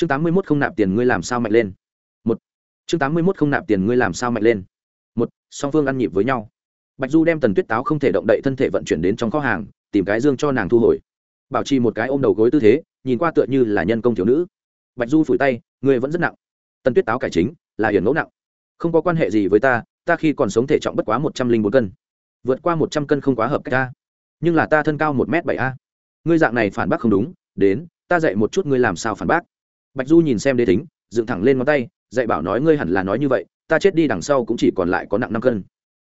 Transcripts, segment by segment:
chương tám mươi mốt không nạp tiền ngươi làm sao mạnh lên? Một. Chương tám mươi mốt không nạp tiền ngươi làm sao mạnh lên? Một, song phương ăn nhịp với nhau. Bạch du đem tần tuyết táo không thể động đậy thân thể vận chuyển đến trong kho hàng, tìm cái dương cho nàng thu hồi. Bảo trì một cái ôm đầu gối tư thế, nhìn qua tựa như là nhân công thiếu nữ. Bạch du phủi tay người vẫn rất nặng. Tần tuyết táo cải chính, là hiển ngẫu nặng. Không có quan hệ gì với ta ta khi còn sống thể trọng bất quá một trăm linh bốn cân. Vượt qua một trăm cân không quá hợp cách ta. Nhưng là ta thân cao một m bảy a. Ngươi dạng này phản bác không đúng, đến, ta dạy một chút ngươi làm sao phản bác bạch du nhìn xem đế tính dựng thẳng lên ngón tay, dạy bảo nói ngươi hẳn là nói như vậy, ta chết đi đằng sau cũng chỉ còn lại có nặng năm cân.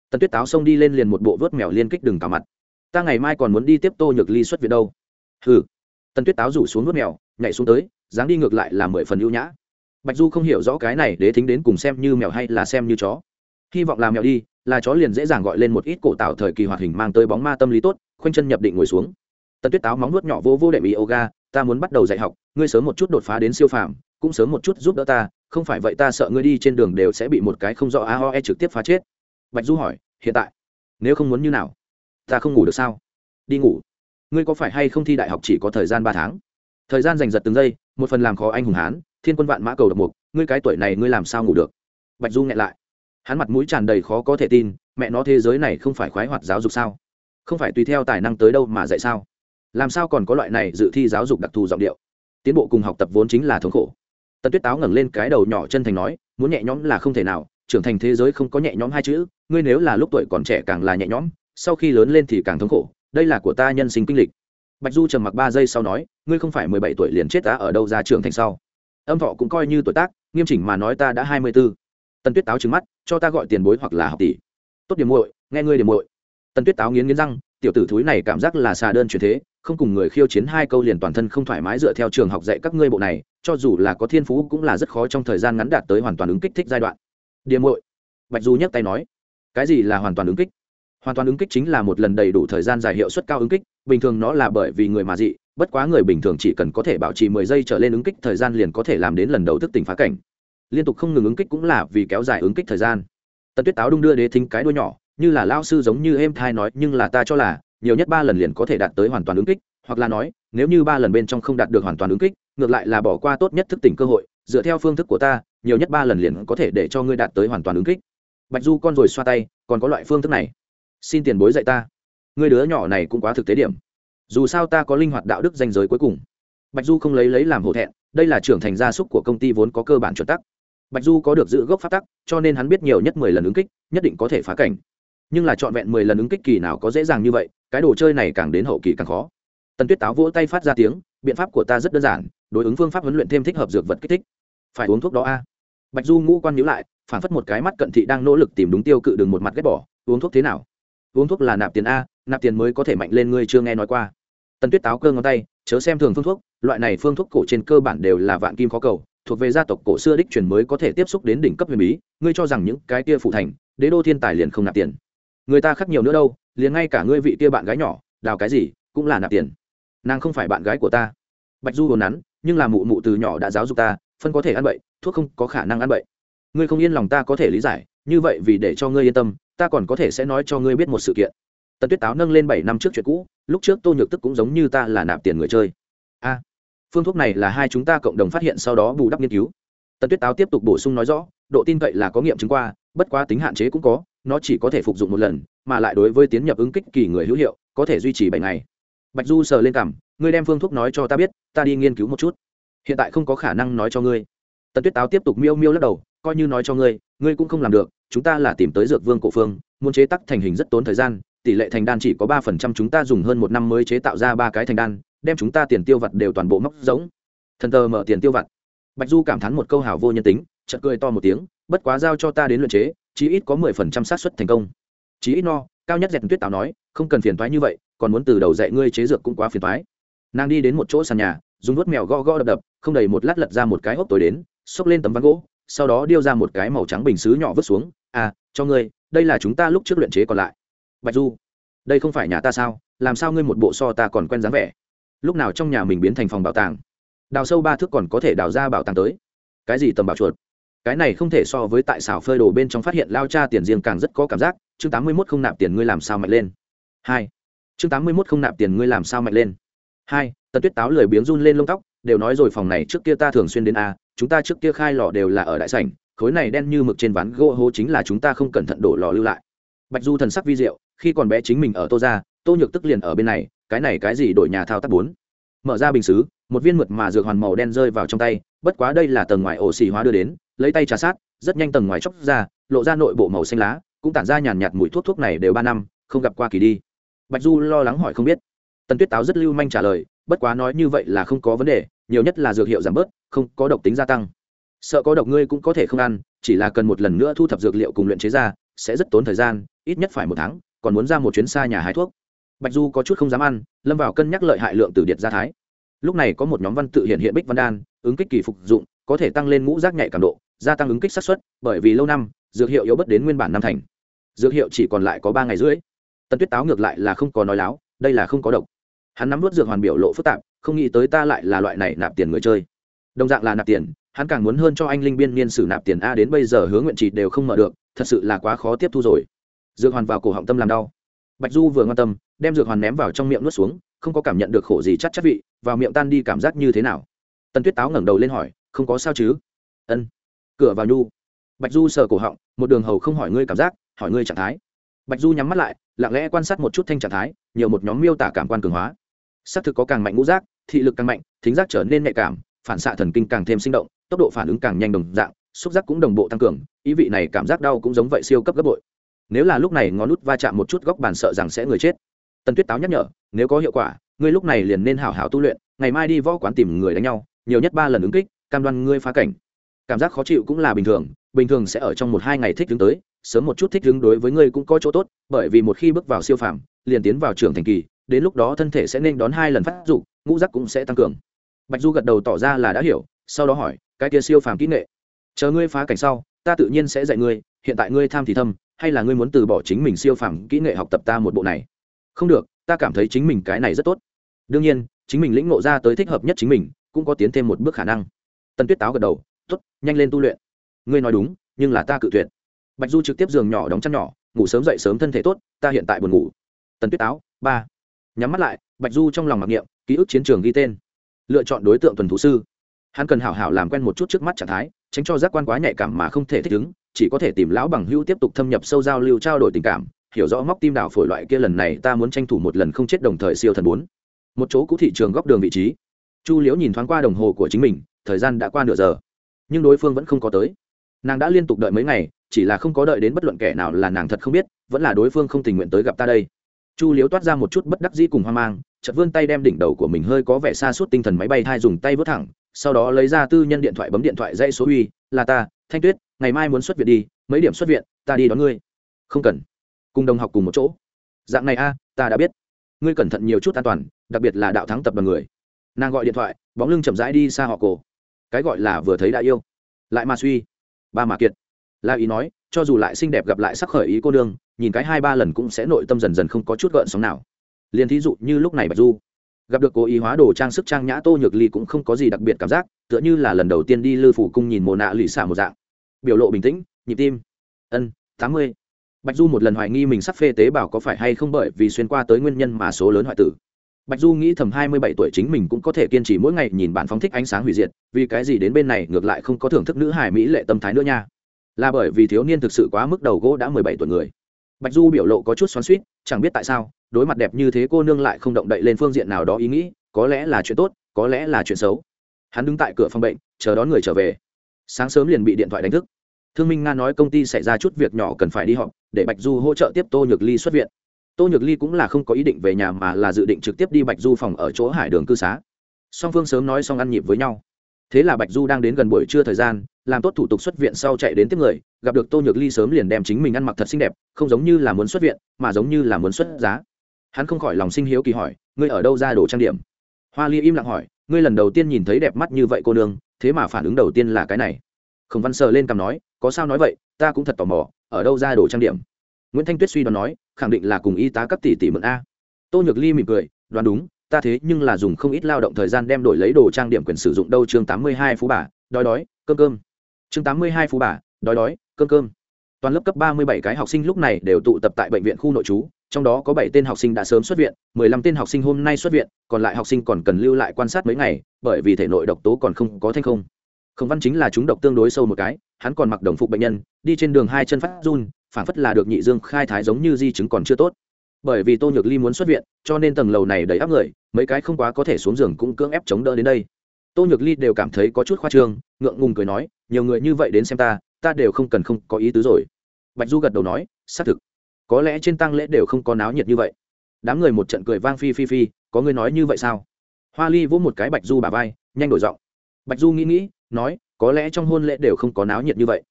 Tần tuyết táo xông đi lên liền một bộ vớt mèo liên kích đừng cào mặt. Ta ngày mai còn muốn đi tiếp tô nhược ly xuất viện đâu. Hừ. Tần tuyết táo rủ xuống vớt mèo, nhảy xuống tới, dáng đi ngược lại là mười phần ưu nhã. Bạch du không hiểu rõ cái này đế thính đến cùng xem như mèo hay là xem như chó. Hy vọng làm mèo đi, là chó liền dễ dàng gọi lên một ít cổ tạo thời kỳ hoạt hình mang tới bóng ma tâm lý tốt, khoanh chân nhập định ngồi xuống. Tần tuyết táo móng nuốt nhỏ vô vô đệm yoga ta muốn bắt đầu dạy học, ngươi sớm một chút đột phá đến siêu phàm, cũng sớm một chút giúp đỡ ta, không phải vậy ta sợ ngươi đi trên đường đều sẽ bị một cái không rõ aoe trực tiếp phá chết. Bạch du hỏi, hiện tại, nếu không muốn như nào? Ta không ngủ được sao? Đi ngủ. Ngươi có phải hay không thi đại học chỉ có thời gian ba tháng? Thời gian giành giật từng giây, một phần làm khó anh hùng hán, thiên quân vạn mã cầu độc mục, ngươi cái tuổi này ngươi làm sao ngủ được? Bạch du nghẹn lại. Hắn mặt mũi tràn đầy khó có thể tin, mẹ nó, thế giới này không phải khoái hoạt giáo dục sao? Không phải tùy theo tài năng tới đâu mà dạy sao? Làm sao còn có loại này dự thi giáo dục đặc thù giọng điệu? Tiến bộ cùng học tập vốn chính là thống khổ. Tần tuyết táo ngẩng lên cái đầu nhỏ chân thành nói, muốn nhẹ nhõm là không thể nào, trưởng thành thế giới không có nhẹ nhõm hai chữ, ngươi nếu là lúc tuổi còn trẻ càng là nhẹ nhõm, sau khi lớn lên thì càng thống khổ, đây là của ta nhân sinh kinh lịch. Bạch du trầm mặc ba giây sau nói, ngươi không phải mười bảy tuổi liền chết ta ở đâu ra trưởng thành sau? Âm thọ cũng coi như tuổi tác, nghiêm chỉnh mà nói ta đã hai mươi b ố tần tuyết táo trứng mắt, cho ta gọi tiền bối hoặc là học tỷ. Tốt điểm muội, nghe ngươi điểm muội. Tần tuyết táo nghiến nghiến răng, tiểu tử thúi này cảm giác là xà đơn truyền thế không cùng người khiêu chiến hai câu liền toàn thân không thoải mái dựa theo trường học dạy các ngươi bộ này, cho dù là có thiên phú cũng là rất khó trong thời gian ngắn đạt tới hoàn toàn ứng kích thích giai đoạn. Điểm muội. Bạch du nhắc tay nói. Cái gì là hoàn toàn ứng kích? Hoàn toàn ứng kích chính là một lần đầy đủ thời gian dài hiệu suất cao ứng kích, bình thường nó là bởi vì người mà dị, bất quá người bình thường chỉ cần có thể bảo trì mười giây trở lên ứng kích thời gian liền có thể làm đến lần đầu thức tỉnh phá cảnh. Liên tục không ngừng ứng kích cũng là vì kéo dài ứng kích thời gian. Tần tuyết táo đung đưa đế thính cái đuôi nhỏ, như là lao sư giống như em thai nói, nhưng là ta cho là nhiều nhất ba lần liền có thể đạt tới hoàn toàn ứng kích, hoặc là nói, nếu như ba lần bên trong không đạt được hoàn toàn ứng kích, ngược lại là bỏ qua tốt nhất thức tỉnh cơ hội, dựa theo phương thức của ta, nhiều nhất ba lần liền có thể để cho ngươi đạt tới hoàn toàn ứng kích. Bạch du con rồi xoa tay, còn có loại phương thức này. Xin tiền bối dạy ta. Ngươi đứa nhỏ này cũng quá thực tế điểm. Dù sao ta có linh hoạt đạo đức danh giới cuối cùng. Bạch du không lấy lấy làm hổ thẹn, đây là trưởng thành gia súc của công ty vốn có cơ bản chuẩn tắc. Bạch du có được giữ gốc phát tắc, cho nên hắn biết nhiều nhất mười lần ứng kích, nhất định có thể phá cảnh nhưng là trọn vẹn mười lần ứng kích kỳ nào có dễ dàng như vậy, cái đồ chơi này càng đến hậu kỳ càng khó. Tần tuyết táo vỗ tay phát ra tiếng, biện pháp của ta rất đơn giản, đối ứng phương pháp huấn luyện thêm thích hợp dược vật kích thích. Phải uống thuốc đó a. Bạch du ngũ quan nhíu lại phản phất một cái mắt cận thị đang nỗ lực tìm đúng tiêu cự đừng một mặt ghét bỏ, uống thuốc thế nào? Uống thuốc là nạp tiền a, nạp tiền mới có thể mạnh lên ngươi chưa nghe nói qua. Tần tuyết táo cơ ngón tay, chớ xem thường phương thuốc, loại này phương thuốc cổ trên cơ bản đều là vạn kim khó cầu, thuộc về gia tộc cổ xưa đích truyền mới có thể tiếp xúc đến đỉnh cấp huyền bí, ngươi cho rằng những cái kia phụ thành, đế đô thiên tài liền không nạp tiền người ta khắc nhiều nữa đâu, liền ngay cả ngươi vị kia bạn gái nhỏ, đào cái gì, cũng là nạp tiền. Nàng không phải bạn gái của ta. Bạch du hồn nắn, nhưng là mụ mụ từ nhỏ đã giáo dục ta, phân có thể ăn bậy, thuốc không có khả năng ăn bậy. Ngươi không yên lòng ta có thể lý giải, như vậy vì để cho ngươi yên tâm, ta còn có thể sẽ nói cho ngươi biết một sự kiện. Tần tuyết táo nâng lên bảy năm trước chuyện cũ, lúc trước tô nhược tức cũng giống như ta là nạp tiền người chơi. A, phương thuốc này là hai chúng ta cộng đồng phát hiện sau đó bù đắp nghiên cứu. Tần tuyết táo tiếp tục bổ sung nói rõ, độ tin cậy là có nghiệm chứng qua bất quá tính hạn chế cũng có, nó chỉ có thể phục dụng một lần, mà lại đối với tiến nhập ứng kích kỳ người hữu hiệu, có thể duy trì bảy ngày. Bạch du sờ lên cảm ngươi đem phương thuốc nói cho ta biết, ta đi nghiên cứu một chút. Hiện tại không có khả năng nói cho ngươi. Tần tuyết táo tiếp tục miêu miêu lắc đầu, coi như nói cho ngươi ngươi cũng không làm được, chúng ta là tìm tới dược vương cổ phương, muốn chế tắc thành hình rất tốn thời gian, tỷ lệ thành đan chỉ có ba phần trăm, chúng ta dùng hơn một năm mới chế tạo ra ba cái thành đan, đem chúng ta tiền tiêu vặt đều toàn bộ móc giống thần tờ mở tiền tiêu vặt. Bạch du cảm thán một câu hào vô nhân tính, chợt cười to một tiếng bất quá giao cho ta đến luyện chế, chí ít có mười phần trăm xác suất thành công. Chí ít no, cao nhất dẹt tuyết tào nói, không cần phiền thoái như vậy, còn muốn từ đầu dạy ngươi chế dược cũng quá phiền thoái nàng đi đến một chỗ sàn nhà, dùng vuốt mèo gõ gõ đập đập, không đầy một lát lật ra một cái hốc tối đến, xốc lên tấm ván gỗ, sau đó điêu ra một cái màu trắng bình xứ nhỏ vứt xuống. À cho ngươi, đây là chúng ta lúc trước luyện chế còn lại. Bạch du, đây không phải nhà ta sao? Làm sao ngươi một bộ so ta còn quen dáng vẻ? Lúc nào trong nhà mình biến thành phòng bảo tàng? Đào sâu ba thước còn có thể đào ra bảo tàng tới. Cái gì tầm bảo chuột? Cái này không thể so với tại xảo phơi đồ bên trong phát hiện lao cha tiền riêng càng rất có cảm giác, chương tám mươi mốt không nạp tiền ngươi làm sao mạnh lên? Hai. Chương tám mươi mốt không nạp tiền ngươi làm sao mạnh lên? Hai, tần tuyết táo lười biếng run lên lông tóc, đều nói rồi phòng này trước kia ta thường xuyên đến a, chúng ta trước kia khai lò đều là ở đại sảnh, khối này đen như mực trên ván gỗ hố chính là chúng ta không cẩn thận đổ lò lưu lại. Bạch du thần sắc vi diệu, khi còn bé chính mình ở tô ra tô nhược tức liền ở bên này, cái này cái gì đổi nhà thao tác bốn. Mở ra bình xứ một viên mượt mà dược hoàn màu đen rơi vào trong tay, bất quá đây là tầng ngoài ổ xì hóa đưa đến, lấy tay trà sát, rất nhanh tầng ngoài chóc ra, lộ ra nội bộ màu xanh lá, cũng tản ra nhàn nhạt mùi thuốc thuốc này đều ba năm, không gặp qua kỳ đi. Bạch du lo lắng hỏi không biết. Tần tuyết táo rất lưu manh trả lời, bất quá nói như vậy là không có vấn đề, nhiều nhất là dược hiệu giảm bớt, không có độc tính gia tăng. Sợ có độc ngươi cũng có thể không ăn, chỉ là cần một lần nữa thu thập dược liệu cùng luyện chế ra, sẽ rất tốn thời gian, ít nhất phải một tháng, còn muốn ra một chuyến xa nhà hái thuốc. Bạch du có chút không dám ăn, lâm vào cân nhắc lợi hại lượng từ điện gia thái lúc này có một nhóm văn tự hiện hiện bích văn đan, ứng kích kỳ phục dụng, có thể tăng lên ngũ rác nhạy cảm độ, gia tăng ứng kích sát xuất bởi vì lâu năm, dược hiệu yếu bất đến nguyên bản năm thành. Dược hiệu chỉ còn lại có ba ngày rưỡi. Tần tuyết táo ngược lại là không có nói láo, đây là không có độc. Hắn nắm vớt dược hoàn biểu lộ phức tạp, không nghĩ tới ta lại là loại này nạp tiền người chơi. Đồng dạng là nạp tiền, hắn càng muốn hơn cho anh linh biên niên sử nạp tiền a đến bây giờ hướng nguyện trì đều không mở được, thật sự là quá khó tiếp thu rồi. Dược hoàn vào cổ họng tâm làm đau. Bạch du vừa ngon tâm, đem dược hoàn ném vào trong miệng nuốt xuống không có cảm nhận được khổ gì chắc chắc vị, vào miệng tan đi cảm giác như thế nào? Tần tuyết táo ngẩng đầu lên hỏi, không có sao chứ? Ân. Cửa vào nhu. Bạch du sờ cổ họng, một đường hầu không hỏi ngươi cảm giác, hỏi ngươi trạng thái. Bạch du nhắm mắt lại, lặng lẽ quan sát một chút thanh trạng thái, nhiều một nhóm miêu tả cảm quan cường hóa. Xác thực có càng mạnh ngũ giác, thị lực càng mạnh, thính giác trở nên nhạy cảm, phản xạ thần kinh càng thêm sinh động, tốc độ phản ứng càng nhanh đồng dạng, xúc giác cũng đồng bộ tăng cường, ý vị này cảm giác đau cũng giống vậy siêu cấp gấp bội. Nếu là lúc này ngón nút va chạm một chút góc bàn sợ rằng sẽ người chết tần tuyết táo nhắc nhở, nếu có hiệu quả, ngươi lúc này liền nên hảo hảo tu luyện, ngày mai đi võ quán tìm người đánh nhau, nhiều nhất ba lần ứng kích, cam đoan ngươi phá cảnh. Cảm giác khó chịu cũng là bình thường bình thường sẽ ở trong một hai ngày thích hướng tới, sớm một chút thích hướng đối với ngươi cũng có chỗ tốt, bởi vì một khi bước vào siêu phàm, liền tiến vào trường thành kỳ, đến lúc đó thân thể sẽ nên đón hai lần phát dục, ngũ giác cũng sẽ tăng cường. Bạch du gật đầu tỏ ra là đã hiểu, sau đó hỏi, cái kia siêu phàm kỹ nghệ, chờ ngươi phá cảnh sau, ta tự nhiên sẽ dạy ngươi, hiện tại ngươi tham thì thâm, hay là ngươi muốn từ bỏ chính mình siêu phàm kỹ nghệ học tập ta một bộ này? Không được, ta cảm thấy chính mình cái này rất tốt. Đương nhiên, chính mình lĩnh ngộ ra tới thích hợp nhất chính mình, cũng có tiến thêm một bước khả năng. Tần tuyết táo gật đầu t ố t nhanh lên tu luyện. Ngươi nói đúng, nhưng là ta cự tuyệt. Bạch du trực tiếp giường nhỏ đóng chăn nhỏ, ngủ sớm dậy sớm thân thể tốt, ta hiện tại buồn ngủ. Tần tuyết táo, ba. Nhắm mắt lại, bạch du trong lòng mặc niệm, ký ức chiến trường ghi tên. Lựa chọn đối tượng tuần thú sư. Hắn cần hảo hảo làm quen một chút trước mắt trạng thái, tránh cho giác quan quá nhạy cảm mà không thể thích ứng, chỉ có thể tìm lão bằng hữu tiếp tục thâm nhập sâu giao lưu trao đổi tình cảm hiểu rõ móc tim đảo phổi loại kia lần này ta muốn tranh thủ một lần không chết đồng thời siêu thần bốn. Một chỗ cũ thị trường góc đường vị trí. Chu liễu nhìn thoáng qua đồng hồ của chính mình, thời gian đã qua nửa giờ. Nhưng đối phương vẫn không có tới. Nàng đã liên tục đợi mấy ngày, chỉ là không có đợi đến bất luận kẻ nào là nàng thật không biết, vẫn là đối phương không tình nguyện tới gặp ta đây. Chu liễu toát ra một chút bất đắc dĩ cùng hoang mang, chợt vươn tay đem đỉnh đầu của mình hơi có vẻ xa suốt tinh thần máy bay thai dùng tay vớt thẳng, sau đó lấy ra tư nhân điện thoại bấm điện thoại dây số uy, là ta, thanh tuyết, ngày mai muốn xuất viện đi, mấy điểm xuất viện, ta đi đón ngươi. Không cần cùng đồng học cùng một chỗ. Dạng này a, ta đã biết. Ngươi cẩn thận nhiều chút an toàn, đặc biệt là đạo thắng tập đoàn người. Nàng gọi điện thoại, bóng lưng chậm rãi đi xa họ cổ. Cái gọi là vừa thấy đã yêu. Lại mà suy. Ba mà kiệt. La ý nói, cho dù lại xinh đẹp gặp lại sắc khởi ý cô đương nhìn cái hai ba lần cũng sẽ nội tâm dần dần không có chút gợn sóng nào. Liền thí dụ như lúc này bạch du, gặp được cố ý hóa đồ trang sức trang nhã tô nhược ly cũng không có gì đặc biệt cảm giác, tựa như là lần đầu tiên đi lư phủ cung nhìn mồ nạ lụy xả một dạng. Biểu lộ bình tĩnh, nhịp tim. Ân, tám mươi bạch du một lần hoài nghi mình sắp phê tế bào có phải hay không bởi vì xuyên qua tới nguyên nhân mà số lớn hoại tử. Bạch du nghĩ thầm hai mươi bảy tuổi chính mình cũng có thể kiên trì mỗi ngày nhìn bản phóng thích ánh sáng hủy diệt, vì cái gì đến bên này ngược lại không có thưởng thức nữ hải mỹ lệ tâm thái nữa nha. Là bởi vì thiếu niên thực sự quá mức đầu gỗ đã mười bảy tuổi người. Bạch du biểu lộ có chút xoắn suýt chẳng biết tại sao, đối mặt đẹp như thế cô nương lại không động đậy lên phương diện nào đó ý nghĩ, có lẽ là chuyện tốt, có lẽ là chuyện xấu. Hắn đứng tại cửa phòng bệnh, chờ đón người trở về. Sáng sớm liền bị điện thoại đánh thức thương minh nga nói công ty xảy ra chút việc nhỏ cần phải đi họp, để bạch du hỗ trợ tiếp tô nhược ly xuất viện. Tô nhược ly cũng là không có ý định về nhà mà là dự định trực tiếp đi bạch du phòng ở chỗ hải đường cư xá. Song phương sớm nói xong ăn nhịp với nhau. Thế là bạch du đang đến gần buổi trưa thời gian, làm tốt thủ tục xuất viện sau chạy đến tiếp người, gặp được tô nhược ly sớm liền đem chính mình ăn mặc thật xinh đẹp, không giống như là muốn xuất viện, mà giống như là muốn xuất giá. Hắn không khỏi lòng sinh hiếu kỳ hỏi, ngươi ở đâu ra đồ trang điểm? Hoa ly im lặng hỏi, ngươi lần đầu tiên nhìn thấy đẹp mắt như vậy cô nương, thế mà phản ứng đầu tiên là cái này. Khổng văn sờ lên cằm nói có sao nói vậy, ta cũng thật tò mò, ở đâu ra đồ trang điểm? Nguyễn thanh tuyết suy đoán nói, khẳng định là cùng y tá cấp tỷ tỷ mượn a. Tô nhược ly mỉm cười, đoán đúng, ta thế nhưng là dùng không ít lao động thời gian đem đổi lấy đồ trang điểm quyền sử dụng đâu chương tám mươi hai phú bà, đói đói, cơm cơm. Chương tám mươi hai phú bà, đói đói, cơm cơm. Toàn lớp cấp ba mươi bảy cái học sinh lúc này đều tụ tập tại bệnh viện khu nội trú, trong đó có bảy tên học sinh đã sớm xuất viện, mười lăm tên học sinh hôm nay xuất viện, còn lại học sinh còn cần lưu lại quan sát mấy ngày, bởi vì thể nội độc tố còn không có thanh không khổng văn chính là chúng độc tương đối sâu một cái, hắn còn mặc đồng phục bệnh nhân, đi trên đường hai chân phát run, phản phất là được nhị dương khai thái giống như di chứng còn chưa tốt. Bởi vì tô nhược ly muốn xuất viện, cho nên tầng lầu này đầy áp người, mấy cái không quá có thể xuống giường cũng cưỡng ép chống đỡ đến đây. Tô nhược ly đều cảm thấy có chút khoa trương, ngượng ngùng cười nói, nhiều người như vậy đến xem ta ta đều không cần không có ý tứ rồi. Bạch du gật đầu nói, xác thực. Có lẽ trên tăng lễ đều không có náo nhiệt như vậy. Đám người một trận cười vang phi phi phi, có người nói như vậy sao? Hoa ly vỗ một cái bạch du bà vai, nhanh đổi giọng bạch du nghĩ nghĩ, nói, có lẽ trong hôn lễ đều không có náo nhiệt như vậy.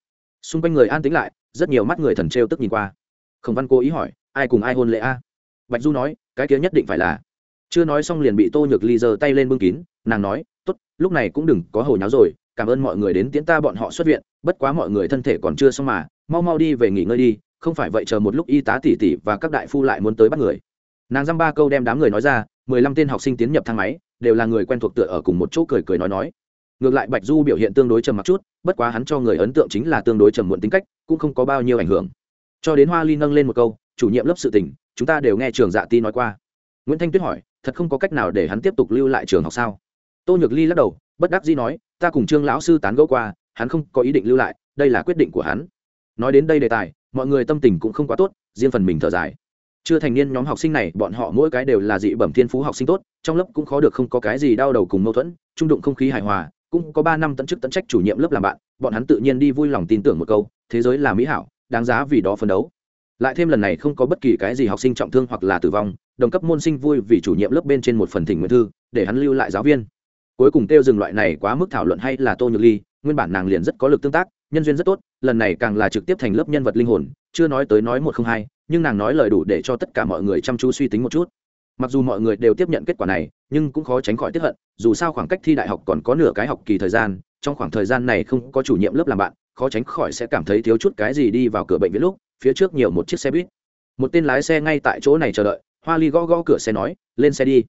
Xung quanh người an tính lại, rất nhiều mắt người thần trêu tức nhìn qua. Khổng văn cố ý hỏi, ai cùng ai hôn lễ a? Bạch du nói, cái kia nhất định phải là. Chưa nói xong liền bị tô nhược ly giơ tay lên bưng kín, nàng nói, tốt, lúc này cũng đừng có hồi nháo rồi, cảm ơn mọi người đến tiễn ta bọn họ xuất viện, bất quá mọi người thân thể còn chưa xong mà, mau mau đi về nghỉ ngơi đi, không phải vậy chờ một lúc y tá tỉ tỉ và các đại phu lại muốn tới bắt người. Nàng dăm ba câu đem đám người nói ra, mười lăm tên học sinh tiến nhập thang máy, đều là người quen thuộc tựa ở cùng một chỗ cười cười nói nói ngược lại bạch du biểu hiện tương đối trầm mặc chút, bất quá hắn cho người ấn tượng chính là tương đối trầm muộn tính cách, cũng không có bao nhiêu ảnh hưởng. Cho đến hoa ly nâng lên một câu, chủ nhiệm lớp sự tình, chúng ta đều nghe trường dạ ti nói qua. Nguyễn thanh tuyết hỏi, thật không có cách nào để hắn tiếp tục lưu lại trường học sao? Tô nhược ly lắc đầu, bất đắc dĩ nói, ta cùng trương lão sư tán gẫu qua, hắn không có ý định lưu lại, đây là quyết định của hắn. Nói đến đây đề tài, mọi người tâm tình cũng không quá tốt, riêng phần mình thở dài. Chưa thành niên nhóm học sinh này, bọn họ mỗi cái đều là dị bẩm thiên phú học sinh tốt, trong lớp cũng khó được không có cái gì đau đầu cùng mâu thuẫn, trung đụng không khí hài hòa cũng có ba năm tận chức tận trách chủ nhiệm lớp làm bạn, bọn hắn tự nhiên đi vui lòng tin tưởng một câu, thế giới là mỹ hảo, đáng giá vì đó phấn đấu. Lại thêm lần này không có bất kỳ cái gì học sinh trọng thương hoặc là tử vong, đồng cấp môn sinh vui vì chủ nhiệm lớp bên trên một phần thỉnh nguyện thư, để hắn lưu lại giáo viên. Cuối cùng tiêu dừng loại này quá mức thảo luận hay là tô nhược ly, nguyên bản nàng liền rất có lực tương tác, nhân duyên rất tốt, lần này càng là trực tiếp thành lớp nhân vật linh hồn, chưa nói tới nói một không hai, nhưng nàng nói lời đủ để cho tất cả mọi người chăm chú suy tính một chút. Mặc dù mọi người đều tiếp nhận kết quả này nhưng cũng khó tránh khỏi tiếp hận, dù sao khoảng cách thi đại học còn có nửa cái học kỳ thời gian, trong khoảng thời gian này không có chủ nhiệm lớp làm bạn, khó tránh khỏi sẽ cảm thấy thiếu chút cái gì đi vào cửa bệnh viện lúc, phía trước nhiều một chiếc xe buýt. Một tên lái xe ngay tại chỗ này chờ đợi, hoa ly gõ gõ cửa xe nói, lên xe đi.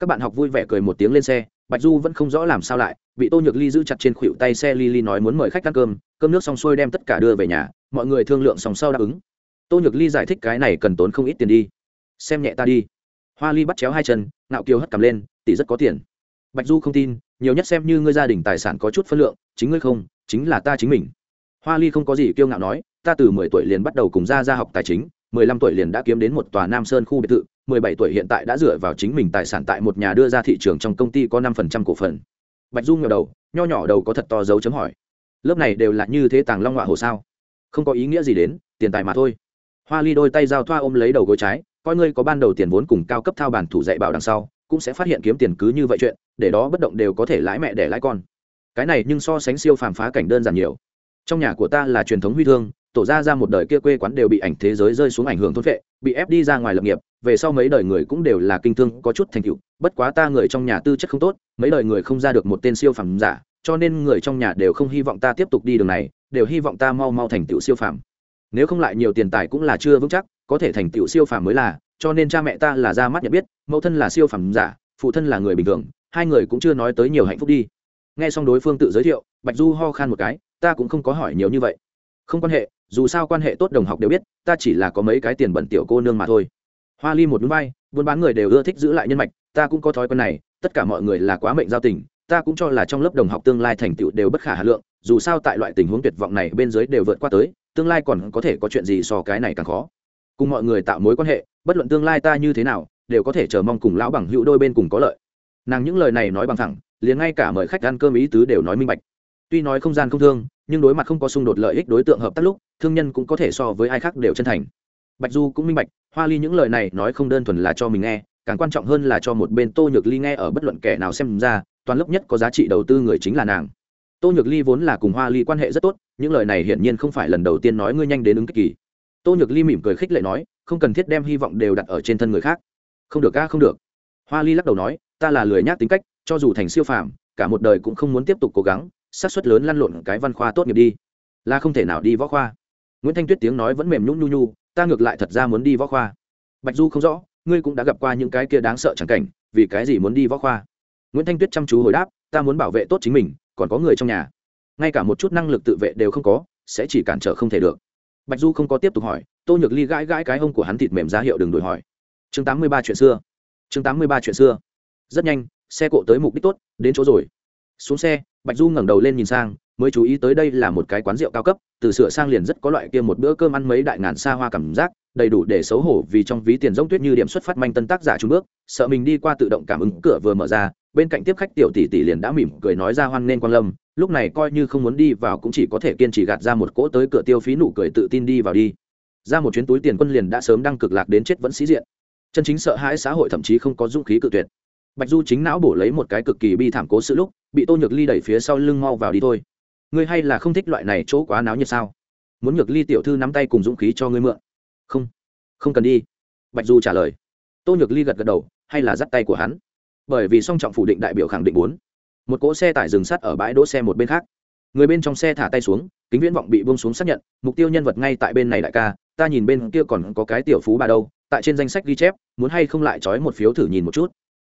Các bạn học vui vẻ cười một tiếng lên xe, bạch du vẫn không rõ làm sao lại, bị tô nhược ly giữ chặt trên khuỷu tay xe ly ly nói muốn mời khách ăn cơm cơm nước xong xuôi đem tất cả đưa về nhà, mọi người thương lượng sòng sau đáp ứng. Tô nhược ly giải thích cái này cần tốn không ít tiền đi. Xem nhẹ ta đi hoa ly bắt chéo hai chân, ngạo kiều hất cầm lên, tỷ rất có tiền. Bạch du không tin, nhiều nhất xem như ngươi gia đình tài sản có chút phân lượng, chính ngươi không, chính là ta chính mình. Hoa ly không có gì kiêu ngạo nói, ta từ mười tuổi liền bắt đầu cùng ra ra học tài chính, mười lăm tuổi liền đã kiếm đến một tòa nam sơn khu biệt thự, mười bảy tuổi hiện tại đã dựa vào chính mình tài sản tại một nhà đưa ra thị trường trong công ty có năm phần trăm cổ phần. Bạch Du ngờ đầu, nho nhỏ đầu có thật to dấu chấm hỏi, lớp này đều là như thế tàng long họa hồ sao? Không có ý nghĩa gì đến, tiền tài mà thôi. Hoa ly đôi tay giao thoa ôm lấy đầu gối trái coi ngươi có ban đầu tiền vốn cùng cao cấp thao bản thủ dạy bảo đằng sau, cũng sẽ phát hiện kiếm tiền cứ như vậy chuyện, để đó bất động đều có thể lãi mẹ để lãi con. Cái này nhưng so sánh siêu phàm phá cảnh đơn giản nhiều. Trong nhà của ta là truyền thống huy thương, tổ ra ra một đời kia quê quán đều bị ảnh thế giới rơi xuống ảnh hưởng thôn vệ bị ép đi ra ngoài lập nghiệp, về sau mấy đời người cũng đều là kinh thương có chút thành tựu, bất quá ta người trong nhà tư chất không tốt, mấy đời người không ra được một tên siêu phàm giả, cho nên người trong nhà đều không hy vọng ta tiếp tục đi đường này, đều hy vọng ta mau mau thành tựu siêu phàm. Nếu không lại nhiều tiền tài cũng là chưa vững chắc có thể thành tựu siêu phàm mới là, cho nên cha mẹ ta là ra mắt nhận biết, mẫu thân là siêu phàm giả, phụ thân là người bình thường, hai người cũng chưa nói tới nhiều hạnh phúc đi. Nghe xong đối phương tự giới thiệu, bạch du ho khan một cái, ta cũng không có hỏi nhiều như vậy. Không quan hệ, dù sao quan hệ tốt đồng học đều biết, ta chỉ là có mấy cái tiền bẩn tiểu cô nương mà thôi. Hoa ly một núi bay, buôn bán người đều ưa thích giữ lại nhân mạch, ta cũng có thói quen này, tất cả mọi người là quá mệnh giao tình, ta cũng cho là trong lớp đồng học tương lai thành tựu đều bất khả hà lượng, dù sao tại loại tình huống tuyệt vọng này bên dưới đều vượt qua tới, tương lai còn có thể có chuyện gì so cái này càng khó cùng mọi người tạo mối quan hệ, bất luận tương lai ta như thế nào, đều có thể chờ mong cùng lão bằng hữu đôi bên cùng có lợi. Nàng những lời này nói bằng thẳng, liền ngay cả mời khách ăn cơm ý tứ đều nói minh bạch. Tuy nói không gian không thương, nhưng đối mặt không có xung đột lợi ích đối tượng hợp tác lúc, thương nhân cũng có thể so với ai khác đều chân thành. Bạch du cũng minh bạch, hoa ly những lời này nói không đơn thuần là cho mình nghe, càng quan trọng hơn là cho một bên tô nhược ly nghe ở bất luận kẻ nào xem ra, toàn lớp nhất có giá trị đầu tư người chính là nàng. Tô nhược ly vốn là cùng hoa ly quan hệ rất tốt, những lời này hiển nhiên không phải lần đầu tiên nói ngươi nhanh đến ứng kích kỳ tô nhược ly mỉm cười khích lệ nói, không cần thiết đem hy vọng đều đặt ở trên thân người khác. Không được ca không được. Hoa ly lắc đầu nói, ta là lười nhác tính cách, cho dù thành siêu phàm, cả một đời cũng không muốn tiếp tục cố gắng sát suất lớn lăn lộn cái văn khoa tốt nghiệp đi. Là không thể nào đi võ khoa. Nguyễn thanh tuyết tiếng nói vẫn mềm nhún nhu nhu, ta ngược lại thật ra muốn đi võ khoa. Bạch du không rõ, ngươi cũng đã gặp qua những cái kia đáng sợ chẳng cảnh, vì cái gì muốn đi võ khoa? Nguyễn thanh tuyết chăm chú hồi đáp, ta muốn bảo vệ tốt chính mình, còn có người trong nhà. Ngay cả một chút năng lực tự vệ đều không có, sẽ chỉ cản trở không thể được bạch du không có tiếp tục hỏi, tô nhược ly gãi gãi cái hông của hắn thịt mềm ra hiệu đừng đổi hỏi. Chương tám mươi ba chuyện xưa. Chương tám mươi ba chuyện xưa. Rất nhanh, xe cộ tới mục đích tốt, đến chỗ rồi. Xuống xe, bạch du ngẩng đầu lên nhìn sang mới chú ý tới đây là một cái quán rượu cao cấp, từ sửa sang liền rất có loại kia một bữa cơm ăn mấy đại ngàn xa hoa cảm giác, đầy đủ để xấu hổ vì trong ví tiền giống tuyết như điểm xuất phát manh tân tác giả trung bước, sợ mình đi qua tự động cảm ứng cửa vừa mở ra, bên cạnh tiếp khách tiểu tỷ tỷ liền đã mỉm cười nói ra hoan nên quan lâm, lúc này coi như không muốn đi vào cũng chỉ có thể kiên trì gạt ra một cỗ tới cửa tiêu phí nụ cười tự tin đi vào đi. Ra một chuyến túi tiền quân liền đã sớm đang cực lạc đến chết vẫn sĩ diện. Chân chính sợ hãi xã hội thậm chí không có dũng khí cự tuyệt. Bạch du chính não bổ lấy một cái cực kỳ bi thảm cố sự lúc, bị tô nhược ly đẩy phía sau lưng mau vào đi thôi ngươi hay là không thích loại này chỗ quá náo nhiệt sao? Muốn nhược ly tiểu thư nắm tay cùng dũng khí cho ngươi mượn. Không không cần đi. Bạch du trả lời. Tô nhược ly gật gật đầu, hay là dắt tay của hắn. Bởi vì song trọng phủ định đại biểu khẳng định bốn. Một cỗ xe tải dừng sắt ở bãi đỗ xe một bên khác. Người bên trong xe thả tay xuống, kính viễn vọng bị bông xuống xác nhận, mục tiêu nhân vật ngay tại bên này đại ca, ta nhìn bên kia còn có cái tiểu phú bà đâu, tại trên danh sách ghi chép, muốn hay không lại trói một phiếu thử nhìn một chút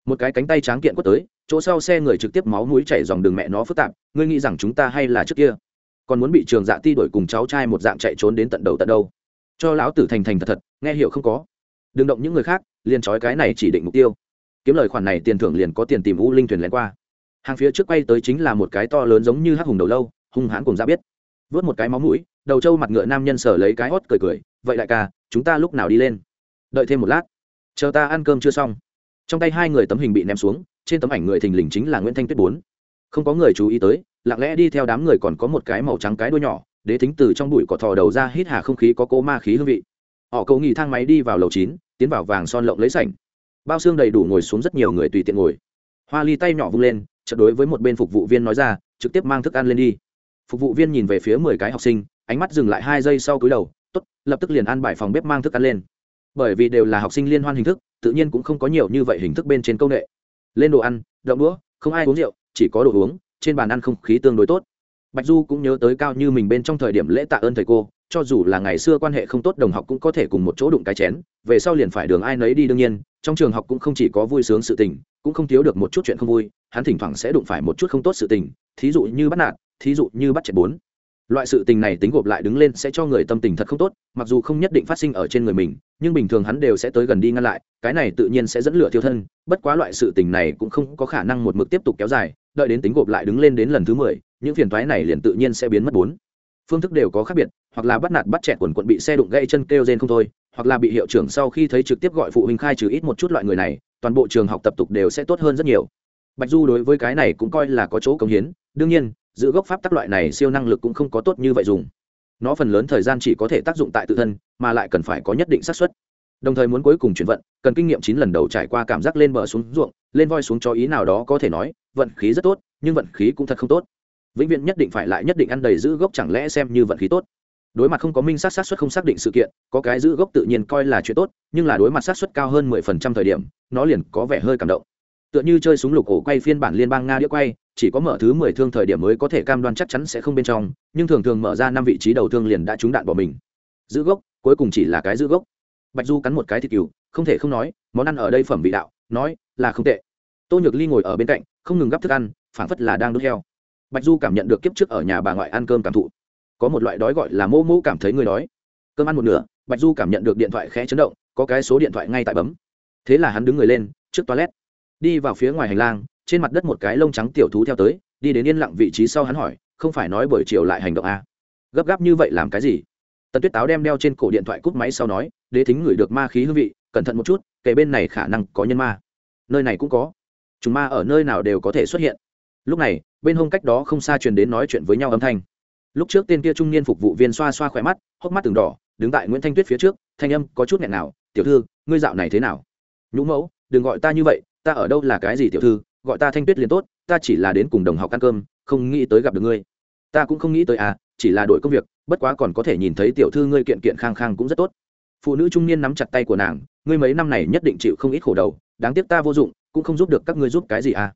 một cái cánh tay tráng kiện quất tới, chỗ sau xe người trực tiếp máu mũi chảy dòng đường mẹ nó phức tạp, ngươi nghĩ rằng chúng ta hay là trước kia? Còn muốn bị trường dạ ti đổi cùng cháu trai một dạng chạy trốn đến tận đầu tận đâu? Cho lão tử thành thành thật thật, nghe hiểu không có? Đừng động những người khác, liền trói cái này chỉ định mục tiêu. Kiếm lời khoản này tiền thưởng liền có tiền tìm u linh thuyền lén qua. Hàng phía trước quay tới chính là một cái to lớn giống như hắc hùng đầu lâu, hung hãn cùng ra biết. Vớt một cái máu mũi, đầu trâu mặt ngựa nam nhân sở lấy cái hót cười cười, vậy đại ca, chúng ta lúc nào đi lên? Đợi thêm một lát. Chờ ta ăn cơm chưa xong trong tay hai người tấm hình bị ném xuống, trên tấm ảnh người thình lình chính là nguyễn thanh tuyết bốn. Không có người chú ý tới, lặng lẽ đi theo đám người còn có một cái màu trắng cái đuôi nhỏ, đế thính từ trong bụi cỏ thò đầu ra hít hà không khí có cố ma khí hương vị. Họ cầu nghỉ thang máy đi vào lầu chín, tiến vào vàng son lộng lấy sảnh. Bao xương đầy đủ ngồi xuống rất nhiều người tùy tiện ngồi. Hoa ly tay nhỏ vung lên, chợt đối với một bên phục vụ viên nói ra, trực tiếp mang thức ăn lên đi. Phục vụ viên nhìn về phía mười cái học sinh, ánh mắt dừng lại hai giây sau cúi đầu, tốt, lập tức liền ăn bài phòng bếp mang thức ăn lên. Bởi vì đều là học sinh liên hoan hình thức tự nhiên cũng không có nhiều như vậy hình thức bên trên công nghệ. Lên đồ ăn, đậu đũa, không ai uống rượu, chỉ có đồ uống, trên bàn ăn không khí tương đối tốt. Bạch du cũng nhớ tới cao như mình bên trong thời điểm lễ tạ ơn thầy cô, cho dù là ngày xưa quan hệ không tốt đồng học cũng có thể cùng một chỗ đụng cái chén, về sau liền phải đường ai nấy đi đương nhiên, trong trường học cũng không chỉ có vui sướng sự tình, cũng không thiếu được một chút chuyện không vui, hắn thỉnh thoảng sẽ đụng phải một chút không tốt sự tình, thí dụ như bắt nạt, thí dụ như bắt chẹt bốn loại sự tình này tính gộp lại đứng lên sẽ cho người tâm tình thật không tốt, mặc dù không nhất định phát sinh ở trên người mình, nhưng bình thường hắn đều sẽ tới gần đi ngăn lại, cái này tự nhiên sẽ dẫn lửa thiêu thân, bất quá loại sự tình này cũng không có khả năng một mực tiếp tục kéo dài, đợi đến tính gộp lại đứng lên đến lần thứ mười, những phiền toái này liền tự nhiên sẽ biến mất bốn. Phương thức đều có khác biệt, hoặc là bắt nạt bắt chẹt quần quận bị xe đụng gãy chân kêu rên không thôi, hoặc là bị hiệu trưởng sau khi thấy trực tiếp gọi phụ huynh khai trừ ít một chút loại người này, toàn bộ trường học tập tục đều sẽ tốt hơn rất nhiều. Bạch du đối với cái này cũng coi là có chỗ công hiến, đương nhiên giữ gốc pháp tắc loại này siêu năng lực cũng không có tốt như vậy dùng. Nó phần lớn thời gian chỉ có thể tác dụng tại tự thân, mà lại cần phải có nhất định xác suất. Đồng thời muốn cuối cùng chuyển vận, cần kinh nghiệm chín lần đầu trải qua cảm giác lên bờ xuống ruộng, lên voi xuống cho ý nào đó có thể nói, vận khí rất tốt, nhưng vận khí cũng thật không tốt. Vĩnh viễn nhất định phải lại nhất định ăn đầy giữ gốc chẳng lẽ xem như vận khí tốt. Đối mặt không có minh sát sát suất không xác định sự kiện, có cái giữ gốc tự nhiên coi là chuyện tốt, nhưng là đối mặt sát suất cao hơn mười phần trăm thời điểm, nó liền có vẻ hơi cảm động tựa như chơi súng lục ổ quay phiên bản liên bang nga đĩa quay, chỉ có mở thứ mười thương thời điểm mới có thể cam đoan chắc chắn sẽ không bên trong, nhưng thường thường mở ra năm vị trí đầu thương liền đã trúng đạn bỏ mình. Giữ gốc, cuối cùng chỉ là cái giữ gốc. Bạch du cắn một cái thịt cừu, không thể không nói, món ăn ở đây phẩm vị đạo, nói là không tệ. Tô nhược ly ngồi ở bên cạnh, không ngừng gắp thức ăn, phảng phất là đang đốt heo. Bạch du cảm nhận được kiếp trước ở nhà bà ngoại ăn cơm cảm thụ. Có một loại đói gọi là mô mô cảm thấy người đói. Cơm ăn một nửa, bạch du cảm nhận được điện thoại khẽ chấn động, có cái số điện thoại ngay tại bấm. Thế là hắn đứng người lên, trước toilet đi vào phía ngoài hành lang, trên mặt đất một cái lông trắng tiểu thú theo tới, đi đến yên lặng vị trí sau hắn hỏi, không phải nói buổi chiều lại hành động à? gấp gáp như vậy làm cái gì? Tần tuyết táo đem đeo trên cổ điện thoại cúp máy sau nói, đế thính ngửi được ma khí hương vị, cẩn thận một chút kể bên này khả năng có nhân ma. Nơi này cũng có. Chúng ma ở nơi nào đều có thể xuất hiện. Lúc này, bên hông cách đó không xa truyền đến nói chuyện với nhau âm thanh. Lúc trước tên kia trung niên phục vụ viên xoa xoa khỏe mắt, hốc mắt từng đỏ, đứng tại nguyễn thanh tuyết phía trước, thanh âm có chút nghẹn nào tiểu thư, ngươi dạo này thế nào? Nhũ mẫu, đừng gọi ta như vậy ta ở đâu là cái gì tiểu thư, gọi ta thanh tuyết liền tốt, ta chỉ là đến cùng đồng học ăn cơm, không nghĩ tới gặp được ngươi. Ta cũng không nghĩ tới à chỉ là đổi công việc, bất quá còn có thể nhìn thấy tiểu thư ngươi kiện kiện khang khang cũng rất tốt. Phụ nữ trung niên nắm chặt tay của nàng, ngươi mấy năm này nhất định chịu không ít khổ đầu, đáng tiếc ta vô dụng, cũng không giúp được các ngươi giúp cái gì à.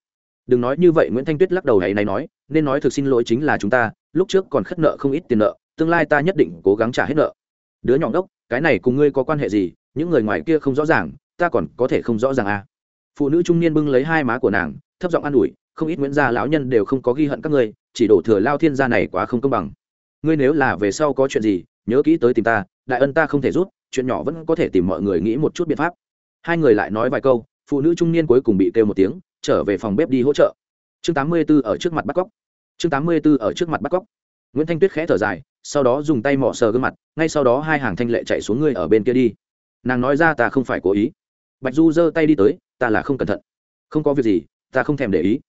Đừng nói như vậy, nguyễn thanh tuyết lắc đầu này này nói, nên nói thực xin lỗi chính là chúng ta, lúc trước còn khất nợ không ít tiền nợ, tương lai ta nhất định cố gắng trả hết nợ. Đứa nhỏ ngốc, cái này cùng ngươi có quan hệ gì, những người ngoài kia không rõ ràng, ta còn có thể không rõ ràng à phụ nữ trung niên bưng lấy hai má của nàng, thấp giọng an ủi, không ít nguyễn gia lão nhân đều không có ghi hận các ngươi, chỉ đổ thừa lao thiên gia này quá không công bằng. Ngươi nếu là về sau có chuyện gì, nhớ kỹ tới tìm ta, đại ân ta không thể rút, chuyện nhỏ vẫn có thể tìm mọi người nghĩ một chút biện pháp. Hai người lại nói vài câu, phụ nữ trung niên cuối cùng bị kêu một tiếng, trở về phòng bếp đi hỗ trợ. Chương tám mươi 84 ở trước mặt bắt cóc. Chương tám mươi 84 ở trước mặt bắt cóc. Nguyễn thanh tuyết khẽ thở dài, sau đó dùng tay mỏ sờ gương mặt, ngay sau đó hai hàng thanh lệ chạy xuống ngươi ở bên kia đi. Nàng nói ra ta không phải cố ý bạch du giơ tay đi tới, ta là không cẩn thận. Không có việc gì, ta không thèm để ý.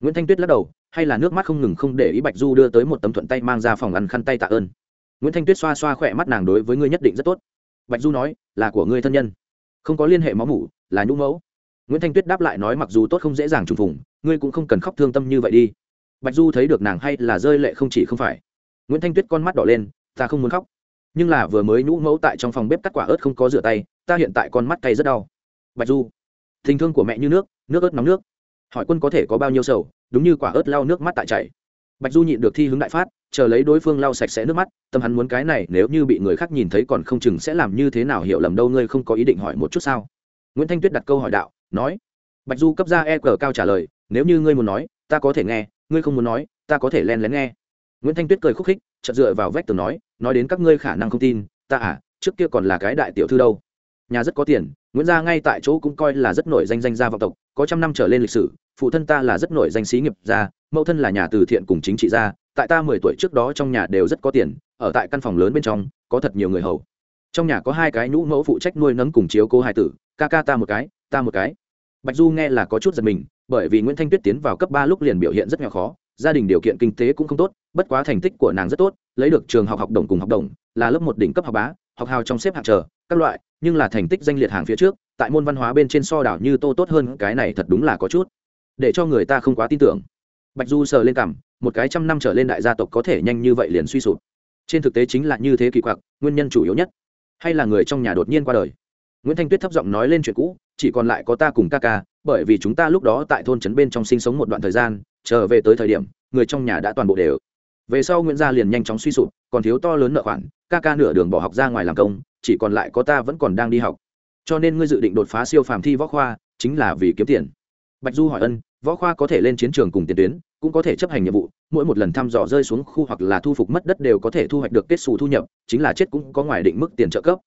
Nguyễn thanh tuyết lắc đầu, hay là nước mắt không ngừng không để ý bạch du đưa tới một tấm thuận tay mang ra phòng ăn khăn tay tạ ơn. Nguyễn thanh tuyết xoa xoa khỏe mắt nàng đối với ngươi nhất định rất tốt. Bạch du nói, là của ngươi thân nhân. Không có liên hệ máu mủ, là nhũ mẫu. Nguyễn thanh tuyết đáp lại nói, mặc dù tốt không dễ dàng trùng phùng, ngươi cũng không cần khóc thương tâm như vậy đi. Bạch du thấy được nàng hay là rơi lệ không chỉ không phải. Nguyễn thanh tuyết con mắt đỏ lên, ta không muốn khóc. Nhưng là vừa mới nhũ mẫu tại trong phòng bếp cắt quả ớt không có rửa tay, ta hiện tại con mắt cay rất đau bạch du, tình thương của mẹ như nước nước ớt nóng nước. Hỏi quân có thể có bao nhiêu sầu, đúng như quả ớt lau nước mắt tại chảy. Bạch du nhịn được thi hướng đại phát, chờ lấy đối phương lau sạch sẽ nước mắt, tâm hắn muốn cái này nếu như bị người khác nhìn thấy còn không chừng sẽ làm như thế nào hiểu lầm đâu, ngươi không có ý định hỏi một chút sao? Nguyễn thanh tuyết đặt câu hỏi đạo, nói. Bạch du cấp ra e cờ cao trả lời, nếu như ngươi muốn nói, ta có thể nghe, ngươi không muốn nói, ta có thể len lén nghe. Nguyễn thanh tuyết cười khúc khích, chợt dựa vào vách tường nói nói đến các ngươi khả năng không tin, ta à trước kia còn là cái đại tiểu thư đâu. Nhà rất có tiền nguyễn gia ngay tại chỗ cũng coi là rất nổi danh danh gia vọng tộc, có trăm năm trở lên lịch sử, phụ thân ta là rất nổi danh sĩ nghiệp gia, mẫu thân là nhà từ thiện cùng chính trị gia, tại ta mười tuổi trước đó trong nhà đều rất có tiền, ở tại căn phòng lớn bên trong, có thật nhiều người hầu. Trong nhà có hai cái nhũ mẫu phụ trách nuôi nấng cùng chiếu cố hai tử, ca ca ta một cái, ta một cái. Bạch du nghe là có chút giật mình, bởi vì nguyễn thanh tuyết tiến vào cấp ba lúc liền biểu hiện rất nghèo khó, gia đình điều kiện kinh tế cũng không tốt, bất quá thành tích của nàng rất tốt, lấy được trường học học đồng cùng học đồng, là lớp một đỉnh cấp học bá, học hào trong xếp hạng chờ, các loại nhưng là thành tích danh liệt hàng phía trước, tại môn văn hóa bên trên so đảo như tô tốt hơn, cái này thật đúng là có chút. Để cho người ta không quá tin tưởng. Bạch du sờ lên cảm một cái trăm năm trở lên đại gia tộc có thể nhanh như vậy liền suy sụp. Trên thực tế chính là như thế kỳ quặc, nguyên nhân chủ yếu nhất. Hay là người trong nhà đột nhiên qua đời. Nguyễn thanh tuyết thấp giọng nói lên chuyện cũ, chỉ còn lại có ta cùng ca ca, bởi vì chúng ta lúc đó tại thôn trấn bên trong sinh sống một đoạn thời gian, trở về tới thời điểm, người trong nhà đã toàn bộ đều về sau nguyễn gia liền nhanh chóng suy sụp, còn thiếu to lớn nợ khoản, ca ca nửa đường bỏ học ra ngoài làm công, chỉ còn lại có ta vẫn còn đang đi học. Cho nên ngươi dự định đột phá siêu phàm thi võ khoa, chính là vì kiếm tiền. Bạch du hỏi ân, võ khoa có thể lên chiến trường cùng tiền tuyến, cũng có thể chấp hành nhiệm vụ, mỗi một lần thăm dò rơi xuống khu hoặc là thu phục mất đất đều có thể thu hoạch được kết xù thu nhập, chính là chết cũng có ngoài định mức tiền trợ cấp.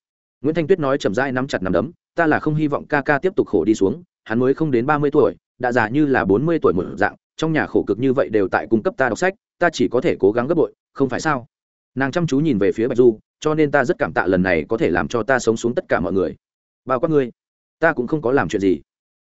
Nguyễn thanh tuyết nói chầm dai nắm chặt nắm đấm, ta là không hy vọng ca ca tiếp tục khổ đi xuống, hắn mới không đến ba mươi tuổi, đã già như là bốn mươi tuổi một dạng trong nhà khổ cực như vậy đều tại cung cấp ta đọc sách, ta chỉ có thể cố gắng gấp bội, không phải sao? Nàng chăm chú nhìn về phía bạch du, cho nên ta rất cảm tạ lần này có thể làm cho ta sống xuống tất cả mọi người. Bao quát ngươi, ta cũng không có làm chuyện gì.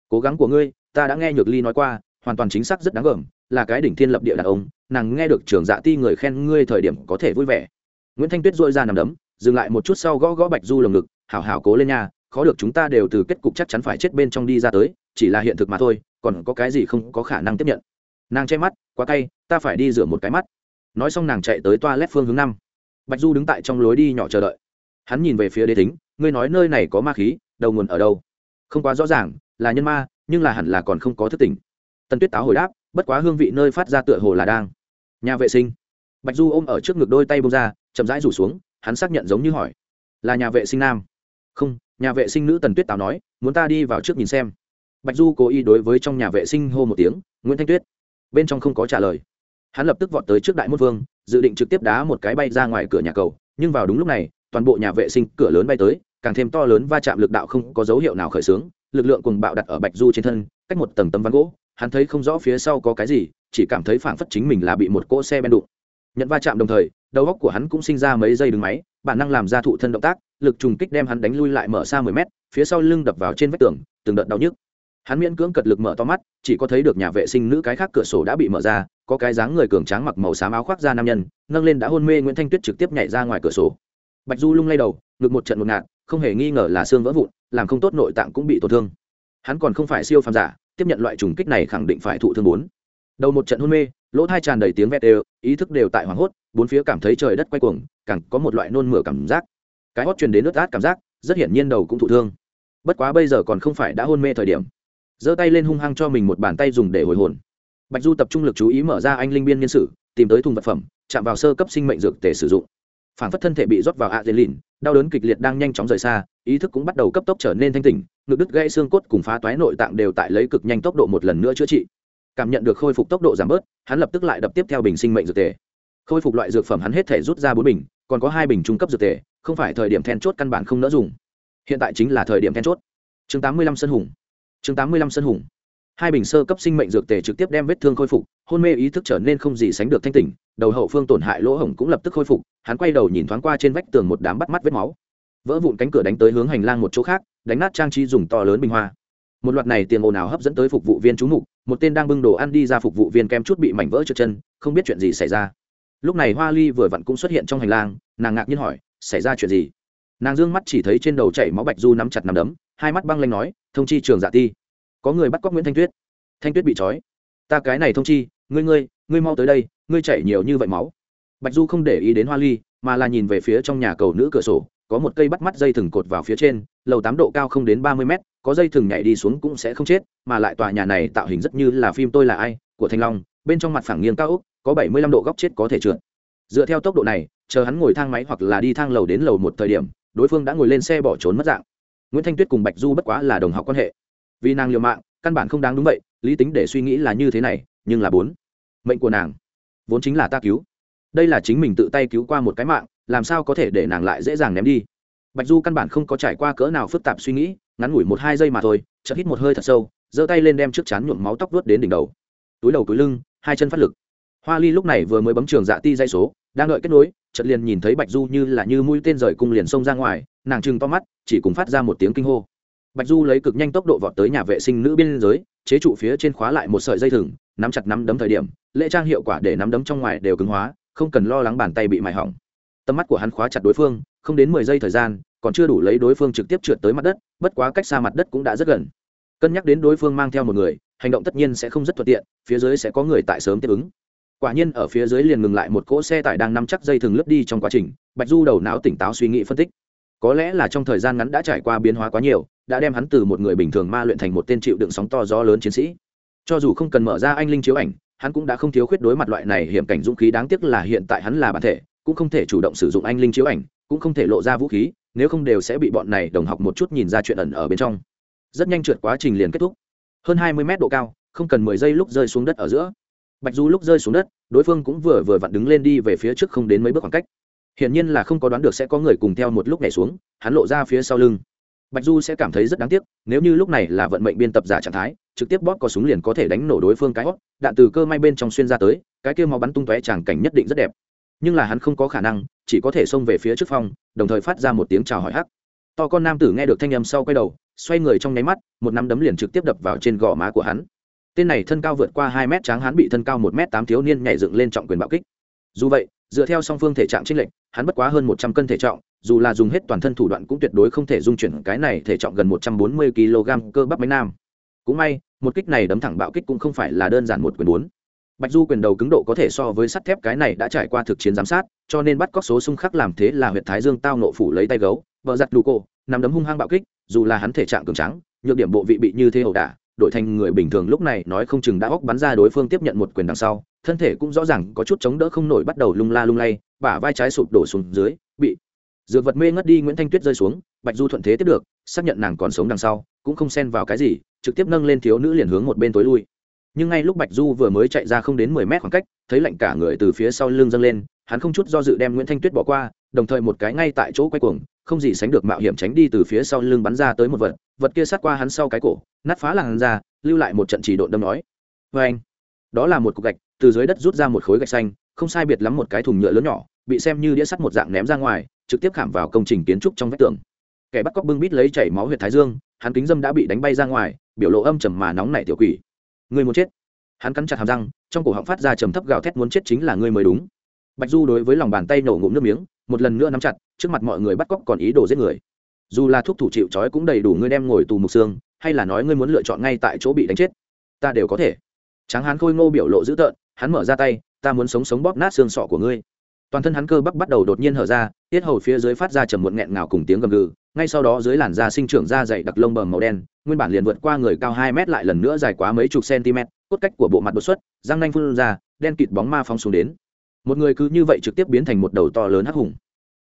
Cố gắng của ngươi, ta đã nghe nhược ly nói qua, hoàn toàn chính xác rất đáng gờm, là cái đỉnh thiên lập địa đàn ông, nàng nghe được trưởng dạ ti người khen ngươi thời điểm có thể vui vẻ. Nguyễn thanh tuyết dội ra nằm đấm, dừng lại một chút sau gõ gõ bạch du lồng ngực, hảo hảo cố lên nha, khó được chúng ta đều từ kết cục chắc chắn phải chết bên trong đi ra tới, chỉ là hiện thực mà thôi, còn có cái gì không có khả năng tiếp nhận nàng che mắt quá tay, ta phải đi rửa một cái mắt. Nói xong nàng chạy tới toa lét phương hướng năm. Bạch du đứng tại trong lối đi nhỏ chờ đợi. Hắn nhìn về phía đế thính ngươi nói nơi này có ma khí đầu nguồn ở đâu? Không quá rõ ràng là nhân ma nhưng là hẳn là còn không có thức tỉnh. Tần tuyết táo hồi đáp bất quá hương vị nơi phát ra tựa hồ là đang. Nhà vệ sinh. Bạch du ôm ở trước ngực đôi tay bông ra chậm rãi rủ xuống hắn xác nhận giống như hỏi. Là nhà vệ sinh nam. Không nhà vệ sinh nữ tần tuyết táo nói muốn ta đi vào trước nhìn xem. Bạch du cố ý đối với trong nhà vệ sinh hô một tiếng nguyễn thanh tuyết bên trong không có trả lời. Hắn lập tức vọt tới trước đại môn vương, dự định trực tiếp đá một cái bay ra ngoài cửa nhà cầu, nhưng vào đúng lúc này, toàn bộ nhà vệ sinh cửa lớn bay tới, càng thêm to lớn va chạm lực đạo không có dấu hiệu nào khởi xướng, lực lượng cùng bạo đặt ở bạch du trên thân, cách một tầng tấm ván gỗ, hắn thấy không rõ phía sau có cái gì, chỉ cảm thấy phảng phất chính mình là bị một cỗ xe ben đụng. Nhận va chạm đồng thời, đầu góc của hắn cũng sinh ra mấy giây đứng máy, bản năng làm ra thụ thân động tác, lực trùng kích đem hắn đánh lui lại mở xa mười mét, phía sau lưng đập vào trên vách tường, từng đợt đau nhức hắn miễn cưỡng cật lực mở to mắt, chỉ có thấy được nhà vệ sinh nữ cái khác cửa sổ đã bị mở ra, có cái dáng người cường tráng mặc màu xám áo khoác da nam nhân, nâng lên đã hôn mê nguyễn thanh tuyết trực tiếp nhảy ra ngoài cửa sổ. Bạch du lung lay đầu, ngực một trận một ngạt, không hề nghi ngờ là xương vỡ vụn, làm không tốt nội tạng cũng bị tổn thương. Hắn còn không phải siêu phàm giả, tiếp nhận loại trùng kích này khẳng định phải thụ thương bốn. Đầu một trận hôn mê, lỗ thai tràn đầy tiếng vét đều, ý thức đều tại hoảng hốt, bốn phía cảm thấy trời đất quay cuồng, càng có một loại nôn mửa cảm giác. Cái hót truyền đến nước át cảm giác, rất hiển nhiên đầu cũng thụ thương. Bất quá bây giờ còn không phải đã hôn mê thời điểm giơ tay lên hung hăng cho mình một bàn tay dùng để hồi hồn. Bạch du tập trung lực chú ý mở ra anh linh biên nhân sự, tìm tới thùng vật phẩm, chạm vào sơ cấp sinh mệnh dược để sử dụng. Phản phất thân thể bị rót vào ạ dê lìn đau đớn kịch liệt đang nhanh chóng rời xa, ý thức cũng bắt đầu cấp tốc trở nên thanh tỉnh, ngực đứt gãy xương cốt cùng phá toái nội tạng đều tại lấy cực nhanh tốc độ một lần nữa chữa trị. Cảm nhận được khôi phục tốc độ giảm bớt, hắn lập tức lại đập tiếp theo bình sinh mệnh dược tề. Khôi phục loại dược phẩm hắn hết thể rút ra bốn bình, còn có hai bình trung cấp dược tề, không phải thời điểm then chốt căn bản không nỡ dùng. Hiện tại chính là thời điểm then chốt. Chương tám mươi lăm sân hùng chương tám mươi lăm sân hùng. Hai bình sơ cấp sinh mệnh dược tề trực tiếp đem vết thương khôi phục, hôn mê ý thức trở nên không gì sánh được thanh tỉnh, đầu hậu phương tổn hại lỗ hổng cũng lập tức khôi phục, hắn quay đầu nhìn thoáng qua trên vách tường một đám bắt mắt vết máu. Vỡ vụn cánh cửa đánh tới hướng hành lang một chỗ khác, đánh nát trang trí dùng to lớn bình hoa. Một loạt này tiền ồn ào hấp dẫn tới phục vụ viên trú mục, một tên đang bưng đồ ăn đi ra phục vụ viên kem chút bị mảnh vỡ trượt chân, không biết chuyện gì xảy ra. Lúc này hoa ly vừa vặn cũng xuất hiện trong hành lang, nàng ngạc nhiên hỏi, xảy ra chuyện gì? Nàng d ư ơ n g mắt chỉ thấy trên đầu chảy máu bạch du nắm chặt nằm đấm hai mắt băng lanh nói, thông chi trường dạ ti. Có người bắt cóc nguyễn thanh tuyết. Thanh tuyết bị trói. Ta cái này thông chi, ngươi ngươi ngươi mau tới đây, ngươi chảy nhiều như vậy máu. Bạch du không để ý đến hoa ly, mà là nhìn về phía trong nhà cầu nữ cửa sổ, có một cây bắt mắt dây thừng cột vào phía trên, lầu tám độ cao không đến ba mươi mét, có dây thừng nhảy đi xuống cũng sẽ không chết, mà lại tòa nhà này tạo hình rất như là phim tôi là ai, của thanh long, bên trong mặt phẳng nghiêng cao úc có bảy mươi lăm độ góc chết có thể trượt. Dựa theo tốc độ này, chờ hắn ngồi thang máy hoặc là đi thang lầu đến lầu một thời điểm, đối phương đã ngồi lên xe bỏ trốn mất dạng nguyễn thanh tuyết cùng bạch du bất quá là đồng học quan hệ. Vì nàng liều mạng, căn bản không đáng đúng vậy, lý tính để suy nghĩ là như thế này, nhưng là bốn. Mệnh của nàng. Vốn chính là ta cứu. Đây là chính mình tự tay cứu qua một cái mạng, làm sao có thể để nàng lại dễ dàng ném đi? Bạch du căn bản không có trải qua cỡ nào phức tạp suy nghĩ, ngắn ngủi một hai giây mà thôi, chợt hít một hơi thật sâu, giơ tay lên đem trước chán nhuộm máu tóc vớt đến đỉnh đầu. Túi đầu túi lưng, hai chân phát lực. Hoa ly lúc này vừa mới bấm trường dạ ti dây số, đang đợi kết nối, chợt liền nhìn thấy bạch du như là như mũi tên rời cung liền xông ra ngoài, nàng trừng to mắt chỉ cùng phát ra một tiếng kinh hô. Bạch du lấy cực nhanh tốc độ vọt tới nhà vệ sinh nữ biên giới, chế trụ phía trên khóa lại một sợi dây thừng, nắm chặt nắm đấm thời điểm, lễ trang hiệu quả để nắm đấm trong ngoài đều cứng hóa, không cần lo lắng bàn tay bị mài hỏng. Tầm mắt của hắn khóa chặt đối phương, không đến mười giây thời gian, còn chưa đủ lấy đối phương trực tiếp trượt tới mặt đất, bất quá cách xa mặt đất cũng đã rất gần. Cân nhắc đến đối phương mang theo một người, hành động tất nhiên sẽ không rất thuận tiện, phía dưới sẽ có người tại sớm tiếp ứng. Quả nhiên ở phía dưới liền ngừng lại một cỗ xe tải đang nắm chắc dây thừng lướt đi trong quá trình, bạch du đầu não tỉnh táo suy nghĩ phân tích có lẽ là trong thời gian ngắn đã trải qua biến hóa quá nhiều, đã đem hắn từ một người bình thường ma luyện thành một tên chịu đựng sóng to gió lớn chiến sĩ. Cho dù không cần mở ra anh linh chiếu ảnh, hắn cũng đã không thiếu khuyết đối mặt loại này hiểm cảnh dũng khí đáng tiếc là hiện tại hắn là bản thể, cũng không thể chủ động sử dụng anh linh chiếu ảnh, cũng không thể lộ ra vũ khí, nếu không đều sẽ bị bọn này đồng học một chút nhìn ra chuyện ẩn ở bên trong. Rất nhanh trượt quá trình liền kết thúc. Hơn hai mươi mét độ cao, không cần mười giây lúc rơi xuống đất ở giữa. Bạch du lúc rơi xuống đất, đối phương cũng vừa vừa vặn đứng lên đi về phía trước không đến mấy bước khoảng cách hiển nhiên là không có đoán được sẽ có người cùng theo một lúc nhảy xuống, hắn lộ ra phía sau lưng. Bạch du sẽ cảm thấy rất đáng tiếc, nếu như lúc này là vận mệnh biên tập giả trạng thái, trực tiếp bóp có súng liền có thể đánh nổ đối phương cái hót đạn từ cơ may bên trong xuyên ra tới, cái kia máu bắn tung tóe tràng cảnh nhất định rất đẹp. Nhưng là hắn không có khả năng, chỉ có thể xông về phía trước phong đồng thời phát ra một tiếng chào hỏi hắc. To con nam tử nghe được thanh âm sau quay đầu, xoay người trong nháy mắt, một nắm đấm liền trực tiếp đập vào trên gò má của hắn. Tên này thân cao vượt qua hai mét tráng hắn bị thân cao một m tám thiếu niên nhảy dựng lên trọng quyền bạo kích. Dù vậy, dựa theo song phương thể trạng trinh lệnh hắn bất quá hơn một trăm cân thể trọng, dù là dùng hết toàn thân thủ đoạn cũng tuyệt đối không thể dung chuyển cái này thể trọng gần một trăm bốn mươi kg cơ bắp bánh nam. Cũng may, một kích này đấm thẳng bạo kích cũng không phải là đơn giản một quyền bốn. Bạch du quyền đầu cứng độ có thể so với sắt thép cái này đã trải qua thực chiến giám sát, cho nên bắt cóc số xung khắc làm thế là huyện thái dương tao nộ phủ lấy tay gấu, vợ giặt đủ cổ nằm đấm hung hăng bạo kích, dù là hắn thể trạng cường trắng nhược điểm bộ vị bị như thế ẩu đả đổi thành người bình thường lúc này nói không chừng đã óc bắn ra đối phương tiếp nhận một quyền đằng sau, thân thể cũng rõ ràng có chút chống đỡ không nổi bắt đầu lung la lung lay, bả vai trái sụp đổ xuống dưới, bị dược vật mê ngất đi nguyễn thanh tuyết rơi xuống, bạch du thuận thế tiếp được, xác nhận nàng còn sống đằng sau, cũng không xen vào cái gì, trực tiếp nâng lên thiếu nữ liền hướng một bên tối lui. Nhưng ngay lúc bạch du vừa mới chạy ra không đến mười mét khoảng cách, thấy lạnh cả người từ phía sau lưng dâng lên, hắn không chút do dự đem nguyễn thanh tuyết bỏ qua, đồng thời một cái ngay tại chỗ quay cuồng không gì sánh được mạo hiểm tránh đi từ phía sau lưng bắn ra tới một vật vật kia sát qua hắn sau cái cổ, nát phá làn ra lưu lại một trận chỉ độn đâm nói. Vê anh, đó là một cục gạch, từ dưới đất rút ra một khối gạch xanh, không sai biệt lắm một cái thùng nhựa lớn nhỏ, bị xem như đĩa sắt một dạng ném ra ngoài, trực tiếp khảm vào công trình kiến trúc trong vách tường. Kẻ bắt cóc bưng bít lấy chảy máu huyệt thái dương, hắn kính dâm đã bị đánh bay ra ngoài, biểu lộ âm trầm mà nóng nảy tiểu quỷ. Người muốn chết. Hắn cắn chặt hàm răng, trong cổ họng phát ra trầm thấp gào thét muốn chết chính là ngươi mới đúng. Bạch du đối với lòng bàn tay nổ ngụm nước miếng một lần nữa nắm chặt, trước mặt mọi người bắt cóc còn ý đồ giết người. Dù là thuốc thủ chịu trói cũng đầy đủ ngươi đem ngồi tù mục xương, hay là nói ngươi muốn lựa chọn ngay tại chỗ bị đánh chết, ta đều có thể. Tráng hán khôi ngô biểu lộ dữ tợn, hắn mở ra tay, ta muốn sống sống bóp nát xương sọ của ngươi. Toàn thân hắn cơ bắp bắt đầu đột nhiên hở ra, tiết hầu phía dưới phát ra trầm muộn nghẹn ngào cùng tiếng gầm gừ, ngay sau đó dưới làn da sinh trưởng da dày đặc lông bờ màu đen, nguyên bản liền vượt qua người cao hai mét lại lần nữa dài quá mấy chục cm cốt cách của bộ mặt đột xuất, răng nanh phun ra, đen kịt bóng ma phóng xuống đến một người cứ như vậy trực tiếp biến thành một đầu to lớn hắc hùng.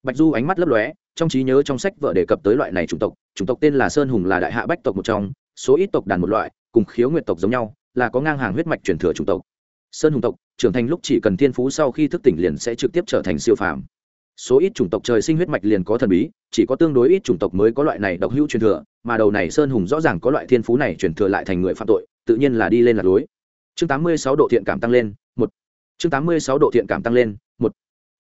Bạch du ánh mắt lấp lóe, trong trí nhớ trong sách vợ đề cập tới loại này chủng tộc chủng tộc tên là sơn hùng là đại hạ bách tộc một trong, số ít tộc đàn một loại, cùng khiếu nguyệt tộc giống nhau, là có ngang hàng huyết mạch truyền thừa chủng tộc. Sơn hùng tộc, trưởng thành lúc chỉ cần thiên phú sau khi thức tỉnh liền sẽ trực tiếp trở thành siêu phàm. Số ít chủng tộc trời sinh huyết mạch liền có thần bí, chỉ có tương đối ít chủng tộc mới có loại này độc hữu truyền thừa, mà đầu này sơn hùng rõ ràng có loại thiên phú này truyền thừa lại thành người phạm tội, tự nhiên là đi lên lạc lối. Chương 86 độ thiện cảm tăng lên, một chương 86 độ thiện cảm tăng lên, một.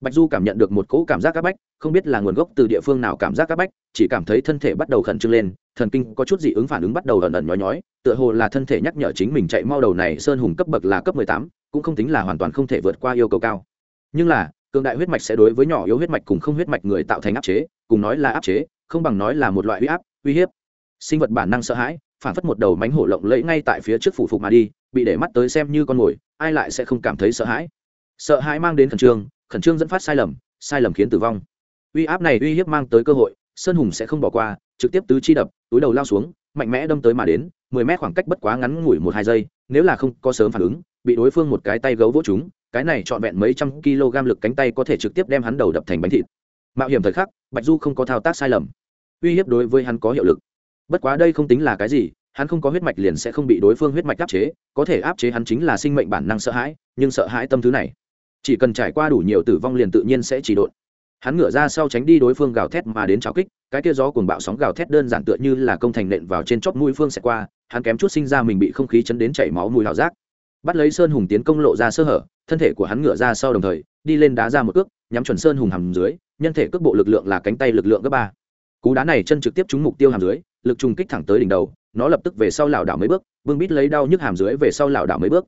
Bạch du cảm nhận được một cỗ cảm giác áp bách, không biết là nguồn gốc từ địa phương nào cảm giác áp bách, chỉ cảm thấy thân thể bắt đầu khẩn trương lên, thần kinh có chút dị ứng phản ứng bắt đầu ẩn ẩn nhói nhói, tựa hồ là thân thể nhắc nhở chính mình chạy mau đầu này sơn hùng cấp bậc là cấp mười tám, cũng không tính là hoàn toàn không thể vượt qua yêu cầu cao. Nhưng là, cường đại huyết mạch sẽ đối với nhỏ yếu huyết mạch cùng không huyết mạch người tạo thành áp chế, cùng nói là áp chế, không bằng nói là một loại uy áp, uy hiếp. Sinh vật bản năng sợ hãi, phản phất một đầu mánh hổ lộng lẫy ngay tại phía trước phủ phục mà đi, bị để mắt tới xem như con mồi ai lại sẽ không cảm thấy sợ hãi? Sợ hãi mang đến khẩn trương khẩn trương dẫn phát sai lầm sai lầm khiến tử vong. Uy áp này uy hiếp mang tới cơ hội, sơn hùng sẽ không bỏ qua, trực tiếp tứ chi đập, túi đầu lao xuống, mạnh mẽ đâm tới mà đến, mười mét khoảng cách bất quá ngắn ngủi một hai giây, nếu là không có sớm phản ứng, bị đối phương một cái tay gấu vỗ chúng cái này trọn vẹn mấy trăm kg lực cánh tay có thể trực tiếp đem hắn đầu đập thành bánh thịt. Mạo hiểm thời khắc, bạch du không có thao tác sai lầm. Uy hiếp đối với hắn có hiệu lực. Bất quá đây không tính là cái gì hắn không có huyết mạch liền sẽ không bị đối phương huyết mạch áp chế, có thể áp chế hắn chính là sinh mệnh bản năng sợ hãi, nhưng sợ hãi tâm thứ này. Chỉ cần trải qua đủ nhiều tử vong liền tự nhiên sẽ chỉ độn. Hắn ngửa ra sau tránh đi đối phương gào thét mà đến cháo kích, cái kia gió cuồng bạo sóng gào thét đơn giản tựa như là công thành nện vào trên chóp mũi phương sẽ qua, hắn kém chút sinh ra mình bị không khí chấn đến chảy máu mùi hào giác. Bắt lấy sơn hùng tiến công lộ ra sơ hở, thân thể của hắn ngửa ra sau đồng thời, đi lên đá ra một cước, nhắm chuẩn sơn hùng hầm dưới, nhân thể cước bộ lực lượng là cánh tay lực lượng cấp ba. Cú đá này chân trực tiếp trúng mục tiêu hàm dưới, lực trùng kích thẳng tới đỉnh đầu nó lập tức về sau lảo đảo mấy bước, vương bít lấy đau nhức hàm dưới về sau lảo đảo mấy bước.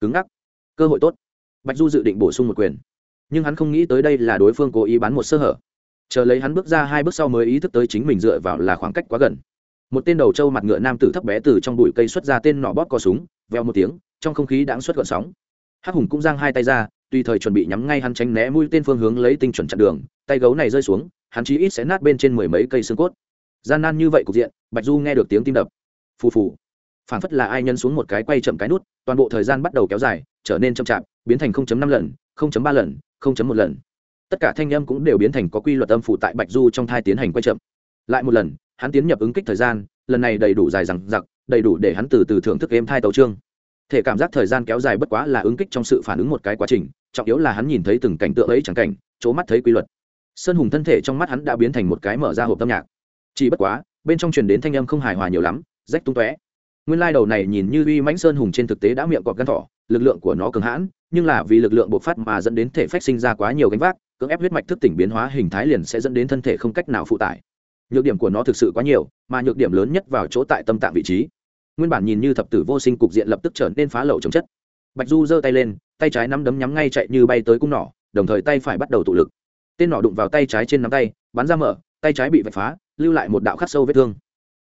Cứng ngắc. Cơ hội tốt. Bạch du dự định bổ sung một quyền. Nhưng hắn không nghĩ tới đây là đối phương cố ý bán một sơ hở. Chờ lấy hắn bước ra hai bước sau mới ý thức tới chính mình dựa vào là khoảng cách quá gần. Một tên đầu trâu mặt ngựa nam tử thấp bé từ trong bụi cây xuất ra tên nọ bóp co súng, veo một tiếng, trong không khí đãng xuất gọn sóng. Hắc hùng cũng giang hai tay ra, tùy thời chuẩn bị nhắm ngay hắn tránh né mũi tên phương hướng lấy tinh chuẩn chặn đường, tay gấu này rơi xuống, hắn chí ít sẽ nát bên trên mười mấy cây xương cốt. Gian nan như vậy cục diện, bạch du nghe được tiếng tim đập phù phù. Phản phất là ai nhân xuống một cái quay chậm cái nút, toàn bộ thời gian bắt đầu kéo dài, trở nên chậm chạp, biến thành 0.5 lần 0.3 lần 0.1 lần. Tất cả thanh âm cũng đều biến thành có quy luật âm phụ tại bạch du trong thai tiến hành quay chậm. Lại một lần, hắn tiến nhập ứng kích thời gian, lần này đầy đủ dài rằng giặc đầy đủ để hắn từ từ thưởng thức êm thai tàu trương thể cảm giác thời gian kéo dài bất quá là ứng kích trong sự phản ứng một cái quá trình, trọng yếu là hắn nhìn thấy từng cảnh tượng ấy chẳng cảnh, chỗ mắt thấy quy luật. Sơn hùng thân thể trong mắt hắn đã biến thành một cái mở ra hộp âm nhạc. Chỉ bất quá, bên trong truyền đến thanh âm không hài hòa nhiều lắm rách tung tóe. Nguyên lai đầu này nhìn như uy mãnh sơn hùng trên thực tế đã miệng cọp gan thỏ, lực lượng của nó cường hãn, nhưng là vì lực lượng bộc phát mà dẫn đến thể phách sinh ra quá nhiều gánh vác, cưỡng ép huyết mạch thức tỉnh biến hóa hình thái liền sẽ dẫn đến thân thể không cách nào phụ tải. Nhược điểm của nó thực sự quá nhiều, mà nhược điểm lớn nhất vào chỗ tại tâm tạng vị trí. Nguyên bản nhìn như thập tử vô sinh cục diện lập tức trở nên phá lậu chống chất. Bạch du giơ tay lên, tay trái nắm đấm nhắm ngay chạy như bay tới cung nỏ, đồng thời tay phải bắt đầu tụ lực. Tên nỏ đụng vào tay trái trên nắm tay, bắn ra mở, tay trái bị vạch phá, lưu lại một đạo khắc sâu vết thương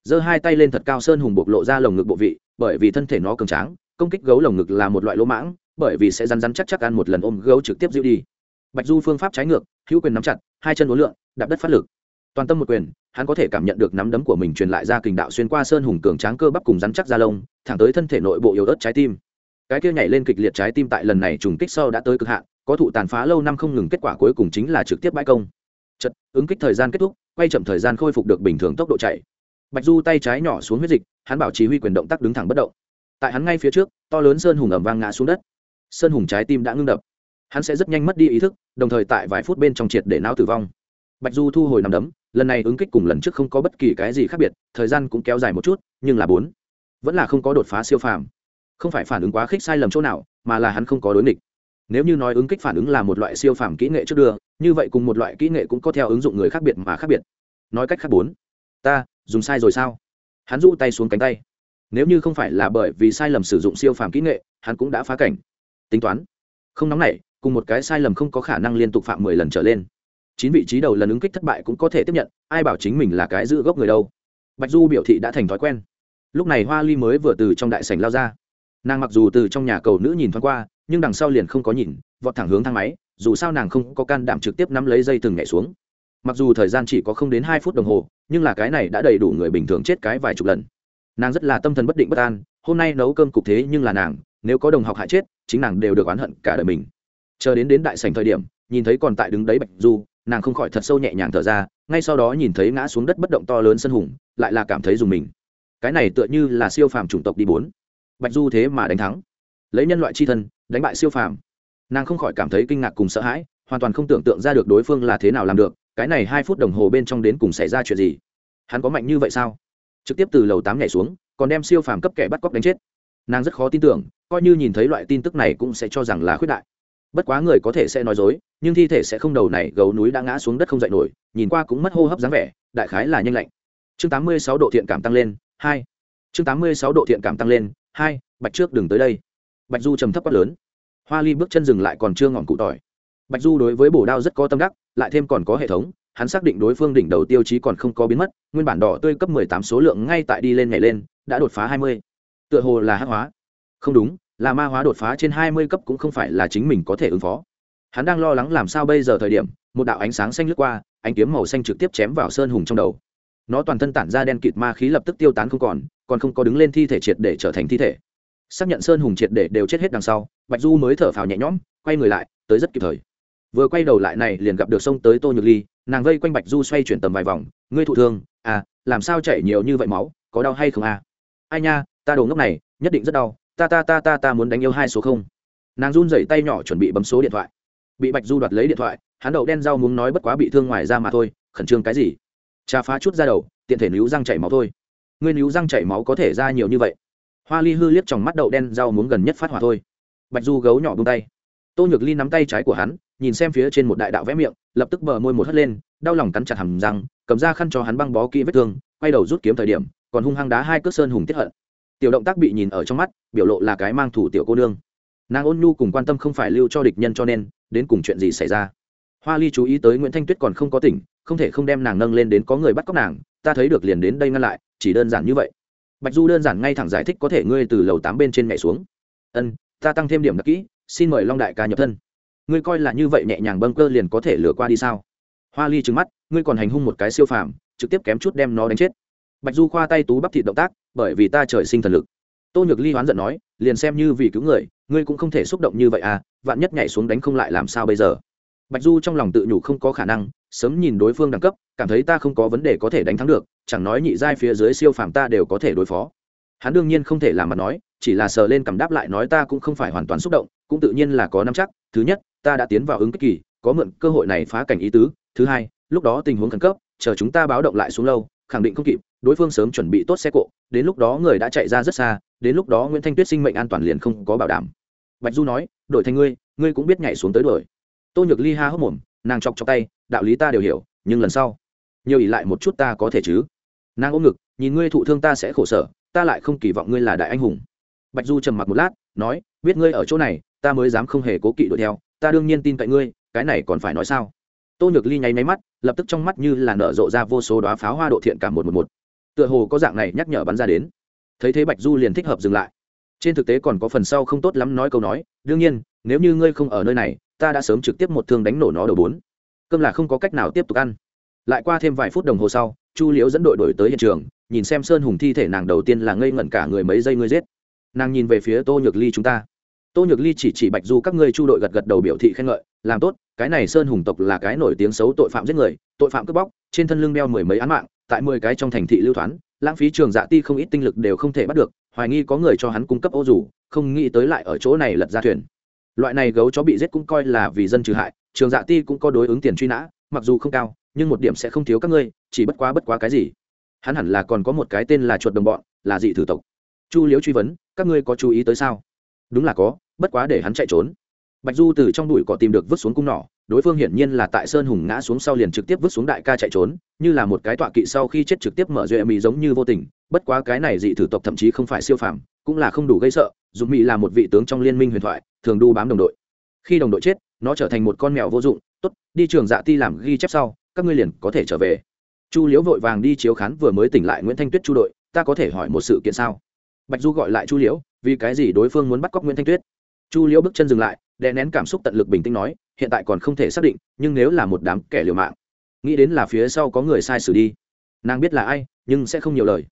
giơ hai tay lên thật cao sơn hùng bộc lộ ra lồng ngực bộ vị, bởi vì thân thể nó cường tráng, công kích gấu lồng ngực là một loại lỗ mãng, bởi vì sẽ rắn rắn chắc chắc ăn một lần ôm gấu trực tiếp dịu đi. Bạch du phương pháp trái ngược, hữu quyền nắm chặt, hai chân uốn lượn, đạp đất phát lực. Toàn tâm một quyền, hắn có thể cảm nhận được nắm đấm của mình truyền lại ra kình đạo xuyên qua sơn hùng cường tráng cơ bắp cùng rắn chắc da lông, thẳng tới thân thể nội bộ yếu ớt trái tim. Cái kia nhảy lên kịch liệt trái tim tại lần này trùng kích sau đã tới cực hạn, có thụ tàn phá lâu năm không ngừng kết quả cuối cùng chính là trực tiếp bãi công. Chật ứng kích thời gian kết thúc, quay chậm thời gian khôi phục được bình thường tốc độ chạy bạch du tay trái nhỏ xuống huyết dịch, hắn bảo trì huy quyền động tác đứng thẳng bất động. Tại hắn ngay phía trước, to lớn sơn hùng ẩm vang ngã xuống đất. Sơn hùng trái tim đã ngưng đập. Hắn sẽ rất nhanh mất đi ý thức, đồng thời tại vài phút bên trong triệt để não tử vong. Bạch du thu hồi nằm đấm, lần này ứng kích cùng lần trước không có bất kỳ cái gì khác biệt, thời gian cũng kéo dài một chút, nhưng là bốn. Vẫn là không có đột phá siêu phàm. Không phải phản ứng quá khích sai lầm chỗ nào, mà là hắn không có đối nghịch. Nếu như nói ứng kích phản ứng là một loại siêu phàm kỹ nghệ trước đưa, như vậy cùng một loại kỹ nghệ cũng có theo ứng dụng người khác biệt mà khác biệt. Nói cách khác bốn. Ta dùng sai rồi sao? Hắn rũ tay xuống cánh tay. Nếu như không phải là bởi vì sai lầm sử dụng siêu phàm kỹ nghệ, hắn cũng đã phá cảnh. Tính toán. Không nóng nảy, cùng một cái sai lầm không có khả năng liên tục phạm mười lần trở lên. Chín vị trí đầu lần ứng kích thất bại cũng có thể tiếp nhận, ai bảo chính mình là cái giữ gốc người đâu. Bạch du biểu thị đã thành thói quen. Lúc này hoa ly mới vừa từ trong đại sảnh lao ra. Nàng mặc dù từ trong nhà cầu nữ nhìn thoáng qua, nhưng đằng sau liền không có nhìn, vọt thẳng hướng thang máy, dù sao nàng không có can đảm trực tiếp nắm lấy dây từng nhảy xuống mặc dù thời gian chỉ có không đến hai phút đồng hồ, nhưng là cái này đã đầy đủ người bình thường chết cái vài chục lần. Nàng rất là tâm thần bất định bất an, hôm nay nấu cơm cục thế nhưng là nàng, nếu có đồng học hại chết, chính nàng đều được oán hận cả đời mình. Chờ đến đến đại sảnh thời điểm, nhìn thấy còn tại đứng đấy bạch du, nàng không khỏi thật sâu nhẹ nhàng thở ra, ngay sau đó nhìn thấy ngã xuống đất bất động to lớn sân hùng, lại là cảm thấy dùng mình. Cái này tựa như là siêu phàm chủng tộc đi bốn. Bạch du thế mà đánh thắng. Lấy nhân loại c h i thân, đánh bại siêu phàm. Nàng không khỏi cảm thấy kinh ngạc cùng sợ hãi, hoàn toàn không tưởng tượng ra được đối phương là thế nào làm được cái này hai phút đồng hồ bên trong đến cùng xảy ra chuyện gì? Hắn có mạnh như vậy sao? Trực tiếp từ lầu tám nhảy xuống, còn đem siêu phàm cấp kẻ bắt cóc đánh chết. Nàng rất khó tin tưởng, coi như nhìn thấy loại tin tức này cũng sẽ cho rằng là khuyết đại. Bất quá người có thể sẽ nói dối, nhưng thi thể sẽ không đầu này, gấu núi đã ngã xuống đất không dậy nổi, nhìn qua cũng mất hô hấp dáng vẻ, đại khái là nhanh lạnh. Chương tám mươi sáu độ thiện cảm tăng lên, hai. Chương tám mươi sáu độ thiện cảm tăng lên, hai, bạch trước đừng tới đây. Bạch du trầm thấp quát lớn. Hoa ly bước chân dừng lại còn chưa ngọn cụ tỏi. Bạch du đối với bổ đao rất có tâm đắc lại thêm còn có hệ thống, hắn xác định đối phương đỉnh đầu tiêu chí còn không có biến mất, nguyên bản đỏ tươi cấp mười tám số lượng ngay tại đi lên nhảy lên, đã đột phá hai mươi. Tựa hồ là hắc hóa. Không đúng, là ma hóa đột phá trên hai mươi cấp cũng không phải là chính mình có thể ứng phó. Hắn đang lo lắng làm sao bây giờ thời điểm, một đạo ánh sáng xanh lướt qua, ánh kiếm màu xanh trực tiếp chém vào sơn hùng trong đầu. Nó toàn thân tản ra đen kịt ma khí lập tức tiêu tán không còn còn không có đứng lên thi thể triệt để trở thành thi thể. Xác nhận sơn hùng triệt để đều chết hết đằng sau, bạch du mới thở phào nhẹ nhõm, quay người lại, tới rất kịp thời vừa quay đầu lại này liền gặp được sông tới tô nhược ly, nàng vây quanh bạch du xoay chuyển tầm vài vòng, ngươi thụ thương à làm sao chảy nhiều như vậy máu, có đau hay không à? Ai nha, ta đồ ngốc này, nhất định rất đau, ta ta ta ta ta muốn đánh yêu hai số không. Nàng run rẩy tay nhỏ chuẩn bị bấm số điện thoại. Bị bạch du đoạt lấy điện thoại, hắn đậu đen rau muốn nói bất quá bị thương ngoài ra mà thôi, khẩn trương cái gì? Trà phá chút ra đầu, tiện thể níu răng chảy máu thôi. Ngươi níu răng chảy máu có thể ra nhiều như vậy. Hoa ly hư liếc trong mắt đậu đen rau muốn gần nhất phát hỏa thôi. Bạch du gấu nhỏ bông tay. Tô nhược ly nắm tay trái của hắn nhìn xem phía trên một đại đạo vẽ miệng, lập tức bờ môi một hất lên, đau lòng cắn chặt hầm răng, cầm ra khăn cho hắn băng bó kỹ vết thương, quay đầu rút kiếm thời điểm, còn hung hăng đá hai cước sơn hùng tiết hận. Tiểu động tác bị nhìn ở trong mắt, biểu lộ là cái mang thủ tiểu cô nương. Nàng ôn nhu cùng quan tâm không phải lưu cho địch nhân cho nên, đến cùng chuyện gì xảy ra? Hoa ly chú ý tới nguyễn thanh tuyết còn không có tỉnh, không thể không đem nàng nâng lên đến có người bắt cóc nàng, ta thấy được liền đến đây ngăn lại, chỉ đơn giản như vậy. Bạch du đơn giản ngay thẳng giải thích có thể ngươi từ lầu tám bên trên nhảy xuống. Ân, ta tăng thêm điểm đặc kỹ, xin mời long đại ca nhập thân ngươi coi là như vậy nhẹ nhàng bâng cơ liền có thể lừa qua đi sao? Hoa ly trừng mắt, ngươi còn hành hung một cái siêu phàm, trực tiếp kém chút đem nó đánh chết. Bạch du khoa tay tú bắp thịt động tác, bởi vì ta trời sinh thần lực. Tô nhược ly hoán giận nói, liền xem như vì cứu người, ngươi cũng không thể xúc động như vậy à vạn nhất nhảy xuống đánh không lại làm sao bây giờ? Bạch du trong lòng tự nhủ không có khả năng, sớm nhìn đối phương đẳng cấp, cảm thấy ta không có vấn đề có thể đánh thắng được, chẳng nói nhị giai phía dưới siêu phàm ta đều có thể đối phó. Hắn đương nhiên không thể làm mà nói, chỉ là sờ lên cầm đáp lại nói ta cũng không phải hoàn toàn xúc động cũng tự nhiên là có năm chắc. Thứ nhất, ta đã tiến vào ứng kích kỳ, có mượn cơ hội này phá cảnh ý tứ. Thứ hai, lúc đó tình huống khẩn cấp, chờ chúng ta báo động lại xuống lâu, khẳng định không kịp, đối phương sớm chuẩn bị tốt xe cộ. Đến lúc đó người đã chạy ra rất xa, đến lúc đó nguyễn thanh tuyết sinh mệnh an toàn liền không có bảo đảm. Bạch du nói, đổi thành ngươi ngươi cũng biết nhảy xuống tới đuổi. Tô nhược ly ha hốc mồm, nàng chọc chọc tay, đạo lý ta đều hiểu, nhưng lần sau nhiều ỉ lại một chút ta có thể chứ? Nàng ôm ngực, nhìn ngươi thụ thương ta sẽ khổ sở, ta lại không kỳ vọng ngươi là đại anh hùng. Bạch du trầm mặc một lát, nói, biết ngươi ở chỗ này ta mới dám không hề cố kỵ đuổi theo, ta đương nhiên tin cậy ngươi, cái này còn phải nói sao? Tô nhược ly nháy máy mắt, lập tức trong mắt như là nở rộ ra vô số đoá pháo hoa độ thiện cảm một một một. Tựa hồ có dạng này nhắc nhở bắn ra đến. Thấy thế bạch du liền thích hợp dừng lại. Trên thực tế còn có phần sau không tốt lắm nói câu nói, đương nhiên, nếu như ngươi không ở nơi này, ta đã sớm trực tiếp một thương đánh nổ nó đầu bốn. Cơm là không có cách nào tiếp tục ăn. Lại qua thêm vài phút đồng hồ sau, chu liễu dẫn đội đổi tới hiện trường, nhìn xem sơn hùng thi thể nàng đầu tiên là ngây ngẩn cả người mấy giây ngươi giết. Nàng nhìn về phía tô nhược ly chúng ta tô nhược ly chỉ chỉ bạch du các ngươi chu đội gật gật đầu biểu thị khen ngợi, làm tốt, cái này sơn hùng tộc là cái nổi tiếng xấu tội phạm giết người, tội phạm cướp bóc, trên thân lưng đeo mười mấy án mạng, tại mười cái trong thành thị lưu thoán, lãng phí trường dạ ti không ít tinh lực đều không thể bắt được, hoài nghi có người cho hắn cung cấp ô dù, không nghĩ tới lại ở chỗ này lật ra thuyền. Loại này gấu chó bị giết cũng coi là vì dân trừ hại, trường dạ ti cũng có đối ứng tiền truy nã, mặc dù không cao, nhưng một điểm sẽ không thiếu các ngươi, chỉ bất quá bất quá cái gì? Hắn hẳn là còn có một cái tên là chuột đồng bọn, là dị thử tộc. Chu liếu truy vấn, các ngươi có chú ý tới sao? Đúng là có bất quá để hắn chạy trốn. Bạch du từ trong đùi cỏ tìm được vứt xuống cung nỏ, đối phương hiển nhiên là tại sơn hùng ngã xuống sau liền trực tiếp vứt xuống đại ca chạy trốn, như là một cái tọa kỵ sau khi chết trực tiếp mở duệ mỹ giống như vô tình, bất quá cái này dị thử tộc thậm chí không phải siêu phàm, cũng là không đủ gây sợ, dù mỹ là một vị tướng trong liên minh huyền thoại, thường đu bám đồng đội. Khi đồng đội chết, nó trở thành một con mèo vô dụng, tốt, đi trường dạ ti làm ghi chép sau, các ngươi liền có thể trở về. Chu liễu vội vàng đi chiếu khán vừa mới tỉnh lại nguyễn thanh tuyết chu đội, ta có thể hỏi một sự kiện sao? Bạch du gọi lại chu liễu, vì cái gì đối phương muốn bắt cóc nguyễn thanh tuyết? Chu liễu bước chân dừng lại, đè nén cảm xúc tận lực bình tĩnh nói, hiện tại còn không thể xác định, nhưng nếu là một đám kẻ liều mạng, nghĩ đến là phía sau có người sai xử đi. Nàng biết là ai, nhưng sẽ không nhiều lời.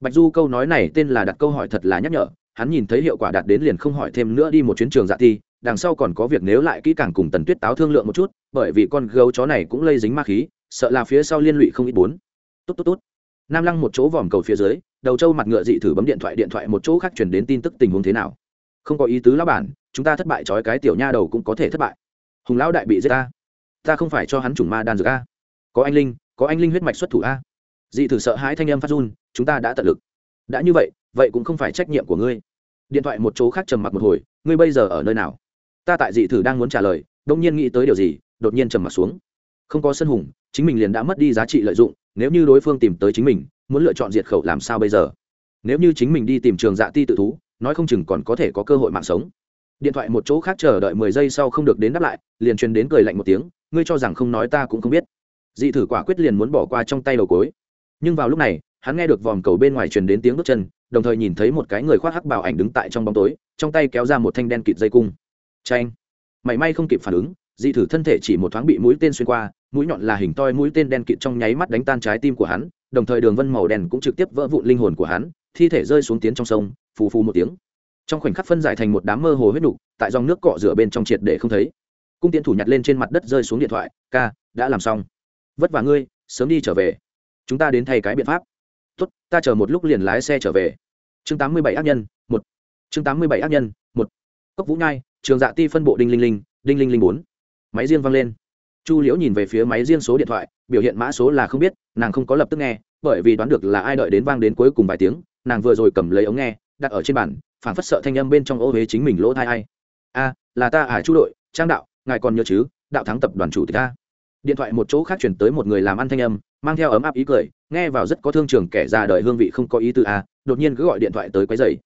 Bạch du câu nói này tên là đặt câu hỏi thật là nhắc nhở, hắn nhìn thấy hiệu quả đạt đến liền không hỏi thêm nữa đi một chuyến trường dạ thi, đằng sau còn có việc nếu lại kỹ càng cùng tần tuyết táo thương lượng một chút, bởi vì con gấu chó này cũng lây dính ma khí, sợ là phía sau liên lụy không ít bốn. Tốt tốt tốt. Nam lăng một chỗ vòm cầu phía dưới, đầu trâu mặt ngựa dị thử bấm điện thoại điện thoại một chỗ khác chuyển đến tin tức tình huống thế nào không có ý tứ lão bản, chúng ta thất bại trói cái tiểu nha đầu cũng có thể thất bại. Hùng lão đại bị giết ta. Ta không phải cho hắn chủng ma đan dược a. Có anh linh, có anh linh huyết mạch xuất thủ a. Dị thử sợ hãi thanh âm phát run, chúng ta đã tận lực. Đã như vậy vậy cũng không phải trách nhiệm của ngươi. Điện thoại một chỗ khác trầm mặc một hồi, ngươi bây giờ ở nơi nào? Ta tại dị thử đang muốn trả lời đông nhiên nghĩ tới điều gì, đột nhiên trầm mặc xuống. Không có sân hùng, chính mình liền đã mất đi giá trị lợi dụng, nếu như đối phương tìm tới chính mình, muốn lựa chọn diệt khẩu làm sao bây giờ? Nếu như chính mình đi tìm trường dạ ti tự thú nói không chừng còn có thể có cơ hội mạng sống. Điện thoại một chỗ khác chờ đợi mười giây sau không được đến đáp lại, liền truyền đến cười lạnh một tiếng, ngươi cho rằng không nói ta cũng không biết. Dị thử quả quyết liền muốn bỏ qua trong tay đầu cối. Nhưng vào lúc này, hắn nghe được vòm cầu bên ngoài truyền đến tiếng bước chân, đồng thời nhìn thấy một cái người khoác hắc bảo ảnh đứng tại trong bóng tối, trong tay kéo ra một thanh đen kịt dây cung. Tranh mảy may không kịp phản ứng, dị thử thân thể chỉ một thoáng bị mũi tên xuyên qua, mũi nhọn là hình toi mũi tên đen kịt trong nháy mắt đánh tan trái tim của hắn, đồng thời đường vân màu đen cũng trực tiếp vỡ vụn linh hồn của hắn thi thể rơi xuống tiến trong sông, phù phù một tiếng. Trong khoảnh khắc phân giải thành một đám mơ hồ huyết nục, tại dòng nước cọ rửa bên trong triệt để không thấy. Cung tiến thủ nhặt lên trên mặt đất rơi xuống điện thoại, ca, đã làm xong. Vất vả ngươi, sớm đi trở về. Chúng ta đến thay cái biện pháp. Tốt, ta chờ một lúc liền lái xe trở về. Chương tám mươi bảy ác nhân, một. Chương tám mươi bảy ác nhân, một. Cốc vũ nhai, trường dạ ti phân bộ đinh linh linh, đinh linh linh bốn. Máy riêng vang lên. Chu liễu nhìn về phía máy riêng số điện thoại, biểu hiện mã số là không biết, nàng không có lập tức nghe, bởi vì đoán được là ai đợi đến vang đến cuối cùng vài tiếng nàng vừa rồi cầm lấy ống nghe đặt ở trên bàn phản phất sợ thanh âm bên trong ô huế chính mình lỗ thai ai. A là ta ả à, chu đội trang đạo ngài còn nhớ chứ đạo thắng tập đoàn chủ tịch ta. Điện thoại một chỗ khác chuyển tới một người làm ăn thanh âm mang theo ấm áp ý cười nghe vào rất có thương trường kẻ già đời hương vị không có ý tư a à, đột nhiên cứ gọi điện thoại tới quấy dày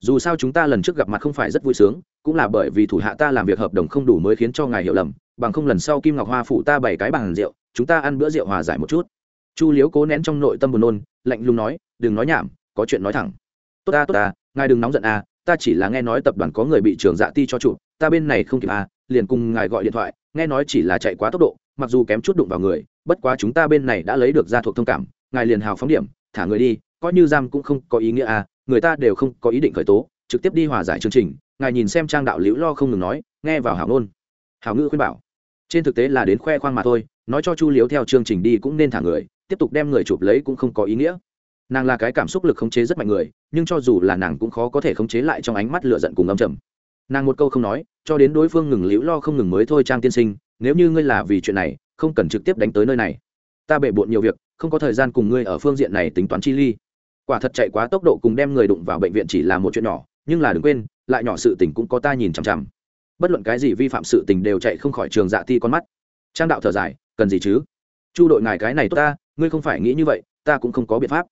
dù sao chúng ta lần trước gặp mặt không phải rất vui sướng cũng là bởi vì thủ hạ ta làm việc hợp đồng không đủ mới khiến cho ngài hiểu lầm bằng không lần sau kim ngọc hoa phụ ta bảy cái bằng rượu chúng ta ăn bữa rượu hòa giải một chút. Chu liếu cố nén trong nội tâm buồn nôn lạnh lùng nói đừng nói nhảm có chuyện nói thẳng. Tốt ta tốt ta, ngài đừng nóng giận à ta chỉ là nghe nói tập đoàn có người bị trưởng dạ ti cho chủ, ta bên này không kịp à liền cùng ngài gọi điện thoại, nghe nói chỉ là chạy quá tốc độ, mặc dù kém chút đụng vào người, bất quá chúng ta bên này đã lấy được ra thuộc thông cảm, ngài liền hào phóng điểm, thả người đi, coi như giam cũng không có ý nghĩa à người ta đều không có ý định khởi tố, trực tiếp đi hòa giải chương trình, ngài nhìn xem trang đạo liễu lo không ngừng nói, nghe vào hảo ngôn. Hảo ngữ khuyên bảo. Trên thực tế là đến khoe khoang mà thôi, nói cho chu liếu theo chương trình đi cũng nên thả người, tiếp tục đem người chụp lấy cũng không có ý nghĩa nàng là cái cảm xúc lực khống chế rất mạnh người, nhưng cho dù là nàng cũng khó có thể khống chế lại trong ánh mắt lựa giận cùng âm trầm. Nàng một câu không nói, cho đến đối phương ngừng liễu lo không ngừng mới thôi trang tiên sinh, nếu như ngươi là vì chuyện này, không cần trực tiếp đánh tới nơi này. Ta bể bộn nhiều việc, không có thời gian cùng ngươi ở phương diện này tính toán chi ly. Quả thật chạy quá tốc độ cùng đem người đụng vào bệnh viện chỉ là một chuyện nhỏ, nhưng là đừng quên, lại nhỏ sự tình cũng có ta nhìn chằm chằm. Bất luận cái gì vi phạm sự tình đều chạy không khỏi trường dạ thi con mắt. Trang đạo thở dài, cần gì chứ? Chu đội ngài cái này tốt ta, ngươi không phải nghĩ như vậy, ta cũng không có biện pháp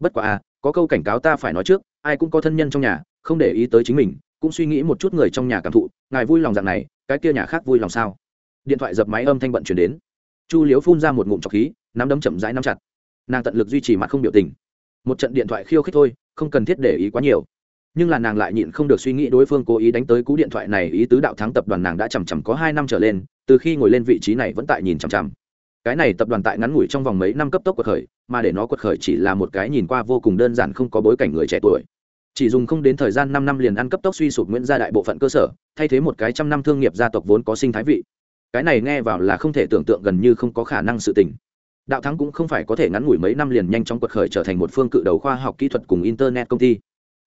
bất quá à có câu cảnh cáo ta phải nói trước, ai cũng có thân nhân trong nhà, không để ý tới chính mình, cũng suy nghĩ một chút người trong nhà cảm thụ, ngài vui lòng dạng này, cái kia nhà khác vui lòng sao? Điện thoại dập máy âm thanh bận chuyển đến. Chu liếu phun ra một ngụm trọc khí, nắm đấm chậm rãi nắm chặt. Nàng tận lực duy trì mặt không biểu tình. Một trận điện thoại khiêu khích thôi, không cần thiết để ý quá nhiều. Nhưng là nàng lại nhịn không được suy nghĩ đối phương cố ý đánh tới cú điện thoại này, ý tứ đạo thắng tập đoàn nàng đã chằm chằm có hai năm trở lên, từ khi ngồi lên vị trí này vẫn tại nhìn chằm chằm cái này tập đoàn tại ngắn ngủi trong vòng mấy năm cấp tốc quật khởi, mà để nó quật khởi chỉ là một cái nhìn qua vô cùng đơn giản không có bối cảnh người trẻ tuổi. Chỉ dùng không đến thời gian năm năm liền ăn cấp tốc suy sụp nguyễn gia đại bộ phận cơ sở, thay thế một cái trăm năm thương nghiệp gia tộc vốn có sinh thái vị. Cái này nghe vào là không thể tưởng tượng gần như không có khả năng sự tình. Đạo thắng cũng không phải có thể ngắn ngủi mấy năm liền nhanh chóng quật khởi trở thành một phương cự đầu khoa học kỹ thuật cùng internet công ty.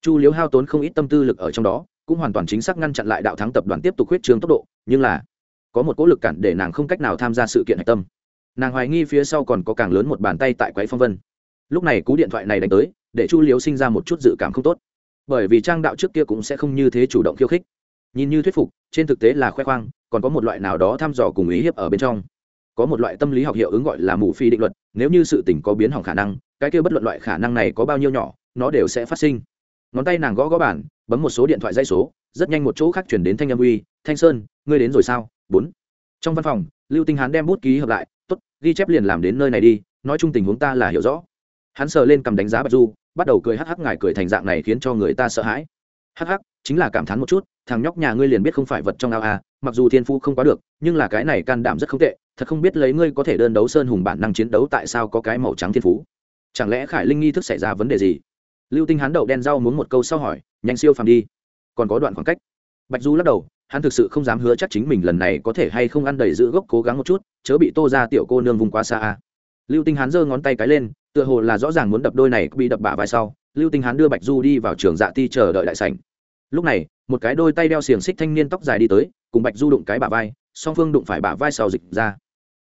Chu liếu hao tốn không ít tâm tư lực ở trong đó, cũng hoàn toàn chính xác ngăn chặn lại đạo thắng tập đoàn tiếp tục huyết trương tốc độ, nhưng là có một cỗ lực cản để nàng không cách nào tham gia sự kiện hạch tâm nàng hoài nghi phía sau còn có càng lớn một bàn tay tại quái phong vân. Lúc này cú điện thoại này đánh tới, để chu liếu sinh ra một chút dự cảm không tốt. Bởi vì trang đạo trước kia cũng sẽ không như thế chủ động khiêu khích. Nhìn như thuyết phục, trên thực tế là khoe khoang, còn có một loại nào đó thăm dò cùng ý hiếp ở bên trong. Có một loại tâm lý học hiệu ứng gọi là mù phi định luật, nếu như sự tình có biến hỏng khả năng, cái kia bất luận loại khả năng này có bao nhiêu nhỏ, nó đều sẽ phát sinh. Ngón tay nàng gõ gõ bản bấm một số điện thoại dây số, rất nhanh một chỗ khác chuyển đến thanh âm uy, thanh sơn, ngươi đến rồi sao? Bốn. Trong văn phòng, lưu tinh hán đem bút ký hợp lại ghi chép liền làm đến nơi này đi, nói chung tình huống ta là hiểu rõ. Hắn sờ lên cầm đánh giá bạch du, bắt đầu cười hắc hắc ngài cười thành dạng này khiến cho người ta sợ hãi. Hắc hắc, chính là cảm thán một chút, thằng nhóc nhà ngươi liền biết không phải vật trong ao à mặc dù thiên phu không quá được, nhưng là cái này can đảm rất không tệ, thật không biết lấy ngươi có thể đơn đấu sơn hùng bản năng chiến đấu tại sao có cái màu trắng thiên phú. Chẳng lẽ khải linh nghi thức xảy ra vấn đề gì? Lưu tinh hắn đậu đen rau muốn một câu sau hỏi, nhanh siêu phàm đi. Còn có đoạn khoảng cách. Bạch du lắc đầu hắn thực sự không dám hứa chắc chính mình lần này có thể hay không ăn đầy giữ gốc cố gắng một chút, chớ bị tô ra tiểu cô nương vùng quá xa a. Lưu tinh hắn giơ ngón tay cái lên, tựa hồ là rõ ràng muốn đập đôi này bị đập bả vai sau, lưu tinh hắn đưa bạch du đi vào trường dạ ti chờ đợi đại sảnh. Lúc này, một cái đôi tay đeo xiềng xích thanh niên tóc dài đi tới, cùng bạch du đụng cái bả vai, song phương đụng phải bả vai sau dịch ra.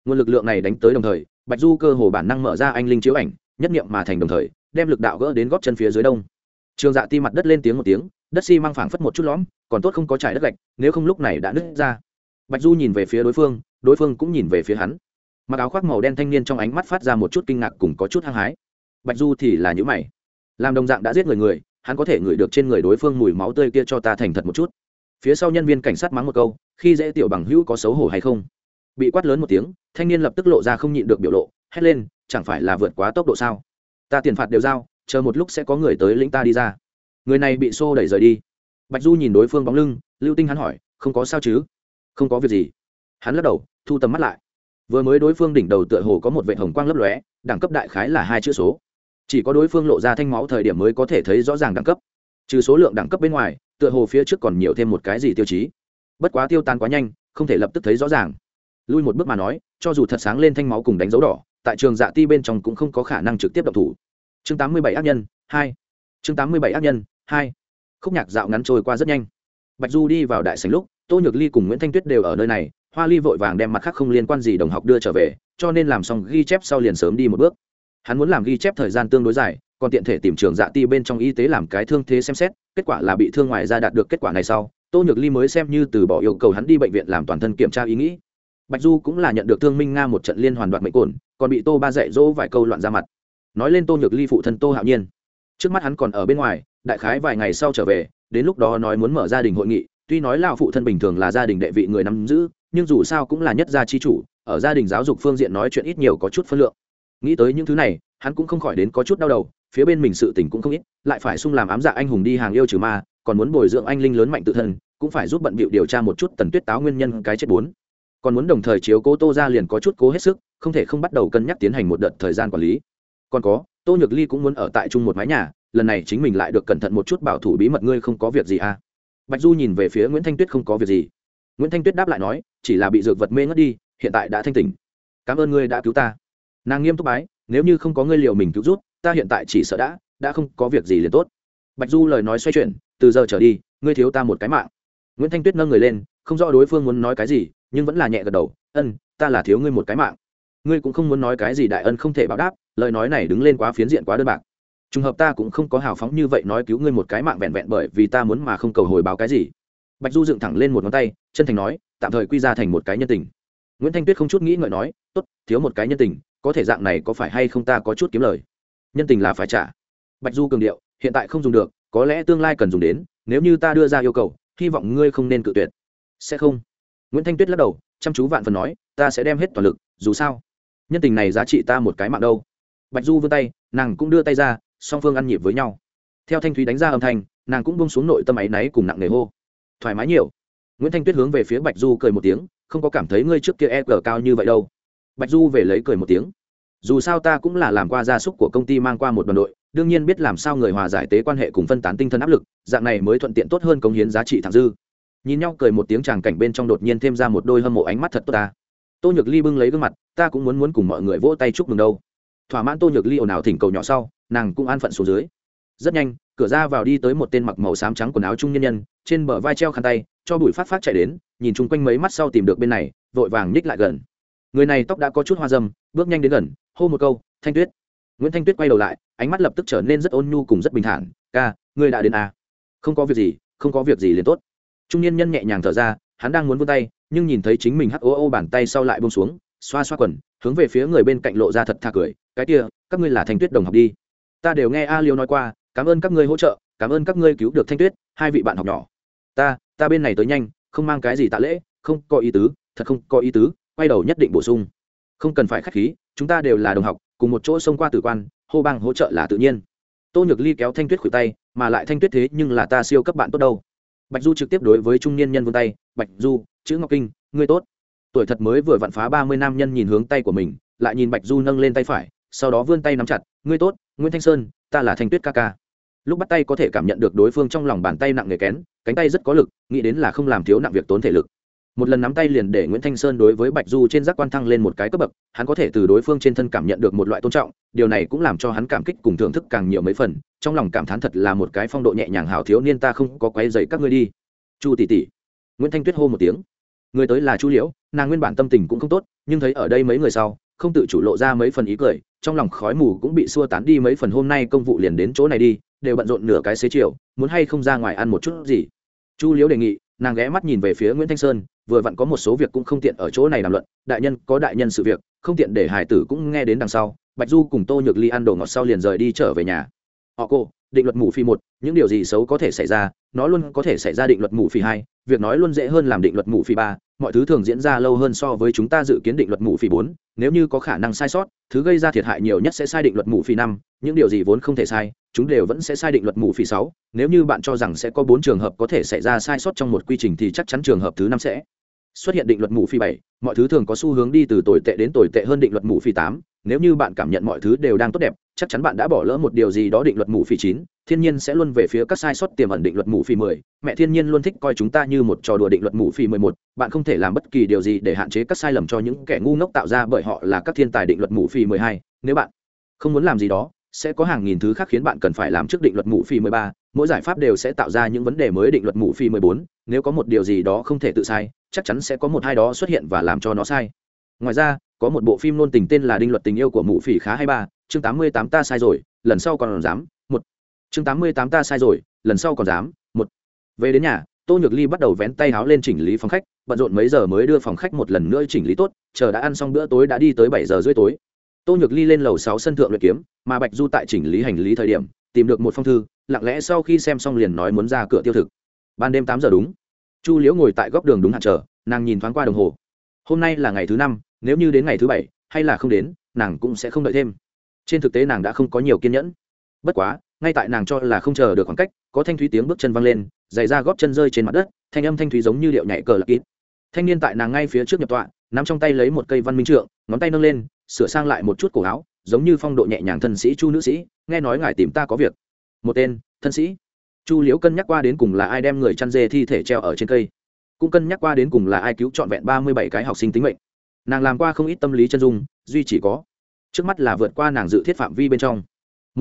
Nguồn lực lượng này đánh tới đồng thời, bạch du cơ hồ bản năng mở ra anh linh chiếu ảnh, nhất nghiệm mà thành đồng thời, đem lực đạo gỡ đến góp chân phía dưới đông. Trường dạ ti mặt đất lên tiếng một tiếng đất xi mang phảng phất một chút lõm, còn tốt không có trải đất gạch, nếu không lúc này đã nứt ra. Bạch du nhìn về phía đối phương đối phương cũng nhìn về phía hắn. Mặc áo khoác màu đen thanh niên trong ánh mắt phát ra một chút kinh ngạc cùng có chút hăng hái. Bạch du thì là những mày. Làm đồng dạng đã giết người người, hắn có thể ngửi được trên người đối phương mùi máu tươi kia cho ta thành thật một chút. Phía sau nhân viên cảnh sát mắng một câu, khi dễ tiểu bằng hữu có xấu hổ hay không? Bị quát lớn một tiếng, thanh niên lập tức lộ ra không nhịn được biểu lộ, hét lên, chẳng phải là vượt quá tốc độ sao? Ta tiền phạt đều giao, chờ một lúc sẽ có người tới lĩnh ta đi ra người này bị xô đẩy rời đi. Bạch du nhìn đối phương bóng lưng, lưu tinh hắn hỏi, không có sao chứ? Không có việc gì. Hắn lắc đầu, thu tầm mắt lại. Vừa mới đối phương đỉnh đầu tựa hồ có một vệ hồng quang lấp lóe, đẳng cấp đại khái là hai chữ số. Chỉ có đối phương lộ ra thanh máu thời điểm mới có thể thấy rõ ràng đẳng cấp. Trừ số lượng đẳng cấp bên ngoài, tựa hồ phía trước còn nhiều thêm một cái gì tiêu chí. Bất quá tiêu tan quá nhanh, không thể lập tức thấy rõ ràng. Lui một bước mà nói, cho dù thật sáng lên thanh máu cùng đánh dấu đỏ, tại trường dạ ti bên trong cũng không có khả năng trực tiếp độc thủ. Chương tám mươi bảy ác nhân, hai. Chương tám mươi bảy ác nhân hai. Khúc nhạc dạo ngắn trôi qua rất nhanh. Bạch du đi vào đại sành lúc, tô nhược ly cùng nguyễn thanh tuyết đều ở nơi này, hoa ly vội vàng đem mặt khác không liên quan gì đồng học đưa trở về, cho nên làm xong ghi chép sau liền sớm đi một bước. Hắn muốn làm ghi chép thời gian tương đối dài, còn tiện thể tìm trường dạ ti bên trong y tế làm cái thương thế xem xét, kết quả là bị thương ngoài ra đạt được kết quả này sau, tô nhược ly mới xem như từ bỏ yêu cầu hắn đi bệnh viện làm toàn thân kiểm tra ý nghĩ. Bạch du cũng là nhận được thương minh nga một trận liên hoàn đoạt mệnh cồn còn bị tô ba dạy dỗ vài câu loạn ra mặt. Nói lên tô nhược ly phụ thân tô hạo nhiên. Trước mắt hắn còn ở bên ngoài đại khái vài ngày sau trở về, đến lúc đó nói muốn mở gia đình hội nghị, tuy nói lao phụ thân bình thường là gia đình đệ vị người nắm giữ, nhưng dù sao cũng là nhất gia chi chủ, ở gia đình giáo dục phương diện nói chuyện ít nhiều có chút phân lượng. Nghĩ tới những thứ này, hắn cũng không khỏi đến có chút đau đầu, phía bên mình sự tình cũng không ít, lại phải sung làm ám dạ anh hùng đi hàng yêu trừ ma, còn muốn bồi dưỡng anh linh lớn mạnh tự thân, cũng phải giúp bận bịu điều tra một chút tần tuyết táo nguyên nhân cái chết bốn. Còn muốn đồng thời chiếu cố tô ra liền có chút cố hết sức, không thể không bắt đầu cân nhắc tiến hành một đợt thời gian quản lý. Còn có, tô nhược ly cũng muốn ở tại chung một mái nhà lần này chính mình lại được cẩn thận một chút bảo thủ bí mật ngươi không có việc gì à. Bạch du nhìn về phía nguyễn thanh tuyết không có việc gì. Nguyễn thanh tuyết đáp lại nói, chỉ là bị dược vật mê ngất đi, hiện tại đã thanh tỉnh. Cảm ơn ngươi đã cứu ta. Nàng nghiêm túc bái, nếu như không có ngươi liều mình cứu rút ta hiện tại chỉ sợ đã đã không có việc gì liền tốt. Bạch du lời nói xoay chuyển, từ giờ trở đi, ngươi thiếu ta một cái mạng. Nguyễn thanh tuyết nâng người lên, không rõ đối phương muốn nói cái gì, nhưng vẫn là nhẹ gật đầu, ân, ta là thiếu ngươi một cái mạng. Ngươi cũng không muốn nói cái gì đại ân không thể báo đáp, lời nói này đứng lên quá phiến diện quá đơn bạc trùng hợp ta cũng không có hào phóng như vậy nói cứu ngươi một cái mạng vẹn vẹn bởi vì ta muốn mà không cầu hồi báo cái gì. Bạch du dựng thẳng lên một ngón tay, chân thành nói, tạm thời quy ra thành một cái nhân tình. Nguyễn thanh tuyết không chút nghĩ ngợi nói, tốt, thiếu một cái nhân tình, có thể dạng này có phải hay không ta có chút kiếm lời? Nhân tình là phải trả. Bạch du cường điệu, hiện tại không dùng được, có lẽ tương lai cần dùng đến, nếu như ta đưa ra yêu cầu, hy vọng ngươi không nên cự tuyệt. Sẽ không. Nguyễn thanh tuyết lắc đầu, chăm chú vạn phần nói, ta sẽ đem hết toàn lực, dù sao. Nhân tình này giá trị ta một cái mạng đâu. Bạch du vươn tay, nàng cũng đưa tay ra song phương ăn nhịp với nhau. Theo thanh thúy đánh ra âm thanh, nàng cũng bông xuống nội tâm áy náy cùng nặng nề hô. Thoải mái nhiều. Nguyễn thanh tuyết hướng về phía bạch du cười một tiếng, không có cảm thấy ngươi trước kia e cờ cao như vậy đâu. Bạch du về lấy cười một tiếng. Dù sao ta cũng là làm qua gia súc của công ty mang qua một đoàn đội, đương nhiên biết làm sao người hòa giải tế quan hệ cùng phân tán tinh thần áp lực, dạng này mới thuận tiện tốt hơn cống hiến giá trị thẳng dư. Nhìn nhau cười một tiếng tràng cảnh bên trong đột nhiên thêm ra một đôi hâm mộ ánh mắt thật tốt ta. Tô nhược ly bưng lấy gương mặt, ta cũng muốn muốn cùng mọi người vỗ tay chúc mừng đâu. Thỏa mãn tô nhược ly ồn ào thỉnh cầu nhỏ sau nàng cũng an phận xuống dưới. Rất nhanh, cửa ra vào đi tới một tên mặc màu xám trắng quần áo trung nhân nhân, trên bờ vai treo khăn tay, cho bụi phát phát chạy đến, nhìn chung quanh mấy mắt sau tìm được bên này, vội vàng nhích lại gần. Người này tóc đã có chút hoa dâm, bước nhanh đến gần, hô một câu, thanh tuyết. Nguyễn thanh tuyết quay đầu lại, ánh mắt lập tức trở nên rất ôn nhu cùng rất bình thản, ca, ngươi đã đến à. không có việc gì, không có việc gì liền tốt. Trung niên nhân nhẹ nhàng thở ra, hắn đang muốn vươn tay, nhưng nhìn thấy chính mình hắc ô ô bàn tay sau lại bông xuống, xoa xoa quần, hướng về phía người bên cạnh lộ ra thật tha cười, cái kia, các ngươi là thanh tuyết đồng học đi ta đều nghe a liêu nói qua, cảm ơn các ngươi hỗ trợ, cảm ơn các ngươi cứu được thanh tuyết, hai vị bạn học nhỏ. Ta ta bên này tới nhanh, không mang cái gì tạ lễ, không có ý tứ, thật không có ý tứ, quay đầu nhất định bổ sung. Không cần phải k h á c h khí, chúng ta đều là đồng học, cùng một chỗ xông qua tử quan, hô bang hỗ trợ là tự nhiên. Tô nhược ly kéo thanh tuyết khuỷu tay, mà lại thanh tuyết thế nhưng là ta siêu cấp bạn tốt đâu. Bạch du trực tiếp đối với trung niên nhân vươn tay, bạch du, chữ ngọc kinh, ngươi tốt. Tuổi thật mới vừa vặn phá ba mươi nam nhân nhìn hướng tay của mình, lại nhìn bạch du nâng lên tay phải, sau đó vươn tay nắm chặt, ngươi tốt nguyễn thanh sơn, ta là thanh tuyết ca ca. Lúc bắt tay có thể cảm nhận được đối phương trong lòng bàn tay nặng nghề kén, cánh tay rất có lực, nghĩ đến là không làm thiếu nặng việc tốn thể lực. Một lần nắm tay liền để nguyễn thanh sơn đối với bạch du trên giác quan thăng lên một cái cấp bậc, hắn có thể từ đối phương trên thân cảm nhận được một loại tôn trọng, điều này cũng làm cho hắn cảm kích cùng thưởng thức càng nhiều mấy phần, trong lòng cảm thán thật là một cái phong độ nhẹ nhàng hào thiếu niên ta không có quấy dày các ngươi đi. Chu tỷ tỷ. Nguyễn thanh tuyết hô một tiếng. Người tới là chu liễu, nàng nguyên bản tâm tình cũng không tốt, nhưng thấy ở đây mấy người sau, không tự chủ lộ ra mấy phần ý cười trong lòng khói mù cũng bị xua tán đi mấy phần hôm nay công vụ liền đến chỗ này đi, đều bận rộn nửa cái xế chiều, muốn hay không ra ngoài ăn một chút gì. Chu liễu đề nghị, nàng ghé mắt nhìn về phía nguyễn thanh sơn, vừa vặn có một số việc cũng không tiện ở chỗ này làm luận, đại nhân có đại nhân sự việc, không tiện để hải tử cũng nghe đến đằng sau. Bạch du cùng tô nhược ly ăn đồ ngọt sau liền rời đi trở về nhà. Họ cô, định luật mù phi một, những điều gì xấu có thể xảy ra, nó luôn có thể xảy ra định luật mù phi hai, việc nói luôn dễ hơn làm định luật mù phi ba mọi thứ thường diễn ra lâu hơn so với chúng ta dự kiến định luật mù phi bốn, nếu như có khả năng sai sót, thứ gây ra thiệt hại nhiều nhất sẽ sai định luật mù phi năm, những điều gì vốn không thể sai, chúng đều vẫn sẽ sai định luật mù phi sáu, nếu như bạn cho rằng sẽ có bốn trường hợp có thể xảy ra sai sót trong một quy trình thì chắc chắn trường hợp thứ năm sẽ xuất hiện định luật mù phi bảy, mọi thứ thường có xu hướng đi từ tồi tệ đến tồi tệ hơn định luật mù phi tám, nếu như bạn cảm nhận mọi thứ đều đang tốt đẹp, chắc chắn bạn đã bỏ lỡ một điều gì đó định luật mù phi chín thiên nhiên sẽ luôn về phía các sai sót tiềm ẩn định luật mù phi mười. Mẹ thiên nhiên luôn thích coi chúng ta như một trò đùa định luật mù phi mười một. Bạn không thể làm bất kỳ điều gì để hạn chế các sai lầm cho những kẻ ngu ngốc tạo ra bởi họ là các thiên tài định luật mù phi mười hai. Nếu bạn không muốn làm gì đó, sẽ có hàng nghìn thứ khác khiến bạn cần phải làm trước định luật mù phi mười ba. Mỗi giải pháp đều sẽ tạo ra những vấn đề mới định luật mù phi mười bốn. Nếu có một điều gì đó không thể tự sai, chắc chắn sẽ có một hai đó xuất hiện và làm cho nó sai. Ngoài ra, có một bộ phim nôn tình tên là đinh luật tình yêu của mụ phỉ khá hay ba. Chương tám mươi tám ta sai rồi, lần sau còn dám chương tám mươi tám ta sai rồi, lần sau còn dám, một. Về đến nhà, tô nhược ly bắt đầu vén tay áo lên chỉnh lý phòng khách, bận rộn mấy giờ mới đưa phòng khách một lần nữa chỉnh lý tốt, chờ đã ăn xong bữa tối đã đi tới bảy giờ rưỡi tối. Tô nhược ly lên lầu sáu sân thượng luyện kiếm, mà bạch du tại chỉnh lý hành lý thời điểm, tìm được một phong thư, lặng lẽ sau khi xem xong liền nói muốn ra cửa tiêu thực. Ban đêm tám giờ đúng. Chu liễu ngồi tại góc đường đúng hạn chờ, nàng nhìn thoáng qua đồng hồ. Hôm nay là ngày thứ năm, nếu như đến ngày thứ bảy, hay là không đến, nàng cũng sẽ không đợi thêm. Trên thực tế nàng đã không có nhiều kiên nhẫn. Bất quá ngay tại nàng cho là không chờ được khoảng cách, có thanh thúy tiếng bước chân văng lên, giày ra góp chân rơi trên mặt đất, thanh âm thanh thúy giống như điệu nhảy cờ lạc kín thanh niên tại nàng ngay phía trước nhập tọa, nắm trong tay lấy một cây văn minh trượng, ngón tay nâng lên, sửa sang lại một chút cổ áo, giống như phong độ nhẹ nhàng thân sĩ chu nữ sĩ, nghe nói ngài tìm ta có việc. Một tên, thân sĩ. Chu liễu cân nhắc qua đến cùng là ai đem người chăn dê thi thể treo ở trên cây. Cũng cân nhắc qua đến cùng là ai cứu trọn vẹn ba mươi bảy cái học sinh tính mệnh. Nàng làm qua không ít tâm lý chân dung, duy chỉ có trước mắt là vượt qua nàng dự thiết phạm vi bên trong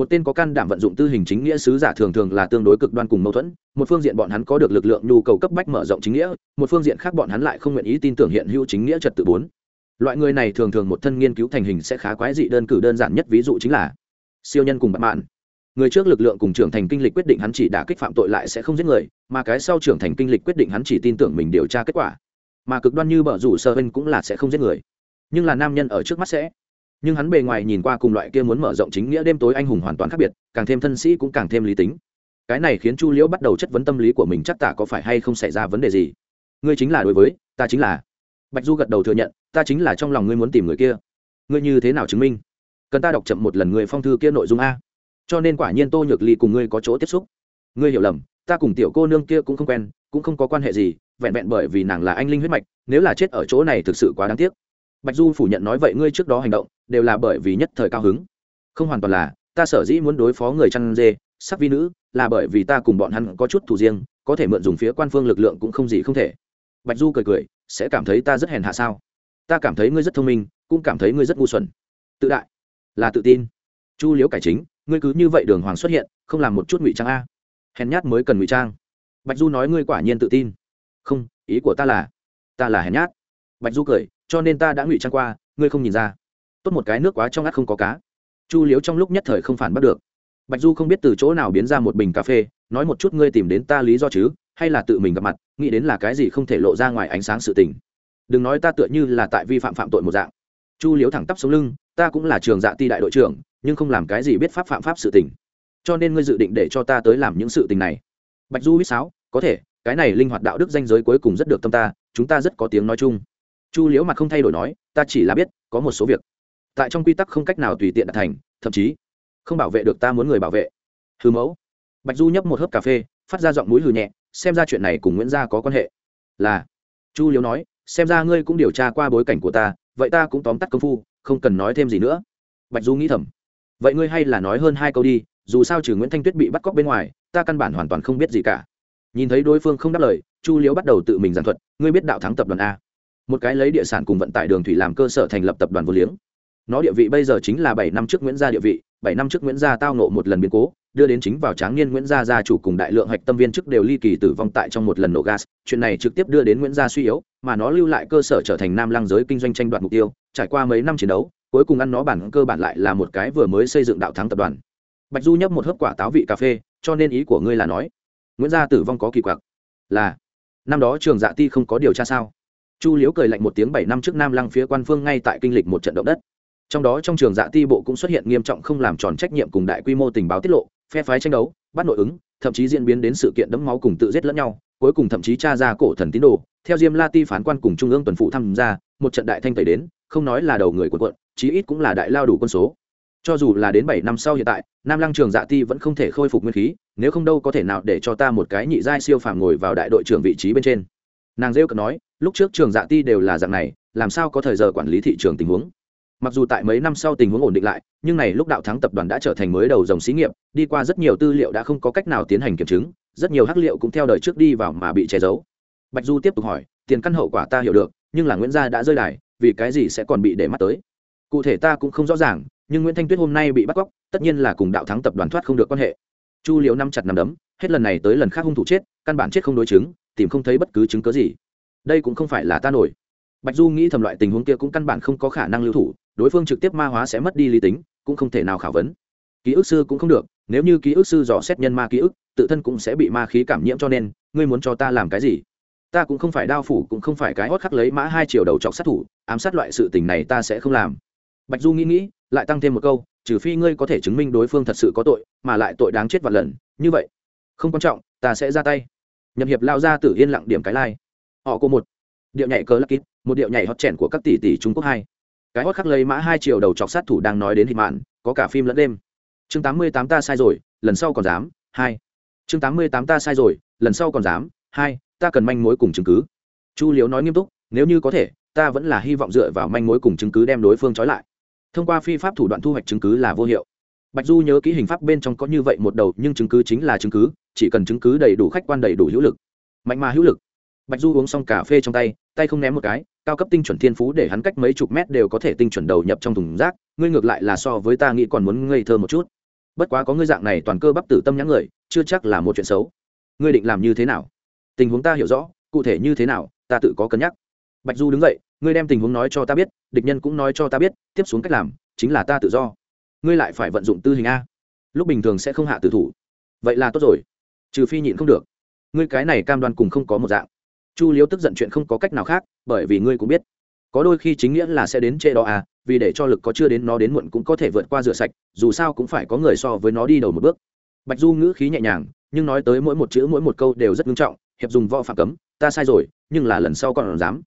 một tên có can đảm vận dụng tư hình chính nghĩa sứ giả thường thường là tương đối cực đoan cùng mâu thuẫn. Một phương diện bọn hắn có được lực lượng nhu cầu cấp bách mở rộng chính nghĩa, một phương diện khác bọn hắn lại không nguyện ý tin tưởng hiện hữu chính nghĩa trật tự bốn. Loại người này thường thường một thân nghiên cứu thành hình sẽ khá quái dị đơn cử đơn giản nhất ví dụ chính là siêu nhân cùng bạn mạn. Người trước lực lượng cùng trưởng thành kinh lịch quyết định hắn chỉ đã kích phạm tội lại sẽ không giết người, mà cái sau trưởng thành kinh lịch quyết định hắn chỉ tin tưởng mình điều tra kết quả. Mà cực đoan như bở rủ sơ hên cũng là sẽ không giết người. Nhưng là nam nhân ở trước mắt sẽ nhưng hắn bề ngoài nhìn qua cùng loại kia muốn mở rộng chính nghĩa đêm tối anh hùng hoàn toàn khác biệt, càng thêm thân sĩ cũng càng thêm lý tính. Cái này khiến chu liễu bắt đầu chất vấn tâm lý của mình chắc tả có phải hay không xảy ra vấn đề gì. Ngươi chính là đối với, ta chính là. Bạch du gật đầu thừa nhận, ta chính là trong lòng ngươi muốn tìm người kia. Ngươi như thế nào chứng minh? Cần ta đọc chậm một lần người phong thư kia nội dung a? Cho nên quả nhiên tô nhược ly cùng ngươi có chỗ tiếp xúc. Ngươi hiểu lầm, ta cùng tiểu cô nương kia cũng không quen, cũng không có quan hệ gì, vẹn vẹn bởi vì nàng là anh linh huyết mạch, nếu là chết ở chỗ này thực sự quá đáng tiếc. Bạch du phủ nhận nói vậy ngươi trước đó hành động đều là bởi vì nhất thời cao hứng. Không hoàn toàn là, ta sở dĩ muốn đối phó người chăn dê, sắc vi nữ, là bởi vì ta cùng bọn hắn có chút thủ riêng, có thể mượn dùng phía quan phương lực lượng cũng không gì không thể. Bạch du cười cười, sẽ cảm thấy ta rất hèn hạ sao? Ta cảm thấy ngươi rất thông minh, cũng cảm thấy ngươi rất ngu xuẩn. Tự đại, là tự tin. Chu liễu cải chính, ngươi cứ như vậy đường hoàng xuất hiện, không làm một chút ngụy trang a. Hèn nhát mới cần ngụy trang. Bạch du nói ngươi quả nhiên tự tin. Không, ý của ta là ta là hèn nhát. Bạch du cười, cho nên ta đã ngụy trang qua, ngươi không nhìn ra tốt một cái nước quá trong ngắt không có cá. Chu liếu trong lúc nhất thời không phản bắt được. Bạch du không biết từ chỗ nào biến ra một bình cà phê, nói một chút ngươi tìm đến ta lý do chứ, hay là tự mình gặp mặt, nghĩ đến là cái gì không thể lộ ra ngoài ánh sáng sự tình. Đừng nói ta tựa như là tại vi phạm phạm tội một dạng. Chu liếu thẳng tắp sống lưng, ta cũng là trường dạ ti đại đội trưởng, nhưng không làm cái gì biết pháp phạm pháp sự tình. Cho nên ngươi dự định để cho ta tới làm những sự tình này. Bạch du biết sáo, có thể, cái này linh hoạt đạo đức danh giới cuối cùng rất được tâm ta, chúng ta rất có tiếng nói chung. Chu liễu mặt không thay đổi nói, ta chỉ là biết, có một số việc tại trong quy tắc không cách nào tùy tiện đạt thành, thậm chí không bảo vệ được ta muốn người bảo vệ. Hư mẫu. Bạch du nhấp một hớp cà phê, phát ra giọng mũi hư nhẹ, xem ra chuyện này cùng nguyễn gia có quan hệ. Là. Chu liễu nói, xem ra ngươi cũng điều tra qua bối cảnh của ta, vậy ta cũng tóm tắt công phu, không cần nói thêm gì nữa. Bạch du nghĩ thầm. Vậy ngươi hay là nói hơn hai câu đi, dù sao trừ nguyễn thanh tuyết bị bắt cóc bên ngoài, ta căn bản hoàn toàn không biết gì cả. Nhìn thấy đối phương không đáp lời, chu liễu bắt đầu tự mình giảng thuật, ngươi biết đạo thắng tập đoàn a. Một cái lấy địa sản cùng vận tải đường thủy làm cơ sở thành lập tập đoàn vô liếng nó địa vị bây giờ chính là bảy năm trước nguyễn gia địa vị, bảy năm trước nguyễn gia tao nộ một lần biến cố, đưa đến chính vào tráng niên nguyễn gia gia chủ cùng đại lượng hạch tâm viên chức đều ly kỳ tử vong tại trong một lần nổ gas. Chuyện này trực tiếp đưa đến nguyễn gia suy yếu, mà nó lưu lại cơ sở trở thành nam lăng giới kinh doanh tranh đoạt mục tiêu. Trải qua mấy năm chiến đấu, cuối cùng ăn nó bản cơ bản lại là một cái vừa mới xây dựng đạo thắng tập đoàn. Bạch du nhấp một hớp quả táo vị cà phê, cho nên ý của ngươi là nói, nguyễn gia tử vong có kỳ quặc. Là, năm đó trường dạ ti không có điều tra sao? Chu liễu cười lạnh một tiếng bảy năm trước nam lăng phía quan phương ngay tại kinh lịch một trận động đất trong đó trong trường dạ ti bộ cũng xuất hiện nghiêm trọng không làm tròn trách nhiệm cùng đại quy mô tình báo tiết lộ, phe phái tranh đấu, bắt nội ứng, thậm chí diễn biến đến sự kiện đẫm máu cùng tự giết lẫn nhau, cuối cùng thậm chí tra ra cổ thần tín đồ. Theo diêm la ti phán quan cùng trung ương tuần phụ tham gia, một trận đại thanh tẩy đến, không nói là đầu người của quận chí ít cũng là đại lao đủ quân số. Cho dù là đến bảy năm sau hiện tại, nam lăng trường dạ ti vẫn không thể khôi phục nguyên khí, nếu không đâu có thể nào để cho ta một cái nhị giai siêu phàm ngồi vào đại đội trưởng vị trí bên trên. Nàng rêu cực nói, lúc trước trường dạ ti đều là dạng này, làm sao có thời giờ quản lý thị trường tình huống? Mặc dù tại mấy năm sau tình huống ổn định lại, nhưng này lúc đạo thắng tập đoàn đã trở thành mới đầu dòng xí nghiệp, đi qua rất nhiều tư liệu đã không có cách nào tiến hành kiểm chứng, rất nhiều hắc liệu cũng theo đời trước đi vào mà bị che giấu. Bạch du tiếp tục hỏi, tiền căn hậu quả ta hiểu được, nhưng là nguyễn gia đã rơi đài, vì cái gì sẽ còn bị để mắt tới? Cụ thể ta cũng không rõ ràng, nhưng nguyễn thanh tuyết hôm nay bị bắt cóc, tất nhiên là cùng đạo thắng tập đoàn thoát không được quan hệ. Chu liễu năm chặt nằm đấm, hết lần này tới lần khác hung thủ chết, căn bản chết không đối chứng, tìm không thấy bất cứ chứng cớ gì. Đây cũng không phải là ta nổi. Bạch du nghĩ thầm loại tình huống kia cũng căn bản không có khả năng lưu thủ đối phương trực tiếp ma hóa sẽ mất đi lý tính, cũng không thể nào khảo vấn. Ký ức sư cũng không được, nếu như ký ức sư dò xét nhân ma ký ức, tự thân cũng sẽ bị ma khí cảm nhiễm cho nên, ngươi muốn cho ta làm cái gì? Ta cũng không phải đao phủ, cũng không phải cái hót khắc lấy mã hai chiều đầu chọc sát thủ, ám sát loại sự tình này ta sẽ không làm. Bạch du nghĩ nghĩ, lại tăng thêm một câu, trừ phi ngươi có thể chứng minh đối phương thật sự có tội, mà lại tội đáng chết vạn lần, như vậy, không quan trọng, ta sẽ ra tay. Nhập hiệp lao ra tử yên lặng điểm cái lai、like. họ cô một, điệu nhảy cờ lắc kít một điệu nhảy hót chèn của các tỷ tỷ trung quốc hai cái hót khắc lấy mã hai triệu đầu chọc sát thủ đang nói đến hịch mạn, có cả phim lẫn đêm. Chương tám mươi tám ta sai rồi, lần sau còn dám, hai. Chương tám mươi tám ta sai rồi, lần sau còn dám, hai, ta cần manh mối cùng chứng cứ. Chu liếu nói nghiêm túc, nếu như có thể, ta vẫn là hy vọng dựa vào manh mối cùng chứng cứ đem đối phương trói lại. Thông qua phi pháp thủ đoạn thu hoạch chứng cứ là vô hiệu. Bạch du nhớ kỹ hình pháp bên trong có như vậy một đầu, nhưng chứng cứ chính là chứng cứ, chỉ cần chứng cứ đầy đủ khách quan đầy đủ hữu lực. Mạnh mà hữu lực. Bạch du uống xong cà phê trong tay tay không ném một cái cao cấp tinh chuẩn thiên phú để hắn cách mấy chục mét đều có thể tinh chuẩn đầu nhập trong thùng rác, ngươi ngược lại là so với ta nghĩ còn muốn ngây thơ một chút. Bất quá có ngươi dạng này toàn cơ bắp tử tâm nhãn người, chưa chắc là một chuyện xấu. Ngươi định làm như thế nào? Tình huống ta hiểu rõ, cụ thể như thế nào, ta tự có cân nhắc. Bạch du đứng dậy, ngươi đem tình huống nói cho ta biết, địch nhân cũng nói cho ta biết, tiếp xuống cách làm chính là ta tự do. Ngươi lại phải vận dụng tư hình a. Lúc bình thường sẽ không hạ tử thủ. Vậy là tốt rồi. Trừ phi nhịn không được. Ngươi cái này cam đoan cùng không có một dạng chu liếu tức giận chuyện không có cách nào khác bởi vì ngươi cũng biết. Có đôi khi chính nghĩa là sẽ đến chê đó à vì để cho lực có chưa đến nó đến muộn cũng có thể vượt qua rửa sạch dù sao cũng phải có người so với nó đi đầu một bước. Bạch du ngữ khí nhẹ nhàng nhưng nói tới mỗi một chữ mỗi một câu đều rất nghiêm trọng hiệp dùng võ phạm cấm ta sai rồi nhưng là lần sau còn dám.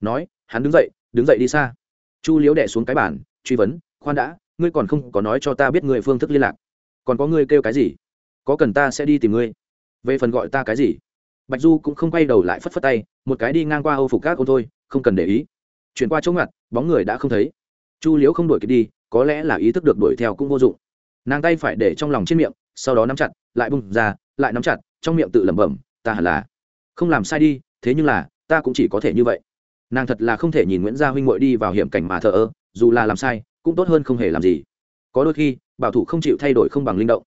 Nói hắn đứng dậy đứng dậy đi xa. Chu liếu đẻ xuống cái bàn, truy vấn khoan đã ngươi còn không có nói cho ta biết người phương thức liên lạc. Còn có ngươi kêu cái gì? Có cần ta sẽ đi tìm ngươi? Về phần gọi ta cái gì? Bạch du cũng không quay đầu lại phất phất tay, một cái đi ngang qua âu phục các ô thôi, không cần để ý. Chuyển qua chỗ ngặt, bóng người đã không thấy. Chu liễu không đuổi kịp đi, có lẽ là ý thức được đuổi theo cũng vô dụng. Nàng tay phải để trong lòng trên miệng, sau đó nắm chặt, lại bung ra, lại nắm chặt, trong miệng tự lẩm bẩm, ta hẳn là không làm sai đi, thế nhưng là, ta cũng chỉ có thể như vậy. Nàng thật là không thể nhìn nguyễn gia huynh ngội đi vào hiểm cảnh mà thờ ơ, dù là làm sai, cũng tốt hơn không hề làm gì. Có đôi khi, bảo thủ không chịu thay đổi không bằng linh động.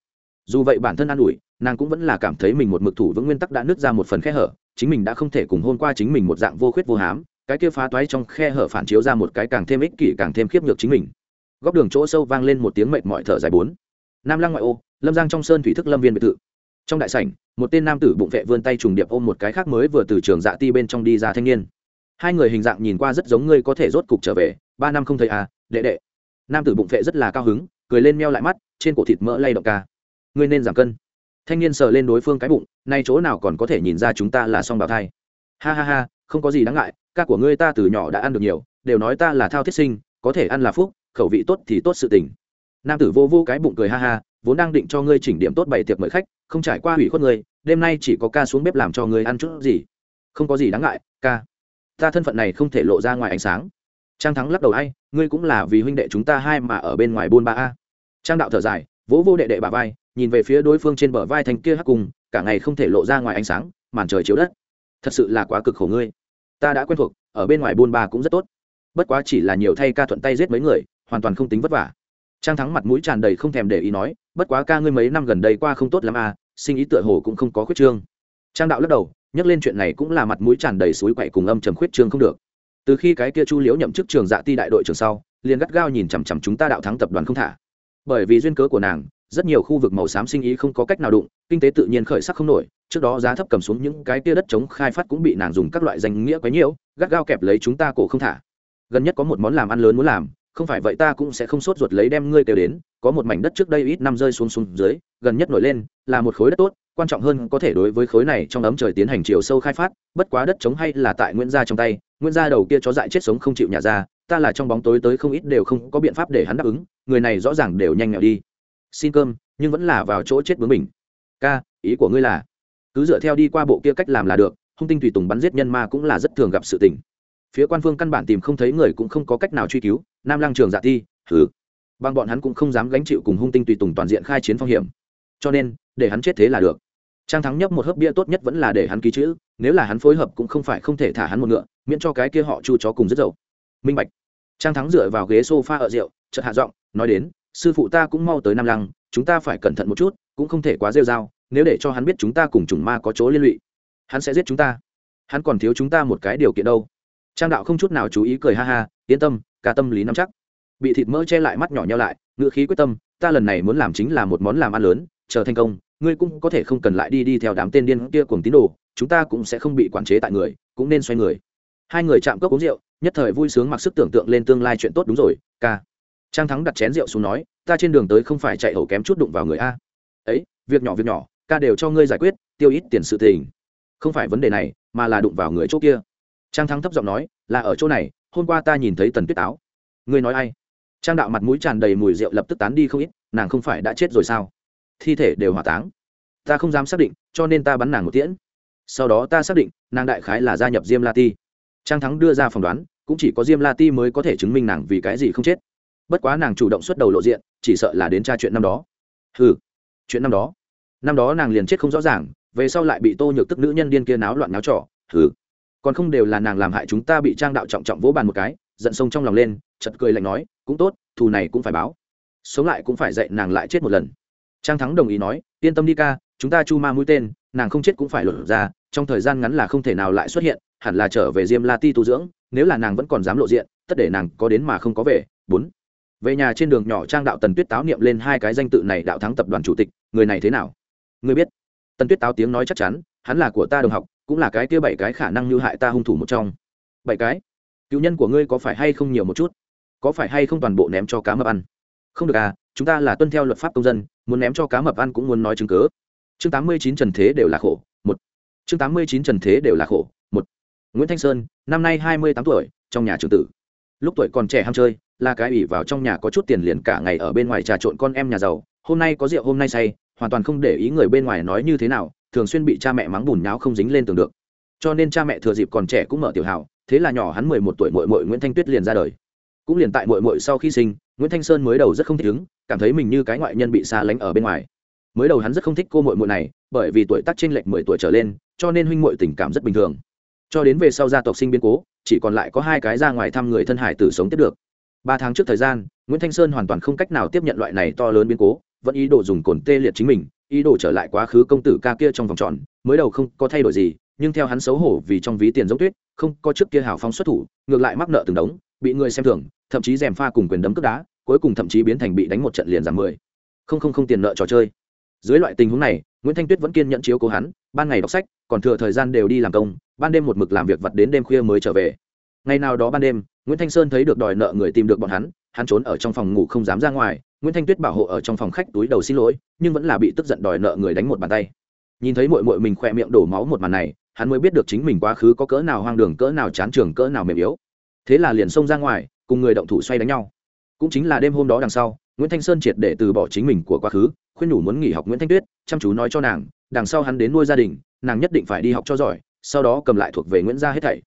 Dù vậy bản thân an ủi nàng cũng vẫn là cảm thấy mình một mực thủ vững nguyên tắc đã nứt ra một phần khe hở, chính mình đã không thể cùng hôn qua chính mình một dạng vô khuyết vô hám, cái kia phá toái trong khe hở phản chiếu ra một cái càng thêm ích kỷ càng thêm khiếp nhược chính mình. Góc đường chỗ sâu vang lên một tiếng mệt mỏi thở dài bốn. Nam lăng ngoại ô, lâm giang trong sơn thủy thức lâm viên biệt thự. Trong đại sảnh, một tên nam tử bụng vệ vươn tay trùng điệp ôm một cái khác mới vừa từ trường dạ ti bên trong đi ra thanh niên. Hai người hình dạng nhìn qua rất giống ngươi có thể rốt cục trở về, ba năm không thấy à đệ đệ. Nam tử bụng vệ rất là cao hứng, cười lên meo lại mắt, trên cổ thịt mỡ lay động ca. Ngươi nên giảm cân thanh niên sờ lên đối phương cái bụng, nay chỗ nào còn có thể nhìn ra chúng ta là song bào thai. Ha ha ha, không có gì đáng ngại, ca của ngươi ta từ nhỏ đã ăn được nhiều, đều nói ta là thao thiết sinh, có thể ăn là phúc, khẩu vị tốt thì tốt sự tình. Nam tử vô vô cái bụng cười ha ha, vốn đang định cho ngươi chỉnh điểm tốt bày tiệc mời khách, không trải qua hủy khuất ngươi, đêm nay chỉ có ca xuống bếp làm cho ngươi ăn chút gì. Không có gì đáng ngại, ca. Ta thân phận này không thể lộ ra ngoài ánh sáng. Trang thắng lắc đầu ai, ngươi cũng là vì huynh đệ chúng ta hai mà ở bên ngoài buôn ba a. Trang đạo thở dài, vỗ vô đệ đệ bà vai nhìn về phía đối phương trên bờ vai thành kia hắc cùng cả ngày không thể lộ ra ngoài ánh sáng, màn trời chiếu đất. Thật sự là quá cực khổ ngươi. Ta đã quen thuộc, ở bên ngoài buôn bà cũng rất tốt. Bất quá chỉ là nhiều thay ca thuận tay giết mấy người, hoàn toàn không tính vất vả. Trang thắng mặt mũi tràn đầy không thèm để ý nói, bất quá ca ngươi mấy năm gần đây qua không tốt lắm à sinh ý tựa hồ cũng không có khuyết trương. Trang đạo lắc đầu, nhắc lên chuyện này cũng là mặt mũi tràn đầy suối quậy cùng âm trầm khuyết trương không được. Từ khi cái kia chu liễu nhậm chức trường dạ ti đại đội trưởng sau, liền gắt gao nhìn chằm chằm chúng ta đạo thắng tập đoàn không thả. Bởi vì duyên cớ của nàng rất nhiều khu vực màu xám sinh ý không có cách nào đụng, kinh tế tự nhiên khởi sắc không nổi, trước đó giá thấp cầm xuống những cái tia đất chống khai phát cũng bị nàng dùng các loại danh nghĩa quấy nhiễu, gắt gao kẹp lấy chúng ta cổ không thả. Gần nhất có một món làm ăn lớn muốn làm, không phải vậy ta cũng sẽ không sốt ruột lấy đem ngươi kêu đến, có một mảnh đất trước đây ít năm rơi xuống xuống dưới, gần nhất nổi lên, là một khối đất tốt, quan trọng hơn có thể đối với khối này trong ấm trời tiến hành chiều sâu khai phát, bất quá đất chống hay là tại nguyễn gia trong tay, nguyễn gia đầu kia chó dại chết sống không chịu nhà ra, ta là trong bóng tối tới không ít đều không có biện pháp để hắn đáp ứng, người này rõ ràng đều nhanh nghèo đi xin cơm, nhưng vẫn là vào chỗ chết bướng mình ca, ý của ngươi là, cứ dựa theo đi qua bộ kia cách làm là được, hung tinh tùy tùng bắn giết nhân ma cũng là rất thường gặp sự tình. Phía quan phương căn bản tìm không thấy người cũng không có cách nào truy cứu, nam lang trường dạ thi thử bằng bọn hắn cũng không dám gánh chịu cùng hung tinh tùy tùng toàn diện khai chiến phong hiểm. Cho nên, để hắn chết thế là được. Trang thắng nhấp một hớp bia tốt nhất vẫn là để hắn ký chữ, nếu là hắn phối hợp cũng không phải không thể thả hắn một ngựa, miễn cho cái kia họ chu chó cùng rất dậu. Minh bạch. Trang thắng dựa vào ghế s o f a ở rượu, chợt hạ giọng, nói đến sư phụ ta cũng mau tới nam lăng, chúng ta phải cẩn thận một chút, cũng không thể quá rêu r a o nếu để cho hắn biết chúng ta cùng chủng ma có chỗ liên lụy, hắn sẽ giết chúng ta. Hắn còn thiếu chúng ta một cái điều kiện đâu. Trang đạo không chút nào chú ý cười ha ha, yên tâm, cả tâm lý nắm chắc. Bị thịt mỡ che lại mắt nhỏ nhau lại ngự khí quyết tâm, ta lần này muốn làm chính là một món làm ăn lớn, chờ thành công, ngươi cũng có thể không cần lại đi đi theo đám tên điên kia cùng tín đồ, chúng ta cũng sẽ không bị quản chế tại người, cũng nên xoay người. Hai người chạm cốc uống rượu, nhất thời vui sướng mặc sức tưởng tượng lên tương lai chuyện tốt đúng rồi, ca trang thắng đặt chén rượu xuống nói, ta trên đường tới không phải chạy hầu kém chút đụng vào người a. Ấy, việc nhỏ việc nhỏ, ca đều cho ngươi giải quyết, tiêu ít tiền sự tình. Không phải vấn đề này, mà là đụng vào người chỗ kia. Trang thắng thấp giọng nói, là ở chỗ này, hôm qua ta nhìn thấy tần tuyết táo. Ngươi nói ai? Trang đạo mặt mũi tràn đầy mùi rượu lập tức tán đi không ít, nàng không phải đã chết rồi sao? Thi thể đều hỏa táng. Ta không dám xác định, cho nên ta bắn nàng một tiễn. Sau đó ta xác định, nàng đại khái là gia nhập diêm la ti. Trang thắng đưa ra phỏng đoán, cũng chỉ có diêm la ti mới có thể chứng minh nàng vì cái gì không chết bất quá nàng chủ động xuất đầu lộ diện, chỉ sợ là đến tra chuyện năm đó. Ừ chuyện năm đó. Năm đó nàng liền chết không rõ ràng, về sau lại bị tô nhược tức nữ nhân điên kia náo loạn náo trỏ ừ còn không đều là nàng làm hại chúng ta bị trang đạo trọng trọng vỗ bàn một cái, giận sông trong lòng lên chật cười lạnh nói, cũng tốt, thù này cũng phải báo. Sống lại cũng phải dạy nàng lại chết một lần. Trang thắng đồng ý nói, yên tâm đi ca, chúng ta chu ma mũi tên, nàng không chết cũng phải lột ra, trong thời gian ngắn là không thể nào lại xuất hiện, hẳn là trở về diêm la ti tu dưỡng, nếu là nàng vẫn còn dám lộ diện, tất để nàng có đến mà không có về. Bốn về nhà trên đường nhỏ trang đạo tần tuyết táo niệm lên hai cái danh tự này đạo thắng tập đoàn chủ tịch, người này thế nào? Người biết. Tần tuyết táo tiếng nói chắc chắn, hắn là của ta đồng học, cũng là cái kia bảy cái khả năng như hại ta hung thủ một trong. Bảy cái? Cựu nhân của ngươi có phải hay không nhiều một chút? Có phải hay không toàn bộ ném cho cá mập ăn? Không được à chúng ta là tuân theo luật pháp công dân, muốn ném cho cá mập ăn cũng muốn nói chứng cớ chương tám mươi chín trần thế đều là khổ, một. Chương tám mươi chín trần thế đều là khổ, một. Nguyễn thanh sơn, năm nay hai mươi tám tuổi, trong nhà trường tử. Lúc tuổi còn trẻ ham chơi là cái ủy vào trong nhà có chút tiền liền cả ngày ở bên ngoài trà trộn con em nhà giàu, hôm nay có rượu hôm nay say, hoàn toàn không để ý người bên ngoài nói như thế nào, thường xuyên bị cha mẹ mắng bùn nháo không dính lên tường được. Cho nên cha mẹ thừa dịp còn trẻ cũng mở tiểu hào, thế là nhỏ hắn mười một tuổi mội mội nguyễn thanh tuyết liền ra đời. Cũng liền tại mội mội sau khi sinh, nguyễn thanh sơn mới đầu rất không thích ứng cảm thấy mình như cái ngoại nhân bị xa lánh ở bên ngoài. Mới đầu hắn rất không thích cô mội mội này, bởi vì tuổi tác t r ê n lệch mười tuổi trở lên, cho nên huynh mội tình cảm rất bình thường. Cho đến về sau gia tộc sinh biến cố, chỉ còn lại có hai cái ra ngoài thăm người thân hải tử sống tiếp được ba tháng trước thời gian, nguyễn thanh sơn hoàn toàn không cách nào tiếp nhận loại này to lớn biến cố, vẫn ý đồ dùng cồn tê liệt chính mình, ý đồ trở lại quá khứ công tử ca kia trong vòng tròn, mới đầu không có thay đổi gì, nhưng theo hắn xấu hổ vì trong ví tiền giống tuyết, không có trước kia hào phóng xuất thủ, ngược lại mắc nợ từng đống, bị người xem thường, thậm chí dèm pha cùng quyền đấm cướp đá, cuối cùng thậm chí biến thành bị đánh một trận liền giảm mười. Không không không tiền nợ trò chơi. Dưới loại tình huống này, nguyễn thanh tuyết vẫn kiên nhận chiếu cố hắn, ban ngày đọc sách, còn thừa thời gian đều đi làm công, ban đêm một mực làm việc vặt đến đêm khuya mới trở về. Ngày nào đó ban đêm nguyễn thanh sơn thấy được đòi nợ người tìm được bọn hắn hắn trốn ở trong phòng ngủ không dám ra ngoài, nguyễn thanh tuyết bảo hộ ở trong phòng khách túi đầu xin lỗi, nhưng vẫn là bị tức giận đòi nợ người đánh một bàn tay. Nhìn thấy mội mội mình khỏe miệng đổ máu một màn này, hắn mới biết được chính mình quá khứ có cỡ nào hoang đường, cỡ nào chán trường, cỡ nào mềm yếu. Thế là liền xông ra ngoài, cùng người động thủ xoay đánh nhau. Cũng chính là đêm hôm đó đằng sau, nguyễn thanh sơn triệt để từ bỏ chính mình của quá khứ, khuyên nhủ muốn nghỉ học nguyễn thanh tuyết, chăm chú nói cho nàng, đằng sau hắn đến nuôi gia đình, nàng nhất định phải đi học cho giỏi, sau đó cầm lại thuộc về nguyễn gia hết thảy.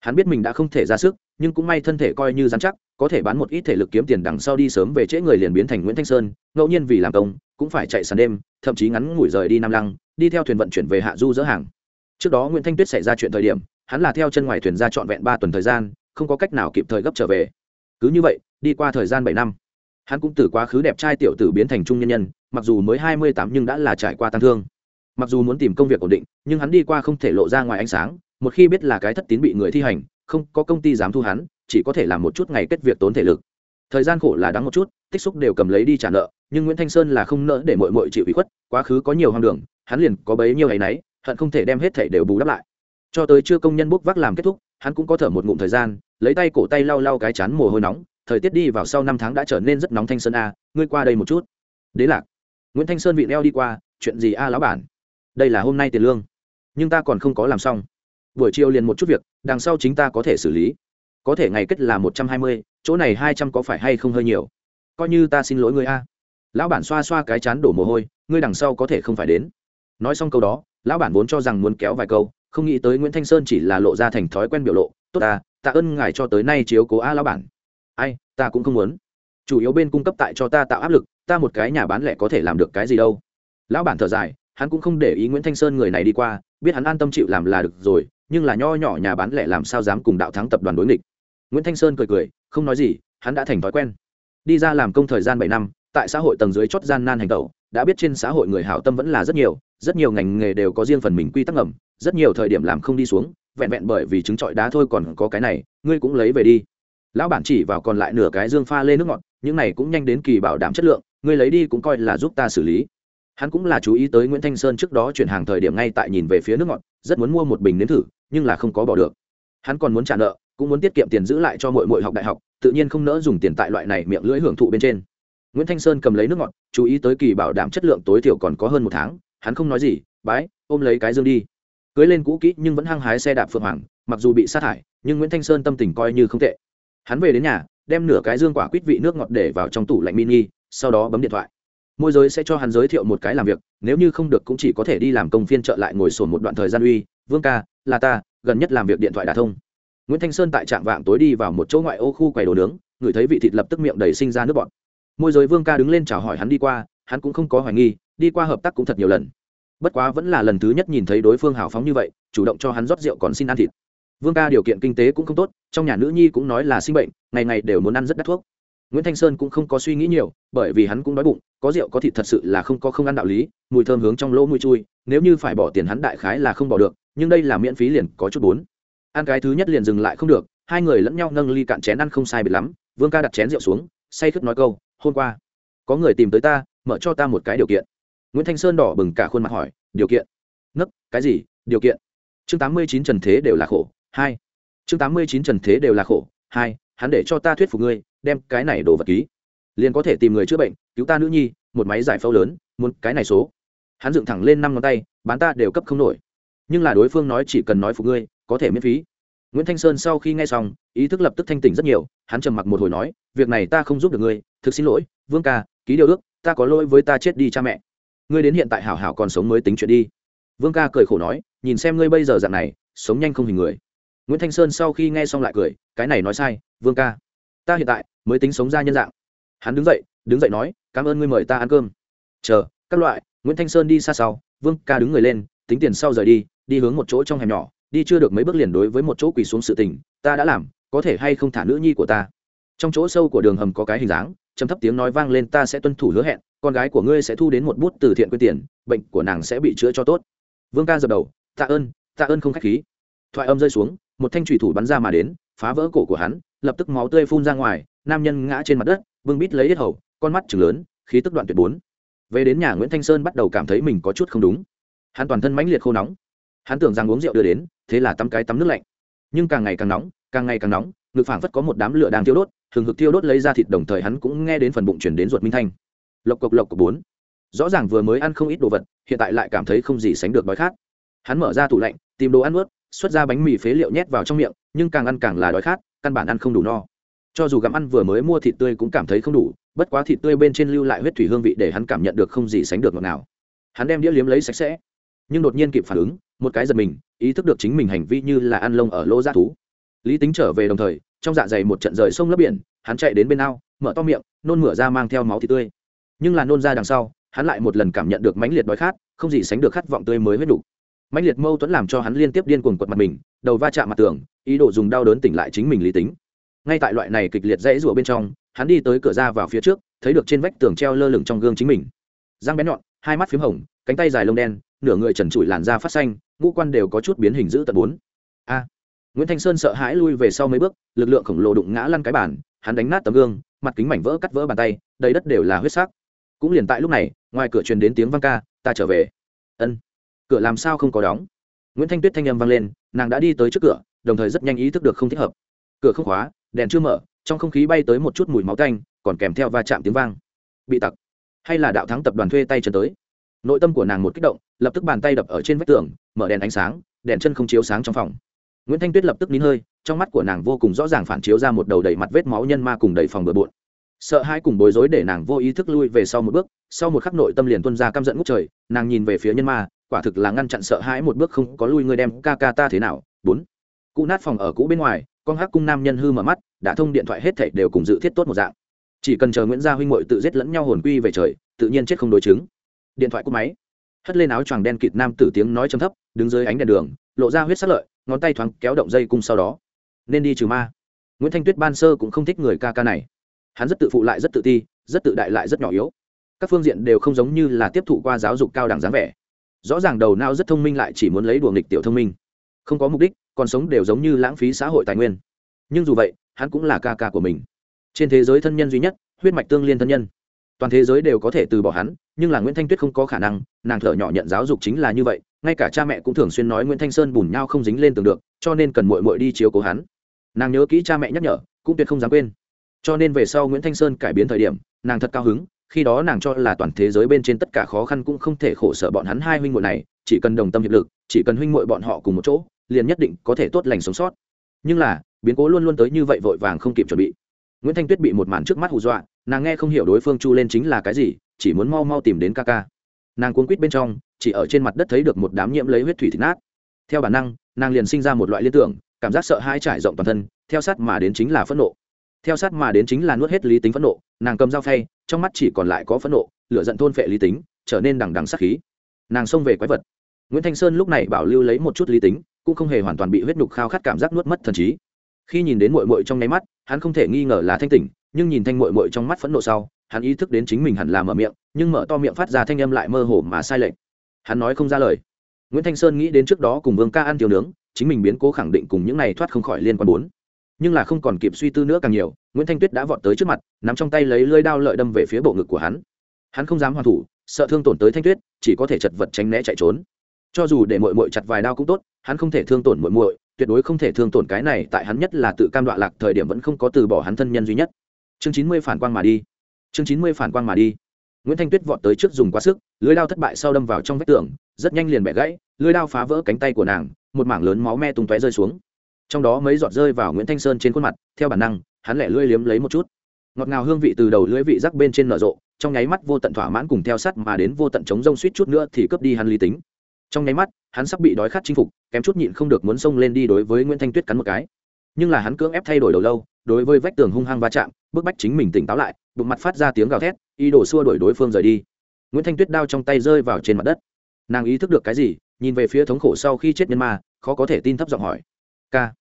Hắn biết mình đã không thể ra sức nhưng cũng may thân thể coi như dán chắc, có thể bán một ít thể lực kiếm tiền đằng sau đi sớm về trễ người liền biến thành nguyễn thanh sơn, ngẫu nhiên vì làm công, cũng phải chạy sàn đêm, thậm chí ngắn ngủi rời đi nam lăng, đi theo thuyền vận chuyển về hạ du dỡ hàng. Trước đó nguyễn thanh tuyết xảy ra chuyện thời điểm, hắn là theo chân ngoài thuyền ra trọn vẹn ba tuần thời gian, không có cách nào kịp thời gấp trở về. Cứ như vậy, đi qua thời gian bảy năm, hắn cũng từ quá khứ đẹp trai tiểu tử biến thành trung nhân nhân, mặc dù mới hai mươi tám nhưng đã là trải qua tăng thương. Mặc dù muốn tìm công việc ổn định, nhưng hắn đi qua không thể lộ ra ngoài ánh sáng, một khi biết là cái thất tín bị người thi hành không có công ty dám thu hắn, chỉ có thể làm một chút ngày kết việc tốn thể lực. Thời gian khổ là đáng một chút, tích xúc đều cầm lấy đi trả nợ, nhưng nguyễn thanh sơn là không nỡ để mội mội chịu ủy khuất, quá khứ có nhiều hoang đường, hắn liền có bấy nhiêu ngày nấy, hận không thể đem hết thảy đều bù đắp lại. Cho tới chưa công nhân bốc vác làm kết thúc, hắn cũng có thở một ngụm thời gian, lấy tay cổ tay lau lau cái chán mồ hôi nóng, thời tiết đi vào sau năm tháng đã trở nên rất nóng thanh sơn a, ngươi qua đây một chút. Đế lạc, nguyễn thanh sơn vị neo đi qua, chuyện gì a lão bản? Đây là hôm nay tiền lương, nhưng ta còn không có làm xong buổi chiều liền một chút việc, đằng sau chính ta có thể xử lý. Có thể ngày kết là một trăm hai mươi, chỗ này hai trăm có phải hay không hơi nhiều? Coi như ta xin lỗi ngươi a. Lão bản xoa xoa cái chán đổ mồ hôi, ngươi đằng sau có thể không phải đến. Nói xong câu đó, lão bản vốn cho rằng muốn kéo vài câu, không nghĩ tới nguyễn thanh sơn chỉ là lộ ra thành thói quen biểu lộ. Tốt ta tạ ơn ngài cho tới nay chiếu cố a lão bản. Ai, ta cũng không muốn. Chủ yếu bên cung cấp tại cho ta tạo áp lực, ta một cái nhà bán lẻ có thể làm được cái gì đâu. Lão bản thở dài, hắn cũng không để ý nguyễn thanh sơn người này đi qua, biết hắn an tâm chịu làm là được rồi nhưng là nho nhỏ nhà bán lẻ làm sao dám cùng đạo thắng tập đoàn đối nghịch. Nguyễn thanh sơn cười cười, không nói gì, hắn đã thành thói quen. Đi ra làm công thời gian bảy năm, tại xã hội tầng dưới chót gian nan hành tẩu, đã biết trên xã hội người hảo tâm vẫn là rất nhiều rất nhiều ngành nghề đều có riêng phần mình quy tắc ngầm, rất nhiều thời điểm làm không đi xuống, vẹn vẹn bởi vì trứng trọi đá thôi còn có cái này, ngươi cũng lấy về đi. Lão bản chỉ vào còn lại nửa cái dương pha lê nước ngọt, những này cũng nhanh đến kỳ bảo đảm chất lượng, ngươi lấy đi cũng coi là giúp ta xử lý. Hắn cũng là chú ý tới nguyễn thanh sơn trước đó chuyển hàng thời điểm ngay tại nhìn về phía nước ngọt rất muốn mua một bình nếm thử, nhưng là không có bỏ được. Hắn còn muốn trả nợ, cũng muốn tiết kiệm tiền giữ lại cho mọi mọi học đại học, tự nhiên không nỡ dùng tiền tại loại này miệng lưỡi hưởng thụ bên trên. Nguyễn thanh sơn cầm lấy nước ngọt, chú ý tới kỳ bảo đảm chất lượng tối thiểu còn có hơn một tháng, hắn không nói gì, bái, ôm lấy cái dương đi. Cưới lên cũ kỹ nhưng vẫn hăng hái xe đạp phượng hoàng, mặc dù bị sát hại, nhưng nguyễn thanh sơn tâm tình coi như không tệ. Hắn về đến nhà, đem nửa cái dương quả quýt vị nước ngọt để vào trong tủ lạnh mini, sau đó bấm điện thoại môi giới sẽ cho hắn giới thiệu một cái làm việc, nếu như không được cũng chỉ có thể đi làm công phiên trợ lại ngồi sồn một đoạn thời gian uy. Vương ca, là ta, gần nhất làm việc điện thoại đà thông. Nguyễn thanh sơn tại trạm vạng tối đi vào một chỗ ngoại ô khu quầy đồ nướng, ngửi thấy vị thịt lập tức miệng đầy sinh ra nước bọt. Môi giới vương ca đứng lên chào hỏi hắn đi qua, hắn cũng không có hoài nghi, đi qua hợp tác cũng thật nhiều lần. Bất quá vẫn là lần thứ nhất nhìn thấy đối phương hào phóng như vậy, chủ động cho hắn rót rượu còn xin ăn thịt. Vương ca điều kiện kinh tế cũng không tốt, trong nhà nữ nhi cũng nói là sinh bệnh, ngày ngày đều muốn ăn rất đắt thuốc nguyễn thanh sơn cũng không có suy nghĩ nhiều, bởi vì hắn cũng đói bụng, có rượu có thịt thật sự là không có không ăn đạo lý, mùi thơm hướng trong lỗ mũi chui, nếu như phải bỏ tiền hắn đại khái là không bỏ được, nhưng đây là miễn phí liền có chút bốn. Ăn cái thứ nhất liền dừng lại không được, hai người lẫn nhau nâng ly cạn chén ăn không sai biệt lắm, vương ca đặt chén rượu xuống, say khướt nói câu, hôm qua, có người tìm tới ta, mở cho ta một cái điều kiện. Nguyễn thanh sơn đỏ bừng cả khuôn mặt hỏi, điều kiện? Nấc, cái gì? Điều kiện? Chương tám mươi chín trần thế đều là khổ, hai. Chương tám mươi chín trần thế đều là khổ, hai hắn để cho ta thuyết phục ngươi, đem cái này đồ vật ký. Liền có thể tìm người chữa bệnh, cứu ta nữ nhi, một máy giải phẫu lớn, muốn cái này số. Hắn dựng thẳng lên năm ngón tay, bán ta đều cấp không nổi. Nhưng là đối phương nói chỉ cần nói phục ngươi, có thể miễn phí. Nguyễn thanh sơn sau khi nghe xong, ý thức lập tức thanh tỉnh rất nhiều, hắn trầm mặc một hồi nói, việc này ta không giúp được ngươi, thực xin lỗi, vương ca, ký điều ước, ta có lỗi với ta chết đi cha mẹ. Ngươi đến hiện tại hảo hảo còn sống mới tính chuyện đi. Vương ca cười khổ nói, nhìn xem ngươi bây giờ dạng này, sống nhanh không hình người. Nguyễn thanh sơn sau khi nghe xong lại cười cái này nói sai, vương ca. Ta hiện tại mới tính sống ra nhân dạng. Hắn đứng dậy đứng dậy nói, cảm ơn ngươi mời ta ăn cơm. Chờ, các loại, nguyễn thanh sơn đi xa sau, vương ca đứng người lên, tính tiền sau rời đi đi hướng một chỗ trong hẻm nhỏ, đi chưa được mấy bước liền đối với một chỗ quỳ xuống sự tình, ta đã làm, có thể hay không thả nữ nhi của ta? Trong chỗ sâu của đường hầm có cái hình dáng, trầm thấp tiếng nói vang lên, ta sẽ tuân thủ hứa hẹn, con gái của ngươi sẽ thu đến một bút từ thiện quyên tiền, bệnh của nàng sẽ bị chữa cho tốt. Vương ca dập đầu, tạ ơn tạ ơn không k h á c h khí. Thoại âm rơi xuống, một thanh thủy thủ bắn ra mà đến phá vỡ cổ của hắn, lập tức máu tươi phun ra ngoài, nam nhân ngã trên mặt đất, vương bít lấy hết hầu, con mắt chừng lớn, khí tức đoạn tuyệt bốn. Về đến nhà nguyễn thanh sơn bắt đầu cảm thấy mình có chút không đúng. Hắn toàn thân mãnh liệt khô nóng. Hắn tưởng rằng uống rượu đưa đến, thế là tắm cái tắm nước lạnh. Nhưng càng ngày càng nóng, càng ngày càng nóng, ngực phảng phất có một đám lửa đang thiêu đốt thường hực thiêu đốt lấy ra thịt đồng thời hắn cũng nghe đến phần bụng chuyển đến ruột minh thanh. Lộc cộc lộc cộc bốn. Rõ ràng vừa mới ăn không ít đồ vật, hiện tại lại cảm thấy không gì sánh được đói khát. Hắn mở ra tủ lạnh, tìm đồ ăn ướt xuất ra bánh mì phế liệu nhét vào trong miệng, nhưng càng ăn càng là đói khát, căn bản ăn không đủ no. Cho dù gặm ăn vừa mới mua thịt tươi cũng cảm thấy không đủ, bất quá thịt tươi bên trên lưu lại huyết thủy hương vị để hắn cảm nhận được không gì sánh được ngọt nào hắn đem đĩa liếm lấy sạch sẽ, nhưng đột nhiên kịp phản ứng, một cái giật mình, ý thức được chính mình hành vi như là ăn lông ở lỗ g thú. Lý tính trở về đồng thời, trong dạ dày một trận rời sông lấp biển, hắn chạy đến bên ao, mở to miệng, nôn mửa ra mang theo máu thịt tươi. Nhưng là nôn ra đằng sau, hắn lại một lần cảm nhận được mãnh liệt đói khát, không gì sánh được khát vọng tươi mới huyết đủ mạnh liệt mâu thuẫn làm cho hắn liên tiếp điên cuồng quật mặt mình, đầu va chạm mặt tường, ý đồ dùng đau đớn tỉnh lại chính mình lý tính. Ngay tại loại này kịch liệt dãy rủa bên trong, hắn đi tới cửa ra vào phía trước, thấy được trên vách tường treo lơ lửng trong gương chính mình. Răng bén nhọn, hai mắt p h í m hồng, cánh tay dài lông đen, nửa người trần trụi làn da phát xanh, ngũ quan đều có chút biến hình giữ tận bốn. A! Nguyễn thanh sơn sợ hãi lui về sau mấy bước, lực lượng khổng lồ đụng ngã lăn cái bàn, hắn đánh nát tấm gương, mặt kính mảnh vỡ cắt vỡ bàn tay, đầy đất đều là huyết sắc. Cũng liền tại lúc này, ngoài cửa truyền đến tiếng vang ca, ta trở về. Ân cửa làm sao không có đóng. Nguyễn thanh tuyết thanh âm vang lên, nàng đã đi tới trước cửa, đồng thời rất nhanh ý thức được không thích hợp. Cửa không khóa, đèn chưa mở, trong không khí bay tới một chút mùi máu canh còn kèm theo va chạm tiếng vang. Bị tặc. Hay là đạo thắng tập đoàn thuê tay chân tới. Nội tâm của nàng một kích động, lập tức bàn tay đập ở trên vách tường, mở đèn ánh sáng, đèn chân không chiếu sáng trong phòng. Nguyễn thanh tuyết lập tức nín hơi, trong mắt của nàng vô cùng rõ ràng phản chiếu ra một đầu đầy mặt vết máu nhân ma cùng đầy phòng bừa bộn. Sợ hãi cùng bối rối để nàng vô ý thức lui về sau một bước, sau một khắc nội tâm liền tuân ra căm giận ngút trời, nàng nhìn về phía nhân ma quả thực là ngăn chặn sợ hãi một bước không có lui, ngươi đem ca ca ta thế nào? Bốn. Cụ nát phòng ở cũ bên ngoài, con hắc cung nam nhân hư mở mắt, đã thông điện thoại hết thảy đều cùng dự thiết tốt một dạng. Chỉ cần chờ nguyễn gia huynh ngội tự giết lẫn nhau hồn quy về trời, tự nhiên chết không đối chứng. Điện thoại cúp máy. Hất lên áo choàng đen kịt nam tử tiếng nói trầm thấp, đứng dưới ánh đèn đường, lộ ra huyết sắc lợi, ngón tay thoáng kéo động dây cung sau đó. Nên đi trừ ma. Nguyễn thanh tuyết ban sơ cũng không thích người ca ca này. Hắn rất tự phụ lại rất tự ti, rất tự đại lại rất nhỏ yếu. Các phương diện đều không giống như là tiếp thụ qua giáo dục cao đẳng dáng vẻ rõ ràng đầu não rất thông minh lại chỉ muốn lấy đùa nghịch tiểu thông minh. Không có mục đích, còn sống đều giống như lãng phí xã hội tài nguyên. Nhưng dù vậy, hắn cũng là ca ca của mình. Trên thế giới thân nhân duy nhất, huyết mạch tương liên thân nhân. Toàn thế giới đều có thể từ bỏ hắn, nhưng là nguyễn thanh tuyết không có khả năng, nàng thở nhỏ nhận giáo dục chính là như vậy, ngay cả cha mẹ cũng thường xuyên nói nguyễn thanh sơn bùn nhau không dính lên tường được, cho nên cần mội mội đi chiếu cố hắn. Nàng nhớ kỹ cha mẹ nhắc nhở, cũng tuyệt không dám quên. Cho nên về sau nguyễn thanh sơn cải biến thời điểm, nàng thật cao hứng khi đó nàng cho là toàn thế giới bên trên tất cả khó khăn cũng không thể khổ sở bọn hắn hai huynh muội này, chỉ cần đồng tâm hiệp lực, chỉ cần huynh muội bọn họ cùng một chỗ, liền nhất định có thể tốt lành sống sót. Nhưng là, biến cố luôn luôn tới như vậy vội vàng không kịp chuẩn bị. Nguyễn thanh tuyết bị một màn trước mắt hù dọa, nàng nghe không hiểu đối phương chu lên chính là cái gì, chỉ muốn mau mau tìm đến ca ca. Nàng cuốn quýt bên trong, chỉ ở trên mặt đất thấy được một đám nhiễm lấy huyết thủy thịt nát. Theo bản năng, nàng liền sinh ra một loại liên tưởng, cảm giác sợ hãi trải rộng toàn thân, theo sát mà đến chính là phẫn nộ theo sát mà đến chính là nuốt hết lý tính phẫn nộ, nàng cầm dao phay, trong mắt chỉ còn lại có phẫn nộ, lửa giận thôn phệ lý tính, trở nên đằng đằng sắc khí. Nàng xông về quái vật. Nguyễn thanh sơn lúc này bảo lưu lấy một chút lý tính, cũng không hề hoàn toàn bị huyết nhục khao khát cảm giác nuốt mất thần trí. Khi nhìn đến mội mội trong nháy mắt, hắn không thể nghi ngờ là thanh tỉnh, nhưng nhìn thanh mội mội trong mắt phẫn nộ sau, hắn ý thức đến chính mình hẳn là mở miệng, nhưng mở to miệng phát ra thanh âm lại mơ hồ mà sai lệch. Hắn nói không ra lời. Nguyễn thanh sơn nghĩ đến trước đó cùng vương ca ăn tiêu nướng, chính mình biến cố khẳng định cùng những này thoát không khỏi liên quan bốn nhưng là không còn kịp suy tư nữa càng nhiều, nguyễn thanh tuyết đã vọt tới trước mặt, nắm trong tay lấy lơi đao lợi đâm về phía bộ ngực của hắn. Hắn không dám hoàn thủ, sợ thương tổn tới thanh tuyết, chỉ có thể chật vật tránh né chạy trốn. Cho dù để mội mội chặt vài đao cũng tốt, hắn không thể thương tổn mội mội tuyệt đối không thể thương tổn cái này tại hắn nhất là tự cam đoạ lạc thời điểm vẫn không có từ bỏ hắn thân nhân duy nhất. Chương chín mươi phản quang mà đi. Chương chín mươi phản quang mà đi. Nguyễn thanh tuyết vọt tới trước dùng quá sức, lưới đao thất bại sau đâm vào trong vách tường, rất nhanh liền bẻ gãy, lưới đao phá vỡ cánh tay của nàng, một mảng lớn máu me tung tóe rơi xuống trong đó mấy giọt rơi vào nguyễn thanh sơn trên khuôn mặt theo bản năng hắn lẻ lưỡi liếm lấy một chút ngọt ngào hương vị từ đầu lưỡi vị rắc bên trên nở rộ trong nháy mắt vô tận thỏa mãn cùng theo sắt mà đến vô tận chống rông suýt chút nữa thì cướp đi hắn lý tính trong nháy mắt hắn sắp bị đói khát chinh phục kém chút nhịn không được muốn xông lên đi đối với nguyễn thanh tuyết cắn một cái nhưng là hắn cưỡng ép thay đổi đầu lâu đối với vách tường hung hăng va chạm bức bách chính mình tỉnh táo lại bụng mặt phát ra tiếng gào thét ý đồ xua đuổi đối phương rời đi nguyễn thanh tuyết đao trong tay rơi vào trên mặt đất nàng ý thức được cái gì nhìn về phía thống khổ sau khi chết nhân ma khó có thể tin thấp giọng hỏi ca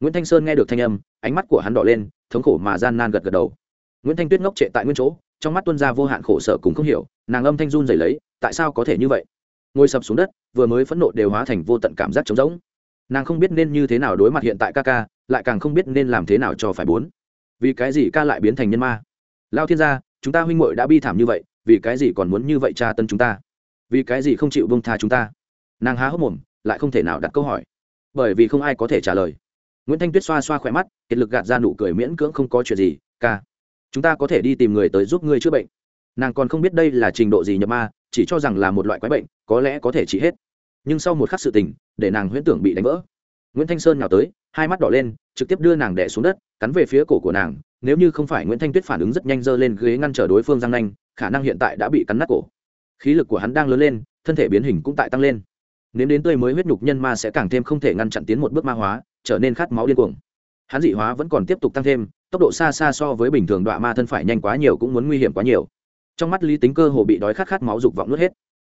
nguyễn thanh sơn nghe được thanh âm, ánh mắt của hắn đỏ lên, thống khổ mà gian nan gật gật đầu. Nguyễn thanh tuyết ngốc trệ tại nguyên chỗ, trong mắt tuân ra vô hạn khổ sở cùng không hiểu, nàng âm thanh run dày lấy, tại sao có thể như vậy? Ngồi sập xuống đất, vừa mới phẫn nộ đều hóa thành vô tận cảm giác trống rỗng. Nàng không biết nên như thế nào đối mặt hiện tại ca ca, lại càng không biết nên làm thế nào cho phải bốn. Vì cái gì ca lại biến thành nhân ma? Lao thiên gia, chúng ta huynh muội đã bi thảm như vậy, vì cái gì còn muốn như vậy tra tân chúng ta? Vì cái gì không chịu bông tha chúng ta? Nàng há hốc mồm, lại không thể nào đặt câu hỏi. Bởi vì không ai có thể trả lời nguyễn thanh tuyết xoa xoa khỏe mắt, kiệt lực gạt ra nụ cười miễn cưỡng không có chuyện gì, ca, chúng ta có thể đi tìm người tới giúp ngươi chữa bệnh. Nàng còn không biết đây là trình độ gì nhập ma, chỉ cho rằng là một loại quái bệnh, có lẽ có thể trị hết. Nhưng sau một khắc sự tình, để nàng huyễn tưởng bị đánh vỡ. Nguyễn thanh sơn nhào tới, hai mắt đỏ lên, trực tiếp đưa nàng đẻ xuống đất, cắn về phía cổ của nàng. Nếu như không phải nguyễn thanh tuyết phản ứng rất nhanh dơ lên ghế ngăn trở đối phương răng nanh, khả năng hiện tại đã bị cắn nát cổ. Khí lực của hắn đang lớn lên, thân thể biến hình cũng tại tăng lên. Nếu đến tươi mới huyết nhục nhân ma sẽ càng thêm không thể ngăn chặn tiến một bước ma hóa trở nên khát máu điên cuồng. Hắn dị hóa vẫn còn tiếp tục tăng thêm, tốc độ xa xa so với bình thường đọa ma thân phải nhanh quá nhiều cũng muốn nguy hiểm quá nhiều. Trong mắt lý tính cơ hồ bị đói khát khát máu dục vọng nuốt hết.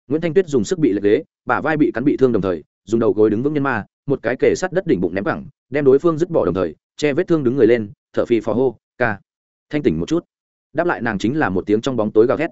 Nguyễn thanh tuyết dùng sức bị lệch ghế, bả vai bị cắn bị thương đồng thời, dùng đầu gối đứng vững nhân ma, một cái kề sắt đất đỉnh bụng ném cẳng đem đối phương dứt bỏ đồng thời, che vết thương đứng người lên, thở phì phò hô, ca. Thanh tỉnh một chút. Đáp lại nàng chính là một tiếng trong bóng tối gào thét.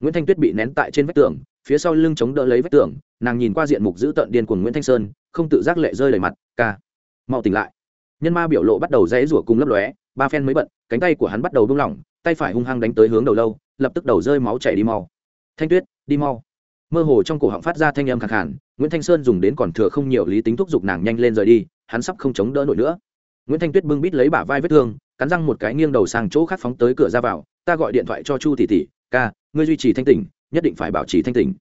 Nguyễn thanh tuyết bị nén tại trên vách tường, phía sau lưng chống đỡ lấy vách tường, nàng nhìn qua diện mục giữ tợn điên của nguyễn thanh sơn, không tự giác lệ rơi đầy mặt, ca mau tỉnh lại. Nhân ma biểu lộ bắt đầu dãy rủa cùng lấp lóe, ba phen mới bận, cánh tay của hắn bắt đầu buông lỏng, tay phải hung hăng đánh tới hướng đầu lâu, lập tức đầu rơi máu chảy đi mau. Thanh tuyết, đi mau. Mơ hồ trong cổ họng phát ra thanh âm khẳng hẳn nguyễn thanh sơn dùng đến còn thừa không nhiều lý tính thúc giục nàng nhanh lên rời đi, hắn sắp không chống đỡ nổi nữa. Nguyễn thanh tuyết bưng bít lấy bả vai vết thương, cắn răng một cái nghiêng đầu sang chỗ khác phóng tới cửa ra vào, ta gọi điện thoại cho chu tỷ tỷ, ca, ngươi duy trì thanh tỉnh, nhất định phải bảo trì thanh tỉnh.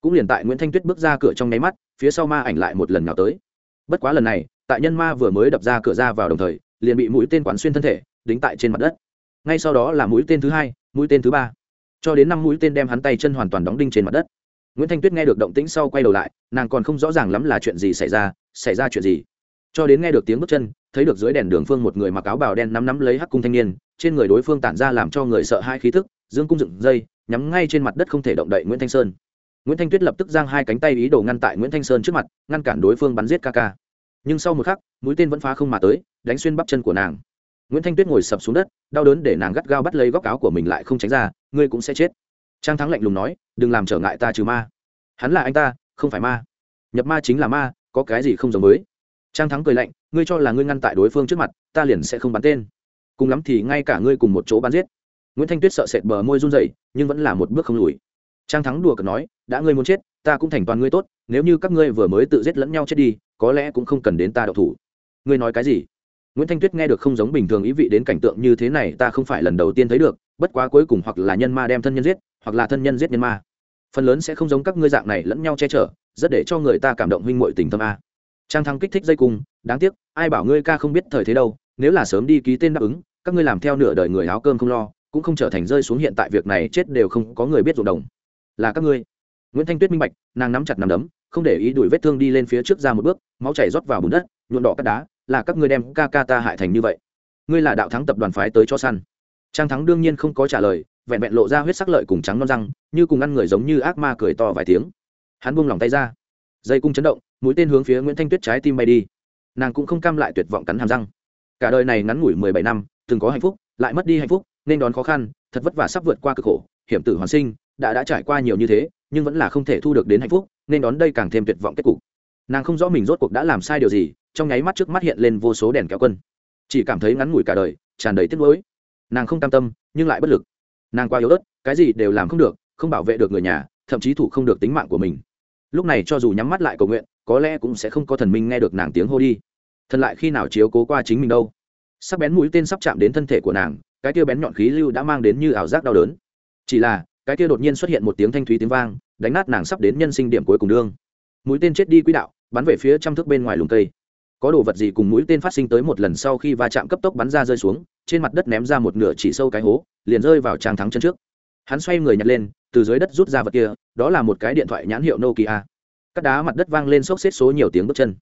Cũng liền tại nguyễn thanh tuyết bước ra cửa trong nháy mắt, phía sau ma ảnh lại một lần nào tới. Bất quá lần này tại nhân ma vừa mới đập ra cửa ra vào đồng thời, liền bị mũi tên quán xuyên thân thể, đính tại trên mặt đất. Ngay sau đó là mũi tên thứ hai, mũi tên thứ ba. Cho đến năm mũi tên đem hắn tay chân hoàn toàn đóng đinh trên mặt đất. Nguyễn thanh tuyết nghe được động tĩnh sau quay đầu lại, nàng còn không rõ ràng lắm là chuyện gì xảy ra xảy ra chuyện gì. Cho đến nghe được tiếng bước chân, thấy được dưới đèn đường phương một người mặc áo bào đen nắm nắm lấy hắc cung thanh niên, trên người đối phương tản ra làm cho người sợ hai khí thức dương cung dựng dây, nhắm ngay trên mặt đất không thể động đậy nguyễn thanh sơn. Nguyễn thanh tuyết lập tức giang hai cánh tay ý đồ ngăn tại nguyễn thanh sơn trước mặt, ngăn cản đối phương bắn giết ca ca nhưng sau một khắc, mũi tên vẫn phá không mà tới, đánh xuyên bắp chân của nàng. Nguyễn thanh tuyết ngồi sập xuống đất, đau đớn để nàng gắt gao bắt lấy góc áo của mình lại không tránh ra, ngươi cũng sẽ chết. Trang thắng lạnh lùng nói, đừng làm trở ngại ta trừ ma. Hắn là anh ta, không phải ma. Nhập ma chính là ma, có cái gì không giống với? Trang thắng cười lạnh, ngươi cho là ngươi ngăn tại đối phương trước mặt, ta liền sẽ không bắn tên. Cùng lắm thì ngay cả ngươi cùng một chỗ bắn giết. Nguyễn thanh tuyết sợ sệt bờ môi run dậy nhưng vẫn là một bước không lùi. Trang thắng đùa cợt nói, đã ngươi muốn chết, ta cũng thành toàn ngươi tốt, nếu như các ngươi vừa mới tự giết lẫn nhau chết đi có lẽ cũng không cần đến ta đậu thủ. Ngươi nói cái gì? Nguyễn thanh tuyết nghe được không giống bình thường ý vị đến cảnh tượng như thế này, ta không phải lần đầu tiên thấy được, bất quá cuối cùng hoặc là nhân ma đem thân nhân giết, hoặc là thân nhân giết nhân ma. Phần lớn sẽ không giống các ngươi dạng này lẫn nhau che chở, rất để cho người ta cảm động huynh muội tình tâm a. Trang Thăng kích thích dây cung, đáng tiếc, ai bảo ngươi ca không biết thời thế đâu, nếu là sớm đi ký tên đáp ứng, các ngươi làm theo nửa đời người áo cơm không lo, cũng không trở thành rơi xuống hiện tại việc này chết đều không có người biết ruộng đồng. Là các ngươi. Nguyễn thanh tuyết minh bạch, nàng nắm chặt nằm đấm không để ý đuổi vết thương đi lên phía trước ra một bước, máu chảy rót vào bùn đất nhuộn đỏ cát đá, là các ngươi đem ca ca ta hại thành như vậy. Ngươi là đạo thắng tập đoàn phái tới cho săn. Trang thắng đương nhiên không có trả lời, vẹn vẹn lộ ra huyết sắc lợi cùng trắng non răng, như cùng ăn người giống như ác ma cười to vài tiếng. Hắn buông lòng tay ra. Dây cung chấn động, mũi tên hướng phía nguyễn thanh tuyết trái tim bay đi. Nàng cũng không cam lại tuyệt vọng cắn hàm răng. Cả đời này ngắn ngủi mười bảy năm, từng có hạnh phúc, lại mất đi hạnh phúc, nên đón khó khăn, thật vất vả sắp vượt qua cực khổ, hiểm tử hoàn sinh, đã đã trải qua nhiều như thế, nhưng vẫn là không thể thu được đến hạnh phúc nên đón đây càng thêm tuyệt vọng kết cục. Nàng không rõ mình rốt cuộc đã làm sai điều gì, trong nháy mắt trước mắt hiện lên vô số đèn kéo quân. Chỉ cảm thấy ngắn ngủi cả đời, tràn đầy tiếc nuối. Nàng không cam tâm, nhưng lại bất lực. Nàng quá yếu ớt, cái gì đều làm không được, không bảo vệ được người nhà, thậm chí thủ không được tính mạng của mình. Lúc này cho dù nhắm mắt lại cầu nguyện, có lẽ cũng sẽ không có thần minh nghe được nàng tiếng hô đi. Thần lại khi nào chiếu cố qua chính mình đâu? Sắc bén mũi tên sắp chạm đến thân thể của nàng, cái kia bén nhọn khí lưu đã mang đến như ảo giác đau đớn. Chỉ là, cái kia đột nhiên xuất hiện một tiếng thanh thúy tiếng vang đánh nát nàng sắp đến nhân sinh điểm cuối cùng đương. Mũi tên chết đi quỹ đạo, bắn về phía trăm thước bên ngoài lùm cây. Có đồ vật gì cùng mũi tên phát sinh tới một lần sau khi va chạm cấp tốc bắn ra rơi xuống, trên mặt đất ném ra một nửa chỉ sâu cái hố, liền rơi vào trang thắng chân trước. Hắn xoay người nhặt lên, từ dưới đất rút ra vật kia, đó là một cái điện thoại nhãn hiệu nokia. Các đá mặt đất vang lên xốc xếp số nhiều tiếng bước chân.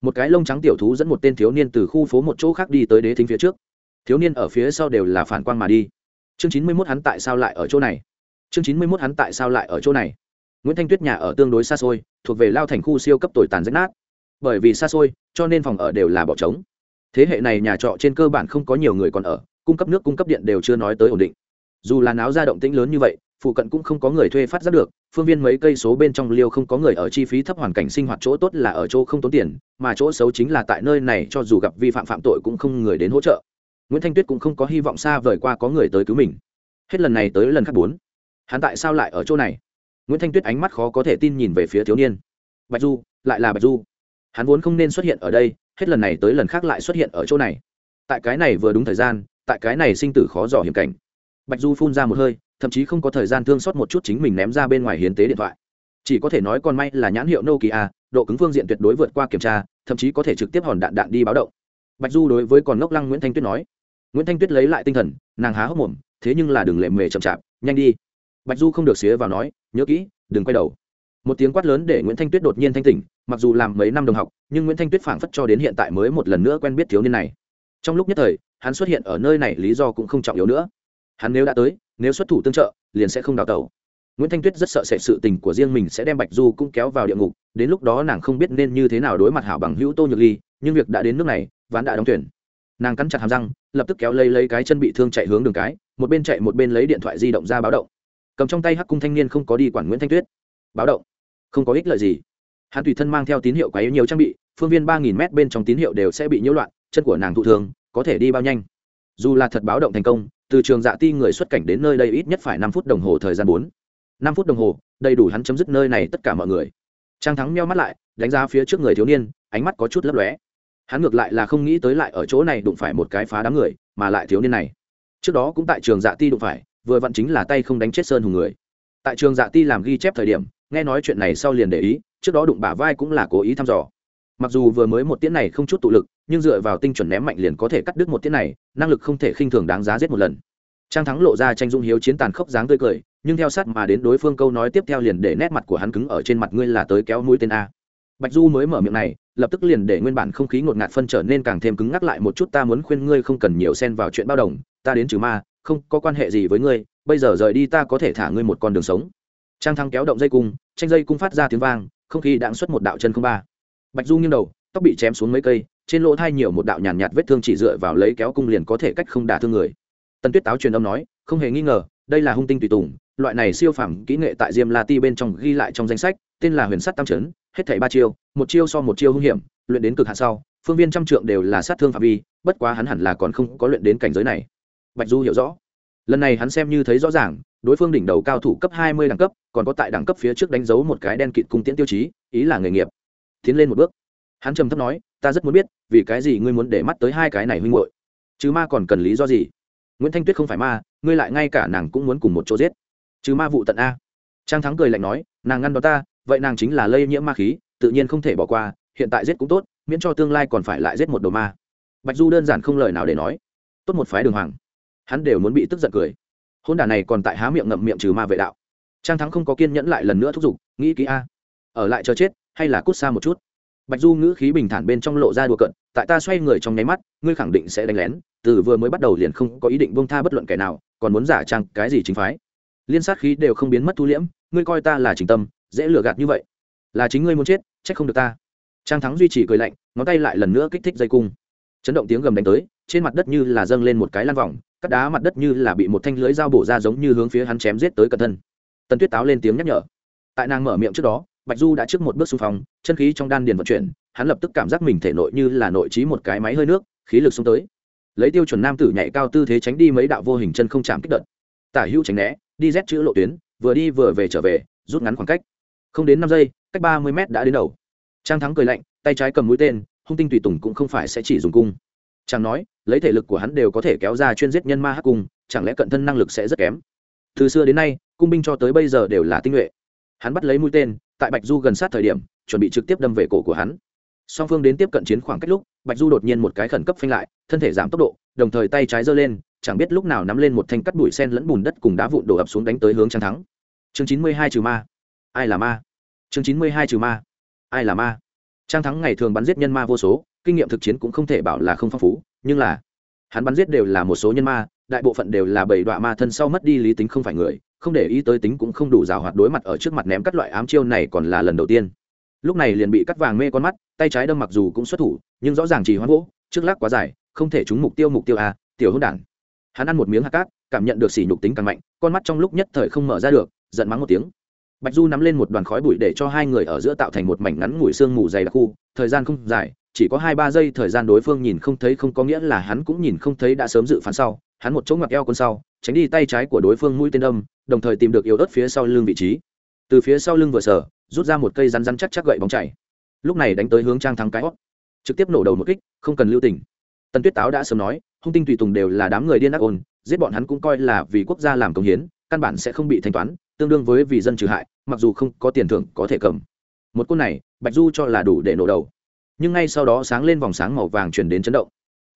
Một cái lông trắng tiểu thú dẫn một tên thiếu niên từ khu phố một chỗ khác đi tới đế thính phía trước. Thiếu niên ở phía sau đều là phản quang mà đi. Chương chín mươi mốt hắn tại sao lại ở chỗ này? Chương chín mươi mốt hắn tại sao lại ở chỗ này? Nguyễn thanh tuyết nhà ở tương đối xa xôi, thuộc về lao thành khu siêu cấp tồi tàn rách nát. Bởi vì xa xôi, cho nên phòng ở đều là bỏ trống. Thế hệ này nhà trọ trên cơ bản không có nhiều người còn ở, cung cấp nước cung cấp điện đều chưa nói tới ổn định. Dù là náo ra động tĩnh lớn như vậy, phụ cận cũng không có người thuê phát giác được, phương viên mấy cây số bên trong liêu không có người ở chi phí thấp hoàn cảnh sinh hoạt chỗ tốt là ở chỗ không tốn tiền, mà chỗ xấu chính là tại nơi này cho dù gặp vi phạm phạm tội cũng không người đến hỗ trợ. Nguyễn thanh tuyết cũng không có hy vọng xa vời qua có người tới cứu mình. Hết lần này tới lần khác bốn. Hắn tại sao lại ở chỗ này? Nguyễn thanh tuyết ánh mắt khó có thể tin nhìn về phía thiếu niên. Bạch du, lại là bạch du. Hắn vốn không nên xuất hiện ở đây, hết lần này tới lần khác lại xuất hiện ở chỗ này. Tại cái này vừa đúng thời gian, tại cái này sinh tử khó dò hiểm cảnh. Bạch du phun ra một hơi, thậm chí không có thời gian thương xót một chút chính mình ném ra bên ngoài hiến tế điện thoại. Chỉ có thể nói còn may là nhãn hiệu nokia, độ cứng phương diện tuyệt đối vượt qua kiểm tra, thậm chí có thể trực tiếp hòn đạn đạn đi báo động. Bạch du đối với còn ngốc lăng nguyễn thanh tuyết nói. Nguyễn thanh tuyết lấy lại tinh thần, nàng há hốc mồm, thế nhưng là đừng lệ mề chậm chạp, nhanh đi bạch du không được xía vào nói, nhớ kỹ, đừng quay đầu. Một tiếng quát lớn để nguyễn thanh tuyết đột nhiên thanh tỉnh, mặc dù làm mấy năm đồng học, nhưng nguyễn thanh tuyết phảng phất cho đến hiện tại mới một lần nữa quen biết thiếu niên này. Trong lúc nhất thời, hắn xuất hiện ở nơi này lý do cũng không trọng yếu nữa. Hắn nếu đã tới, nếu xuất thủ tương trợ, liền sẽ không đào tẩu. Nguyễn thanh tuyết rất sợ sệt sự tình của riêng mình sẽ đem bạch du cũng kéo vào địa ngục, đến lúc đó nàng không biết nên như thế nào đối mặt hảo bằng hữu tô nhược ly, nhưng việc đã đến nước này, ván đã đóng tuyển nàng cắn chặt hàm răng, lập tức kéo lấy lấy cái chân bị thương chạy hướng đường cái, một bên chạy một bên lấy điện thoại di động ra báo động cầm trong tay hắc cung thanh niên không có đi quản nguyễn thanh tuyết báo động không có ích lợi gì hắn tùy thân mang theo tín hiệu quá yếu nhiều trang bị phương viên ba nghìn m bên trong tín hiệu đều sẽ bị nhiễu loạn chân của nàng thụ thường có thể đi bao nhanh dù là thật báo động thành công từ trường dạ ti người xuất cảnh đến nơi đây ít nhất phải năm phút đồng hồ thời gian bốn năm phút đồng hồ đầy đủ hắn chấm dứt nơi này tất cả mọi người trang thắng meo mắt lại đánh ra phía trước người thiếu niên ánh mắt có chút lấp lóe hắn ngược lại là không nghĩ tới lại ở chỗ này đụng phải một cái phá đám người mà lại thiếu niên này trước đó cũng tại trường dạ ti đụng phải vừa vặn chính là tay không đánh chết sơn hùng người. Tại trường dạ ti làm ghi chép thời điểm, nghe nói chuyện này sau liền để ý, trước đó đụng bả vai cũng là cố ý thăm dò. Mặc dù vừa mới một tiễn này không chút tụ lực, nhưng dựa vào tinh chuẩn ném mạnh liền có thể cắt đứt một tiễn này, năng lực không thể khinh thường đáng giá giết một lần. Trang thắng lộ ra tranh dung hiếu chiến tàn khốc dáng tươi cười, nhưng theo sát mà đến đối phương câu nói tiếp theo liền để nét mặt của hắn cứng ở trên mặt ngươi là tới kéo mũi tên a. Bạch du mới mở miệng này, lập tức liền để nguyên bản không khí ngột ngạt phân trở nên càng thêm cứng ngắc lại một chút, ta muốn khuyên ngươi không cần nhiều xen vào chuyện bao đồng, ta đến trừ ma không có quan hệ gì với ngươi bây giờ rời đi ta có thể thả ngươi một con đường sống. Trang thăng kéo động dây cung tranh dây cung phát ra tiếng vang không khí đạn xuất một đạo chân không ba. Bạch du nghiêng đầu tóc bị chém xuống mấy cây trên lỗ thai nhiều một đạo nhàn nhạt, nhạt vết thương chỉ dựa vào lấy kéo cung liền có thể cách không đả thương người. Tần tuyết táo truyền âm nói không hề nghi ngờ đây là hung tinh tùy tùng loại này siêu phẩm kỹ nghệ tại diêm la ti bên trong ghi lại trong danh sách tên là huyền sắt tam trấn hết thảy ba chiêu một chiêu so một chiêu hung hiểm luyện đến cực hạn sau phương viên trăm trượng đều là sát thương phạm vi bất quá hắn hẳn là còn không có luyện đến cảnh giới này bạch du hiểu rõ. Lần này hắn xem như thấy rõ ràng, đối phương đỉnh đầu cao thủ cấp hai mươi đẳng cấp, còn có tại đẳng cấp phía trước đánh dấu một cái đen kịt cung tiễn tiêu chí, ý là nghề nghiệp. Tiến lên một bước. Hắn trầm thấp nói, ta rất muốn biết, vì cái gì ngươi muốn để mắt tới hai cái này huynh hội chứ ma còn cần lý do gì? Nguyễn thanh tuyết không phải ma, ngươi lại ngay cả nàng cũng muốn cùng một chỗ giết. Chứ ma vụ tận a. Trang thắng cười lạnh nói, nàng ngăn đó ta, vậy nàng chính là lây nhiễm ma khí, tự nhiên không thể bỏ qua, hiện tại giết cũng tốt, miễn cho tương lai còn phải lại giết một đồ ma. Bạch du đơn giản không lời nào để nói. Tốt một phái đường hoàng hắn đều muốn bị tức giận cười. Hôn đả này còn tại há miệng ngậm miệng trừ ma vệ đạo. Trang thắng không có kiên nhẫn lại lần nữa thúc giục, nghĩ kỹ a. Ở lại chờ chết, hay là cút xa một chút? Bạch du ngữ khí bình thản bên trong lộ ra đùa cận tại ta xoay người trong nháy mắt, ngươi khẳng định sẽ đánh lén, từ vừa mới bắt đầu liền không có ý định bông tha bất luận kẻ nào, còn muốn giả trang cái gì chính phái? Liên sát khí đều không biến mất thu liễm, ngươi coi ta là chính tâm, dễ lừa gạt như vậy. Là chính ngươi muốn chết, trách không được ta. Trang thắng duy trì cười lạnh, ngón tay lại lần nữa kích thích dây cung. Chấn động tiếng gầm đánh tới, trên mặt đất như là dâng lên một cái lan vòng cắt đá mặt đất như là bị một thanh lưới dao bổ ra giống như hướng phía hắn chém giết tới cẩn thân. Tần tuyết táo lên tiếng nhắc nhở. Tại nàng mở miệng trước đó, bạch du đã trước một bước xung phong, chân khí trong đan điền vận chuyển, hắn lập tức cảm giác mình thể nội như là nội trí một cái máy hơi nước, khí lực xuống tới. Lấy tiêu chuẩn nam tử nhảy cao tư thế tránh đi mấy đạo vô hình chân không chạm kích đợt. Tả hữu tránh né, đi rét chữ lộ tuyến, vừa đi vừa về trở về, rút ngắn khoảng cách. Không đến năm giây, cách ba mươi mét đã đến đầu. Trang thắng cười lạnh, tay trái cầm mũi tên, hung tinh tùy tùng cũng không phải sẽ chỉ dùng cung chẳng nói, lấy thể lực của hắn đều có thể kéo ra chuyên giết nhân ma hắc cung, chẳng lẽ cận thân năng lực sẽ rất kém? Từ xưa đến nay, cung binh cho tới bây giờ đều là tinh nhuệ. Hắn bắt lấy mũi tên, tại bạch du gần sát thời điểm, chuẩn bị trực tiếp đâm về cổ của hắn. Song phương đến tiếp cận chiến khoảng cách lúc, bạch du đột nhiên một cái khẩn cấp phanh lại, thân thể giảm tốc độ, đồng thời tay trái giơ lên, chẳng biết lúc nào nắm lên một thanh cắt bụi sen lẫn bùn đất cùng đá vụn đổ ập xuống đánh tới hướng trang thắng. Chương chín mươi hai trừ ma. Ai là ma? Chương chín mươi hai trừ ma. Ai là ma? Trang thắng ngày thường bắn giết nhân ma vô số kinh nghiệm thực chiến cũng không thể bảo là không phong phú, nhưng là, hắn bắn giết đều là một số nhân ma, đại bộ phận đều là bảy đoạn ma thân sau mất đi lý tính không phải người, không để ý tới tính cũng không đủ rào hoạt đối mặt ở trước mặt ném các loại ám chiêu này còn là lần đầu tiên. Lúc này liền bị cắt vàng mê con mắt, tay trái đâm mặc dù cũng xuất thủ, nhưng rõ ràng chỉ hoán gỗ trước lắc quá dài, không thể trúng mục tiêu mục tiêu a, tiểu hôn đản. Hắn ăn một miếng hạt cát, cảm nhận được sỉ nhục tính càng mạnh, con mắt trong lúc nhất thời không mở ra được, giận mắng một tiếng. Bạch du nắm lên một đoàn khói bụi để cho hai người ở giữa tạo thành một mảnh ngắn ngủi xương mù dày đặc khu, thời gian không dài chỉ có hai ba giây thời gian đối phương nhìn không thấy không có nghĩa là hắn cũng nhìn không thấy đã sớm dự phán sau, hắn một chỗ ngoặt eo con sau, tránh đi tay trái của đối phương mũi tên đâm đồng thời tìm được yếu ớt phía sau lưng vị trí. Từ phía sau lưng vừa sở, rút ra một cây rắn rắn chắc chắc gậy bóng chảy. Lúc này đánh tới hướng trang thắng cái hót. Trực tiếp nổ đầu một kích, không cần lưu tình. Tần tuyết táo đã sớm nói, hung tinh tùy tùng đều là đám người điên ác ôn, giết bọn hắn cũng coi là vì quốc gia làm công hiến, căn bản sẽ không bị thanh toán, tương đương với vì dân trừ hại, mặc dù không có tiền thưởng có thể cầm. Một côn này, bạch du cho là đủ để nổ đầu nhưng ngay sau đó sáng lên vòng sáng màu vàng chuyển đến chấn động.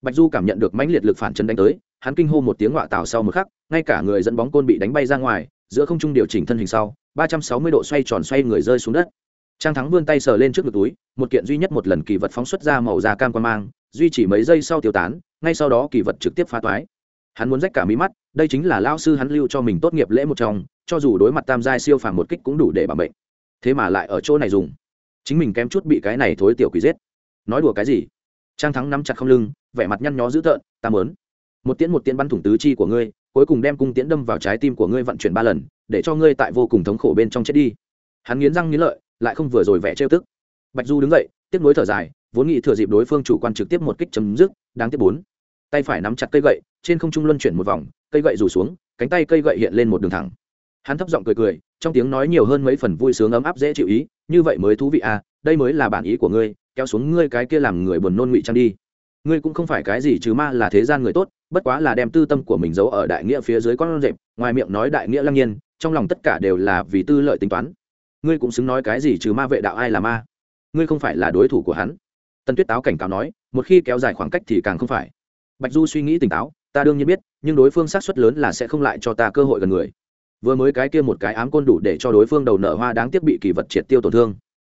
Bạch du cảm nhận được mãnh liệt lực phản chấn đánh tới, hắn kinh hô một tiếng ngọa tào sau một khắc, ngay cả người dẫn bóng côn bị đánh bay ra ngoài, giữa không trung điều chỉnh thân hình sau, ba trăm sáu mươi độ xoay tròn xoay người rơi xuống đất. Trang thắng vươn tay sờ lên trước ngực túi, một kiện duy nhất một lần kỳ vật phóng xuất ra màu da cam quan mang, duy chỉ mấy giây sau tiêu tán, ngay sau đó kỳ vật trực tiếp phá toái. Hắn muốn rách cả mí mắt, đây chính là lao sư hắn lưu cho mình tốt nghiệp lễ một trong, cho dù đối mặt tam giai siêu phàm một kích cũng đủ để bảo mệnh. Thế mà lại ở chỗ này dùng. Chính mình kém chút bị cái này thối tiểu quỷ giết nói đùa cái gì? Trang thắng nắm chặt không lưng, vẻ mặt nhăn nhó dữ tợn, ta mớn một tiễn một tiễn bắn thủng tứ chi của ngươi, cuối cùng đem cung tiễn đâm vào trái tim của ngươi vận chuyển ba lần, để cho ngươi tại vô cùng thống khổ bên trong chết đi. Hắn nghiến răng nghiến lợi, lại không vừa rồi vẻ trêu tức. Bạch du đứng dậy, tiếp nối thở dài, vốn nghĩ thừa dịp đối phương chủ quan trực tiếp một kích chấm dứt, đáng tiếc bốn. Tay phải nắm chặt cây gậy, trên không trung luân chuyển một vòng, cây gậy rủ xuống, cánh tay cây gậy hiện lên một đường thẳng. Hắn thấp giọng cười cười, trong tiếng nói nhiều hơn mấy phần vui sướng ấm áp dễ chịu ý, như vậy mới thú vị à đây mới là bản ý của ngươi kéo xuống ngươi cái kia làm người buồn nôn ngụy trang đi. Ngươi cũng không phải cái gì chứ ma là thế gian người tốt, bất quá là đem tư tâm của mình giấu ở đại nghĩa phía dưới con rệp, ngoài miệng nói đại nghĩa lăng nhiên, trong lòng tất cả đều là vì tư lợi tính toán. Ngươi cũng xứng nói cái gì chứ ma vệ đạo ai là ma? Ngươi không phải là đối thủ của hắn. Tân tuyết táo cảnh cáo nói, một khi kéo dài khoảng cách thì càng không phải. Bạch du suy nghĩ tỉnh táo, ta đương nhiên biết, nhưng đối phương xác suất lớn là sẽ không lại cho ta cơ hội gần người. Vừa mới cái kia một cái ám côn đủ để cho đối phương đầu nợ hoa đáng tiếc bị kỳ vật triệt tiêu tổn thương.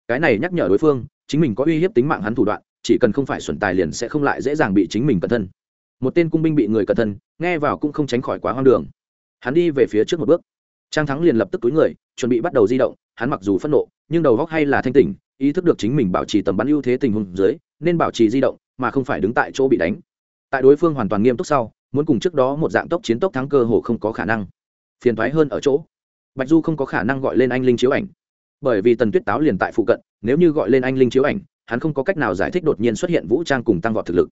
Cái này nhắc nhở đối phương chính mình có uy hiếp tính mạng hắn thủ đoạn, chỉ cần không phải xuẩn tài liền sẽ không lại dễ dàng bị chính mình cẩn thân. Một tên cung binh bị người cẩn thân, nghe vào cũng không tránh khỏi quá hoang đường. Hắn đi về phía trước một bước. Trang thắng liền lập tức túi người, chuẩn bị bắt đầu di động, hắn mặc dù phẫn nộ, nhưng đầu góc hay là thanh tỉnh, ý thức được chính mình bảo trì tầm bắn ưu thế tình huống dưới, nên bảo trì di động, mà không phải đứng tại chỗ bị đánh. Tại đối phương hoàn toàn nghiêm túc sau, muốn cùng trước đó một dạng tốc chiến tốc thắng cơ hồ không có khả năng. Phiền thoái hơn ở chỗ. Bạch du không có khả năng gọi lên anh linh chiếu ảnh. Bởi vì tần tuyết táo liền tại phụ cận nếu như gọi lên anh linh chiếu ảnh, hắn không có cách nào giải thích đột nhiên xuất hiện vũ trang cùng tăng vọt thực lực.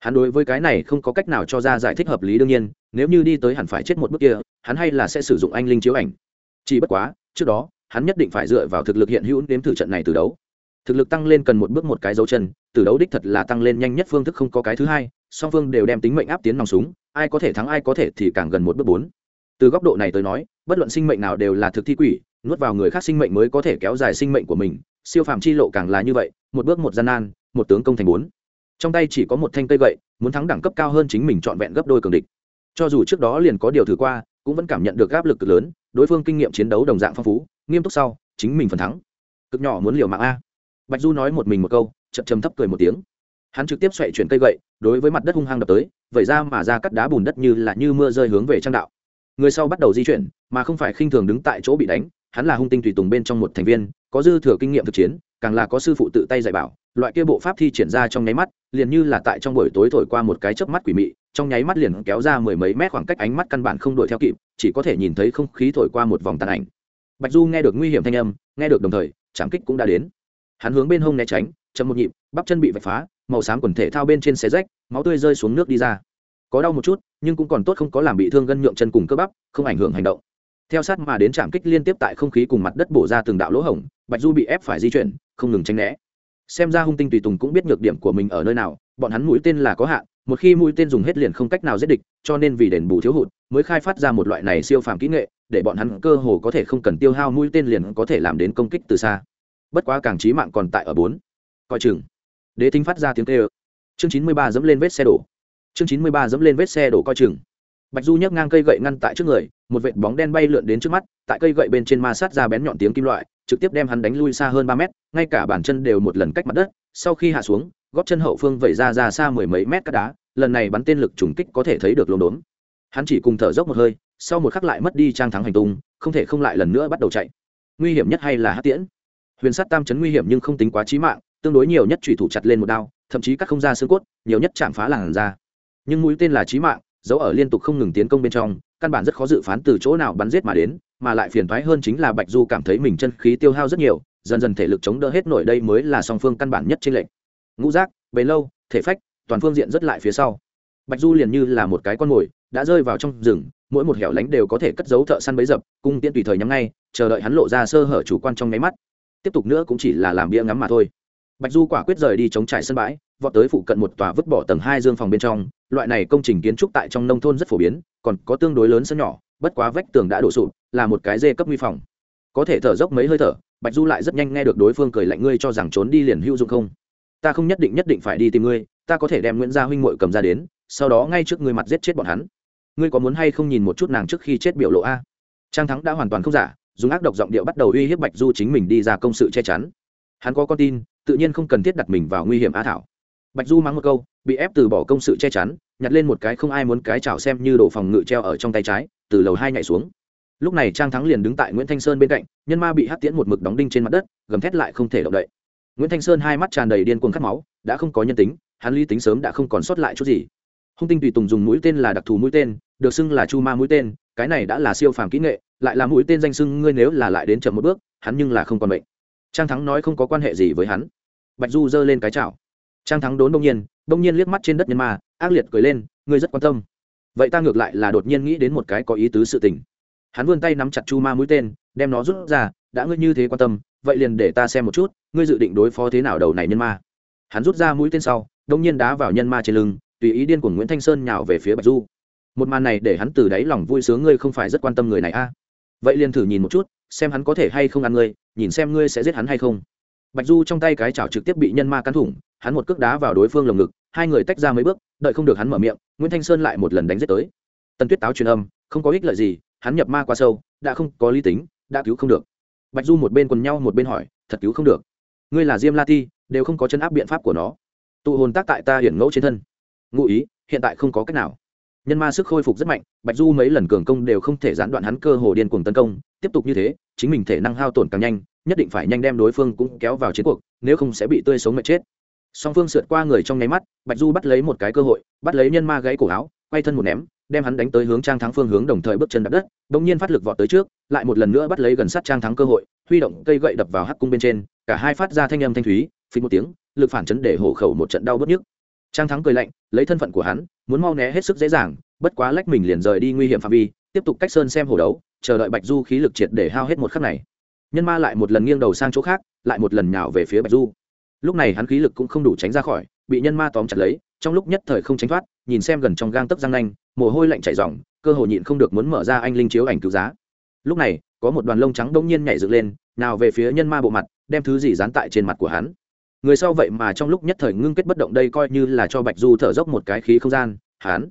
Hắn đối với cái này không có cách nào cho ra giải thích hợp lý đương nhiên, nếu như đi tới hẳn phải chết một bước kia, hắn hay là sẽ sử dụng anh linh chiếu ảnh. Chỉ bất quá, trước đó, hắn nhất định phải dựa vào thực lực hiện hữu đến thử trận này từ đấu. Thực lực tăng lên cần một bước một cái dấu chân, từ đấu đích thật là tăng lên nhanh nhất phương thức không có cái thứ hai, song phương đều đem tính mệnh áp tiến nòng súng, ai có thể thắng ai có thể thì càng gần một bước bốn. Từ góc độ này tới nói, bất luận sinh mệnh nào đều là thực thi quỷ, nuốt vào người khác sinh mệnh mới có thể kéo dài sinh mệnh của mình siêu phàm chi lộ càng là như vậy, một bước một gian nan, một tướng công thành bốn. Trong tay chỉ có một thanh cây gậy, muốn thắng đẳng cấp cao hơn chính mình trọn vẹn gấp đôi cường địch. Cho dù trước đó liền có điều thử qua, cũng vẫn cảm nhận được áp lực cực lớn, đối phương kinh nghiệm chiến đấu đồng dạng phong phú, nghiêm túc sau, chính mình phần thắng. Cực nhỏ muốn liều mạng a. Bạch du nói một mình một câu, chậm chầm thấp cười một tiếng. Hắn trực tiếp xoay chuyển cây gậy, đối với mặt đất hung hăng đập tới vậy ra mà ra cắt đá bùn đất như là như mưa rơi hướng về trang đạo. Người sau bắt đầu di chuyển, mà không phải khinh thường đứng tại chỗ bị đánh, hắn là hung tinh tùy tùng bên trong một thành viên có dư thừa kinh nghiệm thực chiến, càng là có sư phụ tự tay dạy bảo, loại kia bộ pháp thi triển ra trong nháy mắt, liền như là tại trong buổi tối thổi qua một cái chớp mắt quỷ mị, trong nháy mắt liền kéo ra mười mấy mét khoảng cách ánh mắt căn bản không đuổi theo kịp, chỉ có thể nhìn thấy không khí thổi qua một vòng tàn ảnh. Bạch du nghe được nguy hiểm thanh âm, nghe được đồng thời, trảm kích cũng đã đến. Hắn hướng bên hông né tránh, chậm một nhịp, bắp chân bị vạch phá, màu xám quần thể thao bên trên xé rách, máu tươi rơi xuống nước đi ra. Có đau một chút, nhưng cũng còn tốt không có làm bị thương gân nhượng chân cùng cơ bắp, không ảnh hưởng hành động theo sát mà đến trạm kích liên tiếp tại không khí cùng mặt đất bổ ra từng đạo lỗ hổng, bạch du bị ép phải di chuyển, không ngừng tránh né. Xem ra hung tinh tùy tùng cũng biết nhược điểm của mình ở nơi nào, bọn hắn mũi tên là có hạn, một khi mũi tên dùng hết liền không cách nào giết địch, cho nên vì đền bù thiếu hụt, mới khai phát ra một loại này siêu phàm kỹ nghệ, để bọn hắn cơ hồ có thể không cần tiêu hao mũi tên liền có thể làm đến công kích từ xa. Bất quá càng trí mạng còn tại ở bốn. Coi chừng. Đế thính phát ra tiếng tê ơ chương chín mươi ba dẫm lên vết xe đổ. Chương chín mươi ba dẫm lên vết xe đổ coi chừng bạch du nhấc ngang cây gậy ngăn tại trước người, một vệt bóng đen bay lượn đến trước mắt, tại cây gậy bên trên ma sát ra bén nhọn tiếng kim loại, trực tiếp đem hắn đánh lui xa hơn ba mét, ngay cả bàn chân đều một lần cách mặt đất, sau khi hạ xuống góp chân hậu phương vẩy ra ra xa mười mấy mét cắt đá, lần này bắn tên lực trùng kích có thể thấy được lốm đốm. Hắn chỉ cùng thở dốc một hơi, sau một khắc lại mất đi trang thắng hành tung, không thể không lại lần nữa bắt đầu chạy. Nguy hiểm nhất hay là hát tiễn? Huyền sắt tam chấn nguy hiểm nhưng không tính quá trí mạng, tương đối nhiều nhất trùy thủ chặt lên một đao, thậm chí cắt không ra xương cốt, nhiều nhất chạm phá làn da. nhưng mũi tên là trí mạng dấu ở liên tục không ngừng tiến công bên trong, căn bản rất khó dự phán từ chỗ nào bắn giết mà đến, mà lại phiền thoái hơn chính là bạch du cảm thấy mình chân khí tiêu hao rất nhiều, dần dần thể lực chống đỡ hết nổi đây mới là song phương căn bản nhất trên lệnh ngũ giác bấy lâu, thể phách, toàn phương diện rất lại phía sau. Bạch du liền như là một cái con mồi, đã rơi vào trong rừng, mỗi một hẻo lánh đều có thể cất giấu thợ săn bấy dập, cung tiễn tùy thời nhắm ngay, chờ đợi hắn lộ ra sơ hở chủ quan trong nháy mắt. Tiếp tục nữa cũng chỉ là làm bia ngắm mà thôi. Bạch du quả quyết rời đi chống trải sân bãi, vọt tới phụ cận một tòa vứt bỏ tầng hai dương phòng bên trong loại này công trình kiến trúc tại trong nông thôn rất phổ biến, còn có tương đối lớn sân nhỏ, bất quá vách tường đã đổ sụp, là một cái dê cấp nguy phòng. Có thể thở dốc mấy hơi thở, bạch du lại rất nhanh nghe được đối phương cười lạnh ngươi cho rằng trốn đi liền hữu dụng không? Ta không nhất định nhất định phải đi tìm ngươi, ta có thể đem nguyễn gia huynh muội cầm ra đến, sau đó ngay trước ngươi mặt giết chết bọn hắn. Ngươi có muốn hay không nhìn một chút nàng trước khi chết biểu lộ a? Trang thắng đã hoàn toàn không giả, dùng ác độc giọng điệu bắt đầu uy hiếp bạch du chính mình đi ra công sự che chắn. Hắn có con tin, tự nhiên không cần thiết đặt mình vào nguy hiểm á thảo. Bạch du mắng một câu bị ép từ bỏ công sự che chắn, nhặt lên một cái không ai muốn cái chảo xem như đồ phòng ngự treo ở trong tay trái, từ lầu hai nhảy xuống. Lúc này trang thắng liền đứng tại nguyễn thanh sơn bên cạnh, nhân ma bị hắt tiễn một mực đóng đinh trên mặt đất, gầm thét lại không thể động đậy. Nguyễn thanh sơn hai mắt tràn đầy điên cuồng cắt máu, đã không có nhân tính, hắn lý tính sớm đã không còn sót lại chút gì. Hung tinh tùy tùng dùng mũi tên là đặc thù mũi tên, được xưng là chu ma mũi tên, cái này đã là siêu phàm kỹ nghệ, lại là mũi tên danh xưng ngươi nếu là lại đến chậm một bước, hắn nhưng là không còn bệnh. Trang thắng nói không có quan hệ gì với hắn. Bạch du giơ lên cái chảo trang thắng đốn đông nhiên đông nhiên liếc mắt trên đất nhân ma, ác liệt cười lên, ngươi rất quan tâm. Vậy ta ngược lại là đột nhiên nghĩ đến một cái có ý tứ sự tình. Hắn vươn tay nắm chặt chu ma mũi tên, đem nó rút ra, đã ngươi như thế quan tâm, vậy liền để ta xem một chút, ngươi dự định đối phó thế nào đầu này nhân ma? Hắn rút ra mũi tên sau đông nhiên đá vào nhân ma trên lưng, tùy ý điên của nguyễn thanh sơn nhào về phía bạch du. Một màn này để hắn từ đáy lòng vui sướng, ngươi không phải rất quan tâm người này a. Vậy liền thử nhìn một chút, xem hắn có thể hay không ăn ngươi, nhìn xem ngươi sẽ giết hắn hay không bạch du trong tay cái chảo trực tiếp bị nhân ma cắn thủng, hắn một cước đá vào đối phương lồng ngực, hai người tách ra mấy bước, đợi không được hắn mở miệng, nguyễn thanh sơn lại một lần đánh giết tới. Tần tuyết táo truyền âm, không có ích lợi gì, hắn nhập ma quá sâu, đã không có lý tính, đã cứu không được. Bạch du một bên quần nhau một bên hỏi, thật cứu không được? Ngươi là diêm la ti, đều không có chân áp biện pháp của nó. Tụ hồn tác tại ta hiển ngẫu trên thân. Ngụ ý, hiện tại không có cách nào. Nhân ma sức khôi phục rất mạnh, bạch du mấy lần cường công đều không thể gián đoạn hắn cơ hồ điên cuồng tấn công. Tiếp tục như thế, chính mình thể năng hao tổn càng nhanh nhất định phải nhanh đem đối phương cũng kéo vào chiến cuộc, nếu không sẽ bị tươi sống mệt chết. Song phương sượt qua người trong nháy mắt, bạch du bắt lấy một cái cơ hội, bắt lấy nhân ma gãy cổ áo, quay thân một ném, đem hắn đánh tới hướng trang thắng phương hướng đồng thời bước chân đập đất bỗng nhiên phát lực vọt tới trước, lại một lần nữa bắt lấy gần sát trang thắng cơ hội, huy động cây gậy đập vào hắc cung bên trên, cả hai phát ra thanh âm thanh thúy phí một tiếng, lực phản chấn để hổ khẩu một trận đau bớt nhức. Trang thắng cười lạnh, lấy thân phận của hắn, muốn mau né hết sức dễ dàng, bất quá lách mình liền rời đi nguy hiểm phạm vi, tiếp tục cách sơn xem hổ đấu, chờ đợi bạch du khí lực triệt để hao hết một khắc này nhân ma lại một lần nghiêng đầu sang chỗ khác, lại một lần nhào về phía bạch du. Lúc này hắn khí lực cũng không đủ tránh ra khỏi, bị nhân ma tóm chặt lấy, trong lúc nhất thời không tránh thoát, nhìn xem gần trong gang tấc răng nanh, mồ hôi lạnh chảy ròng, cơ hồ nhịn không được muốn mở ra anh linh chiếu ảnh cứu giá. Lúc này, có một đoàn lông trắng đông nhiên nhảy dựng lên, nào về phía nhân ma bộ mặt, đem thứ gì dán tại trên mặt của hắn. Người sau vậy mà trong lúc nhất thời ngưng kết bất động đây coi như là cho bạch du thở dốc một cái khí không gian, hắn.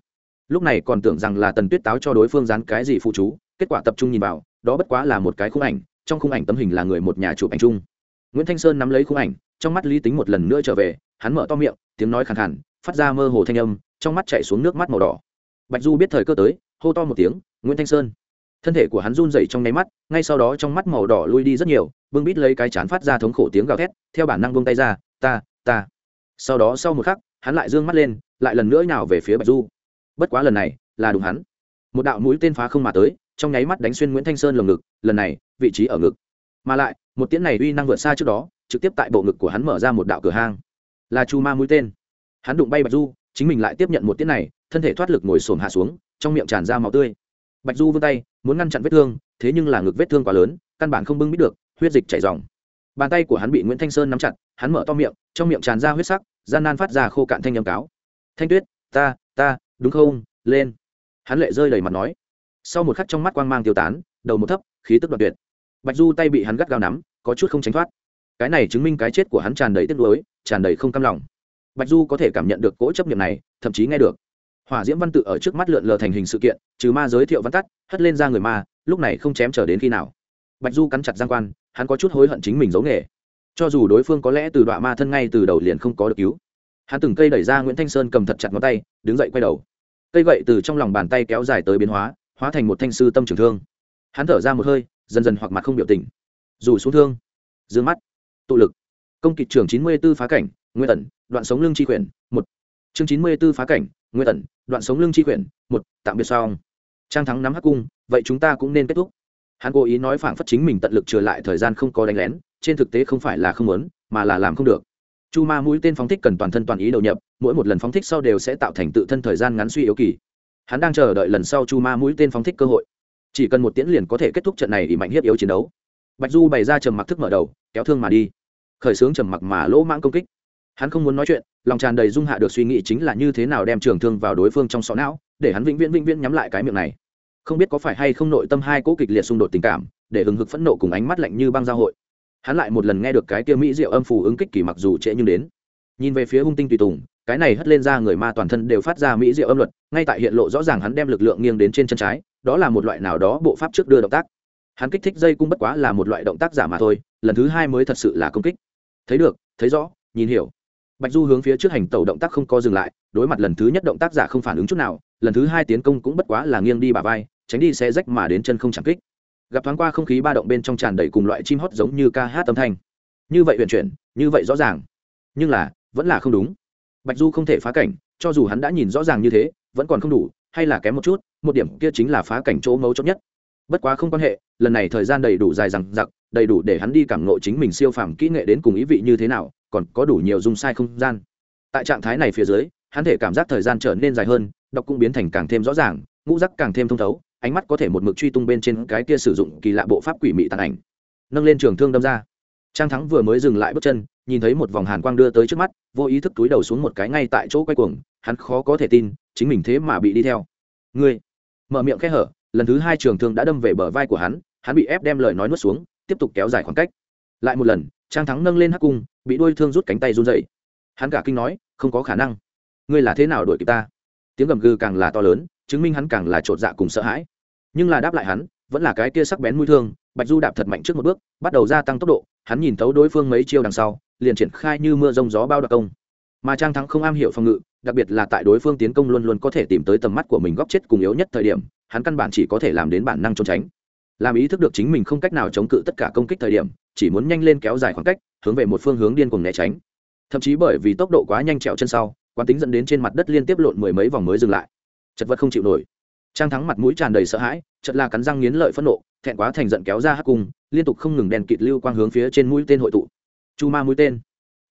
Lúc này còn tưởng rằng là tần tuyết táo cho đối phương dán cái gì phụ chú, kết quả tập trung nhìn vào, đó bất quá là một cái khung ảnh trong khung ảnh tấm hình là người một nhà chụp ảnh chung. Nguyễn thanh sơn nắm lấy khung ảnh, trong mắt lý tính một lần nữa trở về, hắn mở to miệng, tiếng nói khàn khàn, phát ra mơ hồ thanh âm, trong mắt chạy xuống nước mắt màu đỏ. Bạch du biết thời cơ tới, hô to một tiếng, nguyễn thanh sơn. Thân thể của hắn run dậy trong nháy mắt, ngay sau đó trong mắt màu đỏ lui đi rất nhiều, bưng bít lấy cái chán phát ra thống khổ tiếng gào thét, theo bản năng buông tay ra, ta ta. Sau đó sau một khắc, hắn lại d ư ơ n g mắt lên, lại lần nữa nào về phía bạch du. Bất quá lần này, là đúng hắn. Một đạo mũi tên phá không mà tới, trong nháy mắt đánh xuyên nguyễn thanh sơn lồng ngực, lần này vị trí ở ngực. Mà lại, một tiễn này uy năng vượt xa trước đó, trực tiếp tại bộ ngực của hắn mở ra một đạo cửa hang. Là chu ma mũi tên. Hắn đụng bay bạch du, chính mình lại tiếp nhận một tiễn này, thân thể thoát lực ngồi xổm hạ xuống, trong miệng tràn ra máu tươi. Bạch du vươn tay, muốn ngăn chặn vết thương, thế nhưng là ngực vết thương quá lớn, căn bản không bưng bít được, huyết dịch chảy dòng bàn tay của hắn bị nguyễn thanh sơn nắm chặt, hắn mở to miệng, trong miệng tràn ra huyết sắc, gian nan phát ra khô cạn thanh nhầm cáo. Thanh tuyết, ta ta, đúng không? Lên. Hắn lệ rơi đầy mặt nói. Sau một khắc trong mắt quang mang tiêu tán, đầu một thấp, khí tức đoạt tuyệt bạch du tay bị hắn gắt gao nắm, có chút không tránh thoát. Cái này chứng minh cái chết của hắn tràn đầy tiếc nuối, tràn đầy không cam lòng. Bạch du có thể cảm nhận được cỗ chấp niệm này, thậm chí nghe được. Hỏa diễm văn tự ở trước mắt lượn lờ thành hình sự kiện, trừ ma giới thiệu văn tắt, hất lên ra người ma, lúc này không chém trở đến khi nào. Bạch du cắn chặt giang quan, hắn có chút hối hận chính mình giấu nghề. Cho dù đối phương có lẽ từ đoạn ma thân ngay từ đầu liền không có được cứu, hắn từng cây đẩy ra nguyễn thanh sơn cầm thật chặt ngón tay, đứng dậy quay đầu. Cây gậy từ trong lòng bàn tay kéo dài tới biến hóa hóa thành một thanh sư tâm trường thương. Hắn thở ra một hơi dần dần hoặc mặt không biểu tình. Dù xuống thương. D ư ơ n g mắt. Tụ lực. Công kịch trường chín mươi b ố phá cảnh, nguyên ẩn, đoạn sống lưng chi quyển, một. Chương chín mươi b ố phá cảnh, nguyên ẩn, đoạn sống lưng chi quyển, một. Tạm biệt xong. Trang thắng nắm hắc cung, vậy chúng ta cũng nên kết thúc. Hắn cố ý nói phảng phất chính mình tận lực trừ lại thời gian không có đánh lén, trên thực tế không phải là không muốn, mà là làm không được. Chu ma mũi tên phóng thích cần toàn thân toàn ý đầu nhập, mỗi một lần phóng thích sau đều sẽ tạo thành tự thân thời gian ngắn suy yếu kỳ. Hắn đang chờ đợi lần sau chu ma mũi tên phóng thích cơ hội chỉ cần một tiễn liền có thể kết thúc trận này ỉ mạnh hiếp yếu chiến đấu. Bạch du bày ra trầm mặc thức mở đầu, kéo thương mà đi. Khởi xướng trầm mặc mà lỗ mãng công kích. Hắn không muốn nói chuyện, lòng tràn đầy dung hạ được suy nghĩ chính là như thế nào đem trường thương vào đối phương trong sọ não, để hắn vĩnh viễn vĩnh viễn nhắm lại cái miệng này. Không biết có phải hay không nội tâm hai cỗ kịch liệt xung đột tình cảm, để hừng hực phẫn nộ cùng ánh mắt lạnh như băng giao hội. Hắn lại một lần nghe được cái kia mỹ diệu âm phù ứng kích kỳ mặc dù trễ nhưng đến. Nhìn về phía hung tinh tùy tùng cái này hất lên ra người ma toàn thân đều phát ra mỹ diệu âm luật, ngay tại hiện lộ rõ ràng hắn đem lực lượng nghiêng đến trên chân trái, đó là một loại nào đó bộ pháp trước đưa động tác. Hắn kích thích dây cung bất quá là một loại động tác giả mà thôi, lần thứ hai mới thật sự là công kích. Thấy được, thấy rõ, nhìn hiểu. Bạch du hướng phía trước hành tàu động tác không co dừng lại, đối mặt lần thứ nhất động tác giả không phản ứng chút nào, lần thứ hai tiến công cũng bất quá là nghiêng đi bà vai, tránh đi xe rách mà đến chân không chẳng kích. Gặp thoáng qua không khí ba động bên trong tràn đầy cùng loại chim hót giống như ca hát âm thanh. Như vậy huyền chuyển, như vậy rõ ràng. Nhưng là, vẫn là không đúng bạch du không thể phá cảnh, cho dù hắn đã nhìn rõ ràng như thế, vẫn còn không đủ, hay là kém một chút, một điểm kia chính là phá cảnh chỗ mấu chốt nhất. Bất quá không quan hệ, lần này thời gian đầy đủ dài rằng giặc đầy đủ để hắn đi cảm ngộ chính mình siêu phàm kỹ nghệ đến cùng ý vị như thế nào, còn có đủ nhiều dung sai không gian. Tại trạng thái này phía dưới, hắn thể cảm giác thời gian trở nên dài hơn, đọc cũng biến thành càng thêm rõ ràng, ngũ rắc càng thêm thông thấu, ánh mắt có thể một mực truy tung bên trên cái kia sử dụng kỳ lạ bộ pháp quỷ mị tàn ảnh. Nâng lên trường thương đâm ra. Trang thắng vừa mới dừng lại bước chân nhìn thấy một vòng hàn quang đưa tới trước mắt, vô ý thức túi đầu xuống một cái ngay tại chỗ quay cuồng, hắn khó có thể tin, chính mình thế mà bị đi theo. Ngươi! Mở miệng khẽ hở, lần thứ hai trường thương đã đâm về bờ vai của hắn hắn bị ép đem lời nói nuốt xuống, tiếp tục kéo dài khoảng cách. Lại một lần, trang thắng nâng lên hắc cung, bị đuôi thương rút cánh tay run dậy hắn cả kinh nói, không có khả năng. Ngươi là thế nào đuổi kịp ta? Tiếng gầm gừ càng là to lớn, chứng minh hắn càng là chột dạ cùng sợ hãi. Nhưng là đáp lại hắn, vẫn là cái kia sắc bén mũi thương, bạch du đạp thật mạnh trước một bước, bắt đầu gia tăng tốc độ hắn nhìn thấu đối phương mấy chiêu đằng sau, liền triển khai như mưa rông gió bao đặc công. Mà trang thắng không am hiểu phòng ngự, đặc biệt là tại đối phương tiến công luôn luôn có thể tìm tới tầm mắt của mình góp chết cùng yếu nhất thời điểm, hắn căn bản chỉ có thể làm đến bản năng trốn tránh. Làm ý thức được chính mình không cách nào chống cự tất cả công kích thời điểm, chỉ muốn nhanh lên kéo dài khoảng cách, hướng về một phương hướng điên cùng né tránh. Thậm chí bởi vì tốc độ quá nhanh trèo chân sau, quán tính dẫn đến trên mặt đất liên tiếp lộn mười mấy vòng mới dừng lại. Chật vật không chịu nổi. Trang thắng mặt mũi tràn đầy sợ hãi chật là cắn răng nghiến lợi phẫn nộ, thẹn quá thành giận kéo ra hắc cung liên tục không ngừng đèn kịt lưu quang hướng phía trên mũi tên hội tụ. Chu ma mũi tên.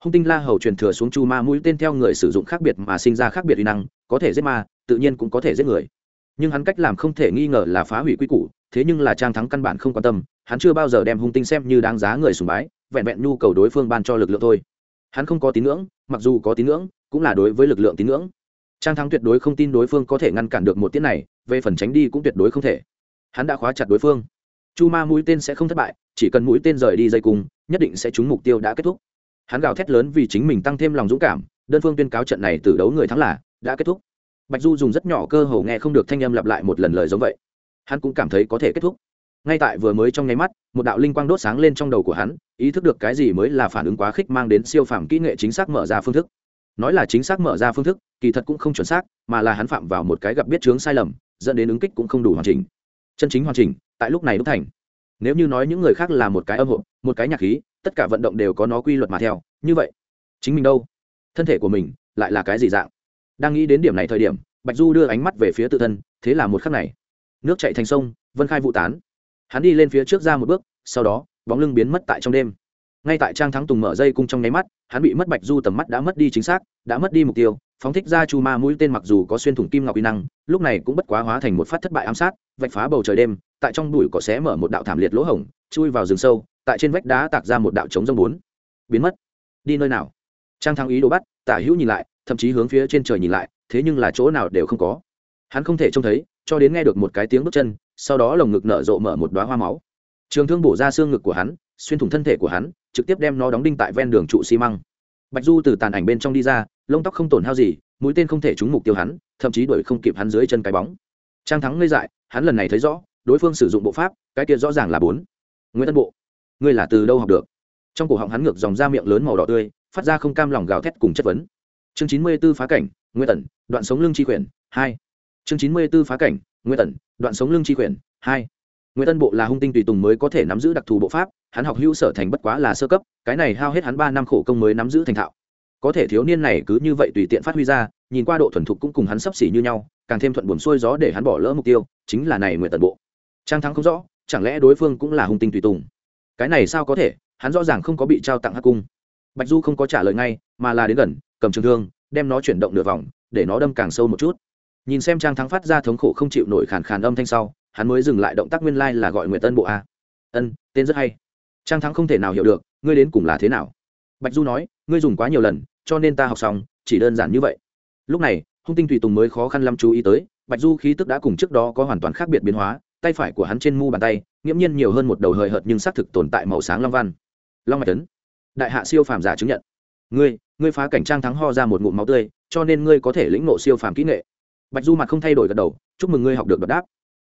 Hung tinh la hầu truyền thừa xuống chu ma mũi tên theo người sử dụng khác biệt mà sinh ra khác biệt uy năng, có thể giết ma, tự nhiên cũng có thể giết người. Nhưng hắn cách làm không thể nghi ngờ là phá hủy quy củ, thế nhưng là trang thắng căn bản không quan tâm, hắn chưa bao giờ đem hung tinh xem như đáng giá người sùng bái, vẹn vẹn nhu cầu đối phương ban cho lực lượng thôi. Hắn không có tín ngưỡng, mặc dù có tín ngưỡng, cũng là đối với lực lượng tín ngưỡng. Trang thắng tuyệt đối không tin đối phương có thể ngăn cản được một tiết này, về phần tránh đi cũng tuyệt đối không thể. Hắn đã khóa chặt đối phương chu ma mũi tên sẽ không thất bại, chỉ cần mũi tên rời đi dây cung, nhất định sẽ trúng mục tiêu đã kết thúc. Hắn gào thét lớn vì chính mình tăng thêm lòng dũng cảm, đơn phương tuyên cáo trận này từ đấu người thắng là đã kết thúc. Bạch du dùng rất nhỏ cơ hồ nghe không được thanh âm lặp lại một lần lời giống vậy. Hắn cũng cảm thấy có thể kết thúc. Ngay tại vừa mới trong nháy mắt, một đạo linh quang đốt sáng lên trong đầu của hắn, ý thức được cái gì mới là phản ứng quá khích mang đến siêu phàm kỹ nghệ chính xác mở ra phương thức. Nói là chính xác mở ra phương thức, kỳ thật cũng không chuẩn xác, mà là hắn phạm vào một cái gặp biết chướng sai lầm, dẫn đến ứng kích cũng không đủ hoàn chỉnh. Chân chính hoàn chỉnh tại lúc này đúc thành. Nếu như nói những người khác là một cái âm hộ, một cái nhạc khí, tất cả vận động đều có nó quy luật mà theo. Như vậy, chính mình đâu? Thân thể của mình lại là cái gì dạng? Đang nghĩ đến điểm này thời điểm, bạch du đưa ánh mắt về phía tự thân, thế là một khắc này, nước chạy thành sông, vân khai vụ tán. Hắn đi lên phía trước ra một bước, sau đó, bóng lưng biến mất tại trong đêm. Ngay tại trang thắng tùng mở dây cung trong nháy mắt, hắn bị mất bạch du tầm mắt đã mất đi chính xác, đã mất đi mục tiêu, phóng thích ra chu ma mũi tên mặc dù có xuyên thủng kim ngọc uy năng, lúc này cũng bất quá hóa thành một phát thất bại ám sát, vạch phá bầu trời đêm tại trong bụi cỏ xé mở một đạo thảm liệt lỗ hổng, chui vào rừng sâu, tại trên vách đá tạc ra một đạo trống rông bốn. Biến mất. Đi nơi nào? Trang thắng ý đồ bắt, tả hữu nhìn lại, thậm chí hướng phía trên trời nhìn lại, thế nhưng là chỗ nào đều không có. Hắn không thể trông thấy, cho đến nghe được một cái tiếng bước chân, sau đó lồng ngực nở rộ mở một đoá hoa máu. Trường thương bổ ra xương ngực của hắn, xuyên thủng thân thể của hắn, trực tiếp đem nó đóng đinh tại ven đường trụ xi măng. Bạch du từ tàn ảnh bên trong đi ra, lông tóc không tổn hao gì, mũi tên không thể trúng mục tiêu hắn, thậm chí đuổi không kịp hắn dưới chân cái bóng. Trang thắng ngây dại, hắn lần này thấy rõ đối phương sử dụng bộ pháp, cái kia rõ ràng là bốn. Nguyễn tân bộ, ngươi là từ đâu học được? Trong cổ họng hắn ngược dòng da miệng lớn màu đỏ tươi, phát ra không cam lòng gào thét cùng chất vấn. Chương chín mươi b ố phá cảnh nguyễn tần đoạn sống lưng chi quyền hai. Chương chín mươi b ố phá cảnh nguyễn tần đoạn sống lưng chi quyền hai. Nguyễn tân bộ là hung tinh tùy tùng mới có thể nắm giữ đặc thù bộ pháp, hắn học hữu sở thành bất quá là sơ cấp, cái này hao hết hắn ba năm khổ công mới nắm giữ thành thạo. Có thể thiếu niên này cứ như vậy tùy tiện phát huy ra, nhìn qua độ thuần thục cũng cùng hắn sắp xỉ như nhau, càng thêm thuận buồn xuôi gió để hắn bỏ lỡ mục tiêu, chính là này nguyễn tần bộ trang thắng không rõ, chẳng lẽ đối phương cũng là hung tinh tùy tùng? Cái này sao có thể? Hắn rõ ràng không có bị trao tặng hắc cung. Bạch du không có trả lời ngay, mà là đến gần, cầm trường thương, đem nó chuyển động nửa vòng, để nó đâm càng sâu một chút. Nhìn xem trang thắng phát ra thống khổ không chịu nổi khàn khàn âm thanh sau, hắn mới dừng lại động tác nguyên lai là gọi nguyện tân bộ a. Ân, tên rất hay. Trang thắng không thể nào hiểu được, ngươi đến cùng là thế nào? Bạch du nói, ngươi dùng quá nhiều lần, cho nên ta học xong, chỉ đơn giản như vậy. Lúc này, hung tinh tùy tùng mới khó khăn lắm chú ý tới, bạch du khí tức đã cùng trước đó có hoàn toàn khác biệt biến hóa tay phải của hắn trên mu bàn tay, nghiễm nhiên nhiều hơn một đầu hời hợt nhưng xác thực tồn tại màu sáng long văn. Long mạch tấn, đại hạ siêu phàm giả chứng nhận. Ngươi ngươi phá cảnh trang thắng ho ra một ngụm máu tươi, cho nên ngươi có thể lĩnh nộ siêu phàm kỹ nghệ. Bạch du mặt không thay đổi gật đầu, chúc mừng ngươi học được đợt đáp.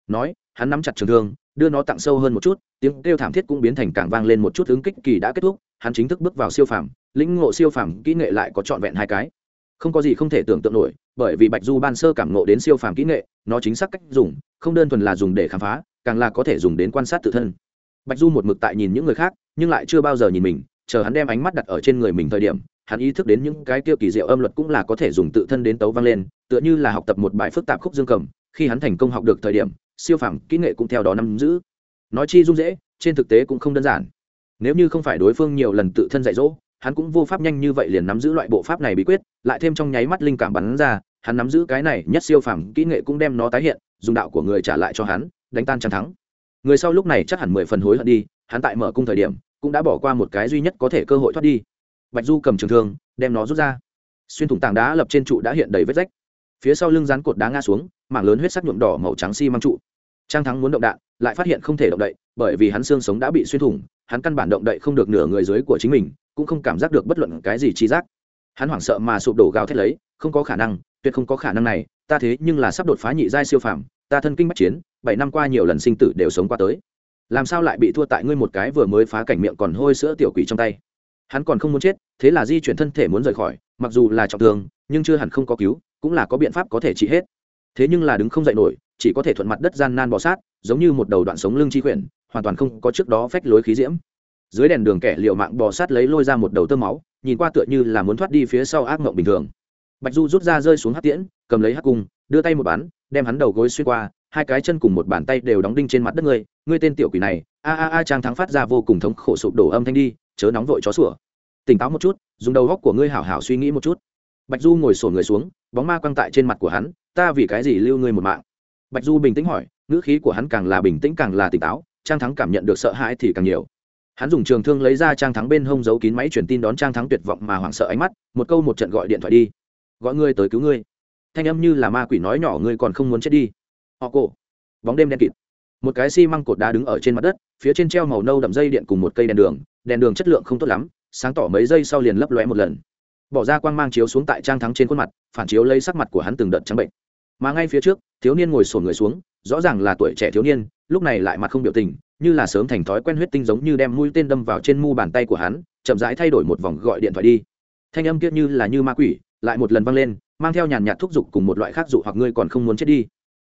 Nói, hắn nắm chặt trường thương, đưa nó tặng sâu hơn một chút, tiếng kêu thảm thiết cũng biến thành càng vang lên một chút ứng kích kỳ đã kết thúc, hắn chính thức bước vào siêu phàm, lĩnh ngộ siêu phàm kỹ nghệ lại có trọn vẹn hai cái. Không có gì không thể tưởng tượng nổi, bởi vì bạch du ban sơ cảm ngộ đến siêu phàm kỹ nghệ, nó chính xác cách dùng không đơn thuần là dùng để khám phá, càng là có thể dùng đến quan sát tự thân. Bạch du một mực tại nhìn những người khác, nhưng lại chưa bao giờ nhìn mình, chờ hắn đem ánh mắt đặt ở trên người mình thời điểm, hắn ý thức đến những cái tiêu kỳ diệu âm luật cũng là có thể dùng tự thân đến tấu vang lên, tựa như là học tập một bài phức tạp khúc dương cầm, khi hắn thành công học được thời điểm, siêu phàm kỹ nghệ cũng theo đó nắm giữ. Nói chi dung dễ, trên thực tế cũng không đơn giản. Nếu như không phải đối phương nhiều lần tự thân dạy dỗ, hắn cũng vô pháp nhanh như vậy liền nắm giữ loại bộ pháp này bí quyết, lại thêm trong nháy mắt linh cảm bắn ra hắn nắm giữ cái này nhất siêu phàm kỹ nghệ cũng đem nó tái hiện, dùng đạo của người trả lại cho hắn, đánh tan trang thắng. Người sau lúc này chắc hẳn mười phần hối hận đi, hắn tại mở cung thời điểm, cũng đã bỏ qua một cái duy nhất có thể cơ hội thoát đi. Bạch du cầm trường thương, đem nó rút ra. Xuyên thủng tảng đá lập trên trụ đã hiện đầy vết rách. Phía sau lưng rán cột đá ngã xuống, mảng lớn huyết sắc nhuộm đỏ màu trắng xi、si、măng trụ. Trang thắng muốn động đạn, lại phát hiện không thể động đậy, bởi vì hắn xương sống đã bị xuyên thủng, hắn căn bản động đậy không được nửa người dưới của chính mình, cũng không cảm giác được bất luận cái gì chi giác. Hắn hoảng sợ mà sụp đổ gào thét lấy, không có khả năng tuyệt không có khả năng này, ta thế nhưng là sắp đột phá nhị giai siêu phàm, ta thân kinh bắc chiến, bảy năm qua nhiều lần sinh tử đều sống qua tới. Làm sao lại bị thua tại ngươi một cái vừa mới phá cảnh miệng còn hôi sữa tiểu quỷ trong tay? Hắn còn không muốn chết, thế là di chuyển thân thể muốn rời khỏi, mặc dù là trọng thương, nhưng chưa hẳn không có cứu, cũng là có biện pháp có thể trị hết. Thế nhưng là đứng không dậy nổi, chỉ có thể thuận mặt đất gian nan bò sát, giống như một đầu đoạn sống lưng chi quyển hoàn toàn không có trước đó phách lối khí diễm. Dưới đèn đường kẻ liệu mạng bò sát lấy lôi ra một đầu tơ máu, nhìn qua tựa như là muốn thoát đi phía sau ác mộng bình thường bạch du rút ra rơi xuống hát tiễn, cầm lấy hát cung, đưa tay một bắn, đem hắn đầu gối xuyên qua, hai cái chân cùng một bàn tay đều đóng đinh trên mặt đất ngươi ngươi tên tiểu quỷ này, a a a trang thắng phát ra vô cùng thống khổ sụp đổ âm thanh đi, chớ nóng vội chó sủa. Tỉnh táo một chút, dùng đầu góc của ngươi hảo hảo suy nghĩ một chút. Bạch du ngồi sổ người xuống, bóng ma quăng tại trên mặt của hắn, ta vì cái gì lưu ngươi một mạng? Bạch du bình tĩnh hỏi, ngữ khí của hắn càng là bình tĩnh càng là tỉnh táo, trang thắng cảm nhận được sợ hãi thì càng nhiều. Hắn dùng trường thương lấy ra trang thắng bên hông giấu kín máy truyền tin đón trang thắng tuyệt vọng mà hoảng sợ ánh mắt, một câu một trận gọi điện thoại đi gọi ngươi tới cứu ngươi. Thanh âm như là ma quỷ nói nhỏ ngươi còn không muốn chết đi. Họ cổ. Bóng đêm đen kịt. Một cái xi măng cột đá đứng ở trên mặt đất, phía trên treo màu nâu đậm dây điện cùng một cây đèn đường đèn đường chất lượng không tốt lắm, sáng tỏ mấy giây sau liền lấp lóe một lần. Bỏ ra quang mang chiếu xuống tại trang thắng trên khuôn mặt, phản chiếu lấy sắc mặt của hắn từng đợt trắng bệnh. Mà ngay phía trước, thiếu niên ngồi sổn người xuống, rõ ràng là tuổi trẻ thiếu niên, lúc này lại mặt không biểu tình, như là sớm thành thói quen huyết tinh giống như đem mũi tên đâm vào trên mu bàn tay của hắn, chậm rãi thay đổi một vòng gọi điện thoại đi. Thanh âm kia như là như ma quỷ lại một lần vang lên, mang theo nhàn nhạt thúc giục cùng một loại khác dụ hoặc ngươi còn không muốn chết đi.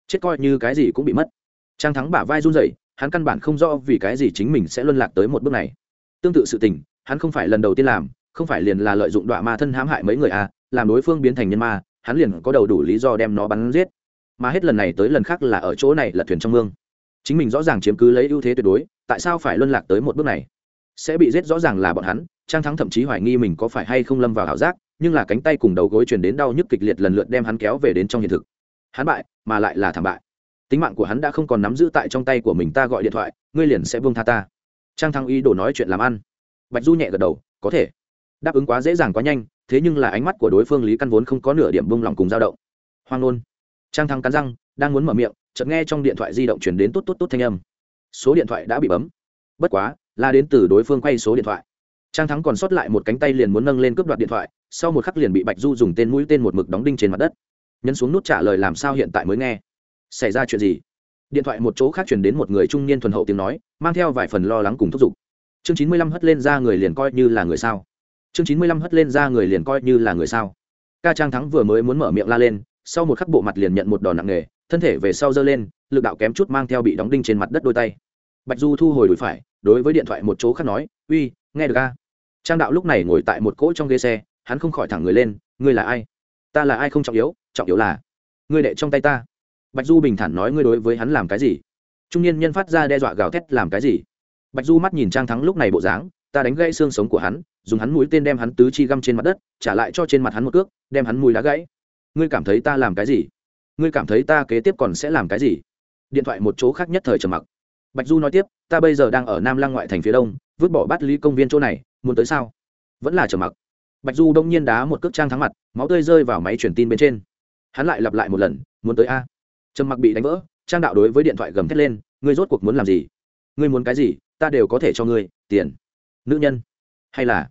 Chết coi như cái gì cũng bị mất. Trang thắng bả vai run rẩy, hắn căn bản không rõ vì cái gì chính mình sẽ luân lạc tới một bước này. Tương tự sự tình, hắn không phải lần đầu tiên làm, không phải liền là lợi dụng đoạn ma thân hãm hại mấy người à làm đối phương biến thành nhân ma, hắn liền có đầu đủ lý do đem nó bắn giết. Mà hết lần này tới lần khác là ở chỗ này là thuyền trong mương. Chính mình rõ ràng chiếm cứ lấy ưu thế tuyệt đối, tại sao phải luân lạc tới một bước này? Sẽ bị giết rõ ràng là bọn hắn, trang thắng thậm chí hoài nghi mình có phải hay không lâm vào ảo giác nhưng là cánh tay cùng đầu gối truyền đến đau nhức kịch liệt lần lượt đem hắn kéo về đến trong hiện thực. Hắn bại, mà lại là thảm bại. Tính mạng của hắn đã không còn nắm giữ tại trong tay của mình, ta gọi điện thoại, ngươi liền sẽ buông tha ta. Trang thăng ý đồ nói chuyện làm ăn. Bạch du nhẹ gật đầu, có thể. Đáp ứng quá dễ dàng quá nhanh, thế nhưng là ánh mắt của đối phương lý căn vốn không có nửa điểm bông lòng cùng dao động. Hoang nôn. Trang thăng cắn răng, đang muốn mở miệng, chợt nghe trong điện thoại di động chuyển đến tốt tốt tốt thanh âm. Số điện thoại đã bị bấm. Bất quá là đến từ đối phương quay số điện thoại. Trang thắng còn sót lại một cánh tay liền muốn nâng lên cướp đoạt điện thoại sau một khắc liền bị bạch du dùng tên mũi tên một mực đóng đinh trên mặt đất. Nhấn xuống nút trả lời làm sao hiện tại mới nghe. Xảy ra chuyện gì? Điện thoại một chỗ khác chuyển đến một người trung niên thuần hậu tiếng nói, mang theo vài phần lo lắng cùng thúc giục. Chương chín mươi lăm hất lên ra người liền coi như là người sao? Chương chín mươi lăm hất lên ra người liền coi như là người sao? Ca trang thắng vừa mới muốn mở miệng la lên, sau một khắc bộ mặt liền nhận một đòn nặng nề, thân thể về sau giơ lên, lực đạo kém chút mang theo bị đóng đinh trên mặt đất đôi tay. Bạch du thu hồi đùi phải, đối với điện thoại một chỗ khác nói, uy, nghe được ca trang đạo lúc này ngồi tại một cỗ trong ghế xe hắn không khỏi thẳng người lên, ngươi là ai? Ta là ai không trọng yếu trọng yếu là ngươi đệ trong tay ta. Bạch du bình thản nói, ngươi đối với hắn làm cái gì? Trung niên nhân phát ra đe dọa gào thét, làm cái gì? Bạch du mắt nhìn trang thắng lúc này bộ dáng, ta đánh gãy xương sống của hắn, dùng hắn mũi tên đem hắn tứ chi găm trên mặt đất, trả lại cho trên mặt hắn một cước, đem hắn mùi đá gãy. Ngươi cảm thấy ta làm cái gì? Ngươi cảm thấy ta kế tiếp còn sẽ làm cái gì? Điện thoại một chỗ khác nhất thời trầm mặc. Bạch du nói tiếp, ta bây giờ đang ở nam lăng ngoại thành phía đông, vứt bỏ bát lý công viên chỗ này, muốn tới sao? Vẫn là trầm mặc bạch du đông nhiên đá một cước trang thắng mặt, máu tươi rơi vào máy truyền tin bên trên. Hắn lại lặp lại một lần, muốn tới a. Trầm mặc bị đánh vỡ, trang đạo đối với điện thoại gầm thét lên, ngươi rốt cuộc muốn làm gì? Ngươi muốn cái gì? Ta đều có thể cho ngươi, tiền. Nữ nhân? Hay là?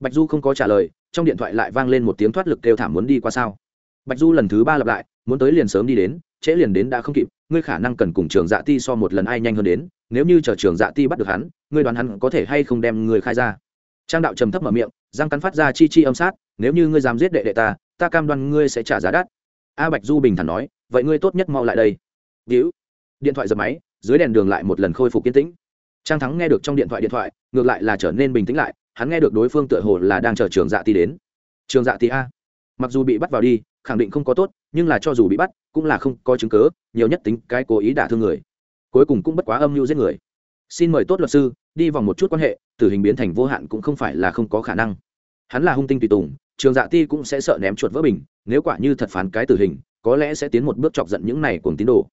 Bạch du không có trả lời, trong điện thoại lại vang lên một tiếng thoát lực kêu thảm muốn đi qua sao. Bạch du lần thứ ba lặp lại, muốn tới liền sớm đi đến, trễ liền đến đã không kịp, ngươi khả năng cần cùng trường dạ ti so một lần ai nhanh hơn đến, nếu như chờ trường dạ ti bắt được hắn, ngươi đoán hắn có thể hay không đem người khai ra? Trang đạo trầm thấp mở miệng răng cắn phát ra chi chi âm sát, nếu như ngươi dám giết đệ đệ ta ta cam đoan ngươi sẽ trả giá đắt. A bạch du bình thản nói, vậy ngươi tốt nhất mau lại đây. Víu điện thoại giật máy, dưới đèn đường lại một lần khôi phục kiên tĩnh. Trang thắng nghe được trong điện thoại điện thoại, ngược lại là trở nên bình tĩnh lại, hắn nghe được đối phương tựa hồ là đang chờ trường dạ ti đến. Trường dạ ti a, mặc dù bị bắt vào đi, khẳng định không có tốt, nhưng là cho dù bị bắt, cũng là không có chứng cớ nhiều nhất tính cái cố ý đả thương người. Cuối cùng cũng bất quá âm mưu giết người xin mời tốt luật sư, đi vòng một chút quan hệ, tử hình biến thành vô hạn cũng không phải là không có khả năng. Hắn là hung tinh tùy tùng, trường dạ ti cũng sẽ sợ ném chuột vỡ bình, nếu quả như thật phán cái tử hình, có lẽ sẽ tiến một bước chọc giận những này cùng tín đồ.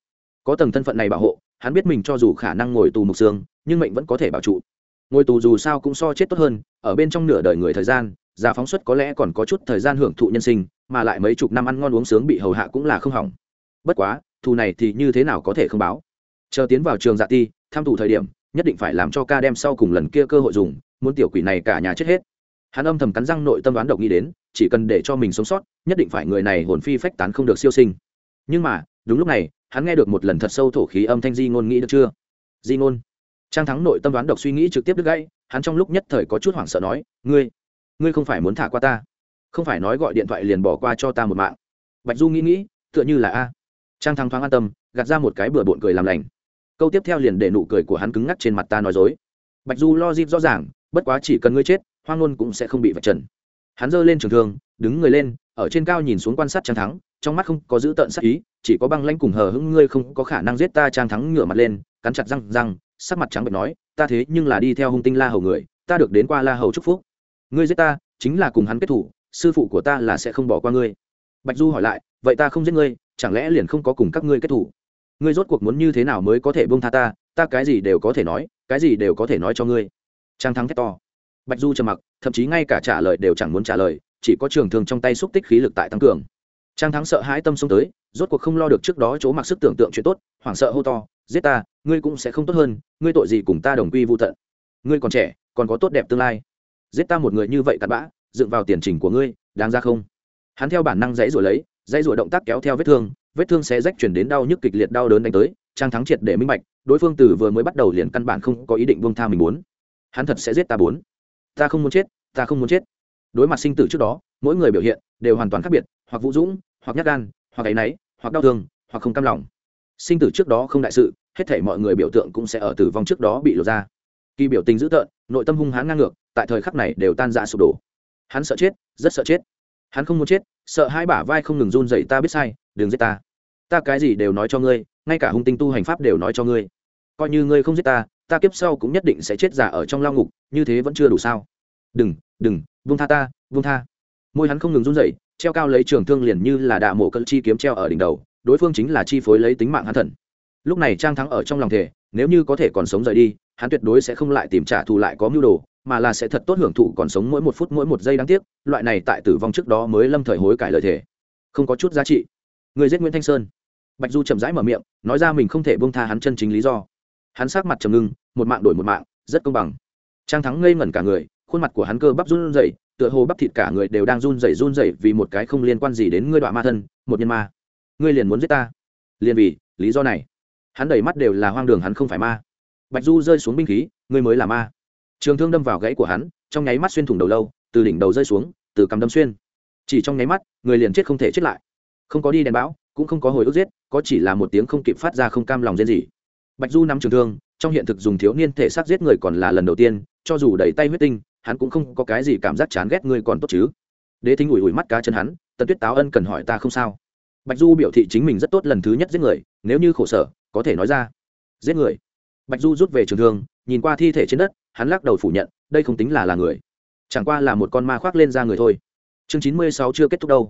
Có tầng thân phận này bảo hộ, hắn biết mình cho dù khả năng ngồi tù mục xương, nhưng mệnh vẫn có thể bảo trụ. Ngồi tù dù sao cũng so chết tốt hơn, ở bên trong nửa đời người thời gian, già phóng xuất có lẽ còn có chút thời gian hưởng thụ nhân sinh, mà lại mấy chục năm ăn ngon uống sướng bị hầu hạ cũng là không hỏng. Bất quá, thù này thì như thế nào có thể không báo? Chờ tiến vào trường dạ ti, tham thủ thời điểm nhất định phải làm cho ca đem sau cùng lần kia cơ hội dùng, muốn tiểu quỷ này cả nhà chết hết. Hắn âm thầm cắn răng nội tâm đoán độc nghĩ đến, chỉ cần để cho mình sống sót, nhất định phải người này hồn phi phách tán không được siêu sinh. Nhưng mà, đúng lúc này, hắn nghe được một lần thật sâu thổ khí âm thanh di ngôn nghĩ được chưa? Di ngôn. Trang thắng nội tâm đoán độc suy nghĩ trực tiếp đứt gãy, hắn trong lúc nhất thời có chút hoảng sợ nói, ngươi ngươi không phải muốn thả qua ta? Không phải nói gọi điện thoại liền bỏ qua cho ta một mạng? Bạch du nghĩ nghĩ, tựa như là a. Trang thắng thoáng an tâm, gạt ra một cái bừa bộn cười làm lành câu tiếp theo liền để nụ cười của hắn cứng ngắc trên mặt ta nói dối. Bạch du lo dịp rõ ràng, bất quá chỉ cần ngươi chết, hoang ngôn cũng sẽ không bị vạch trần. Hắn giơ lên trường thương, đứng người lên, ở trên cao nhìn xuống quan sát trang thắng, trong mắt không có giữ tợn sắc ý, chỉ có băng lanh cùng hờ hững, ngươi không có khả năng giết ta, trang thắng ngửa mặt lên, cắn chặt răng răng, sắc mặt trắng bệch nói, ta thế nhưng là đi theo hung tinh la hầu người, ta được đến qua la hầu chúc phúc. Ngươi giết ta, chính là cùng hắn kết thủ, sư phụ của ta là sẽ không bỏ qua ngươi. Bạch du hỏi lại, vậy ta không giết ngươi, chẳng lẽ liền không có cùng các ngươi kết thủ? Ngươi rốt cuộc muốn như thế nào mới có thể buông tha ta ta cái gì đều có thể nói, cái gì đều có thể nói cho ngươi. Trang thắng thét to. Bạch du trầm mặc, thậm chí ngay cả trả lời đều chẳng muốn trả lời, chỉ có trường thương trong tay xúc tích khí lực tại tăng cường. Trang thắng sợ hãi tâm xông tới, rốt cuộc không lo được trước đó chỗ mặc sức tưởng tượng chuyện tốt, hoảng sợ hô to, giết ta, ngươi cũng sẽ không tốt hơn, ngươi tội gì cùng ta đồng quy vô tận. Ngươi còn trẻ, còn có tốt đẹp tương lai. Giết ta một người như vậy tàn bã, dựng vào tiền trình của ngươi, đáng ra không? Hắn theo bản năng dãy rồi lấy, dãy rồi động tác kéo theo vết thương vết thương sẽ rách chuyển đến đau nhức kịch liệt đau đớn đánh tới, trang thắng triệt để minh bạch, đối phương từ vừa mới bắt đầu liền căn bản không có ý định buông tha mình muốn. Hắn thật sẽ giết ta bốn. Ta không muốn chết, ta không muốn chết. Đối mặt sinh tử trước đó, mỗi người biểu hiện đều hoàn toàn khác biệt, hoặc vũ dũng, hoặc nhát gan, hoặc áy náy, hoặc đau thương, hoặc không cam lòng. Sinh tử trước đó không đại sự, hết thể mọi người biểu tượng cũng sẽ ở tử vong trước đó bị lột ra. Kỳ biểu tình dữ tợn, nội tâm hung hãn ngang ngược, tại thời khắc này đều tan ra sụp đổ. Hắn sợ chết, rất sợ chết hắn không muốn chết, sợ hai bả vai không ngừng run dậy ta biết sai, đừng giết ta. Ta cái gì đều nói cho ngươi, ngay cả hung tinh tu hành pháp đều nói cho ngươi. Coi như ngươi không giết ta ta kiếp sau cũng nhất định sẽ chết giả ở trong lao ngục, như thế vẫn chưa đủ sao. Đừng đừng vung tha ta vung tha. Môi hắn không ngừng run dậy treo cao lấy trường thương liền như là đạ mổ cận chi kiếm treo ở đỉnh đầu, đối phương chính là chi phối lấy tính mạng hắn thần. Lúc này trang thắng ở trong lòng thể nếu như có thể còn sống rời đi, hắn tuyệt đối sẽ không lại tìm trả thù lại có mưu đồ mà là sẽ thật tốt hưởng thụ còn sống mỗi một phút mỗi một giây đáng tiếc, loại này tại tử vong trước đó mới lâm thời hối cải lời thể không có chút giá trị. Người giết nguyễn thanh sơn. Bạch du chậm rãi mở miệng, nói ra mình không thể bông tha hắn chân chính lý do. Hắn sát mặt trầm ngưng, một mạng đổi một mạng, rất công bằng. Trang thắng ngây ngẩn cả người, khuôn mặt của hắn cơ bắp run rẩy, tựa hồ bắp thịt cả người đều đang run rẩy run rẩy vì một cái không liên quan gì đến ngươi đoạn ma thân, một nhân ma. Ngươi liền muốn giết ta? Liền vì, lý do này. Hắn đầy mắt đều là hoang đường hắn không phải ma. Bạch du rơi xuống binh khí, ngươi mới là ma trường thương đâm vào gãy của hắn, trong nháy mắt xuyên thủng đầu lâu, từ đỉnh đầu rơi xuống, từ cằm đâm xuyên. Chỉ trong nháy mắt, người liền chết không thể chết lại. Không có đi đèn bão cũng không có hồi ức giết, có chỉ là một tiếng không kịp phát ra không cam lòng rên gì bạch du nắm trường thương, trong hiện thực dùng thiếu niên thể xác giết người còn là lần đầu tiên, cho dù đầy tay huyết tinh, hắn cũng không có cái gì cảm giác chán ghét người còn tốt chứ. Đế thính ủi ủi mắt cá chân hắn, tần tuyết táo ân cần hỏi ta không sao. Bạch du biểu thị chính mình rất tốt lần thứ nhất giết người, nếu như khổ sở, có thể nói ra. Giết người. Bạch du rút về trường thương, nhìn qua thi thể trên đất hắn lắc đầu phủ nhận, đây không tính là là người. Chẳng qua là một con ma khoác lên ra người thôi. Chương chín mươi sáu chưa kết thúc đâu.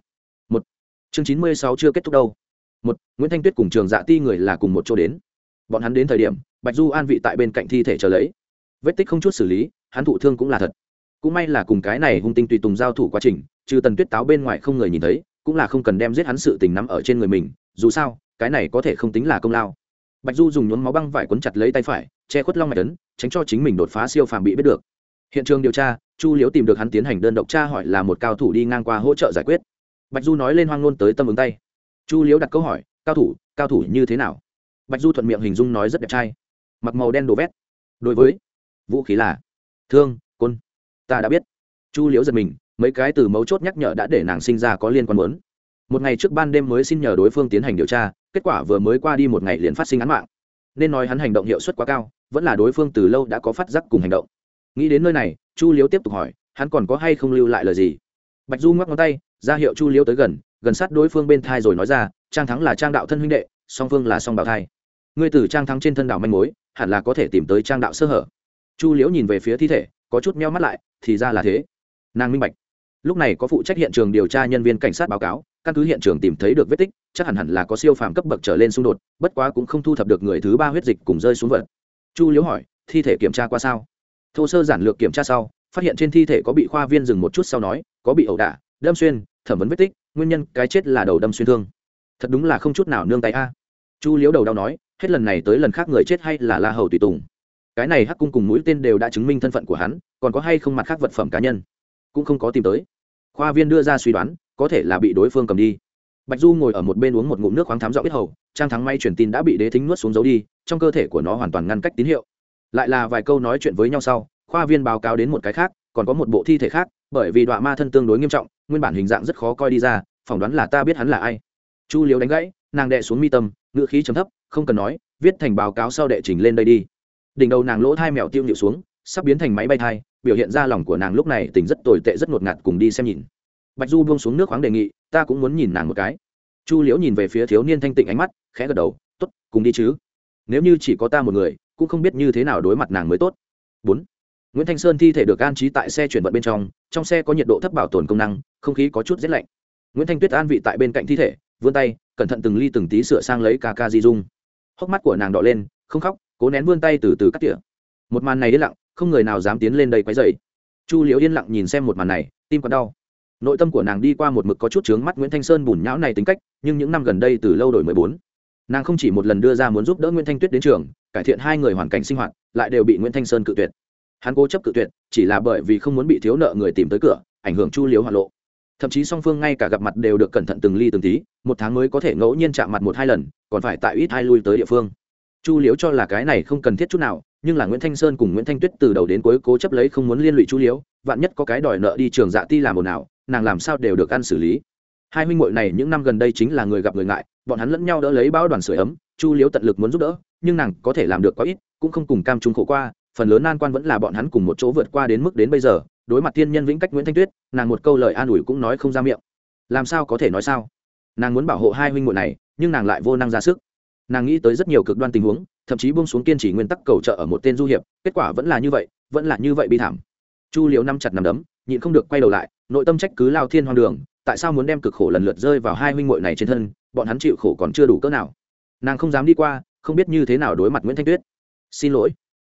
Một. Chương chín mươi sáu chưa kết thúc đâu. Một, nguyễn thanh tuyết cùng trường dạ ti người là cùng một chỗ đến. Bọn hắn đến thời điểm, bạch du an vị tại bên cạnh thi thể chờ lấy. Vết tích không chút xử lý, hắn thụ thương cũng là thật. Cũng may là cùng cái này hung tinh tùy tùng giao thủ quá trình, trừ tần tuyết táo bên ngoài không người nhìn thấy, cũng là không cần đem giết hắn sự tình nắm ở trên người mình, dù sao, cái này có thể không tính là công lao. Bạch du dùng nhuốm máu băng vải quấn chặt lấy tay phải che khuất long mạch tấn tránh cho chính mình đột phá siêu phàm bị biết được. Hiện trường điều tra, chu liếu tìm được hắn tiến hành đơn độc tra hỏi là một cao thủ đi ngang qua hỗ trợ giải quyết. Bạch du nói lên hoang ngôn tới tâm ứng tay. Chu liếu đặt câu hỏi, cao thủ cao thủ như thế nào? Bạch du thuận miệng hình dung nói rất đẹp trai. Mặc màu đen đồ vét. Đối với vũ khí là thương, côn. Ta đã biết. Chu liễu giật mình, mấy cái từ mấu chốt nhắc nhở đã để nàng sinh ra có liên quan muốn. Một ngày trước ban đêm mới xin nhờ đối phương tiến hành điều tra, kết quả vừa mới qua đi một ngày liền phát sinh án mạng. Nên nói hắn hành động hiệu suất quá cao vẫn là đối phương từ lâu đã có phát giác cùng hành động. Nghĩ đến nơi này, chu liếu tiếp tục hỏi, hắn còn có hay không lưu lại lời gì? Bạch du ngoắc ngón tay, ra hiệu chu liếu tới gần gần sát đối phương bên thai rồi nói ra, trang thắng là trang đạo thân huynh đệ, song phương là song bảo thai. Ngươi từ trang thắng trên thân đạo manh mối, hẳn là có thể tìm tới trang đạo sơ hở. Chu liễu nhìn về phía thi thể, có chút meo mắt lại, thì ra là thế. Nàng minh bạch. Lúc này có phụ trách hiện trường điều tra nhân viên cảnh sát báo cáo, căn cứ hiện trường tìm thấy được vết tích, chắc hẳn hẳn là có siêu phàm cấp bậc trở lên xung đột, bất quá cũng không thu thập được người thứ ba huyết dịch cùng rơi xuống vật chu liễu hỏi, thi thể kiểm tra qua sao? Thô sơ giản lược kiểm tra sau, phát hiện trên thi thể có bị khoa viên dừng một chút sau nói, có bị ẩu đả, đâm xuyên, thẩm vấn vết tích, nguyên nhân cái chết là đầu đâm xuyên thương. Thật đúng là không chút nào nương tay a. Chu liễu đầu đau nói, hết lần này tới lần khác người chết hay là la hầu tùy tùng. Cái này hắc cung cùng mũi tên đều đã chứng minh thân phận của hắn, còn có hay không mặt khác vật phẩm cá nhân, cũng không có tìm tới. Khoa viên đưa ra suy đoán, có thể là bị đối phương cầm đi bạch du ngồi ở một bên uống một ngụm nước khoáng thám rõ biết hầu, trang thắng may truyền tin đã bị đế thính nuốt xuống giấu đi, trong cơ thể của nó hoàn toàn ngăn cách tín hiệu. Lại là vài câu nói chuyện với nhau sau, khoa viên báo cáo đến một cái khác, còn có một bộ thi thể khác, bởi vì đoạn ma thân tương đối nghiêm trọng, nguyên bản hình dạng rất khó coi đi ra, phỏng đoán là ta biết hắn là ai. Chu liếu đánh gãy, nàng đệ xuống mi tâm ngựa khí chấm thấp, không cần nói, viết thành báo cáo sau đệ trình lên đây đi. Đỉnh đầu nàng lỗ thai mèo tiêu nhịu xuống, sắp biến thành máy bay thai, biểu hiện ra lòng của nàng lúc này tình rất tồi tệ rất ngột ngạt cùng đi xem nhìn bạch du buông xuống nước khoáng đề nghị, ta cũng muốn nhìn nàng một cái. Chu liễu nhìn về phía thiếu niên thanh tịnh ánh mắt, khẽ gật đầu t ố t cùng đi chứ. Nếu như chỉ có ta một người, cũng không biết như thế nào đối mặt nàng mới tốt. Bốn. Nguyễn thanh sơn thi thể được an trí tại xe chuyển vận bên trong trong xe có nhiệt độ thấp bảo tồn công năng, không khí có chút rét lạnh. Nguyễn thanh tuyết an vị tại bên cạnh thi thể, vươn tay, cẩn thận từng ly từng tí sửa sang lấy ca ca di dung. Hốc mắt của nàng đỏ lên, không khóc, cố nén vươn tay từ từ cắt tỉa. Một màn này yên lặng, không người nào dám tiến lên đây quấy dày chu liễu yên lặng nhìn xem một màn này, tim còn đau nội tâm của nàng đi qua một mực có chút chướng mắt nguyễn thanh sơn bùn nhão này tính cách, nhưng những năm gần đây từ lâu đổi mười bốn. Nàng không chỉ một lần đưa ra muốn giúp đỡ nguyễn thanh tuyết đến trường, cải thiện hai người hoàn cảnh sinh hoạt, lại đều bị nguyễn thanh sơn cự tuyệt. Hắn cố chấp cự tuyệt, chỉ là bởi vì không muốn bị thiếu nợ người tìm tới cửa, ảnh hưởng chu liếu hoạt lộ. Thậm chí song phương ngay cả gặp mặt đều được cẩn thận từng ly từng tí, một tháng mới có thể ngẫu nhiên chạm mặt một hai lần, còn phải tại ít hai lui tới địa phương. Chu liếu cho là cái này không cần thiết chút nào, nhưng là nguyễn thanh sơn cùng nguyễn thanh tuyết từ đầu đến cuối cố chấp lấy không muốn liên lụy chu liếu vạn nhất có cái đòi nợ đi trường dạ ti làm ồn ào nàng làm sao đều được ăn xử lý. Hai huynh muội này những năm gần đây chính là người gặp người ngại, bọn hắn lẫn nhau đỡ lấy bão đoàn sửa ấm, chu liếu tận lực muốn giúp đỡ, nhưng nàng có thể làm được có ít, cũng không cùng cam trung khổ qua, phần lớn an quan vẫn là bọn hắn cùng một chỗ vượt qua đến mức đến bây giờ, đối mặt thiên nhân vĩnh cách nguyễn thanh tuyết, nàng một câu lời an ủi cũng nói không ra miệng. Làm sao có thể nói sao? Nàng muốn bảo hộ hai huynh muội này, nhưng nàng lại vô năng ra sức. Nàng nghĩ tới rất nhiều cực đoan tình huống, thậm chí buông xuống kiên trì nguyên tắc cầu trợ ở một tên du hiệp, kết quả vẫn là như vậy, vẫn là như vậy bi thảm. Chu liễu năm chặt nằm đấm, nhịn không được quay đầu lại nội tâm trách cứ lao thiên hoang đường, tại sao muốn đem cực khổ lần lượt rơi vào hai huynh muội này trên thân, bọn hắn chịu khổ còn chưa đủ cỡ nào. Nàng không dám đi qua, không biết như thế nào đối mặt nguyễn thanh tuyết. Xin lỗi.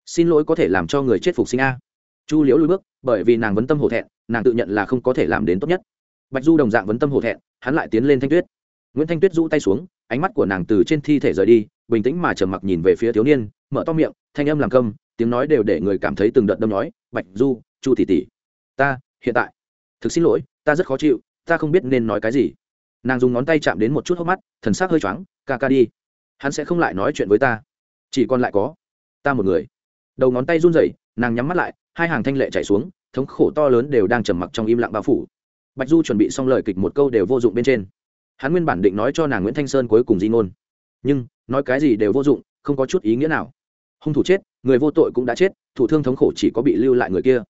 Xin lỗi có thể làm cho người chết phục sinh a. Chu liễu lùi bước, bởi vì nàng vấn tâm hổ thẹn, nàng tự nhận là không có thể làm đến tốt nhất. Bạch du đồng dạng vấn tâm hổ thẹn, hắn lại tiến lên thanh tuyết. Nguyễn thanh tuyết rũ tay xuống, ánh mắt của nàng từ trên thi thể rời đi, bình tĩnh mà trầm mặc nhìn về phía thiếu niên, mở to miệng, thanh âm làm câm, tiếng nói đều để người cảm thấy từng đợt đâm nói, bạch du, chu tỷ tỷ, ta, hiện tại thực xin lỗi, ta rất khó chịu, ta không biết nên nói cái gì. Nàng dùng ngón tay chạm đến một chút hốc mắt, thần s ắ c hơi choáng, ca ca đi, hắn sẽ không lại nói chuyện với ta. Chỉ còn lại có, ta một người. Đầu ngón tay run rẩy, nàng nhắm mắt lại, hai hàng thanh lệ chạy xuống, thống khổ to lớn đều đang trầm mặc trong im lặng bao phủ. Bạch du chuẩn bị xong lời kịch một câu đều vô dụng bên trên. Hắn nguyên bản định nói cho nàng nguyễn thanh sơn cuối cùng di ngôn, nhưng nói cái gì đều vô dụng, không có chút ý nghĩa nào. Hung thủ chết, người vô tội cũng đã chết, thủ thương thống khổ chỉ có bị lưu lại người kia.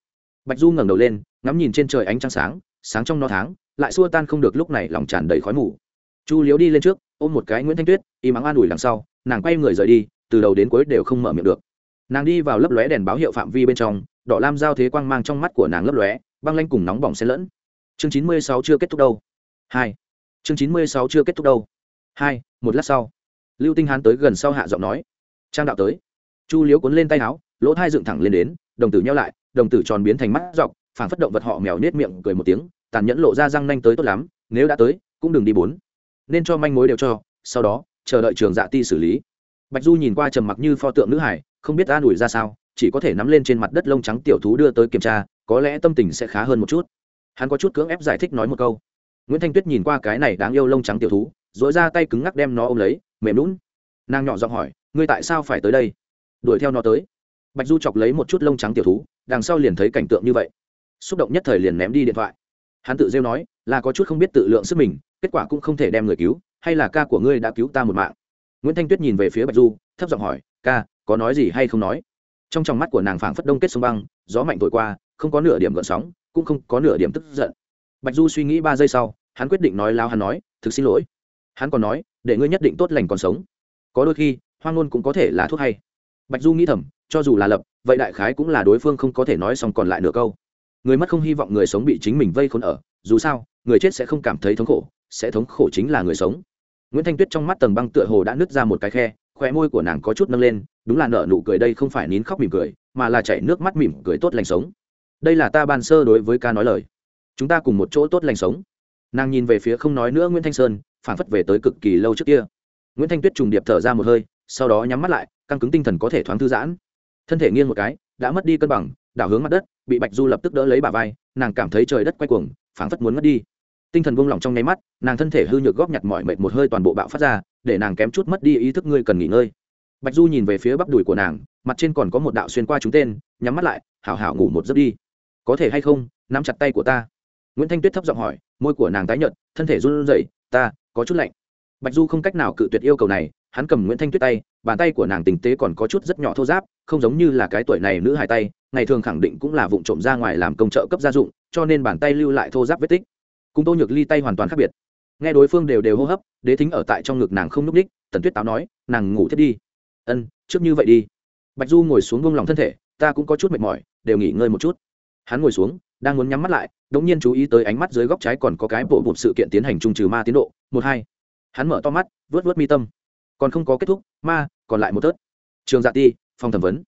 Bạch du ngẩng đầu lên ngắm nhìn trên trời ánh trăng sáng sáng trong no tháng, lại xua tan không được lúc này lòng tràn đầy khói mù. Chu liếu đi lên trước, ôm một cái nguyễn thanh tuyết, y mắng an ủi đằng sau, nàng quay người rời đi, từ đầu đến cuối đều không mở miệng được. Nàng đi vào lấp lóe đèn báo hiệu phạm vi bên trong, đỏ lam giao thế quang mang trong mắt của nàng lấp lóe, băng lanh cùng nóng bỏng xen lẫn. Chương chín mươi sáu chưa kết thúc đâu. Hai. Chương chín mươi sáu chưa kết thúc đâu. Hai, một lát sau, lưu tinh hán tới gần sau hạ giọng nói, trang đạo tới. Chu liếu cuốn lên tay áo, lỗ thai dựng thẳng lên đến, đồng tử nhau lại, đồng tử tròn biến thành mắt dọc Phản phất động vật họ mèo nết miệng cười một tiếng, tàn nhẫn lộ ra răng nanh tới tốt lắm, nếu đã tới, cũng đừng đi bốn. Nên cho manh mối đều cho, sau đó, chờ đợi trường dạ ti xử lý. Bạch du nhìn qua trầm mặc như pho tượng nữ hải, không biết an ủi ra sao, chỉ có thể nắm lên trên mặt đất lông trắng tiểu thú đưa tới kiểm tra, có lẽ tâm tình sẽ khá hơn một chút. Hắn có chút cưỡng ép giải thích nói một câu. Nguyễn thanh tuyết nhìn qua cái này đáng yêu lông trắng tiểu thú dội ra tay cứng ngắc đem nó ôm lấy, mềm lún nàng nhỏ giọng hỏi, ngươi tại sao phải tới đây? Đuổi theo nó tới? Bạch du chọc lấy một chút lông trắng tiểu thú, đằng sau liền thấy cảnh tượng như vậy xúc động nhất thời liền ném đi điện thoại. Hắn tự rêu nói, là có chút không biết tự lượng sức mình, kết quả cũng không thể đem người cứu, hay là ca của ngươi đã cứu ta một mạng? Nguyễn thanh tuyết nhìn về phía bạch du, thấp giọng hỏi, ca, có nói gì hay không nói? Trong tròng mắt của nàng phảng phất đông kết sông băng, gió mạnh thổi qua, không có nửa điểm gợn sóng, cũng không có nửa điểm tức giận. Bạch du suy nghĩ ba giây sau, hắn quyết định nói lao hắn nói, thực xin lỗi. Hắn còn nói, để ngươi nhất định tốt lành còn sống. Có đôi khi, hoang ngôn cũng có thể là thuốc hay. Bạch du nghĩ thầm, cho dù là lập, vậy đại khái cũng là đối phương không có thể nói xong còn lại nửa câu người mất không hy vọng người sống bị chính mình vây khốn ở, dù sao, người chết sẽ không cảm thấy thống khổ, sẽ thống khổ chính là người sống. Nguyễn thanh tuyết trong mắt tầng băng tựa hồ đã nứt ra một cái khe, khóe môi của nàng có chút nâng lên, đúng là nợ nụ cười đây không phải nín khóc mỉm cười, mà là chảy nước mắt mỉm cười tốt lành sống. Đây là ta ban sơ đối với ca nói lời. Chúng ta cùng một chỗ tốt lành sống. Nàng nhìn về phía không nói nữa nguyễn thanh sơn, phản phất về tới cực kỳ lâu trước kia. Nguyễn thanh tuyết trùng điệp thở ra một hơi, sau đó nhắm mắt lại, căng cứng tinh thần có thể thoáng thư giãn. Thân thể nghiêng một cái, đã mất đi cân bằng đảo hướng mặt đất, bị bạch du lập tức đỡ lấy bà vai, nàng cảm thấy trời đất quay cuồng, phảng phất muốn mất đi. Tinh thần buông lỏng trong nháy mắt, nàng thân thể hư nhược góp nhặt mọi mệt một hơi toàn bộ bạo phát ra, để nàng kém chút mất đi ý thức ngươi cần nghỉ ngơi. Bạch du nhìn về phía bắp đùi của nàng, mặt trên còn có một đạo xuyên qua chúng tên, nhắm mắt lại, hảo hảo ngủ một giấc đi. Có thể hay không, nắm chặt tay của ta. Nguyễn thanh tuyết thấp giọng hỏi, môi của nàng tái nhợt, thân thể run rẩy, ta, có chút lạnh. Bạch du không cách nào cự tuyệt yêu cầu này, hắn cầm nguyễn thanh tuyết tay, bàn tay của nàng tình tế còn có chút rất nhỏ thô giáp, không giống như là cái tuổi này nữ hài tay ngày thường khẳng định cũng là vụ trộm ra ngoài làm công trợ cấp gia dụng, cho nên bàn tay lưu lại thô giáp vết tích. Cùng tô nhược ly tay hoàn toàn khác biệt. Nghe đối phương đều đều hô hấp, đế thính ở tại trong ngực nàng không n ú c đích tần tuyết táo nói, nàng ngủ thiết đi. Ân, trước như vậy đi. Bạch du ngồi xuống vung lòng thân thể, ta cũng có chút mệt mỏi, đều nghỉ ngơi một chút. Hắn ngồi xuống, đang muốn nhắm mắt lại đ ỗ n g nhiên chú ý tới ánh mắt dưới góc trái còn có cái bộ một sự kiện tiến hành trung trừ ma tiến độ, một hai. Hắn mở to mắt, vớt vớt mi tâm. Còn không có kết thúc, ma, còn lại một tớt. Trường dạ ti, phòng thẩm vấn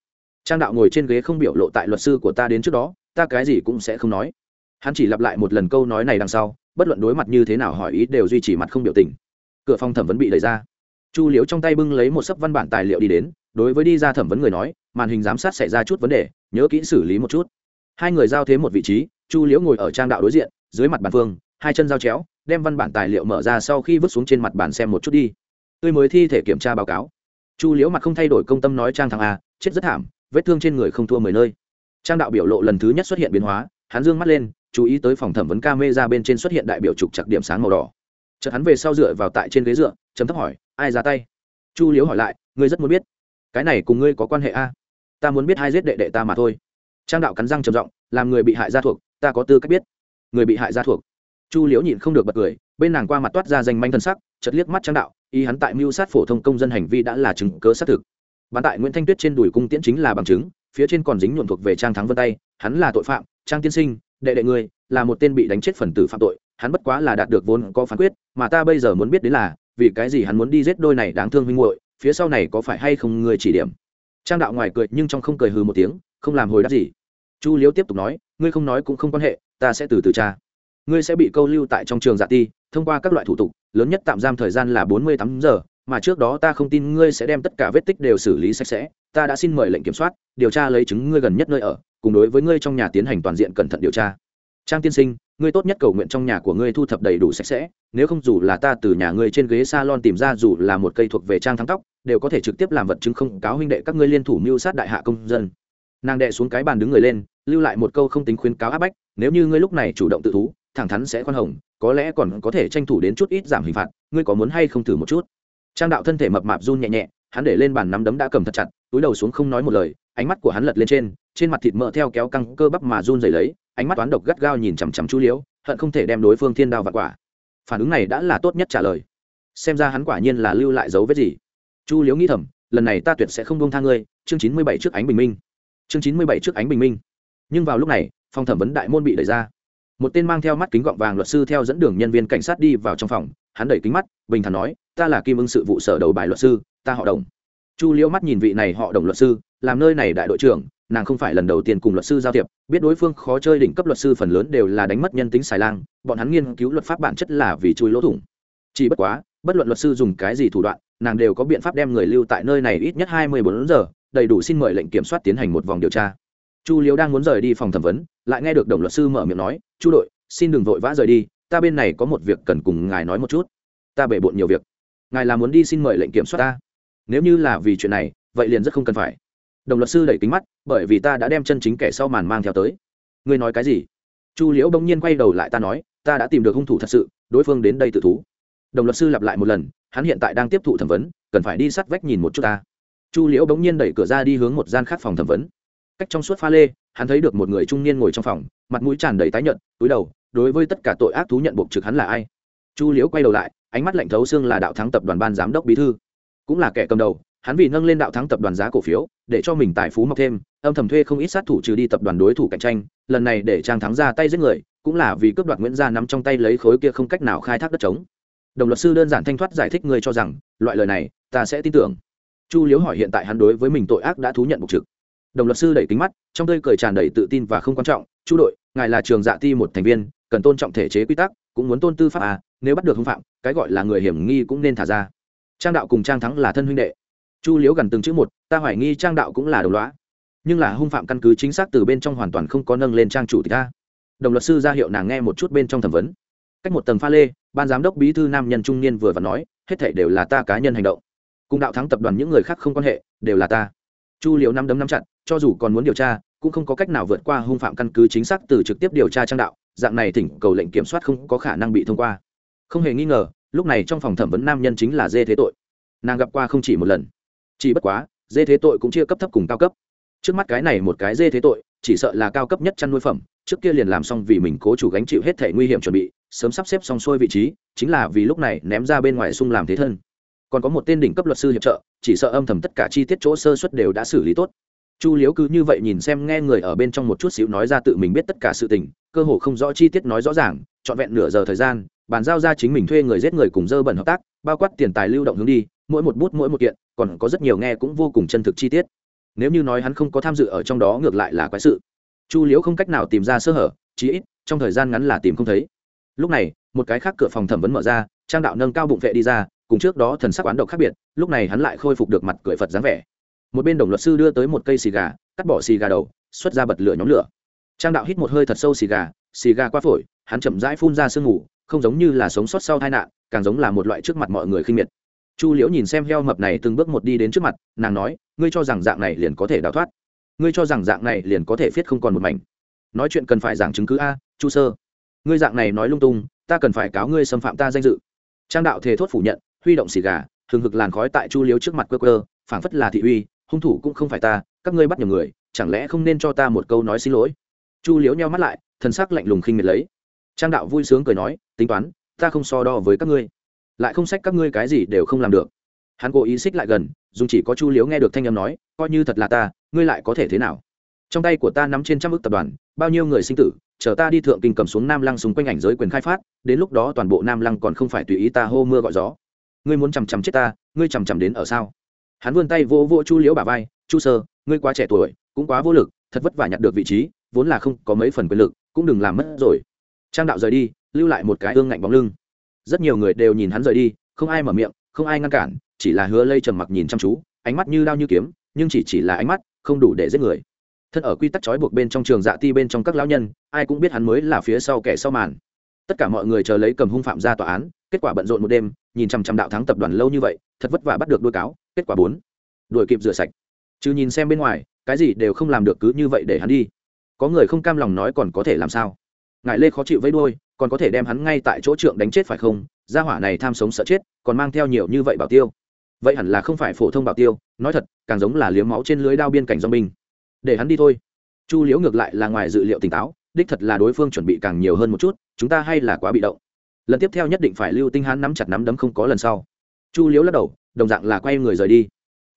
trang đạo ngồi trên ghế không biểu lộ tại luật sư của ta đến trước đó, ta cái gì cũng sẽ không nói. Hắn chỉ lặp lại một lần câu nói này đằng sau, bất luận đối mặt như thế nào hỏi ý đều duy trì mặt không biểu tình. Cửa phòng thẩm vấn bị đẩy ra. Chu liễu trong tay bưng lấy một sấp văn bản tài liệu đi đến, đối với đi ra thẩm vấn người nói, màn hình giám sát xảy ra chút vấn đề, nhớ kỹ xử lý một chút. Hai người giao thế một vị trí, chu liễu ngồi ở trang đạo đối diện, dưới mặt bàn phương hai chân giao chéo, đem văn bản tài liệu mở ra sau khi vứt xuống trên mặt bàn xem một chút đi. Tươi mới thi thể kiểm tra báo cáo. Chu liễu mặt không thay đổi công tâm nói trang thằng a, chết rất thảm vết thương trên người không thua mười nơi. Trang đạo biểu lộ lần thứ nhất xuất hiện biến hóa, hắn dương mắt lên, chú ý tới phòng thẩm vấn ca mê ra bên trên xuất hiện đại biểu trục chặt điểm sáng màu đỏ. Chợt hắn về sau dựa vào tại trên ghế dựa chấm thấp hỏi, ai ra tay? Chu liếu hỏi lại, ngươi rất muốn biết. Cái này cùng ngươi có quan hệ a? Ta muốn biết hai giết đệ đệ ta mà thôi. Trang đạo cắn răng trầm giọng, làm người bị hại gia thuộc, ta có tư cách biết. Người bị hại gia thuộc. Chu liễu nhịn không được bật cười, bên nàng qua mặt toát ra danh manh thân sắc chật liếc mắt trang đạo ý hắn tại mưu sát phổ thông công dân hành vi đã là chứng cớ xác thực bán tại nguyễn thanh tuyết trên đùi cung tiễn chính là bằng chứng, phía trên còn dính nhuộm thuộc về trang thắng vân tay, hắn là tội phạm, trang tiên sinh, đệ đệ ngươi, là một tên bị đánh chết phần tử phạm tội, hắn bất quá là đạt được vốn có phán quyết, mà ta bây giờ muốn biết đến là, vì cái gì hắn muốn đi giết đôi này đáng thương huynh muội, phía sau này có phải hay không người chỉ điểm? Trang đạo ngoài cười nhưng trong không cười hừ một tiếng, không làm hồi đáp gì. Chu liếu tiếp tục nói, ngươi không nói cũng không quan hệ, ta sẽ từ từ tra. Ngươi sẽ bị câu lưu tại trong trường dạ ti, thông qua các loại thủ tục, lớn nhất tạm giam thời gian là bốn mươi tám giờ mà trước đó ta không tin ngươi sẽ đem tất cả vết tích đều xử lý sạch sẽ, ta đã xin mời lệnh kiểm soát, điều tra lấy chứng ngươi gần nhất nơi ở, cùng đối với ngươi trong nhà tiến hành toàn diện cẩn thận điều tra. Trang tiên sinh, ngươi tốt nhất cầu nguyện trong nhà của ngươi thu thập đầy đủ sạch sẽ, nếu không dù là ta từ nhà ngươi trên ghế salon tìm ra dù là một cây thuộc về trang thắng tóc, đều có thể trực tiếp làm vật chứng không cáo huynh đệ các ngươi liên thủ mưu sát đại hạ công dân. Nàng đệ xuống cái bàn đứng người lên, lưu lại một câu không tính khuyến cáo áp bách, nếu như ngươi lúc này chủ động tự thú, thẳng thắn sẽ khoan hồng, có lẽ còn có thể tranh thủ đến chút ít giảm hình phạt, ngươi có muốn hay không thử một chút? Trang đạo thân thể mập mạp run nhẹ nhẹ, hắn để lên bàn nắm đấm đã cầm thật chặt, túi đầu xuống không nói một lời, ánh mắt của hắn lật lên trên trên mặt thịt mỡ theo kéo căng cơ bắp mà run dày lấy, ánh mắt toán độc gắt gao nhìn chằm chằm chu liễu, hận không thể đem đối phương thiên đao vặt quả. Phản ứng này đã là tốt nhất trả lời. Xem ra hắn quả nhiên là lưu lại dấu vết gì. Chu liễu nghĩ thầm, lần này ta tuyệt sẽ không bông tha ngươi, chương chín mươi bảy trước ánh bình minh. Chương chín mươi bảy trước ánh bình minh. Nhưng vào lúc này, phòng thẩm vấn đại môn bị đẩy ra. Một tên mang theo mắt kính gọng vàng luật sư theo dẫn đường nhân viên cảnh sát đi vào trong phòng, hắn đẩy kính mắt, bình thản nói ta là kim ưng sự vụ sở đầu bài luật sư, ta họ đồng. Chu liễu mắt nhìn vị này họ đồng luật sư, làm nơi này đại đội trưởng, nàng không phải lần đầu tiên cùng luật sư giao thiệp, biết đối phương khó chơi đỉnh cấp luật sư phần lớn đều là đánh mất nhân tính xài lang, bọn hắn nghiên cứu luật pháp bản chất là vì chui lỗ thủng. Chỉ bất quá, bất luận luật sư dùng cái gì thủ đoạn, nàng đều có biện pháp đem người lưu tại nơi này ít nhất hai mươi bốn giờ, đầy đủ xin mời lệnh kiểm soát tiến hành một vòng điều tra. Chu liễu đang muốn rời đi phòng thẩm vấn, lại nghe được đồng luật sư mở miệng nói, chu đội, xin đừng vội vã rời đi, ta bên này có một việc cần cùng ngài nói một chút. Ta bể bộn nhiều việc ngài là muốn đi xin mời lệnh kiểm soát ta. Nếu như là vì chuyện này, vậy liền rất không cần phải. Đồng luật sư đẩy kính mắt, bởi vì ta đã đem chân chính kẻ sau màn mang theo tới. Ngươi nói cái gì? Chu liễu bỗng nhiên quay đầu lại ta nói, ta đã tìm được hung thủ thật sự, đối phương đến đây tự thú. Đồng luật sư lặp lại một lần, hắn hiện tại đang tiếp thụ thẩm vấn, cần phải đi sát vách nhìn một chút ta. Chu liễu bỗng nhiên đẩy cửa ra đi hướng một gian khác phòng thẩm vấn. Cách trong suốt pha lê, hắn thấy được một người trung niên ngồi trong phòng, mặt mũi tràn đầy tái nhợt, túi đầu, đối với tất cả tội ác thú nhận buộc trực hắn là ai? Chu liễu quay đầu lại ánh mắt lạnh thấu xương là đạo thắng tập đoàn ban giám đốc bí thư. Cũng là kẻ cầm đầu, hắn vì nâng lên đạo thắng tập đoàn giá cổ phiếu, để cho mình tài phú mọc thêm, âm thầm thuê không ít sát thủ trừ đi tập đoàn đối thủ cạnh tranh, lần này để trang thắng ra tay giết người, cũng là vì cướp đoạt nguyễn gia nắm trong tay lấy khối kia không cách nào khai thác đất trống. Đồng luật sư đơn giản thanh thoát giải thích người cho rằng, loại lời này, ta sẽ tin tưởng. Chu liếu hỏi hiện tại hắn đối với mình tội ác đã thú nhận mục trực. Đồng luật sư đẩy kính mắt, trong tơi cười tràn đầy tự tin và không quan trọng, chu đội, ngài là trường dạ ti một thành viên, cần tôn trọng thể chế quy tắc, cũng muốn tôn tư pháp à nếu bắt được hung phạm, cái gọi là người hiểm nghi cũng nên thả ra. Trang đạo cùng trang thắng là thân huynh đệ. Chu liễu gần từng chữ một, ta hoài nghi trang đạo cũng là đồng loá nhưng là hung phạm căn cứ chính xác từ bên trong hoàn toàn không có nâng lên trang chủ tịch ta. Đồng luật sư ra hiệu nàng nghe một chút bên trong thẩm vấn. Cách một tầng pha lê, ban giám đốc bí thư nam nhân trung niên vừa và nói, hết thể đều là ta cá nhân hành động. Cùng đạo thắng tập đoàn những người khác không quan hệ, đều là ta. Chu liễu năm đấm năm chặt, cho dù còn muốn điều tra, cũng không có cách nào vượt qua hung phạm căn cứ chính xác từ trực tiếp điều tra trang đạo. Dạng này thỉnh cầu lệnh kiểm soát không có khả năng bị thông qua không hề nghi ngờ, lúc này trong phòng thẩm vấn nam nhân chính là dê thế tội. Nàng gặp qua không chỉ một lần. Chỉ bất quá, dê thế tội cũng chia cấp thấp cùng cao cấp. Trước mắt cái này một cái dê thế tội, chỉ sợ là cao cấp nhất chăn nuôi phẩm, trước kia liền làm xong vì mình cố chủ gánh chịu hết thể nguy hiểm chuẩn bị, sớm sắp xếp xong xuôi vị trí, chính là vì lúc này ném ra bên ngoài sung làm thế thân. Còn có một tên đỉnh cấp luật sư hiệp trợ, chỉ sợ âm thầm tất cả chi tiết chỗ sơ xuất đều đã xử lý tốt. Chu liếu cứ như vậy nhìn xem nghe người ở bên trong một chút xíu nói ra tự mình biết tất cả sự tình, cơ hồ không rõ chi tiết nói rõ ràng, trọn vẹn nửa giờ thời gian bàn giao ra chính mình thuê người giết người cùng dơ bẩn hợp tác, bao quát tiền tài lưu động hướng đi, mỗi một bút mỗi một kiện, còn có rất nhiều nghe cũng vô cùng chân thực chi tiết. Nếu như nói hắn không có tham dự ở trong đó ngược lại là quái sự. Chu liễu không cách nào tìm ra sơ hở, chí ít trong thời gian ngắn là tìm không thấy. Lúc này, một cái khác cửa phòng thẩm vấn mở ra, trang đạo nâng cao bụng vệ đi ra, cùng trước đó thần sắc oán độc khác biệt, lúc này hắn lại khôi phục được mặt cười phật dáng vẻ. Một bên đồng luật sư đưa tới một cây xì gà, cắt bỏ xì gà đầu, xuất ra bật lửa nhóm lửa. Trang đạo hít một hơi thật sâu xì gà xì gà qua phổi, hắn chậm rãi phun ra sương ngủ không giống như là sống sót sau tai nạn, càng giống là một loại trước mặt mọi người khinh miệt. Chu liễu nhìn xem heo mập này từng bước một đi đến trước mặt, nàng nói, ngươi cho rằng dạng này liền có thể đào thoát? Ngươi cho rằng dạng này liền có thể viết không còn một mảnh? Nói chuyện cần phải giảng chứng cứ a, chu sơ. Ngươi dạng này nói lung tung, ta cần phải cáo ngươi xâm phạm ta danh dự. Trang đạo thề thốt phủ nhận, huy động xì gà, hừng hực làn khói tại chu liếu trước mặt cơ cơ phảng phất là thị uy, hung thủ cũng không phải ta, các ngươi bắt nhầm người, chẳng lẽ không nên cho ta một câu nói xin lỗi? Chu liếu nheo mắt lại thân sắc lạnh lùng khinh miệt lấy. Trang đạo vui sướng cười nói tính toán, ta không so đo với các ngươi. Lại không sách các ngươi cái gì đều không làm được. Hắn cố ý xích lại gần, dùng chỉ có chu liếu nghe được thanh âm nói, coi như thật là ta, ngươi lại có thể thế nào? Trong tay của ta nắm trên trăm ước tập đoàn, bao nhiêu người sinh tử, chờ ta đi thượng kinh cầm xuống nam lăng xung quanh ảnh giới quyền khai phát, đến lúc đó toàn bộ nam lăng còn không phải tùy ý ta hô mưa gọi gió. Ngươi muốn chằm chằm chết ta, ngươi chằm chằm đến ở sao? Hắn vươn tay vỗ vỗ chu liễu bà vai, chu sơ, ngươi quá trẻ tuổi, cũng quá vô lực, thật vất vả nhặt được vị trí, vốn là không có mấy phần quyền lực, cũng đừng làm mất rồi. Trang đạo rời đi lưu lại một cái ương ngạnh bóng lưng. Rất nhiều người đều nhìn hắn rời đi, không ai mở miệng, không ai ngăn cản, chỉ là hứa lây trầm mặc nhìn chăm chú, ánh mắt như đao như kiếm, nhưng chỉ chỉ là ánh mắt, không đủ để giết người. Thân ở quy tắc trói buộc bên trong trường dạ ti bên trong các lão nhân, ai cũng biết hắn mới là phía sau kẻ sau màn. Tất cả mọi người chờ lấy cầm hung phạm ra tòa án, kết quả bận rộn một đêm, nhìn chằm chằm đạo thắng tập đoàn lâu như vậy, thật vất vả bắt được đôi cáo, kết quả bốn. Đuổi kịp rửa sạch. Chứ nhìn xem bên ngoài, cái gì đều không làm được cứ như vậy để hắn đi. Có người không cam lòng nói còn có thể làm sao? Ngại lê khó chịu với đôi còn có thể đem hắn ngay tại chỗ trượng đánh chết phải không? Gia hỏa này tham sống sợ chết, còn mang theo nhiều như vậy bảo tiêu. Vậy hẳn là không phải phổ thông bảo tiêu, nói thật, càng giống là liếm máu trên lưới đao biên cảnh do binh để hắn đi thôi. Chu liễu ngược lại là ngoài dự liệu tỉnh táo, đích thật là đối phương chuẩn bị càng nhiều hơn một chút, chúng ta hay là quá bị động. Lần tiếp theo nhất định phải lưu tinh hắn nắm chặt nắm đấm không có lần sau. Chu liễu lắc đầu, đồng dạng là quay người rời đi.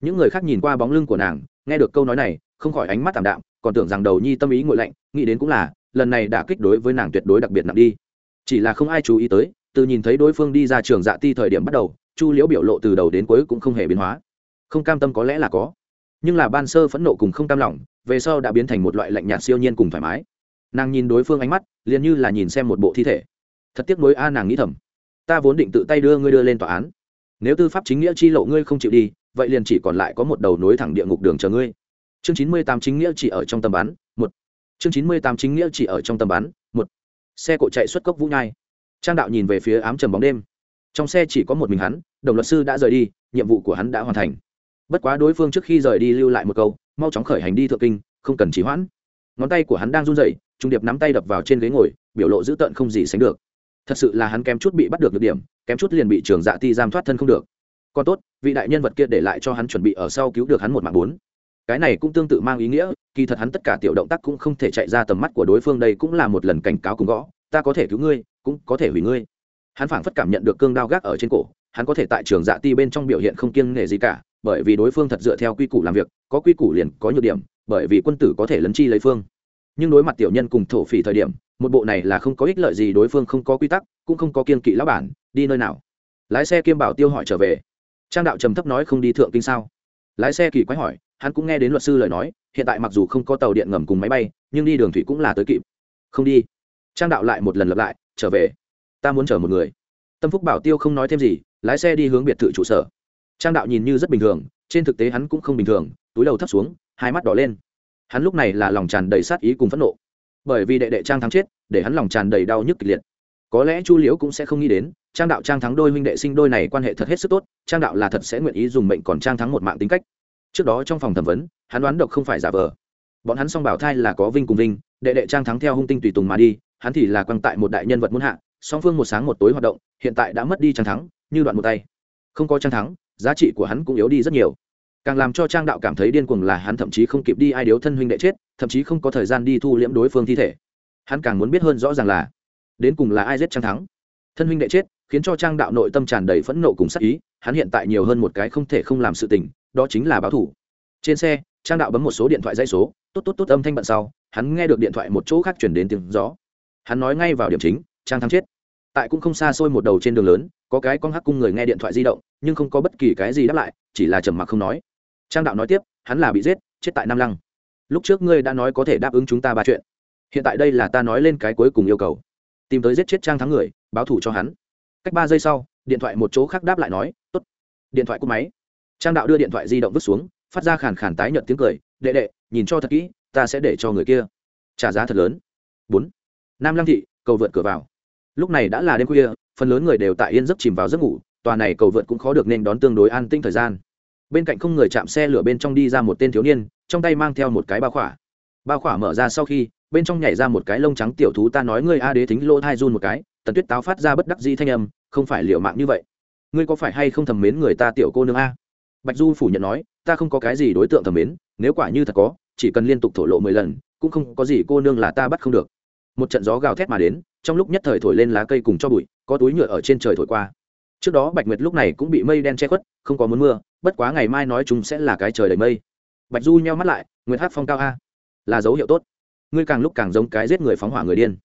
Những người khác nhìn qua bóng lưng của nàng, nghe được câu nói này, không khỏi ánh mắt tảm đạm, còn tưởng rằng đầu nhi tâm ý ngội lạnh, nghĩ đến cũng là, lần này đã kích đối với nàng tuyệt đối đặc biệt nặng đi chỉ là không ai chú ý tới, từ nhìn thấy đối phương đi ra trường dạ ti thời điểm bắt đầu, chu liễu biểu lộ từ đầu đến cuối cũng không hề biến hóa. Không cam tâm có lẽ là có, nhưng là ban sơ phẫn nộ cùng không cam lòng, về sau đã biến thành một loại lạnh nhạt siêu nhiên cùng thoải mái. Nàng nhìn đối phương ánh mắt, liền như là nhìn xem một bộ thi thể. Thật tiếc nối a, nàng nghĩ thầm, ta vốn định tự tay đưa ngươi đưa lên tòa án. Nếu tư pháp chính nghĩa chi lộ ngươi không chịu đi, vậy liền chỉ còn lại có một đầu nối thẳng địa ngục đường chờ ngươi. Chương chín mươi tám chính nghĩa chỉ ở trong tầm bắn, một. Chương chín mươi tám chính nghĩa chỉ ở trong tầm bắn, một xe cộ chạy xuất cốc vũ nhai. Trang đạo nhìn về phía ám trầm bóng đêm. Trong xe chỉ có một mình hắn, đồng luật sư đã rời đi, nhiệm vụ của hắn đã hoàn thành. Bất quá đối phương trước khi rời đi lưu lại một câu, mau chóng khởi hành đi thượng kinh, không cần trì hoãn. Ngón tay của hắn đang run rẩy, trung điệp nắm tay đập vào trên ghế ngồi, biểu lộ dữ tợn không gì sánh được. Thật sự là hắn kém chút bị bắt được được điểm, kém chút liền bị trường dạ ti giam thoát thân không được. Còn tốt, vị đại nhân vật kia để lại cho hắn chuẩn bị ở sau cứu được hắn một mạng bốn cái này cũng tương tự mang ý nghĩa, kỳ thật hắn tất cả tiểu động tác cũng không thể chạy ra tầm mắt của đối phương, đây cũng là một lần cảnh cáo cùng gõ. Ta có thể cứu ngươi, cũng có thể hủy ngươi. Hắn phảng phất cảm nhận được cương đao gác ở trên cổ, hắn có thể tại trường dạ ti bên trong biểu hiện không kiêng nể gì cả, bởi vì đối phương thật dựa theo quy củ làm việc, có quy củ liền có nhược điểm, bởi vì quân tử có thể lấn chi lấy phương. Nhưng đối mặt tiểu nhân cùng thổ phỉ thời điểm, một bộ này là không có ích lợi gì đối phương không có quy tắc, cũng không có kiên kỵ lão bản, đi nơi nào. Lái xe kiêm bảo tiêu hỏi trở về. Trang đạo trầm thấp nói không đi thượng kinh sao? Lái xe kỳ quái hỏi, hắn cũng nghe đến luật sư lời nói, hiện tại mặc dù không có tàu điện ngầm cùng máy bay, nhưng đi đường thủy cũng là tới kịp. Không đi. Trang đạo lại một lần lặp lại, trở về. Ta muốn chở một người. Tâm phúc bảo tiêu không nói thêm gì, lái xe đi hướng biệt thự trụ sở. Trang đạo nhìn như rất bình thường, trên thực tế hắn cũng không bình thường, túi đầu thấp xuống, hai mắt đỏ lên. Hắn lúc này là lòng tràn đầy sát ý cùng phẫn nộ. Bởi vì đệ đệ trang thắng chết, để hắn lòng tràn đầy đau nhức kịch liệt. Có lẽ chu liễu cũng sẽ không nghĩ đến trang đạo trang thắng đôi huynh đệ sinh đôi này quan hệ thật hết sức tốt, trang đạo là thật sẽ nguyện ý dùng mệnh còn trang thắng một mạng tính cách. Trước đó trong phòng thẩm vấn, hắn đoán độc không phải giả vờ. Bọn hắn song bảo thai là có vinh cùng vinh, đệ đệ trang thắng theo hung tinh tùy tùng mà đi, hắn thì là quăng tại một đại nhân vật muốn hạ, song phương một sáng một tối hoạt động, hiện tại đã mất đi trang thắng, như đoạn một tay. Không có trang thắng, giá trị của hắn cũng yếu đi rất nhiều. Càng làm cho trang đạo cảm thấy điên cuồng là hắn thậm chí không kịp đi ai điếu thân huynh đệ chết, thậm chí không có thời gian đi thu liễm đối phương thi thể. Hắn càng muốn biết hơn rõ ràng là, đến cùng là ai giết trang thắng? Thân huynh đệ chết khiến cho trang đạo nội tâm tràn đầy phẫn nộ cùng sắc ý, hắn hiện tại nhiều hơn một cái không thể không làm sự tình, đó chính là báo thủ. Trên xe, trang đạo bấm một số điện thoại dây số, tốt tốt tốt âm thanh bận sau, hắn nghe được điện thoại một chỗ khác chuyển đến tiếng gió. Hắn nói ngay vào điểm chính, trang thắng chết. Tại cũng không xa xôi một đầu trên đường lớn, có cái con hắc cung người nghe điện thoại di động, nhưng không có bất kỳ cái gì đáp lại, chỉ là trầm mặc không nói. Trang đạo nói tiếp, hắn là bị giết, chết tại nam lăng. Lúc trước ngươi đã nói có thể đáp ứng chúng ta ba chuyện. Hiện tại đây là ta nói lên cái cuối cùng yêu cầu. Tìm tới giết chết trang thắng người, báo thủ cho hắn cách ba giây sau, điện thoại một chỗ khác đáp lại nói, tốt. Điện thoại cúp máy. Trang đạo đưa điện thoại di động vứt xuống, phát ra khàn khàn tái nhợt tiếng cười, đệ đệ, nhìn cho thật kỹ, ta sẽ để cho người kia. Trả giá thật lớn. Bốn. Nam lăng thị, cầu vượt cửa vào. Lúc này đã là đêm khuya, phần lớn người đều tại yên giấc chìm vào giấc ngủ, tòa này cầu vượt cũng khó được nên đón tương đối an tinh thời gian. Bên cạnh không người chạm xe lửa bên trong đi ra một tên thiếu niên, trong tay mang theo một cái bao khỏa. Bao khỏa mở ra sau khi, bên trong nhảy ra một cái lông trắng tiểu thú ta nói ngươi a đế thính lô thai run một cái tần tuyết táo phát ra bất đắc di thanh âm, không phải liệu mạng như vậy. Ngươi có phải hay không thầm mến người ta tiểu cô nương a? Bạch du phủ nhận nói, ta không có cái gì đối tượng thầm mến, nếu quả như thật có, chỉ cần liên tục thổ lộ mười lần, cũng không có gì cô nương là ta bắt không được. Một trận gió gào thét mà đến, trong lúc nhất thời thổi lên lá cây cùng cho bụi, có túi nhựa ở trên trời thổi qua. Trước đó bạch nguyệt lúc này cũng bị mây đen che khuất, không có muốn mưa, bất quá ngày mai nói chúng sẽ là cái trời đầy mây. Bạch du nheo mắt lại, nguyệt hát phong cao a. Là dấu hiệu tốt. Ngươi càng lúc càng giống cái giết người phóng hỏa người điên.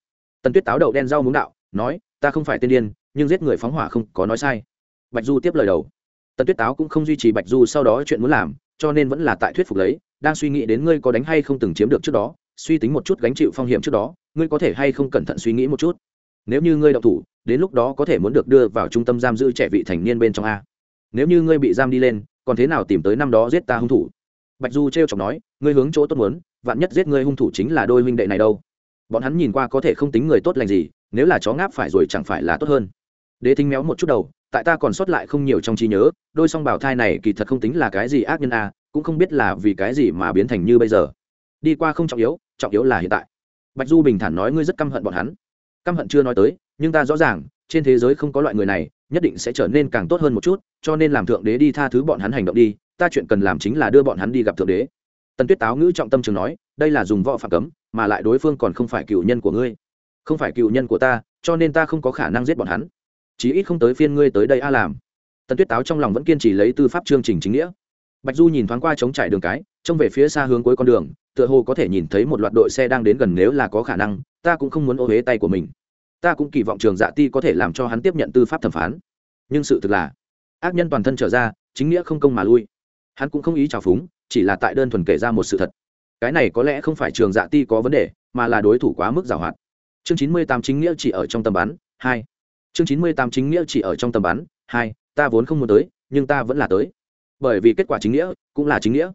Tần tuyết táo đậu đen rau muống đạo nói, ta không phải tên điên, nhưng giết người phóng hỏa không có nói sai. Bạch du tiếp lời đầu. Tần tuyết táo cũng không duy trì bạch du sau đó chuyện muốn làm, cho nên vẫn là tại thuyết phục lấy, đang suy nghĩ đến ngươi có đánh hay không từng chiếm được trước đó, suy tính một chút gánh chịu phong hiểm trước đó, ngươi có thể hay không cẩn thận suy nghĩ một chút. Nếu như ngươi đọc thủ, đến lúc đó có thể muốn được đưa vào trung tâm giam giữ trẻ vị thành niên bên trong a. Nếu như ngươi bị giam đi lên, còn thế nào tìm tới năm đó giết ta hung thủ? Bạch du t r e o chọc nói, ngươi hướng chỗ tốt muốn, vạn nhất giết ngươi hung thủ chính là đôi huynh đệ này đâu. Bọn hắn nhìn qua có thể không tính người tốt lành gì nếu là chó ngáp phải rồi chẳng phải là tốt hơn. Đế thính méo một chút đầu, tại ta còn sót lại không nhiều trong trí nhớ, đôi song bảo thai này kỳ thật không tính là cái gì ác nhân a, cũng không biết là vì cái gì mà biến thành như bây giờ. Đi qua không trọng yếu trọng yếu là hiện tại. Bạch du bình thản nói ngươi rất căm hận bọn hắn. Căm hận chưa nói tới, nhưng ta rõ ràng, trên thế giới không có loại người này, nhất định sẽ trở nên càng tốt hơn một chút, cho nên làm thượng đế đi tha thứ bọn hắn hành động đi, ta chuyện cần làm chính là đưa bọn hắn đi gặp thượng đế. Tần tuyết táo ngữ trọng tâm trường nói, đây là dùng võ phạm cấm, mà lại đối phương còn không phải cựu nhân của ngươi không phải cựu nhân của ta, cho nên ta không có khả năng giết bọn hắn. Chí ít không tới phiên ngươi tới đây a làm. Tần tuyết táo trong lòng vẫn kiên trì lấy tư pháp chương trình chính nghĩa. Bạch du nhìn thoáng qua chống trải đường cái, trông về phía xa hướng cuối con đường, tựa hồ có thể nhìn thấy một loạt đội xe đang đến gần nếu là có khả năng, ta cũng không muốn ô huế tay của mình. Ta cũng kỳ vọng trường dạ ti có thể làm cho hắn tiếp nhận tư pháp thẩm phán. Nhưng sự thực là, ác nhân toàn thân trở ra, chính nghĩa không công mà lui. Hắn cũng không ý trào phúng, chỉ là tại đơn thuần kể ra một sự thật. Cái này có lẽ không phải trường dạ ti có vấn đề, mà là đối thủ quá mức giảo hoạt chương chín mươi tám chính nghĩa chỉ ở trong tầm bắn, hai. Chương chín mươi tám chính nghĩa chỉ ở trong tầm bắn, hai. Ta vốn không muốn tới, nhưng ta vẫn là tới. Bởi vì kết quả chính nghĩa cũng là chính nghĩa.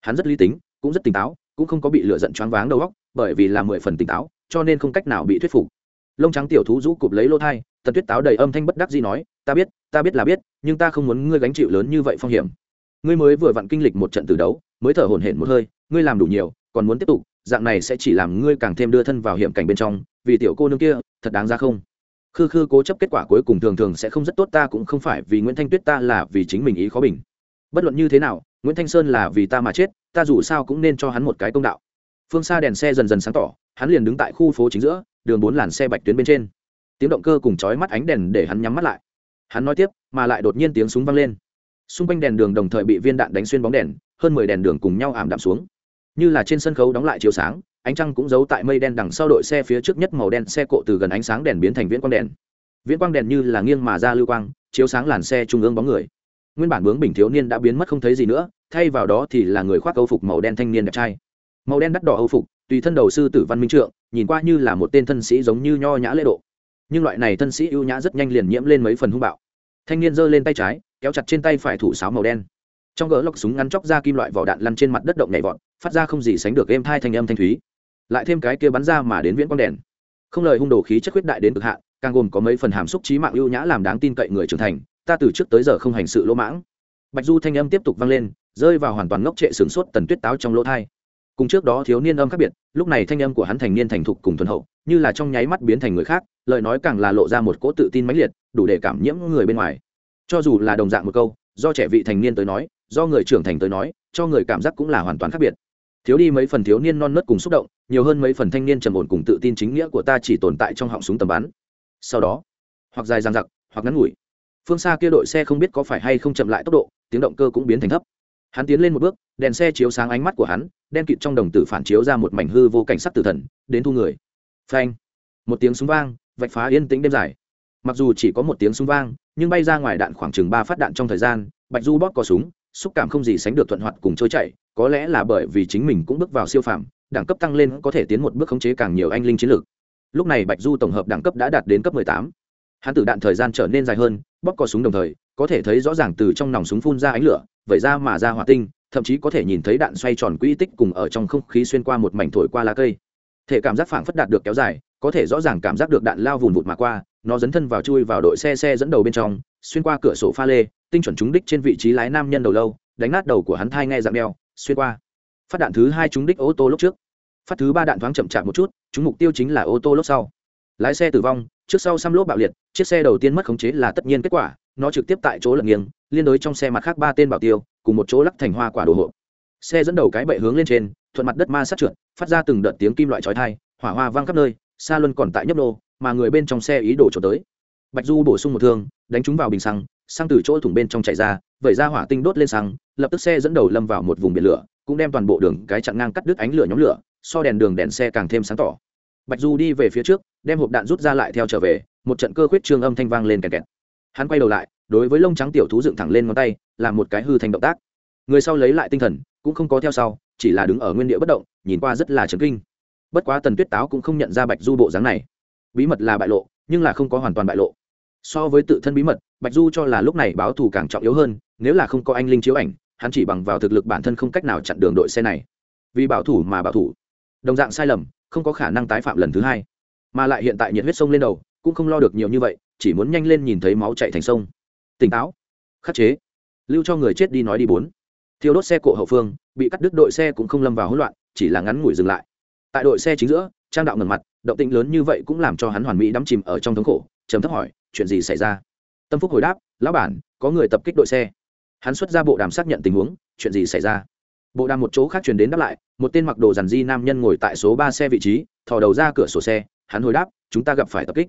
Hắn rất lý tính, cũng rất tỉnh táo, cũng không có bị lựa giận choáng váng đầu óc, bởi vì là mười phần tỉnh táo, cho nên không cách nào bị thuyết phục. Lông trắng tiểu thú rũ cụp lấy lô thai, tần tuyết táo đầy âm thanh bất đắc gì nói, ta biết ta biết là biết, nhưng ta không muốn ngươi gánh chịu lớn như vậy phong hiểm. Ngươi mới vừa vặn kinh lịch một trận từ đấu, mới thở hổn hển một hơi, ngươi làm đủ nhiều, còn muốn tiếp tục dạng này sẽ chỉ làm ngươi càng thêm đưa thân vào hiểm cảnh bên trong, vì tiểu cô nương kia, thật đáng ra không? Khư khư cố chấp kết quả cuối cùng thường thường sẽ không rất tốt, ta cũng không phải vì nguyễn thanh tuyết ta là vì chính mình ý khó bình. Bất luận như thế nào, nguyễn thanh sơn là vì ta mà chết, ta dù sao cũng nên cho hắn một cái công đạo. Phương xa đèn xe dần dần sáng tỏ, hắn liền đứng tại khu phố chính giữa, đường bốn làn xe bạch tuyến bên trên. Tiếng động cơ cùng chói mắt ánh đèn để hắn nhắm mắt lại. Hắn nói tiếp, mà lại đột nhiên tiếng súng vang lên. Xung quanh đèn đường đồng thời bị viên đạn đánh xuyên bóng đèn, hơn mười đèn đường cùng nhau ảm đạm xuống như là trên sân khấu đóng lại chiếu sáng, ánh trăng cũng giấu tại mây đen đằng sau đội xe phía trước nhất màu đen xe cộ từ gần ánh sáng đèn biến thành viễn quang đèn. Viễn quang đèn như là nghiêng mà ra lưu quang, chiếu sáng làn xe trung ương bóng người. Nguyên bản bướng bình thiếu niên đã biến mất không thấy gì nữa, thay vào đó thì là người khoác âu phục màu đen thanh niên đẹp trai. Màu đen đắt đỏ âu phục, tùy thân đầu sư tử văn minh trượng, nhìn qua như là một tên thân sĩ giống như nho nhã lễ độ. Nhưng loại này thân sĩ ưu nhã rất nhanh liền nhiễm lên mấy phần hung bạo. Thanh niên giơ lên tay trái, kéo chặt trên tay phải thủ sáo màu đen trong gỡ lọc súng ngắn chóc ra kim loại vỏ đạn lăn trên mặt đất động nhảy vọt, phát ra không gì sánh được êm thai thanh âm thanh thúy. Lại thêm cái kia bắn ra mà đến viễn quang đèn. Không lời hung đồ khí chất khuyết đại đến cực hạn, càng gồm có mấy phần hàm xúc trí mạng ưu nhã làm đáng tin cậy người trưởng thành, ta từ trước tới giờ không hành sự lỗ mãng. Bạch du thanh âm tiếp tục vang lên, rơi vào hoàn toàn ngốc trệ sửng sốt tần tuyết táo trong lỗ thai. Cùng trước đó thiếu niên âm khác biệt, lúc này thanh âm của hắn thành niên thành thục cùng thuần hậu, như là trong nháy mắt biến thành người khác, lời nói càng là lộ ra một cỗ tự tin mãnh liệt, đủ để cảm nhiễm người bên ngoài. Cho dù là đồng dạng một câu, do trẻ vị thành niên tới nói do người trưởng thành tới nói, cho người cảm giác cũng là hoàn toàn khác biệt. Thiếu đi mấy phần thiếu niên non nớt cùng xúc động, nhiều hơn mấy phần thanh niên trầm ổn cùng tự tin chính nghĩa của ta chỉ tồn tại trong họng súng tầm bắn. Sau đó, hoặc dài dang dặc, hoặc ngắn ngủi. Phương xa kia đội xe không biết có phải hay không chậm lại tốc độ, tiếng động cơ cũng biến thành thấp. Hắn tiến lên một bước, đèn xe chiếu sáng ánh mắt của hắn, đen kịt trong đồng tử phản chiếu ra một mảnh hư vô cảnh sắc tử thần, đến thu người. Phanh! Một tiếng súng vang, vạch phá yên tĩnh đêm dài. Mặc dù chỉ có một tiếng súng vang, nhưng bay ra ngoài đạn khoảng chừng ba phát đạn trong thời gian, bạch du bóp có súng xúc cảm không gì sánh được thuận hoạt cùng trôi chạy có lẽ là bởi vì chính mình cũng bước vào siêu phàm, đẳng cấp tăng lên có thể tiến một bước khống chế càng nhiều anh linh chiến lược lúc này bạch du tổng hợp đẳng cấp đã đạt đến cấp 18. hắn tử đạn thời gian trở nên dài hơn, bóp cò súng đồng thời, có thể thấy rõ ràng từ trong nòng súng phun ra ánh lửa, vẩy ra mà ra hỏa tinh, thậm chí có thể nhìn thấy đạn xoay tròn quỹ tích cùng ở trong không khí xuyên qua một mảnh thổi qua lá cây thể cảm giác phảng phất đạt được kéo dài, có thể rõ ràng cảm giác được đạn lao vùn vụt mà qua, nó dấn thân vào chui vào đội xe xe dẫn đầu bên trong, xuyên qua cửa sổ pha lê tinh chuẩn trúng đích trên vị trí lái nam nhân đầu lâu, đánh nát đầu của hắn thai nghe dạng đeo, xuyên qua. Phát đạn thứ hai trúng đích ô tô lúc trước. Phát thứ ba đạn thoáng chậm chạp một chút chúng mục tiêu chính là ô tô lúc sau. Lái xe tử vong, trước sau xăm lốp bạo liệt, chiếc xe đầu tiên mất khống chế là tất nhiên kết quả, nó trực tiếp tại chỗ lật nghiêng, liên đối trong xe mặt khác ba tên bảo tiêu, cùng một chỗ lắc thành hoa quả đồ hộp. Xe dẫn đầu cái bệ hướng lên trên, thuận mặt đất ma sát trượt, phát ra từng đợt tiếng kim loại chói thai hỏa hoa vang khắp nơi xa luân còn tại nhấp nô, mà người bên trong xe ý đồ trốn tới. Bạch du bổ sung một thương, đánh chúng vào bình xăng xăng từ chỗ thủng bên trong chạy ra, vẩy ra hỏa tinh đốt lên xăng, lập tức xe dẫn đầu lâm vào một vùng biển lửa, cũng đem toàn bộ đường cái chặn ngang cắt đứt ánh lửa nhóm lửa, so đèn đường đèn xe càng thêm sáng tỏ. Bạch du đi về phía trước, đem hộp đạn rút ra lại theo trở về, một trận cơ khuyết trương âm thanh vang lên kẹt kẹt. Hắn quay đầu lại, đối với lông trắng tiểu thú dựng thẳng lên ngón tay, làm một cái hư thành động tác. Người sau lấy lại tinh thần, cũng không có theo sau, chỉ là đứng ở nguyên địa bất động, nhìn qua rất là chấn kinh. Bất quá tần tuyết táo cũng không nhận ra bạch du bộ dáng này. Bí mật là bại lộ, nhưng là không có hoàn toàn bại lộ so với tự thân bí mật, bạch du cho là lúc này báo thù càng trọng yếu hơn, nếu là không có anh linh chiếu ảnh, hắn chỉ bằng vào thực lực bản thân không cách nào chặn đường đội xe này. Vì bảo thủ mà bảo thủ. Đồng dạng sai lầm, không có khả năng tái phạm lần thứ hai. Mà lại hiện tại nhiệt huyết sông lên đầu, cũng không lo được nhiều như vậy, chỉ muốn nhanh lên nhìn thấy máu chạy thành sông. Tỉnh táo. Khắc chế. Lưu cho người chết đi nói đi bốn. Thiêu đốt xe cộ hậu phương, bị cắt đứt đội xe cũng không lâm vào hỗn loạn, chỉ là ngắn ngủi dừng lại. Tại đội xe chính giữa, trang đạo ngần mặt, động tĩnh lớn như vậy cũng làm cho hắn hoàn mỹ đắm chìm ở trong thống khổ, trầm thấp hỏi chuyện gì xảy ra? Tâm phúc hồi đáp, lão bản, có người tập kích đội xe. Hắn xuất ra bộ đàm xác nhận tình huống, chuyện gì xảy ra? Bộ đàm một chỗ khác truyền đến đáp lại, một tên mặc đồ dàn di nam nhân ngồi tại số ba xe vị trí, thò đầu ra cửa sổ xe, hắn hồi đáp, chúng ta gặp phải tập kích.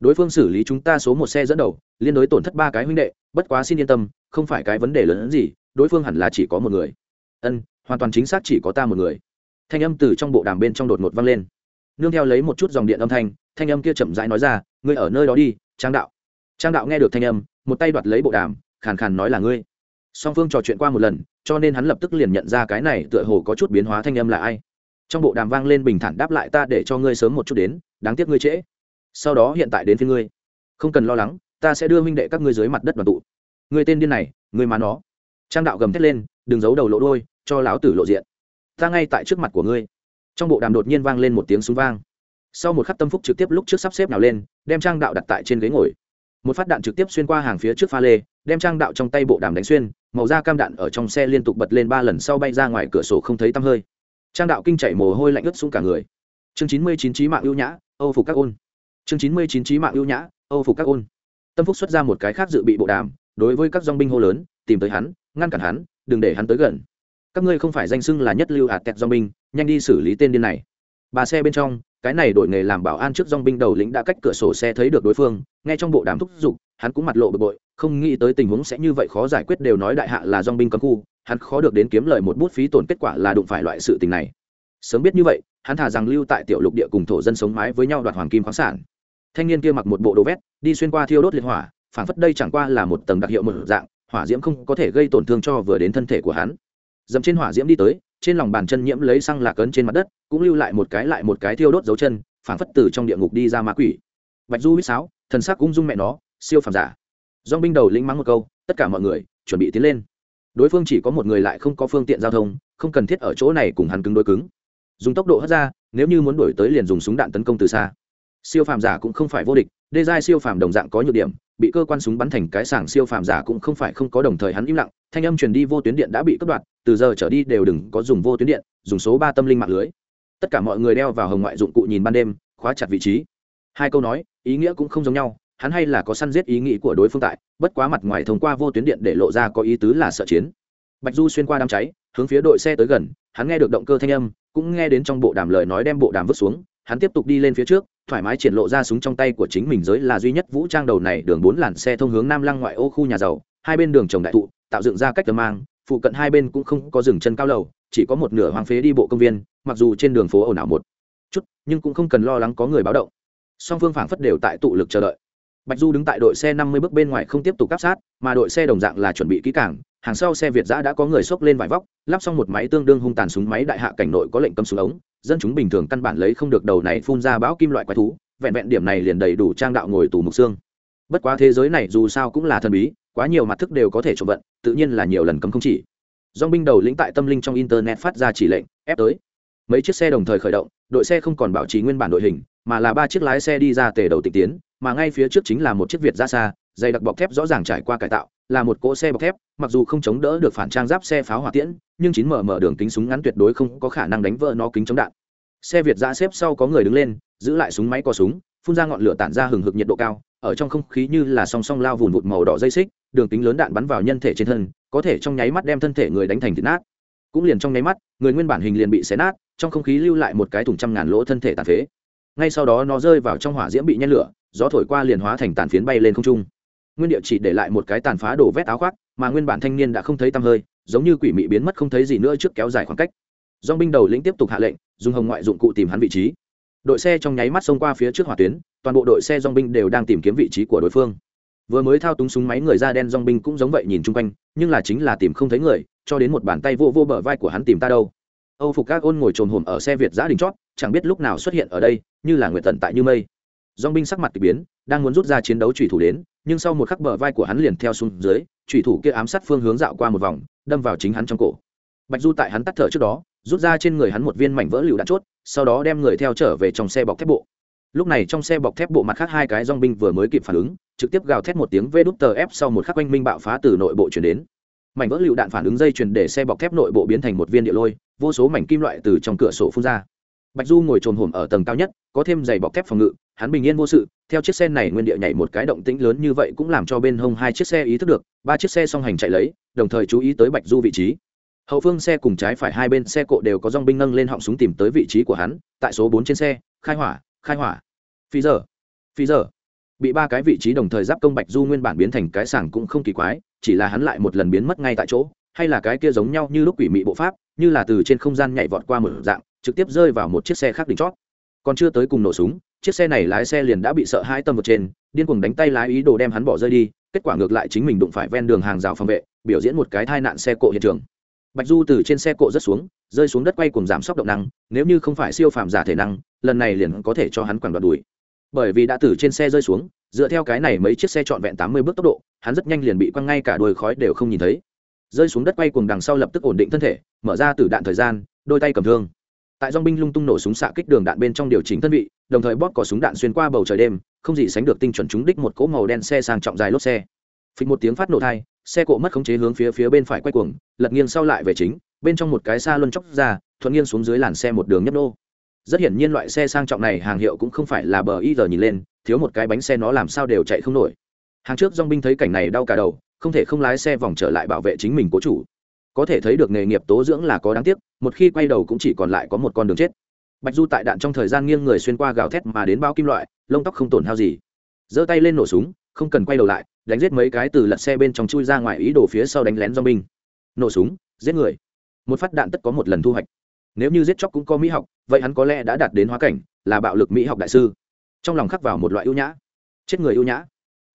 Đối phương xử lý chúng ta số một xe dẫn đầu, liên đối tổn thất ba cái huynh đệ, bất quá xin yên tâm, không phải cái vấn đề lớn hơn gì, đối phương hẳn là chỉ có một người. Ân, hoàn toàn chính xác chỉ có ta một người. Thanh âm từ trong bộ đàm bên trong đột ngột vang lên. Nương theo lấy một chút dòng điện âm thanh thanh âm kia chậm rãi nói ra, ngươi ở nơi đó đi trang đạo. Trang đạo nghe được thanh âm, một tay đoạt lấy bộ đàm, khàn khàn nói là ngươi. Song phương trò chuyện qua một lần, cho nên hắn lập tức liền nhận ra cái này tựa hồ có chút biến hóa thanh âm là ai. Trong bộ đàm vang lên bình thản đáp lại ta để cho ngươi sớm một chút đến, đáng tiếc ngươi trễ. Sau đó hiện tại đến phía ngươi. Không cần lo lắng, ta sẽ đưa minh đệ các ngươi dưới mặt đất đoàn tụ. Ngươi tên điên này, ngươi má nó. Trang đạo gầm thét lên, đừng giấu đầu lộ đôi cho láo tử lộ diện. Ta ngay tại trước mặt của ngươi. Trong bộ đàm đột nhiên vang lên một tiếng súng vang sau một khắc tâm phúc trực tiếp lúc trước sắp xếp nào lên, đem trang đạo đặt tại trên ghế ngồi. Một phát đạn trực tiếp xuyên qua hàng phía trước pha lê, đem trang đạo trong tay bộ đàm đánh xuyên, màu da cam đạn ở trong xe liên tục bật lên ba lần sau bay ra ngoài cửa sổ không thấy tăm hơi. Trang đạo kinh chảy mồ hôi lạnh ướt xuống cả người. Chương chín mươi chín trí mạng ưu nhã, âu phục các ôn. Chương chín mươi chín trí mạng ưu nhã, âu phục các ôn. Tâm phúc xuất ra một cái khác dự bị bộ đàm, đối với các dong binh hô lớn, tìm tới hắn, ngăn cản hắn, đừng để hắn tới gần. Các ngươi không phải danh xưng là nhất lưu hạt tẹt dong binh, nhanh đi xử lý tên điên này bà xe bên trong, cái này đổi nghề làm bảo an trước dong binh đầu lĩnh đã cách cửa sổ xe thấy được đối phương, nghe trong bộ đàm thúc giục, hắn cũng mặt lộ bực bội, không nghĩ tới tình huống sẽ như vậy khó giải quyết đều nói đại hạ là dong binh cấm khu, hắn khó được đến kiếm lời một bút phí tổn kết quả là đụng phải loại sự tình này. Sớm biết như vậy, hắn thả rằng lưu tại tiểu lục địa cùng thổ dân sống mái với nhau đoạt hoàng kim khoáng sản. Thanh niên kia mặc một bộ đồ vét, đi xuyên qua thiêu đốt liệt hỏa phản phất đây chẳng qua là một tầng đặc hiệu một dạng, hỏa diễm không có thể gây tổn thương cho vừa đến thân thể của hắn. Dầm trên hỏa diễm đi tới trên lòng bàn chân nhiễm lấy xăng lạc ấn trên mặt đất, cũng lưu lại một cái lại một cái thiêu đốt dấu chân phản phất từ trong địa ngục đi ra ma quỷ. Bạch du huýt sáo, thần sắc ung dung mẹ nó, siêu phàm giả. Dong binh đầu lĩnh mắng một câu, tất cả mọi người chuẩn bị tiến lên. Đối phương chỉ có một người lại không có phương tiện giao thông, không cần thiết ở chỗ này cùng hắn cứng đối cứng. Dùng tốc độ hất ra, nếu như muốn đổi tới liền dùng súng đạn tấn công từ xa. Siêu phàm giả cũng không phải vô địch, đê giai siêu phàm đồng dạng có nhược điểm bị cơ quan súng bắn thành cái sảng siêu phàm giả cũng không phải không có đồng thời hắn im lặng, thanh âm truyền đi vô tuyến điện đã bị cắt đoạn, từ giờ trở đi đều đừng có dùng vô tuyến điện, dùng số ba tâm linh mạng lưới. Tất cả mọi người đeo vào hồng ngoại dụng cụ nhìn ban đêm, khóa chặt vị trí. Hai câu nói, ý nghĩa cũng không giống nhau, hắn hay là có săn giết ý nghĩ của đối phương tại, bất quá mặt ngoài thông qua vô tuyến điện để lộ ra có ý tứ là sợ chiến. Bạch du xuyên qua đám cháy, hướng phía đội xe tới gần, hắn nghe được động cơ thanh âm, cũng nghe đến trong bộ đàm lời nói đem bộ đàm vứt xuống, hắn tiếp tục đi lên phía trước thoải mái triển lộ ra súng trong tay của chính mình giới là duy nhất vũ trang đầu này đường bốn làn xe thông hướng nam lăng ngoại ô khu nhà giàu. Hai bên đường trồng đại thụ, tạo dựng ra cách tờ mang, phụ cận hai bên cũng không có rừng chân cao lầu, chỉ có một nửa hoang phế đi bộ công viên, mặc dù trên đường phố ồn ào một chút, nhưng cũng không cần lo lắng có người báo động. Song phương phảng phất đều tại tụ lực chờ đợi. Bạch du đứng tại đội xe năm mươi bước bên ngoài không tiếp tục áp sát, mà đội xe đồng dạng là chuẩn bị kỹ cảng hàng sau xe việt giã đã có người xốc lên vải vóc, lắp xong một máy tương đương hung tàn súng máy đại hạ cảnh nội có lệnh cấm súng ống dân chúng bình thường căn bản lấy không được đầu này phun ra bão kim loại quái thú, vẹn vẹn điểm này liền đầy đủ trang đạo ngồi tù mục xương. Bất quá thế giới này dù sao cũng là thần bí, quá nhiều mặt thức đều có thể trộm vận, tự nhiên là nhiều lần cấm không chỉ. Dong binh đầu lĩnh tại tâm linh trong internet phát ra chỉ lệnh, ép tới. Mấy chiếc xe đồng thời khởi động, đội xe không còn bảo trì nguyên bản đội hình, mà là ba chiếc lái xe đi ra tề đầu tịch tiến, mà ngay phía trước chính là một chiếc việt ra xa dày đặc bọc thép rõ ràng trải qua cải tạo, là một cỗ xe bọc thép, mặc dù không chống đỡ được phản trang giáp xe pháo hỏa tiễn, nhưng chín mở mở đường kính súng ngắn tuyệt đối không có khả năng đánh vỡ nó kính chống đạn. Xe việt giã xếp sau có người đứng lên, giữ lại súng máy co súng, phun ra ngọn lửa tản ra hừng hực nhiệt độ cao, ở trong không khí như là song song lao vùn vụt màu đỏ dây xích, đường kính lớn đạn bắn vào nhân thể trên thân, có thể trong nháy mắt đem thân thể người đánh thành thịt nát. Cũng liền trong nháy mắt, người nguyên bản hình liền bị xé nát, trong không khí lưu lại một cái thùng trăm ngàn lỗ thân thể tàn phế. Ngay sau đó nó rơi vào trong hỏa diễm bị nhen lửa, gió thổi qua liền hóa thành tàn phiến bay lên không trung nguyên địa chỉ để lại một cái tàn phá đổ vét áo khoác, mà nguyên bản thanh niên đã không thấy tăm hơi, giống như quỷ mị biến mất không thấy gì nữa trước kéo dài khoảng cách. Dong binh đầu lĩnh tiếp tục hạ lệnh, dùng hồng ngoại dụng cụ tìm hắn vị trí. Đội xe trong nháy mắt xông qua phía trước hỏa tuyến, toàn bộ đội xe dong binh đều đang tìm kiếm vị trí của đối phương. Vừa mới thao túng súng máy người da đen dong binh cũng giống vậy nhìn chung quanh, nhưng là chính là tìm không thấy người, cho đến một bàn tay vô vô bờ vai của hắn tìm ta đâu. Âu phục các ôn ngồi trồn hổm ở xe việt giã đình chót, chẳng biết lúc nào xuất hiện ở đây, như là nguyện tận tại như mây. Dong binh sắc mặt k ỳ biến, đang muốn rút ra chiến đấu trùy thủ đến nhưng sau một khắc bờ vai của hắn liền theo xuống dưới thủy thủ kia ám sát phương hướng dạo qua một vòng, đâm vào chính hắn trong cổ. Bạch du tại hắn tắt thở trước đó, rút ra trên người hắn một viên mảnh vỡ lựu đạn chốt, sau đó đem người theo trở về trong xe bọc thép bộ. Lúc này trong xe bọc thép bộ mặt khác hai cái dong binh vừa mới kịp phản ứng, trực tiếp gào thét một tiếng vê đút tờ ép sau một khắc oanh minh bạo phá từ nội bộ chuyển đến. Mảnh vỡ lựu đạn phản ứng dây chuyển để xe bọc thép nội bộ biến thành một viên địa lôi, vô số mảnh kim loại từ trong cửa sổ phun ra. Bạch du ngồi trồm hổm ở tầng cao nhất, có thêm giày bọc thép phòng ngự, hắn bình yên vô sự theo chiếc xe này nguyên địa nhảy một cái động tĩnh lớn như vậy cũng làm cho bên hông hai chiếc xe ý thức được, ba chiếc xe song hành chạy lấy, đồng thời chú ý tới bạch du vị trí. Hậu phương xe cùng trái phải hai bên xe cộ đều có dong binh nâng lên họng súng tìm tới vị trí của hắn, tại số bốn trên xe, khai hỏa khai hỏa. Phi giờ phi giờ. Bị ba cái vị trí đồng thời giáp công bạch du nguyên bản biến thành cái sảng cũng không kỳ quái, chỉ là hắn lại một lần biến mất ngay tại chỗ, hay là cái kia giống nhau như lúc quỷ mị bộ pháp, như là từ trên không gian nhảy vọt qua một dạng, trực tiếp rơi vào một chiếc xe khác đỉnh chót. Còn chưa tới cùng nổ súng chiếc xe này lái xe liền đã bị sợ hai tâm một trên, điên cuồng đánh tay lái ý đồ đem hắn bỏ rơi đi, kết quả ngược lại chính mình đụng phải ven đường hàng rào phòng vệ, biểu diễn một cái tai nạn xe cộ hiện trường. Bạch du từ trên xe cộ rất xuống, rơi xuống đất quay cùng giảm sốc động năng, nếu như không phải siêu phàm giả thể năng, lần này liền có thể cho hắn quẳng đoạn đùi. Bởi vì đã từ trên xe rơi xuống, dựa theo cái này mấy chiếc xe trọn vẹn tám mươi bước tốc độ, hắn rất nhanh liền bị quăng ngay cả đuôi khói đều không nhìn thấy. Rơi xuống đất quay cùng đằng sau lập tức ổn định thân thể, mở ra từ đạn thời gian, đôi tay cầm thương tại dong binh lung tung nổ súng xạ kích đường đạn bên trong điều chỉnh thân vị, đồng thời bóp cỏ súng đạn xuyên qua bầu trời đêm, không gì sánh được tinh chuẩn trúng đích một cỗ màu đen xe sang trọng dài lốp xe. Phịch một tiếng phát nổ thai, xe cộ mất khống chế hướng phía phía bên phải quay cuồng, lật nghiêng sau lại về chính, bên trong một cái xa luân chóc ra, thuận nghiêng xuống dưới làn xe một đường nhấp nô. Rất hiển nhiên loại xe sang trọng này hàng hiệu cũng không phải là bờ y giờ nhìn lên, thiếu một cái bánh xe nó làm sao đều chạy không nổi. Hàng trước dong binh thấy cảnh này đau cả đầu, không thể không lái xe vòng trở lại bảo vệ chính mình cố chủ có thể thấy được nghề nghiệp tố dưỡng là có đáng tiếc, một khi quay đầu cũng chỉ còn lại có một con đường chết. Bạch du tại đạn trong thời gian nghiêng người xuyên qua gào thét mà đến bao kim loại, lông tóc không tổn hao gì. Giơ tay lên nổ súng, không cần quay đầu lại, đánh giết mấy cái từ lật xe bên trong chui ra ngoài ý đồ phía sau đánh lén do binh nổ súng, giết người. Một phát đạn tất có một lần thu hoạch. Nếu như giết chóc cũng có mỹ học, vậy hắn có lẽ đã đạt đến hóa cảnh, là bạo lực mỹ học đại sư. Trong lòng khắc vào một loại ưu nhã. Chết người ưu nhã.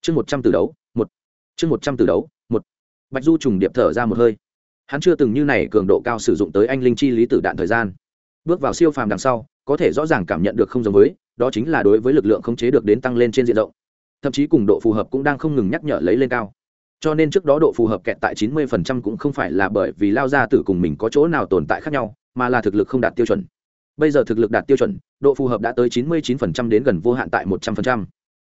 Chương một trăm từ đấu, một. Chương một trăm từ đấu, một. Bạch du trùng điệp thở ra một hơi hắn chưa từng như này cường độ cao sử dụng tới anh linh chi lý tử đạn thời gian. Bước vào siêu phàm đằng sau, có thể rõ ràng cảm nhận được không giống với, đó chính là đối với lực lượng khống chế được đến tăng lên trên diện rộng. Thậm chí cùng độ phù hợp cũng đang không ngừng nhắc nhở lấy lên cao. Cho nên trước đó độ phù hợp kẹt tại 90% cũng không phải là bởi vì lao ra tử cùng mình có chỗ nào tồn tại khác nhau, mà là thực lực không đạt tiêu chuẩn. Bây giờ thực lực đạt tiêu chuẩn, độ phù hợp đã tới 99% đến gần vô hạn tại 100%.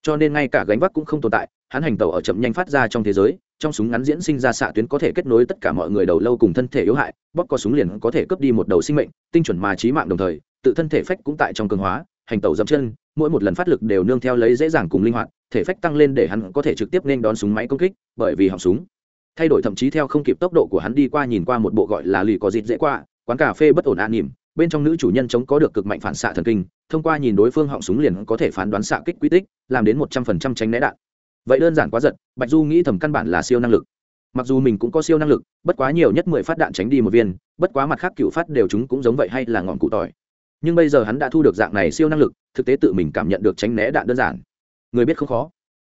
cho nên ngay cả gánh vác cũng không tồn tại, hắn hành tàu ở chậm nhanh phát ra trong thế giới trong súng ngắn diễn sinh ra xạ tuyến có thể kết nối tất cả mọi người đầu lâu cùng thân thể yếu hại, bóp có súng liền có thể cướp đi một đầu sinh mệnh, tinh chuẩn mà trí mạng đồng thời, tự thân thể phách cũng tại trong cường hóa, hành tàu dậm chân, mỗi một lần phát lực đều nương theo lấy dễ dàng cùng linh hoạt, thể phách tăng lên để hắn có thể trực tiếp nên đón súng máy công kích, bởi vì họng súng. Thay đổi thậm chí theo không kịp tốc độ của hắn đi qua nhìn qua một bộ gọi là lì có dịt dễ qua, quán cà phê bất ổn an nỉm, bên trong nữ chủ nhân chống có được cực mạnh phản xạ thần kinh, thông qua nhìn đối phương họng súng liền có thể phán đoán xạ kích quy tích, làm đến một trăm phần trăm tránh né đạn vậy đơn giản quá giật, bạch du nghĩ thầm căn bản là siêu năng lực. Mặc dù mình cũng có siêu năng lực, bất quá nhiều nhất mười phát đạn tránh đi một viên, bất quá mặt khác cựu phát đều chúng cũng giống vậy hay là ngọn cụ tỏi. Nhưng bây giờ hắn đã thu được dạng này siêu năng lực, thực tế tự mình cảm nhận được tránh né đạn đơn giản. Người biết không khó.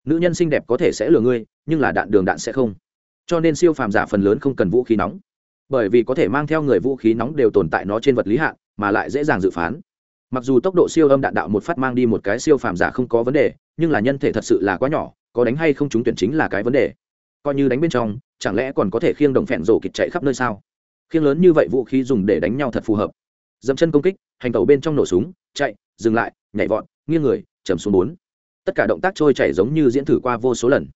Nữ nhân xinh đẹp có thể sẽ lừa ngươi, nhưng là đạn đường đạn sẽ không. Cho nên siêu phàm giả phần lớn không cần vũ khí nóng. Bởi vì có thể mang theo người vũ khí nóng đều tồn tại nó trên vật lý hạn, mà lại dễ dàng dự phán mặc dù tốc độ siêu âm đạn đạo một phát mang đi một cái siêu phàm giả không có vấn đề, nhưng là nhân thể thật sự là quá nhỏ, có đánh hay không chúng tuyển chính là cái vấn đề. Coi như đánh bên trong, chẳng lẽ còn có thể khiêng đồng phẹn rổ kịch chạy khắp nơi sao? Khiêng lớn như vậy vũ khí dùng để đánh nhau thật phù hợp. Dẫm chân công kích, hành tàu bên trong nổ súng, chạy, dừng lại, nhảy vọt, nghiêng người chầm xuống bốn. Tất cả động tác trôi chảy giống như diễn thử qua vô số lần.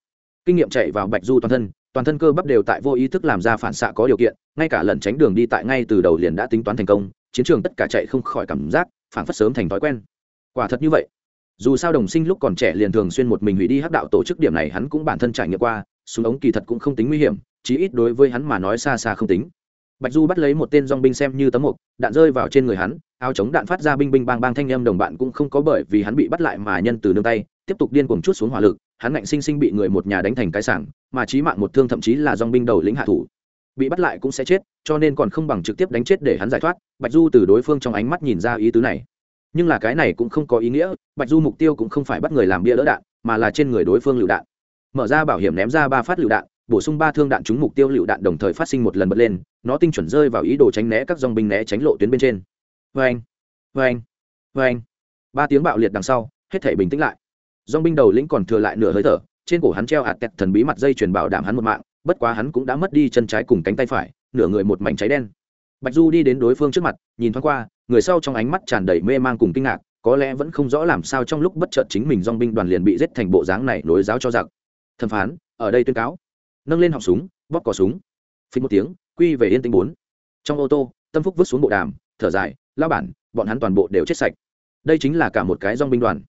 Kinh nghiệm chạy vào bạch du toàn thân toàn thân cơ bắp đều tại vô ý thức làm ra phản xạ có điều kiện, ngay cả lần tránh đường đi tại ngay từ đầu liền đã tính toán thành công, chiến trường tất cả chạy không khỏi cảm giác phản phất sớm thành thói quen. Quả thật như vậy. Dù sao đồng sinh lúc còn trẻ liền thường xuyên một mình hủy đi hắc đạo tổ chức điểm này hắn cũng bản thân trải nghiệm qua, súng ống kỳ thật cũng không tính nguy hiểm, chí ít đối với hắn mà nói xa xa không tính. Bạch du bắt lấy một tên dong binh xem như tấm mục, đạn rơi vào trên người hắn, áo chống đạn phát ra binh binh bang bang thanh em đồng bạn cũng không có bởi vì hắn bị bắt lại mà nhân từ nương tay, tiếp tục điên cuồng chút xuống hỏa lực, hắn ngạnh sinh sinh bị người một nhà đánh thành cái sảng, mà chí mạng một thương thậm chí là dong binh đầu lĩnh hạ thủ bị bắt lại cũng sẽ chết, cho nên còn không bằng trực tiếp đánh chết để hắn giải thoát. Bạch du từ đối phương trong ánh mắt nhìn ra ý tứ này. Nhưng là cái này cũng không có ý nghĩa, bạch du mục tiêu cũng không phải bắt người làm bia lỡ đạn, mà là trên người đối phương lựu đạn. Mở ra bảo hiểm ném ra ba phát lựu đạn, bổ sung ba thương đạn trúng mục tiêu lựu đạn đồng thời phát sinh một lần bật lên, nó tinh chuẩn rơi vào ý đồ tránh né các dòng binh né tránh lộ tuyến bên trên. Vê anh vê anh vê anh ba tiếng bạo liệt đằng sau, hết thể bình tĩnh lại. Dòng binh đầu lĩnh còn thừa lại nửa hơi thở, trên cổ hắn treo hạt tẹt thần bí mặt dây truyền bảo đảm hắn một mạng bất quá hắn cũng đã mất đi chân trái cùng cánh tay phải, nửa người một mảnh cháy đen. Bạch du đi đến đối phương trước mặt, nhìn thoáng qua, người sau trong ánh mắt tràn đầy mê man cùng kinh ngạc, có lẽ vẫn không rõ làm sao trong lúc bất chợt chính mình dong binh đoàn liền bị giết thành bộ dáng này nối giáo cho giặc. Thẩm phán, ở đây tuyên cáo. Nâng lên họng súng, bóp cò súng. Phí một tiếng, quy về yên tĩnh bốn. Trong ô tô, tâm phúc vứt xuống bộ đàm, thở dài lao bản, bọn hắn toàn bộ đều chết sạch. Đây chính là cả một cái dong binh đoàn.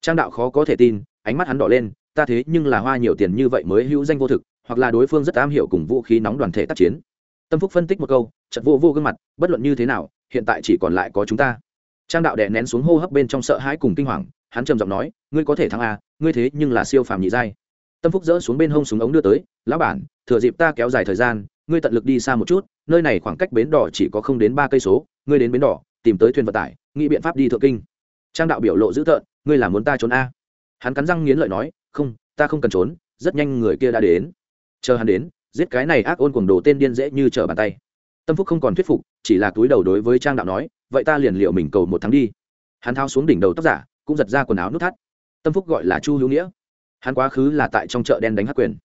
Trang đạo khó có thể tin, ánh mắt hắn đỏ lên, ta thế nhưng là hoa nhiều tiền như vậy mới hữu danh vô thực hoặc là đối phương rất am hiểu cùng vũ khí nóng đoàn thể tác chiến. Tâm phúc phân tích một câu chật vô vô gương mặt, bất luận như thế nào, hiện tại chỉ còn lại có chúng ta. Trang đạo đè nén xuống hô hấp bên trong sợ hãi cùng kinh hoàng, hắn trầm giọng nói, ngươi có thể thắng a ngươi thế nhưng là siêu phàm nhị giai. Tâm phúc dỡ xuống bên hông súng ống đưa tới, lão bản, thừa dịp ta kéo dài thời gian, ngươi tận lực đi xa một chút, nơi này khoảng cách bến đỏ chỉ có không đến ba cây số, ngươi đến bến đỏ, tìm tới thuyền vận tải, nghĩ biện pháp đi thượng kinh. Trang đạo biểu lộ dữ tợn, ngươi là muốn ta trốn a hắn cắn răng nghiến lợi nói, không, ta không cần trốn, rất nhanh người kia đã đến chờ hắn đến, giết cái này ác ôn cuồng đồ tên điên dễ như trở bàn tay. Tâm phúc không còn thuyết phục, chỉ là túi đầu đối với trang đạo nói, vậy ta liền liệu mình cầu một tháng đi. Hắn thao xuống đỉnh đầu tóc giả, cũng giật ra quần áo nút thắt. Tâm phúc gọi là chu hữu nghĩa. Hắn quá khứ là tại trong chợ đen đánh hát quyền.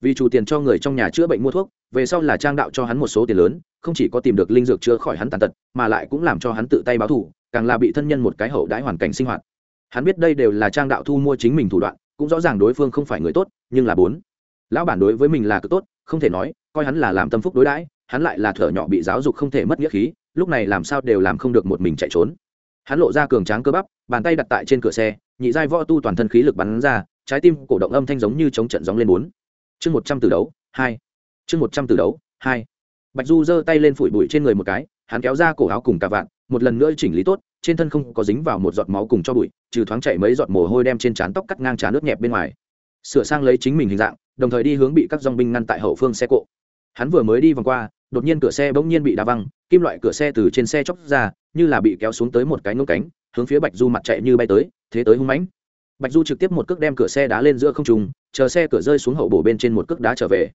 Vì chủ tiền cho người trong nhà chữa bệnh mua thuốc, về sau là trang đạo cho hắn một số tiền lớn, không chỉ có tìm được linh dược chữa khỏi hắn tàn tật, mà lại cũng làm cho hắn tự tay báo thù, càng là bị thân nhân một cái hậu đãi hoàn cảnh sinh hoạt. Hắn biết đây đều là trang đạo thu mua chính mình thủ đoạn, cũng rõ ràng đối phương không phải người tốt, nhưng là bốn lão bản đối với mình là cực tốt, không thể nói, coi hắn là làm tâm phúc đối đãi, hắn lại là thở nhỏ bị giáo dục không thể mất nghĩa khí, lúc này làm sao đều làm không được một mình chạy trốn. Hắn lộ ra cường tráng cơ bắp, bàn tay đặt tại trên cửa xe, nhị giai võ tu toàn thân khí lực bắn ra, trái tim cổ động âm thanh giống như chống trận gióng lên bốn. Chương một trăm từ đấu, hai. Chương một trăm từ đấu, hai. Bạch du giơ tay lên phủi bụi trên người một cái, hắn kéo ra cổ áo cùng cả vạn, một lần nữa chỉnh lý tốt, trên thân không có dính vào một giọt máu cùng cho bụi, trừ thoáng chạy mấy giọt mồ hôi đem trên trán tóc cắt ngang trán nước nhẹp bên ngoài sửa sang lấy chính mình hình dạng, đồng thời đi hướng bị các dong binh ngăn tại hậu phương xe cộ. Hắn vừa mới đi vòng qua, đột nhiên cửa xe bỗng nhiên bị đá văng, kim loại cửa xe từ trên xe chóc ra, như là bị kéo xuống tới một cái ngông cánh, hướng phía bạch du mặt chạy như bay tới, thế tới hung mãnh. Bạch du trực tiếp một cước đem cửa xe đá lên giữa không trùng chờ xe cửa rơi xuống hậu bổ bên trên một cước đá trở về.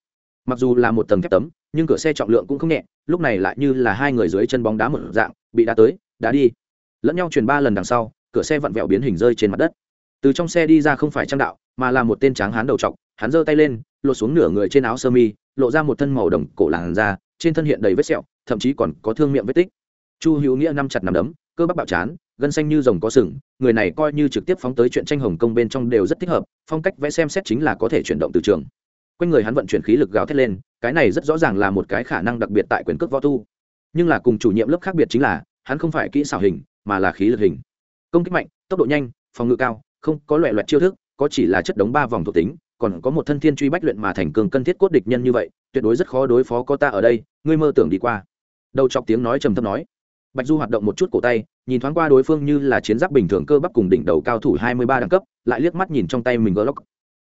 Mặc dù là một tầng thép tấm, nhưng cửa xe trọng lượng cũng không nhẹ, lúc này lại như là hai người dưới chân bóng đá một dạng, bị đá tới, đá đi. Lẫn nhau truyền ba lần đằng sau, cửa xe vặn vẹo biến hình rơi trên mặt đất từ trong xe đi ra không phải trang đạo, mà là một tên tráng hán đầu trọc, hắn giơ tay lên, lột xuống nửa người trên áo sơ mi, lộ ra một thân màu đồng cổ làn da, trên thân hiện đầy vết sẹo, thậm chí còn có thương miệng vết tích. Chu hữu nghĩa năm chặt nằm đấm, cơ bắp bạo chán, gân xanh như rồng có sừng, người này coi như trực tiếp phóng tới chuyện tranh hồng công bên trong đều rất thích hợp, phong cách vẽ xem xét chính là có thể chuyển động từ trường. Quanh người hắn vận chuyển khí lực gào thét lên, cái này rất rõ ràng là một cái khả năng đặc biệt tại quyền cước võ tu. Nhưng là cùng chủ nhiệm lớp khác biệt chính là, hắn không phải kỹ xảo hình, mà là khí lực hình. Công kích mạnh, tốc độ nhanh, phòng ngự cao không có loại loại chiêu thức, có chỉ là chất đống ba vòng thuộc tính, còn có một thân thiên truy bách luyện mà thành cường cân thiết cốt địch nhân như vậy, tuyệt đối rất khó đối phó có ta ở đây, ngươi mơ tưởng đi qua. Đầu chọc tiếng nói trầm thấp nói. Bạch du hoạt động một chút cổ tay, nhìn thoáng qua đối phương như là chiến giáp bình thường cơ bắp cùng đỉnh đầu cao thủ hai mươi ba đẳng cấp, lại liếc mắt nhìn trong tay mình gỡ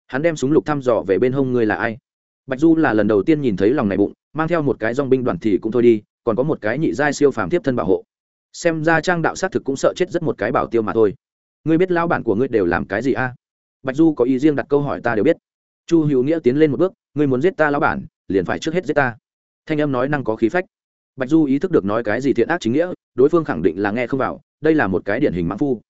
hắn đem súng lục thăm dò về bên hông ngươi là ai? Bạch du là lần đầu tiên nhìn thấy lòng này bụng, mang theo một cái dong binh đoàn thì cũng thôi đi, còn có một cái nhị giai siêu phàm tiếp thân bảo hộ. Xem ra trang đạo Sát thực cũng sợ chết rất một cái bảo tiêu mà thôi ngươi biết lao bản của ngươi đều làm cái gì a? Bạch du có ý riêng đặt câu hỏi ta đều biết. Chu hữu nghĩa tiến lên một bước, ngươi muốn giết ta lão bản, liền phải trước hết giết ta. Thanh âm nói năng có khí phách. Bạch du ý thức được nói cái gì thiện ác chính nghĩa, đối phương khẳng định là nghe không vào, đây là một cái điển hình mãn phu.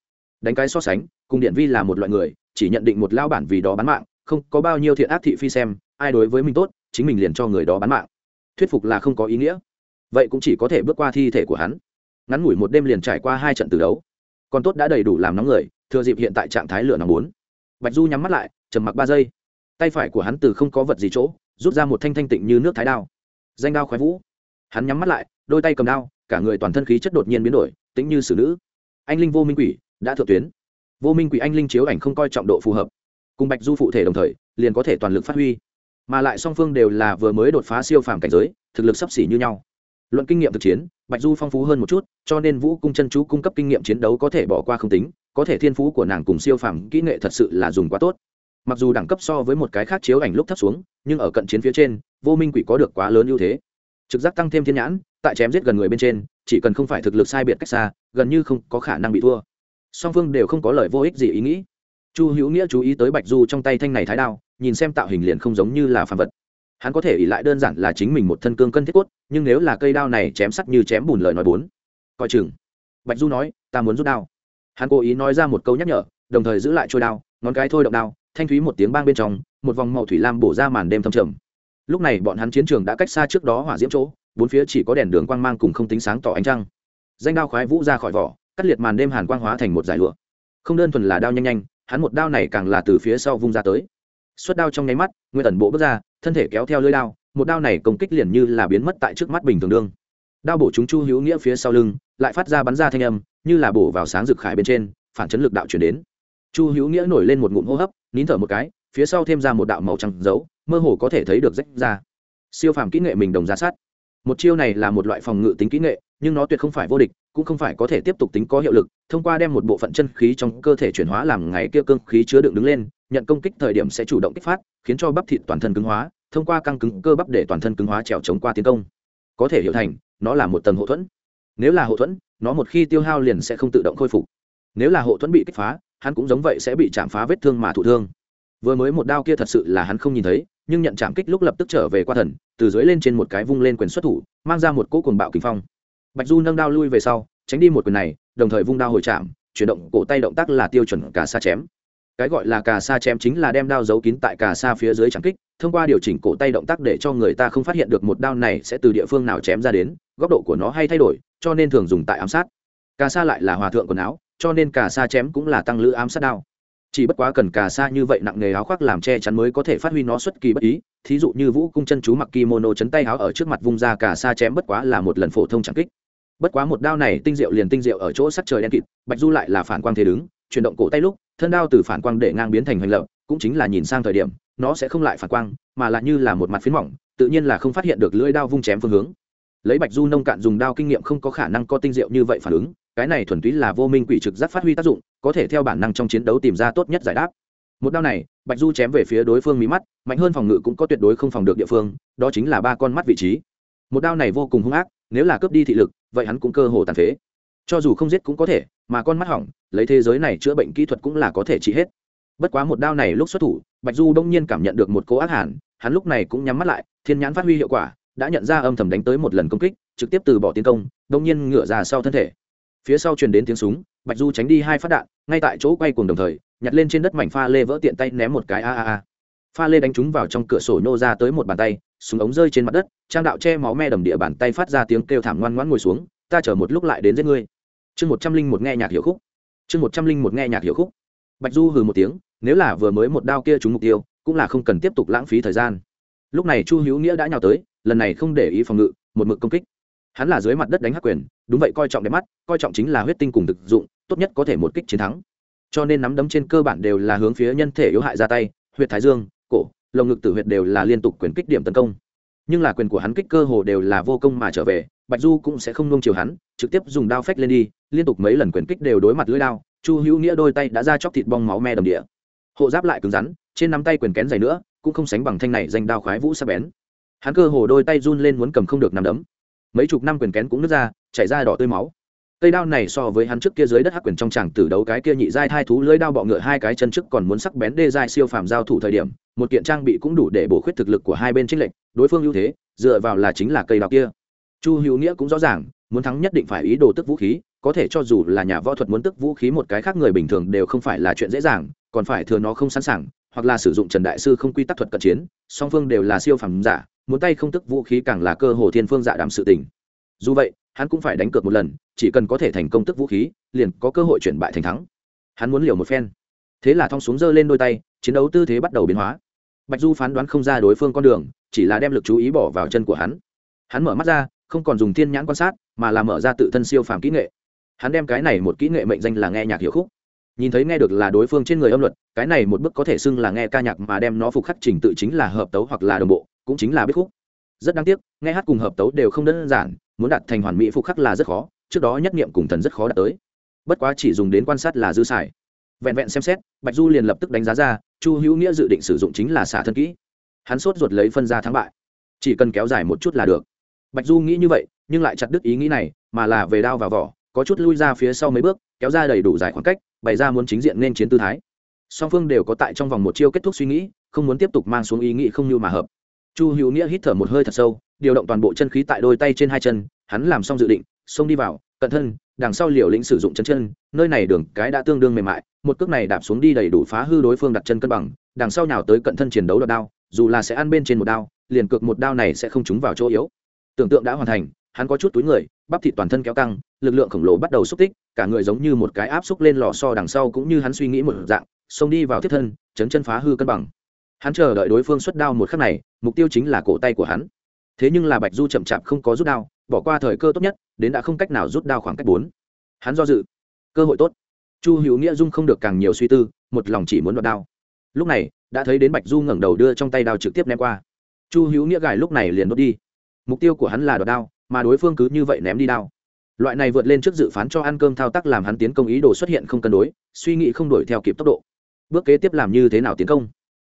Đánh cái so sánh, cùng điện vi là một loại người, chỉ nhận định một lao bản vì đó bán mạng, không có bao nhiêu thiện ác thị phi xem, ai đối với mình tốt, chính mình liền cho người đó bán mạng. Thuyết phục là không có ý nghĩa. Vậy cũng chỉ có thể bước qua thi thể của hắn. Ngắn ngủi một đêm liền trải qua hai trận từ đấu còn tốt đã đầy đủ làm nóng người, thừa dịp hiện tại trạng thái lửa nóng bốn. Bạch du nhắm mắt lại, trầm mặc ba giây. Tay phải của hắn từ không có vật gì chỗ, rút ra một thanh thanh tịnh như nước thái đao. Danh đao khoái vũ. Hắn nhắm mắt lại, đôi tay cầm đao, cả người toàn thân khí chất đột nhiên biến đổi tính như xử nữ. Anh linh vô minh quỷ, đã thượng tuyến. Vô minh quỷ anh linh chiếu ảnh không coi trọng độ phù hợp. Cùng bạch du phụ thể đồng thời, liền có thể toàn lực phát huy. Mà lại song phương đều là vừa mới đột phá siêu phàm cảnh giới, thực lực sấp xỉ như nhau luận kinh nghiệm thực chiến, bạch du phong phú hơn một chút, cho nên vũ cung chân chú cung cấp kinh nghiệm chiến đấu có thể bỏ qua không tính, có thể thiên phú của nàng cùng siêu phàm kỹ nghệ thật sự là dùng quá tốt. Mặc dù đẳng cấp so với một cái khác chiếu ảnh lúc thấp xuống, nhưng ở cận chiến phía trên, vô minh quỷ có được quá lớn ưu thế. Trực giác tăng thêm thiên nhãn, tại chém giết gần người bên trên, chỉ cần không phải thực lực sai biệt cách xa, gần như không có khả năng bị thua. Song phương đều không có lời vô ích gì ý nghĩ. Chu hữu nghĩa chú ý tới bạch du trong tay thanh này thái đao, nhìn xem tạo hình liền không giống như là phàm vật hắn có thể ỉ lại đơn giản là chính mình một thân cương cân thiết cốt, nhưng nếu là cây đao này chém sắt như chém bùn lời nói bốn, coi chừng. Bạch du nói, ta muốn rút đao. Hắn cố ý nói ra một câu nhắc nhở, đồng thời giữ lại trôi đao, ngón cái thôi động đao, thanh thúy một tiếng bang bên trong, một vòng màu thủy lam bổ ra màn đêm thâm trầm. Lúc này bọn hắn chiến trường đã cách xa trước đó hỏa diễm chỗ, bốn phía chỉ có đèn đường quang mang cùng không tính sáng tỏ ánh trăng. Danh đao khoái vũ ra khỏi vỏ, cắt liệt màn đêm hàn quang hóa thành một giải lụa. Không đơn thuần là đao nhanh nhanh, hắn một đao này càng là từ phía sau vung ra tới. Xuất đao trong nháy mắt, nguyên tần bộ bước ra thân thể kéo theo lưỡi đao, một đao này công kích liền như là biến mất tại trước mắt bình thường đương. Đao bổ chúng chu hữu nghĩa phía sau lưng, lại phát ra bắn ra thanh âm, như là bổ vào sáng rực khải bên trên, phản chấn lực đạo chuyển đến. Chu hữu nghĩa nổi lên một ngụm hô hấp, nín thở một cái, phía sau thêm ra một đạo màu trắng dấu, mơ hồ có thể thấy được rách ra. Siêu phàm kỹ nghệ mình đồng giá sát. Một chiêu này là một loại phòng ngự tính kỹ nghệ, nhưng nó tuyệt không phải vô địch, cũng không phải có thể tiếp tục tính có hiệu lực, thông qua đem một bộ phận chân khí trong cơ thể chuyển hóa làm ngày kia cương khí chứa đựng đứng lên nhận công kích thời điểm sẽ chủ động kích phát, khiến cho bắp thịt toàn thân cứng hóa, thông qua căng cứng cơ bắp để toàn thân cứng hóa trèo chống qua tiến công. Có thể hiểu thành, nó là một tầng hậu thuẫn. Nếu là hậu thuẫn, nó một khi tiêu hao liền sẽ không tự động khôi phục. Nếu là hậu thuẫn bị kích phá, hắn cũng giống vậy sẽ bị chạm phá vết thương mà thụ thương. Vừa mới một đao kia thật sự là hắn không nhìn thấy, nhưng nhận chạm kích lúc lập tức trở về qua thần, từ dưới lên trên một cái vung lên quyền xuất thủ, mang ra một cỗ cuồng bạo kinh phong. Bạch du nâng đao lui về sau, tránh đi một quyền này, đồng thời vung đao hồi chạm, chuyển động cổ tay động tác là tiêu chuẩn cả xa chém cái gọi là cà sa chém chính là đem đao giấu kín tại cà sa phía dưới trắng kích, thông qua điều chỉnh cổ tay động tác để cho người ta không phát hiện được một đao này sẽ từ địa phương nào chém ra đến, góc độ của nó hay thay đổi, cho nên thường dùng tại ám sát. Cà sa lại là hòa thượng quần áo, cho nên cà sa chém cũng là tăng lữ ám sát đao. Chỉ bất quá cần cà sa như vậy nặng nghề áo khoác làm che chắn mới có thể phát huy nó xuất kỳ bất ý, thí dụ như vũ cung chân chú mặc kimono chấn tay áo ở trước mặt vung ra cà sa chém bất quá là một lần phổ thông chẳng kích. Bất quá một đao này tinh diệu liền tinh diệu ở chỗ sắt trời đen kịt, bạch du lại là phản quang thế đứng, chuyển động cổ tay lúc thân đao từ phản quang để ngang biến thành hành lập, cũng chính là nhìn sang thời điểm, nó sẽ không lại phản quang, mà lại như là một mặt phiến mỏng, tự nhiên là không phát hiện được lưỡi đao vung chém phương hướng. Lấy bạch du nông cạn dùng đao kinh nghiệm không có khả năng có tinh diệu như vậy phản ứng, cái này thuần túy là vô minh quỷ trực giác phát huy tác dụng, có thể theo bản năng trong chiến đấu tìm ra tốt nhất giải đáp. Một đao này, bạch du chém về phía đối phương mí mắt, mạnh hơn phòng ngự cũng có tuyệt đối không phòng được địa phương, đó chính là ba con mắt vị trí. Một đao này vô cùng hung ác, nếu là cướp đi thị lực, vậy hắn cũng cơ hồ tàn phế cho dù không giết cũng có thể, mà con mắt hỏng, lấy thế giới này chữa bệnh kỹ thuật cũng là có thể trị hết. Bất quá một đao này lúc xuất thủ, bạch du đông nhiên cảm nhận được một cố ác hàn, hắn lúc này cũng nhắm mắt lại, thiên nhãn phát huy hiệu quả, đã nhận ra âm thầm đánh tới một lần công kích, trực tiếp từ bỏ tiến công, đông nhiên ngửa ra sau thân thể. Phía sau truyền đến tiếng súng, bạch du tránh đi hai phát đạn, ngay tại chỗ quay cùng đồng thời, nhặt lên trên đất mảnh pha lê vỡ tiện tay ném một cái a a a. Pha lê đánh trúng vào trong cửa sổ nhô ra tới một bàn tay, súng ống rơi trên mặt đất, trang đạo che máu me đầm địa bàn tay phát ra tiếng kêu thảm ngoan ngoãn ngồi xuống, ta chờ một lúc lại đến giết ngươi chương một trăm linh một nghe nhạc hiệu khúc. Chương một trăm linh một nghe nhạc hiệu khúc. Bạch du hừ một tiếng, nếu là vừa mới một đao kia trúng mục tiêu, cũng là không cần tiếp tục lãng phí thời gian. Lúc này chu hữu nghĩa đã nhào tới, lần này không để ý phòng ngự, một mực công kích. Hắn là dưới mặt đất đánh hắc quyền, đúng vậy coi trọng đẹp mắt, coi trọng chính là huyết tinh cùng thực dụng, tốt nhất có thể một kích chiến thắng. Cho nên nắm đấm trên cơ bản đều là hướng phía nhân thể yếu hại ra tay, huyệt thái dương, cổ, lồng ngực tử huyệt đều là liên tục quyền kích điểm tấn công. Nhưng là quyền của hắn kích cơ hồ đều là vô công mà trở về, bạch du cũng sẽ không nung chiều hắn trực tiếp dùng đao phách lên đi, liên tục mấy lần quyền kích đều đối mặt lưỡi đao, chu hữu nghĩa đôi tay đã ra chóc thịt bong máu me đầm địa. Hộ giáp lại cứng rắn, trên nắm tay quyền kén dày nữa, cũng không sánh bằng thanh này danh đao khoái vũ sắc bén. Hắn cơ hồ đôi tay run lên muốn cầm không được nằm đấm. Mấy chục năm quyền kén cũng nứt ra, chảy ra đỏ tươi máu. Cây đao này so với hắn trước kia dưới đất hắc quyền trong tràng tử đấu cái kia nhị giai thai thú lưới đao bọ ngựa hai cái chân trước còn muốn sắc bén đê giai siêu phàm giao thủ thời điểm, một kiện trang bị cũng đủ để bổ khuyết thực lực của hai bên trích lệnh đối phương ưu thế, dựa vào là chính là cây đao kia. Chu hữu nghĩa cũng rõ ràng muốn thắng nhất định phải ý đồ tức vũ khí, có thể cho dù là nhà võ thuật muốn tức vũ khí một cái khác người bình thường đều không phải là chuyện dễ dàng, còn phải thừa nó không sẵn sàng, hoặc là sử dụng trần đại sư không quy tắc thuật cận chiến, song phương đều là siêu phẩm giả, muốn tay không tức vũ khí càng là cơ hồ thiên phương dạ đảm sự tình. Dù vậy, hắn cũng phải đánh cược một lần, chỉ cần có thể thành công tức vũ khí, liền có cơ hội chuyển bại thành thắng. Hắn muốn liều một phen. Thế là thong xuống giơ lên đôi tay, chiến đấu tư thế bắt đầu biến hóa. Bạch du phán đoán không ra đối phương con đường, chỉ là đem lực chú ý bỏ vào chân của hắn. Hắn mở mắt ra không còn dùng thiên nhãn quan sát, mà là mở ra tự thân siêu phàm kỹ nghệ. Hắn đem cái này một kỹ nghệ mệnh danh là nghe nhạc hiệu khúc. Nhìn thấy nghe được là đối phương trên người âm luật, cái này một bước có thể xưng là nghe ca nhạc mà đem nó phục khắc trình tự chính là hợp tấu hoặc là đồng bộ, cũng chính là biết khúc. Rất đáng tiếc, nghe hát cùng hợp tấu đều không đơn giản, muốn đạt thành hoàn mỹ phục khắc là rất khó, trước đó nhất nghiệm cùng thần rất khó đạt tới. Bất quá chỉ dùng đến quan sát là dư xài. Vẹn vẹn xem xét, bạch du liền lập tức đánh giá ra, chu hữu nghĩa dự định sử dụng chính là xả thân kỹ. Hắn sốt ruột lấy phân ra thắng bại. Chỉ cần kéo dài một chút là được bạch du nghĩ như vậy, nhưng lại chặt đứt ý nghĩ này, mà là về đao vào vỏ, có chút lui ra phía sau mấy bước, kéo ra đầy đủ dài khoảng cách, bày ra muốn chính diện nên chiến tư thái. Song phương đều có tại trong vòng một chiêu kết thúc suy nghĩ, không muốn tiếp tục mang xuống ý nghĩ không như mà hợp. Chu hữu nghĩa hít thở một hơi thật sâu, điều động toàn bộ chân khí tại đôi tay trên hai chân, hắn làm xong dự định, xông đi vào, cận thân, đằng sau liều lĩnh sử dụng chân chân, nơi này đường, cái đã tương đương mềm mại, một cước này đạp xuống đi đầy đủ phá hư đối phương đặt chân cân bằng, đằng sau nhào tới cận thân chiến đấu đợt đao, dù là sẽ ăn bên trên một đao, liền cược một đao này sẽ không trúng vào chỗ yếu tưởng tượng đã hoàn thành, hắn có chút túi người, bắp thịt toàn thân kéo căng, lực lượng khổng lồ bắt đầu xúc tích, cả người giống như một cái áp xúc lên lò so đằng sau cũng như hắn suy nghĩ một dạng, xông đi vào thiết thân, chấn chân phá hư cân bằng. Hắn chờ đợi đối phương xuất đao một khắc này, mục tiêu chính là cổ tay của hắn. Thế nhưng là bạch du chậm chạp không có rút đao, bỏ qua thời cơ tốt nhất, đến đã không cách nào rút đao khoảng cách bốn. Hắn do dự. Cơ hội tốt. Chu hữu nghĩa dung không được càng nhiều suy tư, một lòng chỉ muốn đoạt đao. Lúc này, đã thấy đến bạch du ngẩng đầu đưa trong tay đao trực tiếp ném qua. Chu hữu nghĩa gài lúc này liền đốt đi mục tiêu của hắn là đoạt đao, mà đối phương cứ như vậy ném đi đao. Loại này vượt lên trước dự phán cho ăn cơm thao tác làm hắn tiến công ý đồ xuất hiện không cân đối, suy nghĩ không đuổi theo kịp tốc độ. Bước kế tiếp làm như thế nào tiến công?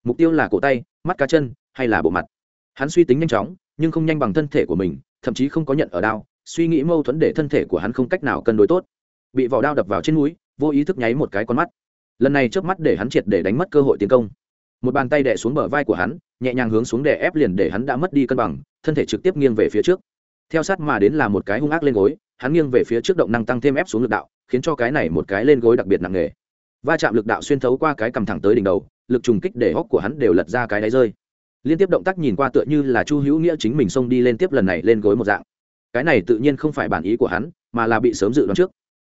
Mục tiêu là cổ tay, mắt cá chân, hay là bộ mặt? Hắn suy tính nhanh chóng, nhưng không nhanh bằng thân thể của mình, thậm chí không có nhận ở đao, suy nghĩ mâu thuẫn để thân thể của hắn không cách nào cân đối tốt. Bị vỏ đao đập vào trên núi vô ý thức nháy một cái con mắt. Lần này trước mắt để hắn triệt để đánh mất cơ hội tiến công một bàn tay đè xuống bờ vai của hắn, nhẹ nhàng hướng xuống đè ép liền để hắn đã mất đi cân bằng, thân thể trực tiếp nghiêng về phía trước. Theo sát mà đến là một cái hung ác lên gối, hắn nghiêng về phía trước động năng tăng thêm ép xuống lực đạo, khiến cho cái này một cái lên gối đặc biệt nặng nề. Va chạm lực đạo xuyên thấu qua cái cầm thẳng tới đỉnh đầu, lực trùng kích để hóc của hắn đều lật ra cái đáy rơi. Liên tiếp động tác nhìn qua tựa như là chu hữu nghĩa chính mình xông đi lên tiếp lần này lên gối một dạng. Cái này tự nhiên không phải bản ý của hắn, mà là bị sớm dự đoán trước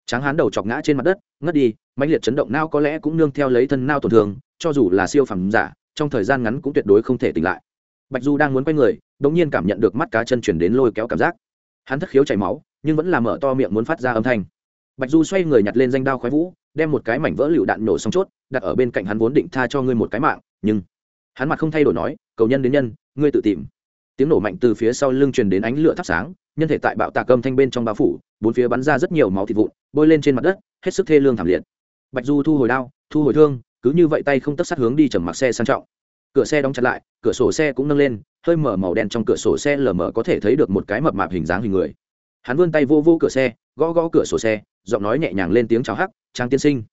tráng hắn đầu chọc ngã trên mặt đất, ngất đi, mãnh liệt chấn động nao có lẽ cũng nương theo lấy thân nao tổn thương, cho dù là siêu phẩm giả, trong thời gian ngắn cũng tuyệt đối không thể tỉnh lại. Bạch du đang muốn quay người, đột nhiên cảm nhận được mắt cá chân chuyển đến lôi kéo cảm giác. Hắn thất khiếu chảy máu, nhưng vẫn là mở to miệng muốn phát ra âm thanh. Bạch du xoay người nhặt lên danh đao khoái vũ, đem một cái mảnh vỡ lựu đạn nổ xong chốt, đặt ở bên cạnh hắn vốn định tha cho ngươi một cái mạng, nhưng hắn mặt không thay đổi nói, cầu nhân đến nhân, ngươi tự tìm. Tiếng nổ mạnh từ phía sau lưng truyền đến ánh lửa thắp sáng, nhân thể tại bạo tạc âm thanh bên trong bao phủ, bốn phía bắn ra rất nhiều máu thịt vụn bôi lên trên mặt đất, hết sức thê lương thảm liệt. Bạch du thu hồi đao, thu hồi thương, cứ như vậy tay không tất sát hướng đi chầm mặc xe sang trọng. Cửa xe đóng chặt lại, cửa sổ xe cũng nâng lên, hơi mở màu đen trong cửa sổ xe lờ mờ có thể thấy được một cái mập mạp hình dáng hình người. Hắn vươn tay vô vô cửa xe, gõ gõ cửa sổ xe, giọng nói nhẹ nhàng lên tiếng chào hắc, trang tiên sinh,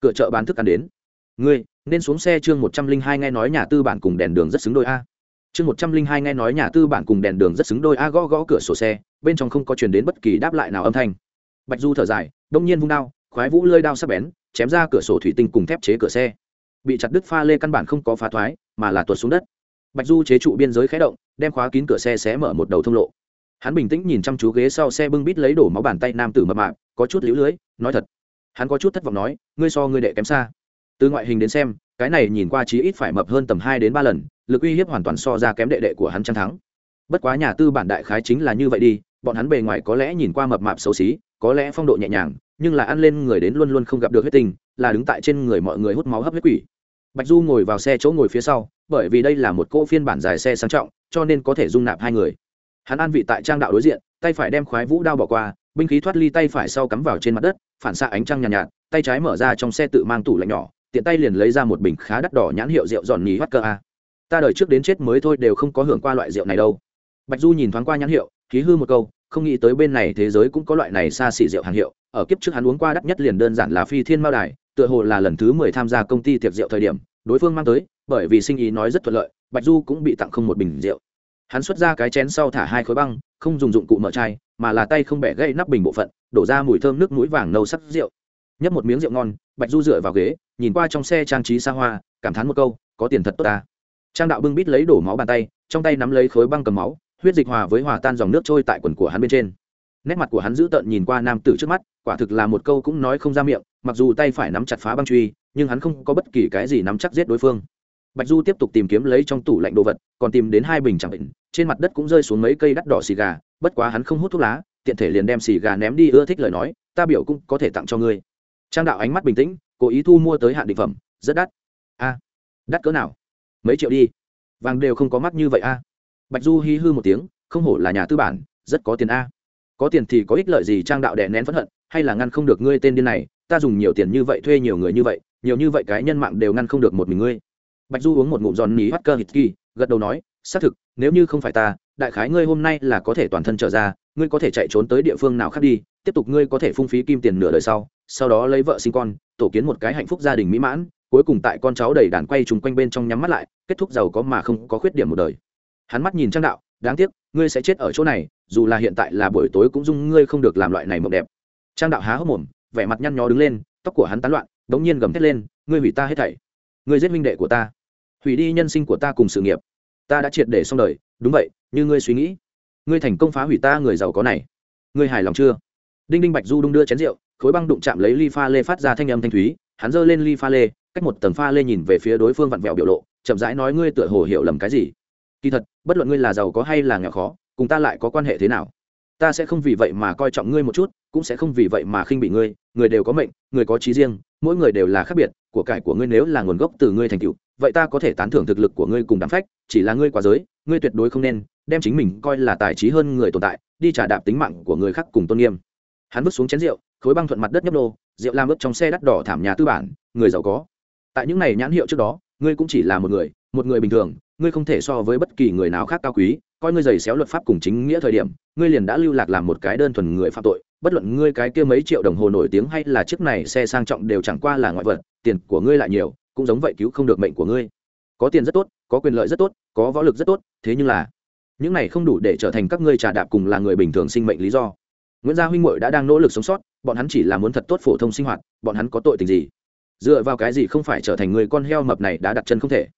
cửa chợ bán thức ăn đến. Ngươi, nên xuống xe chương một trăm linh hai nghe nói nhà tư bản cùng đèn đường rất xứng đôi a. Chương một trăm linh hai nghe nói nhà tư bản cùng đèn đường rất xứng đôi a, gõ gõ cửa sổ xe, bên trong không có truyền đến bất kỳ đáp lại nào âm thanh bạch du thở dài, đông nhiên vung đao, khoái vũ lơi đao sắc bén, chém ra cửa sổ thủy tinh cùng thép chế cửa xe. Bị chặt đứt pha lê căn bản không có phá thoái, mà là tuột xuống đất. Bạch du chế trụ biên giới khé động, đem khóa kín cửa xe xé mở một đầu thông lộ. Hắn bình tĩnh nhìn chăm chú ghế sau xe bưng bít lấy đổ máu bàn tay nam tử mập mạp, có chút lũ lưới, nói thật. Hắn có chút thất vọng nói, ngươi so ngươi đệ kém xa. Từ ngoại hình đến xem, cái này nhìn qua chí ít phải mập hơn tầm hai đến ba lần, lực uy hiếp hoàn toàn so ra kém đệ đệ của hắn chăn thắng. Bất quá nhà tư bản đại khái chính là như vậy đi bọn hắn bề ngoài có lẽ nhìn qua mập mạp xấu xí có lẽ phong độ nhẹ nhàng nhưng là ăn lên người đến luôn luôn không gặp được huyết tình là đứng tại trên người mọi người hút máu hấp huyết quỷ. Bạch du ngồi vào xe chỗ ngồi phía sau bởi vì đây là một cỗ phiên bản dài xe sang trọng cho nên có thể dung nạp hai người. Hắn an vị tại trang đạo đối diện tay phải đem khoái vũ đao bỏ qua binh khí thoát ly tay phải sau cắm vào trên mặt đất phản xạ ánh trăng nhàn nhạt, nhạt tay trái mở ra trong xe tự mang tủ lạnh nhỏ tiện tay liền lấy ra một bình khá đắt đỏ nhãn hiệu rượu giòn nhì hoắt cơ a. Ta đời trước đến chết mới thôi đều không có hưởng qua loại rượu này đâu. Bạch du nhìn thoáng qua nhãn hiệu khí hư một câu không nghĩ tới bên này thế giới cũng có loại này xa xỉ rượu hàng hiệu. Ở kiếp trước hắn uống qua đắt nhất liền đơn giản là phi thiên mao đài, tựa hồ là lần thứ mười tham gia công ty tiệc rượu thời điểm, đối phương mang tới, bởi vì sinh ý nói rất thuận lợi, bạch du cũng bị tặng không một bình rượu. Hắn xuất ra cái chén sau thả hai khối băng, không dùng dụng cụ mở chai, mà là tay không bẻ gây nắp bình bộ phận, đổ ra mùi thơm nước mũi vàng nâu sắc rượu. Nhấp một miếng rượu ngon, bạch du dựa vào ghế, nhìn qua trong xe trang trí xa hoa, cảm thán một câu, có tiền thật tốt ta. Trang đạo bưng bít lấy đổ máu bàn tay, trong tay nắm lấy khối băng cầm máu huyết dịch hòa với hòa tan dòng nước trôi tại quần của hắn bên trên. Nét mặt của hắn dữ tợn nhìn qua nam tử trước mắt, quả thực là một câu cũng nói không ra miệng, mặc dù tay phải nắm chặt phá băng truy, nhưng hắn không có bất kỳ cái gì nắm chắc giết đối phương. Bạch du tiếp tục tìm kiếm lấy trong tủ lạnh đồ vật, còn tìm đến hai bình chẳng bệnh trên mặt đất cũng rơi xuống mấy cây đắt đỏ xì gà, bất quá hắn không hút thuốc lá, tiện thể liền đem xì gà ném đi, ưa thích lời nói, ta biểu cũng có thể tặng cho ngươi. Trang đạo ánh mắt bình tĩnh, cố ý thu mua tới hạn định phẩm, rất đắt. A, đắt cỡ nào? Mấy triệu đi. Vàng đều không có mắt như vậy a bạch du hí hư một tiếng, không hổ là nhà tư bản, rất có tiền a. Có tiền thì có ích lợi gì trang đạo đè nén phẫn hận, hay là ngăn không được ngươi tên điên này, ta dùng nhiều tiền như vậy thuê nhiều người như vậy, nhiều như vậy cái nhân mạng đều ngăn không được một mình ngươi. Bạch du uống một ngụm giòn ní hắt cơ hít kỳ gật đầu nói, xác thực, nếu như không phải ta, đại khái ngươi hôm nay là có thể toàn thân trở ra, ngươi có thể chạy trốn tới địa phương nào khác đi, tiếp tục ngươi có thể phung phí kim tiền nửa đời sau sau đó lấy vợ sinh con, tổ kiến một cái hạnh phúc gia đình mỹ mãn, cuối cùng tại con cháu đầy đàn quay trùng quanh bên trong nhắm mắt lại, kết thúc giàu có mà không có khuyết điểm một đời hắn mắt nhìn trang đạo, đáng tiếc, ngươi sẽ chết ở chỗ này, dù là hiện tại là buổi tối cũng dung ngươi không được làm loại này mộng đẹp. Trang đạo há hốc mồm, vẻ mặt nhăn nhó đứng lên, tóc của hắn tán loạn, đống nhiên gầm thét lên, ngươi hủy ta hết thảy. Ngươi giết minh đệ của ta. Hủy đi nhân sinh của ta cùng sự nghiệp. Ta đã triệt để xong đời, đúng vậy, như ngươi suy nghĩ. Ngươi thành công phá hủy ta người giàu có này. Ngươi hài lòng chưa? Đinh đinh bạch du đung đưa chén rượu, khối băng đụng chạm lấy ly pha lê phát ra thanh âm thanh thúy, hắn giơ lên ly pha lê, cách một tầng pha lê nhìn về phía đối phương vặn vẹo biểu lộ, chậm rãi nói, ngươi tựa hồ hiểu lầm cái gì? Kỳ thật, bất luận ngươi là giàu có hay là nghèo khó, cùng ta lại có quan hệ thế nào? Ta sẽ không vì vậy mà coi trọng ngươi một chút, cũng sẽ không vì vậy mà khinh bị ngươi. Người đều có mệnh, người có trí riêng, mỗi người đều là khác biệt. Của cải của ngươi nếu là nguồn gốc từ ngươi thành tựu, vậy ta có thể tán thưởng thực lực của ngươi cùng đám phách. Chỉ là ngươi quá giới, ngươi tuyệt đối không nên đem chính mình coi là tài trí hơn người tồn tại, đi trả đạp tính mạng của người khác cùng tôn nghiêm. Hắn vứt xuống chén rượu, khối băng thuận mặt đất nhấp nô, rượu làm ướp trong xe đắt đỏ thảm nhà tư bản, người giàu có. Tại những này nhãn hiệu trước đó, ngươi cũng chỉ là một người một người bình thường ngươi không thể so với bất kỳ người nào khác cao quý, coi ngươi giày xéo luật pháp cùng chính nghĩa thời điểm, ngươi liền đã lưu lạc làm một cái đơn thuần người phạm tội, bất luận ngươi cái kia mấy triệu đồng hồ nổi tiếng hay là chiếc này xe sang trọng đều chẳng qua là ngoại vật, tiền của ngươi lại nhiều, cũng giống vậy cứu không được mệnh của ngươi. Có tiền rất tốt, có quyền lợi rất tốt, có võ lực rất tốt, thế nhưng là, những này không đủ để trở thành các ngươi trà đạp cùng là người bình thường sinh mệnh lý do. Nguyễn gia huynh muội đã đang nỗ lực sống sót, bọn hắn chỉ là muốn thật tốt phổ thông sinh hoạt, bọn hắn có tội tình gì? Dựa vào cái gì không phải trở thành người con heo mập này đã đặt chân không thể?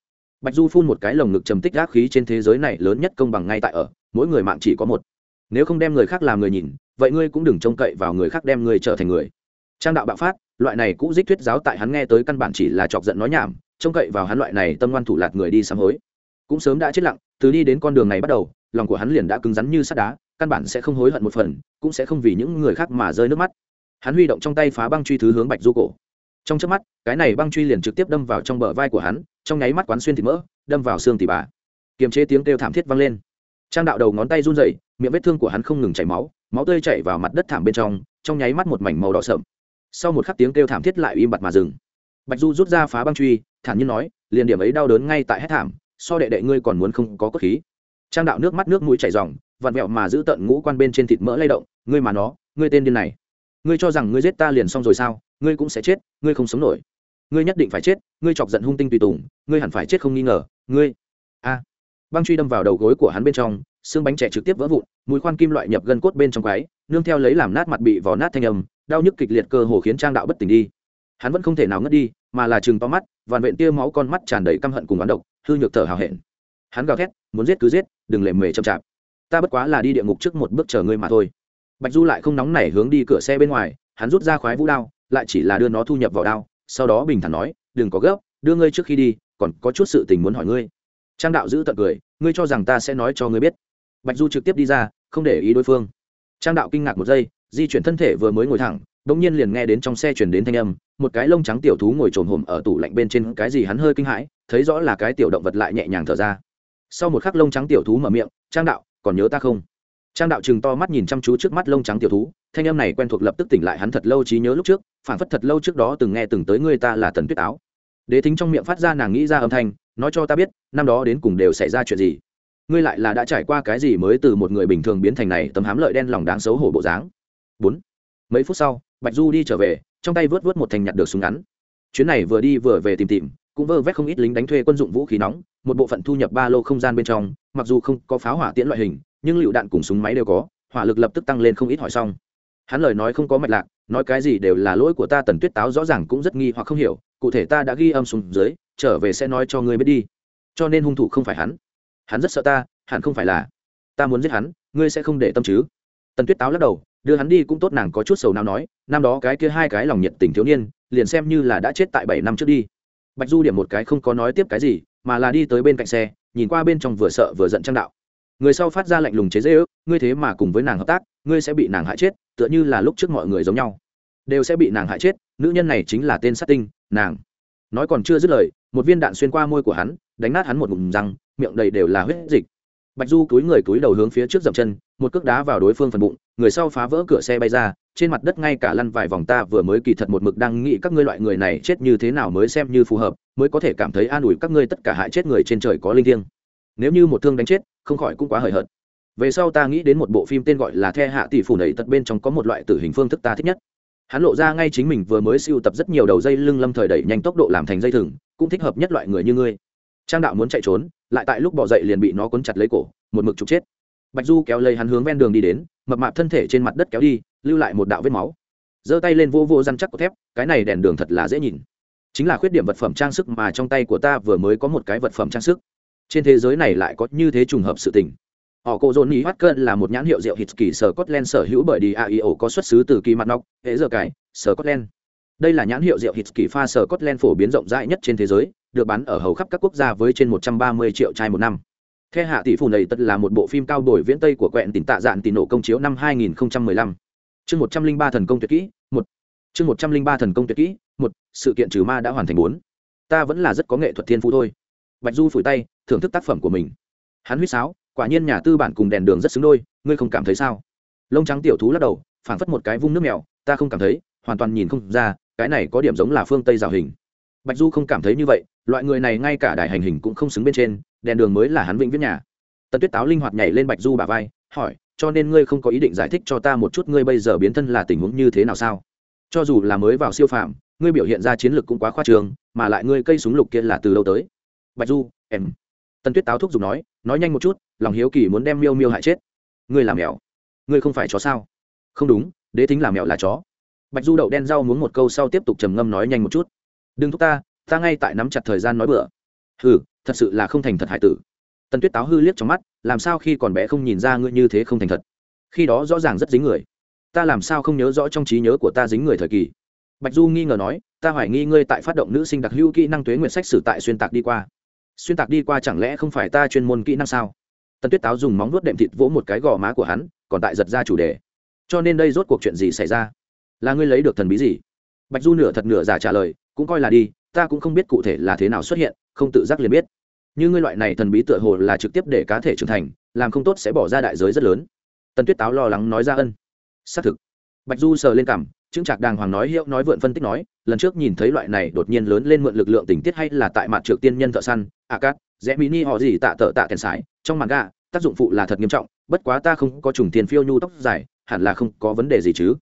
Bạch du phun một cái lồng ngực trầm tích gác khí trên thế giới này lớn nhất công bằng ngay tại ở, mỗi người mạng chỉ có một. Nếu không đem người khác làm người nhìn, vậy ngươi cũng đừng trông cậy vào người khác đem ngươi trở thành người. Trang đạo bạo phát, loại này cũ dích thuyết giáo tại hắn nghe tới căn bản chỉ là chọc giận nói nhảm, trông cậy vào hắn loại này tâm ngoan thủ lạt người đi sám hối. Cũng sớm đã chết lặng, từ đi đến con đường này bắt đầu, lòng của hắn liền đã cứng rắn như sắt đá, căn bản sẽ không hối hận một phần, cũng sẽ không vì những người khác mà rơi nước mắt. Hắn huy động trong tay phá băng truy thứ hướng bạch du cổ. Trong trước mắt, cái này băng truy liền trực tiếp đâm vào trong bờ vai của hắn trong nháy mắt quán xuyên thịt mỡ, đâm vào xương tỉ bà. Kiềm chế tiếng kêu thảm thiết vang lên. Trang đạo đầu ngón tay run rẩy, miệng vết thương của hắn không ngừng chảy máu máu tươi chảy vào mặt đất thảm bên trong trong nháy mắt một mảnh màu đỏ sậm. Sau một khắc tiếng kêu thảm thiết lại im bặt mà dừng. Bạch du rút ra phá băng truy, thản nhiên nói, liền điểm ấy đau đớn ngay tại hết thảm, so đệ đệ ngươi còn muốn không có cốt khí. Trang đạo nước mắt nước mũi chảy ròng vặn vẹo mà giữ tận ngũ quan bên trên thịt mỡ lay động, ngươi mà nó, ngươi tên điên này. Ngươi cho rằng ngươi giết ta liền xong rồi sao? Ngươi cũng sẽ chết, ngươi không sống nổi ngươi nhất định phải chết, ngươi chọc giận hung tinh tùy tùng, ngươi hẳn phải chết không nghi ngờ, ngươi. A. Băng truy đâm vào đầu gối của hắn bên trong, xương bánh trẻ trực tiếp vỡ vụn, mũi khoan kim loại nhập gân cốt bên trong quái, nương theo lấy làm nát mặt bị vò nát thanh âm, đau nhức kịch liệt cơ hồ khiến trang đạo bất tỉnh đi. Hắn vẫn không thể nào ngất đi, mà là chừng to mắt, vằn vện tia máu con mắt tràn đầy căm hận cùng oán độc, hư nhược thở hào hẹn. Hắn gào thét, muốn giết cứ giết, đừng lệ mề chậm chạp. Ta bất quá là đi địa ngục trước một bước chờ ngươi mà thôi. Bạch du lại không nóng nảy hướng đi cửa xe bên ngoài, hắn rút ra khoái vũ đao, lại chỉ là đưa nó thu nhập vào đao sau đó bình thản nói, đừng có gấp, đưa ngươi trước khi đi, còn có chút sự tình muốn hỏi ngươi. Trang đạo giữ tận cười, ngươi cho rằng ta sẽ nói cho ngươi biết? Bạch du trực tiếp đi ra, không để ý đối phương. Trang đạo kinh ngạc một giây, di chuyển thân thể vừa mới ngồi thẳng đ ỗ n g nhiên liền nghe đến trong xe chuyển đến thanh âm, một cái lông trắng tiểu thú ngồi trồn hồm ở tủ lạnh bên trên, cái gì hắn hơi kinh hãi, thấy rõ là cái tiểu động vật lại nhẹ nhàng thở ra. Sau một khắc lông trắng tiểu thú mở miệng, trang đạo, còn nhớ ta không? Trang đạo chừng to mắt nhìn chăm chú trước mắt lông trắng tiểu thú, thanh âm này quen thuộc lập tức tỉnh lại hắn thật lâu trí nhớ lúc trước, phản phất thật lâu trước đó từng nghe từng tới ngươi ta là tần tuyết áo đế thính trong miệng phát ra nàng nghĩ ra âm thanh, nói cho ta biết, năm đó đến cùng đều xảy ra chuyện gì. Ngươi lại là đã trải qua cái gì mới từ một người bình thường biến thành này, tấm hám lợi đen lòng đáng xấu hổ bộ dáng. Bốn. Mấy phút sau, bạch du đi trở về, trong tay vớt vớt một thành nhặt được súng ngắn. Chuyến này vừa đi vừa về tìm tìm, cũng vơ vét không ít lính đánh thuê quân dụng vũ khí nóng, một bộ phận thu nhập ba lô không gian bên trong, mặc dù không có pháo hỏa tiễn loại hình nhưng lựu đạn cùng súng máy đều có, hỏa lực lập tức tăng lên không ít hỏi xong. Hắn lời nói không có mạch lạc, nói cái gì đều là lỗi của ta, tần tuyết táo rõ ràng cũng rất nghi hoặc không hiểu, cụ thể ta đã ghi âm xuống dưới, trở về sẽ nói cho ngươi biết đi. Cho nên hung thủ không phải hắn. Hắn rất sợ ta, hẳn không phải là. Ta muốn giết hắn, ngươi sẽ không để tâm chứ. Tần tuyết táo lắc đầu, đưa hắn đi cũng tốt, nàng có chút sầu nào nói, năm đó cái kia hai cái lòng nhiệt tình thiếu niên, liền xem như là đã chết tại bảy năm trước đi. Bạch du điểm một cái không có nói tiếp cái gì, mà là đi tới bên cạnh xe, nhìn qua bên trong vừa sợ vừa giận trang đạo người sau phát ra lạnh lùng chế dễ ước ngươi thế mà cùng với nàng hợp tác, ngươi sẽ bị nàng hại chết, tựa như là lúc trước mọi người giống nhau. Đều sẽ bị nàng hại chết, nữ nhân này chính là tên sát tinh, nàng. Nói còn chưa dứt lời, một viên đạn xuyên qua môi của hắn, đánh nát hắn một ngụm răng, miệng đầy đều là huyết dịch. Bạch du túi người túi đầu hướng phía trước dậm chân, một cước đá vào đối phương phần bụng, người sau phá vỡ cửa xe bay ra, trên mặt đất ngay cả lăn vài vòng ta vừa mới kỳ thật một mực đang nghĩ các ngươi loại người này chết như thế nào mới xem như phù hợp, mới có thể cảm thấy an ủi các ngươi tất cả hại chết người trên trời có linh thiêng. Nếu như một thương đánh chết không khỏi cũng quá hời hợt. Về sau ta nghĩ đến một bộ phim tên gọi là the hạ tỷ phủ nầy tật bên trong có một loại tử hình phương thức ta thích nhất. Hắn lộ ra ngay chính mình vừa mới siêu tập rất nhiều đầu dây lưng lâm thời đẩy nhanh tốc độ làm thành dây thừng, cũng thích hợp nhất loại người như ngươi. Trang đạo muốn chạy trốn, lại tại lúc bỏ dậy liền bị nó cuốn chặt lấy cổ, một mực trục chết. Bạch du kéo lấy hắn hướng ven đường đi đến, mập mạp thân thể trên mặt đất kéo đi, lưu lại một đạo vết máu. Giơ tay lên vô vô răn chắc của thép, cái này đèn đường thật là dễ nhìn. Chính là khuyết điểm vật phẩm trang sức mà trong tay của ta vừa mới có một cái vật phẩm trang sức trên thế giới này lại có như thế trùng hợp sự tình họ cô dồn ý hoắt cơn là một nhãn hiệu rượu hít kỳ sở scotland sở hữu bởi đi aio có xuất xứ từ kỳ mặt nóc hệ giờ cải sở scotland đây là nhãn hiệu rượu hít kỳ pha sở scotland phổ biến rộng rãi nhất trên thế giới được bán ở hầu khắp các quốc gia với trên 130 triệu chai một năm The Hạ tỷ phù này tất là một bộ phim cao đổi viễn tây của quẹn tỉnh tạ dạn tỷ nổ công chiếu năm 2015. Chương 103 thần công tuyệt kỹ, 1. Chương 103 thần công tuyệt kỹ, 1. Sự kiện trừ ma đã hoàn thành bốn Ta vẫn là rất có nghệ thuật thiên phú thôi. Bạch Du phủi tay, thưởng thức tác phẩm của mình. Hắn huýt sáo, quả nhiên nhà tư bản cùng đèn đường rất xứng đôi, ngươi không cảm thấy sao? Lông trắng tiểu thú lắc đầu, phảng phất một cái vung nước mèo, ta không cảm thấy, hoàn toàn nhìn không ra, cái này có điểm giống là phương Tây rào hình. Bạch Du không cảm thấy như vậy, loại người này ngay cả đài hành hình cũng không xứng bên trên, đèn đường mới là hắn vĩnh viết nhà tần tuyết táo linh hoạt nhảy lên bạch du bà vai hỏi cho nên ngươi không có ý định giải thích cho ta một chút ngươi bây giờ biến thân là tình huống như thế nào sao cho dù là mới vào siêu phạm ngươi biểu hiện ra chiến lược cũng quá khoa trường mà lại ngươi cây súng lục kia là từ lâu tới bạch du, em. Tần tuyết táo thúc giục nói nói nhanh một chút, lòng hiếu kỳ muốn đem miêu miêu hại chết. Ngươi làm mèo. Ngươi không phải chó sao? Không đúng, đế Thính làm mèo là chó. Bạch du đậu đen rau muốn một câu sau tiếp tục trầm ngâm nói nhanh một chút. Đừng thúc ta ta ngay tại nắm chặt thời gian nói bữa hừ, thật sự là không thành thật hải tử. Tần tuyết táo hư liếc trong mắt, làm sao khi còn bé không nhìn ra ngươi như thế không thành thật? Khi đó rõ ràng rất dính người. Ta làm sao không nhớ rõ trong trí nhớ của ta dính người thời kỳ? Bạch du nghi ngờ nói, ta hoài nghi ngươi tại phát động nữ sinh đặc hữu kỹ năng tuế nguyện sách sử tại xuyên tạc đi qua xuyên tạc đi qua chẳng lẽ không phải ta chuyên môn kỹ năng sao? Tần tuyết táo dùng móng vuốt đệm thịt vỗ một cái gò má của hắn, còn tại giật ra chủ đề. Cho nên đây rốt cuộc chuyện gì xảy ra? Là ngươi lấy được thần bí gì? Bạch du nửa thật nửa giả trả lời, cũng coi là đi, ta cũng không biết cụ thể là thế nào xuất hiện, không tự giác liền biết. Như ngươi loại này thần bí tựa hồ là trực tiếp để cá thể trưởng thành, làm không tốt sẽ bỏ ra đại giới rất lớn. Tần tuyết táo lo lắng nói ra ân. Xác thực. Bạch du sờ lên cảm chứng trạc đàng hoàng nói, hiệu nói vượn phân tích nói, lần trước nhìn thấy loại này đột nhiên lớn lên mượn lực lượng tình tiết hay là tại mặt trược tiên nhân thợ săn a cát, rẽ mini họ gì tạ tợ tạ kèn sải, trong màn gà tác dụng phụ là thật nghiêm trọng, bất quá ta không có trùng tiền phiêu nhu tóc dài, hẳn là không có vấn đề gì chứ.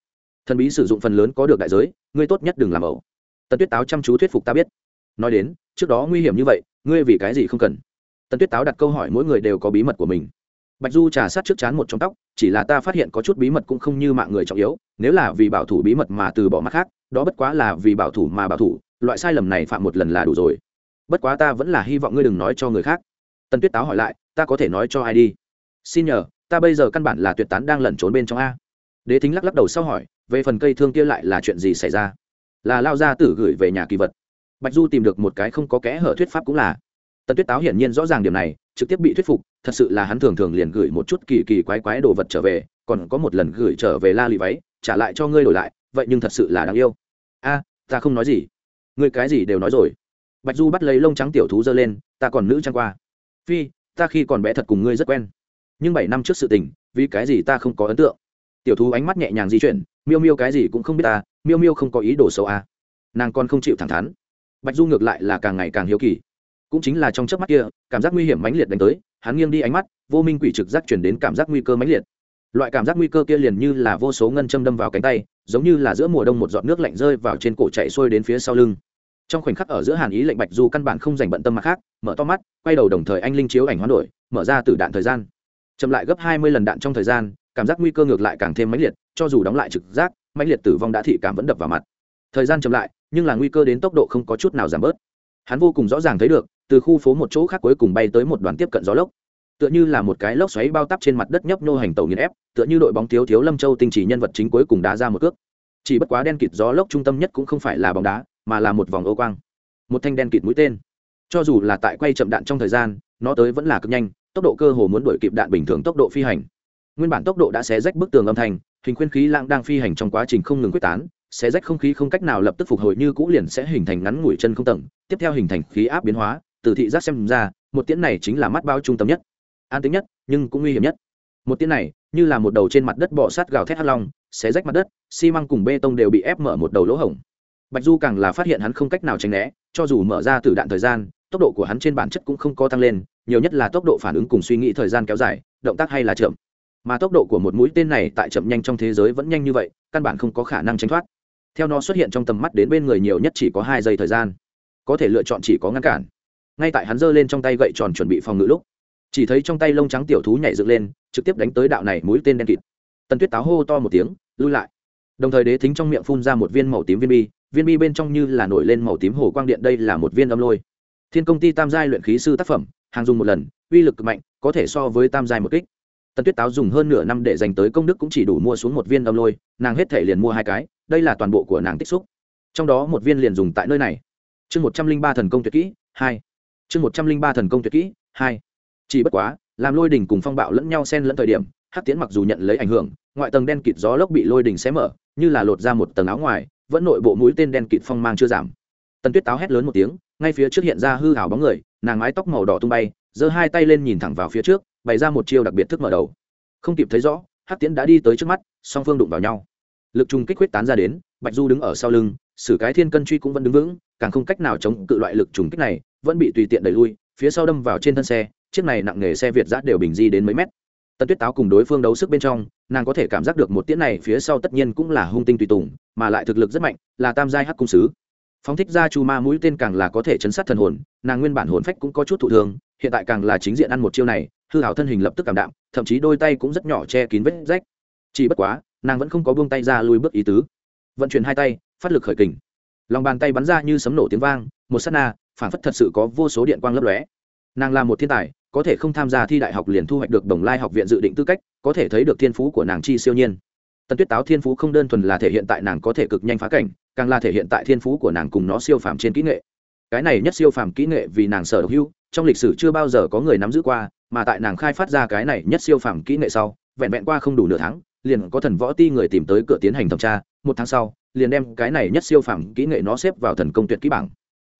Thần bí sử dụng phần lớn có được đại giới, ngươi tốt nhất đừng làm ẩu. Tần tuyết táo chăm chú thuyết phục ta biết. Nói đến, trước đó nguy hiểm như vậy, ngươi vì cái gì không cần? Tần tuyết táo đặt câu hỏi mỗi người đều có bí mật của mình bạch du trà sát trước chán một trong tóc, chỉ là ta phát hiện có chút bí mật cũng không như mạng người trọng yếu, nếu là vì bảo thủ bí mật mà từ bỏ mắt khác, đó bất quá là vì bảo thủ mà bảo thủ, loại sai lầm này phạm một lần là đủ rồi. Bất quá ta vẫn là hy vọng ngươi đừng nói cho người khác. Tần tuyết táo hỏi lại, ta có thể nói cho ai đi? Xin nhờ, ta bây giờ căn bản là tuyệt tán đang lẩn trốn bên trong a. Đế thính lắc lắc đầu sau hỏi, về phần cây thương kia lại là chuyện gì xảy ra? Là lao ra tử gửi về nhà kỳ vật. Bạch du tìm được một cái không có kẽ hở thuyết pháp cũng là tần tuyết táo hiển nhiên rõ ràng điểm này, trực tiếp bị thuyết phục, thật sự là hắn thường thường liền gửi một chút kỳ kỳ quái quái đồ vật trở về, còn có một lần gửi trở về la lì váy, trả lại cho ngươi đổi lại, vậy nhưng thật sự là đáng yêu. A, ta không nói gì. Ngươi cái gì đều nói rồi. Bạch du bắt lấy lông trắng tiểu thú dơ lên, ta còn nữ trang qua. Phi, ta khi còn bé thật cùng ngươi rất quen. Nhưng bảy năm trước sự tình, vì cái gì ta không có ấn tượng? Tiểu thú ánh mắt nhẹ nhàng di chuyển, miêu miêu cái gì cũng không biết ta, miêu miêu không có ý đồ xấu à. nàng con không chịu thẳng thắn. Bạch du ngược lại là càng ngày càng hiếu kỳ cũng chính là trong chớp mắt kia, cảm giác nguy hiểm mãnh liệt đánh tới, hắn nghiêng đi ánh mắt, vô minh quỷ trực giác chuyển đến cảm giác nguy cơ mãnh liệt. Loại cảm giác nguy cơ kia liền như là vô số ngân châm đâm vào cánh tay, giống như là giữa mùa đông một giọt nước lạnh rơi vào trên cổ chạy xuôi đến phía sau lưng. Trong khoảnh khắc ở giữa hàn ý lệnh bạch du căn bản không dành bận tâm mặt khác, mở to mắt, quay đầu đồng thời anh linh chiếu ảnh hoán đổi, mở ra từ đạn thời gian. Chậm lại gấp hai mươi lần đạn trong thời gian, cảm giác nguy cơ ngược lại càng thêm mãnh liệt, cho dù đóng lại trực giác, mãnh liệt tử vong đã thị cảm vẫn đập vào mặt. Thời gian chậm lại, nhưng là nguy cơ đến tốc độ không có chút nào giảm bớt. Hắn vô cùng rõ ràng thấy được từ khu phố một chỗ khác cuối cùng bay tới một đoàn tiếp cận gió lốc. Tựa như là một cái lốc xoáy bao tắp trên mặt đất nhấp nô hành tàu nghiền ép, tựa như đội bóng thiếu thiếu lâm châu tinh chỉ nhân vật chính cuối cùng đá ra một cước. Chỉ bất quá đen kịt gió lốc trung tâm nhất cũng không phải là bóng đá, mà là một vòng ô quang. Một thanh đen kịt mũi tên. Cho dù là tại quay chậm đạn trong thời gian, nó tới vẫn là cực nhanh, tốc độ cơ hồ muốn đuổi kịp đạn bình thường tốc độ phi hành. Nguyên bản tốc độ đã xé rách bức tường âm thanh, hình khuyên khí lãng đang phi hành trong quá trình không ngừng quyết tán, xé rách không khí không cách nào lập tức phục hồi như cũ liền sẽ hình thành ngắn ngủi chân không tầng, tiếp theo hình thành khí áp biến hóa từ thị giác xem ra, một tiễn này chính là mắt bao trung tâm nhất. An tính nhất, nhưng cũng nguy hiểm nhất. Một tiễn này, như là một đầu trên mặt đất bọ sát gào thét hắt long, xé rách mặt đất, xi măng cùng bê tông đều bị ép mở một đầu lỗ hổng. Bạch du càng là phát hiện hắn không cách nào tránh né, cho dù mở ra từ đạn thời gian, tốc độ của hắn trên bản chất cũng không có tăng lên, nhiều nhất là tốc độ phản ứng cùng suy nghĩ thời gian kéo dài, động tác hay là chậm. Mà tốc độ của một mũi tên này tại chậm nhanh trong thế giới vẫn nhanh như vậy, căn bản không có khả năng tránh thoát. Theo nó xuất hiện trong tầm mắt đến bên người nhiều nhất chỉ có hai giây thời gian. Có thể lựa chọn chỉ có ngăn cản ngay tại hắn giơ lên trong tay gậy tròn chuẩn bị phòng ngự lúc, chỉ thấy trong tay lông trắng tiểu thú nhảy dựng lên, trực tiếp đánh tới đạo này mũi tên đen kịt. Tần tuyết táo hô to một tiếng, lui lại. Đồng thời đế thính trong miệng phun ra một viên màu tím viên bi viên bi bên trong như là nổi lên màu tím hồ quang điện, đây là một viên âm lôi. Thiên công ty tam giai luyện khí sư tác phẩm, hàng dùng một lần, uy lực cực mạnh, có thể so với tam giai một kích. Tần tuyết táo dùng hơn nửa năm để dành tới công đức cũng chỉ đủ mua xuống một viên âm lôi, nàng hết thể liền mua hai cái, đây là toàn bộ của nàng tích xúc. Trong đó một viên liền dùng tại nơi này. Chương một trăm linh ba thần công tuyệt kỹ, hai chương một trăm linh ba thần công tuyệt kỹ, hai. Chỉ bất quá, làm lôi đỉnh cùng phong bạo lẫn nhau xen lẫn thời điểm hát tiến mặc dù nhận lấy ảnh hưởng, ngoại tầng đen kịt gió lốc bị lôi đỉnh xé mở, như là lột ra một tầng áo ngoài, vẫn nội bộ mũi tên đen kịt phong mang chưa giảm. Tần tuyết táo hét lớn một tiếng, ngay phía trước hiện ra hư hào bóng người, nàng mái tóc màu đỏ tung bay, giơ hai tay lên nhìn thẳng vào phía trước, bày ra một chiêu đặc biệt thức mở đầu. Không kịp thấy rõ hát tiến đã đi tới trước mắt, song phương đụng vào nhau. Lực trùng kích quyết tán ra đến, bạch du đứng ở sau lưng, sử cái thiên cân truy cũng vẫn đứng vững, càng không cách nào chống cự loại lực trùng kích này vẫn bị tùy tiện đẩy lui, phía sau đâm vào trên thân xe, chiếc này nặng nghề xe việt giã đều bình di đến mấy mét. Tần tuyết táo cùng đối phương đấu sức bên trong, nàng có thể cảm giác được một tiễn này phía sau tất nhiên cũng là hung tinh tùy tùng, mà lại thực lực rất mạnh, là tam giai hắc cung sứ. Phóng thích ra chu ma mũi tên càng là có thể chấn sát thần hồn, nàng nguyên bản hồn phách cũng có chút thụ thương hiện tại càng là chính diện ăn một chiêu này, hư hảo thân hình lập tức cảm đạm, thậm chí đôi tay cũng rất nhỏ che kín vết rách. Chỉ bất quá, nàng vẫn không có buông tay ra lui bước ý tứ. Vận chuyển hai tay, phát lực khởi kình. Lòng bàn tay bắn ra như sấm nổ tiếng vang, một s á t na phản phất thật sự có vô số điện quang lấp lóe. Nàng là một thiên tài, có thể không tham gia thi đại học liền thu hoạch được đồng lai học viện dự định tư cách, có thể thấy được thiên phú của nàng chi siêu nhiên. Tần tuyết táo thiên phú không đơn thuần là thể hiện tại nàng có thể cực nhanh phá cảnh, càng là thể hiện tại thiên phú của nàng cùng nó siêu phàm trên kỹ nghệ. Cái này nhất siêu phàm kỹ nghệ vì nàng sở hữu, trong lịch sử chưa bao giờ có người nắm giữ qua, mà tại nàng khai phát ra cái này nhất siêu phàm kỹ nghệ sau, vẹn vẹn qua không đủ nửa tháng, liền có thần võ ti người tìm tới cửa tiến hành thẩm tra, một tháng sau, liền đem cái này nhất siêu phàm kỹ nghệ nó xếp vào thần công tuyệt kỹ bảng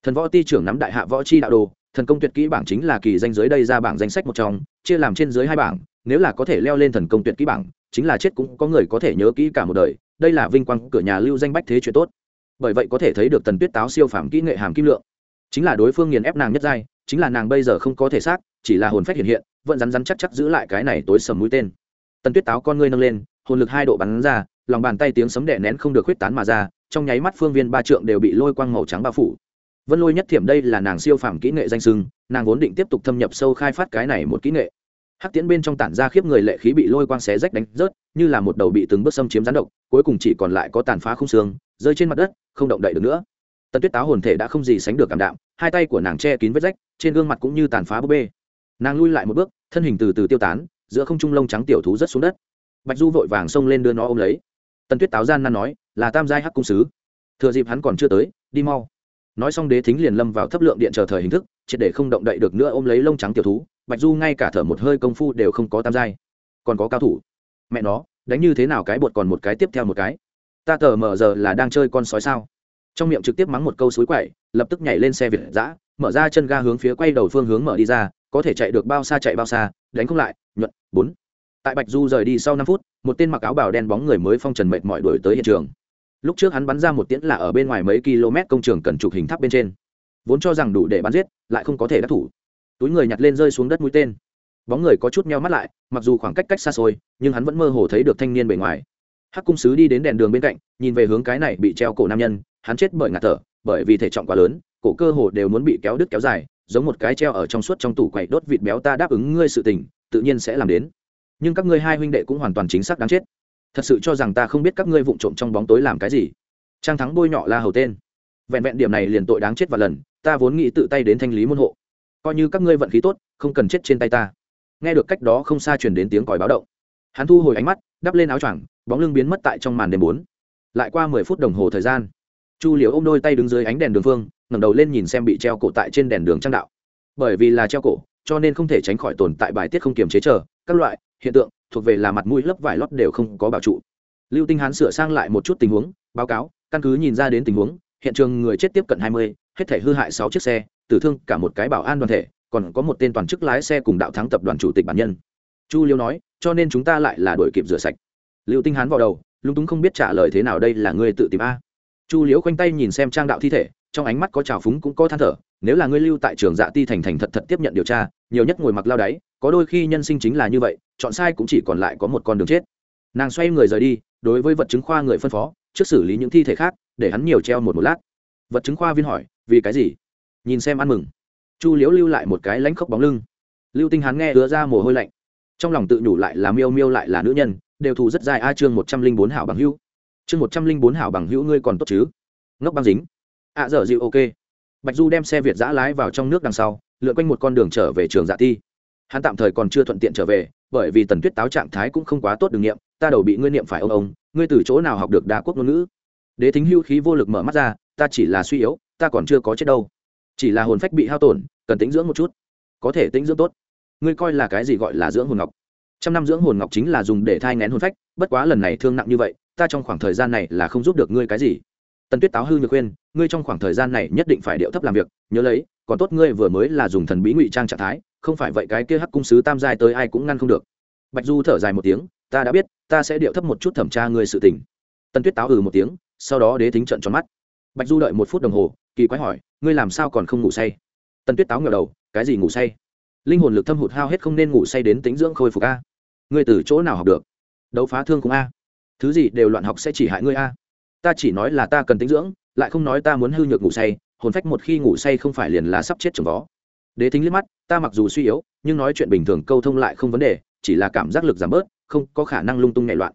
thần võ ti trưởng nắm đại hạ võ chi đạo đồ, thần công tuyệt kỹ bảng chính là kỳ danh giới đây ra bảng danh sách một trong, chia làm trên dưới hai bảng, nếu là có thể leo lên thần công tuyệt kỹ bảng, chính là chết cũng có người có thể nhớ kỹ cả một đời, đây là vinh quang cửa nhà lưu danh bách thế chuyện tốt. Bởi vậy có thể thấy được tần tuyết táo siêu phàm kỹ nghệ hàm kim lượng. Chính là đối phương nghiền ép nàng nhất giai, chính là nàng bây giờ không có thể xác, chỉ là hồn phách hiện hiện, vẫn rắn rắn chắc chắc giữ lại cái này tối sầm mũi tên. Tần tuyết táo con ngươi nâng lên, hồn lực hai độ bắn ra, lòng bàn tay tiếng sấm đẻ nén không được huyết tán mà ra, trong nháy mắt phương viên ba trượng đều bị lôi quang màu trắng bao phủ vân lôi nhất thiểm đây là nàng siêu phàm kỹ nghệ danh sưng, nàng vốn định tiếp tục thâm nhập sâu khai phát cái này một kỹ nghệ. Hắc tiễn bên trong tản ra khiếp người lệ khí bị lôi quang xé rách đánh rớt, như là một đầu bị từng bước xâm chiếm rán độc, cuối cùng chỉ còn lại có tàn phá không xương, rơi trên mặt đất, không động đậy được nữa. Tần tuyết táo hồn thể đã không gì sánh được cảm đạm, hai tay của nàng che kín vết rách, trên gương mặt cũng như tàn phá búp bê. Nàng lui lại một bước, thân hình từ từ tiêu tán, giữa không trung lông trắng tiểu thú rất xuống đất. Bạch du vội vàng xông lên đưa nó ôm lấy. Tần tuyết táo gian nan nói, là tam giai hắc cung sứ. Thừa dịp hắn còn chưa tới, đi mau nói xong đế thính liền lâm vào thấp lượng điện chờ thời hình thức, triệt để không động đậy được nữa ôm lấy lông trắng tiểu thú, bạch du ngay cả thở một hơi công phu đều không có tam giai. Còn có cao thủ. Mẹ nó, đánh như thế nào cái bột còn một cái tiếp theo một cái? Ta tờ mờ giờ là đang chơi con sói sao? Trong miệng trực tiếp mắng một câu suối quậy, lập tức nhảy lên xe việt giã mở ra chân ga hướng phía quay đầu phương hướng mở đi ra, có thể chạy được bao xa chạy bao xa, đánh không lại, nhuận, bốn. Tại bạch du rời đi sau năm phút, một tên mặc áo bào đen bóng người mới phong trần mệt mỏi đuổi tới hiện trường lúc trước hắn bắn ra một tiễn là ở bên ngoài mấy km công trường cần chụp hình tháp bên trên. Vốn cho rằng đủ để bắn giết, lại không có thể đắc thủ. Túi người nhặt lên rơi xuống đất mũi tên. Bóng người có chút meo mắt lại, mặc dù khoảng cách cách xa xôi, nhưng hắn vẫn mơ hồ thấy được thanh niên bề ngoài. Hắc cung sứ đi đến đèn đường bên cạnh, nhìn về hướng cái này bị treo cổ nam nhân, hắn chết bởi ngạt thở, bởi vì thể trọng quá lớn, cổ cơ hồ đều muốn bị kéo đứt kéo dài, giống một cái treo ở trong suốt trong tủ quậy đốt vịt béo ta đáp ứng ngươi sự tình, tự nhiên sẽ làm đến. Nhưng các ngươi hai huynh đệ cũng hoàn toàn chính xác đáng chết thật sự cho rằng ta không biết các ngươi vụng trộm trong bóng tối làm cái gì. Trang thắng bôi nhọ la hầu tên. Vẹn vẹn điểm này liền tội đáng chết và lần, ta vốn nghĩ tự tay đến thanh lý môn hộ. Coi như các ngươi vận khí tốt, không cần chết trên tay ta. Nghe được cách đó không xa truyền đến tiếng còi báo động. Hắn thu hồi ánh mắt, đắp lên áo choàng, bóng lưng biến mất tại trong màn đêm bốn. Lại qua mười phút đồng hồ thời gian, chu liều ôm đôi tay đứng dưới ánh đèn đường phương, ngẩng đầu lên nhìn xem bị treo cổ tại trên đèn đường trang đạo. Bởi vì là treo cổ, cho nên không thể tránh khỏi tồn tại bài tiết không kiềm chế chờ, các loại, hiện tượng thuộc về là mặt mũi lớp vải lót đều không có bảo trụ. Lưu tinh hán sửa sang lại một chút tình huống, báo cáo, căn cứ nhìn ra đến tình huống, hiện trường người chết tiếp cận hai mươi, hết thể hư hại sáu chiếc xe, tử thương cả một cái bảo an đoàn thể, còn có một tên toàn chức lái xe cùng đạo thắng tập đoàn chủ tịch bản nhân. Chu liêu nói, cho nên chúng ta lại là đuổi kịp rửa sạch. Lưu tinh hán vào đầu, lúng túng không biết trả lời thế nào, đây là ngươi tự tìm a. Chu liễu khoanh tay nhìn xem trang đạo thi thể, trong ánh mắt có trào phúng cũng có than thở, nếu là ngươi lưu tại trường dạ ti thành thành thật thật tiếp nhận điều tra nhiều nhất ngồi mặc lao đáy có đôi khi nhân sinh chính là như vậy chọn sai cũng chỉ còn lại có một con đường chết. Nàng xoay người rời đi đối với vật chứng khoa người phân phó trước xử lý những thi thể khác để hắn nhiều treo một một lát. Vật chứng khoa viên hỏi vì cái gì? Nhìn xem ăn mừng. Chu liễu lưu lại một cái lãnh khốc bóng lưng. Lưu tinh hắn nghe ứa ra mồ hôi lạnh. Trong lòng tự nhủ lại là miêu miêu lại là nữ nhân đều thù rất dài a chương một trăm linh bốn hảo bằng hữu. Chương một trăm linh bốn hảo bằng hữu ngươi còn tốt chứ? Ngốc băng dính. Ạ à, dở dịu ok. Bạch du đem xe việt giã lái vào trong nước đằng sau lượn quanh một con đường trở về trường dạ ti. Hắn tạm thời còn chưa thuận tiện trở về, bởi vì tần tuyết táo trạng thái cũng không quá tốt đường nghiệm ta đầu bị ngươi niệm phải ông ông, ngươi từ chỗ nào học được đa quốc ngôn ngữ? Đế thính hưu khí vô lực mở mắt ra, ta chỉ là suy yếu, ta còn chưa có chết đâu. Chỉ là hồn phách bị hao tổn, cần tính dưỡng một chút. Có thể tính dưỡng tốt. Ngươi coi là cái gì gọi là dưỡng hồn ngọc? Trăm năm dưỡng hồn ngọc chính là dùng để thai ngén hồn phách, bất quá lần này thương nặng như vậy, ta trong khoảng thời gian này là không giúp được ngươi cái gì. Tần tuyết táo hư nhược khuyên, ngươi trong khoảng thời gian này nhất định phải điệu thấp làm việc, nhớ lấy còn tốt ngươi vừa mới là dùng thần bí ngụy trang trạng thái, không phải vậy cái kia hắc cung sứ tam giai tới ai cũng ngăn không được. Bạch du thở dài một tiếng, ta đã biết, ta sẽ điệu thấp một chút thẩm tra ngươi sự tình. Tần tuyết táo ừ một tiếng, sau đó đế tính trận tròn mắt. Bạch du đợi một phút đồng hồ, kỳ quái hỏi, ngươi làm sao còn không ngủ say? Tần tuyết táo ngờ đầu, cái gì ngủ say? Linh hồn lực thâm hụt hao hết không nên ngủ say đến tính dưỡng khôi phục a. Ngươi từ chỗ nào học được? Đấu phá thương cũng a. Thứ gì đều loạn học sẽ chỉ hại ngươi a. Ta chỉ nói là ta cần tính dưỡng, lại không nói ta muốn hư nhược ngủ say hồn phách một khi ngủ say không phải liền là sắp chết trồng vó. Đế thính liếc mắt, ta mặc dù suy yếu, nhưng nói chuyện bình thường câu thông lại không vấn đề, chỉ là cảm giác lực giảm bớt, không có khả năng lung tung nhảy loạn.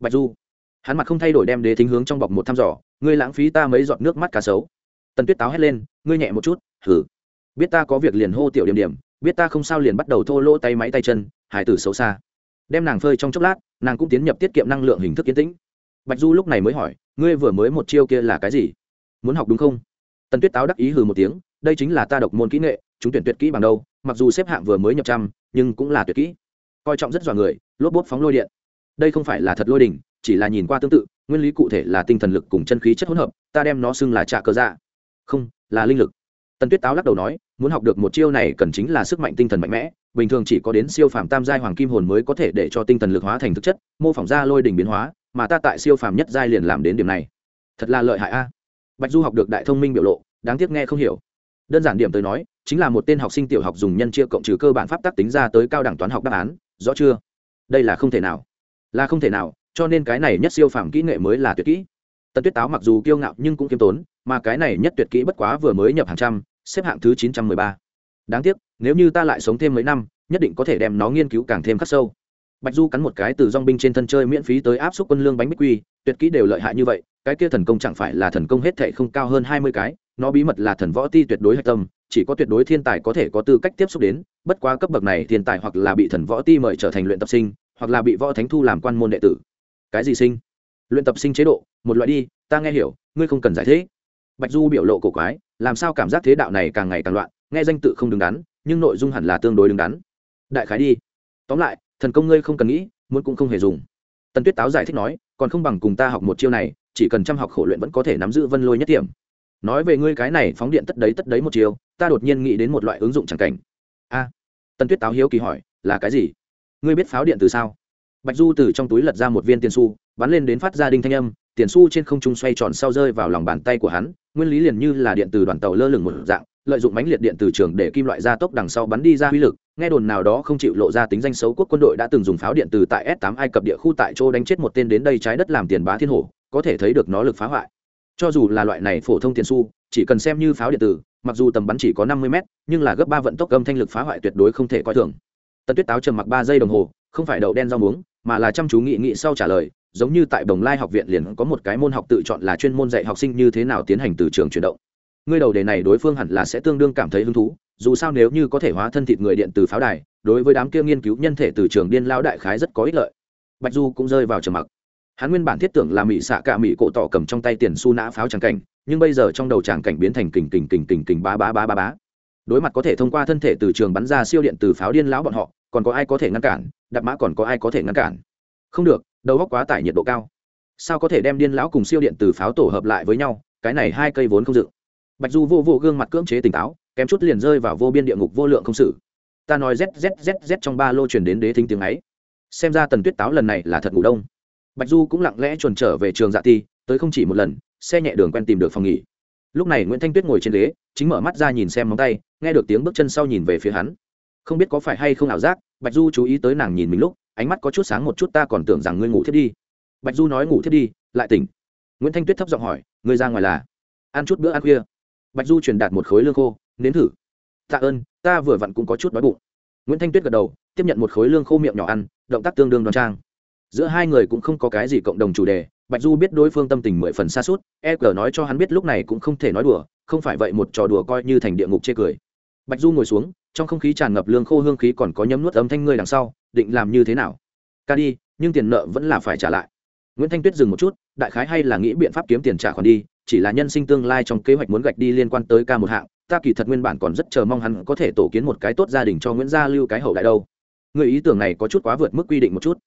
Bạch du, hắn mặt không thay đổi đem đế thính hướng trong bọc một thăm dò, ngươi lãng phí ta mấy giọt nước mắt cá sấu. Tần tuyết táo hét lên, ngươi nhẹ một chút hử biết ta có việc liền hô tiểu điểm điểm, biết ta không sao liền bắt đầu thô lỗ tay máy tay chân hải tử xấu xa. Đem nàng phơi trong chốc lát, nàng cũng tiến nhập tiết kiệm năng lượng hình thức kiến tĩnh. Bạch du lúc này mới hỏi, ngươi vừa mới một chiêu kia là cái gì? Muốn học đúng không? Tần tuyết táo đắc ý hừ một tiếng, đây chính là ta độc môn kỹ nghệ, chúng tuyển tuyệt kỹ bằng đâu, mặc dù xếp hạng vừa mới nhập trăm, nhưng cũng là tuyệt kỹ. Coi trọng rất dọa người, lốp bốp phóng lôi điện. Đây không phải là thật lôi đỉnh, chỉ là nhìn qua tương tự, nguyên lý cụ thể là tinh thần lực cùng chân khí chất hỗn hợp, ta đem nó xưng là trạ cơ dạ. Không, là linh lực. Tần tuyết táo lắc đầu nói, muốn học được một chiêu này cần chính là sức mạnh tinh thần mạnh mẽ, bình thường chỉ có đến siêu phàm tam giai hoàng kim hồn mới có thể để cho tinh thần lực hóa thành thực chất, mô phỏng ra lôi đỉnh biến hóa, mà ta tại siêu phàm nhất giai liền làm đến điểm này. Thật là lợi hại a bạch du học được đại thông minh biểu lộ, đáng tiếc nghe không hiểu. Đơn giản điểm tới nói, chính là một tên học sinh tiểu học dùng nhân chia cộng trừ cơ bản pháp tắc tính ra tới cao đẳng toán học đáp án, rõ chưa? Đây là không thể nào. Là không thể nào, cho nên cái này nhất siêu phàm kỹ nghệ mới là tuyệt kỹ. Tần tuyết táo mặc dù kiêu ngạo nhưng cũng kiêm tốn, mà cái này nhất tuyệt kỹ bất quá vừa mới nhập hàng trăm, xếp hạng thứ chín trăm mười ba. Đáng tiếc, nếu như ta lại sống thêm mấy năm, nhất định có thể đem nó nghiên cứu càng thêm khắc sâu. Bạch du cắn một cái từ dong binh trên thân chơi miễn phí tới áp suất quân lương bánh bích quy, tuyệt kỹ đều lợi hại như vậy cái kia thần công chẳng phải là thần công hết thệ không cao hơn hai mươi cái, nó bí mật là thần võ ti tuyệt đối hạch tâm, chỉ có tuyệt đối thiên tài có thể có tư cách tiếp xúc đến, bất quá cấp bậc này thiên tài hoặc là bị thần võ ti mời trở thành luyện tập sinh, hoặc là bị võ thánh thu làm quan môn đệ tử. Cái gì sinh? Luyện tập sinh chế độ, một loại đi, ta nghe hiểu, ngươi không cần giải thích. Bạch du biểu lộ cổ quái, làm sao cảm giác thế đạo này càng ngày càng loạn, nghe danh tự không đứng đắn, nhưng nội dung hẳn là tương đối đứng đắn. Đại khái đi. Tóm lại, thần công ngươi không cần nghĩ, muốn cũng không hề dùng. Tần tuyết táo giải thích nói còn không bằng cùng ta học một chiêu này, chỉ cần chăm học khổ luyện vẫn có thể nắm giữ vân lôi nhất điểm. Nói về ngươi cái này phóng điện tất đấy tất đấy một chiêu, ta đột nhiên nghĩ đến một loại ứng dụng chẳng cảnh. A, tần tuyết táo hiếu kỳ hỏi, là cái gì? Ngươi biết pháo điện từ sao? Bạch du từ trong túi lật ra một viên tiền su bắn lên đến phát ra đinh thanh âm, tiền su trên không trung xoay tròn sau rơi vào lòng bàn tay của hắn, nguyên lý liền như là điện từ đoàn tàu lơ lửng một dạng lợi dụng mánh liệt điện từ trường để kim loại gia tốc đằng sau bắn đi ra uy lực, nghe đồn nào đó không chịu lộ ra tính danh xấu quốc quân đội đã từng dùng pháo điện từ tại s 8 ai cập địa khu tại chỗ đánh chết một tên đến đây trái đất làm tiền bá thiên hổ, có thể thấy được nó lực phá hoại. Cho dù là loại này phổ thông tiền su chỉ cần xem như pháo điện tử, mặc dù tầm bắn chỉ có năm mươi m nhưng là gấp ba vận tốc âm thanh lực phá hoại tuyệt đối không thể coi thường. Tần tuyết táo trầm mặc ba giây đồng hồ, không phải đậu đen rau muống, mà là chăm chú nghị nghị sau trả lời, giống như tại đồng lai học viện liền có một cái môn học tự chọn là chuyên môn dạy học sinh như thế nào tiến hành từ trường chuyển động ngươi đầu đề này đối phương hẳn là sẽ tương đương cảm thấy hứng thú, dù sao nếu như có thể hóa thân thịt người điện từ pháo đài, đối với đám kia nghiên cứu nhân thể từ trường điên lao đại khái rất có ích lợi. Bạch du cũng rơi vào trầm mặc. Hắn nguyên bản thiết tưởng là mỹ xạ cả mỹ cổ tỏ cầm trong tay tiền su nã pháo tràng cảnh, nhưng bây giờ trong đầu tràng cảnh biến thành kình kình kình kình kình ba ba ba ba bá. Đối mặt có thể thông qua thân thể từ trường bắn ra siêu điện từ pháo điên lão bọn họ, còn có ai có thể ngăn cản, đạp mã còn có ai có thể ngăn cản? Không được, đầu góc quá tải nhiệt độ cao. Sao có thể đem điên lão cùng siêu điện từ pháo tổ hợp lại với nhau? Cái này hai cây vốn không dựng bạch du vô vô gương mặt cưỡng chế tỉnh táo, kém chút liền rơi vào vô biên địa ngục vô lượng không xử. Ta nói z z z z trong ba lô chuyển đến đế thính tiếng ấy. Xem ra tần tuyết táo lần này là thật ngủ đông. Bạch du cũng lặng lẽ chuồn trở về trường dạ ti, tới không chỉ một lần, xe nhẹ đường quen tìm được phòng nghỉ. Lúc này nguyễn thanh tuyết ngồi trên ghế, chính mở mắt ra nhìn xem móng tay, nghe được tiếng bước chân sau nhìn về phía hắn. Không biết có phải hay không ảo giác, bạch du chú ý tới nàng nhìn mình lúc, ánh mắt có chút sáng một chút, ta còn tưởng rằng ngươi ngủ thiết đi. Bạch du nói ngủ thiết đi, lại tỉnh. Nguyễn thanh tuyết thấp giọng hỏi, ngươi ra ngoài là? Ăn chút bữa ăn khuya bạch du truyền đạt một khối lương khô, nếm thử. Tạ ơn, ta vừa vặn cũng có chút đói bụng. Nguyễn thanh tuyết gật đầu, tiếp nhận một khối lương khô miệng nhỏ ăn, động tác tương đương đoan trang. Giữa hai người cũng không có cái gì cộng đồng chủ đề, bạch du biết đối phương tâm tình mười phần xa suốt e cờ nói cho hắn biết lúc này cũng không thể nói đùa, không phải vậy một trò đùa coi như thành địa ngục chê cười. Bạch du ngồi xuống, trong không khí tràn ngập lương khô hương khí còn có nhấm nuốt âm thanh ngươi đằng sau, định làm như thế nào? Ca đi, nhưng tiền nợ vẫn là phải trả lại. Nguyễn thanh tuyết dừng một chút, đại khái hay là nghĩ biện pháp kiếm tiền trả khoản đi chỉ là nhân sinh tương lai trong kế hoạch muốn gạch đi liên quan tới ca một hạng, ta kỳ thật nguyên bản còn rất chờ mong hắn có thể tổ kiến một cái tốt gia đình cho nguyễn gia lưu cái hậu đại đâu. Người ý tưởng này có chút quá vượt mức quy định một chút.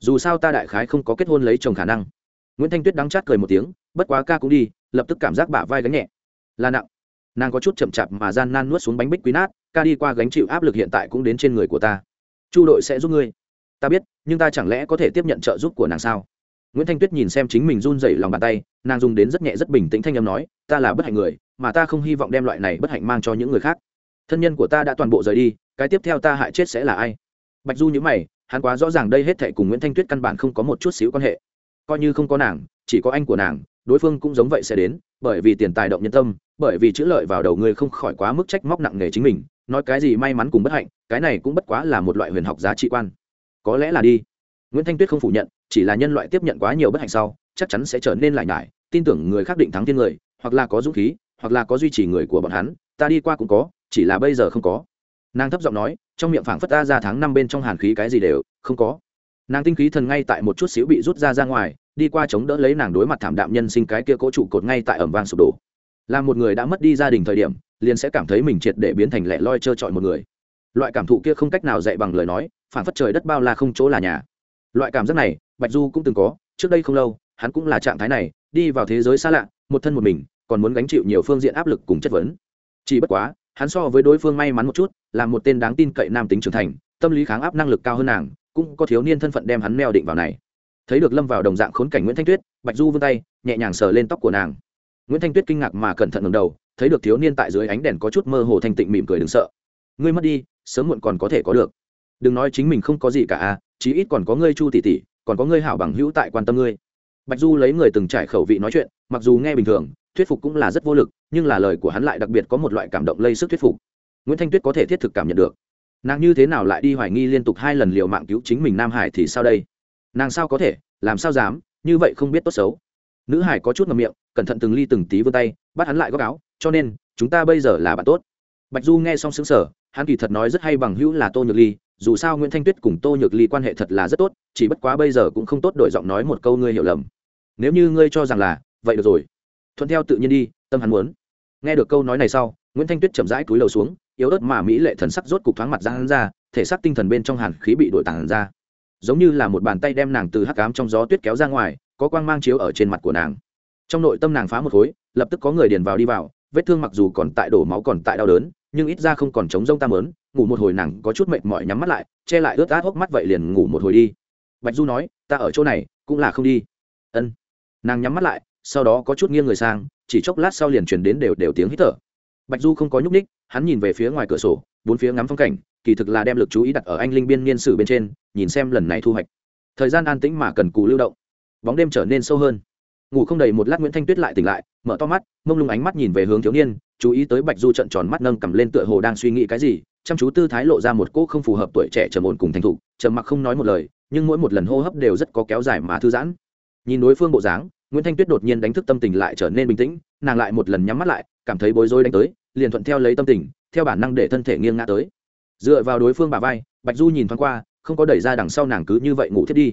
Dù sao ta đại khái không có kết hôn lấy chồng khả năng. Nguyễn thanh tuyết đắng chát cười một tiếng, bất quá ca cũng đi, lập tức cảm giác bả vai gánh nhẹ. Là nặng. Nàng có chút chậm chạp mà gian nan nuốt xuống bánh bích quý nát, ca đi qua gánh chịu áp lực hiện tại cũng đến trên người của ta. Chu đội sẽ giúp ngươi. Ta biết, nhưng ta chẳng lẽ có thể tiếp nhận trợ giúp của nàng sao? Nguyễn thanh tuyết nhìn xem chính mình run rẩy lòng bàn tay, nàng dùng đến rất nhẹ rất bình tĩnh thanh âm nói, ta là bất hạnh người, mà ta không hy vọng đem loại này bất hạnh mang cho những người khác. Thân nhân của ta đã toàn bộ rời đi, cái tiếp theo ta hại chết sẽ là ai? Bạch du nhữ mày, hắn quá rõ ràng đây hết thệ cùng nguyễn thanh tuyết căn bản không có một chút xíu quan hệ. Coi như không có nàng, chỉ có anh của nàng, đối phương cũng giống vậy sẽ đến, bởi vì tiền tài động nhân tâm, bởi vì chữ lợi vào đầu người không khỏi quá mức trách móc nặng nề chính mình, nói cái gì may mắn cùng bất hạnh, cái này cũng bất quá là một loại huyền học giá trị quan. Có lẽ là đi nguyễn thanh tuyết không phủ nhận, chỉ là nhân loại tiếp nhận quá nhiều bất hạnh sau, chắc chắn sẽ trở nên lại nhải, tin tưởng người khác định thắng thiên người, hoặc là có dũng khí, hoặc là có duy trì người của bọn hắn, ta đi qua cũng có, chỉ là bây giờ không có. Nàng thấp giọng nói, trong miệng phảng phất ta ra tháng năm bên trong hàn khí cái gì đều không có. Nàng tinh khí thần ngay tại một chút xíu bị rút ra ra ngoài, đi qua chống đỡ lấy nàng đối mặt thảm đạm nhân sinh cái kia cố trụ cột ngay tại ẩm vang sụp đổ. Là một người đã mất đi gia đình thời điểm, liền sẽ cảm thấy mình triệt để biến thành lẻ loi trơ trọi một người. Loại cảm thụ kia không cách nào dạy bằng lời nói phản phất trời đất bao la không chỗ là nhà loại cảm giác này, bạch du cũng từng có, trước đây không lâu, hắn cũng là trạng thái này, đi vào thế giới xa lạ, một thân một mình, còn muốn gánh chịu nhiều phương diện áp lực cùng chất vấn. Chỉ bất quá, hắn so với đối phương may mắn một chút, là một tên đáng tin cậy nam tính trưởng thành, tâm lý kháng áp năng lực cao hơn nàng, cũng có thiếu niên thân phận đem hắn neo định vào này. Thấy được lâm vào đồng dạng khốn cảnh nguyễn thanh tuyết, bạch du vươn tay, nhẹ nhàng sờ lên tóc của nàng. Nguyễn thanh tuyết kinh ngạc mà cẩn thận ngầm đầu, thấy được thiếu niên tại dưới ánh đèn có chút mơ hồ thanh tịnh mỉm cười đừng sợ. Ngươi mất đi, sớm muộn còn có thể có được. Đừng nói chính mình không có gì cả à chí ít còn có ngươi chu tỷ tỷ, còn có ngươi hảo bằng hữu tại quan tâm ngươi. Bạch du lấy người từng trải khẩu vị nói chuyện, mặc dù nghe bình thường, thuyết phục cũng là rất vô lực, nhưng là lời của hắn lại đặc biệt có một loại cảm động lây sức thuyết phục. Nguyễn thanh tuyết có thể thiết thực cảm nhận được. Nàng như thế nào lại đi hoài nghi liên tục hai lần liều mạng cứu chính mình nam hải thì sao đây? Nàng sao có thể, làm sao dám, như vậy không biết tốt xấu. Nữ hải có chút ngầm miệng, cẩn thận từng ly từng tí vươn tay, bắt hắn lại góc áo, cho nên, chúng ta bây giờ là bạn tốt. Bạch du nghe xong xứng sở hắn kỳ thật nói rất hay bằng hữu là tô nhược ly dù sao nguyễn thanh tuyết cùng tô nhược ly quan hệ thật là rất tốt, chỉ bất quá bây giờ cũng không tốt đổi giọng nói một câu ngươi hiểu lầm. Nếu như ngươi cho rằng là, vậy được rồi. Thuận theo tự nhiên đi, tâm hắn muốn. Nghe được câu nói này sau, nguyễn thanh tuyết chậm rãi túi lầu xuống, yếu ớt mà mỹ lệ thần sắc rốt cục thoáng mặt ra hắn ra, thể xác tinh thần bên trong hàn khí bị đổi tàn ra. Giống như là một bàn tay đem nàng từ hắc cám trong gió tuyết kéo ra ngoài, có quang mang chiếu ở trên mặt của nàng. Trong nội tâm nàng phá một khối, lập tức có người điền vào đi vào, vết thương mặc dù còn tại đổ máu còn tại đau đớn, nhưng ít ra không còn chống rông tam lớn ngủ một hồi nàng có chút mệt mỏi nhắm mắt lại, che lại ướt át hốc mắt vậy liền ngủ một hồi đi. Bạch du nói, ta ở chỗ này, cũng là không đi. Ân. Nàng nhắm mắt lại, sau đó có chút nghiêng người sang, chỉ chốc lát sau liền chuyển đến đều đều tiếng hít thở. Bạch du không có nhúc ních hắn nhìn về phía ngoài cửa sổ, bốn phía ngắm phong cảnh, kỳ thực là đem lực chú ý đặt ở anh linh biên niên sử bên trên, nhìn xem lần này thu hoạch. Thời gian an tĩnh mà cần cù lưu động. Bóng đêm trở nên sâu hơn. Ngủ không đầy một lát nguyễn thanh tuyết lại tỉnh lại, mở to mắt, mông lung ánh mắt nhìn về hướng thiếu niên, chú ý tới bạch du trận tròn mắt nâng cầm lên tựa hồ đang suy nghĩ cái gì chăm chú tư thái lộ ra một cỗ không phù hợp tuổi trẻ trầm ổn cùng thành thục, trầm mặc không nói một lời, nhưng mỗi một lần hô hấp đều rất có kéo dài mà thư giãn. Nhìn đối phương bộ dáng, nguyễn thanh tuyết đột nhiên đánh thức tâm tình lại trở nên bình tĩnh, nàng lại một lần nhắm mắt lại, cảm thấy bối rối đánh tới, liền thuận theo lấy tâm tình, theo bản năng để thân thể nghiêng ngã tới. Dựa vào đối phương bà vai, bạch du nhìn thoáng qua, không có đẩy ra đằng sau nàng cứ như vậy ngủ thiết đi.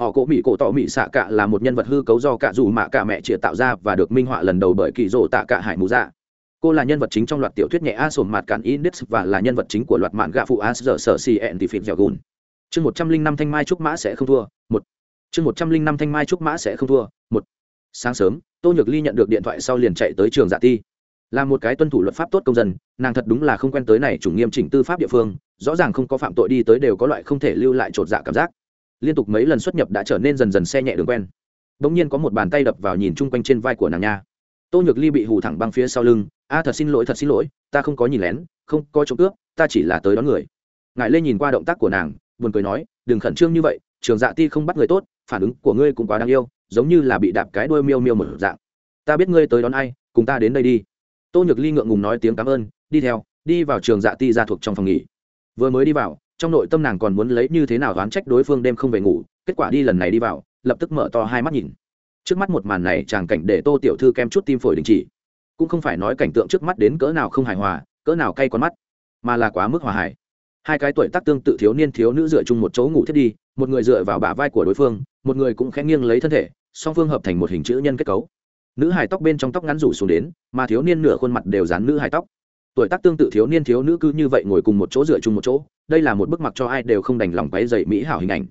Họ cổ mỹ cổ tỏ mỹ xạ cạ là một nhân vật hư cấu do cạ dù mạ cạ mẹ chĩa tạo ra và được minh họa lần đầu bởi kỳ rỗ tạ cạ hải mù dạ cô là nhân vật chính trong loạt tiểu thuyết nhẹ a sồn mặt cạn index và là nhân vật chính của loạt mạng gạ phụ a giờ sở si ẹn thì phim dẻo gùn. Chương một trăm linh năm thanh mai trúc mã sẽ không thua, một. Chương một trăm linh năm thanh mai trúc mã sẽ không thua, một. Sáng sớm, tô nhược ly nhận được điện thoại sau liền chạy tới trường dạ ti. Là một cái tuân thủ luật pháp tốt công dân, nàng thật đúng là không quen tới này chủ nghiêm chỉnh tư pháp địa phương, rõ ràng không có phạm tội đi tới đều có loại không thể lưu lại chột dạ cảm giác. Liên tục mấy lần xuất nhập đã trở nên dần dần xe nhẹ đường quen. Bỗng nhiên có một bàn tay đập vào nhìn chung quanh trên vai của nàng nha tô nhược ly bị hù thẳng băng phía sau lưng, a, thật xin lỗi, thật xin lỗi, ta không có nhìn lén, không có trộm cướp, ta chỉ là tới đón người. Ngài lê nhìn qua động tác của nàng, buồn cười nói, đừng khẩn trương như vậy, trường dạ ti không bắt người tốt, phản ứng của ngươi cũng quá đáng yêu, giống như là bị đạp cái đuôi miêu miêu một dạng. Ta biết ngươi tới đón ai, cùng ta đến đây đi. Tô nhược ly ngượng ngùng nói tiếng cảm ơn, đi theo, đi vào trường dạ ti ra thuộc trong phòng nghỉ. Vừa mới đi vào, trong nội tâm nàng còn muốn lấy như thế nào đoán trách đối phương đêm không về ngủ, kết quả đi lần này đi vào, lập tức mở to hai mắt nhìn trước mắt một màn này chàng cảnh để tô tiểu thư kem chút tim phổi đình chỉ. Cũng không phải nói cảnh tượng trước mắt đến cỡ nào không hài hòa, cỡ nào cay con mắt, mà là quá mức hòa hài. Hai cái tuổi tác tương tự thiếu niên thiếu nữ dựa chung một chỗ ngủ thiết đi, một người dựa vào bả vai của đối phương, một người cũng khẽ nghiêng lấy thân thể, song phương hợp thành một hình chữ nhân kết cấu. Nữ hài tóc bên trong tóc ngắn rủ xuống đến, mà thiếu niên nửa khuôn mặt đều dán nữ hài tóc. Tuổi tác tương tự thiếu niên thiếu nữ cứ như vậy ngồi cùng một chỗ dựa chung một chỗ, đây là một bức mặc cho ai đều không đành lòng quấy dậy mỹ hảo hình ảnh.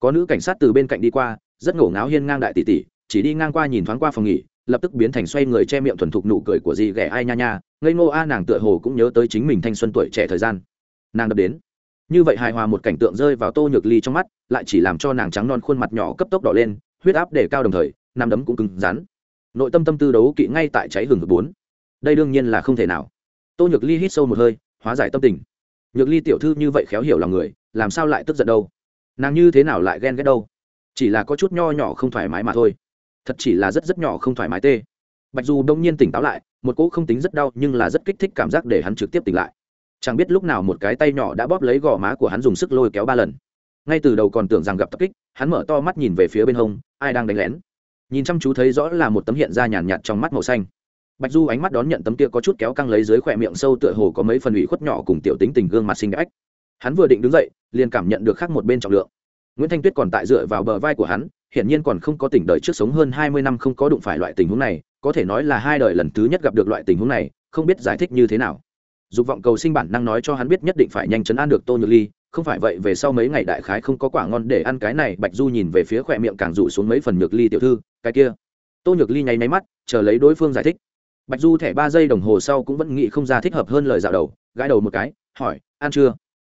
Có nữ cảnh sát từ bên cạnh đi qua, rất ngổ ngáo hiên ngang đại tỷ tỷ chỉ đi ngang qua nhìn thoáng qua phòng nghỉ, lập tức biến thành xoay người che miệng thuần thục nụ cười của dì ghẻ ai nha nha, ngây ngô a, nàng tựa hồ cũng nhớ tới chính mình thanh xuân tuổi trẻ thời gian. Nàng đập đến. Như vậy hài hòa một cảnh tượng rơi vào tô nhược ly trong mắt, lại chỉ làm cho nàng trắng non khuôn mặt nhỏ cấp tốc đỏ lên, huyết áp để cao đồng thời, nằm đấm cũng cứng rắn. Nội tâm tâm tư đấu kỵ ngay tại cháy hừng hực bốn. Đây đương nhiên là không thể nào. Tô nhược ly hít sâu một hơi, hóa giải tâm tình. Nhược ly tiểu thư như vậy khéo hiểu lòng người, làm sao lại tức giận đâu? Nàng như thế nào lại ghen ghét đâu? Chỉ là có chút nho nhỏ không thoải mái mà thôi thật chỉ là rất rất nhỏ không thoải mái tê. Bạch Du đông nhiên tỉnh táo lại, một cỗ không tính rất đau nhưng là rất kích thích cảm giác để hắn trực tiếp tỉnh lại. Chẳng biết lúc nào một cái tay nhỏ đã bóp lấy gò má của hắn dùng sức lôi kéo ba lần. Ngay từ đầu còn tưởng rằng gặp tập kích, hắn mở to mắt nhìn về phía bên hông, ai đang đánh lén. Nhìn chăm chú thấy rõ là một tấm hiện ra nhàn nhạt trong mắt màu xanh. Bạch du ánh mắt đón nhận tấm kia có chút kéo căng lấy dưới khỏe miệng sâu tựa hồ có mấy phần ủy khuất nhỏ cùng tiểu tính tình gương mặt xinh đẹp. Hắn vừa định đứng dậy, liền cảm nhận được khác một bên trọng lượng. Nguyễn thanh tuyết còn tại dựa vào bờ vai của hắn hiển nhiên còn không có tỉnh đời trước sống hơn hai mươi năm không có đụng phải loại tình huống này, có thể nói là hai đời lần thứ nhất gặp được loại tình huống này, không biết giải thích như thế nào. Dục vọng cầu sinh bản năng nói cho hắn biết nhất định phải nhanh chấn an được tô nhược ly, không phải vậy về sau mấy ngày đại khái không có quả ngon để ăn cái này, bạch du nhìn về phía khỏe miệng càng rụ xuống mấy phần nhược ly tiểu thư, cái kia. Tô nhược ly nháy nháy mắt, chờ lấy đối phương giải thích. Bạch du thẻ ba giây đồng hồ sau cũng vẫn nghĩ không ra thích hợp hơn lời dạo đầu, gãi đầu một cái, hỏi, ăn chưa?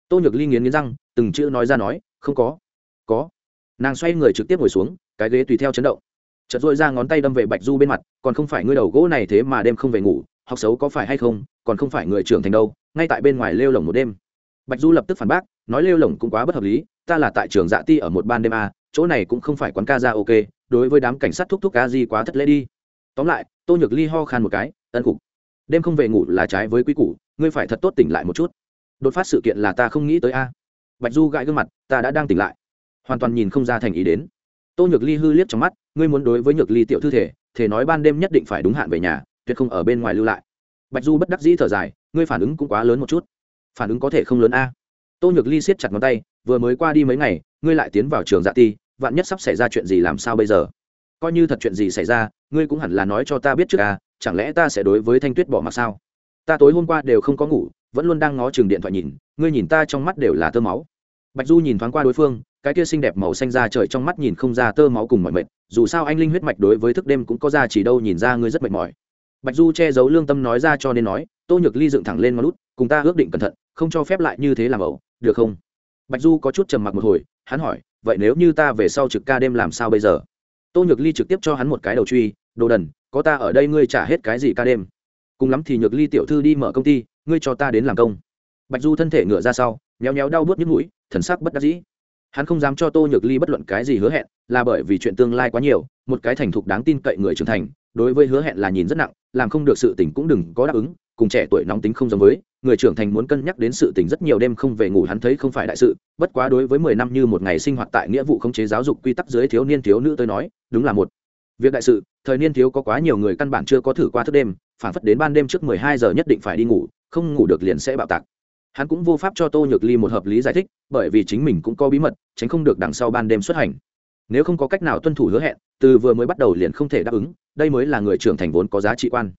Tô nhược ly nghiến nghiến răng, từng chữ nói ra nói, không có. Có nàng xoay người trực tiếp ngồi xuống, cái ghế tùy theo chấn động. Chợt dội ra ngón tay đâm về bạch du bên mặt, còn không phải ngươi đầu gỗ này thế mà đêm không về ngủ, học xấu có phải hay không, còn không phải người trưởng thành đâu, ngay tại bên ngoài lêu lồng một đêm. Bạch du lập tức phản bác, nói lêu lồng cũng quá bất hợp lý, ta là tại trường dạ ti ở một ban đêm a, chỗ này cũng không phải quán ca ra ok, đối với đám cảnh sát thúc thúc ca di quá thất lễ đi. Tóm lại, tô nhược ly ho khan một cái, ân cục, đêm không về ngủ là trái với quý củ, ngươi phải thật tốt tỉnh lại một chút. Đột phát sự kiện là ta không nghĩ tới a. Bạch du gãi gương mặt, ta đã đang tỉnh lại hoàn toàn nhìn không ra thành ý đến. Tô nhược ly hư liếc trong mắt, ngươi muốn đối với nhược ly tiểu thư thể thể nói ban đêm nhất định phải đúng hạn về nhà, tuyệt không ở bên ngoài lưu lại. Bạch du bất đắc dĩ thở dài, ngươi phản ứng cũng quá lớn một chút. Phản ứng có thể không lớn a. Tô nhược ly siết chặt ngón tay, vừa mới qua đi mấy ngày, ngươi lại tiến vào trường dạ ti, vạn nhất sắp xảy ra chuyện gì làm sao bây giờ? Coi như thật chuyện gì xảy ra, ngươi cũng hẳn là nói cho ta biết trước à chẳng lẽ ta sẽ đối với thanh tuyết bỏ mặc sao? Ta tối hôm qua đều không có ngủ, vẫn luôn đang ngó chừng điện thoại nhìn, ngươi nhìn ta trong mắt đều là tơ máu. Bạch du nhìn thoáng qua đối phương cái kia xinh đẹp màu xanh ra trời trong mắt nhìn không ra tơ máu cùng mọi mệt, dù sao anh linh huyết mạch đối với thức đêm cũng có ra chỉ đâu nhìn ra ngươi rất mệt mỏi. Bạch du che giấu lương tâm nói ra cho nên nói, tô nhược ly dựng thẳng lên ngón út, cùng ta ước định cẩn thận, không cho phép lại như thế làm ẩu, được không? Bạch du có chút trầm mặc một hồi, hắn hỏi, vậy nếu như ta về sau trực ca đêm làm sao bây giờ? Tô nhược ly trực tiếp cho hắn một cái đầu truy, đồ đần, có ta ở đây ngươi trả hết cái gì ca đêm? Cùng lắm thì nhược ly tiểu thư đi mở công ty, ngươi cho ta đến làm công. Bạch du thân thể ngựa ra sau nhéo nhéo đau bớt nhức mũi, thần sắc bất đắc dĩ hắn không dám cho tô nhược ly bất luận cái gì hứa hẹn, là bởi vì chuyện tương lai quá nhiều, một cái thành thục đáng tin cậy người trưởng thành, đối với hứa hẹn là nhìn rất nặng, làm không được sự tình cũng đừng có đáp ứng, cùng trẻ tuổi nóng tính không giống với, người trưởng thành muốn cân nhắc đến sự tình rất nhiều đêm không về ngủ hắn thấy không phải đại sự, bất quá đối với mười năm như một ngày sinh hoạt tại nghĩa vụ khống chế giáo dục quy tắc dưới thiếu niên thiếu nữ tới nói, đúng là một việc đại sự, thời niên thiếu có quá nhiều người căn bản chưa có thử qua thức đêm, phản phất đến ban đêm trước mười hai giờ nhất định phải đi ngủ, không ngủ được liền sẽ bạo tạc hắn cũng vô pháp cho tô nhược ly một hợp lý giải thích, bởi vì chính mình cũng có bí mật, tránh không được đằng sau ban đêm xuất hành. Nếu không có cách nào tuân thủ hứa hẹn, từ vừa mới bắt đầu liền không thể đáp ứng, đây mới là người trưởng thành vốn có giá trị quan.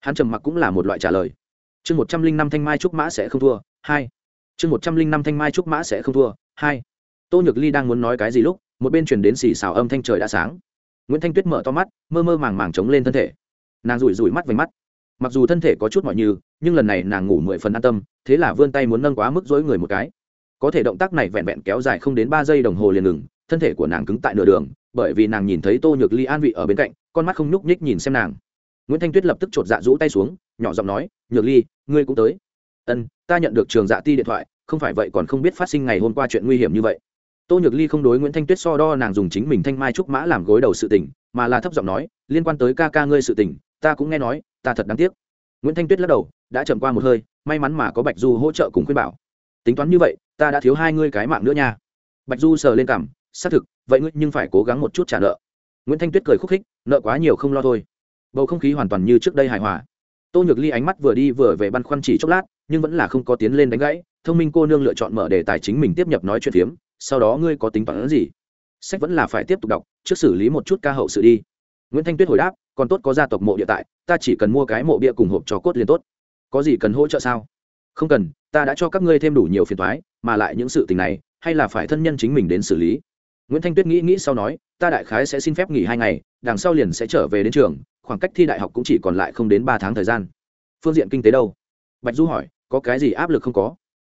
Hắn trầm mặc cũng là một loại trả lời. Chương một trăm linh năm thanh mai trúc mã sẽ không thua, hai. Chương một trăm linh năm thanh mai trúc mã sẽ không thua, hai. Tô nhược ly đang muốn nói cái gì lúc, một bên chuyển đến xì xào âm thanh trời đã sáng. Nguyễn thanh tuyết mở to mắt, mơ mơ màng màng chống lên thân thể. Nàng rủi rủi mắt vành mắt mặc dù thân thể có chút mọi như nhưng lần này nàng ngủ mười phần an tâm, thế là vươn tay muốn nâng quá mức dối người một cái. Có thể động tác này vẹn vẹn kéo dài không đến ba giây đồng hồ liền ngừng, thân thể của nàng cứng tại nửa đường, bởi vì nàng nhìn thấy tô nhược ly an vị ở bên cạnh, con mắt không nhúc nhích nhìn xem nàng. Nguyễn thanh tuyết lập tức chột dạ rũ tay xuống, nhỏ giọng nói, nhược ly, ngươi cũng tới. Ân, ta nhận được trường dạ ti điện thoại, không phải vậy còn không biết phát sinh ngày hôm qua chuyện nguy hiểm như vậy. Tô nhược ly không đối nguyễn thanh tuyết so đo nàng dùng chính mình thanh mai trúc mã làm gối đầu sự tình, mà là thấp giọng nói, liên quan tới ca ca ngươi sự tình, ta cũng nghe nói ta thật đáng tiếc. Nguyễn thanh tuyết lắc đầu, đã chậm qua một hơi, may mắn mà có bạch du hỗ trợ cùng khuyên bảo. Tính toán như vậy, ta đã thiếu hai ngươi cái mạng nữa nha. Bạch du sờ lên cảm xác thực, vậy ngươi nhưng phải cố gắng một chút trả nợ. Nguyễn thanh tuyết cười khúc khích, nợ quá nhiều không lo thôi. Bầu không khí hoàn toàn như trước đây hài hòa. Tô nhược ly ánh mắt vừa đi vừa về băn khoăn chỉ chốc lát, nhưng vẫn là không có tiến lên đánh gãy, thông minh cô nương lựa chọn mở đề tài chính mình tiếp nhập nói chuyện phiếm, sau đó ngươi có tính toán gì? Sách vẫn là phải tiếp tục đọc, trước xử lý một chút ca hậu sự đi. Nguyễn thanh tuyết hồi đáp còn tốt có gia tộc mộ địa tại, ta chỉ cần mua cái mộ bia cùng hộp cho cốt liền tốt. Có gì cần hỗ trợ sao? Không cần, ta đã cho các ngươi thêm đủ nhiều phiền thoái mà lại những sự tình này, hay là phải thân nhân chính mình đến xử lý. Nguyễn thanh tuyết nghĩ nghĩ sau nói, ta đại khái sẽ xin phép nghỉ hai ngày, đằng sau liền sẽ trở về đến trường, khoảng cách thi đại học cũng chỉ còn lại không đến ba tháng thời gian. Phương diện kinh tế đâu? Bạch du hỏi, có cái gì áp lực không có?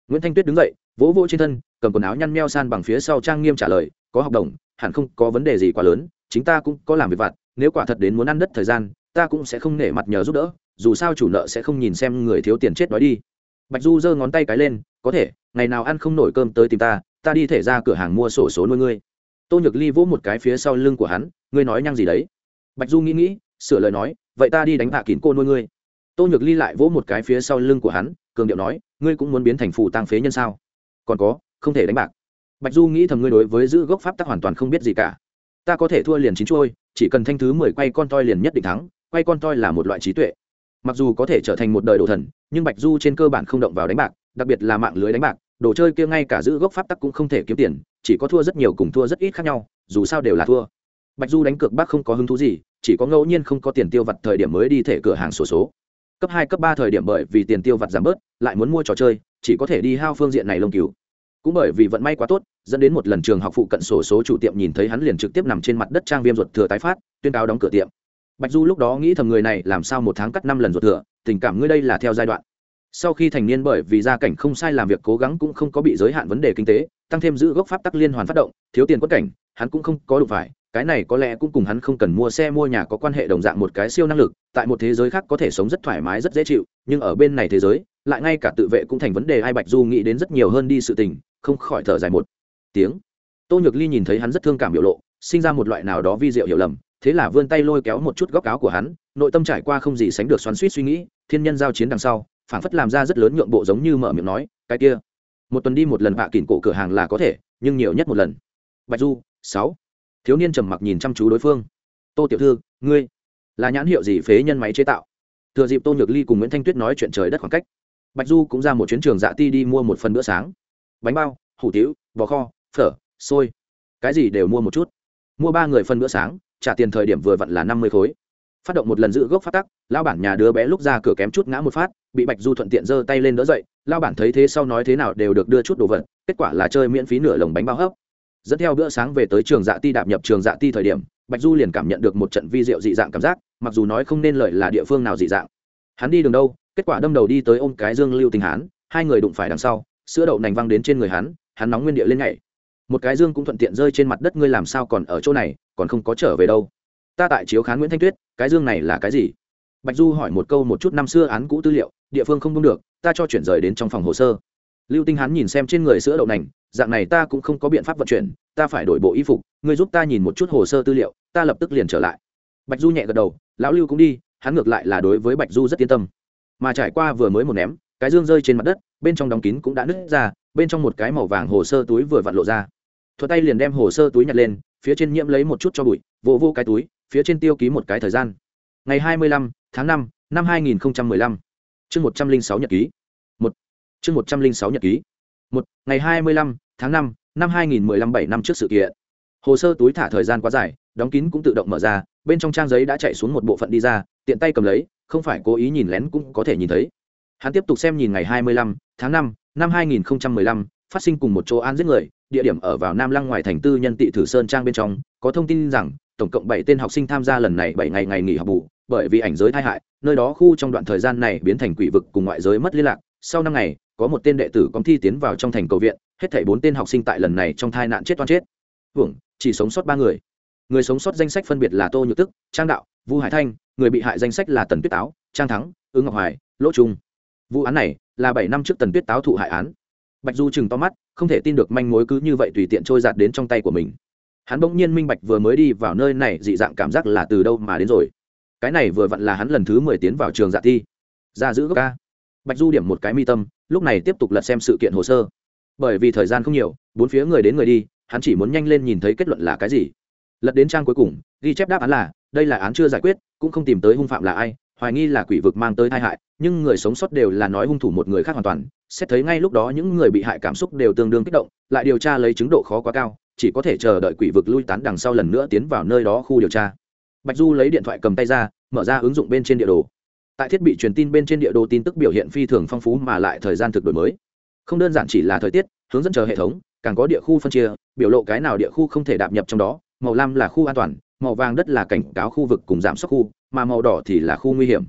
Nguyễn thanh tuyết đứng dậy, vỗ vỗ trên thân, cầm quần áo nhăn meo san bằng phía sau trang nghiêm trả lời, có học đồng, hẳn không có vấn đề gì quá lớn, chính ta cũng có làm việc vặt nếu quả thật đến muốn ăn đất thời gian, ta cũng sẽ không nể mặt nhờ giúp đỡ, dù sao chủ nợ sẽ không nhìn xem người thiếu tiền chết đói đi. Bạch du giơ ngón tay cái lên, có thể, ngày nào ăn không nổi cơm tới tìm ta ta đi thể ra cửa hàng mua sổ số nuôi ngươi. Tô nhược ly vỗ một cái phía sau lưng của hắn, ngươi nói nhăng gì đấy? Bạch du nghĩ nghĩ, sửa lời nói, vậy ta đi đánh hạ kín cô nuôi ngươi. Tô nhược ly lại vỗ một cái phía sau lưng của hắn, cường điệu nói, ngươi cũng muốn biến thành phù tăng phế nhân sao? Còn có, không thể đánh bạc. Bạch du nghĩ thầm ngươi đối với giữ gốc pháp tắc hoàn toàn không biết gì cả ta có thể thua liền chín chuôi chỉ cần thanh thứ mười quay con toi liền nhất định thắng quay con toi là một loại trí tuệ. Mặc dù có thể trở thành một đời đồ thần nhưng bạch du trên cơ bản không động vào đánh bạc đặc biệt là mạng lưới đánh bạc đồ chơi kia ngay cả giữ gốc pháp tắc cũng không thể kiếm tiền chỉ có thua rất nhiều cùng thua rất ít khác nhau dù sao đều là thua. Bạch du đánh cược bác không có hứng thú gì chỉ có ngẫu nhiên không có tiền tiêu vặt thời điểm mới đi thể cửa hàng sổ số, số cấp hai cấp ba thời điểm bởi vì tiền tiêu vặt giảm bớt lại muốn mua trò chơi chỉ có thể đi hao phương diện này lông cứu cũng bởi vì vận may quá tốt, dẫn đến một lần trường học phụ cận sổ số chủ tiệm nhìn thấy hắn liền trực tiếp nằm trên mặt đất trang viêm ruột thừa tái phát, tuyên cáo đóng cửa tiệm. Bạch du lúc đó nghĩ thầm người này làm sao một tháng cắt năm lần ruột thừa, tình cảm ngươi đây là theo giai đoạn. Sau khi thành niên bởi vì gia cảnh không sai làm việc cố gắng cũng không có bị giới hạn vấn đề kinh tế, tăng thêm giữ gốc pháp tắc liên hoàn phát động, thiếu tiền quất cảnh, hắn cũng không có đủ phải, cái này có lẽ cũng cùng hắn không cần mua xe mua nhà có quan hệ đồng dạng một cái siêu năng lực, tại một thế giới khác có thể sống rất thoải mái rất dễ chịu, nhưng ở bên này thế giới, lại ngay cả tự vệ cũng thành vấn đề, ai bạch du nghĩ đến rất nhiều hơn đi sự tình không khỏi thở dài một tiếng. Tô nhược ly nhìn thấy hắn rất thương cảm biểu lộ, sinh ra một loại nào đó vi diệu hiểu lầm, thế là vươn tay lôi kéo một chút góc áo của hắn, nội tâm trải qua không gì sánh được xoắn suýt suy nghĩ, thiên nhân giao chiến đằng sau phản phất làm ra rất lớn nhượng bộ giống như mở miệng nói, cái kia, một tuần đi một lần vạ kỉnh cổ cửa hàng là có thể, nhưng nhiều nhất một lần. Bạch du, sáu. Thiếu niên trầm mặc nhìn chăm chú đối phương. Tô tiểu thư, ngươi là nhãn hiệu gì phế nhân máy chế tạo? Thừa dịp tô nhược ly cùng nguyễn thanh tuyết nói chuyện trời đất khoảng cách, bạch du cũng ra một chuyến trường dạ ti đi mua một phần bữa sáng bánh bao, hủ tiếu, bò kho, phở, xôi. Cái gì đều mua một chút. Mua ba người phân bữa sáng, trả tiền thời điểm vừa vặn là năm mươi khối. Phát động một lần giữ gốc phát tắc lao bản nhà đứa bé lúc ra cửa kém chút ngã một phát, bị bạch du thuận tiện giơ tay lên đỡ dậy lao bản thấy thế sau nói thế nào đều được đưa chút đồ vật, kết quả là chơi miễn phí nửa lồng bánh bao hấp. Dẫn theo bữa sáng về tới trường dạ ti đạp nhập trường dạ ti thời điểm, bạch du liền cảm nhận được một trận vi diệu dị dạng cảm giác, mặc dù nói không nên lợi là địa phương nào dị dạng. Hắn đi đường đâu, kết quả đâm đầu đi tới ôm cái dương lưu tình hán, hai người đụng phải đằng sau sữa đậu nành văng đến trên người hắn hắn nóng nguyên địa lên nhảy. Một cái dương cũng thuận tiện rơi trên mặt đất, ngươi làm sao còn ở chỗ này, còn không có trở về đâu. Ta tại chiếu khán nguyễn thanh tuyết, cái dương này là cái gì? Bạch du hỏi một câu một chút năm xưa án cũ tư liệu, địa phương không đông được, ta cho chuyển rời đến trong phòng hồ sơ. Lưu tinh hắn nhìn xem trên người sữa đậu nành, dạng này ta cũng không có biện pháp vận chuyển, ta phải đổi bộ y phục, ngươi giúp ta nhìn một chút hồ sơ tư liệu, ta lập tức liền trở lại. Bạch du nhẹ gật đầu, lão lưu cũng đi, hắn ngược lại là đối với bạch du rất yên tâm. Mà trải qua vừa mới một ném cái dương rơi trên mặt đất, bên trong đóng kín cũng đã nứt ra, bên trong một cái màu vàng hồ sơ túi vừa vặn lộ ra. Thuật tay liền đem hồ sơ túi nhặt lên, phía trên nhiễm lấy một chút cho bụi, vô vô cái túi, phía trên tiêu ký một cái thời gian. Ngày hai mươi lăm, tháng năm năm hai nghìn lăm. Chương một trăm linh sáu nhật ký. Một. Chương một trăm linh sáu nhật ký. Một. Ngày hai mươi lăm, tháng năm năm hai nghìn lăm bảy năm trước sự kiện. Hồ sơ túi thả thời gian quá dài, đóng kín cũng tự động mở ra, bên trong trang giấy đã chạy xuống một bộ phận đi ra, tiện tay cầm lấy, không phải cố ý nhìn lén cũng có thể nhìn thấy hắn tiếp tục xem nhìn ngày hai mươi lăm, tháng năm năm hai nghìn lăm, phát sinh cùng một chỗ an giết người, địa điểm ở vào nam lăng ngoài thành tư nhân tị thử sơn trang bên trong, có thông tin rằng, tổng cộng bảy tên học sinh tham gia lần này bảy ngày ngày nghỉ học bù, bởi vì ảnh giới tai hại, nơi đó khu trong đoạn thời gian này biến thành quỷ vực cùng ngoại giới mất liên lạc. Sau năm ngày, có một tên đệ tử công thi tiến vào trong thành cầu viện, hết thảy bốn tên học sinh tại lần này trong tai nạn chết toan chết. Hưởng chỉ sống sót ba người. Người sống sót danh sách phân biệt là tô nhược tức, trang đạo, vu hải thanh, người bị hại danh sách là tần tuyết táo, trang thắng ứng ngọc hoài, lỗ trung vụ án này là bảy năm trước tần tuyết táo thụ hại án. Bạch du chừng to mắt, không thể tin được manh mối cứ như vậy tùy tiện trôi giạt đến trong tay của mình. Hắn bỗng nhiên minh bạch vừa mới đi vào nơi này, dị dạng cảm giác là từ đâu mà đến rồi. Cái này vừa vặn là hắn lần thứ mười tiến vào trường dạ thi. Ra giữ gốc ca. Bạch du điểm một cái mi tâm, lúc này tiếp tục lật xem sự kiện hồ sơ. Bởi vì thời gian không nhiều, bốn phía người đến người đi, hắn chỉ muốn nhanh lên nhìn thấy kết luận là cái gì. Lật đến trang cuối cùng, ghi chép đáp án là, đây là án chưa giải quyết, cũng không tìm tới hung phạm là ai hoài nghi là quỷ vực mang tới tai hại, nhưng người sống sót đều là nói hung thủ một người khác hoàn toàn. Xét thấy ngay lúc đó những người bị hại cảm xúc đều tương đương kích động, lại điều tra lấy chứng độ khó quá cao, chỉ có thể chờ đợi quỷ vực lui tán đằng sau lần nữa tiến vào nơi đó khu điều tra. Bạch du lấy điện thoại cầm tay ra, mở ra ứng dụng bên trên địa đồ. Tại thiết bị truyền tin bên trên địa đồ tin tức biểu hiện phi thường phong phú mà lại thời gian thực đổi mới. Không đơn giản chỉ là thời tiết, hướng dẫn chờ hệ thống, càng có địa khu phân chia, biểu lộ cái nào địa khu không thể đạp nhập trong đó, màu lam là khu an toàn, màu vàng đất là cảnh cáo khu vực cùng giảm sốc khu mà màu đỏ thì là khu nguy hiểm.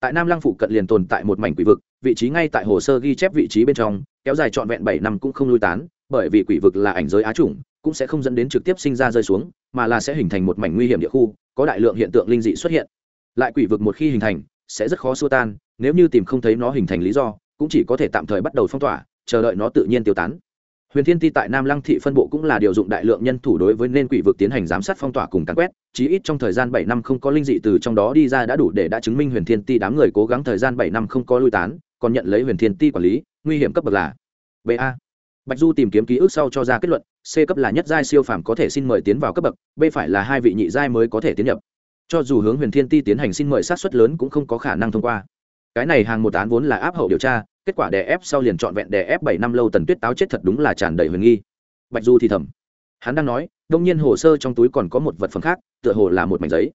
Tại nam lăng phụ cận liền tồn tại một mảnh quỷ vực, vị trí ngay tại hồ sơ ghi chép vị trí bên trong, kéo dài trọn vẹn bảy năm cũng không lui tán, bởi vì quỷ vực là ảnh giới á chủng, cũng sẽ không dẫn đến trực tiếp sinh ra rơi xuống, mà là sẽ hình thành một mảnh nguy hiểm địa khu, có đại lượng hiện tượng linh dị xuất hiện. Lại quỷ vực một khi hình thành, sẽ rất khó xua tan, nếu như tìm không thấy nó hình thành lý do, cũng chỉ có thể tạm thời bắt đầu phong tỏa, chờ đợi nó tự nhiên tiêu tán huyền thiên ti tại nam lăng thị phân bộ cũng là điều dụng đại lượng nhân thủ đối với nên quỷ vực tiến hành giám sát phong tỏa cùng cắn quét, chí ít trong thời gian bảy năm không có linh dị từ trong đó đi ra đã đủ để đã chứng minh huyền thiên ti đám người cố gắng thời gian bảy năm không có lui tán, còn nhận lấy huyền thiên ti quản lý, nguy hiểm cấp bậc là ba bạch du tìm kiếm ký ức sau cho ra kết luận, c cấp là nhất giai siêu phàm có thể xin mời tiến vào cấp bậc, b phải là hai vị nhị giai mới có thể tiến nhập. Cho dù hướng huyền thiên ti tiến hành xin mời sát xuất lớn cũng không có khả năng thông qua cái này hàng một án vốn là áp hậu điều tra, kết quả đè ép sau liền trọn vẹn đè ép bảy năm lâu tần tuyết táo chết thật đúng là tràn đầy huyền nghi. Bạch du thì thầm. Hắn đang nói, đông nhiên hồ sơ trong túi còn có một vật phẩm khác, tựa hồ là một mảnh giấy.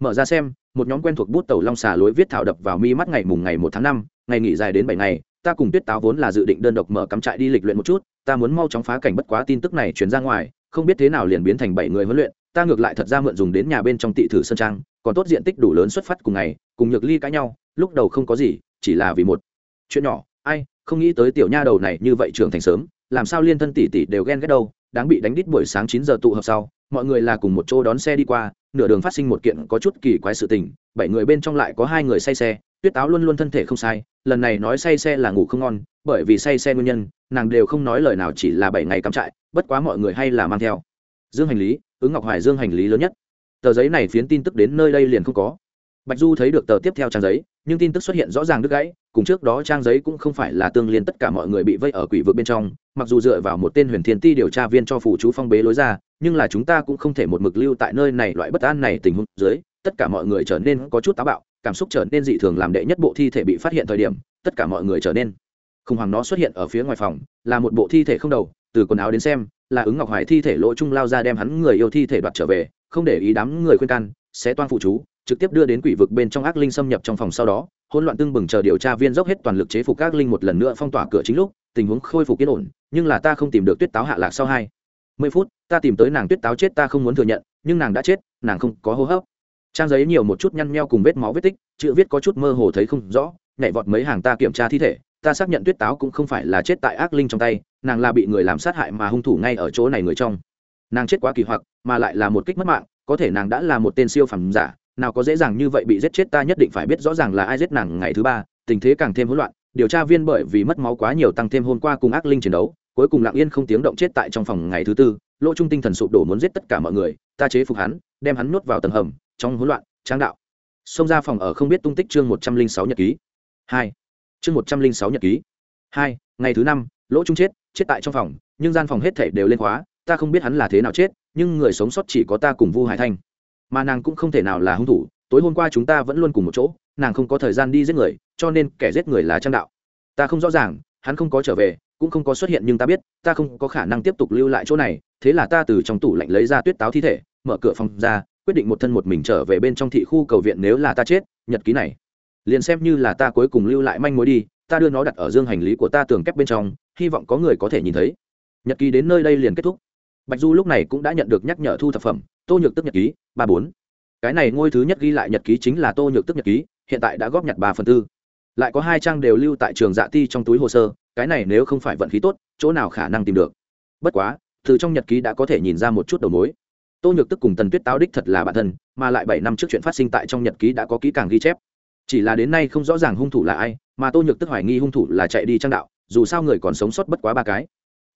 Mở ra xem, một nhóm quen thuộc bút tàu long xà lối viết thảo đập vào mi mắt ngày mùng ngày một tháng năm, ngày nghỉ dài đến bảy ngày, ta cùng tuyết táo vốn là dự định đơn độc mở cắm trại đi lịch luyện một chút, ta muốn mau chóng phá cảnh bất quá tin tức này chuyển ra ngoài, không biết thế nào liền biến thành bảy người huấn luyện ta ngược lại thật ra mượn dùng đến nhà bên trong tị thử sơn trang, còn tốt diện tích đủ lớn xuất phát cùng ngày, cùng nhược ly cãi nhau, lúc đầu không có gì, chỉ là vì một chuyện nhỏ. Ai, không nghĩ tới tiểu nha đầu này như vậy trưởng thành sớm, làm sao liên thân tỷ tỷ đều ghen ghét đâu, đáng bị đánh đít buổi sáng chín giờ tụ họp sau, mọi người là cùng một chỗ đón xe đi qua, nửa đường phát sinh một kiện có chút kỳ quái sự tình, bảy người bên trong lại có hai người say xe, tuyết táo luôn luôn thân thể không sai, lần này nói say xe là ngủ không ngon, bởi vì say xe nguyên nhân, nàng đều không nói lời nào chỉ là bảy ngày cắm trại, bất quá mọi người hay là mang theo. Dương hành lý ứng ngọc hoài dương hành lý lớn nhất. Tờ giấy này phiến tin tức đến nơi đây liền không có. Bạch du thấy được tờ tiếp theo trang giấy, nhưng tin tức xuất hiện rõ ràng đứt gãy, cùng trước đó trang giấy cũng không phải là tương liên, tất cả mọi người bị vây ở quỷ vực bên trong, mặc dù dựa vào một tên huyền thiên ti điều tra viên cho phủ chú phong bế lối ra, nhưng là chúng ta cũng không thể một mực lưu tại nơi này loại bất an này tình huống dưới, tất cả mọi người trở nên có chút táo bạo, cảm xúc trở nên dị thường làm đệ nhất bộ thi thể bị phát hiện thời điểm, tất cả mọi người trở nên khủng hoảng nó xuất hiện ở phía ngoài phòng, là một bộ thi thể không đầu từ quần áo đến xem, là ứng ngọc hoài thi thể lỗ trung lao ra đem hắn người yêu thi thể đoạt trở về, không để ý đám người khuyên can, sẽ toan phụ chú, trực tiếp đưa đến quỷ vực bên trong ác linh xâm nhập trong phòng sau đó, hỗn loạn tương bừng chờ điều tra viên dốc hết toàn lực chế phục ác linh một lần nữa phong tỏa cửa chính lúc, tình huống khôi phục yên ổn, nhưng là ta không tìm được tuyết táo hạ lạc sau hai. Mười phút, ta tìm tới nàng tuyết táo chết ta không muốn thừa nhận, nhưng nàng đã chết, nàng không có hô hấp. Trang giấy nhiều một chút nhăn nheo cùng vết máu vết tích, chữ viết có chút mơ hồ thấy không rõ, nhảy vọt mấy hàng ta kiểm tra thi thể ta xác nhận tuyết táo cũng không phải là chết tại ác linh trong tay, nàng là bị người làm sát hại mà hung thủ ngay ở chỗ này người trong. Nàng chết quá kỳ hoặc, mà lại là một kích mất mạng, có thể nàng đã là một tên siêu phẩm giả, nào có dễ dàng như vậy bị giết chết ta nhất định phải biết rõ ràng là ai giết nàng ngày thứ ba, tình thế càng thêm hỗn loạn, điều tra viên bởi vì mất máu quá nhiều tăng thêm hôm qua cùng ác linh chiến đấu, cuối cùng lặng yên không tiếng động chết tại trong phòng ngày thứ tư, lỗ trung tinh thần sụp đổ muốn giết tất cả mọi người, ta chế phục hắn, đem hắn nuốt vào tầng hầm, trong hỗn loạn trang đạo. Xông ra phòng ở không biết tung tích chương một trăm linh sáu nhật ký. Hai chương một trăm linh sáu nhật ký. Hai, ngày thứ năm, lỗ trung chết chết tại trong phòng, nhưng gian phòng hết thể đều lên khóa, ta không biết hắn là thế nào chết, nhưng người sống sót chỉ có ta cùng vu hải thanh. Mà nàng cũng không thể nào là hung thủ, tối hôm qua chúng ta vẫn luôn cùng một chỗ, nàng không có thời gian đi giết người, cho nên kẻ giết người là trang đạo. Ta không rõ ràng, hắn không có trở về, cũng không có xuất hiện nhưng ta biết, ta không có khả năng tiếp tục lưu lại chỗ này, thế là ta từ trong tủ lạnh lấy ra tuyết táo thi thể, mở cửa phòng ra, quyết định một thân một mình trở về bên trong thị khu cầu viện nếu là ta chết, nhật ký này liền xem như là ta cuối cùng lưu lại manh mối đi, ta đưa nó đặt ở dương hành lý của ta tường kép bên trong, hy vọng có người có thể nhìn thấy. Nhật ký đến nơi đây liền kết thúc. Bạch du lúc này cũng đã nhận được nhắc nhở thu thập phẩm, tô nhược tức nhật ký, ba bốn. Cái này ngôi thứ nhất ghi lại nhật ký chính là tô nhược tức nhật ký, hiện tại đã góp nhặt ba phần tư. Lại có hai trang đều lưu tại trường dạ ti trong túi hồ sơ, cái này nếu không phải vận khí tốt, chỗ nào khả năng tìm được. Bất quá, từ trong nhật ký đã có thể nhìn ra một chút đầu mối. Tô nhược tức cùng tần tuyết táo đích thật là bản thân, mà lại bảy năm trước chuyện phát sinh tại trong nhật ký đã có kỹ càng ghi chép chỉ là đến nay không rõ ràng hung thủ là ai, mà tô nhược tức hoài nghi hung thủ là chạy đi trang đạo, dù sao người còn sống sót bất quá ba cái.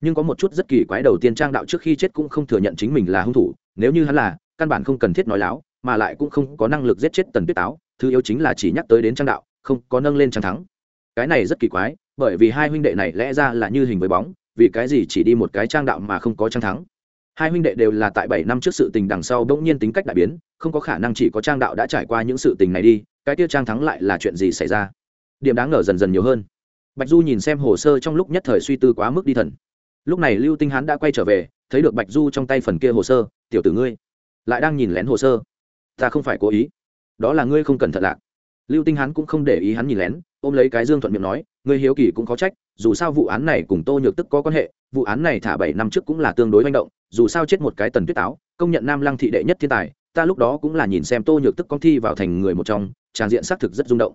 Nhưng có một chút rất kỳ quái đầu tiên trang đạo trước khi chết cũng không thừa nhận chính mình là hung thủ, nếu như hắn là, căn bản không cần thiết nói láo, mà lại cũng không có năng lực giết chết tần tuyết táo, thứ yếu chính là chỉ nhắc tới đến trang đạo, không có nâng lên trang thắng. Cái này rất kỳ quái, bởi vì hai huynh đệ này lẽ ra là như hình với bóng, vì cái gì chỉ đi một cái trang đạo mà không có trang thắng? Hai huynh đệ đều là tại bảy năm trước sự tình đằng sau bỗng nhiên tính cách đại biến, không có khả năng chỉ có trang đạo đã trải qua những sự tình này đi cái tiêu trang thắng lại là chuyện gì xảy ra? Điểm đáng ngờ dần dần nhiều hơn. Bạch du nhìn xem hồ sơ trong lúc nhất thời suy tư quá mức đi thần. Lúc này lưu tinh hán đã quay trở về, thấy được bạch du trong tay phần kia hồ sơ, tiểu tử ngươi, lại đang nhìn lén hồ sơ. Ta không phải cố ý. Đó là ngươi không cẩn thận lạc. Lưu tinh hán cũng không để ý hắn nhìn lén, ôm lấy cái dương thuận miệng nói, ngươi hiếu kỳ cũng có trách, dù sao vụ án này cùng tô nhược tức có quan hệ, vụ án này thả bảy năm trước cũng là tương đối manh động, dù sao chết một cái tần tuyết táo, công nhận nam lăng thị đệ nhất thiên tài, ta lúc đó cũng là nhìn xem tô nhược tức con thi vào thành người một trong tràng diện xác thực rất rung động.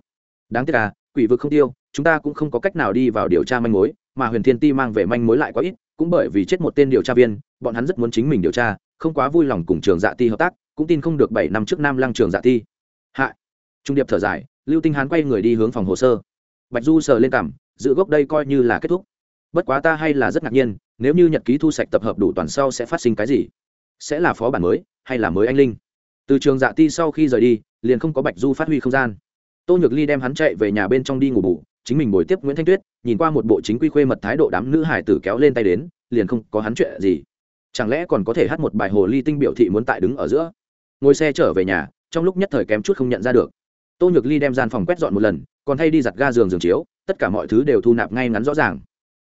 Đáng tiếc là quỷ vực không tiêu, chúng ta cũng không có cách nào đi vào điều tra manh mối, mà huyền thiên ti mang về manh mối lại quá ít, cũng bởi vì chết một tên điều tra viên, bọn hắn rất muốn chính mình điều tra, không quá vui lòng cùng trường dạ ti hợp tác, cũng tin không được bảy năm trước nam lăng trường dạ ti. Hạ. Trung điệp thở dài, lưu tinh hán quay người đi hướng phòng hồ sơ. Bạch du sờ lên cảm dự gốc đây coi như là kết thúc. Bất quá ta hay là rất ngạc nhiên, nếu như nhật ký thu sạch tập hợp đủ toàn sau sẽ phát sinh cái gì? Sẽ là phó bản mới, hay là mới anh linh? Từ trường dạ ti sau khi rời đi, liền không có bạch du phát huy không gian. Tô nhược ly đem hắn chạy về nhà bên trong đi ngủ bủ chính mình bồi tiếp nguyễn thanh tuyết, nhìn qua một bộ chính quy khuê mật thái độ đám nữ hải tử kéo lên tay đến, liền không có hắn chuyện gì. Chẳng lẽ còn có thể hát một bài hồ ly tinh biểu thị muốn tại đứng ở giữa? Ngồi xe trở về nhà, trong lúc nhất thời kém chút không nhận ra được. Tô nhược ly đem gian phòng quét dọn một lần, còn thay đi giặt ga giường giường chiếu, tất cả mọi thứ đều thu nạp ngay ngắn rõ ràng.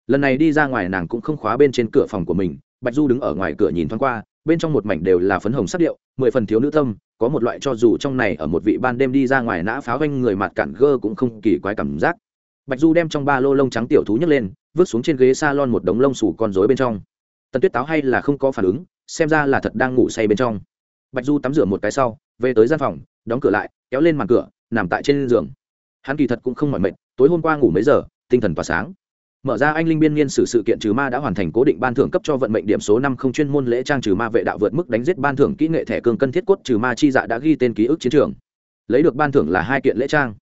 Lần này đi ra ngoài nàng cũng không khóa bên trên cửa phòng của mình, bạch du đứng ở ngoài cửa nhìn thoáng qua bên trong một mảnh đều là phấn hồng sắc điệu, mười phần thiếu nữ tâm, có một loại cho dù trong này ở một vị ban đêm đi ra ngoài nã pháo ganh người mặt cản gơ cũng không kỳ quái cảm giác. Bạch du đem trong ba lô lông trắng tiểu thú nhấc lên, vứt xuống trên ghế s a lon một đống lông sủ con rối bên trong. Tần tuyết táo hay là không có phản ứng, xem ra là thật đang ngủ say bên trong. Bạch du tắm rửa một cái sau, về tới gian phòng, đóng cửa lại, kéo lên màn cửa, nằm tại trên giường. Hắn kỳ thật cũng không mỏi mệt, tối hôm qua ngủ mấy giờ, tinh thần tỏa sáng mở ra anh linh biên niên sử sự kiện trừ ma đã hoàn thành cố định ban thưởng cấp cho vận mệnh điểm số năm không chuyên môn lễ trang trừ ma vệ đạo vượt mức đánh giết ban thưởng kỹ nghệ thẻ cường cân thiết cốt trừ ma chi dạ đã ghi tên ký ức chiến trường. Lấy được ban thưởng là hai kiện lễ trang.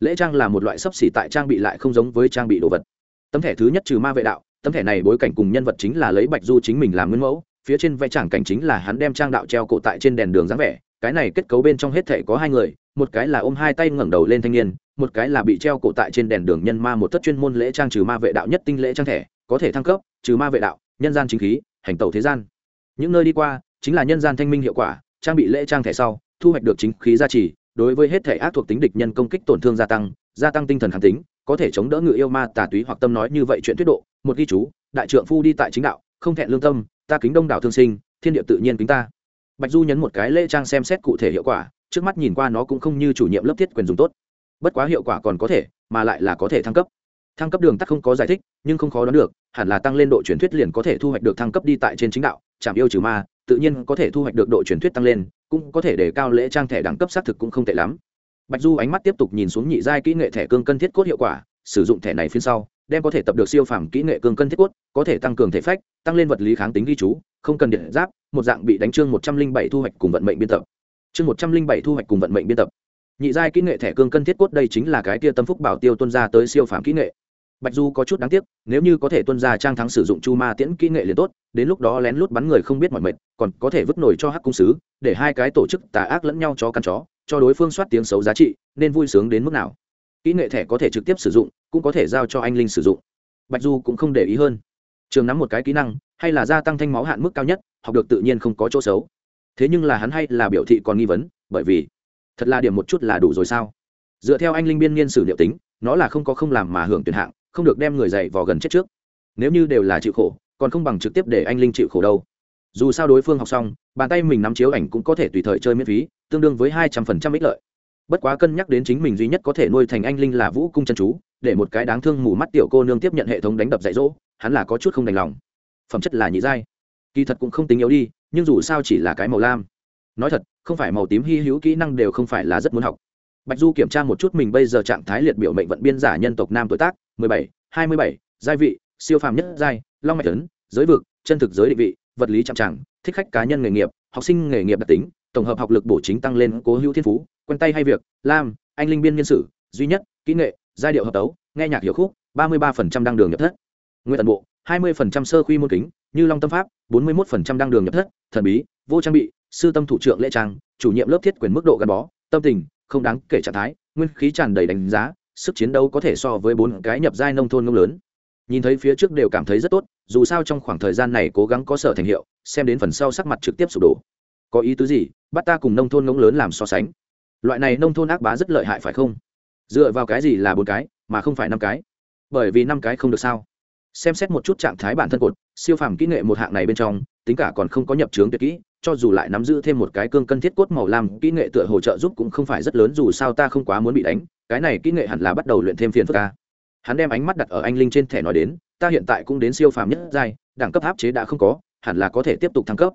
Lễ trang là một loại sấp xỉ tại trang bị lại không giống với trang bị đồ vật. Tấm thẻ thứ nhất trừ ma vệ đạo, tấm thẻ này bối cảnh cùng nhân vật chính là lấy bạch du chính mình làm nguyên mẫu, phía trên vẽ tràng cảnh chính là hắn đem trang đạo treo cổ tại trên đèn đường dáng vẻ cái này kết cấu bên trong hết thể có hai người, một cái là ôm hai tay ngẩng đầu lên thanh niên, một cái là bị treo cổ tại trên đèn đường nhân ma một thất chuyên môn lễ trang trừ ma vệ đạo nhất tinh lễ trang thẻ, có thể thăng cấp, trừ ma vệ đạo, nhân gian chính khí, hành tẩu thế gian. Những nơi đi qua, chính là nhân gian thanh minh hiệu quả, trang bị lễ trang thẻ sau, thu hoạch được chính khí gia trì, đối với hết thể ác thuộc tính địch nhân công kích tổn thương gia tăng gia tăng tinh thần kháng tính, có thể chống đỡ ngự yêu ma tà túy hoặc tâm nói như vậy chuyện thuyết độ, một ghi chú, đại trượng phu đi tại chính đạo, không thẹn lương tâm, ta kính đông đảo thương sinh, thiên địa tự nhiên kính ta bạch du nhấn một cái lễ trang xem xét cụ thể hiệu quả, trước mắt nhìn qua nó cũng không như chủ nhiệm lớp thiết quyền dùng tốt. Bất quá hiệu quả còn có thể, mà lại là có thể thăng cấp. Thăng cấp đường tắt không có giải thích, nhưng không khó đoán được, hẳn là tăng lên độ truyền thuyết liền có thể thu hoạch được thăng cấp đi tại trên chính đạo, chạm yêu trừ ma, tự nhiên có thể thu hoạch được độ truyền thuyết tăng lên, cũng có thể để cao lễ trang thẻ đẳng cấp xác thực cũng không tệ lắm. Bạch du ánh mắt tiếp tục nhìn xuống nhị giai kỹ nghệ thẻ cương cân thiết cốt hiệu quả, sử dụng thẻ này phía sau, đem có thể tập được siêu phàm kỹ nghệ cương cân thiết cốt, có thể tăng cường thể phách, tăng lên vật lý kháng tính ghi chú không cần điện giáp, một dạng bị đánh chương một trăm linh bảy thu hoạch cùng vận mệnh biên tập. Chương một trăm linh bảy thu hoạch cùng vận mệnh biên tập. Nhị giai kỹ nghệ thẻ cương cân thiết cốt đây chính là cái tia tâm phúc bảo tiêu tuân ra tới siêu phạm kỹ nghệ. Bạch du có chút đáng tiếc, nếu như có thể tuân ra trang thắng sử dụng chu ma tiễn kỹ nghệ liền tốt, đến lúc đó lén lút bắn người không biết mọi mệt còn có thể vứt nổi cho hắc cung sứ, để hai cái tổ chức tà ác lẫn nhau cho căn chó, cho đối phương soát tiếng xấu giá trị, nên vui sướng đến mức nào. Kỹ nghệ thẻ có thể trực tiếp sử dụng, cũng có thể giao cho anh linh sử dụng. Bạch du cũng không để ý hơn. Trường nắm một cái kỹ năng hay là gia tăng thanh máu hạn mức cao nhất, học được tự nhiên không có chỗ xấu. Thế nhưng là hắn hay là biểu thị còn nghi vấn, bởi vì thật là điểm một chút là đủ rồi sao? Dựa theo anh linh biên niên sử liệu tính, nó là không có không làm mà hưởng tuyển hạng, không được đem người dạy vào gần chết trước. Nếu như đều là chịu khổ, còn không bằng trực tiếp để anh linh chịu khổ đâu. Dù sao đối phương học xong, bàn tay mình nắm chiếu ảnh cũng có thể tùy thời chơi miễn phí, tương đương với hai trăm phần trăm ích lợi. Bất quá cân nhắc đến chính mình duy nhất có thể nuôi thành anh linh là vũ cung chân chú, để một cái đáng thương mù mắt tiểu cô nương tiếp nhận hệ thống đánh đập dạy dỗ, hắn là có chút không đành lòng phẩm chất là nhị giai. Kỳ thật cũng không tính yếu đi, nhưng dù sao chỉ là cái màu lam. Nói thật, không phải màu tím hy hữu kỹ năng đều không phải là rất muốn học. Bạch du kiểm tra một chút mình bây giờ trạng thái liệt biểu mệnh vận biên giả nhân tộc nam tuổi tác, mười bảy, hai mươi bảy, giai vị, siêu phàm nhất giai, long mạch tấn giới vực, chân thực giới định vị, vật lý chạm tràng, thích khách cá nhân nghề nghiệp, học sinh nghề nghiệp đặc tính, tổng hợp học lực bổ chính tăng lên cố hữu thiên phú, quen tay hay việc, lam, anh linh biên nhân sử, duy nhất, kỹ nghệ, giai điệu hợp tấu, nghe nhạc hiệu khúc, ba mươi ba đăng đường nhập thất. Nguyên tần bộ hai mươi sơ quy môn kính, như long tâm pháp, bốn mươi một đăng đường nhập thất, thần bí, vô trang bị, sư tâm thủ trưởng lễ trang, chủ nhiệm lớp thiết quyền mức độ gắn bó, tâm tình, không đáng kể trạng thái, nguyên khí tràn đầy đánh giá, sức chiến đấu có thể so với bốn cái nhập giai nông thôn ngông lớn. Nhìn thấy phía trước đều cảm thấy rất tốt, dù sao trong khoảng thời gian này cố gắng có sở thành hiệu, xem đến phần sau sắc mặt trực tiếp sụp đổ. Có ý tứ gì? Bắt ta cùng nông thôn ngông lớn làm so sánh. Loại này nông thôn ác bá rất lợi hại phải không? Dựa vào cái gì là bốn cái, mà không phải năm cái? Bởi vì năm cái không được sao xem xét một chút trạng thái bản thân cột, siêu phàm kỹ nghệ một hạng này bên trong, tính cả còn không có nhập trướng tuyệt kỹ, cho dù lại nắm giữ thêm một cái cương cân thiết cốt màu lam, kỹ nghệ tựa hỗ trợ giúp cũng không phải rất lớn, dù sao ta không quá muốn bị đánh, cái này kỹ nghệ hẳn là bắt đầu luyện thêm phiền phức ca. Hắn đem ánh mắt đặt ở anh linh trên thẻ nói đến, ta hiện tại cũng đến siêu phàm nhất giai, đẳng cấp áp chế đã không có, hẳn là có thể tiếp tục thăng cấp.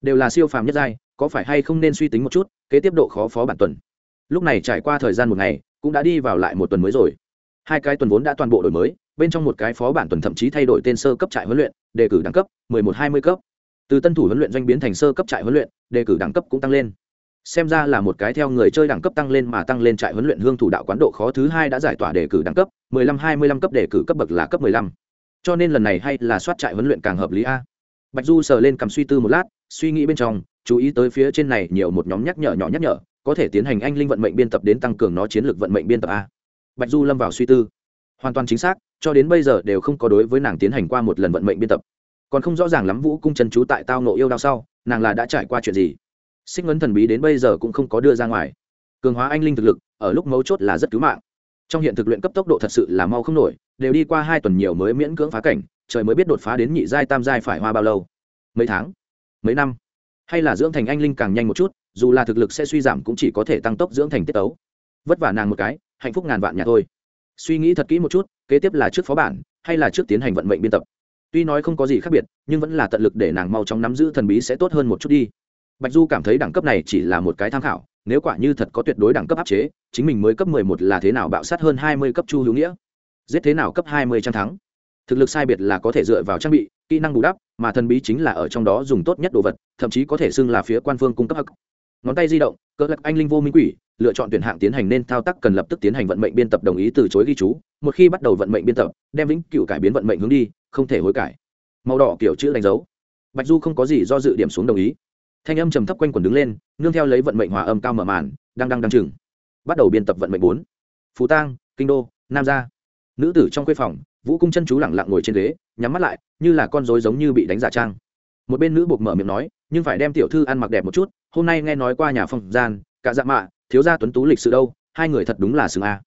Đều là siêu phàm nhất giai, có phải hay không nên suy tính một chút, kế tiếp độ khó phó bản tuần. Lúc này trải qua thời gian một ngày, cũng đã đi vào lại một tuần mới rồi. Hai cái tuần vốn đã toàn bộ đổi mới bên trong một cái phó bản tuần thậm chí thay đổi tên sơ cấp trại huấn luyện, đề cử đẳng cấp 11-20 cấp. Từ tân thủ huấn luyện doanh biến thành sơ cấp trại huấn luyện, đề cử đẳng cấp cũng tăng lên. Xem ra là một cái theo người chơi đẳng cấp tăng lên mà tăng lên trại huấn luyện hương thủ đạo quán độ khó thứ hai đã giải tỏa đề cử đẳng cấp 15-25 cấp đề cử cấp bậc là cấp 15. cho nên lần này hay là soát trại huấn luyện càng hợp lý a. Bạch du sờ lên cầm suy tư một lát, suy nghĩ bên trong, chú ý tới phía trên này nhiều một nhóm nhắc nhở nhỏ nhắc nhở, có thể tiến hành anh linh vận mệnh biên tập đến tăng cường nó chiến lược vận mệnh biên tập a. Bạch du lâm vào suy tư hoàn toàn chính xác, cho đến bây giờ đều không có đối với nàng tiến hành qua một lần vận mệnh biên tập. Còn không rõ ràng lắm vũ cung chân chú tại tao nộ yêu đau sau, nàng là đã trải qua chuyện gì. Xích ngấn thần bí đến bây giờ cũng không có đưa ra ngoài. Cường hóa anh linh thực lực, ở lúc mấu chốt là rất cứu mạng. Trong hiện thực luyện cấp tốc độ thật sự là mau không nổi, đều đi qua hai tuần nhiều mới miễn cưỡng phá cảnh, trời mới biết đột phá đến nhị giai tam giai phải hoa bao lâu. Mấy tháng? Mấy năm? Hay là dưỡng thành anh linh càng nhanh một chút, dù là thực lực sẽ suy giảm cũng chỉ có thể tăng tốc dưỡng thành tiết tấu. Vất vả nàng một cái, hạnh phúc ngàn vạn nhà thôi suy nghĩ thật kỹ một chút, kế tiếp là trước phó bản, hay là trước tiến hành vận mệnh biên tập. Tuy nói không có gì khác biệt, nhưng vẫn là tận lực để nàng mau chóng nắm giữ thần bí sẽ tốt hơn một chút đi. Bạch du cảm thấy đẳng cấp này chỉ là một cái tham khảo, nếu quả như thật có tuyệt đối đẳng cấp áp chế, chính mình mới cấp mười một là thế nào bạo sát hơn hai mươi cấp chu hữu nghĩa? Giết thế nào cấp hai mươi trang thắng? Thực lực sai biệt là có thể dựa vào trang bị, kỹ năng bù đắp, mà thần bí chính là ở trong đó dùng tốt nhất đồ vật, thậm chí có thể xưng là phía quan phương cung cấp hắc. Ngón tay di động cỡ lạc anh linh vô minh quỷ, lựa chọn tuyển hạng tiến hành nên thao tác cần lập tức tiến hành vận mệnh biên tập đồng ý từ chối ghi chú, một khi bắt đầu vận mệnh biên tập, đem vĩnh cựu cải biến vận mệnh hướng đi, không thể hối cải. Màu đỏ kiểu chữ đánh dấu. Bạch du không có gì do dự điểm xuống đồng ý. Thanh âm trầm thấp quanh quần đứng lên, nương theo lấy vận mệnh hòa âm cao mở màn, đang đang đang chừng. Bắt đầu biên tập vận mệnh bốn. Phú tang, kinh đô, nam gia. Nữ tử trong khuê phòng, vũ cung chân chú lẳng lặng ngồi trên ghế, nhắm mắt lại, như là con rối giống như bị đánh giả trang. Một bên nữ buộc mở miệng nói, nhưng phải đem tiểu thư ăn mặc đẹp một chút hôm nay nghe nói qua nhà phòng gian, cả dạ mạ, thiếu gia tuấn tú lịch sự đâu, hai người thật đúng là xứng a.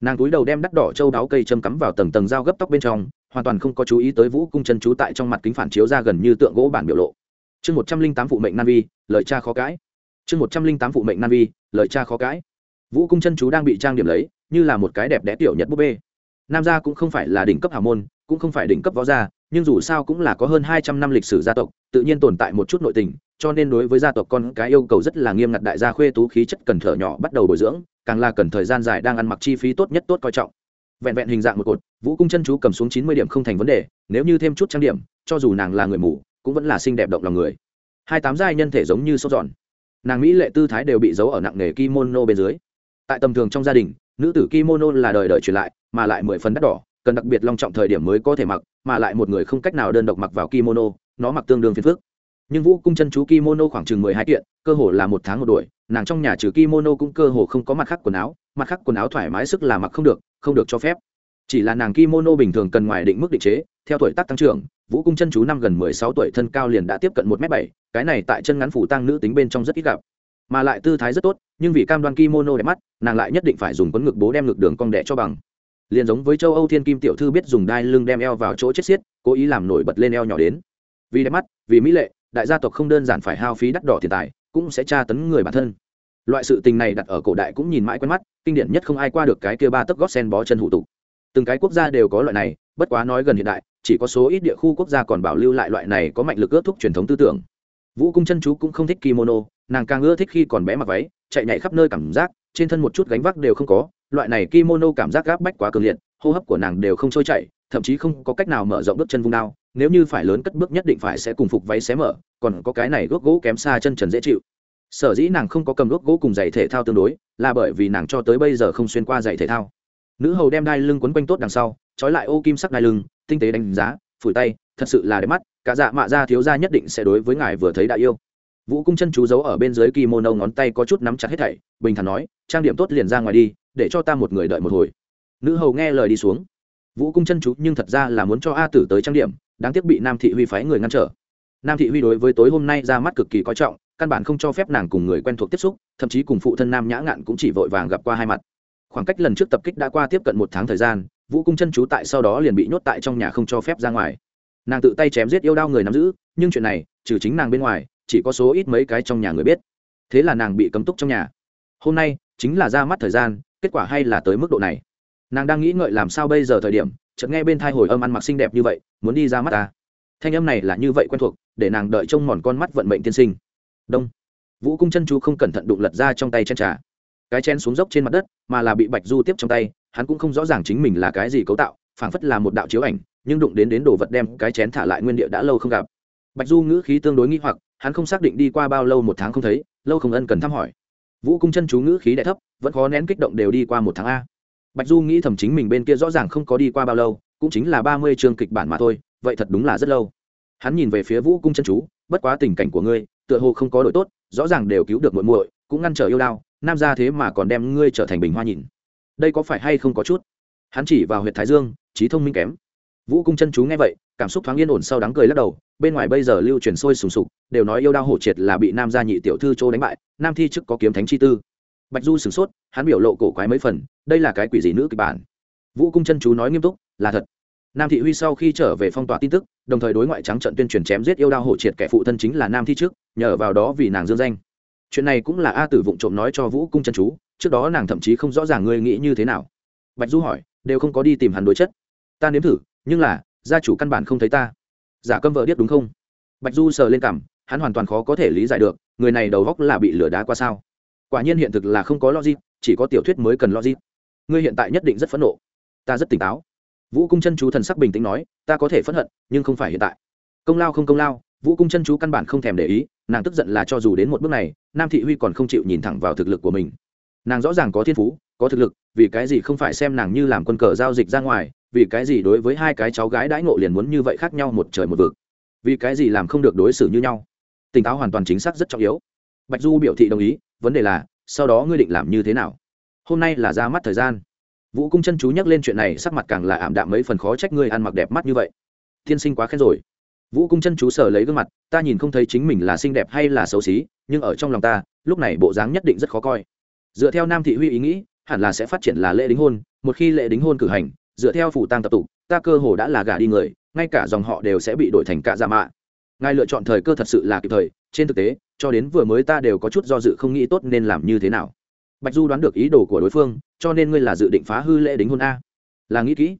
Nàng túi đầu đem đắt đỏ châu đáo cây châm cắm vào tầng tầng dao gấp tóc bên trong, hoàn toàn không có chú ý tới vũ cung chân chú tại trong mặt kính phản chiếu ra gần như tượng gỗ bản biểu lộ. Chương một trăm linh tám phụ mệnh nan vi, lời cha khó cãi. Chương một trăm linh tám phụ mệnh nan vi, lời cha khó cãi. Vũ cung chân chú đang bị trang điểm lấy, như là một cái đẹp đẽ tiểu nhật búp bê. Nam gia cũng không phải là đỉnh cấp hào môn, cũng không phải đỉnh cấp võ gia, nhưng dù sao cũng là có hơn hai trăm năm lịch sử gia tộc, tự nhiên tồn tại một chút nội tình cho nên đối với gia tộc con cái yêu cầu rất là nghiêm ngặt đại gia khuê tú khí chất cần thở nhỏ bắt đầu bồi dưỡng, càng là cần thời gian dài đang ăn mặc chi phí tốt nhất tốt coi trọng. Vẹn vẹn hình dạng một cột, vũ cung chân chú cầm xuống chín mươi điểm không thành vấn đề, nếu như thêm chút trang điểm, cho dù nàng là người mù, cũng vẫn là xinh đẹp động lòng người. Hai tám giai nhân thể giống như sốt giòn. Nàng mỹ lệ tư thái đều bị giấu ở nặng nghề kimono bên dưới. Tại tầm thường trong gia đình, nữ tử kimono là đời đời truyền lại, mà lại mười phần đắt đỏ, cần đặc biệt long trọng thời điểm mới có thể mặc, mà lại một người không cách nào đơn độc mặc vào kimono, nó mặc tương đương phiền phức nhưng vũ cung chân chú kimono khoảng chừng mười hai kiện, cơ hồ là một tháng một đuổi, nàng trong nhà trừ kimono cũng cơ hồ không có mặt khác quần áo, mặt khác quần áo thoải mái sức là mặc không được không được cho phép. Chỉ là nàng kimono bình thường cần ngoài định mức định chế, theo tuổi tác tăng trưởng, vũ cung chân chú năm gần mười sáu tuổi thân cao liền đã tiếp cận một m bảy, cái này tại chân ngắn phủ tăng nữ tính bên trong rất ít gặp. Mà lại tư thái rất tốt, nhưng vì cam đoan kimono đẹp mắt, nàng lại nhất định phải dùng quấn ngực bố đem ngực đường cong đẻ cho bằng. Liền giống với châu âu thiên kim tiểu thư biết dùng đai lưng đem eo vào chỗ chết xiết, cố ý làm nổi bật lên eo nhỏ đến. Vì đẹp mắt, vì mỹ lệ đại gia tộc không đơn giản phải hao phí đắt đỏ tiền tài, cũng sẽ tra tấn người bản thân. Loại sự tình này đặt ở cổ đại cũng nhìn mãi quen mắt, kinh điển nhất không ai qua được cái kia ba tấc gót sen bó chân hủ tục. Từng cái quốc gia đều có loại này, bất quá nói gần hiện đại, chỉ có số ít địa khu quốc gia còn bảo lưu lại loại này có mạnh lực ước thúc truyền thống tư tưởng. Vũ cung chân chú cũng không thích kimono, nàng càng ưa thích khi còn bé mặc váy, chạy nhảy khắp nơi cảm giác, trên thân một chút gánh vác đều không có, loại này kimono cảm giác gáp bách quá cường liệt, hô hấp của nàng đều không trôi chảy, thậm chí không có cách nào mở rộng bước chân vung đao nếu như phải lớn cất bước nhất định phải sẽ cùng phục váy xé mở, còn có cái này gốc gỗ kém xa chân trần dễ chịu. Sở dĩ nàng không có cầm gốc gỗ cùng giày thể thao tương đối, là bởi vì nàng cho tới bây giờ không xuyên qua giày thể thao. Nữ hầu đem đai lưng quấn quanh tốt đằng sau, trói lại ô kim sắc đai lưng, tinh tế đánh giá, phủi tay, thật sự là đẹp mắt, cả dạ mạ ra thiếu ra nhất định sẽ đối với ngài vừa thấy đã yêu. Vũ cung chân chú giấu ở bên dưới kimono ngón tay có chút nắm chặt hết thảy, bình thản nói, trang điểm tốt liền ra ngoài đi, để cho ta một người đợi một hồi. Nữ hầu nghe lời đi xuống. Vũ cung chân chú nhưng thật ra là muốn cho a tử tới trang điểm đáng tiếc bị nam thị huy phái người ngăn trở. Nam thị huy đối với tối hôm nay ra mắt cực kỳ coi trọng, căn bản không cho phép nàng cùng người quen thuộc tiếp xúc, thậm chí cùng phụ thân nam nhã ngạn cũng chỉ vội vàng gặp qua hai mặt. Khoảng cách lần trước tập kích đã qua tiếp cận một tháng thời gian, vũ cung chân trú tại sau đó liền bị nhốt tại trong nhà không cho phép ra ngoài. Nàng tự tay chém giết yêu đao người nắm giữ, nhưng chuyện này, trừ chính nàng bên ngoài, chỉ có số ít mấy cái trong nhà người biết. Thế là nàng bị cấm túc trong nhà. Hôm nay, chính là ra mắt thời gian, kết quả hay là tới mức độ này. Nàng đang nghĩ ngợi làm sao bây giờ thời điểm chợt nghe bên thai hồi âm ăn mặc xinh đẹp như vậy, muốn đi ra mắt ta. Thanh âm này là như vậy quen thuộc, để nàng đợi trông mòn con mắt vận mệnh tiên sinh. Đông. Vũ cung chân chú không cẩn thận đụng lật ra trong tay chen trà. Cái chen xuống dốc trên mặt đất, mà là bị bạch du tiếp trong tay, hắn cũng không rõ ràng chính mình là cái gì cấu tạo, phảng phất là một đạo chiếu ảnh, nhưng đụng đến đến đồ vật đem cái chén thả lại nguyên địa đã lâu không gặp. Bạch du ngữ khí tương đối nghi hoặc, hắn không xác định đi qua bao lâu một tháng không thấy, lâu không ân cần thăm hỏi. Vũ cung chân chú ngữ khí đại thấp, vẫn khó nén kích động đều đi qua một tháng a bạch du nghĩ thầm chính mình bên kia rõ ràng không có đi qua bao lâu, cũng chính là ba mươi chương kịch bản mà thôi, vậy thật đúng là rất lâu. Hắn nhìn về phía vũ cung chân chú, bất quá tình cảnh của ngươi, tựa hồ không có đội tốt, rõ ràng đều cứu được muội muội, cũng ngăn trở yêu đao, nam ra thế mà còn đem ngươi trở thành bình hoa nhìn. Đây có phải hay không có chút? Hắn chỉ vào huyện thái dương, trí thông minh kém. Vũ cung chân chú nghe vậy, cảm xúc thoáng yên ổn sau đắng cười lắc đầu, bên ngoài bây giờ lưu truyền sôi sùng sục, đều nói yêu đao hổ triệt là bị nam gia nhị tiểu thư châu đánh bại, nam thi chức có kiếm thánh chi tư bạch du sửng sốt, hắn biểu lộ cổ quái mấy phần, đây là cái quỷ gì nữ kịch bản? Vũ cung chân chú nói nghiêm túc, là thật. Nam thị huy sau khi trở về phong tỏa tin tức, đồng thời đối ngoại trắng trận tuyên truyền chém giết yêu đao hổ triệt kẻ phụ thân chính là nam thi trước, nhờ vào đó vì nàng dương danh. Chuyện này cũng là a tử vụng trộm nói cho vũ cung chân chú, trước đó nàng thậm chí không rõ ràng ngươi nghĩ như thế nào. Bạch du hỏi, đều không có đi tìm hắn đối chất. Ta nếm thử, nhưng là, gia chủ căn bản không thấy ta. Giả câm vợ biết đúng không? Bạch du sờ lên cảm hắn hoàn toàn khó có thể lý giải được, người này đầu góc là bị lửa đá qua sao? Quả nhiên hiện thực là không có logic, chỉ có tiểu thuyết mới cần logic. Ngươi hiện tại nhất định rất phẫn nộ. Ta rất tỉnh táo. Vũ cung chân chú thần sắc bình tĩnh nói, ta có thể phẫn hận, nhưng không phải hiện tại. Công lao không công lao, vũ cung chân chú căn bản không thèm để ý, nàng tức giận là cho dù đến một bước này, nam thị huy còn không chịu nhìn thẳng vào thực lực của mình. Nàng rõ ràng có thiên phú, có thực lực, vì cái gì không phải xem nàng như làm quân cờ giao dịch ra ngoài, vì cái gì đối với hai cái cháu gái đãi ngộ liền muốn như vậy khác nhau một trời một vực. Vì cái gì làm không được đối xử như nhau. Tỉnh táo hoàn toàn chính xác rất trọng yếu bạch du biểu thị đồng ý, vấn đề là, sau đó ngươi định làm như thế nào? Hôm nay là ra mắt thời gian. Vũ cung chân chú nhắc lên chuyện này, sắc mặt càng là ảm đạm mấy phần khó trách ngươi ăn mặc đẹp mắt như vậy. Tiên sinh quá khen rồi. Vũ cung chân chú sờ lấy gương mặt, ta nhìn không thấy chính mình là xinh đẹp hay là xấu xí, nhưng ở trong lòng ta, lúc này bộ dáng nhất định rất khó coi. Dựa theo nam thị huy ý nghĩ, hẳn là sẽ phát triển là lễ đính hôn, một khi lễ đính hôn cử hành, dựa theo phủ tang tập tục, ta cơ hồ đã là gả đi người, ngay cả dòng họ đều sẽ bị đổi thành cạ dạ mạ. Ngài lựa chọn thời cơ thật sự là kịp thời, trên thực tế cho đến vừa mới ta đều có chút do dự không nghĩ tốt nên làm như thế nào. Bạch du đoán được ý đồ của đối phương, cho nên ngươi là dự định phá hư lễ đính hôn a. Là nghĩ kỹ.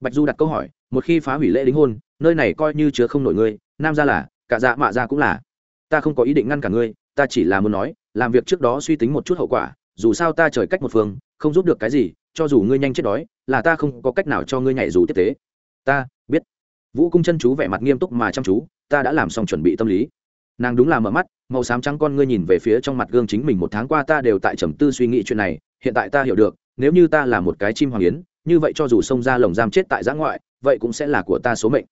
Bạch du đặt câu hỏi, một khi phá hủy lễ đính hôn, nơi này coi như chứa không nổi ngươi, nam ra là, cả dạ mạ ra cũng là. Ta không có ý định ngăn cả ngươi, ta chỉ là muốn nói, làm việc trước đó suy tính một chút hậu quả, dù sao ta trời cách một phương, không giúp được cái gì, cho dù ngươi nhanh chết đói, là ta không có cách nào cho ngươi nhảy dù tiếp tế. Ta, biết. Vũ cung chân chú vẻ mặt nghiêm túc mà chăm chú, ta đã làm xong chuẩn bị tâm lý. Nàng đúng là mở mắt màu xám trắng con ngươi nhìn về phía trong mặt gương chính mình một tháng qua ta đều tại trầm tư suy nghĩ chuyện này, hiện tại ta hiểu được, nếu như ta là một cái chim hoàng yến, như vậy cho dù xông ra lồng giam chết tại giã ngoại, vậy cũng sẽ là của ta số mệnh.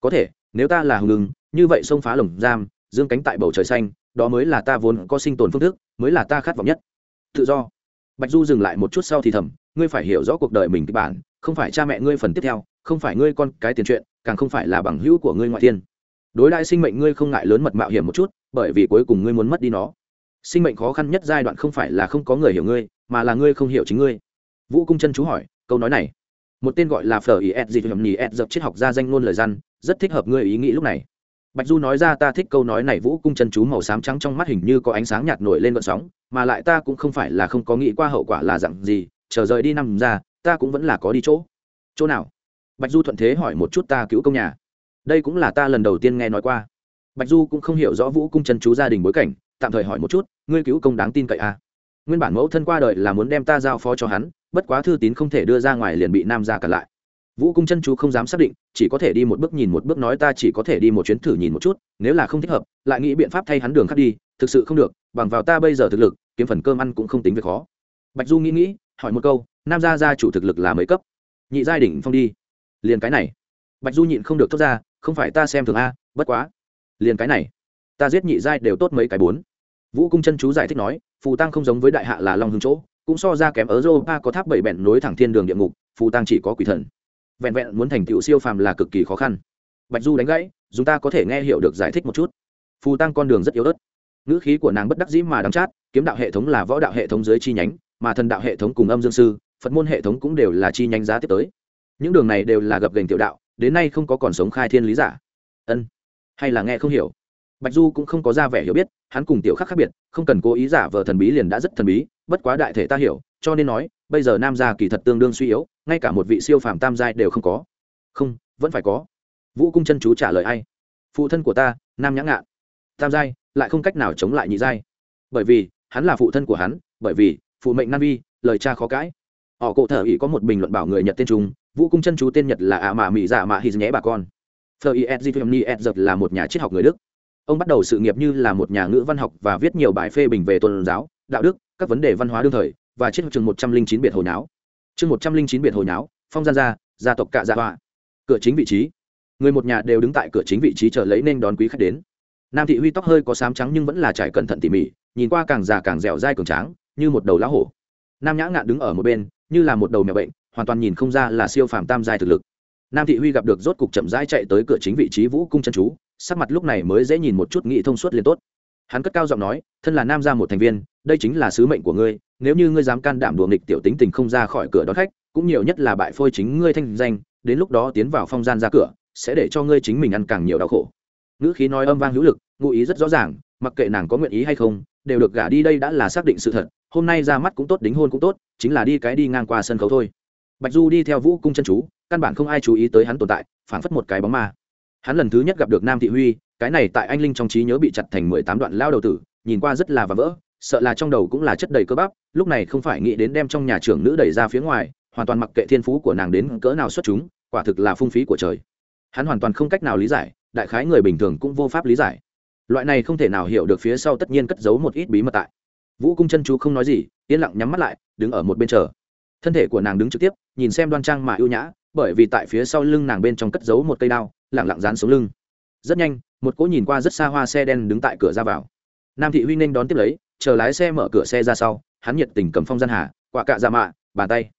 Có thể, nếu ta là hùng ngừng như vậy xông phá lồng giam, dương cánh tại bầu trời xanh, đó mới là ta vốn có sinh tồn phương thức, mới là ta khát vọng nhất. Tự do. Bạch du dừng lại một chút sau thì thầm, ngươi phải hiểu rõ cuộc đời mình kịch bản, không phải cha mẹ ngươi phần tiếp theo, không phải ngươi con cái tiền chuyện, càng không phải là bằng hữu của ngươi ngoại thiên. Đối đại sinh mệnh ngươi không ngại lớn mật mạo hiểm một chút bởi vì cuối cùng ngươi muốn mất đi nó. Sinh mệnh khó khăn nhất giai đoạn không phải là không có người hiểu ngươi, mà là ngươi không hiểu chính ngươi. Vũ cung chân chú hỏi, câu nói này. Một tên gọi là phở ý ed gì nhầm nhì ed dập triết học ra danh ngôn lời răn, rất thích hợp ngươi ý nghĩ lúc này. Bạch du nói ra ta thích câu nói này, vũ cung chân chú màu xám trắng trong mắt hình như có ánh sáng nhạt nổi lên vận sóng, mà lại ta cũng không phải là không có nghĩ qua hậu quả là dặn gì, chờ rời đi năm ra, ta cũng vẫn là có đi chỗ. Chỗ nào? Bạch du thuận thế hỏi một chút ta cứu công nhà. Đây cũng là ta lần đầu tiên nghe nói qua bạch du cũng không hiểu rõ vũ cung chân chú gia đình bối cảnh, tạm thời hỏi một chút, ngươi cứu công đáng tin cậy à? nguyên bản mẫu thân qua đời là muốn đem ta giao phó cho hắn, bất quá thư tín không thể đưa ra ngoài liền bị nam gia cản lại. Vũ cung chân chú không dám xác định, chỉ có thể đi một bước nhìn một bước nói ta chỉ có thể đi một chuyến thử nhìn một chút, nếu là không thích hợp, lại nghĩ biện pháp thay hắn đường khác đi, thực sự không được, bằng vào ta bây giờ thực lực, kiếm phần cơm ăn cũng không tính việc khó. Bạch du nghĩ nghĩ, hỏi một câu, nam gia gia chủ thực lực là mấy cấp? Nhị giai đỉnh phong đi. Liền cái này. Bạch du nhịn không được thốt ra, không phải ta xem thường a, bất quá liền cái này. Ta giết nhị giai đều tốt mấy cái bốn. Vũ cung chân chú giải thích nói, phù tăng không giống với đại hạ là long hưng chỗ, cũng so ra kém ở europa có tháp bảy bẹn nối thẳng thiên đường địa ngục, phù tăng chỉ có quỷ thần. Vẹn vẹn muốn thành tựu siêu phàm là cực kỳ khó khăn. Bạch du đánh gãy chúng ta có thể nghe hiểu được giải thích một chút. Phù tăng con đường rất yếu ớt. Ngữ khí của nàng bất đắc dĩ mà đắng chát, kiếm đạo hệ thống là võ đạo hệ thống dưới chi nhánh, mà thần đạo hệ thống cùng âm dương sư, phật môn hệ thống cũng đều là chi nhánh giá tiếp tới. Những đường này đều là gập gành tiểu đạo, đến nay không có còn sống khai thiên lý giả. Ân hay là nghe không hiểu. Bạch du cũng không có ra vẻ hiểu biết, hắn cùng tiểu khắc khác biệt, không cần cố ý giả vờ thần bí liền đã rất thần bí, bất quá đại thể ta hiểu, cho nên nói, bây giờ nam gia kỳ thật tương đương suy yếu, ngay cả một vị siêu phàm tam giai đều không có. Không, vẫn phải có. Vũ cung chân chú trả lời ai? Phụ thân của ta, nam nhã ngạn. Tam giai, lại không cách nào chống lại nhị giai. Bởi vì, hắn là phụ thân của hắn, bởi vì, phụ mệnh nam vi, lời cha khó cãi. Họ cụ thở ý có một bình luận bảo người nhật tên trung, vũ cung chân chú tên nhật là ạ mạ mỹ dạ mạ hy nhé bà con. Phờ Iesgifni Edzert là một nhà triết học người Đức. Ông bắt đầu sự nghiệp như là một nhà ngữ văn học và viết nhiều bài phê bình về tôn giáo, đạo đức, các vấn đề văn hóa đương thời và triết học chương 109 biệt hồi náo. Chương 109 biệt hồi náo, phong gian gia, gia tộc cạ gia họa. Cửa chính vị trí. Người một nhà đều đứng tại cửa chính vị trí chờ lấy nên đón quý khách đến. Nam thị Huy tóc hơi có xám trắng nhưng vẫn là trải cẩn thận tỉ mỉ, nhìn qua càng già càng dẻo dai cường tráng, như một đầu lá hổ. Nam Nhã Ngạn đứng ở một bên, như là một đầu mèo bệnh, hoàn toàn nhìn không ra là siêu phàm tam giai thực lực nam thị huy gặp được rốt cục chậm rãi chạy tới cửa chính vị trí vũ cung chân chú, sắc mặt lúc này mới dễ nhìn một chút nghị thông suốt liền tốt. Hắn cất cao giọng nói, thân là nam gia một thành viên, đây chính là sứ mệnh của ngươi, nếu như ngươi dám can đảm đùa nghịch tiểu tính tình không ra khỏi cửa đón khách, cũng nhiều nhất là bại phôi chính ngươi thanh danh, đến lúc đó tiến vào phong gian ra cửa, sẽ để cho ngươi chính mình ăn càng nhiều đau khổ. Ngữ khí nói âm vang hữu lực, ngụ ý rất rõ ràng, mặc kệ nàng có nguyện ý hay không, đều được gả đi đây đã là xác định sự thật, hôm nay ra mắt cũng tốt, đính hôn cũng tốt, chính là đi cái đi ngang qua sân khấu thôi. Bạch du đi theo vũ cung chân chú căn bản không ai chú ý tới hắn tồn tại, phảng phất một cái bóng ma. Hắn lần thứ nhất gặp được nam thị huy, cái này tại anh linh trong trí nhớ bị chặt thành mười tám đoạn lao đầu tử, nhìn qua rất là và vỡ, sợ là trong đầu cũng là chất đầy cơ bắp, lúc này không phải nghĩ đến đem trong nhà trưởng nữ đẩy ra phía ngoài, hoàn toàn mặc kệ thiên phú của nàng đến cỡ nào xuất chúng, quả thực là phung phí của trời. Hắn hoàn toàn không cách nào lý giải, đại khái người bình thường cũng vô pháp lý giải. Loại này không thể nào hiểu được phía sau tất nhiên cất giấu một ít bí mật tại. Vũ cung chân chú không nói gì, yên lặng nhắm mắt lại, đứng ở một bên chờ. Thân thể của nàng đứng trực tiếp, nhìn xem đoan trang mà ưu nhã bởi vì tại phía sau lưng nàng bên trong cất giấu một cây đao lẳng lặng dán xuống lưng. Rất nhanh, một cỗ nhìn qua rất xa hoa xe đen đứng tại cửa ra vào. Nam thị huy ninh đón tiếp lấy, chờ lái xe mở cửa xe ra sau, hắn nhiệt tình cầm phong gian hà quả cạ ra dạ mạ, bàn tay.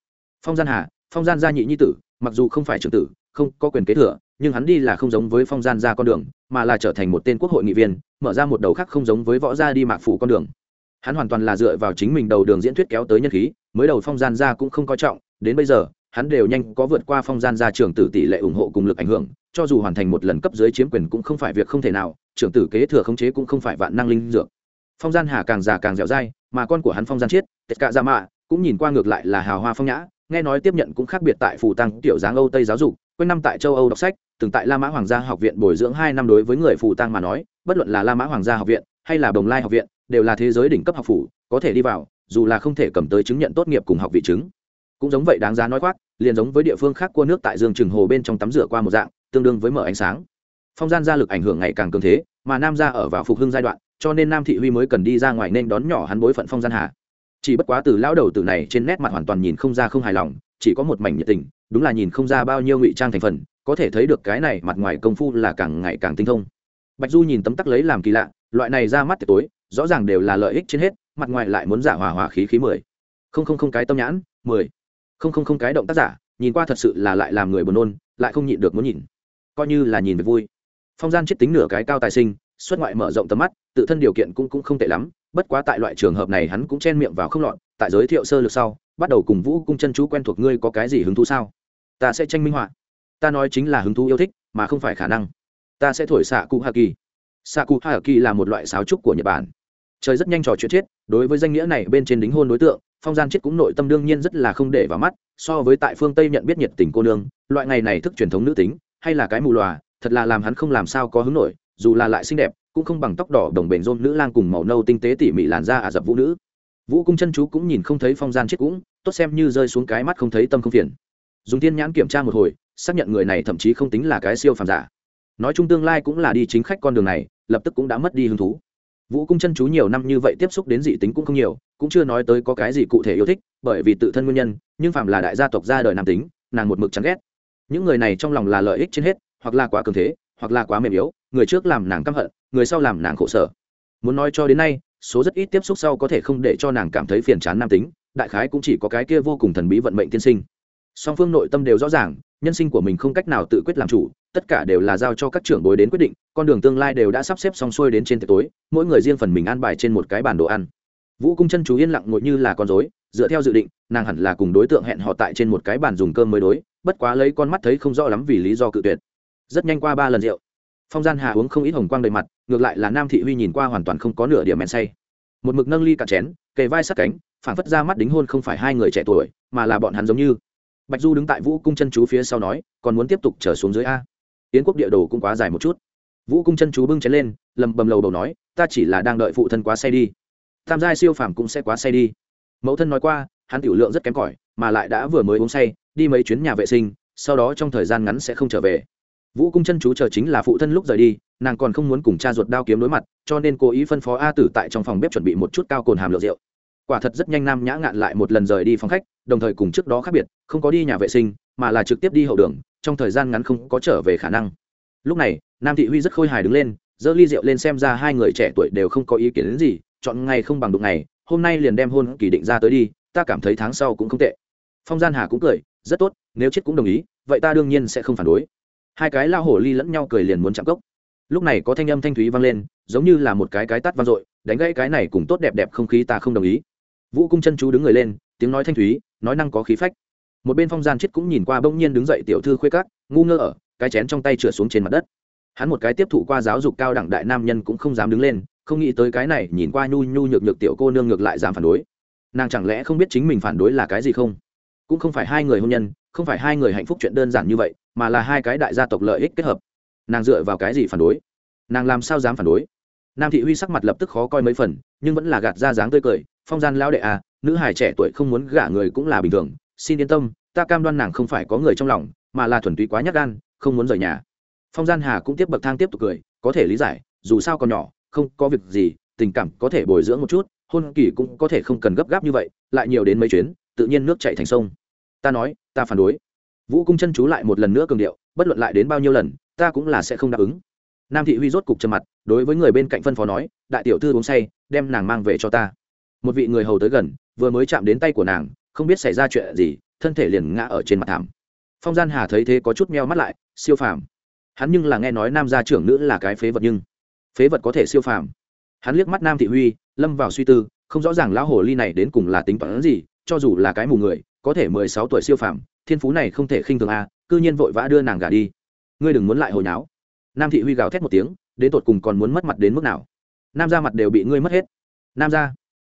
Phong gian hà, phong gian gia nhị nhi tử, mặc dù không phải trưởng tử, không có quyền kế thừa, nhưng hắn đi là không giống với phong gian ra con đường, mà là trở thành một tên quốc hội nghị viên, mở ra một đầu khác không giống với võ gia đi mạc phủ con đường. Hắn hoàn toàn là dựa vào chính mình đầu đường diễn thuyết kéo tới nhân khí, mới đầu phong gian ra cũng không coi trọng, đến bây giờ hắn đều nhanh có vượt qua phong gian ra trưởng tử tỷ lệ ủng hộ cùng lực ảnh hưởng, cho dù hoàn thành một lần cấp dưới chiếm quyền cũng không phải việc không thể nào, trưởng tử kế thừa khống chế cũng không phải vạn năng linh dược. Phong gian hà càng già càng dẻo dai, mà con của hắn phong gian chiết tất cả gia mạ cũng nhìn qua ngược lại là hào hoa phong nhã, nghe nói tiếp nhận cũng khác biệt tại phủ tăng tiểu dáng âu tây giáo dục, quanh năm tại châu âu đọc sách, từng tại la mã hoàng gia học viện bồi dưỡng hai năm đối với người phủ tăng mà nói, bất luận là la mã hoàng gia học viện hay là đồng lai học viện, đều là thế giới đỉnh cấp học phủ, có thể đi vào, dù là không thể cầm tới chứng nhận tốt nghiệp cùng học vị chứng cũng giống vậy đáng giá nói khoác, liền giống với địa phương khác cua nước tại dương trường hồ bên trong tắm rửa qua một dạng, tương đương với mở ánh sáng. Phong gian gia lực ảnh hưởng ngày càng cường thế, mà nam gia ở vào phục hưng giai đoạn, cho nên nam thị huy mới cần đi ra ngoài nên đón nhỏ hắn bối phận phong gian hà. Chỉ bất quá từ lão đầu tử này trên nét mặt hoàn toàn nhìn không ra không hài lòng, chỉ có một mảnh nhiệt tình, đúng là nhìn không ra bao nhiêu ngụy trang thành phần, có thể thấy được cái này mặt ngoài công phu là càng ngày càng tinh thông. Bạch du nhìn tấm tắc lấy làm kỳ lạ, loại này ra mắt tối, rõ ràng đều là lợi ích trên hết, mặt ngoài lại muốn giả hòa hòa khí khí mười. Không không không cái tâm nhãn, mười không không không cái động tác giả, nhìn qua thật sự là lại làm người buồn nôn, lại không nhịn được muốn nhìn. Coi như là nhìn về vui. Phong gian chết tính nửa cái cao tài sinh, xuất ngoại mở rộng tầm mắt, tự thân điều kiện cũng cũng không tệ lắm, bất quá tại loại trường hợp này hắn cũng chen miệng vào không lọt, tại giới thiệu sơ lược sau, bắt đầu cùng vũ cung chân chú quen thuộc ngươi có cái gì hứng thú sao? Ta sẽ tranh minh họa. Ta nói chính là hứng thú yêu thích, mà không phải khả năng. Ta sẽ thổi xạ cụ hà kỳ xạ cụ hà kỳ là một loại sáo trúc của nhật bản. Trời rất nhanh trò chuyện chết, đối với danh nghĩa này bên trên đính hôn đối tượng phong gian chết cũng nội tâm đương nhiên rất là không để vào mắt, so với tại phương tây nhận biết nhiệt tình cô nương, loại ngày này thức truyền thống nữ tính, hay là cái mù lòa thật là làm hắn không làm sao có hứng nổi, dù là lại xinh đẹp, cũng không bằng tóc đỏ đồng bền rôn nữ lang cùng màu nâu tinh tế tỉ mỉ làn da ả dập vũ nữ. Vũ cung chân chú cũng nhìn không thấy phong gian chết cũng, tốt xem như rơi xuống cái mắt không thấy tâm không phiền. Dùng tiên nhãn kiểm tra một hồi, xác nhận người này thậm chí không tính là cái siêu phàm giả. Nói chung tương lai cũng là đi chính khách con đường này, lập tức cũng đã mất đi hứng thú. Vũ cung chân chú nhiều năm như vậy tiếp xúc đến dị tính cũng không nhiều cũng chưa nói tới có cái gì cụ thể yêu thích, bởi vì tự thân nguyên nhân, nhưng phạm là đại gia tộc ra đời nam tính, nàng một mực chán ghét. Những người này trong lòng là lợi ích trên hết, hoặc là quá cường thế, hoặc là quá mềm yếu, người trước làm nàng căm hận, người sau làm nàng khổ sở. Muốn nói cho đến nay, số rất ít tiếp xúc sau có thể không để cho nàng cảm thấy phiền chán nam tính, đại khái cũng chỉ có cái kia vô cùng thần bí vận mệnh tiên sinh. Song phương nội tâm đều rõ ràng, nhân sinh của mình không cách nào tự quyết làm chủ, tất cả đều là giao cho các trưởng bối đến quyết định, con đường tương lai đều đã sắp xếp xong xuôi đến trên tiệc tối, mỗi người riêng phần mình ăn bài trên một cái bàn đồ ăn vũ cung chân chú yên lặng ngồi như là con dối dựa theo dự định, nàng hẳn là cùng đối tượng hẹn họ tại trên một cái bàn dùng cơm mới đối, bất quá lấy con mắt thấy không rõ lắm vì lý do cự tuyệt. Rất nhanh qua ba lần rượu, phong gian hà uống không ít hồng quang đầy mặt, ngược lại là nam thị huy nhìn qua hoàn toàn không có nửa điểm men say. Một mực nâng ly cả chén, kề vai sát cánh phản phất ra mắt đính hôn không phải hai người trẻ tuổi, mà là bọn hắn giống như. Bạch du đứng tại vũ cung chân chú phía sau nói, còn muốn tiếp tục trở xuống dưới a? Yến quốc địa đồ cũng quá dài một chút. Vũ cung chân chú bưng chén lên, lầm bầm lầu đầu nói, ta chỉ là đang đợi phụ thân quá say đi tam giai siêu phàm cũng sẽ quá say đi. Mẫu thân nói qua, hắn tiểu lượng rất kém cỏi, mà lại đã vừa mới uống say, đi mấy chuyến nhà vệ sinh, sau đó trong thời gian ngắn sẽ không trở về. Vũ cung chân chú chờ chính là phụ thân lúc rời đi, nàng còn không muốn cùng cha ruột đao kiếm đối mặt, cho nên cố ý phân phó a tử tại trong phòng bếp chuẩn bị một chút cao cồn hàm lượng rượu. Quả thật rất nhanh nam nhã ngạn lại một lần rời đi phòng khách, đồng thời cùng trước đó khác biệt, không có đi nhà vệ sinh, mà là trực tiếp đi hậu đường, trong thời gian ngắn không có trở về khả năng. Lúc này, nam thị huy rất khôi hài đứng lên, giơ ly rượu lên xem ra hai người trẻ tuổi đều không có ý kiến đến gì chọn ngày không bằng đụng ngày, hôm nay liền đem hôn kỳ định ra tới đi, ta cảm thấy tháng sau cũng không tệ. Phong gian hà cũng cười, rất tốt, nếu chết cũng đồng ý, vậy ta đương nhiên sẽ không phản đối. Hai cái lao hổ ly lẫn nhau cười liền muốn chạm cốc. Lúc này có thanh âm thanh thúy vang lên, giống như là một cái cái tắt vang dội, đánh gãy cái này cùng tốt đẹp đẹp không khí ta không đồng ý. Vũ cung chân chú đứng người lên, tiếng nói thanh thúy, nói năng có khí phách. Một bên phong gian chết cũng nhìn qua bỗng nhiên đứng dậy tiểu thư khuê cát ngu ngơ ở, cái chén trong tay trượt xuống trên mặt đất. Hắn một cái tiếp thụ qua giáo dục cao đẳng đại nam nhân cũng không dám đứng lên không nghĩ tới cái này, nhìn qua nhu nhu nhược nhược tiểu cô nương ngược lại dám phản đối. Nàng chẳng lẽ không biết chính mình phản đối là cái gì không? Cũng không phải hai người hôn nhân, không phải hai người hạnh phúc chuyện đơn giản như vậy, mà là hai cái đại gia tộc lợi ích kết hợp. Nàng dựa vào cái gì phản đối? Nàng làm sao dám phản đối? Nam thị huy sắc mặt lập tức khó coi mấy phần, nhưng vẫn là gạt ra dáng tươi cười, phong gian lão đệ à nữ hài trẻ tuổi không muốn gả người cũng là bình thường, xin yên tâm, ta cam đoan nàng không phải có người trong lòng, mà là thuần túy quá nhát gan, không muốn rời nhà. Phong gian hà cũng tiếp bậc thang tiếp tục cười, có thể lý giải, dù sao còn nhỏ không có việc gì, tình cảm có thể bồi dưỡng một chút, hôn kỳ cũng có thể không cần gấp gáp như vậy, lại nhiều đến mấy chuyến, tự nhiên nước chạy thành sông. Ta nói, ta phản đối. Vũ cung chân chú lại một lần nữa cường điệu, bất luận lại đến bao nhiêu lần, ta cũng là sẽ không đáp ứng. Nam thị huy rốt cục trầm mặt, đối với người bên cạnh phân phó nói, đại tiểu thư uống say, đem nàng mang về cho ta. Một vị người hầu tới gần, vừa mới chạm đến tay của nàng, không biết xảy ra chuyện gì, thân thể liền ngã ở trên mặt thảm. Phong gian hà thấy thế có chút meo mắt lại, siêu phàm. Hắn nhưng là nghe nói nam gia trưởng nữ là cái phế vật nhưng phế vật có thể siêu phàm. Hắn liếc mắt nam thị huy lâm vào suy tư không rõ ràng lão hồ ly này đến cùng là tính toán gì cho dù là cái mù người có thể mười sáu tuổi siêu phàm thiên phú này không thể khinh thường a à, cư nhiên vội vã đưa nàng gà đi. Ngươi đừng muốn lại hồi náo nam thị huy gào thét một tiếng đến tột cùng còn muốn mất mặt đến mức nào? Nam ra mặt đều bị ngươi mất hết. Nam ra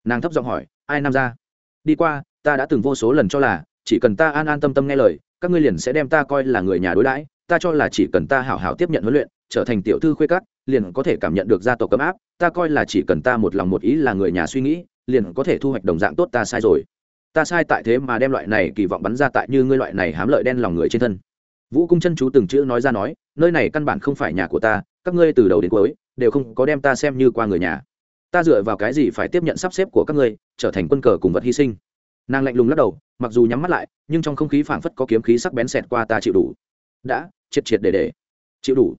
nàng thấp giọng hỏi ai nam ra đi qua ta đã từng vô số lần cho là chỉ cần ta an an tâm tâm nghe lời các ngươi liền sẽ đem ta coi là người nhà đối đãi ta cho là chỉ cần ta hảo hảo tiếp nhận huấn luyện trở thành tiểu thư khuê cắt liền có thể cảm nhận được gia tộc cấm áp, ta coi là chỉ cần ta một lòng một ý là người nhà suy nghĩ, liền có thể thu hoạch đồng dạng tốt ta sai rồi. Ta sai tại thế mà đem loại này kỳ vọng bắn ra tại như ngươi loại này hám lợi đen lòng người trên thân. Vũ cung chân chú từng chữ nói ra nói, nơi này căn bản không phải nhà của ta, các ngươi từ đầu đến cuối đều không có đem ta xem như qua người nhà. Ta dựa vào cái gì phải tiếp nhận sắp xếp của các ngươi, trở thành quân cờ cùng vật hy sinh? Nàng lạnh lùng lắc đầu, mặc dù nhắm mắt lại, nhưng trong không khí phảng phất có kiếm khí sắc bén xẹt qua ta chịu đủ. Đã, triệt triệt để để. Chịu đủ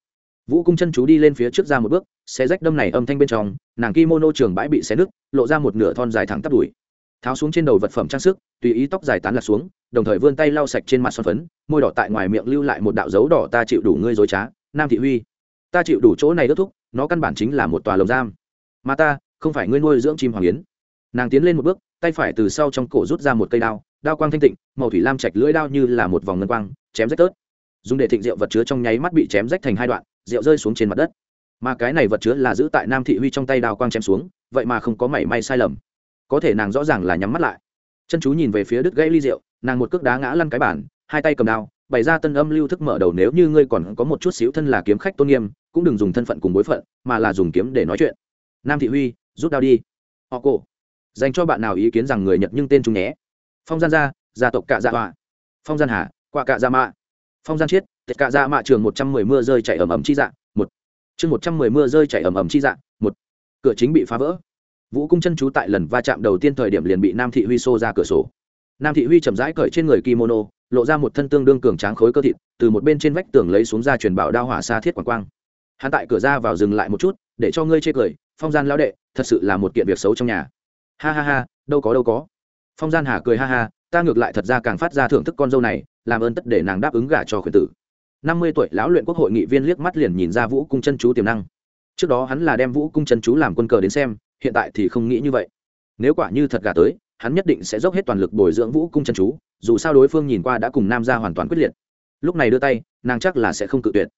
vũ cung chân chú đi lên phía trước ra một bước xe rách đâm này âm thanh bên trong, nàng kimono trường bãi bị xé nứt, lộ ra một nửa thon dài thẳng tắp đùi. Tháo xuống trên đầu vật phẩm trang sức, tùy ý tóc dài tán lạc xuống, đồng thời vươn tay lau sạch trên mặt son phấn, môi đỏ tại ngoài miệng lưu lại một đạo dấu đỏ ta chịu đủ ngươi dối trá, nam thị huy. Ta chịu đủ chỗ này đốt thúc, nó căn bản chính là một tòa lồng giam. Mà ta, không phải ngươi nuôi dưỡng chim hoàng yến. Nàng tiến lên một bước, tay phải từ sau trong cổ rút ra một cây đao đao quang thanh tịnh, màu thủy lam chạch lưỡi đao như là một vòng ngân quang, chém rách tớt. Dùng để thịnh rượu vật chứa trong nháy mắt bị chém rách thành hai đoạn rượu rơi xuống trên mặt đất. Mà cái này vật chứa là giữ tại nam thị huy trong tay đào quang chém xuống, vậy mà không có mảy may sai lầm. Có thể nàng rõ ràng là nhắm mắt lại. Chân chú nhìn về phía đứt gãy ly rượu, nàng một cước đá ngã lăn cái bản hai tay cầm đao, bày ra tân âm lưu thức mở đầu nếu như ngươi còn có một chút xíu thân là kiếm khách tôn nghiêm, cũng đừng dùng thân phận cùng bối phận, mà là dùng kiếm để nói chuyện. Nam thị huy, rút đao đi. Họ cổ. Dành cho bạn nào ý kiến rằng người nhật nhưng tên chúng nhé. Phong gian gia gia tộc cạ dạ hòa. phong gian hà, quạ cạ dạ mạ. Phong gian chiết Tất cả ra mạ trường một trăm mười mưa rơi chảy ẩm ẩm chi dạ một. Chương một trăm mười mưa rơi chảy ẩm ẩm chi dạ một. Cửa chính bị phá vỡ. Vũ cung chân chú tại lần va chạm đầu tiên thời điểm liền bị nam thị huy xô ra cửa sổ. Nam thị huy chậm rãi cởi trên người kimono, lộ ra một thân tương đương cường tráng khối cơ thịt, từ một bên trên vách tường lấy xuống ra truyền bảo đao hỏa xa thiết quảng quang. Hắn tại cửa ra vào dừng lại một chút, để cho ngươi chê cười, phong gian lão đệ, thật sự là một kiện việc xấu trong nhà. Ha ha ha, đâu có đâu có. Phong gian hà cười ha ha, ta ngược lại thật ra càng phát ra thưởng thức con dâu này, làm ơn tất để nàng đáp ứng gả cho khuyển tử năm mươi tuổi lão luyện quốc hội nghị viên liếc mắt liền nhìn ra vũ cung chân chú tiềm năng. Trước đó hắn là đem vũ cung chân chú làm quân cờ đến xem, hiện tại thì không nghĩ như vậy. Nếu quả như thật gà tới, hắn nhất định sẽ dốc hết toàn lực bồi dưỡng vũ cung chân chú, dù sao đối phương nhìn qua đã cùng nam gia hoàn toàn quyết liệt. Lúc này đưa tay, nàng chắc là sẽ không cự tuyệt.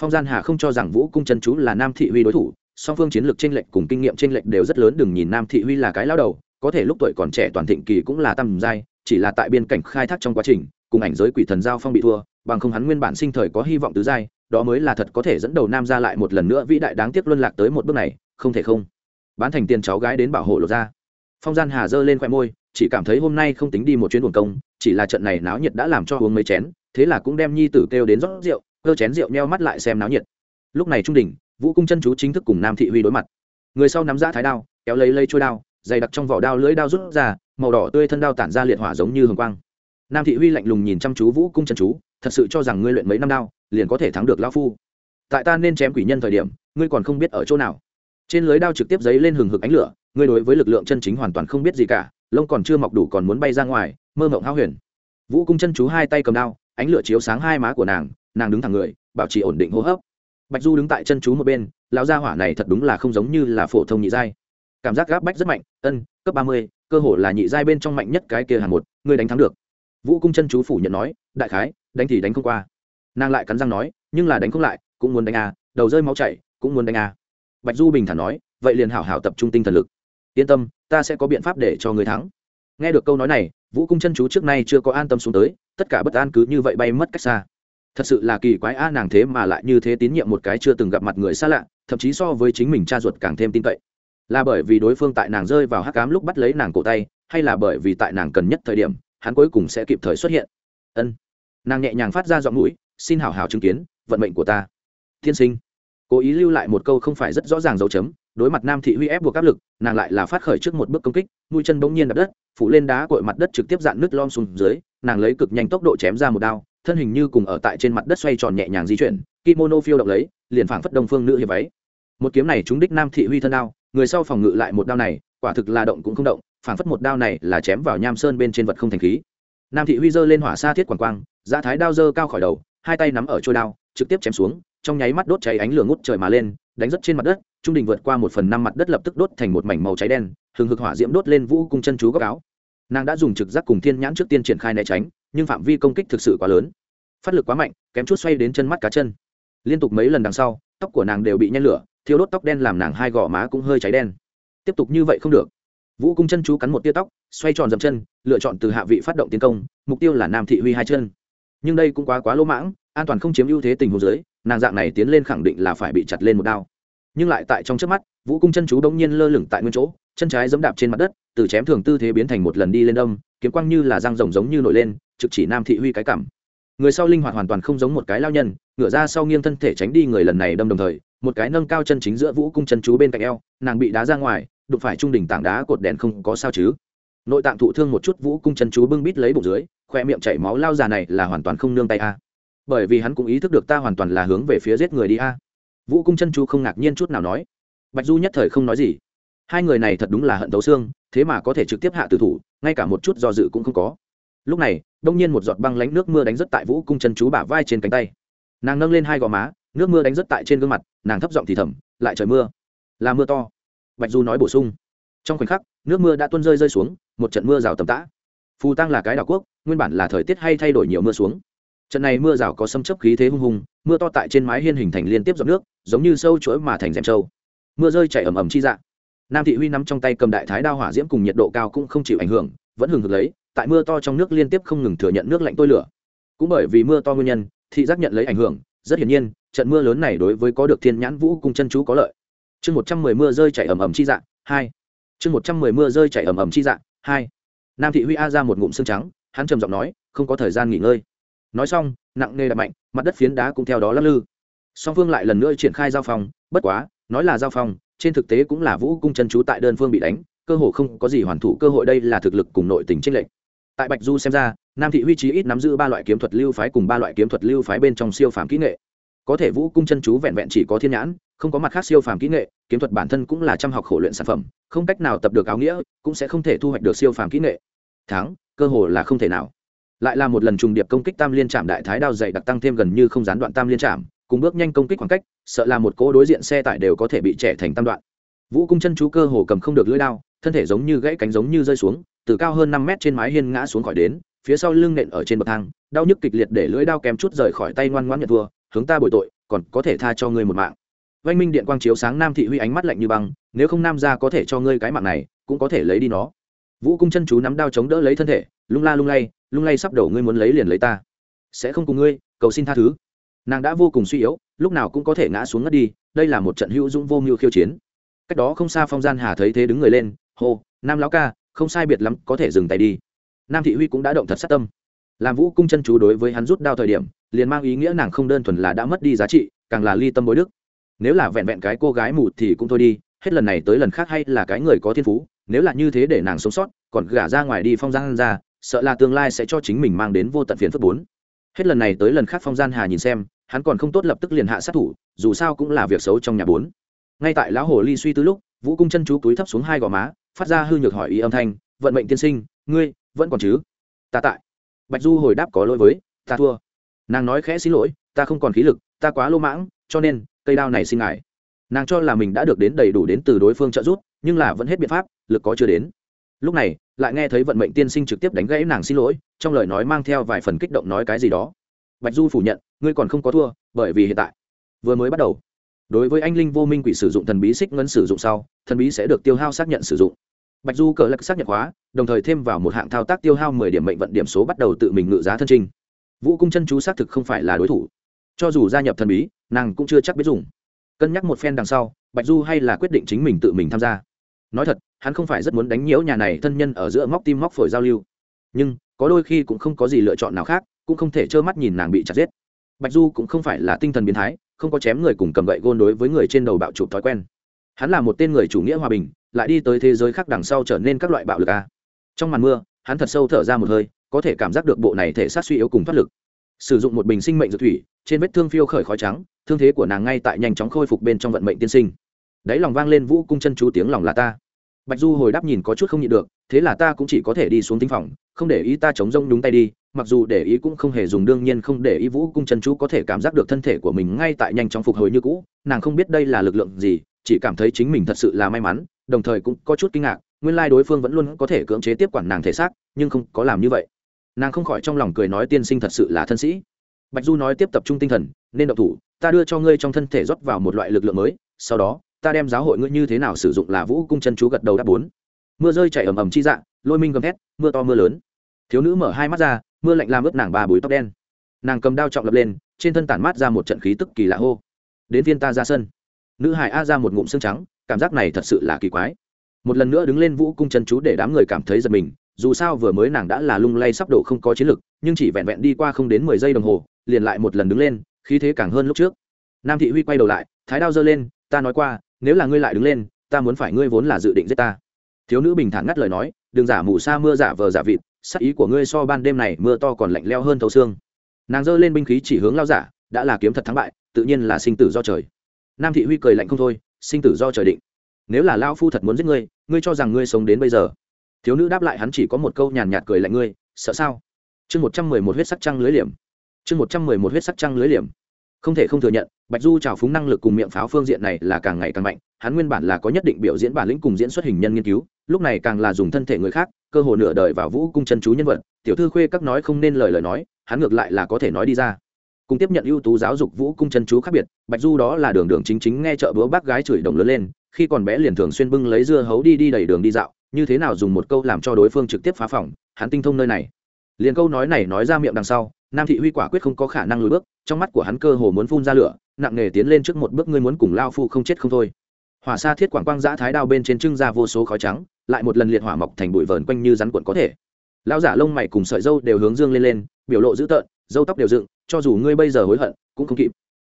Phong gian hà không cho rằng vũ cung chân chú là nam thị huy đối thủ, song phương chiến lược tranh lệch cùng kinh nghiệm tranh lệch đều rất lớn, đừng nhìn nam thị huy là cái lao đầu, có thể lúc tuổi còn trẻ toàn thịnh kỳ cũng là tầm giai chỉ là tại biên cảnh khai thác trong quá trình, cùng ảnh giới quỷ thần giao phong bị thua, bằng không hắn nguyên bản sinh thời có hy vọng tứ giai, đó mới là thật có thể dẫn đầu nam ra lại một lần nữa vĩ đại đáng tiếc luân lạc tới một bước này, không thể không. Bán thành tiền cháu gái đến bảo hộ lột ra. Phong gian hà giơ lên khoe môi, chỉ cảm thấy hôm nay không tính đi một chuyến buồn công, chỉ là trận này náo nhiệt đã làm cho uống mấy chén, thế là cũng đem nhi tử kêu đến rót rượu cơ chén rượu neo mắt lại xem náo nhiệt. Lúc này trung đình, vũ cung chân chú chính thức cùng nam thị huy đối mặt. Người sau nắm giã thái đao, kéo lấy lấy trôi đao, dày đặc trong vỏ đao lưỡi đao rút ra màu đỏ tươi thân đao tản ra liệt hỏa giống như hồng quang. Nam thị huy lạnh lùng nhìn chăm chú vũ cung chân chú, thật sự cho rằng ngươi luyện mấy năm đao, liền có thể thắng được lão phu. Tại ta nên chém quỷ nhân thời điểm, ngươi còn không biết ở chỗ nào. Trên lưới đao trực tiếp giấy lên hừng hực ánh lửa, ngươi đối với lực lượng chân chính hoàn toàn không biết gì cả, lông còn chưa mọc đủ còn muốn bay ra ngoài, mơ mộng hao huyền. Vũ cung chân chú hai tay cầm đao, ánh lửa chiếu sáng hai má của nàng nàng đứng thẳng người, bảo trì ổn định hô hấp. Bạch du đứng tại chân chú một bên, lão gia hỏa này thật đúng là không giống như là phổ thông nhị giai. Cảm giác gáp bách rất mạnh, ân, cấp ba mươi cơ hồ là nhị giai bên trong mạnh nhất cái kia hàn một, ngươi đánh thắng được. Vũ cung chân chú phủ nhận nói, đại khái, đánh thì đánh không qua. Nàng lại cắn răng nói, nhưng là đánh không lại, cũng muốn đánh a, đầu rơi máu chảy, cũng muốn đánh a. Bạch du bình thản nói, vậy liền hảo hảo tập trung tinh thần lực. Yên tâm, ta sẽ có biện pháp để cho người thắng. Nghe được câu nói này, vũ cung chân chú trước nay chưa có an tâm xuống tới, tất cả bất an cứ như vậy bay mất cách xa. Thật sự là kỳ quái a nàng thế mà lại như thế tín nhiệm một cái chưa từng gặp mặt người xa lạ, thậm chí so với chính mình cha ruột càng thêm tin cậy là bởi vì đối phương tại nàng rơi vào hắc cám lúc bắt lấy nàng cổ tay, hay là bởi vì tại nàng cần nhất thời điểm, hắn cuối cùng sẽ kịp thời xuất hiện. Ân. Nàng nhẹ nhàng phát ra giọng mũi, xin hảo hảo chứng kiến, vận mệnh của ta. Tiên sinh. Cố ý lưu lại một câu không phải rất rõ ràng dấu chấm, đối mặt nam thị huy ép buộc áp lực, nàng lại là phát khởi trước một bước công kích, mũi chân bỗng nhiên đập đất, phủ lên đá cội mặt đất trực tiếp dạn nước lom xuống dưới, nàng lấy cực nhanh tốc độ chém ra một đao, thân hình như cùng ở tại trên mặt đất xoay tròn nhẹ nhàng di chuyển, kimono phiêu động lấy, liền phảng phất đông phương nữ hiệp váy. Một kiếm này trúng đích nam thị huy thân đao người sau phòng ngự lại một đao này, quả thực là động cũng không động, phảng phất một đao này là chém vào nham sơn bên trên vật không thành khí. Nam thị huy dơ lên hỏa xa thiết quảng quang, giã thái đao dơ cao khỏi đầu, hai tay nắm ở trôi đao, trực tiếp chém xuống, trong nháy mắt đốt cháy ánh lửa ngút trời mà lên, đánh rất trên mặt đất, trung đình vượt qua một phần năm mặt đất lập tức đốt thành một mảnh màu cháy đen, hừng hực hỏa diễm đốt lên vũ cung chân chú góc áo. Nàng đã dùng trực giác cùng thiên nhãn trước tiên triển khai né tránh, nhưng phạm vi công kích thực sự quá lớn. Phát lực quá mạnh, kém chút xoay đến chân mắt cá chân. Liên tục mấy lần đằng sau, tóc của nàng đều bị nhen lửa thiếu đốt tóc đen làm nàng hai gò má cũng hơi cháy đen. Tiếp tục như vậy không được. Vũ cung chân chú cắn một tia tóc, xoay tròn dầm chân, lựa chọn từ hạ vị phát động tiến công, mục tiêu là nam thị huy hai chân. Nhưng đây cũng quá quá lỗ mãng, an toàn không chiếm ưu thế tình huống dưới, nàng dạng này tiến lên khẳng định là phải bị chặt lên một đao. Nhưng lại tại trong trước mắt, vũ cung chân chú đống nhiên lơ lửng tại nguyên chỗ, chân trái giẫm đạp trên mặt đất, từ chém thường tư thế biến thành một lần đi lên đông, kiếm quang như là răng rồng giống như nổi lên, trực chỉ nam thị huy cái cảm. Người sau linh hoạt hoàn toàn không giống một cái lao nhân, ngửa ra sau nghiêng thân thể tránh đi người lần này đâm đồng thời một cái nâng cao chân chính giữa vũ cung chân chú bên cạnh eo, nàng bị đá ra ngoài, đụng phải trung đỉnh tảng đá cột đèn không có sao chứ. Nội tạng thụ thương một chút vũ cung chân chú bưng bít lấy bụng dưới, khoe miệng chảy máu lao già này là hoàn toàn không nương tay a. Bởi vì hắn cũng ý thức được ta hoàn toàn là hướng về phía giết người đi a. Vũ cung chân chú không ngạc nhiên chút nào nói. Bạch du nhất thời không nói gì. Hai người này thật đúng là hận thấu xương, thế mà có thể trực tiếp hạ tử thủ, ngay cả một chút do dự cũng không có. Lúc này, đông nhiên một giọt băng lánh nước mưa đánh rất tại vũ cung chân chú bả vai trên cánh tay. Nàng nâng lên hai gò má nước mưa đánh rất tại trên gương mặt, nàng thấp giọng thì thầm, lại trời mưa. Là mưa to. Bạch du nói bổ sung. Trong khoảnh khắc, nước mưa đã tuôn rơi rơi xuống, một trận mưa rào tầm tã. Phù tăng là cái đảo quốc, nguyên bản là thời tiết hay thay đổi nhiều mưa xuống. Trận này mưa rào có xâm chấp khí thế hung hùng, mưa to tại trên mái hiên hình thành liên tiếp giọt nước, giống như sâu chuỗi mà thành rèm trâu. Mưa rơi chảy ầm ầm chi dạng. Nam thị huy nắm trong tay cầm đại thái đao hỏa diễm cùng nhiệt độ cao cũng không chịu ảnh hưởng, vẫn hừng hực lấy, tại mưa to trong nước liên tiếp không ngừng thừa nhận nước lạnh tôi lửa. Cũng bởi vì mưa to nguyên nhân, thị giác nhận lấy ảnh hưởng, rất hiển nhiên trận mưa lớn này đối với có được thiên nhãn vũ cung chân chú có lợi. Chương một trăm mười mưa rơi chảy ầm ầm chi dạng, hai. Chương một trăm mười mưa rơi chảy ầm ầm chi dạng, hai. Nam thị huy a ra một ngụm xương trắng, hắn trầm giọng nói, không có thời gian nghỉ ngơi. Nói xong, nặng nề đập mạnh, mặt đất phiến đá cũng theo đó lắc lư. Song phương lại lần nữa triển khai giao phòng bất quá, nói là giao phòng trên thực tế cũng là vũ cung chân chú tại đơn phương bị đánh, cơ hồ không có gì hoàn thủ cơ hội đây là thực lực cùng nội tình trích lệnh tại bạch du xem ra, nam thị huy trí ít nắm giữ ba loại kiếm thuật lưu phái cùng ba loại kiếm thuật lưu phái bên trong siêu phàm kỹ nghệ có thể vũ cung chân chú vẹn vẹn chỉ có thiên nhãn, không có mặt khác siêu phàm kỹ nghệ, kiếm thuật bản thân cũng là trăm học khổ luyện sản phẩm, không cách nào tập được áo nghĩa, cũng sẽ không thể thu hoạch được siêu phàm kỹ nghệ. Thắng, cơ hồ là không thể nào. Lại là một lần trùng điệp công kích tam liên trạm đại thái đao dày đặc tăng thêm gần như không gián đoạn tam liên trạm cùng bước nhanh công kích khoảng cách, sợ là một cỗ đối diện xe tải đều có thể bị trẻ thành tam đoạn. Vũ cung chân chú cơ hồ cầm không được lưỡi đao, thân thể giống như gãy cánh giống như rơi xuống, từ cao hơn năm mét trên mái hiên ngã xuống khỏi đến, phía sau lưng nện ở trên bậc thang, đau nhức kịch liệt để lưỡi đao kém chút rời khỏi tay ngoan ngoãn nhận thua hướng ta bồi tội, còn có thể tha cho ngươi một mạng. Vanh minh điện quang chiếu sáng nam thị huy ánh mắt lạnh như băng, nếu không nam ra có thể cho ngươi cái mạng này, cũng có thể lấy đi nó. Vũ cung chân chú nắm đao chống đỡ lấy thân thể, lung la lung lay lung lay sắp đổ ngươi muốn lấy liền lấy ta. Sẽ không cùng ngươi, cầu xin tha thứ. Nàng đã vô cùng suy yếu, lúc nào cũng có thể ngã xuống ngất đi, đây là một trận hữu dũng vô mưu khiêu chiến. Cách đó không xa phong gian hà thấy thế đứng người lên, hô, nam lão ca, không sai biệt lắm, có thể dừng tay đi. Nam thị huy cũng đã động thật sát tâm làm vũ cung chân chú đối với hắn rút đao thời điểm, liền mang ý nghĩa nàng không đơn thuần là đã mất đi giá trị, càng là ly tâm bối đức. Nếu là vẹn vẹn cái cô gái mù thì cũng thôi đi, hết lần này tới lần khác hay là cái người có thiên phú, nếu là như thế để nàng sống sót, còn gả ra ngoài đi phong giang ra, sợ là tương lai sẽ cho chính mình mang đến vô tận phiền phức bốn. Hết lần này tới lần khác phong gian hà nhìn xem, hắn còn không tốt lập tức liền hạ sát thủ, dù sao cũng là việc xấu trong nhà bốn. Ngay tại lão hồ ly suy tư lúc, vũ cung chân chú túi thấp xuống hai gò má, phát ra hư nhược hỏi ý âm thanh, vận mệnh tiên sinh, ngươi vẫn còn chứ? Ta tại bạch du hồi đáp có lỗi với, ta thua. Nàng nói khẽ xin lỗi, ta không còn khí lực, ta quá lô mãng, cho nên, cây đao này xin ngài. Nàng cho là mình đã được đến đầy đủ đến từ đối phương trợ giúp, nhưng là vẫn hết biện pháp, lực có chưa đến. Lúc này, lại nghe thấy vận mệnh tiên sinh trực tiếp đánh gãy nàng xin lỗi, trong lời nói mang theo vài phần kích động nói cái gì đó. Bạch du phủ nhận, ngươi còn không có thua, bởi vì hiện tại, vừa mới bắt đầu, đối với anh linh vô minh quỷ sử dụng thần bí xích ngân sử dụng sau, thần bí sẽ được tiêu hao xác nhận sử dụng bạch du cờ lạc xác nhận hóa, đồng thời thêm vào một hạng thao tác tiêu hao mười điểm mệnh vận điểm số bắt đầu tự mình ngự giá thân trinh vũ cung chân chú xác thực không phải là đối thủ. Cho dù gia nhập thần bí, nàng cũng chưa chắc biết dùng. Cân nhắc một phen đằng sau, bạch du hay là quyết định chính mình tự mình tham gia. Nói thật, hắn không phải rất muốn đánh nhiễu nhà này thân nhân ở giữa móc tim móc phổi giao lưu. Nhưng, có đôi khi cũng không có gì lựa chọn nào khác, cũng không thể trơ mắt nhìn nàng bị chặt giết. Bạch du cũng không phải là tinh thần biến thái, không có chém người cùng cầm gậy gôn đối với người trên đầu bạo chụp thói quen. Hắn là một tên người chủ nghĩa hòa bình lại đi tới thế giới khác đằng sau trở nên các loại bạo lực a trong màn mưa, hắn thật sâu thở ra một hơi, có thể cảm giác được bộ này thể sát suy yếu cùng thoát lực. Sử dụng một bình sinh mệnh dược thủy, trên vết thương phiêu khởi khói trắng, thương thế của nàng ngay tại nhanh chóng khôi phục bên trong vận mệnh tiên sinh. Đáy lòng vang lên vũ cung chân chú tiếng lòng là ta. Bạch du hồi đáp nhìn có chút không nhịn được, thế là ta cũng chỉ có thể đi xuống tinh phòng, không để ý ta chống rông đúng tay đi, mặc dù để ý cũng không hề dùng đương nhiên không để ý vũ cung chân chú có thể cảm giác được thân thể của mình ngay tại nhanh chóng phục hồi như cũ, nàng không biết đây là lực lượng gì, chỉ cảm thấy chính mình thật sự là may mắn đồng thời cũng có chút kinh ngạc, nguyên lai đối phương vẫn luôn có thể cưỡng chế tiếp quản nàng thể xác, nhưng không có làm như vậy. Nàng không khỏi trong lòng cười nói tiên sinh thật sự là thân sĩ. Bạch du nói tiếp tập trung tinh thần, nên độc thủ, ta đưa cho ngươi trong thân thể rót vào một loại lực lượng mới, sau đó, ta đem giáo hội ngươi như thế nào sử dụng là vũ cung chân chú gật đầu đáp bốn. Mưa rơi chảy ầm ầm chi dạng lôi minh gầm hét mưa to mưa lớn. Thiếu nữ mở hai mắt ra, mưa lạnh làm ướt nàng ba bùi tóc đen. Nàng cầm đao trọng lập lên, trên thân tản mát ra một trận khí tức kỳ lạ hô. Đến viên ta ra sân. Nữ hải a ra một ngụm xương trắng cảm giác này thật sự là kỳ quái. Một lần nữa đứng lên vũ cung chân chú để đám người cảm thấy giật mình, dù sao vừa mới nàng đã là lung lay sắp đổ không có chiến lực, nhưng chỉ vẹn vẹn đi qua không đến mười giây đồng hồ, liền lại một lần đứng lên, khí thế càng hơn lúc trước. Nam thị huy quay đầu lại, thái đao giơ lên, ta nói qua, nếu là ngươi lại đứng lên, ta muốn phải ngươi vốn là dự định giết ta. Thiếu nữ bình thản ngắt lời nói, đừng giả mù sa mưa giả vờ giả vịt, sắc ý của ngươi so ban đêm này mưa to còn lạnh leo hơn thấu xương. Nàng giơ lên binh khí chỉ hướng lao giả, đã là kiếm thật thắng bại, tự nhiên là sinh tử do trời. Nam thị huy cười lạnh không thôi sinh tử do trời định. Nếu là lao phu thật muốn giết ngươi ngươi cho rằng ngươi sống đến bây giờ. Thiếu nữ đáp lại hắn chỉ có một câu nhàn nhạt cười lạnh ngươi, sợ sao? Chương một trăm mười một huyết sắc trăng lưới liềm. Chương một trăm mười một huyết sắc trăng lưới liềm. Không thể không thừa nhận, bạch du trào phúng năng lực cùng miệng pháo phương diện này là càng ngày càng mạnh, hắn nguyên bản là có nhất định biểu diễn bản lĩnh cùng diễn xuất hình nhân nghiên cứu, lúc này càng là dùng thân thể người khác, cơ hồ nửa đời vào vũ cung chân chú nhân vật, tiểu thư khuê các nói không nên lời lời nói, hắn ngược lại là có thể nói đi ra cùng tiếp nhận ưu tú giáo dục vũ cung chân chú khác biệt, bạch du đó là đường đường chính chính nghe chợ búa bác gái chửi đồng lớn lên, khi còn bé liền thường xuyên bưng lấy dưa hấu đi đi đầy đường đi dạo, như thế nào dùng một câu làm cho đối phương trực tiếp phá phòng, hắn tinh thông nơi này. Liền câu nói này nói ra miệng đằng sau, nam thị huy quả quyết không có khả năng lùi bước, trong mắt của hắn cơ hồ muốn phun ra lửa, nặng nề tiến lên trước một bước ngươi muốn cùng lao phu không chết không thôi. Hỏa sa thiết quảng quang giã thái đao bên trên trưng ra vô số khói trắng, lại một lần liệt hỏa mọc thành bụi vờn quanh như rắn cuộn có thể. Lao giả lông mày cùng sợi dâu đều hướng dương lên lên, biểu lộ dữ tợn dâu tóc đều dựng cho dù ngươi bây giờ hối hận, cũng không kịp.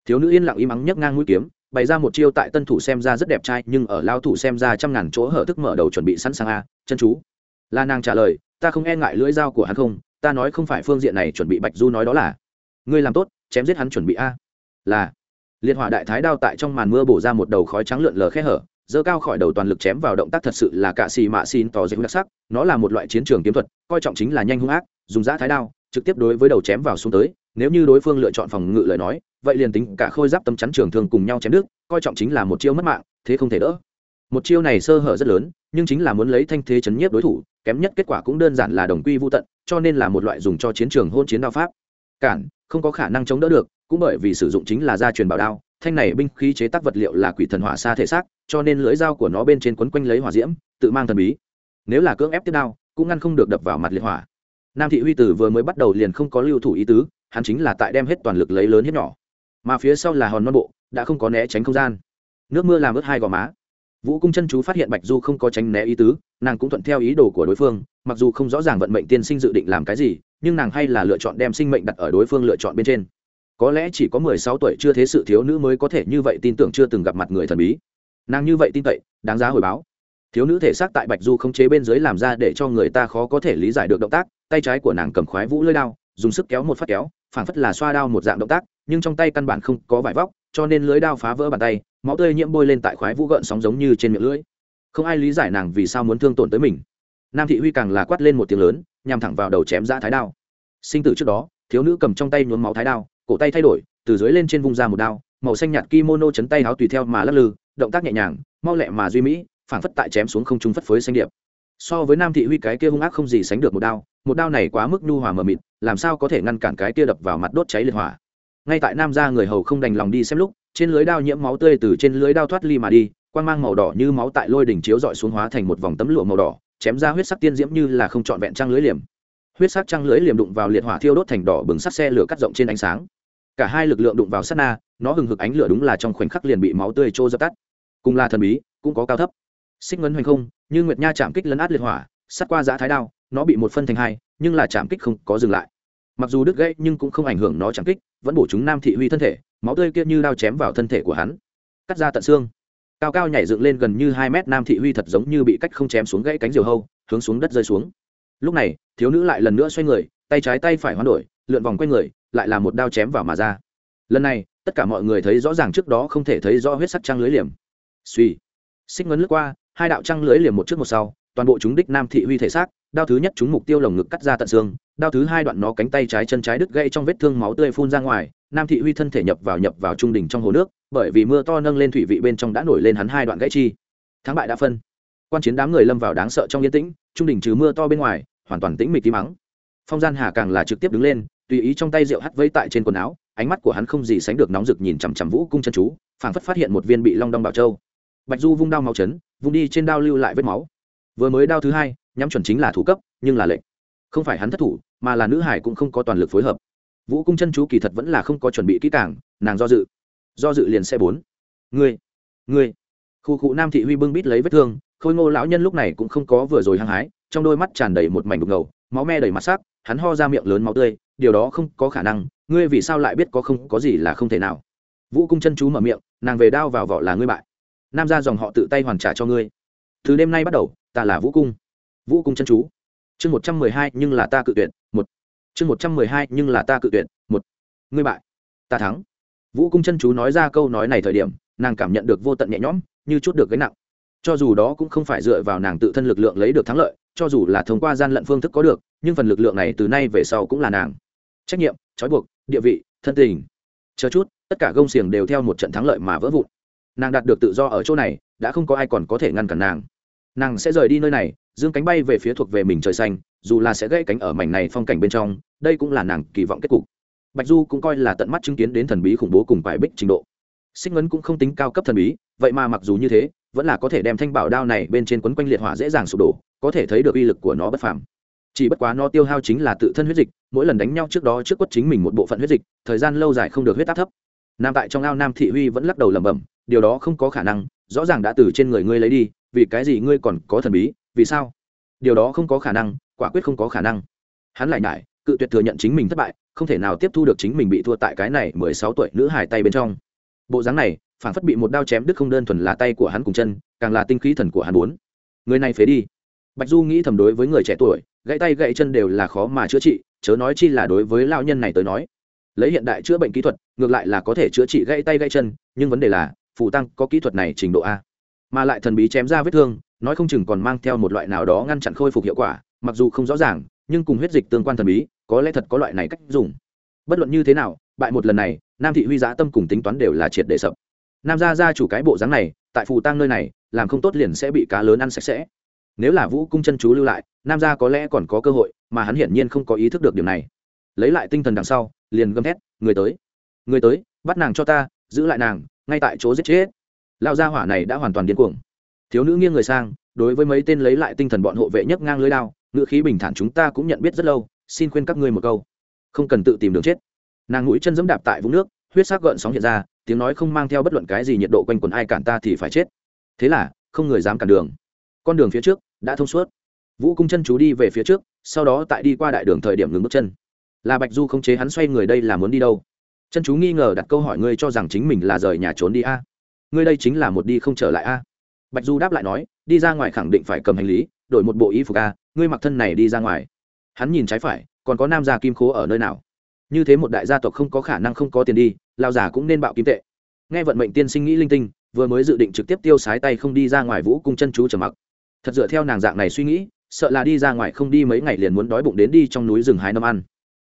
Thiếu nữ yên lặng im ắng nhấc ngang mũi kiếm, bày ra một chiêu tại tân thủ xem ra rất đẹp trai, nhưng ở lao thủ xem ra trăm ngàn chỗ hở thức mở đầu chuẩn bị sẵn sàng a, chân chú. La nàng trả lời, ta không e ngại lưỡi dao của hắn không, ta nói không phải phương diện này chuẩn bị bạch du nói đó là. Ngươi làm tốt, chém giết hắn chuẩn bị a. Là. Liệt hỏa đại thái đao tại trong màn mưa bổ ra một đầu khói trắng lượn lờ khe hở dơ cao khỏi đầu toàn lực chém vào động tác thật sự là cạ xì mạ xin tỏ dễ đặc sắc, nó là một loại chiến trường kiếm thuật, coi trọng chính là nhanh hung ác, dùng giã thái đao, trực tiếp đối với đầu chém vào xuống tới nếu như đối phương lựa chọn phòng ngự lời nói vậy liền tính cả khôi giáp tâm chắn trường thường cùng nhau chém đứt, coi trọng chính là một chiêu mất mạng thế không thể đỡ. Một chiêu này sơ hở rất lớn nhưng chính là muốn lấy thanh thế chấn nhiếp đối thủ kém nhất kết quả cũng đơn giản là đồng quy vô tận cho nên là một loại dùng cho chiến trường hôn chiến đao pháp. Cản không có khả năng chống đỡ được cũng bởi vì sử dụng chính là gia truyền bảo đao thanh này binh khí chế tác vật liệu là quỷ thần hỏa xa thể xác cho nên lưỡi dao của nó bên trên quấn quanh lấy hỏa diễm tự mang thần bí. Nếu là cưỡng ép tiếp đao cũng ngăn không được đập vào mặt liệt hỏa. Nam thị huy tử vừa mới bắt đầu liền không có lưu thủ ý tứ hắn chính là tại đem hết toàn lực lấy lớn hết nhỏ. Mà phía sau là hòn non bộ, đã không có né tránh không gian. Nước mưa làm ướt hai gò má. Vũ cung chân chú phát hiện bạch du không có tránh né ý tứ, nàng cũng thuận theo ý đồ của đối phương, mặc dù không rõ ràng vận mệnh tiên sinh dự định làm cái gì, nhưng nàng hay là lựa chọn đem sinh mệnh đặt ở đối phương lựa chọn bên trên. Có lẽ chỉ có mười sáu tuổi chưa thế sự thiếu nữ mới có thể như vậy tin tưởng chưa từng gặp mặt người thần bí. Nàng như vậy tin cậy, đáng giá hồi báo. Thiếu nữ thể xác tại bạch du không chế bên dưới làm ra để cho người ta khó có thể lý giải được động tác, tay trái của nàng cầm khoái vũ lơi đao dùng sức kéo một phát kéo, phảng phất là xoa đao một dạng động tác, nhưng trong tay căn bản không có vải vóc, cho nên lưới đao phá vỡ bàn tay, máu tươi nhiễm bôi lên tại khoái vũ gợn sóng giống như trên miệng lưỡi. Không ai lý giải nàng vì sao muốn thương tổn tới mình. Nam thị huy càng là quát lên một tiếng lớn, nhằm thẳng vào đầu chém ra thái đao. Sinh tử trước đó, thiếu nữ cầm trong tay nhuốm máu thái đao, cổ tay thay đổi, từ dưới lên trên vùng ra một đao, màu xanh nhạt kimono chấn tay áo tùy theo mà lắc lư, động tác nhẹ nhàng, mau lẹ mà duy mỹ, phảng phất tại chém xuống không trung phất phới xanh điệp so với nam thị huy, cái kia hung ác không gì sánh được một đao. Một đao này quá mức nhu hòa mờ mịt, làm sao có thể ngăn cản cái kia đập vào mặt đốt cháy liệt hỏa? Ngay tại nam gia người hầu không đành lòng đi xem lúc, trên lưới đao nhiễm máu tươi từ trên lưới đao thoát ly mà đi quan mang màu đỏ như máu tại lôi đỉnh chiếu dọi xuống hóa thành một vòng tấm lụa màu đỏ, chém ra huyết sắc tiên diễm như là không trọn vẹn trăng lưới liềm. Huyết sắc trăng lưới liềm đụng vào liệt hỏa thiêu đốt thành đỏ bừng sắt xe lửa cắt rộng trên ánh sáng. Cả hai lực lượng đụng vào sắt na, nó hừng hực ánh lửa đúng là trong khoảnh khắc liền bị máu tươi trô dập tắt. Cùng là thần bí, cũng có cao thấp xích ngấn hoành không, như nguyệt nha chạm kích lấn át liệt hỏa, sát qua giã thái đao, nó bị một phân thành hai, nhưng là chạm kích không có dừng lại. Mặc dù đứt gãy nhưng cũng không ảnh hưởng nó chạm kích, vẫn bổ chúng nam thị huy thân thể, máu tươi kia như đao chém vào thân thể của hắn. Cắt ra tận xương. Cao cao nhảy dựng lên gần như hai mét, nam thị huy thật giống như bị cách không chém xuống gãy cánh diều hâu, hướng xuống đất rơi xuống. Lúc này, thiếu nữ lại lần nữa xoay người, tay trái tay phải hoán đổi, lượn vòng quanh người, lại là một đao chém vào mà ra. Lần này, tất cả mọi người thấy rõ ràng trước đó không thể thấy rõ huyết sắc trăng lưới liềm. Suy xích ngấn lướt qua hai đạo trăng lưới liềm một trước một sau, toàn bộ chúng đích nam thị huy thể xác, đao thứ nhất chúng mục tiêu lồng ngực cắt ra tận xương, đao thứ hai đoạn nó cánh tay trái chân trái đứt gãy trong vết thương máu tươi phun ra ngoài, nam thị huy thân thể nhập vào nhập vào trung đỉnh trong hồ nước, bởi vì mưa to nâng lên thủy vị bên trong đã nổi lên hắn hai đoạn gãy chi. Thắng bại đã phân. Quan chiến đám người lâm vào đáng sợ trong yên tĩnh, trung đỉnh trừ mưa to bên ngoài, hoàn toàn tĩnh mịch tí mắng phong gian hà càng là trực tiếp đứng lên, tùy ý trong tay rượu hắt vây tại trên quần áo, ánh mắt của hắn không gì sánh được nóng rực nhìn chằm chằm vũ cung chân chú, phảng phất phát hiện một viên bị long đong bảo châu. Bạch du vung đao máu chấn vung đi trên đao lưu lại vết máu. Vừa mới đao thứ hai, nhắm chuẩn chính là thủ cấp, nhưng là lệnh. Không phải hắn thất thủ, mà là nữ hải cũng không có toàn lực phối hợp. Vũ cung chân chú kỳ thật vẫn là không có chuẩn bị kỹ càng, nàng do dự. Do dự liền xe bốn. Ngươi ngươi. Khu cụ nam thị huy bưng bít lấy vết thương, khôi ngô lão nhân lúc này cũng không có vừa rồi hăng hái, trong đôi mắt tràn đầy một mảnh đục ngầu, máu me đầy mặt sắc hắn ho ra miệng lớn máu tươi, điều đó không có khả năng, ngươi vì sao lại biết có không, có gì là không thể nào. Vũ cung chân chú mở miệng, nàng về đao vào vỏ là ngươi bại nam ra dòng họ tự tay hoàn trả cho ngươi. Từ đêm nay bắt đầu, ta là vũ cung. Vũ cung chân chú. Chương một trăm mười hai, nhưng là ta cự tuyệt, một. Chương một trăm mười hai, nhưng là ta cự tuyệt, một. Ngươi bại. Ta thắng. Vũ cung chân chú nói ra câu nói này thời điểm, nàng cảm nhận được vô tận nhẹ nhõm, như chút được gánh nặng. Cho dù đó cũng không phải dựa vào nàng tự thân lực lượng lấy được thắng lợi, cho dù là thông qua gian lận phương thức có được, nhưng phần lực lượng này từ nay về sau cũng là nàng. Trách nhiệm, trói buộc, địa vị, thân tình. Chờ chút, tất cả gông xiềng đều theo một trận thắng lợi mà vỡ vụn nàng đạt được tự do ở chỗ này, đã không có ai còn có thể ngăn cản nàng. Nàng sẽ rời đi nơi này, dương cánh bay về phía thuộc về mình trời xanh, dù là sẽ gãy cánh ở mảnh này phong cảnh bên trong, đây cũng là nàng kỳ vọng kết cục. Bạch du cũng coi là tận mắt chứng kiến đến thần bí khủng bố cùng bài bích trình độ. Xích ngấn cũng không tính cao cấp thần bí, vậy mà mặc dù như thế, vẫn là có thể đem thanh bảo đao này bên trên quấn quanh liệt hỏa dễ dàng sụp đổ, có thể thấy được uy lực của nó bất phàm. Chỉ bất quá nó tiêu hao chính là tự thân huyết dịch, mỗi lần đánh nhau trước đó trước quất chính mình một bộ phận huyết dịch, thời gian lâu dài không được huyết áp thấp. Nam tại trong ao nam thị huy vẫn lắc đầu lẩm bẩm điều đó không có khả năng, rõ ràng đã từ trên người ngươi lấy đi, vì cái gì ngươi còn có thần bí, vì sao? Điều đó không có khả năng, quả quyết không có khả năng. Hắn lại nhải cự tuyệt thừa nhận chính mình thất bại, không thể nào tiếp thu được chính mình bị thua tại cái này mười sáu tuổi nữ hải tay bên trong. Bộ dáng này phản phất bị một đao chém đứt không đơn thuần là tay của hắn cùng chân, càng là tinh khí thần của hắn bốn. Người này phế đi. Bạch du nghĩ thầm đối với người trẻ tuổi, gãy tay gãy chân đều là khó mà chữa trị, chớ nói chi là đối với lao nhân này tới nói. Lấy hiện đại chữa bệnh kỹ thuật, ngược lại là có thể chữa trị gãy tay gãy chân, nhưng vấn đề là phù tăng có kỹ thuật này trình độ a. Mà lại thần bí chém ra vết thương, nói không chừng còn mang theo một loại nào đó ngăn chặn khôi phục hiệu quả, mặc dù không rõ ràng, nhưng cùng huyết dịch tương quan thần bí, có lẽ thật có loại này cách dùng. Bất luận như thế nào, bại một lần này, nam thị huy giã tâm cùng tính toán đều là triệt để sập. Nam gia gia chủ cái bộ dáng này, tại phù tăng nơi này, làm không tốt liền sẽ bị cá lớn ăn sạch sẽ. Nếu là vũ cung chân chú lưu lại, nam gia có lẽ còn có cơ hội, mà hắn hiển nhiên không có ý thức được điều này. Lấy lại tinh thần đằng sau, liền gầm thét, người tới người tới, bắt nàng cho ta, giữ lại nàng ngay tại chỗ giết chết lao gia hỏa này đã hoàn toàn điên cuồng. Thiếu nữ nghiêng người sang, đối với mấy tên lấy lại tinh thần bọn hộ vệ nhấc ngang lưới lao ngữ khí bình thản chúng ta cũng nhận biết rất lâu, xin khuyên các ngươi một câu. Không cần tự tìm đường chết. Nàng mũi chân dẫm đạp tại vũng nước, huyết sắc gợn sóng hiện ra, tiếng nói không mang theo bất luận cái gì nhiệt độ quanh quần ai cản ta thì phải chết. Thế là, không người dám cản đường. Con đường phía trước đã thông suốt. Vũ cung chân chú đi về phía trước, sau đó tại đi qua đại đường thời điểm ngừng bước chân. Là bạch du không chế hắn xoay người đây là muốn đi đâu? Chân chú nghi ngờ đặt câu hỏi ngươi cho rằng chính mình là rời nhà trốn đi a. Ngươi đây chính là một đi không trở lại a. Bạch du đáp lại nói, đi ra ngoài khẳng định phải cầm hành lý, đổi một bộ y phục a, ngươi mặc thân này đi ra ngoài. Hắn nhìn trái phải, còn có nam gia kim khố ở nơi nào? Như thế một đại gia tộc không có khả năng không có tiền đi lao già cũng nên bạo kim tệ. Nghe vận mệnh tiên sinh nghĩ linh tinh, vừa mới dự định trực tiếp tiêu sái tay không đi ra ngoài vũ cung chân chú trầm mặc. Thật dựa theo nàng dạng này suy nghĩ, sợ là đi ra ngoài không đi mấy ngày liền muốn đói bụng đến đi trong núi rừng hái năm ăn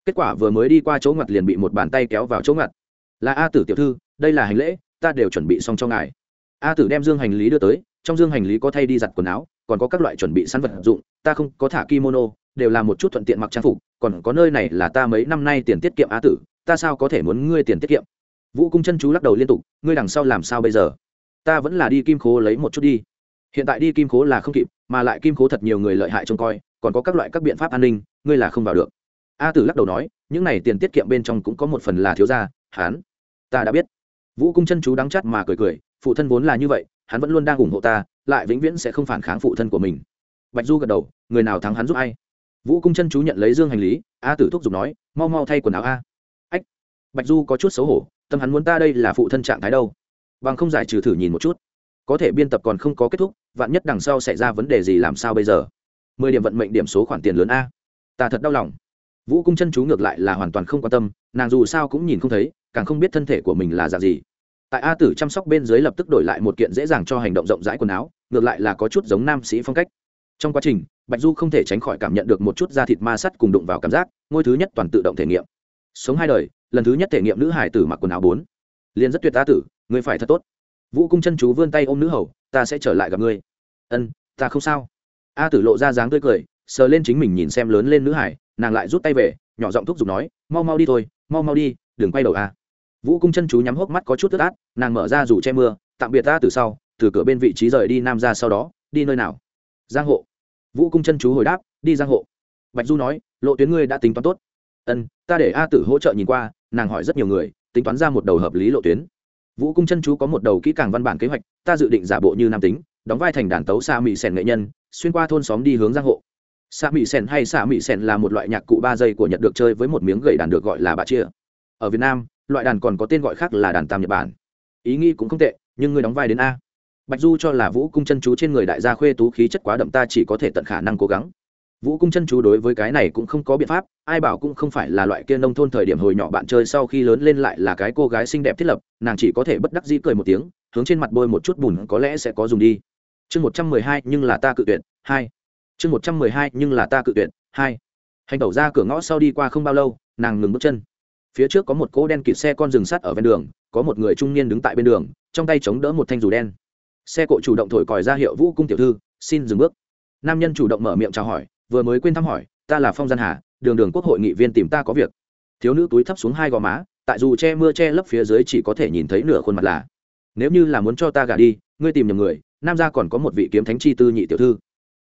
kết quả vừa mới đi qua chỗ ngặt liền bị một bàn tay kéo vào chỗ ngặt là a tử tiểu thư, đây là hành lễ, ta đều chuẩn bị xong cho ngài. A tử đem dương hành lý đưa tới, trong dương hành lý có thay đi giặt quần áo, còn có các loại chuẩn bị săn vật dụng, ta không có thả kimono, đều là một chút thuận tiện mặc trang phục, còn có nơi này là ta mấy năm nay tiền tiết kiệm a tử, ta sao có thể muốn ngươi tiền tiết kiệm? Vũ cung chân chú lắc đầu liên tục, ngươi đằng sau làm sao bây giờ? Ta vẫn là đi kim khố lấy một chút đi. Hiện tại đi kim khố là không kịp, mà lại kim khố thật nhiều người lợi hại trông coi, còn có các loại các biện pháp an ninh, ngươi là không vào được a tử lắc đầu nói, những này tiền tiết kiệm bên trong cũng có một phần là thiếu gia, hắn. Ta đã biết. Vũ cung chân chú đắng chắt mà cười cười, phụ thân vốn là như vậy, hắn vẫn luôn đang ủng hộ ta, lại vĩnh viễn sẽ không phản kháng phụ thân của mình. Bạch du gật đầu, người nào thắng hắn giúp ai? Vũ cung chân chú nhận lấy dương hành lý, a tử thúc giục nói, mau mau thay quần áo a. Ách. Bạch du có chút xấu hổ, tâm hắn muốn ta đây là phụ thân trạng thái đâu? Bằng không giải trừ thử nhìn một chút. Có thể biên tập còn không có kết thúc, vạn nhất đằng sau xảy ra vấn đề gì làm sao bây giờ? Mười điểm vận mệnh điểm số khoản tiền lớn a. Ta thật đau lòng vũ cung chân chú ngược lại là hoàn toàn không quan tâm, nàng dù sao cũng nhìn không thấy, càng không biết thân thể của mình là dạng gì. Tại a tử chăm sóc bên dưới lập tức đổi lại một kiện dễ dàng cho hành động rộng rãi quần áo, ngược lại là có chút giống nam sĩ phong cách. Trong quá trình, bạch du không thể tránh khỏi cảm nhận được một chút da thịt ma sắt cùng đụng vào cảm giác, ngôi thứ nhất toàn tự động thể nghiệm. Sống hai đời, lần thứ nhất thể nghiệm nữ hải tử mặc quần áo bốn. Liền rất tuyệt a tử, ngươi phải thật tốt. Vũ cung chân chú vươn tay ôm nữ hầu, ta sẽ trở lại gặp ngươi. Ân, ta không sao. A tử lộ ra dáng tươi cười, sờ lên chính mình nhìn xem lớn lên nữ hải nàng lại rút tay về, nhỏ giọng thúc giục nói, mau mau đi thôi, mau mau đi, đừng quay đầu a vũ cung chân chú nhắm hốc mắt có chút tức át nàng mở ra dù che mưa, tạm biệt ta từ sau, từ cửa bên vị trí rời đi nam ra sau đó, đi nơi nào? Giang hộ. Vũ cung chân chú hồi đáp, đi giang hộ. Bạch du nói, lộ tuyến ngươi đã tính toán tốt. Ân, ta để a tử hỗ trợ nhìn qua, nàng hỏi rất nhiều người, tính toán ra một đầu hợp lý lộ tuyến. Vũ cung chân chú có một đầu kỹ càng văn bản kế hoạch, ta dự định giả bộ như nam tính, đóng vai thành đàn tấu xa mỹ sèn nghệ nhân, xuyên qua thôn xóm đi hướng giang hộ xạ mỹ sen hay xạ mỹ sen là một loại nhạc cụ ba giây của nhật được chơi với một miếng gậy đàn được gọi là bà chia ở việt nam, loại đàn còn có tên gọi khác là đàn tam nhật bản. Ý nghĩ cũng không tệ, nhưng người đóng vai đến a. Bạch du cho là vũ cung chân chú trên người đại gia khuê tú khí chất quá đậm ta chỉ có thể tận khả năng cố gắng. Vũ cung chân chú đối với cái này cũng không có biện pháp, ai bảo cũng không phải là loại kia nông thôn thời điểm hồi nhỏ bạn chơi sau khi lớn lên lại là cái cô gái xinh đẹp thiết lập, nàng chỉ có thể bất đắc dĩ cười một tiếng, hướng trên mặt bôi một chút bùn có lẽ sẽ có dùng đi. Chương một trăm mười hai, nhưng là ta cự tuyệt, hai chương một trăm mười hai nhưng là ta cự tuyệt, hai. Hành tẩu ra cửa ngõ sau đi qua không bao lâu, nàng ngừng bước chân. Phía trước có một cỗ đen kịt xe con rừng sắt ở ven đường, có một người trung niên đứng tại bên đường, trong tay chống đỡ một thanh dù đen. Xe cộ chủ động thổi còi ra hiệu vũ cung tiểu thư, xin dừng bước. Nam nhân chủ động mở miệng chào hỏi, vừa mới quên thăm hỏi, ta là phong gian hà, đường đường quốc hội nghị viên tìm ta có việc. Thiếu nữ túi thấp xuống hai gò má, tại dù che mưa che lấp phía dưới chỉ có thể nhìn thấy nửa khuôn mặt là nếu như là muốn cho ta gả đi, ngươi tìm nhầm người, nam gia còn có một vị kiếm thánh chi tư nhị tiểu thư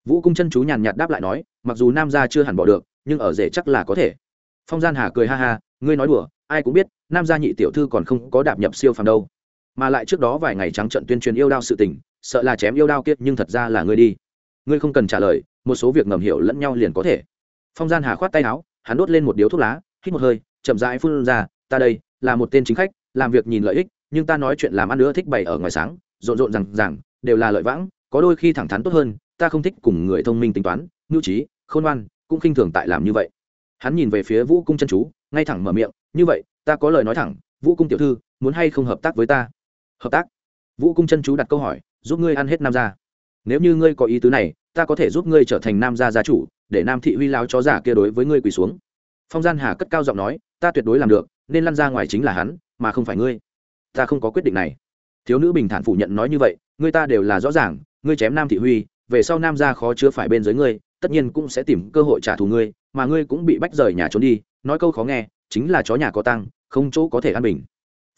vũ cung chân chú nhàn nhạt đáp lại nói mặc dù nam gia chưa hẳn bỏ được nhưng ở rể chắc là có thể phong gian hà cười ha ha ngươi nói đùa ai cũng biết nam gia nhị tiểu thư còn không có đạp nhập siêu phàm đâu mà lại trước đó vài ngày trắng trận tuyên truyền yêu đao sự tình sợ là chém yêu đao kiếp nhưng thật ra là ngươi đi ngươi không cần trả lời một số việc ngầm hiểu lẫn nhau liền có thể phong gian hà khoát tay áo hắn đốt lên một điếu thuốc lá hít một hơi chậm rãi phun ra ta đây là một tên chính khách làm việc nhìn lợi ích nhưng ta nói chuyện làm ăn nữa thích bày ở ngoài sáng rộn rộn rằng rằng đều là lợi vãng có đôi khi thẳng thắn tốt hơn ta không thích cùng người thông minh tính toán ngưu trí, khôn ngoan, cũng khinh thường tại làm như vậy. Hắn nhìn về phía vũ cung chân chú, ngay thẳng mở miệng, như vậy, ta có lời nói thẳng, vũ cung tiểu thư, muốn hay không hợp tác với ta? Hợp tác? Vũ cung chân chú đặt câu hỏi, giúp ngươi ăn hết nam gia. Nếu như ngươi có ý tứ này, ta có thể giúp ngươi trở thành nam gia gia chủ, để nam thị huy lao chó giả kia đối với ngươi quỳ xuống. Phong gian hà cất cao giọng nói, ta tuyệt đối làm được, nên lăn ra ngoài chính là hắn, mà không phải ngươi. Ta không có quyết định này. Thiếu nữ bình thản phủ nhận nói như vậy, ngươi ta đều là rõ ràng, ngươi chém nam thị huy về sau nam gia khó chứa phải bên dưới ngươi, tất nhiên cũng sẽ tìm cơ hội trả thù ngươi, mà ngươi cũng bị bách rời nhà trốn đi, nói câu khó nghe, chính là chó nhà có tăng không chỗ có thể an bình.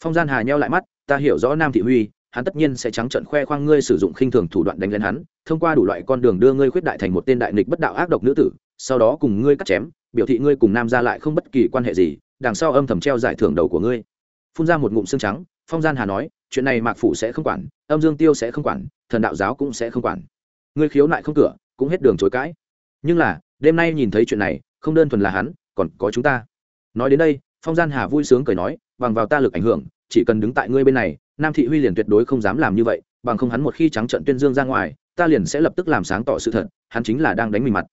Phong gian hà nheo lại mắt, ta hiểu rõ nam thị huy, hắn tất nhiên sẽ trắng trận khoe khoang ngươi sử dụng khinh thường thủ đoạn đánh lên hắn, thông qua đủ loại con đường đưa ngươi khuyết đại thành một tên đại nghịch bất đạo ác độc nữ tử, sau đó cùng ngươi cắt chém, biểu thị ngươi cùng nam ra lại không bất kỳ quan hệ gì, đằng sau âm thầm treo giải thưởng đầu của ngươi. Phun ra một ngụm xương trắng, phong gian hà nói, chuyện này mạc phủ sẽ không quản, âm dương tiêu sẽ không quản, thần đạo giáo cũng sẽ không quản ngươi khiếu nại không cửa, cũng hết đường chối cãi. Nhưng là, đêm nay nhìn thấy chuyện này, không đơn thuần là hắn, còn có chúng ta. Nói đến đây, phong gian hà vui sướng cười nói, bằng vào ta lực ảnh hưởng, chỉ cần đứng tại ngươi bên này, nam thị huy liền tuyệt đối không dám làm như vậy, bằng không hắn một khi trắng trận tuyên dương ra ngoài, ta liền sẽ lập tức làm sáng tỏ sự thật, hắn chính là đang đánh mình mặt.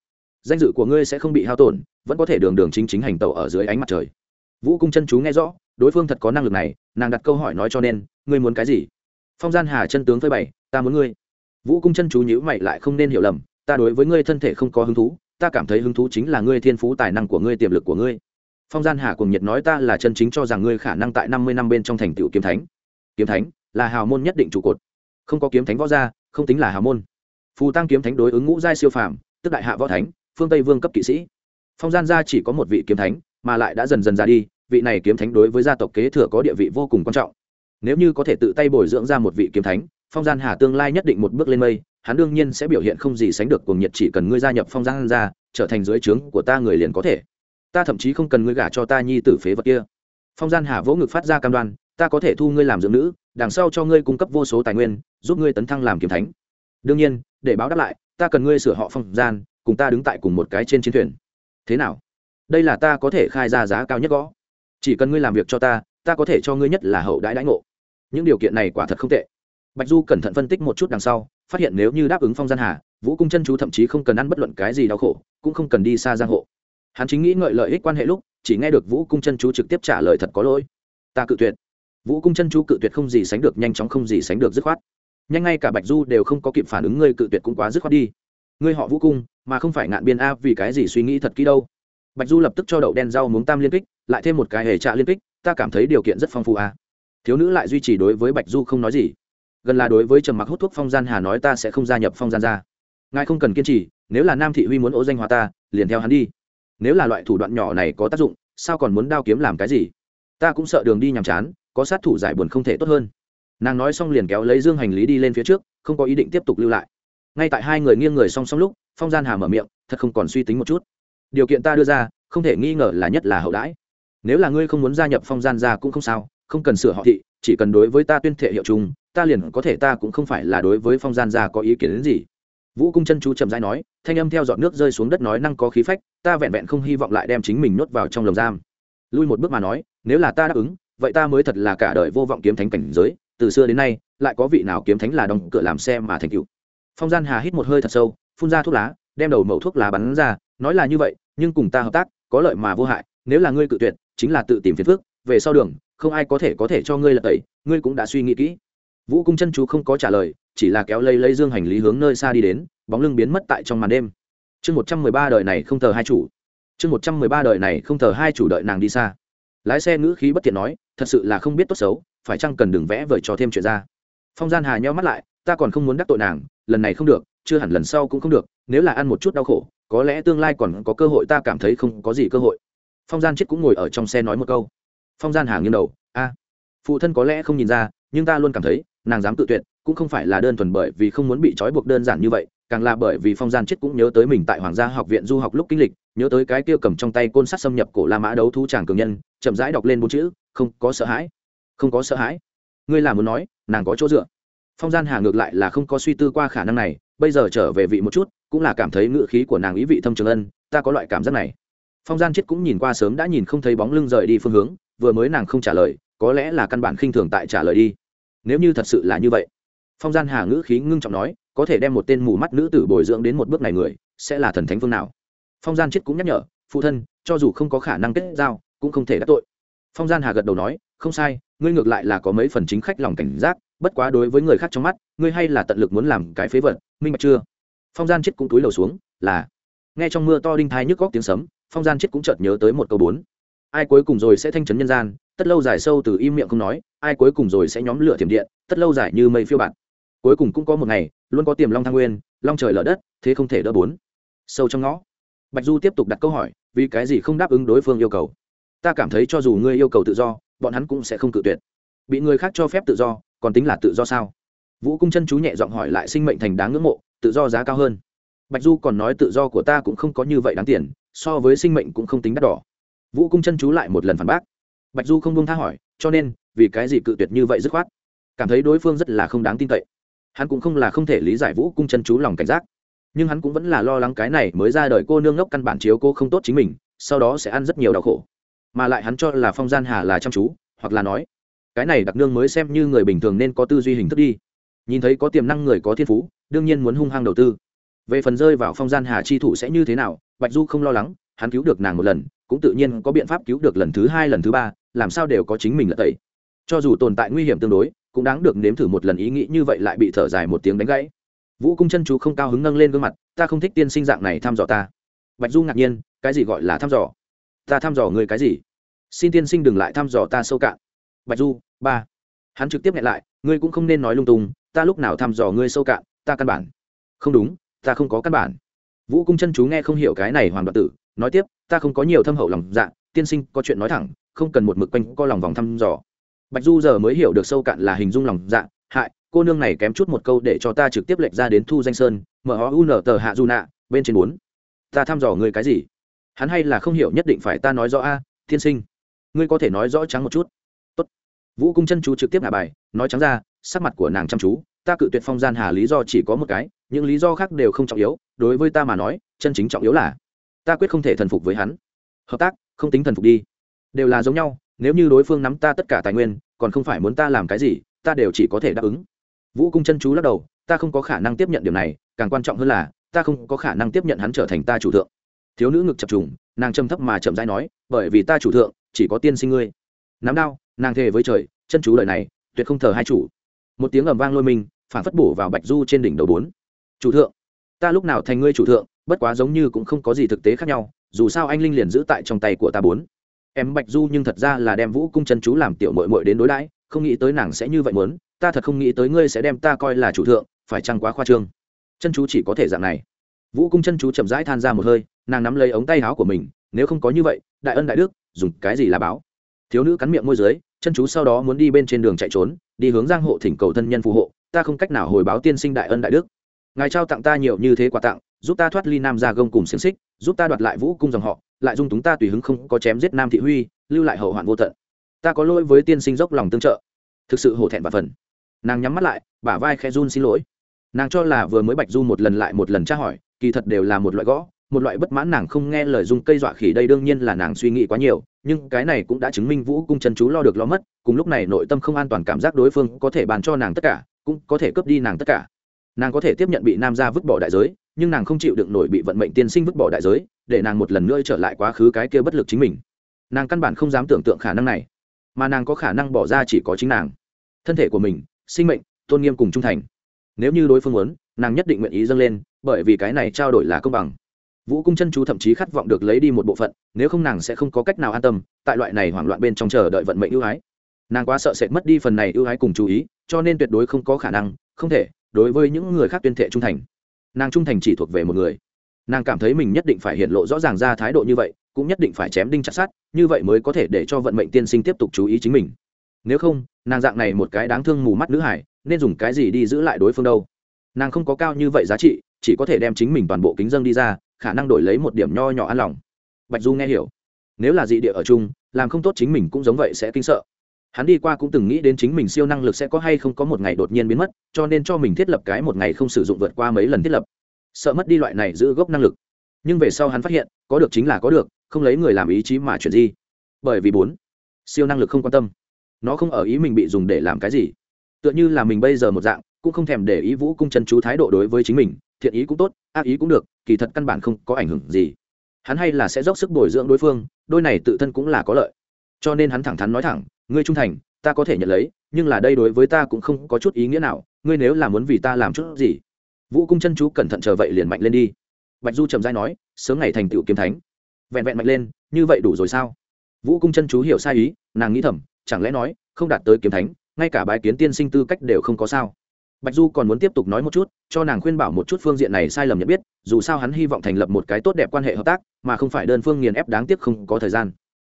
Danh dự của ngươi sẽ không bị hao tổn, vẫn có thể đường đường chính chính hành tẩu ở dưới ánh mặt trời. Vũ cung chân chú nghe rõ, đối phương thật có năng lực này, nàng đặt câu hỏi nói cho nên, ngươi muốn cái gì? Phong gian hà chân tướng phơi bày, ta muốn ngươi vũ cung chân chú nhữ mày lại không nên hiểu lầm, ta đối với ngươi thân thể không có hứng thú, ta cảm thấy hứng thú chính là ngươi thiên phú tài năng của ngươi, tiềm lực của ngươi. Phong gian hà cùng nhiệt nói ta là chân chính cho rằng ngươi khả năng tại năm mươi năm bên trong thành tựu kiếm thánh. Kiếm thánh, là hào môn nhất định trụ cột. Không có kiếm thánh võ gia, không tính là hào môn. Phù tăng kiếm thánh đối ứng ngũ giai siêu phàm, tức đại hạ võ thánh, phương tây vương cấp kỵ sĩ. Phong gian gia chỉ có một vị kiếm thánh, mà lại đã dần dần ra đi, vị này kiếm thánh đối với gia tộc kế thừa có địa vị vô cùng quan trọng. Nếu như có thể tự tay bồi dưỡng ra một vị kiếm thánh phong gian hà tương lai nhất định một bước lên mây, hắn đương nhiên sẽ biểu hiện không gì sánh được cuồng nhiệt chỉ cần ngươi gia nhập phong gian ra, trở thành dưới trướng của ta người liền có thể. Ta thậm chí không cần ngươi gả cho ta nhi tử phế vật kia. Phong gian hà vỗ ngực phát ra cam đoan, ta có thể thu ngươi làm dưỡng nữ, đằng sau cho ngươi cung cấp vô số tài nguyên, giúp ngươi tấn thăng làm kiếm thánh. Đương nhiên, để báo đáp lại, ta cần ngươi sửa họ phong gian, cùng ta đứng tại cùng một cái trên chiến thuyền. Thế nào? Đây là ta có thể khai ra giá cao nhất gõ. Chỉ cần ngươi làm việc cho ta ta có thể cho ngươi nhất là hậu đãi đãi ngộ. Những điều kiện này quả thật không tệ bạch du cẩn thận phân tích một chút đằng sau, phát hiện nếu như đáp ứng phong gian hà, vũ cung chân chú thậm chí không cần ăn bất luận cái gì đau khổ, cũng không cần đi xa giang hộ hắn chính nghĩ ngợi lợi ích quan hệ lúc, chỉ nghe được vũ cung chân chú trực tiếp trả lời thật có lỗi. Ta cự tuyệt. Vũ cung chân chú cự tuyệt không gì sánh được, nhanh chóng không gì sánh được dứt khoát. Nhanh ngay cả bạch du đều không có kịp phản ứng, ngươi cự tuyệt cũng quá dứt khoát đi. Ngươi họ vũ cung, mà không phải ngạn biên a, vì cái gì suy nghĩ thật kỹ đâu? Bạch du lập tức cho đậu đen rau muống tam liên kích, lại thêm một cái hề trạ liên kích, ta cảm thấy điều kiện rất phong phú a. Thiếu nữ lại duy trì đối với bạch du không nói gì gần là đối với trầm mặc hút thuốc phong gian hà nói ta sẽ không gia nhập phong gian ra. Ngài không cần kiên trì, nếu là nam thị huy muốn ô danh hóa ta, liền theo hắn đi. Nếu là loại thủ đoạn nhỏ này có tác dụng, sao còn muốn đao kiếm làm cái gì? Ta cũng sợ đường đi nhàm chán, có sát thủ giải buồn không thể tốt hơn. Nàng nói xong liền kéo lấy dương hành lý đi lên phía trước, không có ý định tiếp tục lưu lại. Ngay tại hai người nghiêng người song song lúc, phong gian hà mở miệng, thật không còn suy tính một chút. Điều kiện ta đưa ra, không thể nghi ngờ là nhất là hậu đãi. Nếu là ngươi không muốn gia nhập phong gian ra cũng không sao, không cần sửa họ thị, chỉ cần đối với ta tuyên thệ hiệu chung ta liền có thể ta cũng không phải là đối với phong gian gia có ý kiến đến gì. Vũ cung chân chú chậm rãi nói, thanh âm theo dọn nước rơi xuống đất nói năng có khí phách, ta vẹn vẹn không hy vọng lại đem chính mình nhốt vào trong lồng giam. Lui một bước mà nói, nếu là ta đáp ứng, vậy ta mới thật là cả đời vô vọng kiếm thánh cảnh giới, từ xưa đến nay, lại có vị nào kiếm thánh là đóng cửa làm xe mà thành cựu phong gian hà hít một hơi thật sâu, phun ra thuốc lá, đem đầu mẩu thuốc lá bắn ra, nói là như vậy, nhưng cùng ta hợp tác, có lợi mà vô hại, nếu là ngươi cự tuyệt, chính là tự tìm phiền phức, về sau đường, không ai có thể có thể cho ngươi lật tẩy, ngươi cũng đã suy nghĩ kỹ vũ cung chân chú không có trả lời, chỉ là kéo lấy lấy dương hành lý hướng nơi xa đi đến, bóng lưng biến mất tại trong màn đêm. Chương một trăm mười ba đời này không thờ hai chủ. Chương một trăm mười ba đời này không thờ hai chủ đợi nàng đi xa. Lái xe ngữ khí bất tiện nói, thật sự là không biết tốt xấu, phải chăng cần đừng vẽ vời cho thêm chuyện ra. Phong gian hà nheo mắt lại, ta còn không muốn đắc tội nàng, lần này không được, chưa hẳn lần sau cũng không được, nếu là ăn một chút đau khổ, có lẽ tương lai còn có cơ hội ta cảm thấy không có gì cơ hội. Phong gian chết cũng ngồi ở trong xe nói một câu. Phong gian hà nghiêng đầu, a, phụ thân có lẽ không nhìn ra, nhưng ta luôn cảm thấy nàng dám tự tuyệt, cũng không phải là đơn thuần bởi vì không muốn bị trói buộc đơn giản như vậy, càng là bởi vì phong gian chết cũng nhớ tới mình tại hoàng gia học viện du học lúc kinh lịch, nhớ tới cái kia cầm trong tay côn sắt xâm nhập cổ la mã đấu thú tràng cường nhân, chậm rãi đọc lên bốn chữ, không có sợ hãi, không có sợ hãi. Ngươi là muốn nói, nàng có chỗ dựa. Phong gian hà ngược lại là không có suy tư qua khả năng này, bây giờ trở về vị một chút, cũng là cảm thấy ngựa khí của nàng ý vị thâm trường ân, ta có loại cảm giác này. Phong gian chết cũng nhìn qua sớm đã nhìn không thấy bóng lưng rời đi phương hướng, vừa mới nàng không trả lời, có lẽ là căn bản khinh thường tại trả lời đi nếu như thật sự là như vậy, phong gian hà ngữ khí ngưng trọng nói, có thể đem một tên mù mắt nữ tử bồi dưỡng đến một bước này người, sẽ là thần thánh phương nào? Phong gian chết cũng nhắc nhở, phụ thân, cho dù không có khả năng kết giao, cũng không thể đắc tội. Phong gian hà gật đầu nói, không sai, ngươi ngược lại là có mấy phần chính khách lòng cảnh giác, bất quá đối với người khác trong mắt, ngươi hay là tận lực muốn làm cái phế vật, minh bạch chưa? Phong gian chết cũng túi lầu xuống, là. Nghe trong mưa to đinh thai nhức góc tiếng sấm, phong gian chết cũng chợt nhớ tới một câu bốn ai cuối cùng rồi sẽ thanh trấn nhân gian, tất lâu dài sâu từ im miệng không nói, ai cuối cùng rồi sẽ nhóm lửa thiểm điện, tất lâu dài như mây phiêu bạt. Cuối cùng cũng có một ngày, luôn có tiềm long thăng nguyên, long trời lở đất, thế không thể đỡ bốn. Sâu trong ngõ, bạch du tiếp tục đặt câu hỏi, vì cái gì không đáp ứng đối phương yêu cầu? Ta cảm thấy cho dù ngươi yêu cầu tự do, bọn hắn cũng sẽ không cự tuyệt. Bị người khác cho phép tự do, còn tính là tự do sao? Vũ cung chân chú nhẹ giọng hỏi lại sinh mệnh thành đáng ngưỡng mộ, tự do giá cao hơn. Bạch du còn nói tự do của ta cũng không có như vậy đáng tiền, so với sinh mệnh cũng không tính đắt đỏ vũ cung chân chú lại một lần phản bác. Bạch du không buông tha hỏi, cho nên, vì cái gì cự tuyệt như vậy dứt khoát? Cảm thấy đối phương rất là không đáng tin cậy. Hắn cũng không là không thể lý giải vũ cung chân chú lòng cảnh giác. Nhưng hắn cũng vẫn là lo lắng cái này mới ra đời cô nương ngốc căn bản chiếu cô không tốt chính mình, sau đó sẽ ăn rất nhiều đau khổ. Mà lại hắn cho là phong gian hà là chăm chú, hoặc là nói, cái này đặc nương mới xem như người bình thường nên có tư duy hình thức đi. Nhìn thấy có tiềm năng người có thiên phú, đương nhiên muốn hung hăng đầu tư. Về phần rơi vào phong gian hà chi thủ sẽ như thế nào, bạch du không lo lắng, hắn cứu được nàng một lần cũng tự nhiên có biện pháp cứu được lần thứ hai lần thứ ba, làm sao đều có chính mình là tẩy. Cho dù tồn tại nguy hiểm tương đối, cũng đáng được nếm thử một lần ý nghĩ như vậy lại bị thở dài một tiếng đánh gãy. Vũ cung chân chú không cao hứng nâng lên gương mặt, ta không thích tiên sinh dạng này thăm dò ta. Bạch du ngạc nhiên, cái gì gọi là thăm dò? Ta thăm dò người cái gì? Xin tiên sinh đừng lại thăm dò ta sâu cạn. Bạch du, ba. Hắn trực tiếp nhẹ lại, ngươi cũng không nên nói lung tung, ta lúc nào thăm dò ngươi sâu cạn, ta căn bản. Không đúng, ta không có căn bản. Vũ cung chân chú nghe không hiểu cái này hoàn đoạn tử nói tiếp ta không có nhiều thâm hậu lòng dạ tiên sinh có chuyện nói thẳng, không cần một mực quanh co lòng vòng thăm dò. Bạch du giờ mới hiểu được sâu cạn là hình dung lòng dạ hại, cô nương này kém chút một câu để cho ta trực tiếp lệch ra đến thu danh sơn, mở ho un tờ hạ du nạ, bên trên bốn. Ta thăm dò người cái gì? Hắn hay là không hiểu nhất định phải ta nói rõ a, tiên sinh. Ngươi có thể nói rõ trắng một chút. Tốt. vũ cung chân chú trực tiếp ngả bài, nói trắng ra, sắc mặt của nàng chăm chú, ta cự tuyệt phong gian hà lý do chỉ có một cái, những lý do khác đều không trọng yếu, đối với ta mà nói, chân chính trọng yếu là ta quyết không thể thần phục với hắn. Hợp tác, không tính thần phục đi. Đều là giống nhau, nếu như đối phương nắm ta tất cả tài nguyên, còn không phải muốn ta làm cái gì, ta đều chỉ có thể đáp ứng. Vũ cung chân chú lắc đầu, ta không có khả năng tiếp nhận điều này, càng quan trọng hơn là, ta không có khả năng tiếp nhận hắn trở thành ta chủ thượng. Thiếu nữ ngực chập trùng, nàng châm thấp mà chậm rãi nói, bởi vì ta chủ thượng, chỉ có tiên sinh ngươi. Nắm đau nàng thề với trời, chân chú lời này, tuyệt không thờ hai chủ. Một tiếng ầm vang lôi mình, phản phất bổ vào bạch du trên đỉnh đầu bốn. Chủ thượng, ta lúc nào thành ngươi chủ thượng bất quá giống như cũng không có gì thực tế khác nhau, dù sao anh linh liền giữ tại trong tay của ta bốn. Em bạch du nhưng thật ra là đem vũ cung chân chú làm tiểu mội mội đến đối đãi, không nghĩ tới nàng sẽ như vậy muốn, ta thật không nghĩ tới ngươi sẽ đem ta coi là chủ thượng, phải chăng quá khoa trương? Chân chú chỉ có thể dạng này. Vũ cung chân chú chậm rãi than ra một hơi, nàng nắm lấy ống tay áo của mình, nếu không có như vậy, đại ân đại đức, dùng cái gì là báo? Thiếu nữ cắn miệng môi dưới, chân chú sau đó muốn đi bên trên đường chạy trốn, đi hướng giang hộ thỉnh cầu thân nhân phù hộ, ta không cách nào hồi báo tiên sinh đại ân đại đức. Ngài trao tặng ta nhiều như thế quà tặng giúp ta thoát ly nam gia gông cùng xiềng xích, giúp ta đoạt lại vũ cung dòng họ, lại dung túng ta tùy hứng không có chém giết nam thị huy, lưu lại hậu hoạn vô tận. Ta có lỗi với tiên sinh dốc lòng tương trợ. Thực sự hổ thẹn và phần. Nàng nhắm mắt lại, bả vai khe run xin lỗi. Nàng cho là vừa mới bạch du một lần lại một lần tra hỏi, kỳ thật đều là một loại gõ, một loại bất mãn nàng không nghe lời dung cây dọa khỉ đây đương nhiên là nàng suy nghĩ quá nhiều, nhưng cái này cũng đã chứng minh vũ cung chân chú lo được lo mất, cùng lúc này nội tâm không an toàn cảm giác đối phương có thể bàn cho nàng tất cả, cũng có thể cướp đi nàng tất cả. Nàng có thể tiếp nhận bị nam gia vứt bỏ đại giới nhưng nàng không chịu đựng nổi bị vận mệnh tiên sinh vứt bỏ đại giới, để nàng một lần nữa trở lại quá khứ cái kia bất lực chính mình. Nàng căn bản không dám tưởng tượng khả năng này, mà nàng có khả năng bỏ ra chỉ có chính nàng. Thân thể của mình, sinh mệnh, tôn nghiêm cùng trung thành. Nếu như đối phương muốn, nàng nhất định nguyện ý dâng lên, bởi vì cái này trao đổi là công bằng. Vũ cung chân chú thậm chí khát vọng được lấy đi một bộ phận, nếu không nàng sẽ không có cách nào an tâm, tại loại này hoảng loạn bên trong chờ đợi vận mệnh ưu ái. Nàng quá sợ sẽ mất đi phần này ưu ái cùng chú ý, cho nên tuyệt đối không có khả năng, không thể, đối với những người khác tuyên thệ trung thành nàng trung thành chỉ thuộc về một người. Nàng cảm thấy mình nhất định phải hiện lộ rõ ràng ra thái độ như vậy, cũng nhất định phải chém đinh chặt sát như vậy mới có thể để cho vận mệnh tiên sinh tiếp tục chú ý chính mình. Nếu không, nàng dạng này một cái đáng thương mù mắt nữ hải, nên dùng cái gì đi giữ lại đối phương đâu? Nàng không có cao như vậy giá trị, chỉ có thể đem chính mình toàn bộ kính dân đi ra, khả năng đổi lấy một điểm nho nhỏ an lòng. Bạch du nghe hiểu. Nếu là dị địa ở chung, làm không tốt chính mình cũng giống vậy sẽ kinh sợ hắn đi qua cũng từng nghĩ đến chính mình siêu năng lực sẽ có hay không có một ngày đột nhiên biến mất, cho nên cho mình thiết lập cái một ngày không sử dụng vượt qua mấy lần thiết lập. Sợ mất đi loại này giữ gốc năng lực. Nhưng về sau hắn phát hiện, có được chính là có được, không lấy người làm ý chí mà chuyển di. Bởi vì bốn, siêu năng lực không quan tâm. Nó không ở ý mình bị dùng để làm cái gì. Tựa như là mình bây giờ một dạng, cũng không thèm để ý vũ cung chân chú thái độ đối với chính mình, thiện ý cũng tốt, ác ý cũng được, kỳ thật căn bản không có ảnh hưởng gì. Hắn hay là sẽ dốc sức bồi dưỡng đối phương, đôi này tự thân cũng là có lợi. Cho nên hắn thẳng thắn nói thẳng ngươi trung thành, ta có thể nhận lấy, nhưng là đây đối với ta cũng không có chút ý nghĩa nào, ngươi nếu là muốn vì ta làm chút gì, vũ cung chân chú cẩn thận chờ vậy liền mạnh lên đi. Bạch du trầm dai nói, sớm ngày thành tựu kiếm thánh. Vẹn vẹn mạnh lên, như vậy đủ rồi sao? Vũ cung chân chú hiểu sai ý, nàng nghĩ thầm, chẳng lẽ nói, không đạt tới kiếm thánh, ngay cả bài kiến tiên sinh tư cách đều không có sao? Bạch du còn muốn tiếp tục nói một chút, cho nàng khuyên bảo một chút phương diện này sai lầm nhận biết, dù sao hắn hy vọng thành lập một cái tốt đẹp quan hệ hợp tác, mà không phải đơn phương nghiền ép đáng tiếc không có thời gian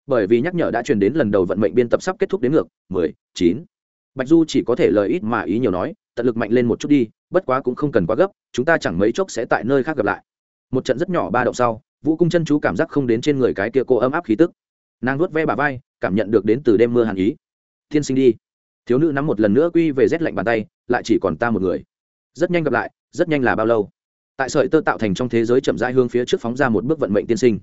bởi vì nhắc nhở đã truyền đến lần đầu vận mệnh biên tập sắp kết thúc đến ngược, mười, chín. Bạch du chỉ có thể lời ít mà ý nhiều nói, tận lực mạnh lên một chút đi, bất quá cũng không cần quá gấp, chúng ta chẳng mấy chốc sẽ tại nơi khác gặp lại. Một trận rất nhỏ ba động sau, vũ cung chân chú cảm giác không đến trên người cái kia cô ấm áp khí tức. Nàng nuốt ve bà vai, cảm nhận được đến từ đêm mưa hàn ý. Thiên sinh đi. Thiếu nữ nắm một lần nữa quy về rét lạnh bàn tay, lại chỉ còn ta một người. Rất nhanh gặp lại, rất nhanh là bao lâu? Tại sợi tơ tạo thành trong thế giới chậm rãi hướng phía trước phóng ra một bước vận mệnh tiên sinh.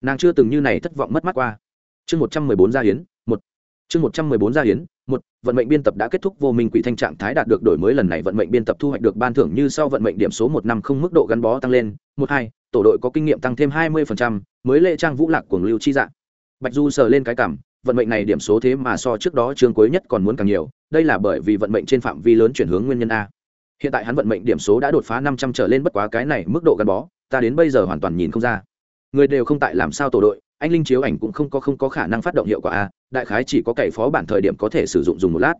Nàng chưa từng như này thất vọng mất mát qua chương một trăm mười bốn gia hiến, một. Chương một trăm mười bốn gia hiến, một. Vận mệnh biên tập đã kết thúc, vô minh quỷ thanh trạng thái đạt được đổi mới lần này vận mệnh biên tập thu hoạch được ban thưởng như sau vận mệnh điểm số một năm không mức độ gắn bó tăng lên, một hai, tổ đội có kinh nghiệm tăng thêm hai mươi mới lệ trang vũ lạc cuồng lưu chi dạng. Bạch du sờ lên cái cảm, vận mệnh này điểm số thế mà so trước đó chương cuối nhất còn muốn càng nhiều, đây là bởi vì vận mệnh trên phạm vi lớn chuyển hướng nguyên nhân a. Hiện tại hắn vận mệnh điểm số đã đột phá năm trăm trở lên bất quá cái này mức độ gắn bó, ta đến bây giờ hoàn toàn nhìn không ra. Người đều không tại làm sao tổ đội anh linh chiếu ảnh cũng không có không có khả năng phát động hiệu quả a, đại khái chỉ có cậy phó bản thời điểm có thể sử dụng dùng một lát.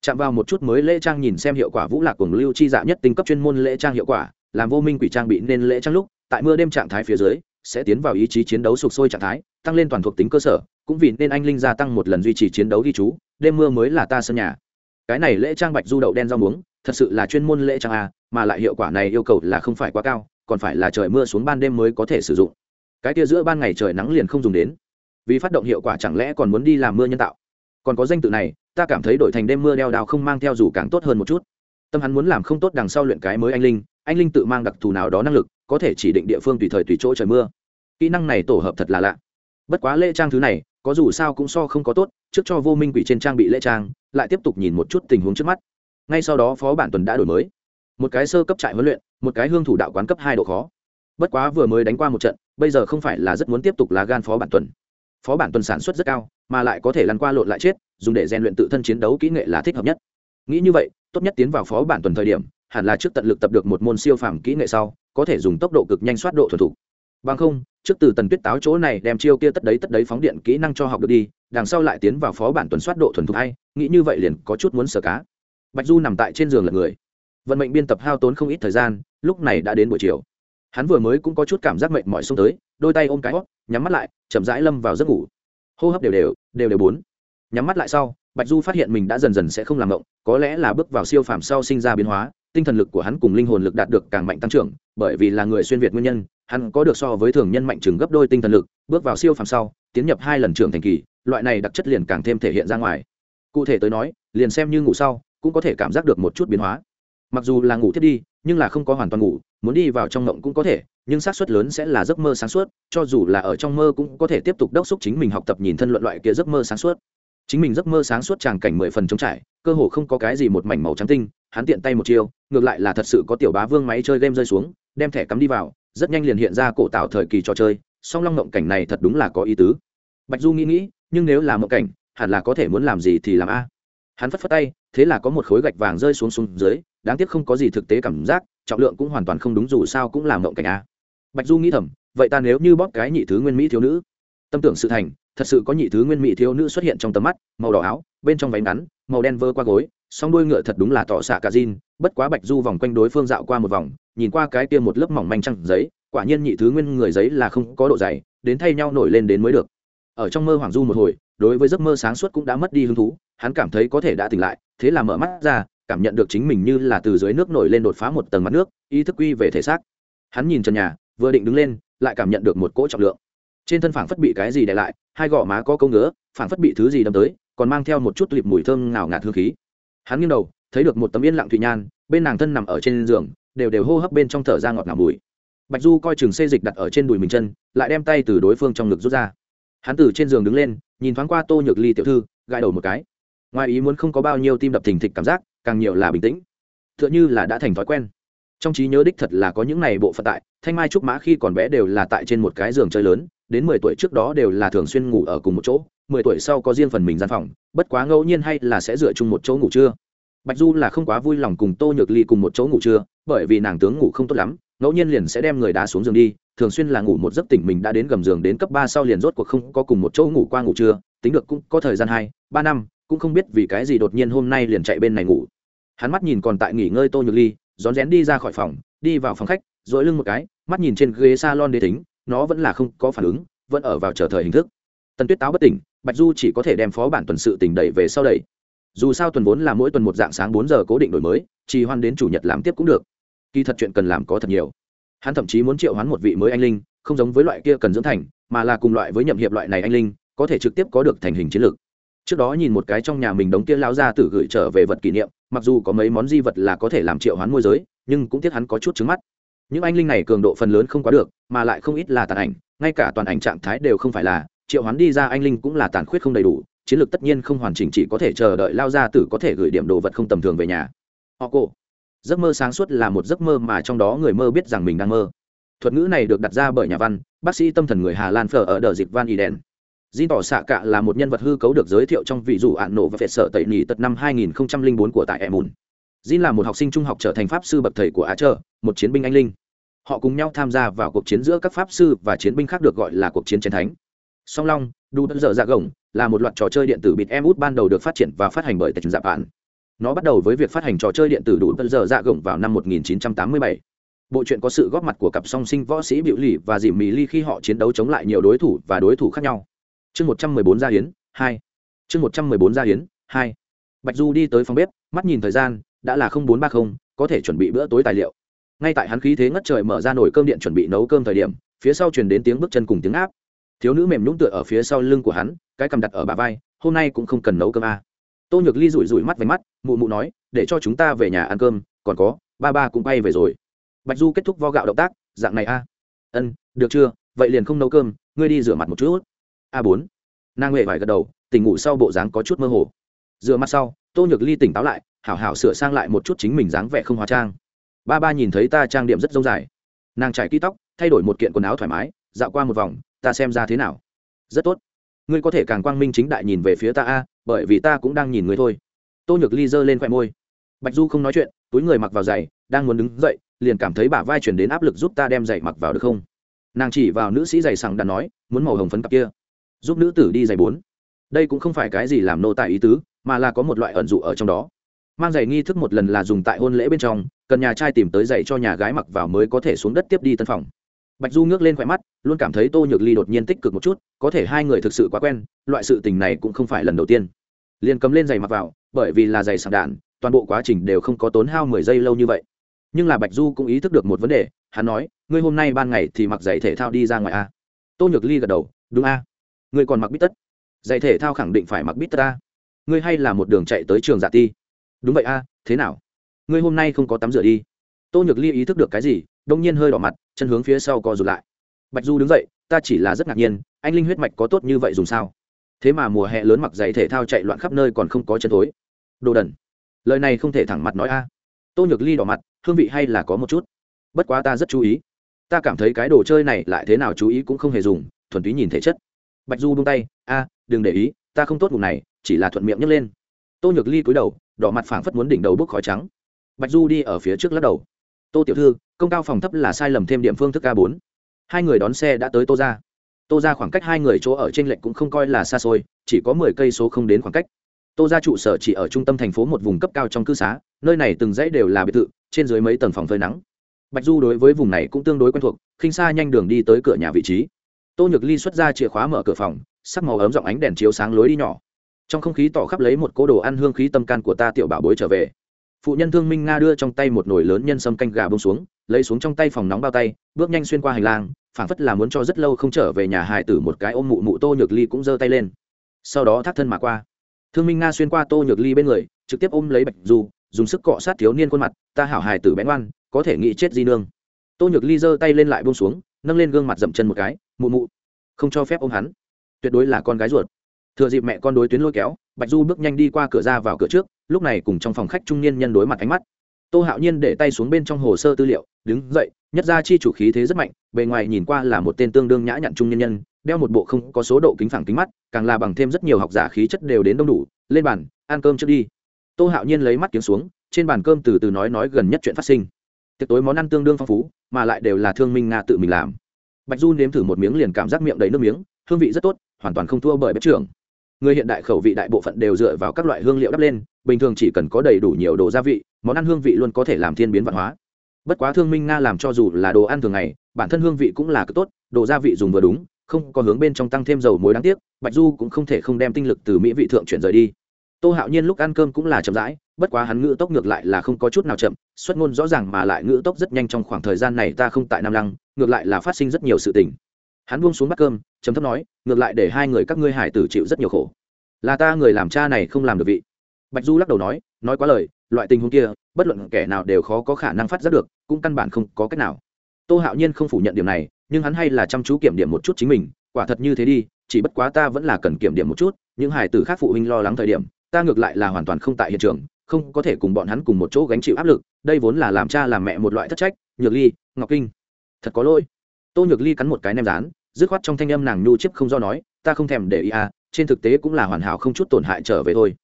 Chạm vào một chút mới lễ trang nhìn xem hiệu quả vũ lạc cùng lưu chi dạ nhất tinh cấp chuyên môn lễ trang hiệu quả, làm vô minh quỷ trang bị nên lễ trang lúc, tại mưa đêm trạng thái phía dưới, sẽ tiến vào ý chí chiến đấu sục sôi trạng thái, tăng lên toàn thuộc tính cơ sở, cũng vì nên anh linh gia tăng một lần duy trì chiến đấu ghi chú, đêm mưa mới là ta sân nhà. Cái này lễ trang bạch du đậu đen rau muống, thật sự là chuyên môn lễ trang a, mà lại hiệu quả này yêu cầu là không phải quá cao, còn phải là trời mưa xuống ban đêm mới có thể sử dụng cái kia giữa ban ngày trời nắng liền không dùng đến. Vì phát động hiệu quả chẳng lẽ còn muốn đi làm mưa nhân tạo? Còn có danh tự này, ta cảm thấy đổi thành đêm mưa đeo đào không mang theo dù càng tốt hơn một chút. Tâm hắn muốn làm không tốt đằng sau luyện cái mới anh linh anh linh tự mang đặc thù nào đó năng lực, có thể chỉ định địa phương tùy thời tùy chỗ trời mưa. Kỹ năng này tổ hợp thật là lạ. Bất quá lễ trang thứ này, có dù sao cũng so không có tốt, trước cho vô minh quỷ trên trang bị lễ trang, lại tiếp tục nhìn một chút tình huống trước mắt. Ngay sau đó phó bản tuần đã đổi mới. Một cái sơ cấp trại huấn luyện, một cái hương thủ đạo quán cấp hai độ khó bất quá vừa mới đánh qua một trận, bây giờ không phải là rất muốn tiếp tục là gan phó bản tuần. Phó bản tuần sản xuất rất cao, mà lại có thể lăn qua lộn lại chết, dùng để rèn luyện tự thân chiến đấu kỹ nghệ là thích hợp nhất. Nghĩ như vậy, tốt nhất tiến vào phó bản tuần thời điểm, hẳn là trước tận lực tập được một môn siêu phàm kỹ nghệ sau, có thể dùng tốc độ cực nhanh soát độ thuần thục. Bằng không, trước từ tần tuyết táo chỗ này đem chiêu kia tất đấy tất đấy phóng điện kỹ năng cho học được đi, đằng sau lại tiến vào phó bản tuần soát độ thuần thục hay, nghĩ như vậy liền có chút muốn sờ cá. Bạch du nằm tại trên giường là người. Vận mệnh biên tập hao tốn không ít thời gian, lúc này đã đến buổi chiều hắn vừa mới cũng có chút cảm giác mệnh mỏi xông tới, đôi tay ôm cái hót, nhắm mắt lại, chậm rãi lâm vào giấc ngủ. Hô hấp đều đều đều đều bốn. Nhắm mắt lại sau, bạch du phát hiện mình đã dần dần sẽ không làm mộng có lẽ là bước vào siêu phàm sau sinh ra biến hóa, tinh thần lực của hắn cùng linh hồn lực đạt được càng mạnh tăng trưởng, bởi vì là người xuyên việt nguyên nhân, hắn có được so với thường nhân mạnh chừng gấp đôi tinh thần lực, bước vào siêu phàm sau, tiến nhập hai lần trưởng thành kỳ, loại này đặc chất liền càng thêm thể hiện ra ngoài. Cụ thể tới nói, liền xem như ngủ sau, cũng có thể cảm giác được một chút biến hóa. Mặc dù là ngủ thiết đi, nhưng là không có hoàn toàn ngủ muốn đi vào trong mộng cũng có thể, nhưng xác suất lớn sẽ là giấc mơ sáng suốt, cho dù là ở trong mơ cũng có thể tiếp tục đốc xúc chính mình học tập nhìn thân luận loại kia giấc mơ sáng suốt. Chính mình giấc mơ sáng suốt tràng cảnh mười phần trống trải, cơ hồ không có cái gì một mảnh màu trắng tinh, hắn tiện tay một chiêu, ngược lại là thật sự có tiểu bá vương máy chơi game rơi xuống, đem thẻ cắm đi vào, rất nhanh liền hiện ra cổ tạo thời kỳ trò chơi, song long mộng cảnh này thật đúng là có ý tứ. Bạch du nghĩ nghĩ, nhưng nếu là mộng cảnh, hẳn là có thể muốn làm gì thì làm a. Hắn phất phất tay, thế là có một khối gạch vàng rơi xuống xuống dưới, đáng tiếc không có gì thực tế cảm giác trọng lượng cũng hoàn toàn không đúng dù sao cũng làm mộng cảnh a. Bạch du nghĩ thầm, vậy ta nếu như bóp cái nhị thứ nguyên mỹ thiếu nữ? Tâm tưởng sự thành, thật sự có nhị thứ nguyên mỹ thiếu nữ xuất hiện trong tầm mắt, màu đỏ áo, bên trong váy ngắn, màu đen vơ qua gối, song đuôi ngựa thật đúng là tỏ xạ cả zin bất quá bạch du vòng quanh đối phương dạo qua một vòng, nhìn qua cái kia một lớp mỏng manh trăng giấy, quả nhiên nhị thứ nguyên người giấy là không có độ dày, đến thay nhau nổi lên đến mới được. Ở trong mơ hoàng du một hồi, đối với giấc mơ sáng suốt cũng đã mất đi hứng thú, hắn cảm thấy có thể đã tỉnh lại, thế là mở mắt ra cảm nhận được chính mình như là từ dưới nước nổi lên đột phá một tầng mặt nước, ý thức quy về thể xác. Hắn nhìn trần nhà, vừa định đứng lên, lại cảm nhận được một cỗ trọng lượng. Trên thân phảng phất bị cái gì để lại, hai gò má có câu ngứa, phảng phất bị thứ gì đâm tới, còn mang theo một chút lịp mùi thơm ngào ngạt hương khí. Hắn nghiêng đầu, thấy được một tấm yên lặng thụy nhan, bên nàng thân nằm ở trên giường, đều đều hô hấp bên trong thở ra ngọt ngào mùi. Bạch du coi chừng xê dịch đặt ở trên đùi mình chân, lại đem tay từ đối phương trong ngực rút ra. Hắn từ trên giường đứng lên, nhìn thoáng qua tô nhược ly tiểu thư, gãi đầu một cái. Ngoài ý muốn không có bao nhiêu tim đập thình thịch cảm giác càng nhiều là bình tĩnh. T h ư ợ n h ư là đã thành thói quen. Trong trí nhớ đích thật là có những này bộ phận tại, thanh mai trúc mã khi còn bé đều là tại trên một cái giường chơi lớn, đến mười tuổi trước đó đều là thường xuyên ngủ ở cùng một chỗ, mười tuổi sau có riêng phần mình gian phòng, bất quá ngẫu nhiên hay là sẽ dựa chung một chỗ ngủ trưa. Bạch du là không quá vui lòng cùng tô nhược ly cùng một chỗ ngủ trưa, bởi vì nàng tướng ngủ không tốt lắm, ngẫu nhiên liền sẽ đem người đá xuống giường đi, thường xuyên là ngủ một giấc tỉnh mình đã đến gầm giường đến cấp ba sau liền rốt cuộc không có cùng một chỗ ngủ qua ngủ trưa, tính được cũng có thời gian hai, ba năm cũng không biết vì cái gì đột nhiên hôm nay liền chạy bên này ngủ. Hắn mắt nhìn còn tại nghỉ ngơi tô nhược ly, rón rén đi ra khỏi phòng, đi vào phòng khách, dội lưng một cái, mắt nhìn trên ghế s a lon đế tính nó vẫn là không có phản ứng, vẫn ở vào chờ thời hình thức. Tần tuyết táo bất tỉnh, bạch du chỉ có thể đem phó bản tuần sự tỉnh đẩy về sau đẩy. Dù sao tuần vốn là mỗi tuần một dạng sáng bốn giờ cố định đổi mới, trì hoan đến chủ nhật làm tiếp cũng được. Kỳ thật chuyện cần làm có thật nhiều. Hắn thậm chí muốn triệu hoán một vị mới anh linh, không giống với loại kia cần dưỡng thành, mà là cùng loại với nhậm hiệp loại này anh linh, có thể trực tiếp có được thành hình chiến lược trước đó nhìn một cái trong nhà mình đống kia lão ra tử gửi trở về vật kỷ niệm, mặc dù có mấy món di vật là có thể làm triệu hoán môi giới, nhưng cũng tiếc hắn có chút trứng mắt. Những anh linh này cường độ phần lớn không quá được, mà lại không ít là tàn ảnh, ngay cả toàn ảnh trạng thái đều không phải là, triệu hoán đi ra anh linh cũng là tàn khuyết không đầy đủ, chiến lược tất nhiên không hoàn chỉnh chỉ có thể chờ đợi lao ra tử có thể gửi điểm đồ vật không tầm thường về nhà. Họ cổ. Giấc mơ sáng suốt là một giấc mơ mà trong đó người mơ biết rằng mình đang mơ. Thuật ngữ này được đặt ra bởi nhà văn, bác sĩ tâm thần người hà lan phở ở đờ dịch van đen Jin tỏ xạ cạ là một nhân vật hư cấu được giới thiệu trong vị dụ ạn nổ và phệt sợ tẩy nỉ tật năm 2004 của tại Emun. Jin là một học sinh trung học trở thành pháp sư bậc thầy của Á Trơ, một chiến binh anh linh. Họ cùng nhau tham gia vào cuộc chiến giữa các pháp sư và chiến binh khác được gọi là cuộc chiến chiến thánh. Song Long, Đu Tân Dở Dạ Gồng là một loạt trò chơi điện tử bịt em út ban đầu được phát triển và phát hành bởi Tech Dạ Bản. Nó bắt đầu với việc phát hành trò chơi điện tử Đủ Tân Dở Dạ Gồng vào năm 1987 bộ truyện có sự góp mặt của cặp song sinh võ sĩ biểu lì và Dì mì ly khi họ chiến đấu chống lại nhiều đối thủ và đối thủ khác nhau chương một trăm mười bốn gia hiến, hai. Chương một trăm mười bốn gia hiến, hai. Bạch du đi tới phòng bếp, mắt nhìn thời gian, đã là không bốn ba không, có thể chuẩn bị bữa tối tài liệu. Ngay tại hắn khí thế ngất trời mở ra nồi cơm điện chuẩn bị nấu cơm thời điểm, phía sau truyền đến tiếng bước chân cùng tiếng áp. Thiếu nữ mềm nhũng tựa ở phía sau lưng của hắn, cái cầm đặt ở bà vai, hôm nay cũng không cần nấu cơm à. tô nhược ly rủi rủi mắt váy mắt, mụ mụ nói, để cho chúng ta về nhà ăn cơm, còn có, ba ba cũng bay về rồi. Bạch du kết thúc vo gạo động tác, dạng này a ân, được chưa? Vậy liền không nấu cơm, ngươi đi rửa mặt một chút a bốn. Nàng huệ vải gật đầu, tỉnh ngủ sau bộ dáng có chút mơ hồ. Rửa mặt sau, tô nhược ly tỉnh táo lại, hảo hảo sửa sang lại một chút chính mình dáng vẻ không hóa trang. Ba ba nhìn thấy ta trang điểm rất rông dài. Nàng trải kỹ tóc, thay đổi một kiện quần áo thoải mái, dạo qua một vòng, ta xem ra thế nào? Rất tốt. Ngươi có thể càng quang minh chính đại nhìn về phía ta a, bởi vì ta cũng đang nhìn ngươi thôi. Tô nhược ly giơ lên khoe môi. Bạch du không nói chuyện, túi người mặc vào giày, đang muốn đứng dậy, liền cảm thấy bả vai chuyển đến áp lực giúp ta đem giày mặc vào được không? Nàng chỉ vào nữ sĩ giày sằng đàn nói, muốn màu hồng phấn cặp kia giúp nữ tử đi giày bốn. Đây cũng không phải cái gì làm nô tài ý tứ, mà là có một loại ẩn dụ ở trong đó. Mang giày nghi thức một lần là dùng tại hôn lễ bên trong, cần nhà trai tìm tới giày cho nhà gái mặc vào mới có thể xuống đất tiếp đi tân phòng. Bạch du ngước lên khỏe mắt, luôn cảm thấy tô nhược ly đột nhiên tích cực một chút, có thể hai người thực sự quá quen, loại sự tình này cũng không phải lần đầu tiên. Liền cầm lên giày mặc vào, bởi vì là giày sạc đạn, toàn bộ quá trình đều không có tốn hao mười giây lâu như vậy. Nhưng là bạch du cũng ý thức được một vấn đề, hắn nói, ngươi hôm nay ban ngày thì mặc giày thể thao đi ra ngoài a tô nhược ly gật đầu, đúng a ngươi còn mặc bít tất. Giày thể thao khẳng định phải mặc bít tất ta ngươi hay là một đường chạy tới trường dạ ti. Đúng vậy a, thế nào? Ngươi hôm nay không có tắm rửa đi. Tô nhược ly ý thức được cái gì, đông nhiên hơi đỏ mặt, chân hướng phía sau co rụt lại. Bạch du đứng dậy, ta chỉ là rất ngạc nhiên, anh linh huyết mạch có tốt như vậy dùng sao? Thế mà mùa hè lớn mặc giày thể thao chạy loạn khắp nơi còn không có chân thối. Đồ đần. Lời này không thể thẳng mặt nói a. Tô nhược ly đỏ mặt, hương vị hay là có một chút. Bất quá ta rất chú ý. Ta cảm thấy cái đồ chơi này lại thế nào chú ý cũng không hề dùng, thuần túy nhìn thể chất bạch du buông tay, a, đừng để ý, ta không tốt ngủ này, chỉ là thuận miệng nhấc lên. Tô nhược ly cúi đầu, đỏ mặt phảng phất muốn đỉnh đầu bốc khói trắng. Bạch du đi ở phía trước lắc đầu. Tô tiểu thư, công cao phòng thấp là sai lầm thêm điểm phương thức a bốn. Hai người đón xe đã tới tô ra tô ra khoảng cách hai người chỗ ở trên lệnh cũng không coi là xa xôi, chỉ có mười cây số không đến khoảng cách. Tô ra trụ sở chỉ ở trung tâm thành phố một vùng cấp cao trong cư xá, nơi này từng dãy đều là biệt thự, trên dưới mấy tầng phòng phơi nắng. Bạch du đối với vùng này cũng tương đối quen thuộc, khinh xa nhanh đường đi tới cửa nhà vị trí tô nhược ly xuất ra chìa khóa mở cửa phòng, sắc màu ấm giọng ánh đèn chiếu sáng lối đi nhỏ. Trong không khí tỏ khắp lấy một cỗ đồ ăn hương khí tâm can của ta tiểu bảo bối trở về. Phụ nhân thương minh nga đưa trong tay một nồi lớn nhân sâm canh gà bông xuống, lấy xuống trong tay phòng nóng bao tay, bước nhanh xuyên qua hành lang, phảng phất là muốn cho rất lâu không trở về nhà hài tử một cái ôm mụ mụ tô nhược ly cũng giơ tay lên. Sau đó thắt thân mà qua. Thương minh nga xuyên qua tô nhược ly bên người, trực tiếp ôm lấy bạch du, dùng sức cọ sát thiếu niên khuôn mặt, ta hảo hài tử bén oan có thể nghĩ chết di nương. Tô nhược ly giơ tay lên lại bông xuống nâng lên gương mặt dậm chân một cái, mụ mụ, không cho phép ôm hắn. Tuyệt đối là con gái ruột. Thừa dịp mẹ con đối tuyến lôi kéo, bạch du bước nhanh đi qua cửa ra vào cửa trước, lúc này cùng trong phòng khách trung niên nhân đối mặt ánh mắt. Tô hạo nhiên để tay xuống bên trong hồ sơ tư liệu, đứng dậy, nhất ra chi chủ khí thế rất mạnh, bề ngoài nhìn qua là một tên tương đương nhã nhặn trung niên nhân, đeo một bộ không có số độ kính phẳng kính mắt, càng là bằng thêm rất nhiều học giả khí chất đều đến đông đủ, lên bàn, ăn cơm trước đi. Tô hạo nhiên lấy mắt kiếm xuống, trên bàn cơm từ từ nói nói gần nhất chuyện phát sinh tiệc tối món ăn tương đương phong phú, mà lại đều là thương minh nga tự mình làm. Bạch du nếm thử một miếng liền cảm giác miệng đầy nước miếng, hương vị rất tốt, hoàn toàn không thua bởi bếp trưởng. Người hiện đại khẩu vị đại bộ phận đều dựa vào các loại hương liệu đắp lên, bình thường chỉ cần có đầy đủ nhiều đồ gia vị, món ăn hương vị luôn có thể làm thiên biến văn hóa. Bất quá thương minh nga làm cho dù là đồ ăn thường ngày, bản thân hương vị cũng là cực tốt, đồ gia vị dùng vừa đúng, không có hướng bên trong tăng thêm dầu muối đáng tiếc, bạch du cũng không thể không đem tinh lực từ mỹ vị thượng chuyển rời đi tô hạo nhiên lúc ăn cơm cũng là chậm rãi, bất quá hắn ngữ tốc ngược lại là không có chút nào chậm, xuất ngôn rõ ràng mà lại ngữ tốc rất nhanh trong khoảng thời gian này ta không tại nam lăng, ngược lại là phát sinh rất nhiều sự tình. Hắn buông xuống bát cơm chấm thấp nói, ngược lại để hai người các ngươi hải tử chịu rất nhiều khổ. Là ta người làm cha này không làm được vị. Bạch du lắc đầu nói nói quá lời, loại tình huống kia, bất luận kẻ nào đều khó có khả năng phát giác được, cũng căn bản không có cách nào. Tô hạo nhiên không phủ nhận điểm này, nhưng hắn hay là chăm chú kiểm điểm một chút chính mình, quả thật như thế đi, chỉ bất quá ta vẫn là cần kiểm điểm một chút, những hải tử khác phụ huynh lo lắng thời điểm ta ngược lại là hoàn toàn không tại hiện trường, không có thể cùng bọn hắn cùng một chỗ gánh chịu áp lực, đây vốn là làm cha làm mẹ một loại thất trách, nhược ly, ngọc kinh. Thật có lỗi. Tô nhược ly cắn một cái nem rán, dứt khoát trong thanh âm nàng nhu chiếc không do nói, ta không thèm để ý à trên thực tế cũng là hoàn hảo không chút tổn hại trở về thôi.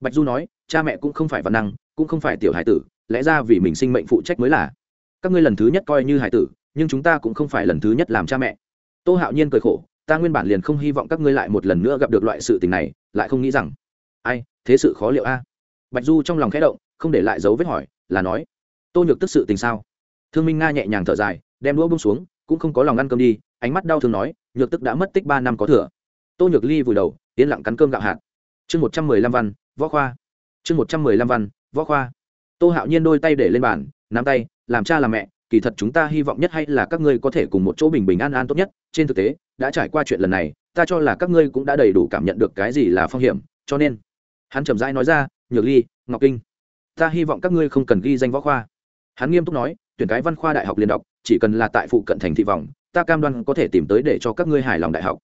Bạch du nói, cha mẹ cũng không phải văn năng, cũng không phải tiểu hải tử, lẽ ra vì mình sinh mệnh phụ trách mới là. Các ngươi lần thứ nhất coi như hải tử, nhưng chúng ta cũng không phải lần thứ nhất làm cha mẹ. Tô hạo nhiên cười khổ, ta nguyên bản liền không hy vọng các ngươi lại một lần nữa gặp được loại sự tình này, lại không nghĩ rằng ai, thế sự khó liệu a? Bạch du trong lòng khẽ động, không để lại dấu vết hỏi, là nói, tô nhược tức sự tình sao? Thương minh nga nhẹ nhàng thở dài, đem đũa bông xuống, cũng không có lòng ăn cơm đi, ánh mắt đau thương nói, nhược tức đã mất tích ba năm có thừa. Tô nhược ly vùi đầu, yên lặng cắn cơm gạo hạt. Chương một trăm mười lăm văn, võ khoa. Chương một trăm mười lăm văn, võ khoa. Tô hạo nhiên đôi tay để lên bàn, nắm tay, làm cha làm mẹ, kỳ thật chúng ta hy vọng nhất hay là các ngươi có thể cùng một chỗ bình bình an an tốt nhất. Trên thực tế, đã trải qua chuyện lần này, ta cho là các ngươi cũng đã đầy đủ cảm nhận được cái gì là phong hiểm, cho nên hắn chậm rãi nói ra, nhược ly, ngọc kinh, ta hy vọng các ngươi không cần ghi danh võ khoa. Hắn nghiêm túc nói, tuyển cái văn khoa đại học liên đọc, chỉ cần là tại phụ cận thành thị vòng, ta cam đoan có thể tìm tới để cho các ngươi hài lòng đại học.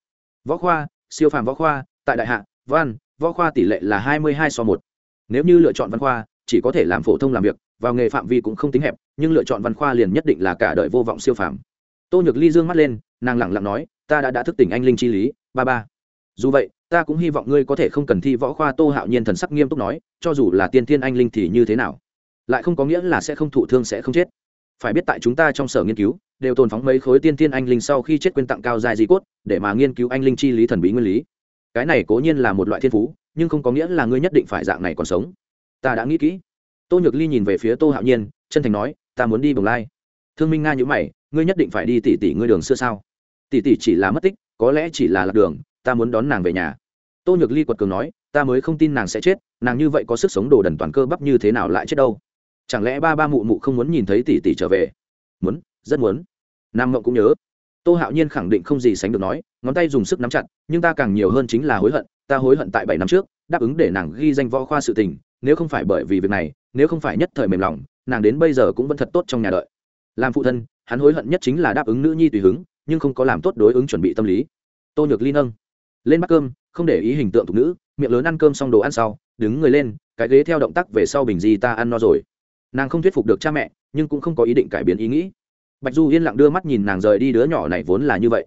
Võ khoa, siêu phàm võ khoa, tại đại hạ, văn, võ khoa tỷ lệ là hai mươi hai so một. Nếu như lựa chọn văn khoa, chỉ có thể làm phổ thông làm việc, vào nghề phạm vi cũng không tính hẹp, nhưng lựa chọn văn khoa liền nhất định là cả đời vô vọng siêu phàm. Tô nhược ly dương mắt lên, nàng lẳng lặng nói, ta đã đã thức tỉnh anh linh chi lý, ba ba. Dù vậy ta cũng hy vọng ngươi có thể không cần thi võ khoa tô hạo nhiên thần sắc nghiêm túc nói, cho dù là tiên thiên anh linh thì như thế nào? Lại không có nghĩa là sẽ không thụ thương sẽ không chết. Phải biết tại chúng ta trong sở nghiên cứu, đều tồn phóng mấy khối tiên thiên anh linh sau khi chết quyên tặng cao dài di cốt, để mà nghiên cứu anh linh chi lý thần bí nguyên lý. Cái này cố nhiên là một loại thiên phú, nhưng không có nghĩa là ngươi nhất định phải dạng này còn sống. Ta đã nghĩ kỹ. Tô nhược ly nhìn về phía tô hạo nhiên, chân thành nói, ta muốn đi bồng lai. Thương minh nga nhữ mày, ngươi nhất định phải đi tỉ tỉ ngươi đường xưa sao? Tỉ tỉ chỉ là mất tích, có lẽ chỉ là lạc đường ta muốn đón nàng về nhà. Tô nhược ly quật cường nói, ta mới không tin nàng sẽ chết, nàng như vậy có sức sống đồ đần toàn cơ bắp như thế nào lại chết đâu? Chẳng lẽ ba ba mụ mụ không muốn nhìn thấy tỷ tỷ trở về? Muốn, rất muốn. Nam mộng cũng nhớ. Tô hạo nhiên khẳng định không gì sánh được nói, ngón tay dùng sức nắm chặt, nhưng ta càng nhiều hơn chính là hối hận, ta hối hận tại bảy năm trước, đáp ứng để nàng ghi danh võ khoa sự tình, nếu không phải bởi vì việc này, nếu không phải nhất thời mềm lòng, nàng đến bây giờ cũng vẫn thật tốt trong nhà đợi. Làm phụ thân, hắn hối hận nhất chính là đáp ứng nữ nhi tùy hứng, nhưng không có làm tốt đối ứng chuẩn bị tâm lý. Tô nhược ly nâng lên bắt cơm, không để ý hình tượng thục nữ, miệng lớn ăn cơm xong đồ ăn sau, đứng người lên, cái ghế theo động tác về sau bình di ta ăn no rồi. Nàng không thuyết phục được cha mẹ, nhưng cũng không có ý định cải biến ý nghĩ. Bạch du yên lặng đưa mắt nhìn nàng rời đi đứa nhỏ này vốn là như vậy.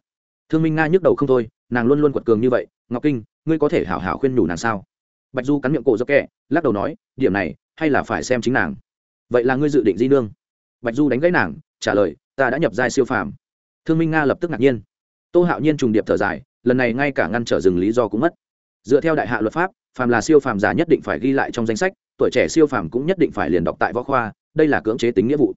Thương minh nga nhức đầu không thôi, nàng luôn luôn quật cường như vậy, ngọc kinh, ngươi có thể hảo hảo khuyên nhủ nàng sao? Bạch du cắn miệng cổ do kẹ, lắc đầu nói, điểm này, hay là phải xem chính nàng. Vậy là ngươi dự định di nương? Bạch du đánh gãy nàng, trả lời, ta đã nhập giai siêu phàm. Thương minh nga lập tức ngạc nhiên. Tô hạo nhiên trùng điệp thở dài lần này ngay cả ngăn trở rừng lý do cũng mất. Dựa theo đại hạ luật pháp, phàm là siêu phàm giả nhất định phải ghi lại trong danh sách, tuổi trẻ siêu phàm cũng nhất định phải liền đọc tại võ khoa, đây là cưỡng chế tính nghĩa vụ.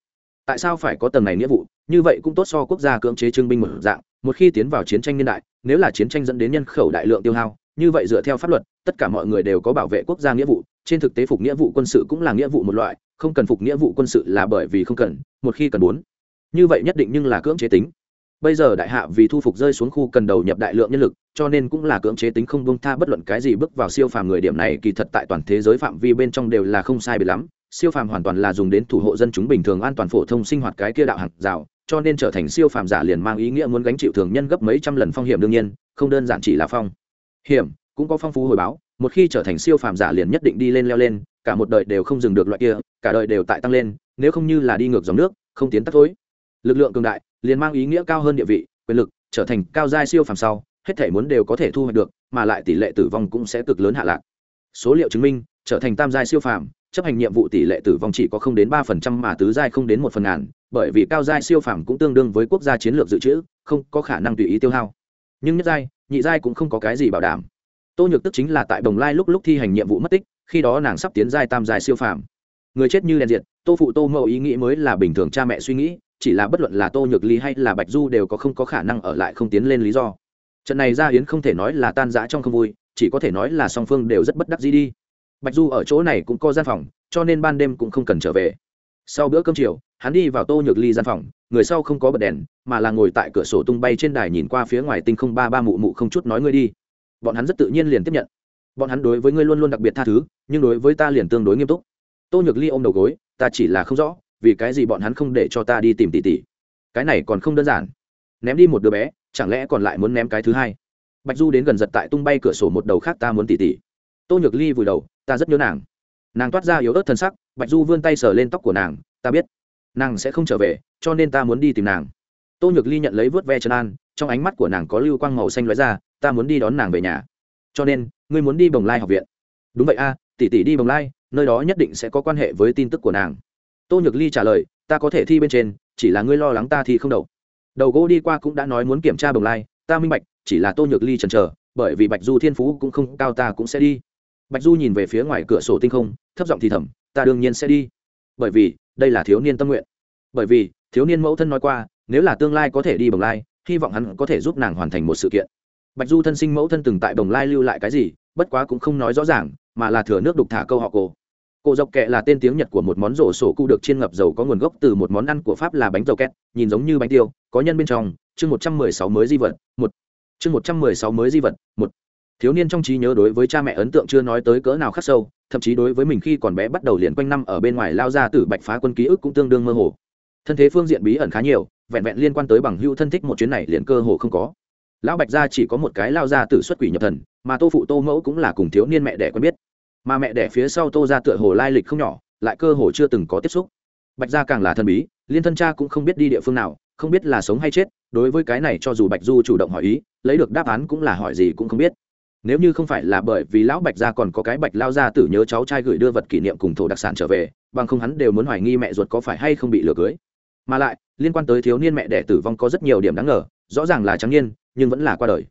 Tại sao phải có tầng này nghĩa vụ? Như vậy cũng tốt so quốc gia cưỡng chế trưng binh một dạng, một khi tiến vào chiến tranh niên đại, nếu là chiến tranh dẫn đến nhân khẩu đại lượng tiêu hao, như vậy dựa theo pháp luật, tất cả mọi người đều có bảo vệ quốc gia nghĩa vụ, trên thực tế phục nghĩa vụ quân sự cũng là nghĩa vụ một loại, không cần phục nghĩa vụ quân sự là bởi vì không cần, một khi cần muốn. Như vậy nhất định nhưng là cưỡng chế tính bây giờ đại hạ vì thu phục rơi xuống khu cần đầu nhập đại lượng nhân lực, cho nên cũng là cưỡng chế tính không bông tha bất luận cái gì bước vào siêu phàm người điểm này, kỳ thật tại toàn thế giới phạm vi bên trong đều là không sai biệt lắm. Siêu phàm hoàn toàn là dùng đến thủ hộ dân chúng bình thường an toàn phổ thông sinh hoạt cái kia đạo hàng rào, cho nên trở thành siêu phàm giả liền mang ý nghĩa muốn gánh chịu thường nhân gấp mấy trăm lần phong hiểm đương nhiên, không đơn giản chỉ là phong hiểm, cũng có phong phú hồi báo. Một khi trở thành siêu phàm giả liền nhất định đi lên leo lên, cả một đời đều không dừng được loại kia, cả đời đều tại tăng lên, nếu không như là đi ngược dòng nước, không tiến tắt thối. Lực lượng cường đại liền mang ý nghĩa cao hơn địa vị, quyền lực, trở thành cao giai siêu phàm sau, hết thể muốn đều có thể thu hoạch được, mà lại tỷ lệ tử vong cũng sẽ cực lớn hạ lạc. Số liệu chứng minh, trở thành tam giai siêu phàm, chấp hành nhiệm vụ tỷ lệ tử vong chỉ có không đến ba phần trăm mà tứ giai không đến một phần ngàn, bởi vì cao giai siêu phàm cũng tương đương với quốc gia chiến lược dự trữ, không có khả năng tùy ý tiêu hao. Nhưng nhất giai, nhị giai cũng không có cái gì bảo đảm. Tô nhược tức chính là tại đồng lai lúc lúc thi hành nhiệm vụ mất tích, khi đó nàng sắp tiến giai tam giai siêu phàm. Người chết như đèn diệt, tô phụ tô mẫu ý nghĩ mới là bình thường cha mẹ suy nghĩ chỉ là bất luận là tô nhược ly hay là bạch du đều có không có khả năng ở lại không tiến lên lý do. Trận này ra hiến không thể nói là tan rã trong không vui, chỉ có thể nói là song phương đều rất bất đắc gì đi. Bạch du ở chỗ này cũng có gian phòng, cho nên ban đêm cũng không cần trở về. Sau bữa cơm chiều, hắn đi vào tô nhược ly gian phòng, người sau không có bật đèn, mà là ngồi tại cửa sổ tung bay trên đài nhìn qua phía ngoài tinh không ba ba mụ mụ không chút nói ngươi đi. Bọn hắn rất tự nhiên liền tiếp nhận. Bọn hắn đối với ngươi luôn luôn đặc biệt tha thứ, nhưng đối với ta liền tương đối nghiêm túc. Tô nhược ly ôm đầu gối, ta chỉ là không rõ vì cái gì bọn hắn không để cho ta đi tìm tỷ tỷ cái này còn không đơn giản. Ném đi một đứa bé, chẳng lẽ còn lại muốn ném cái thứ hai? Bạch du đến gần giật tại tung bay cửa sổ một đầu khác ta muốn tỷ tỷ tô nhược ly vùi đầu, ta rất nhớ nàng. Nàng toát ra yếu ớt thân sắc, bạch du vươn tay sờ lên tóc của nàng, ta biết. Nàng sẽ không trở về, cho nên ta muốn đi tìm nàng. Tô nhược ly nhận lấy vớt ve chân an, trong ánh mắt của nàng có lưu quang màu xanh lóe ra, ta muốn đi đón nàng về nhà. Cho nên, ngươi muốn đi bồng lai học viện. Đúng vậy a tỷ tỷ đi bồng lai, nơi đó nhất định sẽ có quan hệ với tin tức của nàng tô nhược ly trả lời, ta có thể thi bên trên, chỉ là ngươi lo lắng ta thi không đầu đầu gỗ đi qua cũng đã nói muốn kiểm tra bồng lai, ta minh bạch, chỉ là tô nhược ly chần chờ, bởi vì bạch du thiên phú cũng không cao ta cũng sẽ đi. Bạch du nhìn về phía ngoài cửa sổ tinh không, thấp giọng thì thầm, ta đương nhiên sẽ đi, bởi vì đây là thiếu niên tâm nguyện. Bởi vì, thiếu niên mẫu thân nói qua, nếu là tương lai có thể đi bồng lai, hy vọng hắn có thể giúp nàng hoàn thành một sự kiện. Bạch du thân sinh mẫu thân từng tại bồng lai lưu lại cái gì, bất quá cũng không nói rõ ràng, mà là thừa nước đục thả câu họ cổ cổ dọc kẹ là tên tiếng nhật của một món rổ sổ cu được chiên ngập dầu có nguồn gốc từ một món ăn của pháp là bánh dầu két nhìn giống như bánh tiêu, có nhân bên trong, chương một trăm mười sáu mới di vật, một. Chương một trăm mười sáu mới di vật, một. Thiếu niên trong trí nhớ đối với cha mẹ ấn tượng chưa nói tới cỡ nào khắc sâu, thậm chí đối với mình khi còn bé bắt đầu liền quanh năm ở bên ngoài lao ra từ bạch phá quân ký ức cũng tương đương mơ hồ. Thân thế phương diện bí ẩn khá nhiều, vẹn vẹn liên quan tới bằng hữu thân thích một chuyến này liền cơ hồ không có. Lão bạch gia chỉ có một cái lao ra từ xuất quỷ nhập thần, mà tô phụ tô mẫu cũng là cùng thiếu niên mẹ đẻ quen biết mà mẹ đẻ phía sau tô ra tựa hồ lai lịch không nhỏ, lại cơ hồ chưa từng có tiếp xúc. Bạch gia càng là thân bí, liên thân cha cũng không biết đi địa phương nào, không biết là sống hay chết, đối với cái này cho dù bạch du chủ động hỏi ý, lấy được đáp án cũng là hỏi gì cũng không biết. Nếu như không phải là bởi vì lão bạch gia còn có cái bạch lao gia tử nhớ cháu trai gửi đưa vật kỷ niệm cùng thổ đặc sản trở về, bằng không hắn đều muốn hoài nghi mẹ ruột có phải hay không bị lừa cưới. Mà lại, liên quan tới thiếu niên mẹ đẻ tử vong có rất nhiều điểm đáng ngờ, rõ ràng là trắng niên, nhưng vẫn là qua đời.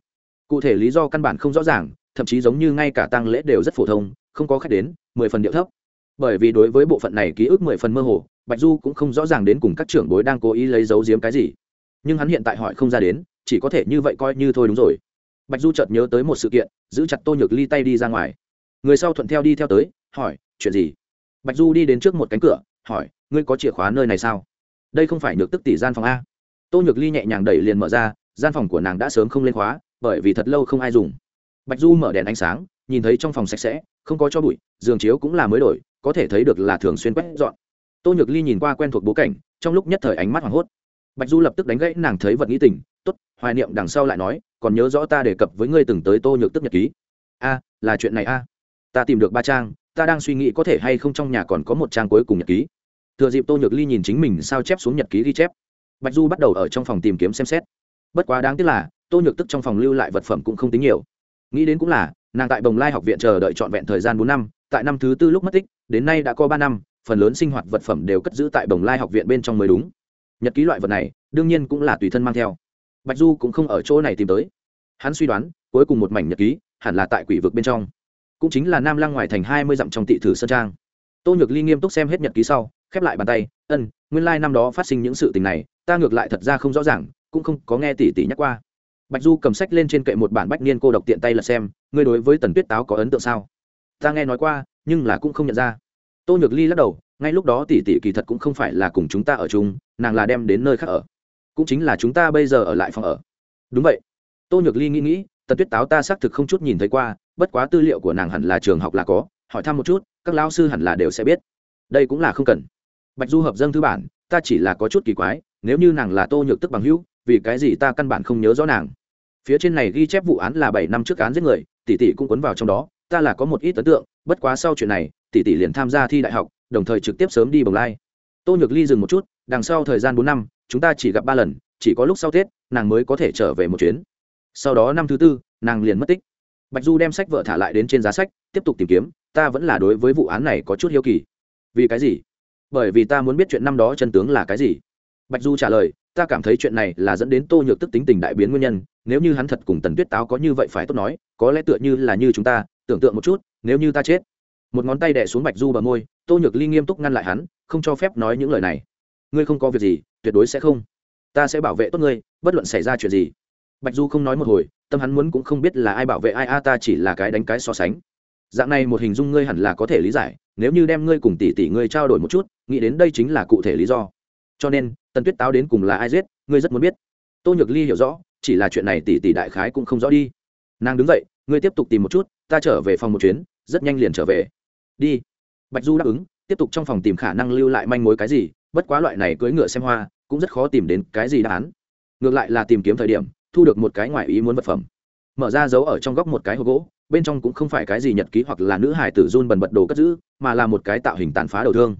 Cụ thể lý do căn bản không rõ ràng, thậm chí giống như ngay cả tăng lễ đều rất phổ thông không có khách đến, mười phần điệu thấp. Bởi vì đối với bộ phận này ký ức mười phần mơ hồ, bạch du cũng không rõ ràng đến cùng các trưởng bối đang cố ý lấy giấu giếm cái gì. Nhưng hắn hiện tại hỏi không ra đến, chỉ có thể như vậy coi như thôi đúng rồi. Bạch du chợt nhớ tới một sự kiện, giữ chặt tô nhược ly tay đi ra ngoài. Người sau thuận theo đi theo tới, hỏi, chuyện gì? Bạch du đi đến trước một cánh cửa, hỏi, ngươi có chìa khóa nơi này sao? Đây không phải nhược tức tỷ gian phòng a. Tô nhược ly nhẹ nhàng đẩy liền mở ra, gian phòng của nàng đã sớm không lên khóa, bởi vì thật lâu không ai dùng. Bạch du mở đèn ánh sáng nhìn thấy trong phòng sạch sẽ, không có cho bụi, giường chiếu cũng là mới đổi, có thể thấy được là thường xuyên quét dọn. Tô nhược ly nhìn qua quen thuộc bố cảnh, trong lúc nhất thời ánh mắt hoảng hốt. Bạch du lập tức đánh gãy nàng thấy vật nghĩ tình t ố t hoài niệm đằng sau lại nói, còn nhớ rõ ta đề cập với ngươi từng tới tô nhược tức nhật ký. A, là chuyện này a? Ta tìm được ba trang, ta đang suy nghĩ có thể hay không trong nhà còn có một trang cuối cùng nhật ký. Thừa dịp tô nhược ly nhìn chính mình sao chép xuống nhật ký ghi chép, bạch du bắt đầu ở trong phòng tìm kiếm xem xét. Bất quá đáng tiếc là, tô nhược tức trong phòng lưu lại vật phẩm cũng không tính nhiều. Nghĩ đến cũng là nàng tại bồng lai học viện chờ đợi trọn vẹn thời gian bốn năm, tại năm thứ tư lúc mất tích, đến nay đã có ba năm, phần lớn sinh hoạt vật phẩm đều cất giữ tại bồng lai học viện bên trong mới đúng. Nhật ký loại vật này, đương nhiên cũng là tùy thân mang theo. Bạch du cũng không ở chỗ này tìm tới. Hắn suy đoán, cuối cùng một mảnh nhật ký, hẳn là tại quỷ vực bên trong. Cũng chính là nam lăng ngoài thành hai mươi dặm trong tị thử sơn trang. Tô nhược ly nghiêm túc xem hết nhật ký sau, khép lại bàn tay, ân, nguyên lai、like、năm đó phát sinh những sự tình này, ta ngược lại thật ra không rõ ràng, cũng không có nghe tỉ tỉ nhắc qua bạch du cầm sách lên trên kệ một bản bách niên cô độc tiện tay là xem, ngươi đối với tần tuyết táo có ấn tượng sao? Ta nghe nói qua, nhưng là cũng không nhận ra. Tô nhược ly lắc đầu, ngay lúc đó tỷ tỷ kỳ thật cũng không phải là cùng chúng ta ở chung, nàng là đem đến nơi khác ở. Cũng chính là chúng ta bây giờ ở lại phòng ở. Đúng vậy. Tô nhược ly nghĩ nghĩ, tần tuyết táo ta xác thực không chút nhìn thấy qua, bất quá tư liệu của nàng hẳn là trường học là có, hỏi thăm một chút, các lao sư hẳn là đều sẽ biết. Đây cũng là không cần. Bạch du hợp dân thứ bản, ta chỉ là có chút kỳ quái, nếu như nàng là tô nhược tức bằng hữu vì cái gì ta căn bản không nhớ rõ nàng? Phía trên này ghi chép vụ án là bảy năm trước án giết người, tỷ tỷ cũng cuốn vào trong đó, ta là có một ít ấn tượng, bất quá sau chuyện này, tỷ tỷ liền tham gia thi đại học, đồng thời trực tiếp sớm đi bồng lai. Tô nhược ly dừng một chút, đằng sau thời gian bốn năm, chúng ta chỉ gặp ba lần, chỉ có lúc sau tết, nàng mới có thể trở về một chuyến. Sau đó năm thứ tư, nàng liền mất tích. Bạch du đem sách vợ thả lại đến trên giá sách, tiếp tục tìm kiếm, ta vẫn là đối với vụ án này có chút hiếu kỳ. Vì cái gì? Bởi vì ta muốn biết chuyện năm đó chân tướng là cái gì. Bạch du trả lời ta cảm thấy chuyện này là dẫn đến tô nhược tức tính tình đại biến nguyên nhân, nếu như hắn thật cùng tần tuyết táo có như vậy phải tốt nói, có lẽ tựa như là như chúng ta, tưởng tượng một chút, nếu như ta chết. Một ngón tay đẻ xuống bạch du bờ môi, tô nhược ly nghiêm túc ngăn lại hắn, không cho phép nói những lời này. Ngươi không có việc gì, tuyệt đối sẽ không. Ta sẽ bảo vệ tốt ngươi, bất luận xảy ra chuyện gì. Bạch du không nói một hồi, tâm hắn muốn cũng không biết là ai bảo vệ ai, a ta chỉ là cái đánh cái so sánh. Dạng này một hình dung ngươi hẳn là có thể lý giải, nếu như đem ngươi cùng tỷ tỷ ngươi trao đổi một chút, nghĩ đến đây chính là cụ thể lý do cho nên, tần tuyết táo đến cùng là ai giết, ngươi rất muốn biết. Tô nhược ly hiểu rõ, chỉ là chuyện này tỷ tỷ đại khái cũng không rõ đi. Nàng đứng dậy, ngươi tiếp tục tìm một chút, ta trở về phòng một chuyến, rất nhanh liền trở về. Đi. Bạch du đáp ứng, tiếp tục trong phòng tìm khả năng lưu lại manh mối cái gì, bất quá loại này cưỡi ngựa xem hoa, cũng rất khó tìm đến cái gì đáp án. Ngược lại là tìm kiếm thời điểm, thu được một cái ngoài ý muốn vật phẩm. Mở ra giấu ở trong góc một cái hộp gỗ, bên trong cũng không phải cái gì nhật ký hoặc là nữ hải tử run bần bật đồ cất giữ, mà là một cái tạo hình tàn phá đầu thương.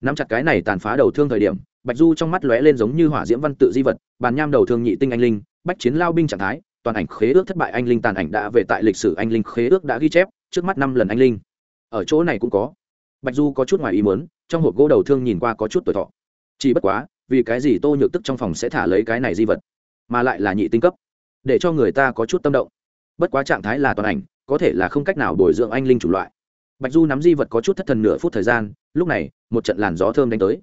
Nắm chặt cái này tàn phá đầu thương thời điểm bạch du trong mắt lóe lên giống như hỏa diễm văn tự di vật, bàn nham đầu thương nhị tinh anh linh, bách chiến lao binh trạng thái, toàn ảnh khế ước thất bại anh linh tàn ảnh đã về tại lịch sử anh linh khế ước đã ghi chép, trước mắt năm lần anh linh. Ở chỗ này cũng có. Bạch du có chút ngoài ý muốn, trong hộp gỗ đầu thương nhìn qua có chút tuổi thọ. Chỉ bất quá, vì cái gì tô nhược tức trong phòng sẽ thả lấy cái này di vật, mà lại là nhị tinh cấp? Để cho người ta có chút tâm động. Bất quá trạng thái là toàn ảnh, có thể là không cách nào bồi dưỡng anh linh chủ loại. Bạch du nắm di vật có chút thất thần nửa phút thời gian, lúc này, một trận làn gió thơm đánh tới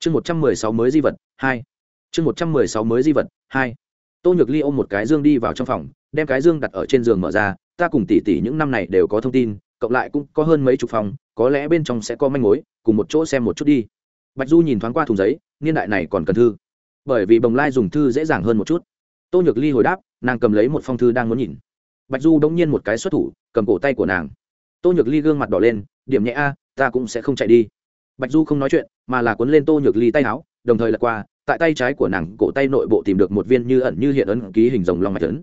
chương một trăm mười sáu mới di vật, hai. Chương một trăm mười sáu mới di vật, hai. Tô nhược ly ôm một cái dương đi vào trong phòng, đem cái dương đặt ở trên giường mở ra, ta cùng tỷ tỷ những năm này đều có thông tin, cộng lại cũng có hơn mấy chục phòng, có lẽ bên trong sẽ có manh mối, cùng một chỗ xem một chút đi. Bạch du nhìn thoáng qua thùng giấy, niên đại này còn cần thư. Bởi vì bồng lai dùng thư dễ dàng hơn một chút. Tô nhược ly hồi đáp, nàng cầm lấy một phong thư đang muốn nhìn. Bạch du đống nhiên một cái xuất thủ, cầm cổ tay của nàng. Tô nhược ly gương mặt đỏ lên, điểm nhẹ a, ta cũng sẽ không chạy đi bạch du không nói chuyện, mà là cuốn lên tô nhược ly tay áo, đồng thời lật qua, tại tay trái của nàng cổ tay nội bộ tìm được một viên như ẩn như hiện ấn ký hình rồng long mạch ấn.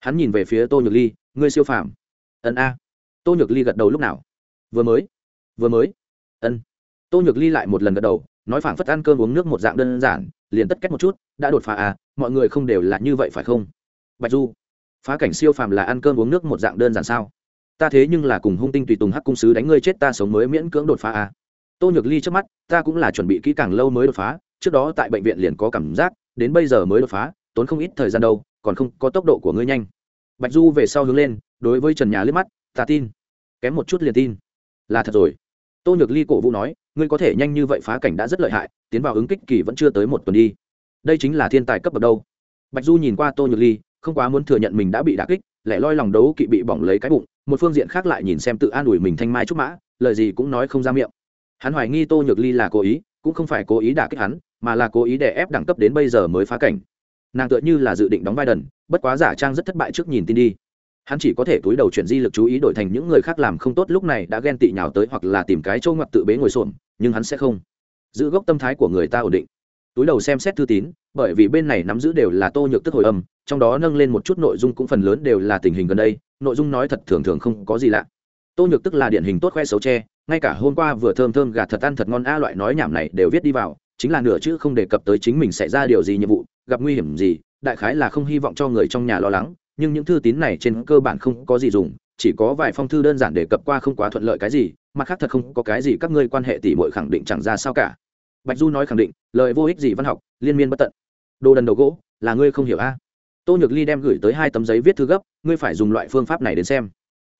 Hắn nhìn về phía tô nhược ly, ngươi siêu phàm. Ân a. Tô nhược ly gật đầu lúc nào? Vừa mới vừa mới. Ân. Tô nhược ly lại một lần gật đầu, nói phảng phất ăn cơm uống nước một dạng đơn giản, liền tất cách một chút, đã đột phá à mọi người không đều là như vậy phải không? Bạch du, phá cảnh siêu phàm là ăn cơm uống nước một dạng đơn giản sao? Ta thế nhưng là cùng hung tinh tùy tùng hắc cung sứ đánh ngươi chết ta sống mới miễn cưỡng đột phá à tô nhược ly trước mắt, ta cũng là chuẩn bị kỹ càng lâu mới đột phá, trước đó tại bệnh viện liền có cảm giác, đến bây giờ mới đột phá, tốn không ít thời gian đâu, còn không có tốc độ của ngươi nhanh. Bạch du về sau hướng lên, đối với trần nhà liếc mắt, ta tin, kém một chút liền tin. Là thật rồi. Tô nhược ly cổ vũ nói, ngươi có thể nhanh như vậy phá cảnh đã rất lợi hại, tiến vào ứng kích kỳ vẫn chưa tới một tuần đi. Đây chính là thiên tài cấp bậc đâu. Bạch du nhìn qua tô nhược ly, không quá muốn thừa nhận mình đã bị đả kích lẻ loi lòng đấu kỵ bị bỏng lấy cái bụng, một phương diện khác lại nhìn xem tự an ủi mình thanh mai trúc mã, lời gì cũng nói không ra miệng hắn hoài nghi tô nhược ly là cố ý, cũng không phải cố ý đả kích hắn, mà là cố ý để ép đẳng cấp đến bây giờ mới phá cảnh. Nàng tựa như là dự định đóng vai đần, bất quá giả trang rất thất bại trước nhìn tin đi. Hắn chỉ có thể túi đầu chuyển di lực chú ý đổi thành những người khác làm không tốt lúc này đã ghen tị nhào tới hoặc là tìm cái chỗ ngoặt tự bế ngồi xổm, nhưng hắn sẽ không. Giữ gốc tâm thái của người ta ổn định. Túi đầu xem xét thư tín, bởi vì bên này nắm giữ đều là tô nhược tức hồi âm, trong đó nâng lên một chút nội dung cũng phần lớn đều là tình hình gần đây, nội dung nói thật thường thường không có gì lạ. Tô nhược tức là điển hình tốt khoe xấu tre ngay cả hôm qua vừa thơm thơm gà thật ăn thật ngon a loại nói nhảm này đều viết đi vào, chính là nửa chữ không đề cập tới chính mình xảy ra điều gì nhiệm vụ, gặp nguy hiểm gì, đại khái là không hy vọng cho người trong nhà lo lắng, nhưng những thư tín này trên cơ bản không có gì dùng, chỉ có vài phong thư đơn giản đề cập qua không quá thuận lợi cái gì, mặt khác thật không có cái gì các ngươi quan hệ tỉ mội khẳng định chẳng ra sao cả. Bạch du nói khẳng định, lời vô ích gì văn học, liên miên bất tận. Đồ đần đầu gỗ, là ngươi không hiểu a tô nhược ly đem gửi tới hai tấm giấy viết thư gấp, ngươi phải dùng loại phương pháp này đến xem.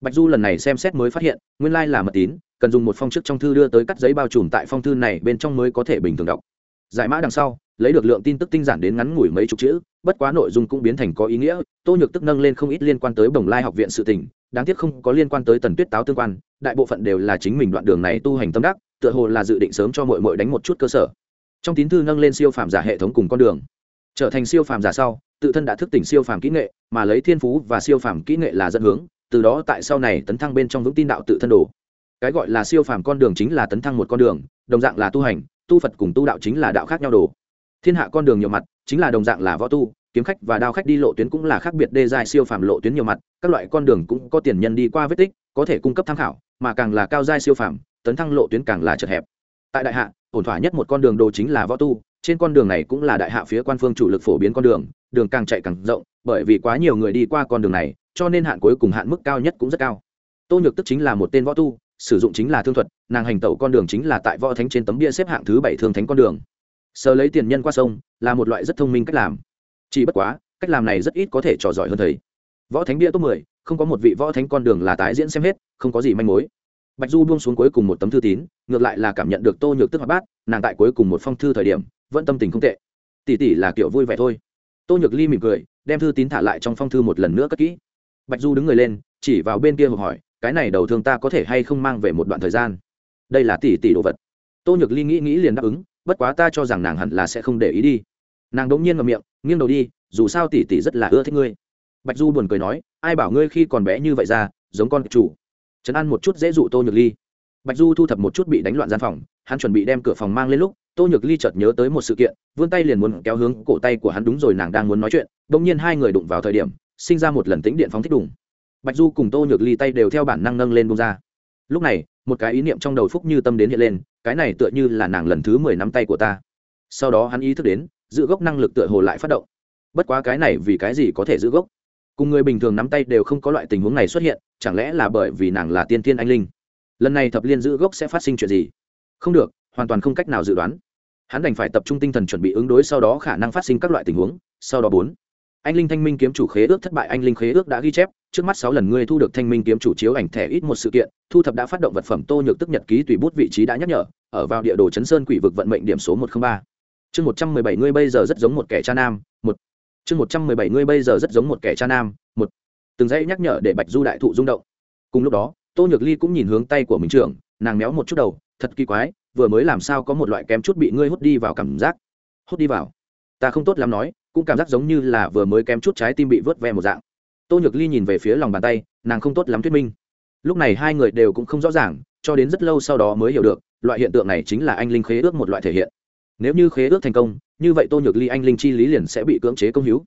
Bạch du lần này xem xét mới phát hiện, nguyên lai là mật tín cần dùng một phong chức trong thư đưa tới cắt giấy bao trùm tại phong thư này bên trong mới có thể bình thường đọc. Giải mã đằng sau lấy được lượng tin tức tinh giản đến ngắn ngủi mấy chục chữ bất quá nội dung cũng biến thành có ý nghĩa tô nhược tức nâng lên không ít liên quan tới bồng lai học viện sự tỉnh, đáng tiếc không có liên quan tới tần tuyết táo tương quan đại bộ phận đều là chính mình đoạn đường này tu hành tâm đắc tựa hồ là dự định sớm cho mội mội đánh một chút cơ sở. Trong tín thư nâng lên siêu phàm giả hệ thống cùng con đường. Trở thành siêu phàm giả sau tự thân đã thức tỉnh siêu phàm kỹ nghệ mà lấy thiên phú và siêu phàm kỹ nghệ là dẫn hướng từ đó tại sau này tấn thăng bên trong vững tin đạo tự thân đồ cái gọi là siêu phàm con đường chính là tấn thăng một con đường, đồng dạng là tu hành, tu phật cùng tu đạo chính là đạo khác nhau đồ. Thiên hạ con đường nhiều mặt, chính là đồng dạng là võ tu, kiếm khách và đao khách đi lộ tuyến cũng là khác biệt đê giai siêu phàm lộ tuyến nhiều mặt, các loại con đường cũng có tiền nhân đi qua vết tích, có thể cung cấp tham khảo, mà càng là cao giai siêu phàm, tấn thăng lộ tuyến càng là chật hẹp. Tại đại hạ, ổn thỏa nhất một con đường đồ chính là võ tu, trên con đường này cũng là đại hạ phía quan phương chủ lực phổ biến con đường đường càng chạy càng rộng, bởi vì quá nhiều người đi qua con đường này, cho nên hạn cuối cùng hạn mức cao nhất cũng rất cao. Tô nhược tức chính là một tên võ tu sử dụng chính là thương thuật, nàng hành tẩu con đường chính là tại võ thánh trên tấm bia xếp hạng thứ bảy thương thánh con đường. Sờ lấy tiền nhân qua sông, là một loại rất thông minh cách làm. Chỉ bất quá, cách làm này rất ít có thể trò giỏi hơn thầy. Võ thánh bia top mười, không có một vị võ thánh con đường là tái diễn xem hết, không có gì manh mối. Bạch du buông xuống cuối cùng một tấm thư tín, ngược lại là cảm nhận được tô nhược tức hoạt bát, nàng tại cuối cùng một phong thư thời điểm, vẫn tâm tình không tệ. Tỷ tỷ là kiểu vui vẻ thôi. Tô nhược ly mỉm cười, đem thư tín thả lại trong phong thư một lần nữa cất kỹ. Bạch du đứng người lên, chỉ vào bên kia hộp hỏi cái này đầu thương ta có thể hay không mang về một đoạn thời gian? Đây là tỷ tỷ đồ vật. Tô nhược ly nghĩ nghĩ liền đáp ứng, bất quá ta cho rằng nàng hẳn là sẽ không để ý đi. Nàng đống nhiên ngậm miệng, nghiêng đầu đi, dù sao tỷ tỷ rất là ưa thích ngươi. Bạch du buồn cười nói, ai bảo ngươi khi còn bé như vậy ra, giống con chủ. Trấn an một chút dễ dụ tô nhược ly. Bạch du thu thập một chút bị đánh loạn gian phòng, hắn chuẩn bị đem cửa phòng mang lên lúc, tô nhược ly chợt nhớ tới một sự kiện, vươn tay liền muốn kéo hướng cổ tay của hắn đúng rồi nàng đang muốn nói chuyện đ ỗ n g nhiên hai người đụng vào thời điểm, sinh ra một lần tính điện phóng thích đủng bạch du cùng tô nhược ly tay đều theo bản năng nâng lên bông ra. Lúc này, một cái ý niệm trong đầu phúc như tâm đến hiện lên, cái này tựa như là nàng lần thứ mười nắm tay của ta. Sau đó hắn ý thức đến, giữ gốc năng lực tựa hồ lại phát động. Bất quá cái này vì cái gì có thể giữ gốc? Cùng người bình thường nắm tay đều không có loại tình huống này xuất hiện, chẳng lẽ là bởi vì nàng là tiên tiên anh linh? Lần này thập liên giữ gốc sẽ phát sinh chuyện gì? Không được, hoàn toàn không cách nào dự đoán. Hắn đành phải tập trung tinh thần chuẩn bị ứng đối sau đó khả năng phát sinh các loại tình huống, sau đó bốn anh linh thanh minh kiếm chủ khế ước thất bại, anh linh khế ước đã ghi chép, trước mắt sáu lần ngươi thu được thanh minh kiếm chủ chiếu ảnh thẻ ít một sự kiện, thu thập đã phát động vật phẩm tô nhược tức nhật ký tùy bút vị trí đã nhắc nhở, ở vào địa đồ chấn sơn quỷ vực vận mệnh điểm số một trăm ba. Chương một trăm mười bảy, ngươi bây giờ rất giống một kẻ cha nam, một. Chương một trăm mười bảy, ngươi bây giờ rất giống một kẻ cha nam, một. Từng dãy nhắc nhở để bạch du đại thụ rung động. Cùng lúc đó, tô nhược ly cũng nhìn hướng tay của mình trưởng, nàng méo một chút đầu, thật kỳ quái, vừa mới làm sao có một loại kém chút bị ngươi hút đi vào cảm giác. Hút đi vào. Ta không tốt lắm nói cũng cảm giác giống như là vừa mới kém chút trái tim bị vớt ve một dạng. Tô nhược ly nhìn về phía lòng bàn tay, nàng không tốt lắm thuyết minh. Lúc này hai người đều cũng không rõ ràng, cho đến rất lâu sau đó mới hiểu được, loại hiện tượng này chính là anh linh khế ước một loại thể hiện. Nếu như khế ước thành công, như vậy tô nhược ly anh linh chi lý liền sẽ bị cưỡng chế công hữu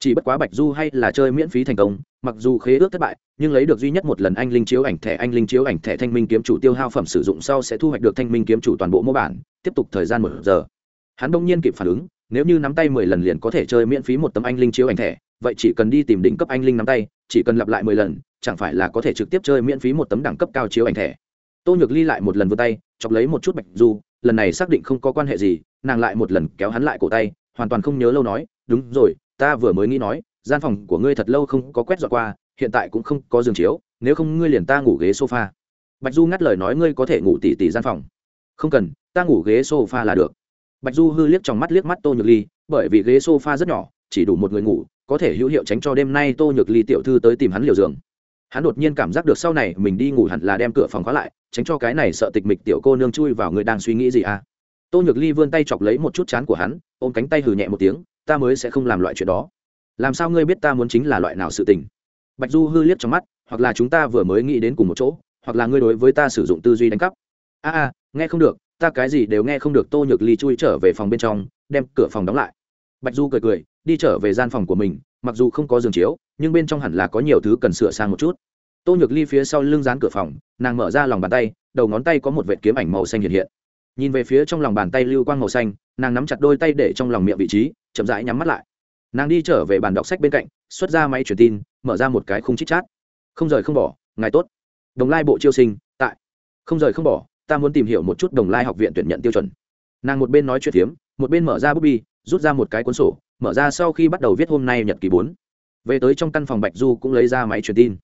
chỉ bất quá bạch du hay là chơi miễn phí thành công, mặc dù khế ước thất bại, nhưng lấy được duy nhất một lần anh linh chiếu ảnh thẻ anh linh chiếu ảnh thẻ thanh minh kiếm chủ tiêu hao phẩm sử dụng sau sẽ thu hoạch được thanh minh kiếm chủ toàn bộ mô bản, tiếp tục thời gian một giờ. Hắn đông nhiên kịp phản ứng nếu như nắm tay mười lần liền có thể chơi miễn phí một tấm anh linh chiếu ảnh thẻ, vậy chỉ cần đi tìm đỉnh cấp anh linh nắm tay, chỉ cần lặp lại mười lần, chẳng phải là có thể trực tiếp chơi miễn phí một tấm đẳng cấp cao chiếu ảnh thẻ. Tô nhược ly lại một lần vươn tay, chọc lấy một chút bạch du, lần này xác định không có quan hệ gì, nàng lại một lần kéo hắn lại cổ tay, hoàn toàn không nhớ lâu nói, đúng rồi, ta vừa mới nghĩ nói, gian phòng của ngươi thật lâu không có quét dọn qua, hiện tại cũng không có giường chiếu, nếu không ngươi liền ta ngủ ghế sofa. Bạch du ngắt lời nói, ngươi có thể ngủ tỉ tỉ gian phòng. Không cần, ta ngủ ghế sofa là được bạch du hư liếc trong mắt liếc mắt tô nhược ly, bởi vì ghế sofa rất nhỏ, chỉ đủ một người ngủ, có thể hữu hiệu tránh cho đêm nay tô nhược ly tiểu thư tới tìm hắn liều giường. Hắn đột nhiên cảm giác được sau này mình đi ngủ hẳn là đem cửa phòng khóa lại, tránh cho cái này sợ tịch mịch tiểu cô nương chui vào người đang suy nghĩ gì à. Tô nhược ly vươn tay chọc lấy một chút chán của hắn, ôm cánh tay hừ nhẹ một tiếng, ta mới sẽ không làm loại chuyện đó. Làm sao ngươi biết ta muốn chính là loại nào sự tình? Bạch du hư liếc trong mắt, hoặc là chúng ta vừa mới nghĩ đến cùng một chỗ, hoặc là ngươi đối với ta sử dụng tư duy đánh cắp. A a, nghe không được ta cái gì đều nghe không được tô nhược ly chui trở về phòng bên trong, đem cửa phòng đóng lại. Bạch du cười cười, đi trở về gian phòng của mình, mặc dù không có giường chiếu, nhưng bên trong hẳn là có nhiều thứ cần sửa sang một chút. Tô nhược ly phía sau lưng dán cửa phòng, nàng mở ra lòng bàn tay, đầu ngón tay có một vệt kiếm ảnh màu xanh hiện hiện. Nhìn về phía trong lòng bàn tay lưu quang màu xanh, nàng nắm chặt đôi tay để trong lòng miệng vị trí, chậm rãi nhắm mắt lại. Nàng đi trở về bàn đọc sách bên cạnh, xuất ra máy truyền tin, mở ra một cái khung chít chát. Không rời không bỏ, ngài tốt. Đồng lai bộ chiêu sinh, tại. Không rời không bỏ ta muốn tìm hiểu một chút đồng lai học viện tuyển nhận tiêu chuẩn. Nàng một bên nói chuyện phiếm, một bên mở ra bút bi, rút ra một cái cuốn sổ, mở ra sau khi bắt đầu viết hôm nay nhật ký bốn. Về tới trong căn phòng bạch du cũng lấy ra máy truyền tin.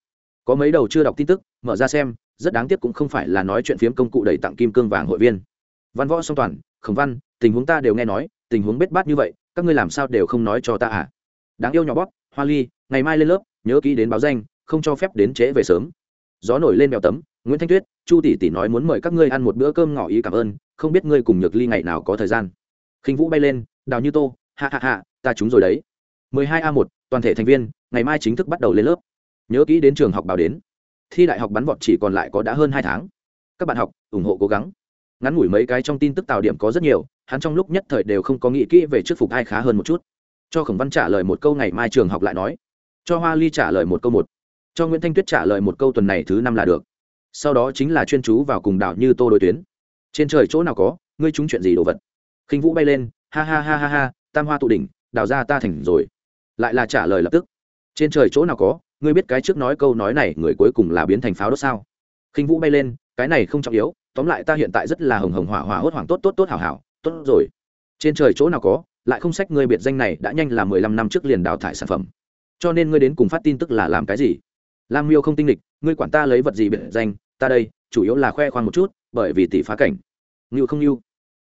Có mấy đầu chưa đọc tin tức, mở ra xem, rất đáng tiếc cũng không phải là nói chuyện phiếm công cụ đầy tặng kim cương vàng hội viên. Văn võ song toàn, khổng văn, tình huống ta đều nghe nói, tình huống bết bát như vậy, các ngươi làm sao đều không nói cho ta à? Đáng yêu nhỏ bóp, hoa ly, ngày mai lên lớp, nhớ kỹ đến báo danh, không cho phép đến trễ về sớm. Gió nổi lên bèo tấm nguyễn thanh tuyết, chu tỷ tỷ nói muốn mời các ngươi ăn một bữa cơm ngỏ ý cảm ơn, không biết ngươi cùng nhược ly ngày nào có thời gian. Khinh vũ bay lên, đào như tô hạ hạ hạ ta trúng rồi đấy. 12 a 1 toàn thể thành viên, ngày mai chính thức bắt đầu lên lớp. Nhớ kỹ đến trường học báo đến. Thi đại học bắn vọt chỉ còn lại có đã hơn hai tháng. Các bạn học, ủng hộ cố gắng. Ngắn ngủi mấy cái trong tin tức tạo điểm có rất nhiều, hắn trong lúc nhất thời đều không có nghĩ kỹ về trước phục ai khá hơn một chút. Cho khổng văn trả lời một câu ngày mai trường học lại nói. Cho hoa ly trả lời một câu một. Cho nguyễn thanh tuyết trả lời một câu tuần này thứ năm là được sau đó chính là chuyên chú vào cùng đảo như tô đối tuyến. Trên trời chỗ nào có, ngươi trúng chuyện gì đồ vật? Khinh vũ bay lên, ha ha ha ha ha, tam hoa tụ đỉnh đào ra ta thành rồi. Lại là trả lời lập tức. Trên trời chỗ nào có, ngươi biết cái trước nói câu nói này người cuối cùng là biến thành pháo đốt sao? Khinh vũ bay lên, cái này không trọng yếu, tóm lại ta hiện tại rất là hồng hồng hỏa hỏa hốt hoảng tốt tốt tốt hảo hảo, tốt rồi. Trên trời chỗ nào có, lại không sách ngươi biệt danh này đã nhanh là mười lăm năm trước liền đào thải sản phẩm. Cho nên ngươi đến cùng phát tin tức là làm cái gì? Lam miêu không tinh lịch ngươi quản ta lấy vật gì biệt danh, ta đây, chủ yếu là khoe khoang một chút, bởi vì tỷ phá cảnh. Ngưu không ngưu.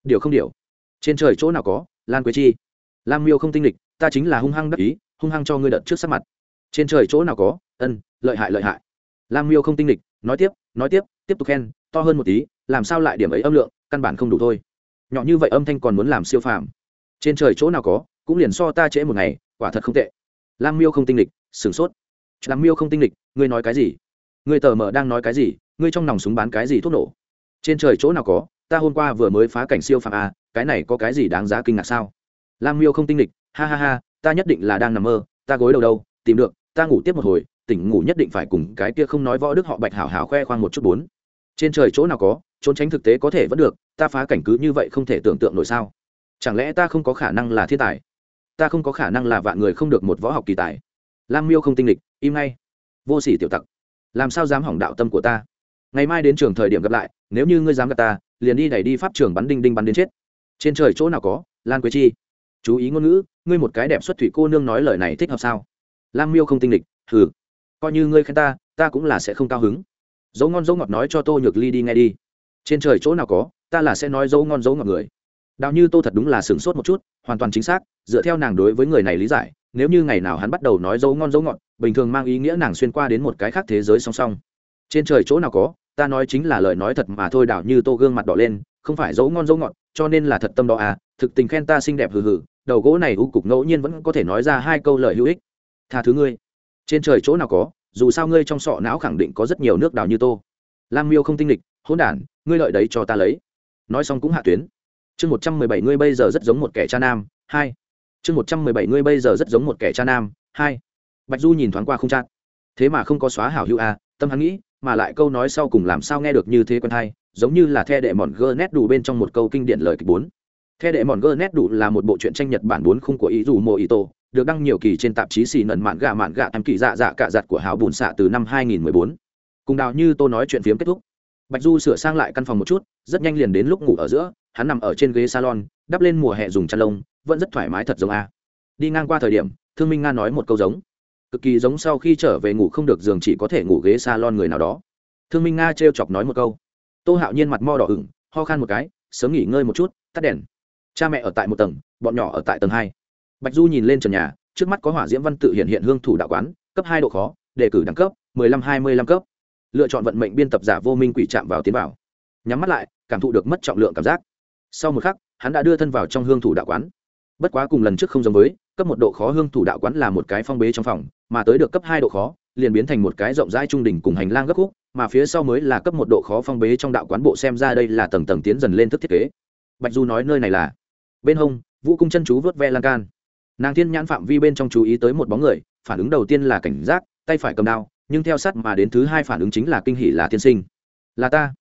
Điều không điều. Trên trời chỗ nào có, lan quế chi. Lam miêu không tinh lịch ta chính là hung hăng đắc ý, hung hăng cho ngươi đợt trước sắc mặt. Trên trời chỗ nào có, ân, lợi hại lợi hại. Lam miêu không tinh lịch nói tiếp nói tiếp tiếp tục khen, to hơn một tí, làm sao lại điểm ấy âm lượng, căn bản không đủ thôi. Nhỏ như vậy âm thanh còn muốn làm siêu phàm. Trên trời chỗ nào có, cũng liền so ta trễ một ngày, quả thật không tệ. Lam miêu không tinh lịch sửng sốt. Lam miêu không tinh lịch ngươi nói cái gì? Ngươi tờ mờ đang nói cái gì? Ngươi trong nòng súng bán cái gì thuốc nổ? Trên trời chỗ nào có? Ta hôm qua vừa mới phá cảnh siêu phàm a cái này có cái gì đáng giá kinh ngạc sao? Lam miêu không tinh địch, ha ha ha ta nhất định là đang nằm mơ ta gối đầu đâu tìm được ta ngủ tiếp một hồi tỉnh ngủ nhất định phải cùng cái kia không nói võ đức họ bạch hảo hảo khoe khoang một chút bốn. Trên trời chỗ nào có trốn tránh thực tế có thể vẫn được ta phá cảnh cứ như vậy không thể tưởng tượng nổi sao? Chẳng lẽ ta không có khả năng là thiên tài? Ta không có khả năng là vạn người không được một võ học kỳ tài. Lam miêu không tinh địch, im ngay. Vô sỉ tiểu tặc làm sao dám hỏng đạo tâm của ta? Ngày mai đến trường thời điểm gặp lại nếu như ngươi dám gặp ta liền đi đẩy đi pháp trường bắn đinh đinh bắn đến chết. Trên trời chỗ nào có? Lan quế chi. Chú ý ngôn ngữ ngươi một cái đẹp xuất thủy cô nương nói lời này thích hợp sao? Lam miêu không tinh địch, hừ. Coi như ngươi khen ta ta cũng là sẽ không cao hứng. Dấu ngon dấu ngọt nói cho tô nhược ly đi nghe đi. Trên trời chỗ nào có ta là sẽ nói dấu ngon dấu ngọt người. Đào như tô thật đúng là sửng sốt một chút hoàn toàn chính xác dựa theo nàng đối với người này lý giải nếu như ngày nào hắn bắt đầu nói dấu ngon dấu ngọt, bình thường mang ý nghĩa nàng xuyên qua đến một cái khác thế giới song song. Trên trời chỗ nào có, ta nói chính là lời nói thật mà thôi, đảo như tô gương mặt đỏ lên, không phải dấu ngon dấu ngọt, cho nên là thật tâm đó à thực tình khen ta xinh đẹp hừ hừ, đầu gỗ này u cục ngẫu nhiên vẫn có thể nói ra hai câu lời hữu ích. Tha thứ ngươi. Trên trời chỗ nào có, dù sao ngươi trong sọ não khẳng định có rất nhiều nước đào như tô. Lam miêu không tinh lịch hỗn đản, ngươi lợi đấy cho ta lấy. Nói xong cũng hạ tuyến. Chương một trăm mười bảy, ngươi bây giờ rất giống một kẻ cha nam. Hai chương một trăm mười bảy ngươi bây giờ rất giống một kẻ cha nam hai. Bạch du nhìn thoáng qua không chát. Thế mà không có xóa hảo hữu a à, tâm hắn nghĩ mà lại câu nói sau cùng làm sao nghe được như thế quen thai giống như là the đệ mòn gơ nét đủ bên trong một câu kinh điển lời kịch bốn. The đệ mòn gơ nét đủ là một bộ truyện tranh nhật bản bốn khung của ý dù mô ý tô được đăng nhiều kỳ trên tạp chí xì nần mạn gà mạn gà em kỳ dạ dạ cả giặt của Hảo bùn xạ từ năm 2014. cùng đào như tôi nói chuyện phiếm kết thúc. Bạch du sửa sang lại căn phòng một chút rất nhanh liền đến lúc ngủ ở giữa hắn nằm ở trên ghế salon đắp lên mùa hè dùng chăn lông, vẫn rất thoải mái thật giống a. Đi ngang qua thời điểm, thương minh nga nói một câu giống. Cực kỳ giống sau khi trở về ngủ không được giường chỉ có thể ngủ ghế salon người nào đó. Thương minh nga t chọc nói một câu. Tô hạo nhiên mặt mo đỏ ửng, ho khan một cái, sớm nghỉ ngơi một chút, tắt đèn. Cha mẹ ở tại một tầng, bọn nhỏ ở tại tầng hai. Bạch du nhìn lên trần nhà, trước mắt có hỏa diễm văn tự hiện hiện hương thủ đạo quán, cấp hai độ khó, đề cử đẳng cấp, mười lăm hai mươi lăm cấp. Lựa chọn vận mệnh biên tập giả vô minh quỷ chạm vào tiến vào. Nhắm mắt lại, cảm thụ được mất trọng lượng cảm giác. Sau một khắc hắn đã đưa thân vào trong hương thủ đạo quán. Bất quá cùng lần trước không giống với, cấp một độ khó hương thủ đạo quán là một cái phong bế trong phòng, mà tới được cấp hai độ khó, liền biến thành một cái rộng rãi trung đỉnh cùng hành lang gấp khúc, mà phía sau mới là cấp một độ khó phong bế trong đạo quán bộ xem ra đây là tầng tầng tiến dần lên thức thiết kế. Bạch du nói nơi này là bên hông, vũ cung chân chú vớt ve lan can. Nàng thiên nhãn phạm vi bên trong chú ý tới một bóng người, phản ứng đầu tiên là cảnh giác, tay phải cầm đao, nhưng theo sát mà đến thứ hai phản ứng chính là kinh hỉ là tiên sinh. Là ta.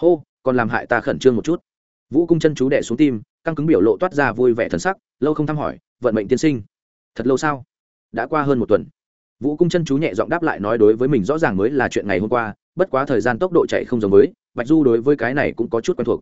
Hô, còn làm hại ta khẩn trương một chút vũ cung chân chú đẻ xuống tim, căng cứng biểu lộ toát ra vui vẻ thần sắc, lâu không thăm hỏi, vận mệnh tiên sinh, thật lâu sao? Đã qua hơn một tuần. Vũ cung chân chú nhẹ giọng đáp lại nói đối với mình rõ ràng mới là chuyện ngày hôm qua, bất quá thời gian tốc độ chạy không giống với, bạch du đối với cái này cũng có chút quen thuộc.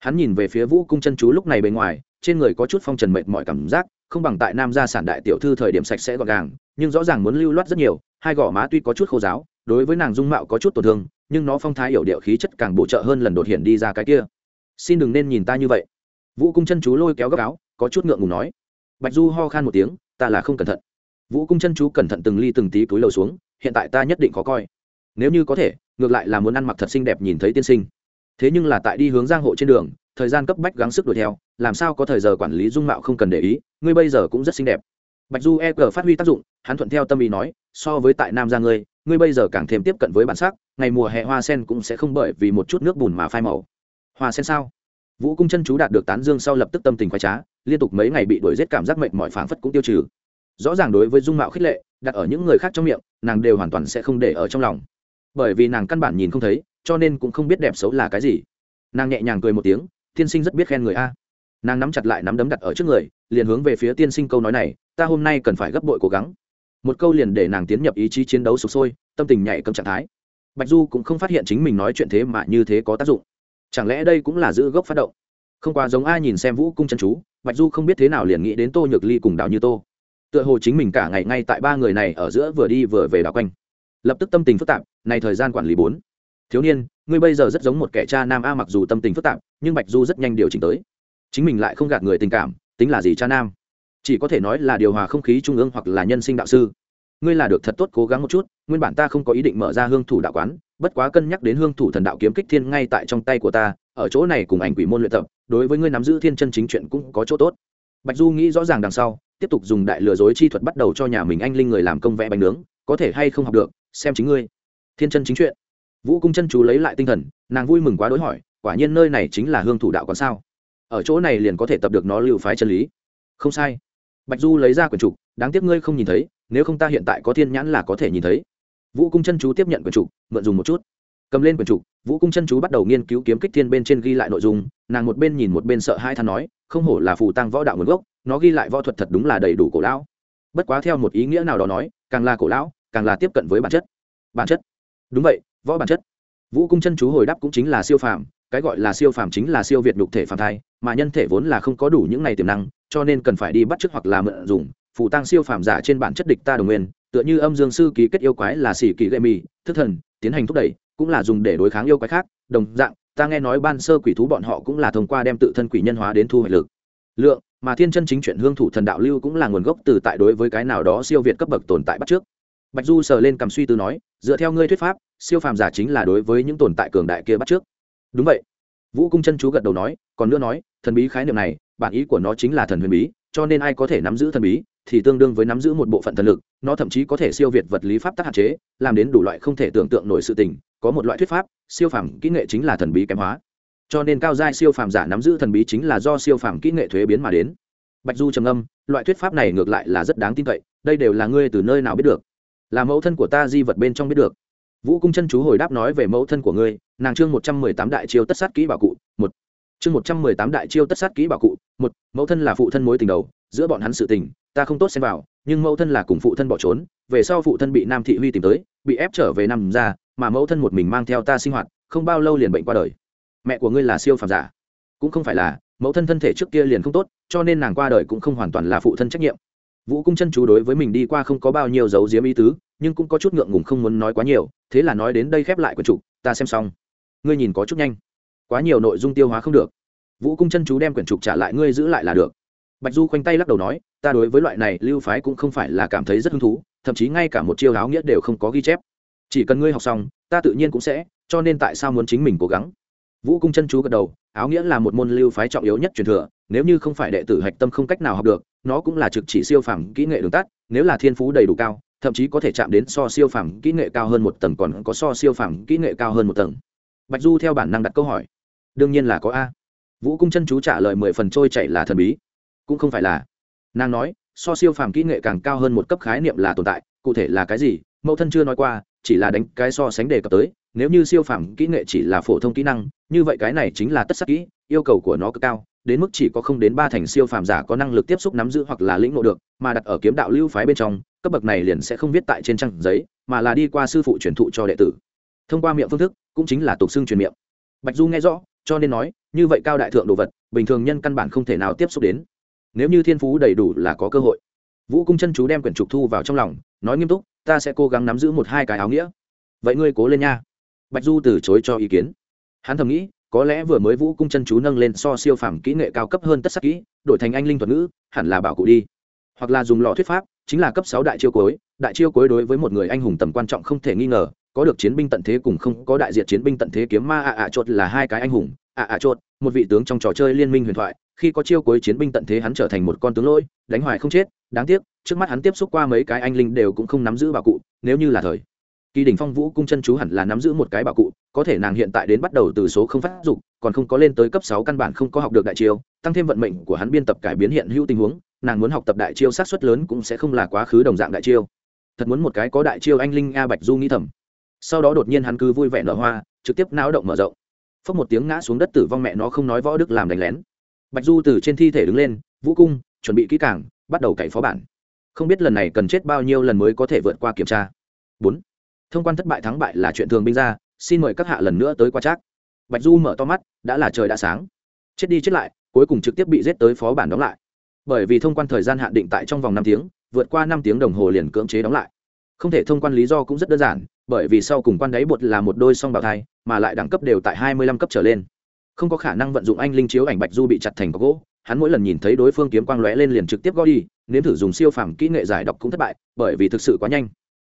Hắn nhìn về phía vũ cung chân chú lúc này bề ngoài, trên người có chút phong trần mệt mọi cảm giác, không bằng tại nam gia sản đại tiểu thư thời điểm sạch sẽ gọn gàng, nhưng rõ ràng muốn lưu loát rất nhiều, hai gò má tuy có chút khô giáo đối với nàng dung mạo có chút tổn thương, nhưng nó phong thái hiểu điệu khí chất càng bổ trợ hơn lần đột hiện đi ra cái kia xin đừng nên nhìn ta như vậy. Vũ cung chân chú lôi kéo gấp áo, có chút ngượng ngùng nói. Bạch du ho khan một tiếng, ta là không cẩn thận. Vũ cung chân chú cẩn thận từng ly từng tí túi lầu xuống, hiện tại ta nhất định khó coi. Nếu như có thể, ngược lại là muốn ăn mặc thật xinh đẹp nhìn thấy tiên sinh. Thế nhưng là tại đi hướng giang hộ trên đường, thời gian cấp bách gắng sức đuổi theo, làm sao có thời giờ quản lý dung mạo không cần để ý, ngươi bây giờ cũng rất xinh đẹp. Bạch du e g phát huy tác dụng, hắn thuận theo tâm ý nói, so với tại nam ra ngươi ngươi bây giờ càng thêm tiếp cận với bản sắc, ngày mùa hè hoa sen cũng sẽ không bởi vì một chút nước bùn mà phai màu hoa sen sao? Vũ cung chân chú đạt được tán dương sau lập tức tâm tình khoái trá, liên tục mấy ngày bị đuổi giết cảm giác mệnh mọi phảng phất cũng tiêu trừ. Rõ ràng đối với dung mạo khích lệ, đặt ở những người khác trong miệng, nàng đều hoàn toàn sẽ không để ở trong lòng. Bởi vì nàng căn bản nhìn không thấy, cho nên cũng không biết đẹp xấu là cái gì. Nàng nhẹ nhàng cười một tiếng, tiên sinh rất biết khen người a. Nàng nắm chặt lại nắm đấm đặt ở trước người, liền hướng về phía tiên sinh câu nói này, ta hôm nay cần phải gấp bội cố gắng. Một câu liền để nàng tiến nhập ý chí chiến đấu sụp sôi, tâm tình nhạy cầm trạng thái. Bạch du cũng không phát hiện chính mình nói chuyện thế mà như thế có tác dụng chẳng lẽ đây cũng là giữ gốc phát động? Không qua giống ai nhìn xem vũ cung chân chú, bạch du không biết thế nào liền nghĩ đến tô nhược ly cùng đào như tô. Tựa hồ chính mình cả ngày ngay tại ba người này ở giữa vừa đi vừa về đảo quanh. Lập tức tâm tình phức tạp, này thời gian quản lý bốn. Thiếu niên, ngươi bây giờ rất giống một kẻ cha nam a, mặc dù tâm tình phức tạp, nhưng bạch du rất nhanh điều chỉnh tới. Chính mình lại không gạt người tình cảm, tính là gì cha nam? Chỉ có thể nói là điều hòa không khí trung ương hoặc là nhân sinh đạo sư. Ngươi là được thật tốt cố gắng một chút, nguyên bản ta không có ý định mở ra hương thủ đạo quán bất quá cân nhắc đến hương thủ thần đạo kiếm kích thiên ngay tại trong tay của ta, ở chỗ này cùng ảnh quỷ môn luyện tập, đối với ngươi nắm giữ thiên chân chính chuyện cũng có chỗ tốt. Bạch du nghĩ rõ ràng đằng sau, tiếp tục dùng đại lừa dối chi thuật bắt đầu cho nhà mình anh linh người làm công vẽ bánh nướng, có thể hay không học được, xem chính ngươi. Thiên chân chính chuyện. Vũ cung chân chú lấy lại tinh thần, nàng vui mừng quá đối hỏi, quả nhiên nơi này chính là hương thủ đạo quán sao? Ở chỗ này liền có thể tập được nó lưu phái chân lý. Không sai. Bạch du lấy ra quyển trục, đáng tiếc ngươi không nhìn thấy, nếu không ta hiện tại có thiên nhãn là có thể nhìn thấy vũ cung chân chú tiếp nhận quyển trục, mượn dùng một chút. Cầm lên quyển trục, vũ cung chân chú bắt đầu nghiên cứu kiếm kích thiên bên trên ghi lại nội dung, nàng một bên nhìn một bên sợ hai than nói, không hổ là phù tăng võ đạo nguồn gốc, nó ghi lại võ thuật thật đúng là đầy đủ cổ lão. Bất quá theo một ý nghĩa nào đó nói, càng là cổ lão, càng là tiếp cận với bản chất. Bản chất. Đúng vậy, võ bản chất. Vũ cung chân chú hồi đáp cũng chính là siêu phàm, cái gọi là siêu phàm chính là siêu việt nhục thể phàm thai, mà nhân thể vốn là không có đủ những này tiềm năng, cho nên cần phải đi bắt chước hoặc là mượn dùng, phù tăng siêu phàm giả trên bản chất địch ta đồng nguyên tựa như âm dương sư ký kết yêu quái là xỉ kỳ gậy mì, thức thần, tiến hành thúc đẩy, cũng là dùng để đối kháng yêu quái khác. Đồng dạng, ta nghe nói ban sơ quỷ thú bọn họ cũng là thông qua đem tự thân quỷ nhân hóa đến thu hoạch lực. Lượng, mà thiên chân chính chuyển hương thủ thần đạo lưu cũng là nguồn gốc từ tại đối với cái nào đó siêu việt cấp bậc tồn tại bắt trước. Bạch du sờ lên cầm suy tư nói, dựa theo ngươi thuyết pháp, siêu phàm giả chính là đối với những tồn tại cường đại kia bắt trước. Đúng vậy. Vũ cung chân chú gật đầu nói, còn nữa nói, thần bí khái niệm này, bản ý của nó chính là thần huyền bí, cho nên ai có thể nắm giữ thần bí thì tương đương với nắm giữ một bộ phận thần lực, nó thậm chí có thể siêu việt vật lý pháp tắc hạn chế, làm đến đủ loại không thể tưởng tượng nổi sự tình, có một loại thuyết pháp, siêu phàm kỹ nghệ chính là thần bí kém hóa. Cho nên cao giai siêu phàm giả nắm giữ thần bí chính là do siêu phàm kỹ nghệ thuế biến mà đến. Bạch du trầm âm loại thuyết pháp này ngược lại là rất đáng tin cậy, đây đều là ngươi từ nơi nào biết được? Là mẫu thân của ta di vật bên trong biết được. Vũ cung chân chú hồi đáp nói về mẫu thân của ngươi, nàng chương một trăm mười tám đại chiêu tất sát kỹ bảo cụ, một. Chương một trăm mười tám đại chiêu tất sát kỹ bảo cụ, một. Mẫu thân là phụ thân mối tình đầu, giữa bọn hắn sự tình ta không tốt xem vào, nhưng mẫu thân là cùng phụ thân bỏ trốn, về sau phụ thân bị nam thị huy tìm tới, bị ép trở về nằm ra mà mẫu thân một mình mang theo ta sinh hoạt, không bao lâu liền bệnh qua đời. Mẹ của ngươi là siêu phàm giả. Cũng không phải là, mẫu thân thân thể trước kia liền không tốt, cho nên nàng qua đời cũng không hoàn toàn là phụ thân trách nhiệm. Vũ cung chân chú đối với mình đi qua không có bao nhiêu dấu diếm ý tứ, nhưng cũng có chút ngượng ngùng không muốn nói quá nhiều, thế là nói đến đây khép lại quyển trục, ta xem xong. Ngươi nhìn có chút nhanh. Quá nhiều nội dung tiêu hóa không được. Vũ cung chân chú đem quyển trục trả lại, ngươi giữ lại là được bạch du khoanh tay lắc đầu nói, ta đối với loại này lưu phái cũng không phải là cảm thấy rất hứng thú, thậm chí ngay cả một chiêu áo nghĩa đều không có ghi chép. Chỉ cần ngươi học xong, ta tự nhiên cũng sẽ, cho nên tại sao muốn chính mình cố gắng? Vũ cung chân chú gật đầu, áo nghĩa là một môn lưu phái trọng yếu nhất truyền thừa, nếu như không phải đệ tử hạch tâm không cách nào học được, nó cũng là trực chỉ siêu phàm kỹ nghệ đường tắt, nếu là thiên phú đầy đủ cao, thậm chí có thể chạm đến so siêu phàm kỹ nghệ cao hơn một tầng còn có so siêu phàm kỹ nghệ cao hơn một tầng. Bạch du theo bản năng đặt câu hỏi, đương nhiên là có a. Vũ cung chân chú trả lời mười phần trôi chảy là thần bí cũng không phải là. Nàng nói, so siêu phàm kỹ nghệ càng cao hơn một cấp khái niệm là tồn tại, cụ thể là cái gì, mẫu thân chưa nói qua, chỉ là đánh cái so sánh đề cập tới, nếu như siêu phàm kỹ nghệ chỉ là phổ thông kỹ năng, như vậy cái này chính là tất sắc kỹ, yêu cầu của nó cực cao, đến mức chỉ có không đến ba thành siêu phàm giả có năng lực tiếp xúc nắm giữ hoặc là lĩnh ngộ được, mà đặt ở kiếm đạo lưu phái bên trong, cấp bậc này liền sẽ không viết tại trên trang giấy, mà là đi qua sư phụ truyền thụ cho đệ tử. Thông qua miệng phương thức, cũng chính là tục xưng truyền miệng. Bạch du nghe rõ, cho nên nói, như vậy cao đại thượng đồ vật, bình thường nhân căn bản không thể nào tiếp xúc đến nếu như thiên phú đầy đủ là có cơ hội. Vũ cung chân chú đem quyển trục thu vào trong lòng, nói nghiêm túc, ta sẽ cố gắng nắm giữ một hai cái áo nghĩa. Vậy ngươi cố lên nha. Bạch du từ chối cho ý kiến. Hắn thầm nghĩ, có lẽ vừa mới vũ cung chân chú nâng lên so siêu phàm kỹ nghệ cao cấp hơn tất sắc kỹ, đổi thành anh linh thuật ngữ, hẳn là bảo cụ đi. Hoặc là dùng lò thuyết pháp, chính là cấp sáu đại chiêu cuối, đại chiêu cuối đối với một người anh hùng tầm quan trọng không thể nghi ngờ, có được chiến binh tận thế cùng không, có đại diện chiến binh tận thế kiếm ma ạ ạ chốt là hai cái anh hùng ạ ạ chốt, một vị tướng trong trò chơi liên minh huyền thoại, khi có chiêu cuối chiến binh tận thế hắn trở thành một con tướng lôi đánh hoài không chết, đáng tiếc, trước mắt hắn tiếp xúc qua mấy cái anh linh đều cũng không nắm giữ bảo cụ, nếu như là thời. Kỳ đỉnh phong vũ cung chân chú hẳn là nắm giữ một cái bảo cụ, có thể nàng hiện tại đến bắt đầu từ số không phát dụng còn không có lên tới cấp sáu căn bản không có học được đại chiêu, tăng thêm vận mệnh của hắn biên tập cải biến hiện hữu tình huống, nàng muốn học tập đại chiêu sát xuất lớn cũng sẽ không là quá khứ đồng dạng đại chiêu. Thật muốn một cái có đại chiêu anh linh a bạch du nghĩ thầm. Sau đó đột nhiên hắn cứ vui vẻ nở hoa, trực tiếp náo động mở rộng phốc một tiếng ngã xuống đất tử vong mẹ nó không nói võ đức làm đánh lén. Bạch du từ trên thi thể đứng lên, vũ cung, chuẩn bị kỹ càng, bắt đầu cậy phó bản. Không biết lần này cần chết bao nhiêu lần mới có thể vượt qua kiểm tra. Bốn. Thông quan thất bại thắng bại là chuyện thường binh ra, xin mời các hạ lần nữa tới qua trác. Bạch du mở to mắt, đã là trời đã sáng. Chết đi chết lại, cuối cùng trực tiếp bị giết tới phó bản đóng lại. Bởi vì thông quan thời gian hạn định tại trong vòng năm tiếng, vượt qua năm tiếng đồng hồ liền cưỡng chế đóng lại. Không thể thông quan lý do cũng rất đơn giản bởi vì sau cùng quan đáy bột là một đôi song bào thai, mà lại đẳng cấp đều tại hai mươi lăm cấp trở lên. Không có khả năng vận dụng anh linh chiếu ảnh bạch du bị chặt thành có gỗ, hắn mỗi lần nhìn thấy đối phương kiếm quang lóe lên liền trực tiếp gõ đi, nếm thử dùng siêu phàm kỹ nghệ giải độc cũng thất bại, bởi vì thực sự quá nhanh.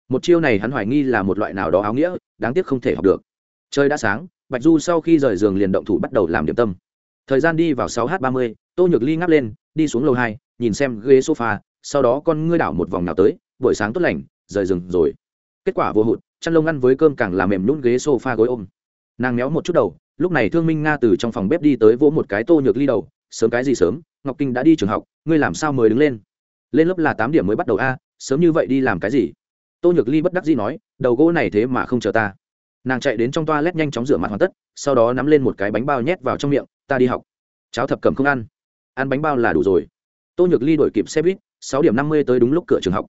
Một chiêu này hắn hoài nghi là một loại nào đó áo nghĩa, đáng tiếc không thể học được. Trời đã sáng, bạch du sau khi rời giường liền động thủ bắt đầu làm điểm tâm. Thời gian đi vào sáu h ba mươi, tô nhược ly ngáp lên, đi xuống lầu hai, nhìn xem ghế sofa, sau đó con ngươi đảo một vòng nào tới, buổi sáng tốt lành, rời giường rồi. Kết quả vô hụt chăn lông ăn với cơm càng làm mềm nhún ghế sofa gối ôm. Nàng méo một chút đầu, lúc này thương minh nga từ trong phòng bếp đi tới vỗ một cái tô nhược ly đầu, sớm cái gì sớm, ngọc kinh đã đi trường học, ngươi làm sao mới đứng lên? Lên lớp là tám điểm mới bắt đầu a, sớm như vậy đi làm cái gì? Tô nhược ly bất đắc dĩ nói, đầu gỗ này thế mà không chờ ta. Nàng chạy đến trong toa lét nhanh chóng rửa mặt hoàn tất, sau đó nắm lên một cái bánh bao nhét vào trong miệng, ta đi học. Cháo thập cầm không ăn. Ăn bánh bao là đủ rồi. Tô nhược ly đổi kịp xe buýt, sáu điểm năm mươi tới đúng lúc cửa trường học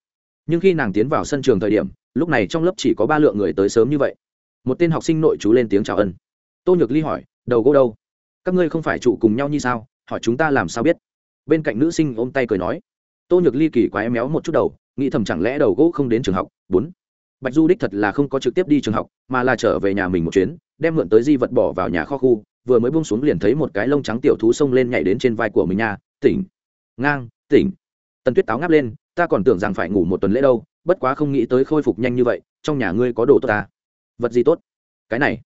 nhưng khi nàng tiến vào sân trường thời điểm, lúc này trong lớp chỉ có ba lượng người tới sớm như vậy. Một tên học sinh nội chú lên tiếng chào ân. Tô nhược ly hỏi, đầu gỗ đâu? Các ngươi không phải trụ cùng nhau như sao? Hỏi chúng ta làm sao biết? Bên cạnh nữ sinh ôm tay cười nói. Tô nhược ly kỳ quái méo một chút đầu, nghĩ thầm chẳng lẽ đầu gỗ không đến trường học? Bốn. Bạch du đích thật là không có trực tiếp đi trường học, mà là trở về nhà mình một chuyến, đem mượn tới di vật bỏ vào nhà kho khu, vừa mới bung xuống liền thấy một cái lông trắng tiểu thú xông lên nhảy đến trên vai của mình nha. Tỉnh. Ngang. Tỉnh. Tần tuyết táo ngáp lên ta còn tưởng rằng phải ngủ một tuần lễ đâu, bất quá không nghĩ tới khôi phục nhanh như vậy, trong nhà ngươi có đồ tốt ta. Vật gì tốt? Cái này.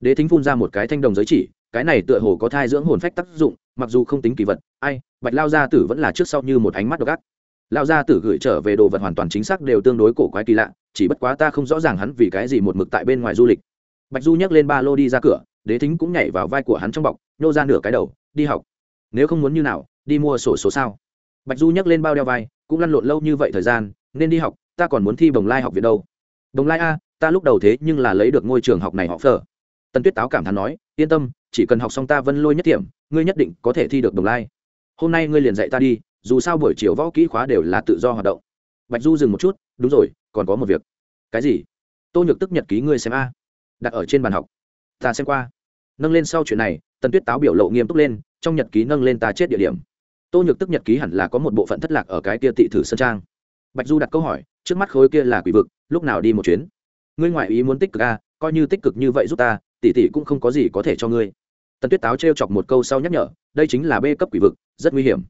Đế thính phun ra một cái thanh đồng giới chỉ, cái này tựa hồ có thai dưỡng hồn phách tác dụng, mặc dù không tính kỳ vật, ai, bạch lao gia tử vẫn là trước sau như một ánh mắt độc ác. Lao gia tử gửi trở về đồ vật hoàn toàn chính xác đều tương đối cổ quái kỳ lạ, chỉ bất quá ta không rõ ràng hắn vì cái gì một mực tại bên ngoài du lịch. Bạch du nhấc lên ba lô đi ra cửa, đế thính cũng nhảy vào vai của hắn trong bọc nhô ra nửa cái đầu, đi học. Nếu không muốn như nào, đi mua sổ số sao? Bạch du nhấc lên bao đeo vai cũng lăn lộn lâu như vậy thời gian, nên đi học, ta còn muốn thi bồng lai học viện đâu. Bồng lai a, ta lúc đầu thế nhưng là lấy được ngôi trường học này họ phở. Tần tuyết táo cảm thán nói, yên tâm, chỉ cần học xong ta vân lôi nhất điểm ngươi nhất định có thể thi được đồng lai. Hôm nay ngươi liền dạy ta đi, dù sao buổi chiều võ kỹ khóa đều là tự do hoạt động. Bạch du dừng một chút, đúng rồi, còn có một việc. Cái gì? Tô nhược tức nhật ký ngươi xem a. Đặt ở trên bàn học. Ta xem qua. Nâng lên sau chuyện này, tần tuyết táo biểu lộ nghiêm túc lên, trong nhật ký nâng lên ta chết địa điểm tô nhược tức nhật ký hẳn là có một bộ phận thất lạc ở cái kia tị thử sơn trang. Bạch du đặt câu hỏi, trước mắt khối kia là quỷ vực, lúc nào đi một chuyến? Ngươi ngoại ý muốn tích cực a coi như tích cực như vậy giúp ta, tỷ tỷ cũng không có gì có thể cho ngươi. Tần tuyết táo t chọc một câu sau nhắc nhở, đây chính là bê cấp quỷ vực, rất nguy hiểm.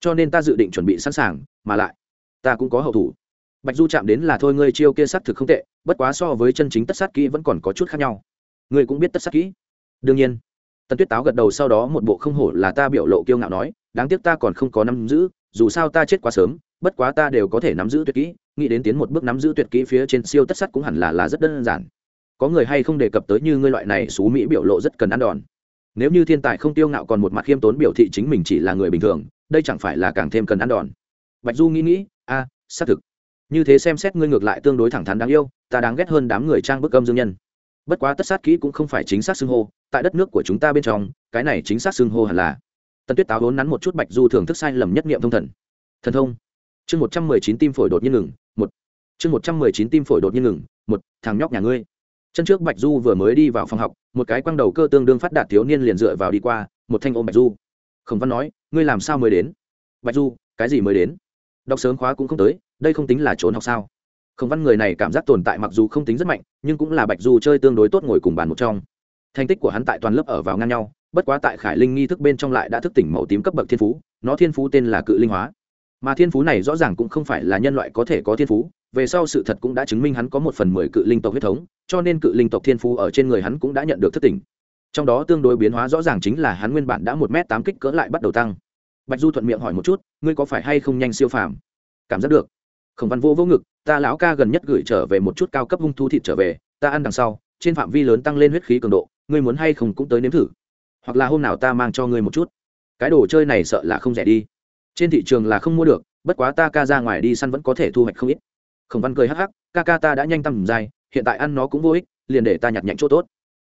Cho nên ta dự định chuẩn bị sẵn sàng, mà lại, ta cũng có hậu thủ. Bạch du chạm đến là thôi ngươi chiêu kia sát thực không tệ, bất quá so với chân chính tất sát kỹ vẫn còn có chút khác nhau. Ngươi cũng biết tất sát kỹ. Đương nhiên. Tần tuyết táo gật đầu sau đó một bộ không hổ là ta biểu lộ kiêu ngạo nói đáng tiếc ta còn không có nắm giữ, dù sao ta chết quá sớm, bất quá ta đều có thể nắm giữ tuyệt kỹ, nghĩ đến tiến một bước nắm giữ tuyệt kỹ phía trên siêu tất sắt cũng hẳn là là rất đơn giản. Có người hay không đề cập tới như ngươi loại này xú mỹ biểu lộ rất cần ăn đòn. Nếu như thiên tài không tiêu ngạo còn một mặt khiêm tốn biểu thị chính mình chỉ là người bình thường, đây chẳng phải là càng thêm cần ăn đòn. Bạch du nghĩ nghĩ, a, xác thực. Như thế xem xét ngươi ngược lại tương đối thẳng thắn đáng yêu, ta đáng ghét hơn đám người trang bức âm dương nhân. Bất quá tất sát kỹ cũng không phải chính xác xưng hô, tại đất nước của chúng ta bên trong, cái này chính xác xưng hô hẳn là tần tuyết táo vốn nắn một chút bạch du thưởng thức sai lầm nhất nghiệm thông thần. Thần thông. Chương một trăm mười chín tim phổi đột nhiên ngừng, một. Chương một trăm mười chín tim phổi đột nhiên ngừng, một. Thằng nhóc nhà ngươi. Chân trước bạch du vừa mới đi vào phòng học, một cái quăng đầu cơ tương đương phát đạt thiếu niên liền dựa vào đi qua, một thanh ôm bạch du. Khổng văn nói, ngươi làm sao mới đến? Bạch du, cái gì mới đến? Đọc sớm khóa cũng không tới, đây không tính là trốn học sao? Khổng văn người này cảm giác tồn tại mặc dù không tính rất mạnh, nhưng cũng là bạch du chơi tương đối tốt ngồi cùng bàn một trong. Thành tích của hắn tại toàn lớp ở vào ngang nhau bất quá tại khải linh nghi thức bên trong lại đã thức tỉnh màu tím cấp bậc thiên phú, nó thiên phú tên là cự linh hóa. Mà thiên phú này rõ ràng cũng không phải là nhân loại có thể có thiên phú, về sau sự thật cũng đã chứng minh hắn có một phần mười cự linh tộc huyết thống, cho nên cự linh tộc thiên phú ở trên người hắn cũng đã nhận được thất tỉnh. Trong đó tương đối biến hóa rõ ràng chính là hắn nguyên bản đã một m tám kích cỡ lại bắt đầu tăng. Bạch du thuận miệng hỏi một chút, ngươi có phải hay không nhanh siêu phàm? Cảm giác được. Khổng văn vô vô ngực, ta lão ca gần nhất gửi trở về một chút cao cấp hung thu thịt trở về, ta ăn đằng sau, trên phạm vi lớn tăng lên huyết khí cường độ, ngươi muốn hay không cũng tới nếm thử hoặc là hôm nào ta mang cho ngươi một chút. Cái đồ chơi này sợ là không rẻ đi. Trên thị trường là không mua được, bất quá ta ca ra ngoài đi săn vẫn có thể thu hoạch không ít. Khổng văn cười hắc hắc, ca ca ta đã nhanh tầm dài, hiện tại ăn nó cũng vô ích, liền để ta nhặt nhạnh chỗ tốt.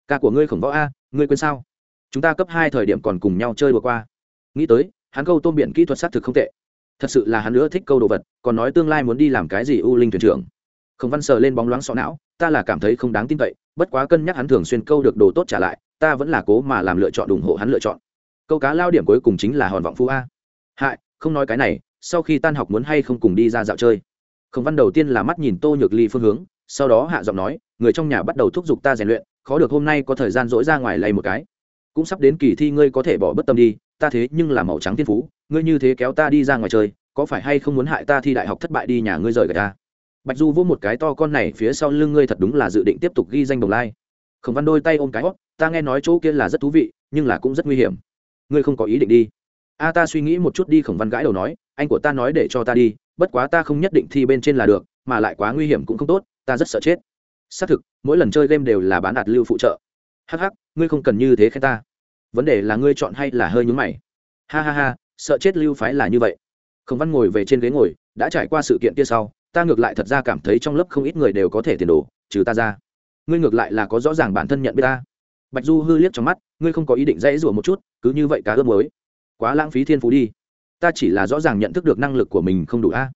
Ca của ngươi khổng võ a, ngươi quên sao? Chúng ta cấp hai thời điểm còn cùng nhau chơi vừa qua. Nghĩ tới, hắn câu tôm biển kỹ thuật xác thực không tệ. Thật sự là hắn nữa thích câu đồ vật, còn nói tương lai muốn đi làm cái gì u linh thuyền trưởng. Khổng văn sờ lên bóng loáng sọ não, ta là cảm thấy không đáng tin cậy, bất quá cân nhắc hắn thường xuyên câu được đồ tốt trả lại ta vẫn là cố mà làm lựa chọn ủng hộ hắn lựa chọn. Câu cá lao điểm cuối cùng chính là hòn vọng phu a. Hại, không nói cái này, sau khi tan học muốn hay không cùng đi ra dạo chơi. Khổng văn đầu tiên là mắt nhìn tô nhược ly phương hướng, sau đó hạ giọng nói, người trong nhà bắt đầu thúc giục ta rèn luyện, khó được hôm nay có thời gian dỗi ra ngoài lay một cái. Cũng sắp đến kỳ thi ngươi có thể bỏ bất tâm đi, ta thế nhưng là màu trắng thiên phú, ngươi như thế kéo ta đi ra ngoài chơi, có phải hay không muốn hại ta thi đại học thất bại đi nhà ngươi rời gạch ta? Bạch du vỗ một cái to con này phía sau lưng ngươi thật đúng là dự định tiếp tục ghi danh đồng lai. Khổng văn đôi tay ôm cái hót ta nghe nói chỗ kia là rất thú vị, nhưng là cũng rất nguy hiểm. Ngươi không có ý định đi. A, ta suy nghĩ một chút đi, khổng văn gãi đầu nói, anh của ta nói để cho ta đi, bất quá ta không nhất định thi bên trên là được, mà lại quá nguy hiểm cũng không tốt, ta rất sợ chết. Xác thực, mỗi lần chơi game đều là bán đạt lưu phụ trợ. Hh ngươi không cần như thế khen ta. Vấn đề là ngươi chọn hay là hơi nhúng mày? Ha ha ha, sợ chết lưu phái là như vậy. Khổng văn ngồi về trên ghế ngồi, đã trải qua sự kiện kia sau, ta ngược lại thật ra cảm thấy trong lớp không ít người đều có thể tiền đồ, trừ ta ra. Ngươi ngược lại là có rõ ràng bản thân nhận biết ta bạch du hư liếc trong mắt, ngươi không có ý định dãy rủa một chút, cứ như vậy cá ướp mới quá lãng phí thiên phú đi. Ta chỉ là rõ ràng nhận thức được năng lực của mình không đủ a.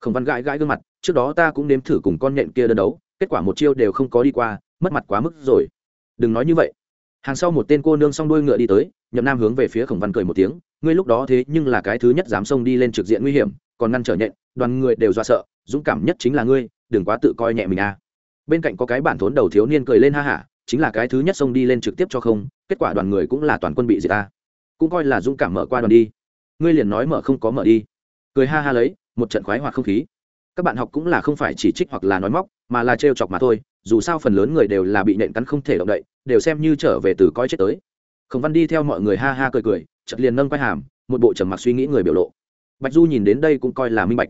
Khổng văn gãi gãi gương mặt, trước đó ta cũng nếm thử cùng con nhện kia đơn đấu, kết quả một chiêu đều không có đi qua, mất mặt quá mức rồi. Đừng nói như vậy. Hàng sau một tên cô nương s o n g đuôi ngựa đi tới, nhậm nam hướng về phía khổng văn cười một tiếng, ngươi lúc đó thế nhưng là cái thứ nhất dám xông đi lên trực diện nguy hiểm, còn ngăn trở nhện, đoàn người đều do sợ, dũng cảm nhất chính là ngươi, đừng quá tự coi nhẹ mình a. Bên cạnh có cái bản thốn đầu thiếu niên cười lên ha hả chính là cái thứ nhất xông đi lên trực tiếp cho không, kết quả đoàn người cũng là toàn quân bị diệt ta. Cũng coi là dũng cảm mở qua đoàn đi. Ngươi liền nói mở không có mở đi. Cười ha ha lấy, một trận khoái hoặc không khí. Các bạn học cũng là không phải chỉ trích hoặc là nói móc, mà là trêu chọc mà thôi, dù sao phần lớn người đều là bị nện cắn không thể động đậy, đều xem như trở về từ coi chết tới. Khổng văn đi theo mọi người ha ha cười cười chật liền nâng quay hàm, một bộ trầm mặc suy nghĩ người biểu lộ. Bạch du nhìn đến đây cũng coi là minh bạch.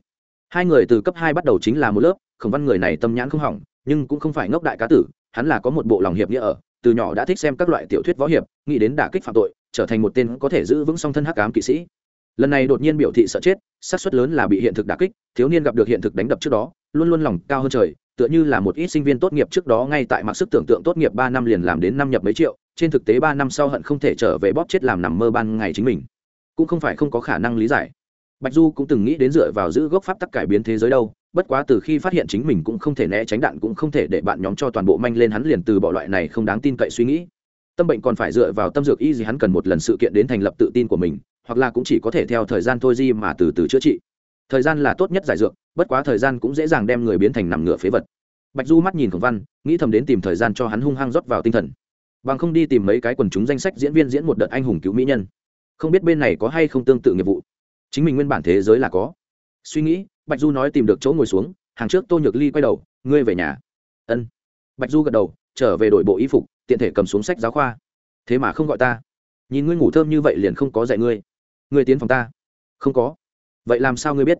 Hai người từ cấp hai bắt đầu chính là một lớp, khổng văn người này tâm nhãn không hỏng, nhưng cũng không phải ngốc đại cá tử hắn là có một bộ lòng hiệp nghĩa ở, từ nhỏ đã thích xem các loại tiểu thuyết võ hiệp, nghĩ đến đả kích phạm tội, trở thành một tên có thể giữ vững song thân hắc ám kỵ sĩ. Lần này đột nhiên biểu thị sợ chết, xác suất lớn là bị hiện thực đả kích, thiếu niên gặp được hiện thực đánh đập trước đó, luôn luôn lòng cao hơn trời, tựa như là một ít sinh viên tốt nghiệp trước đó ngay tại mặc sức tưởng tượng tốt nghiệp ba năm liền làm đến năm nhập mấy triệu, trên thực tế ba năm sau hận không thể trở về bóp chết làm nằm mơ ban ngày chính mình. Cũng không phải không có khả năng lý giải. Bạch du cũng từng nghĩ đến dựa vào giữ gốc pháp tắc cải biến thế giới đâu bất quá từ khi phát hiện chính mình cũng không thể né tránh đạn cũng không thể để bạn nhóm cho toàn bộ manh lên hắn liền từ bỏ loại này không đáng tin cậy suy nghĩ. Tâm bệnh còn phải dựa vào tâm dược y gì hắn cần một lần sự kiện đến thành lập tự tin của mình, hoặc là cũng chỉ có thể theo thời gian thôi di mà từ từ chữa trị. Thời gian là tốt nhất giải dược, bất quá thời gian cũng dễ dàng đem người biến thành nằm ngửa phế vật. Bạch du mắt nhìn khổng văn, nghĩ thầm đến tìm thời gian cho hắn hung hăng rót vào tinh thần. Bằng không đi tìm mấy cái quần chúng danh sách diễn viên diễn một đợt anh hùng cứu mỹ nhân. Không biết bên này có hay không tương tự nghiệp vụ. Chính mình nguyên bản thế giới là có. Suy nghĩ bạch du nói tìm được chỗ ngồi xuống, hàng trước tô nhược ly quay đầu, ngươi về nhà. Ân. Bạch du gật đầu, trở về đổi bộ y phục, tiện thể cầm xuống sách giáo khoa. Thế mà không gọi ta. Nhìn ngươi ngủ thơm như vậy liền không có dạy ngươi. Ngươi tiến phòng ta. Không có. Vậy làm sao ngươi biết?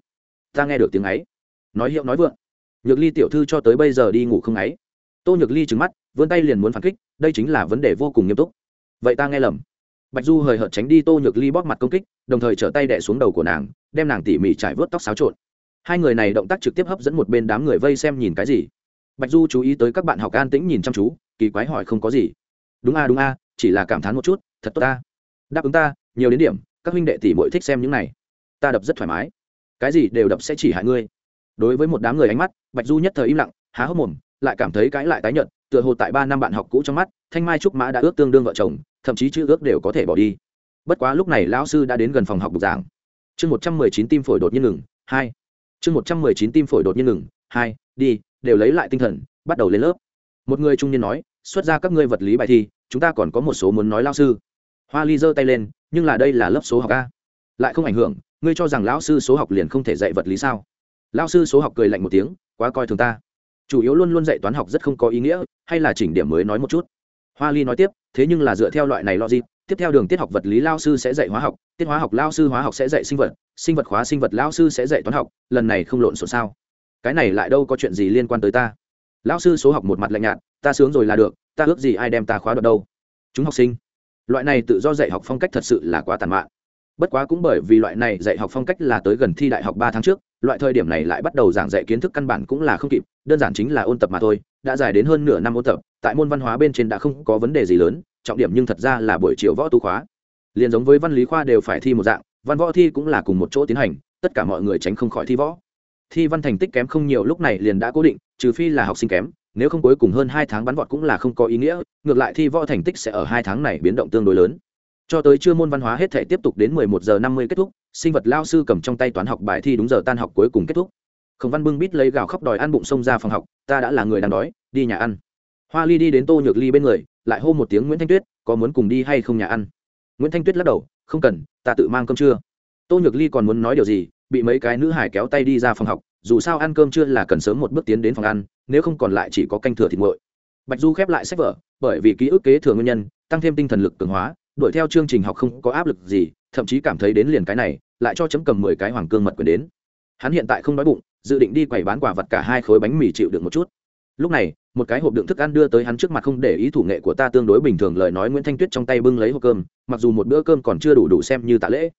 Ta nghe được tiếng ấy. Nói hiệu nói vượng. Nhược ly tiểu thư cho tới bây giờ đi ngủ không ấy. Tô nhược ly trừng mắt, vươn tay liền muốn phản kích, đây chính là vấn đề vô cùng nghiêm túc. Vậy ta nghe lầm. Bạch du hời hợt tránh đi tô nhược ly bóp mặt công kích, đồng thời trở tay đẻ xuống đầu của nàng, đem nàng tỉ mỉ trải vớt tóc xáo trộn hai người này động tác trực tiếp hấp dẫn một bên đám người vây xem nhìn cái gì. Bạch du chú ý tới các bạn học an tĩnh nhìn chăm chú kỳ quái hỏi không có gì. Đúng a đúng a chỉ là cảm thán một chút thật tốt ta. Đáp ứng ta nhiều đến điểm các huynh đệ tỷ bội thích xem những này. Ta đập rất thoải mái. Cái gì đều đập sẽ chỉ hại ngươi. Đối với một đám người ánh mắt bạch du nhất thời im lặng há hốc mồm lại cảm thấy cãi lại tái nhợt, tựa hồ tại ba năm bạn học cũ trong mắt thanh mai trúc mã đã ước tương đương vợ chồng thậm chí chữ ước đều có thể bỏ đi. Bất quá lúc này lão sư đã đến gần phòng học bục giảng. Chương một trăm mười chín tim phổi đột nhiên ngừng hai chương một trăm mười chín tim phổi đột nhiên ngừng, hai, đi, đều lấy lại tinh thần, bắt đầu lên lớp. Một người trung niên nói, xuất ra các ngươi vật lý bài thi, chúng ta còn có một số muốn nói lao sư. Hoa ly giơ tay lên, nhưng là đây là lớp số học a. Lại không ảnh hưởng, ngươi cho rằng lão sư số học liền không thể dạy vật lý sao? Lão sư số học cười lạnh một tiếng, quá coi thường ta. Chủ yếu luôn luôn dạy toán học rất không có ý nghĩa, hay là chỉnh điểm mới nói một chút? Hoa ly nói tiếp, thế nhưng là dựa theo loại này logic tiếp theo đường tiết học vật lý lao sư sẽ dạy hóa học, tiết hóa học lao sư hóa học sẽ dạy sinh vật sinh vật khóa sinh vật lao sư sẽ dạy toán học, lần này không lộn xộn sao. Cái này lại đâu có chuyện gì liên quan tới ta. Lao sư số học một mặt lạnh nhạt, ta sướng rồi là được, ta ước gì ai đem ta khóa được đâu. Chúng học sinh, loại này tự do dạy học phong cách thật sự là quá tàn mạn. Bất quá cũng bởi vì loại này dạy học phong cách là tới gần thi đại học ba tháng trước, loại thời điểm này lại bắt đầu giảng dạy kiến thức căn bản cũng là không kịp, đơn giản chính là ôn tập mà thôi, đã dài đến hơn nửa năm ôn tập, tại môn văn hóa bên trên đã không có vấn đề gì lớn trọng điểm nhưng thật ra là buổi chiều võ tu khóa. Liền giống với văn lý khoa đều phải thi một dạng, văn võ thi cũng là cùng một chỗ tiến hành, tất cả mọi người tránh không khỏi thi võ. Thi văn thành tích kém không nhiều lúc này liền đã cố định, trừ phi là học sinh kém, nếu không cuối cùng hơn hai tháng bắn vọt cũng là không có ý nghĩa, ngược lại thi võ thành tích sẽ ở hai tháng này biến động tương đối lớn. Cho tới trưa môn văn hóa hết thể tiếp tục đến mười một giờ năm mươi kết thúc, sinh vật lao sư cầm trong tay toán học bài thi đúng giờ tan học cuối cùng kết thúc. Khổng văn bưng bít lấy gạo khóc đòi ăn bụng xông ra phòng học, ta đã là người đang đói, đi nhà ăn hoa ly đi đến tô nhược ly bên người, lại hô một tiếng nguyễn thanh tuyết, có muốn cùng đi hay không nhà ăn? Nguyễn thanh tuyết lắc đầu, không cần, ta tự mang cơm trưa. Tô nhược ly còn muốn nói điều gì, bị mấy cái nữ hải kéo tay đi ra phòng học, dù sao ăn cơm trưa là cần sớm một bước tiến đến phòng ăn, nếu không còn lại chỉ có canh thừa thịt nguội. Bạch du khép lại sách vở, bởi vì ký ức kế thừa nguyên nhân, tăng thêm tinh thần lực cường hóa, đuổi theo chương trình học không có áp lực gì, thậm chí cảm thấy đến liền cái này, lại cho chấm cầm mười cái hoàng cương mật quyền đến. Hắn hiện tại không đói bụng, dự định đi quầy bán quả vật cả hai khối bánh mì chịu được một chút. Lúc này một cái hộp đựng thức ăn đưa tới hắn trước mặt không để ý thủ nghệ của ta tương đối bình thường, lời nói nguyễn thanh tuyết trong tay bưng lấy hộp cơm, mặc dù một bữa cơm còn chưa đủ đủ xem như tạ lễ.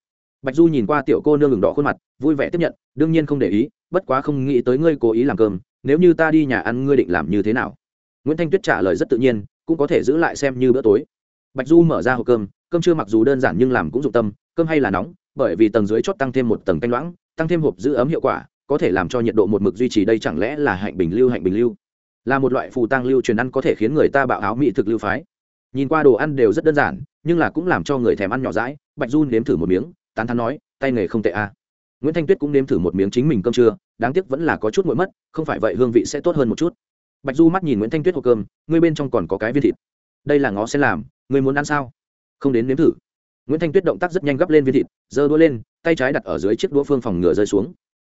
Bạch du nhìn qua tiểu cô nương ngừng đỏ khuôn mặt, vui vẻ tiếp nhận, đương nhiên không để ý, bất quá không nghĩ tới ngươi cố ý làm cơm, nếu như ta đi nhà ăn ngươi định làm như thế nào? Nguyễn thanh tuyết trả lời rất tự nhiên, cũng có thể giữ lại xem như bữa tối. Bạch du mở ra hộp cơm cơm chưa mặc dù đơn giản nhưng làm cũng dụng tâm, cơm hay là nóng, bởi vì tầng dưới chót tăng thêm một tầng canh loãng, tăng thêm hộp giữ ấm hiệu quả, có thể làm cho nhiệt độ một mực duy trì đây chẳng lẽ là hạnh bình lưu, hạnh bình lưu? Là một loại phù tăng lưu truyền ăn có thể khiến người ta bạo áo mỹ thực lưu phái. Nhìn qua đồ ăn đều rất đơn giản, nhưng là cũng làm cho người thèm ăn nhỏ rãi bạch du nếm thử một miếng, tán thán nói, tay nghề không tệ a à. nguyễn thanh tuyết cũng nếm thử một miếng chính mình cơm trưa, đáng tiếc vẫn là có chút nguội mất, không phải vậy hương vị sẽ tốt hơn một chút. Bạch du mắt nhìn nguyễn thanh tuyết hộp cơm, ngươi bên trong còn có cái viên thịt. Đây là ngó sẽ làm, ngươi muốn ăn sao? Không đến nếm thử. Nguyễn thanh tuyết động tác rất nhanh gấp lên viên thịt, giơ đũa lên, tay trái đặt ở dưới chiếc đũa phương phòng ngừa rơi xuống.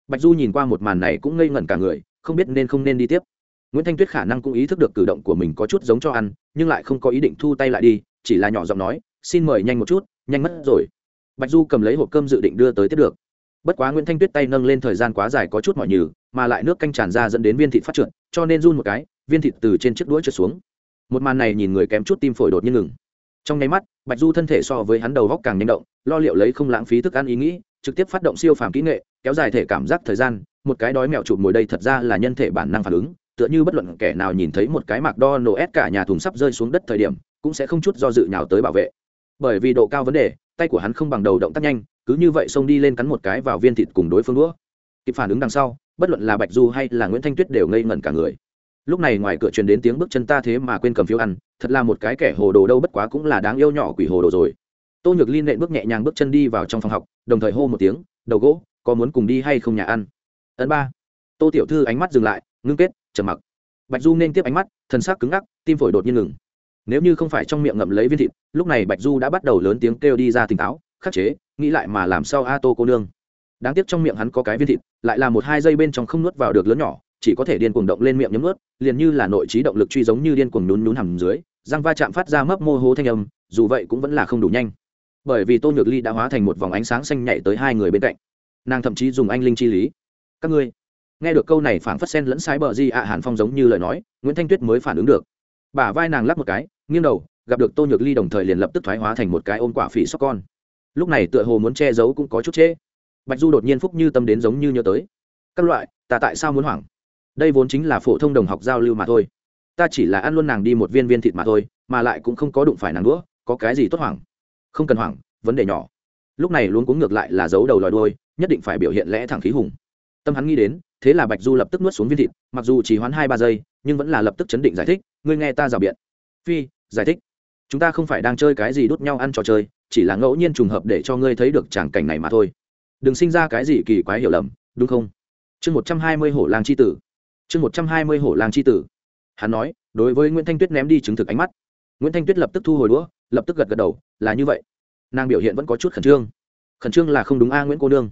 Bạch du nhìn qua một màn này cũng ngây ngẩn cả người, không biết nên không nên đi tiếp nguyễn thanh tuyết khả năng cũng ý thức được cử động của mình có chút giống cho ăn, nhưng lại không có ý định thu tay lại đi, chỉ là nhỏ giọng nói, xin mời nhanh một chút, nhanh mất rồi. Bạch du cầm lấy hộp cơm dự định đưa tới tiếp được. Bất quá nguyễn thanh tuyết tay nâng lên thời gian quá dài có chút mỏi nhừ, mà lại nước canh tràn ra dẫn đến viên thịt phát trượt, cho nên run một cái, viên thịt từ trên chiếc đũa trượt xuống. Một màn này nhìn người kém chút tim phổi đột nhiên ngừng. Trong nháy mắt, bạch du thân thể so với hắn đầu góc càng nhanh động, lo liệu lấy không lãng phí thức ăn ý nghĩ, trực tiếp phát động siêu phàm kỹ nghệ, kéo dài thể cảm giác thời gian, một cái đói mèo chụp mồi đây thật ra là nhân thể bản năng phản ứng tựa như bất luận kẻ nào nhìn thấy một cái mạc đo nổ ép cả nhà thùng sắp rơi xuống đất thời điểm, cũng sẽ không chút do dự nhào tới bảo vệ. Bởi vì độ cao vấn đề, tay của hắn không bằng đầu động tác nhanh, cứ như vậy xông đi lên cắn một cái vào viên thịt cùng đối phương đũa. Kịp phản ứng đằng sau, bất luận là bạch du hay là nguyễn thanh tuyết đều ngây ngẩn cả người. Lúc này ngoài cửa truyền đến tiếng bước chân ta thế mà quên cầm phiếu ăn, thật là một cái kẻ hồ đồ đâu bất quá cũng là đáng yêu nhỏ quỷ hồ đồ rồi. Tô nhược liên nện bước nhẹ nhàng bước chân đi vào trong phòng học, đồng thời hô một tiếng, đầu gỗ, có muốn cùng đi hay không nhà ăn? Ấn ba. Tô tiểu thư ánh mắt dừng lại, ngưng kết trầm mặc. Bạch du nên tiếp ánh mắt, thần sắc cứng ngắc, tim phổi đột nhiên ngừng. Nếu như không phải trong miệng ngậm lấy viên thịt, lúc này bạch du đã bắt đầu lớn tiếng kêu đi ra tỉnh táo, khắc chế, nghĩ lại mà làm sao a tô cô nương. Đáng tiếc trong miệng hắn có cái viên thịt, lại là một hai giây bên trong không nuốt vào được lớn nhỏ, chỉ có thể điên cuồng động lên miệng nhấm nuốt, liền như là nội trí động lực truy giống như điên cuồng nhún nhún hầm dưới, răng va chạm phát ra mấp mô hố thanh âm, dù vậy cũng vẫn là không đủ nhanh. Bởi vì tô nhược ly đã hóa thành một vòng ánh sáng xanh nhảy tới hai người bên cạnh. Nàng thậm chí dùng anh linh chi lý. Các ngươi nghe được câu này phảng phất sen lẫn sai bờ di ạ hàn phong giống như lời nói, nguyễn thanh tuyết mới phản ứng được. Bả vai nàng lắp một cái, nghiêng đầu, gặp được tô nhược ly đồng thời liền lập tức thoái hóa thành một cái ôm quả phỉ sóc con. Lúc này tựa hồ muốn che giấu cũng có chút trễ. Bạch du đột nhiên phúc như tâm đến giống như nhớ tới. Các loại, ta tại sao muốn hoảng? Đây vốn chính là phổ thông đồng học giao lưu mà thôi. Ta chỉ là ăn luôn nàng đi một viên viên thịt mà thôi, mà lại cũng không có đụng phải nàng đũa, có cái gì tốt hoảng? Không cần hoảng, vấn đề nhỏ. Lúc này luôn cuống ngược lại là giấu đầu lòi đôi nhất định phải biểu hiện lẽ thẳng khí hùng. Tâm hắn nghĩ đến thế là bạch du lập tức nuốt xuống viên thịt, mặc dù chỉ hoán hai ba giây, nhưng vẫn là lập tức chấn định giải thích, ngươi nghe ta rào biện. Phi, giải thích. Chúng ta không phải đang chơi cái gì đút nhau ăn trò chơi, chỉ là ngẫu nhiên trùng hợp để cho ngươi thấy được tràng cảnh này mà thôi. Đừng sinh ra cái gì kỳ quái hiểu lầm, đúng không? Chương một trăm hai mươi hổ lang c h i tử. Chương một trăm hai mươi hổ lang c h i tử. Hắn nói, đối với nguyễn thanh tuyết ném đi chứng thực ánh mắt. Nguyễn thanh tuyết lập tức thu hồi đũa, lập tức gật gật đầu, là như vậy. Nàng biểu hiện vẫn có chút khẩn trương. Khẩn trương là không đúng a, nguyễn cô nương.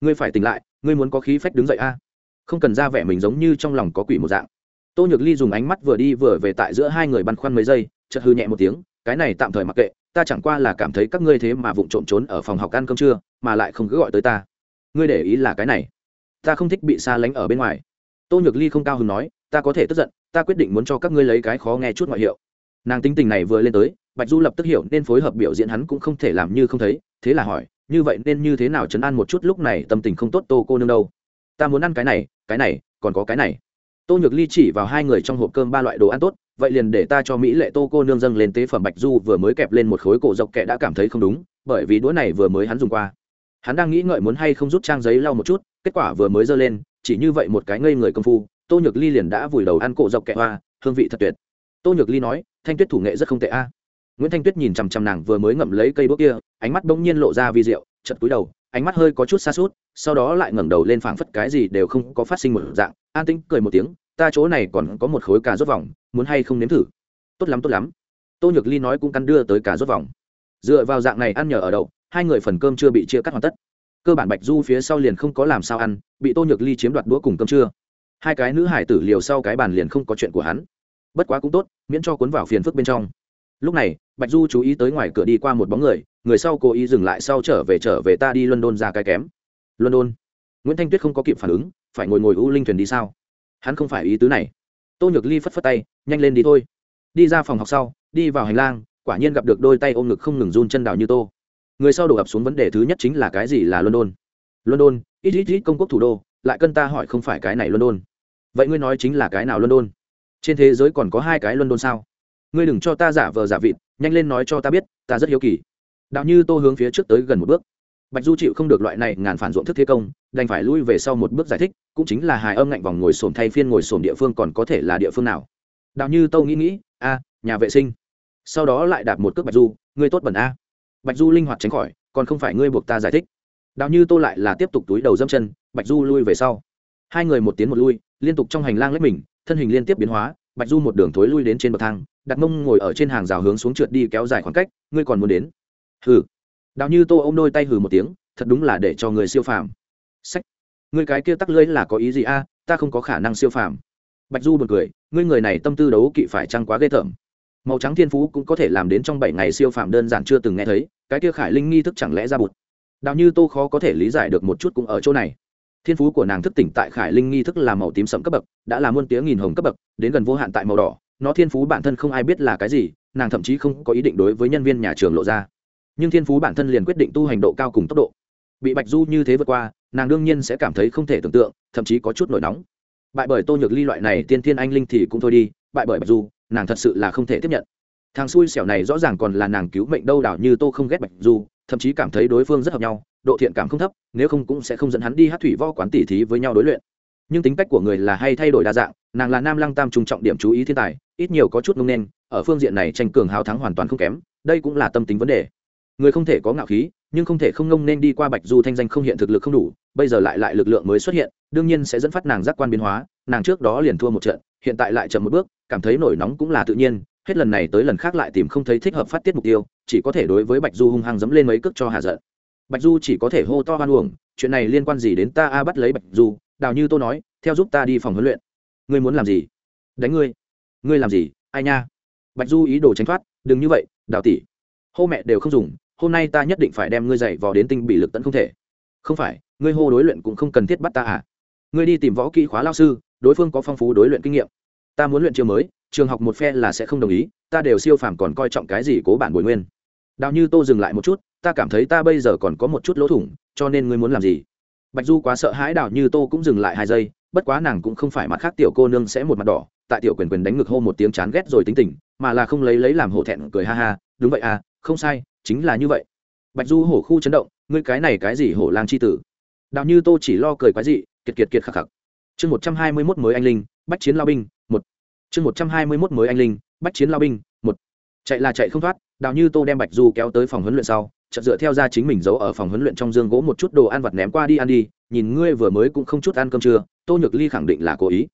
Ngươi phải tỉnh lại, ngươi muốn có khí phách đứng dậy a không cần ra vẻ mình giống như trong lòng có quỷ một dạng. Tô nhược ly dùng ánh mắt vừa đi vừa về tại giữa hai người băn khoăn mấy giây, chợt hư nhẹ một tiếng, cái này tạm thời mặc kệ, ta chẳng qua là cảm thấy các ngươi thế mà vụng trộm trốn ở phòng học ăn cơm trưa, mà lại không cứ gọi tới ta. Ngươi để ý là cái này. Ta không thích bị xa lánh ở bên ngoài. Tô nhược ly không cao hứng nói, ta có thể tức giận, ta quyết định muốn cho các ngươi lấy cái khó nghe chút ngoại hiệu. Nàng tính tình này vừa lên tới, bạch du lập tức hiểu nên phối hợp biểu diễn hắn cũng không thể làm như không thấy, thế là hỏi, như vậy nên như thế nào chấn an một chút lúc này tâm tình không tốt tô cô nương đâu? Ta muốn ăn cái này cái này, còn có cái này. Tô nhược ly chỉ vào hai người trong hộp cơm ba loại đồ ăn tốt, vậy liền để ta cho mỹ lệ tô cô nương dâng lên tế phẩm bạch du vừa mới kẹp lên một khối cổ dọc kẹ đã cảm thấy không đúng, bởi vì đũa này vừa mới hắn dùng qua. Hắn đang nghĩ ngợi muốn hay không rút trang giấy lau một chút, kết quả vừa mới giơ lên, chỉ như vậy một cái ngây người công phu, tô nhược ly liền đã vùi đầu ăn cổ dọc kẹ hoa, hương vị thật tuyệt. Tô nhược ly nói, thanh tuyết thủ nghệ rất không tệ a. Nguyễn thanh tuyết nhìn chằm chằm nàng vừa mới ngậm lấy cây bước kia, ánh mắt bỗng nhiên lộ ra vi rượu chật túi đầu ánh mắt hơi có chút xa suốt, sau đó lại ngẩng đầu lên phảng phất cái gì đều không có phát sinh một dạng, an tĩnh cười một tiếng, ta chỗ này còn có một khối cà rốt vòng, muốn hay không nếm thử? Tốt lắm tốt lắm. Tô nhược ly nói cũng căn đưa tới cà rốt vòng. Dựa vào dạng này ăn nhờ ở đậu, hai người phần cơm chưa bị chia cắt hoàn tất. Cơ bản bạch du phía sau liền không có làm sao ăn, bị tô nhược ly chiếm đoạt đũa cùng cơm trưa. Hai cái nữ hải tử liều sau cái bàn liền không có chuyện của hắn. Bất quá cũng tốt, miễn cho cuốn vào phiền phức bên trong lúc này, bạch du chú ý tới ngoài cửa đi qua một bóng người người sau cố ý dừng lại sau trở về trở về ta đi london ra cái kém. London? Nguyễn thanh tuyết không có kịp phản ứng, phải ngồi ngồi u linh thuyền đi sao? Hắn không phải ý tứ này. Tô nhược ly phất phất tay, nhanh lên đi thôi. Đi ra phòng học sau, đi vào hành lang, quả nhiên gặp được đôi tay ôm ngực không ngừng run chân đào như tô. Người sau đổ ập xuống vấn đề thứ nhất chính là cái gì là london? London, ít ít ít công quốc thủ đô, lại cân ta hỏi không phải cái này london. Vậy ngươi nói chính là cái nào london? Trên thế giới còn có hai cái london sao? Ngươi đừng cho ta giả vờ giả vịt, nhanh lên nói cho ta biết, ta rất hiếu kỳ. Đạo như tô hướng phía trước tới gần một bước. Bạch du chịu không được loại này ngàn phản ruộng thức thế công, đành phải lui về sau một bước giải thích, cũng chính là hài âm ngạnh vòng ngồi sồn thay phiên ngồi sồn địa phương còn có thể là địa phương nào. Đạo như tô nghĩ nghĩ, a, nhà vệ sinh. Sau đó lại đạp một cước bạch du, ngươi tốt bẩn a. Bạch du linh hoạt tránh khỏi, còn không phải ngươi buộc ta giải thích. Đạo như tô lại là tiếp tục túi đầu dâm chân, bạch du lui về sau. Hai người một tiến một lui, liên tục trong hành lang lách mình, thân hình liên tiếp biến hóa bạch du một đường thối lui đến trên bậc thang đặt mông ngồi ở trên hàng rào hướng xuống trượt đi kéo dài khoảng cách, ngươi còn muốn đến? Hừ. Đào như tô ô m đôi tay hừ một tiếng, thật đúng là để cho người siêu phàm. Sách. Ngươi cái kia tắc lưỡi là có ý gì a? Ta không có khả năng siêu phàm. Bạch du bật cười, ngươi người này tâm tư đấu kỵ phải chăng quá ghê tởm? Màu trắng thiên phú cũng có thể làm đến trong bảy ngày siêu phàm đơn giản chưa từng nghe thấy, cái kia khải linh nghi thức chẳng lẽ ra bụt? Đào như tô khó có thể lý giải được một chút cũng ở chỗ này thiên phú của nàng thức tỉnh tại khải linh nghi thức là màu tím sẫm cấp bậc, đã là muôn tiếng nghìn hồng cấp bậc, đến gần vô hạn tại màu đỏ. Nó thiên phú bản thân không ai biết là cái gì, nàng thậm chí không có ý định đối với nhân viên nhà trường lộ ra. Nhưng thiên phú bản thân liền quyết định tu hành độ cao cùng tốc độ. Bị bạch du như thế vượt qua, nàng đương nhiên sẽ cảm thấy không thể tưởng tượng, thậm chí có chút nổi nóng. Bại bởi tô nhược ly loại này tiên thiên anh linh thì cũng thôi đi, bại bởi bạch du, nàng thật sự là không thể tiếp nhận. Thằng xui xẻo này rõ ràng còn là nàng cứu mệnh đâu đảo như tô không ghét bạch du, thậm chí cảm thấy đối phương rất hợp nhau độ thiện cảm không thấp, nếu không cũng sẽ không dẫn hắn đi hát thủy võ quán tỉ thí với nhau đối luyện. Nhưng tính cách của người là hay thay đổi đa dạng, nàng là nam lăng tam trung trọng điểm chú ý thiên tài, ít nhiều có chút ngông nên ở phương diện này tranh cường hào thắng hoàn toàn không kém, đây cũng là tâm tính vấn đề. Người không thể có ngạo khí, nhưng không thể không ngông nên đi qua bạch du thanh danh không hiện thực lực không đủ, bây giờ lại lại lực lượng mới xuất hiện, đương nhiên sẽ dẫn phát nàng giác quan biến hóa, nàng trước đó liền thua một trận, hiện tại lại chậm một bước, cảm thấy nổi nóng cũng là tự nhiên, hết lần này tới lần khác lại tìm không thấy thích hợp phát tiết mục tiêu, chỉ có thể đối với bạch du hung hăng dẫm lên mấy cước cho hạ giận bạch du chỉ có thể hô to hoan uổng, chuyện này liên quan gì đến ta a, bắt lấy bạch du, đào như tô nói, theo giúp ta đi phòng huấn luyện. Ngươi muốn làm gì? Đánh ngươi. Ngươi làm gì? Ai nha? Bạch du ý đồ tránh thoát, đừng như vậy, đào tỷ. Hô mẹ đều không dùng, hôm nay ta nhất định phải đem ngươi dạy vò đến tinh bị lực tận không thể. Không phải, ngươi hô đối luyện cũng không cần thiết bắt ta à? Ngươi đi tìm võ kỹ khóa lao sư, đối phương có phong phú đối luyện kinh nghiệm. Ta muốn luyện chiêu mới, trường học một phe là sẽ không đồng ý, ta đều siêu phàm còn coi trọng cái gì cố bản bồi nguyên. Đào như tô dừng lại một chút ta cảm thấy ta bây giờ còn có một chút lỗ thủng, cho nên ngươi muốn làm gì? Bạch du quá sợ hãi đào như tô cũng dừng lại hai giây, bất quá nàng cũng không phải mặt khác tiểu cô nương sẽ một mặt đỏ, tại tiểu quyền quyền đánh ngực hô một tiếng chán ghét rồi tính tình, mà là không lấy lấy làm hổ thẹn cười ha ha, đúng vậy à không sai, chính là như vậy. Bạch du hổ khu chấn động, ngươi cái này cái gì hổ lang c h i tử? Đào như tô chỉ lo cười quái dị, kiệt kiệt kiệt khạc khắc chương một trăm hai mươi mốt mới anh linh, bách chiến lao binh, một. Chương một trăm hai mươi mốt mới anh linh, bách chiến lao binh, một. Chạy là chạy không thoát đào như tô đem bạch du kéo tới phòng huấn luyện sau chợt dựa theo ra chính mình giấu ở phòng huấn luyện trong dương gỗ một chút đồ ăn vặt ném qua đi ăn đi, nhìn ngươi vừa mới cũng không chút ăn cơm trưa tô nhược ly khẳng định là cố ý.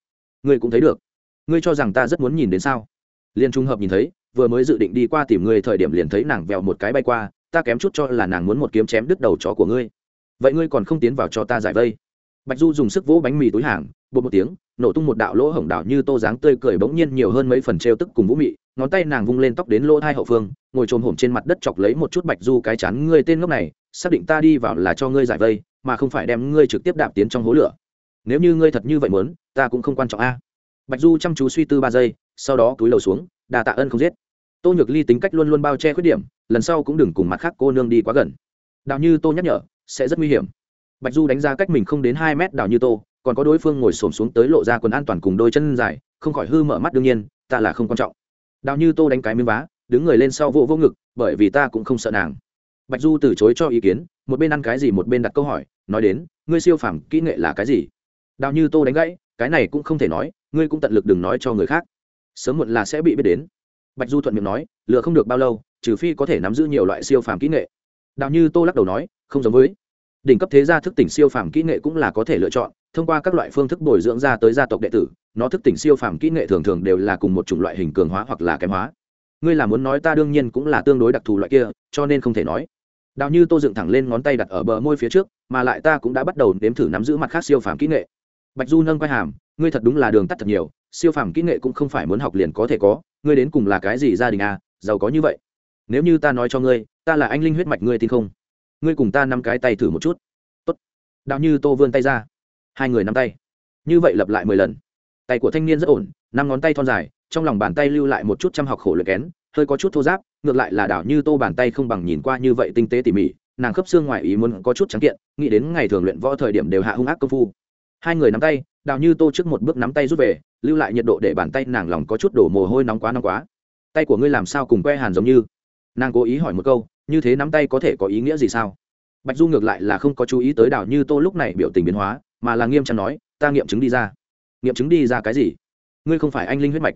Ngươi cũng thấy được. Ngươi cho rằng ta rất muốn nhìn đến sao? Liên trung hợp nhìn thấy, vừa mới dự định đi qua tìm ngươi thời điểm liền thấy nàng vèo một cái bay qua, ta kém chút cho là nàng muốn một kiếm chém đứt đầu chó của ngươi. Vậy ngươi còn không tiến vào cho ta giải vây? Bạch du dùng sức vỗ bánh mì túi hàng, bột một tiếng, nổ tung một đạo lỗ hổng đảo như tô dáng tươi cười bỗng nhiên nhiều hơn mấy phần trêu tức cùng vũ mị ngón tay nàng vung lên tóc đến lỗ thai hậu phương, ngồi trồm hổm trên mặt đất chọc lấy một chút bạch du cái chán ngươi tên ngốc này, xác định ta đi vào là cho ngươi giải vây, mà không phải đem ngươi trực tiếp đạp tiến trong hố lửa. Nếu như ngươi thật như vậy muốn, ta cũng không quan trọng a. Bạch du chăm chú suy tư ba giây, sau đó túi lầu xuống đà tạ ân không giết. Tô nhược ly tính cách luôn luôn bao che khuyết điểm, lần sau cũng đừng cùng mặt khác cô nương đi quá gần. Đào như tô nhắc nhở, sẽ rất nguy hiểm. Bạch du đánh ra cách mình không đến hai mét đào như tô, còn có đối phương ngồi xổm xuống tới lộ ra quần an toàn cùng đôi chân dài, không khỏi hư mở mắt đương nhiên, ta là không quan trọng đào như tô đánh cái miếng vá, đứng người lên sau vỗ vô ngực, bởi vì ta cũng không sợ nàng. Bạch du từ chối cho ý kiến, một bên ăn cái gì một bên đặt câu hỏi, nói đến, ngươi siêu phàm, kỹ nghệ là cái gì? Đào như tô đánh gãy, cái này cũng không thể nói, ngươi cũng tận lực đừng nói cho người khác. Sớm muộn là sẽ bị biết đến. Bạch du thuận miệng nói, lừa không được bao lâu, trừ phi có thể nắm giữ nhiều loại siêu phàm kỹ nghệ. Đào như tô lắc đầu nói, không giống với. Đỉnh cấp thế gia thức tỉnh siêu phàm kỹ nghệ cũng là có thể lựa chọn thông qua các loại phương thức bồi dưỡng ra tới gia tộc đệ tử, nó thức tỉnh siêu phàm kỹ nghệ thường thường đều là cùng một chủng loại hình cường hóa hoặc là kém hóa. Ngươi là muốn nói ta đương nhiên cũng là tương đối đặc thù loại kia, cho nên không thể nói. Đào như tô dựng thẳng lên ngón tay đặt ở bờ môi phía trước, mà lại ta cũng đã bắt đầu nếm thử nắm giữ mặt khác siêu phàm kỹ nghệ. Bạch du nâng quay hàm, ngươi thật đúng là đường tắt thật nhiều, siêu phàm kỹ nghệ cũng không phải muốn học liền có thể có, ngươi đến cùng là cái gì gia đình à giàu có như vậy. Nếu như ta nói cho ngươi, ta là anh linh huyết mạch ngươi tin không? Ngươi cùng ta năm cái tay thử một chút. Tốt. Đạo như tô vươn tay ra hai người nắm tay. Như vậy lặp lại mười lần. Tay của thanh niên rất ổn, năm ngón tay thon dài, trong lòng bàn tay lưu lại một chút chăm học khổ luyện kén, hơi có chút thô giáp ngược lại là đảo như tô bàn tay không bằng nhìn qua như vậy tinh tế tỉ mỉ, nàng khớp xương ngoài ý muốn có chút trắng kiện, nghĩ đến ngày thường luyện võ thời điểm đều hạ hung ác công phu. Hai người nắm tay đào như tô trước một bước nắm tay rút về, lưu lại nhiệt độ để bàn tay nàng lòng có chút đổ mồ hôi nóng quá nóng quá. Tay của ngươi làm sao cùng que hàn giống như? Nàng cố ý hỏi một câu, như thế nắm tay có thể có ý nghĩa gì sao? Bạch du ngược lại là không có chú ý tới đào như tô lúc này biểu tình biến hóa mà là nghiêm trang nói, ta nghiệm chứng đi ra. Nghiệm chứng đi ra cái gì? Ngươi không phải anh linh huyết mạch.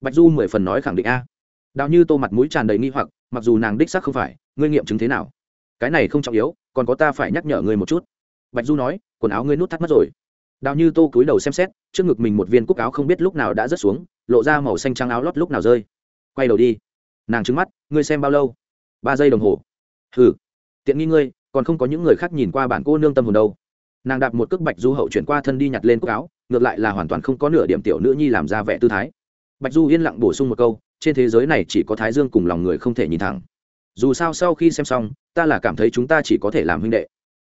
Bạch du mười phần nói khẳng định a. Đào như tô mặt mũi tràn đầy nghi hoặc, mặc dù nàng đích xác không phải, ngươi nghiệm chứng thế nào? Cái này không trọng yếu, còn có ta phải nhắc nhở ngươi một chút. Bạch du nói, quần áo ngươi nút thắt mất rồi. Đào như tô cúi đầu xem xét, trước ngực mình một viên cúc áo không biết lúc nào đã rớt xuống, lộ ra màu xanh trắng áo lót lúc nào rơi. Quay đầu đi. Nàng trứng mắt, ngươi xem bao lâu? Ba giây đồng hồ. Hừ, tiện nghi ngươi, còn không có những người khác nhìn qua bản cô nương tâm hồn đâu nàng đạp một cước bạch du hậu chuyển qua thân đi nhặt lên cúc áo ngược lại là hoàn toàn không có nửa điểm tiểu nữ nhi làm ra vẻ tư thái. Bạch du yên lặng bổ sung một câu trên thế giới này chỉ có thái dương cùng lòng người không thể nhìn thẳng. Dù sao sau khi xem xong ta là cảm thấy chúng ta chỉ có thể làm huynh đệ.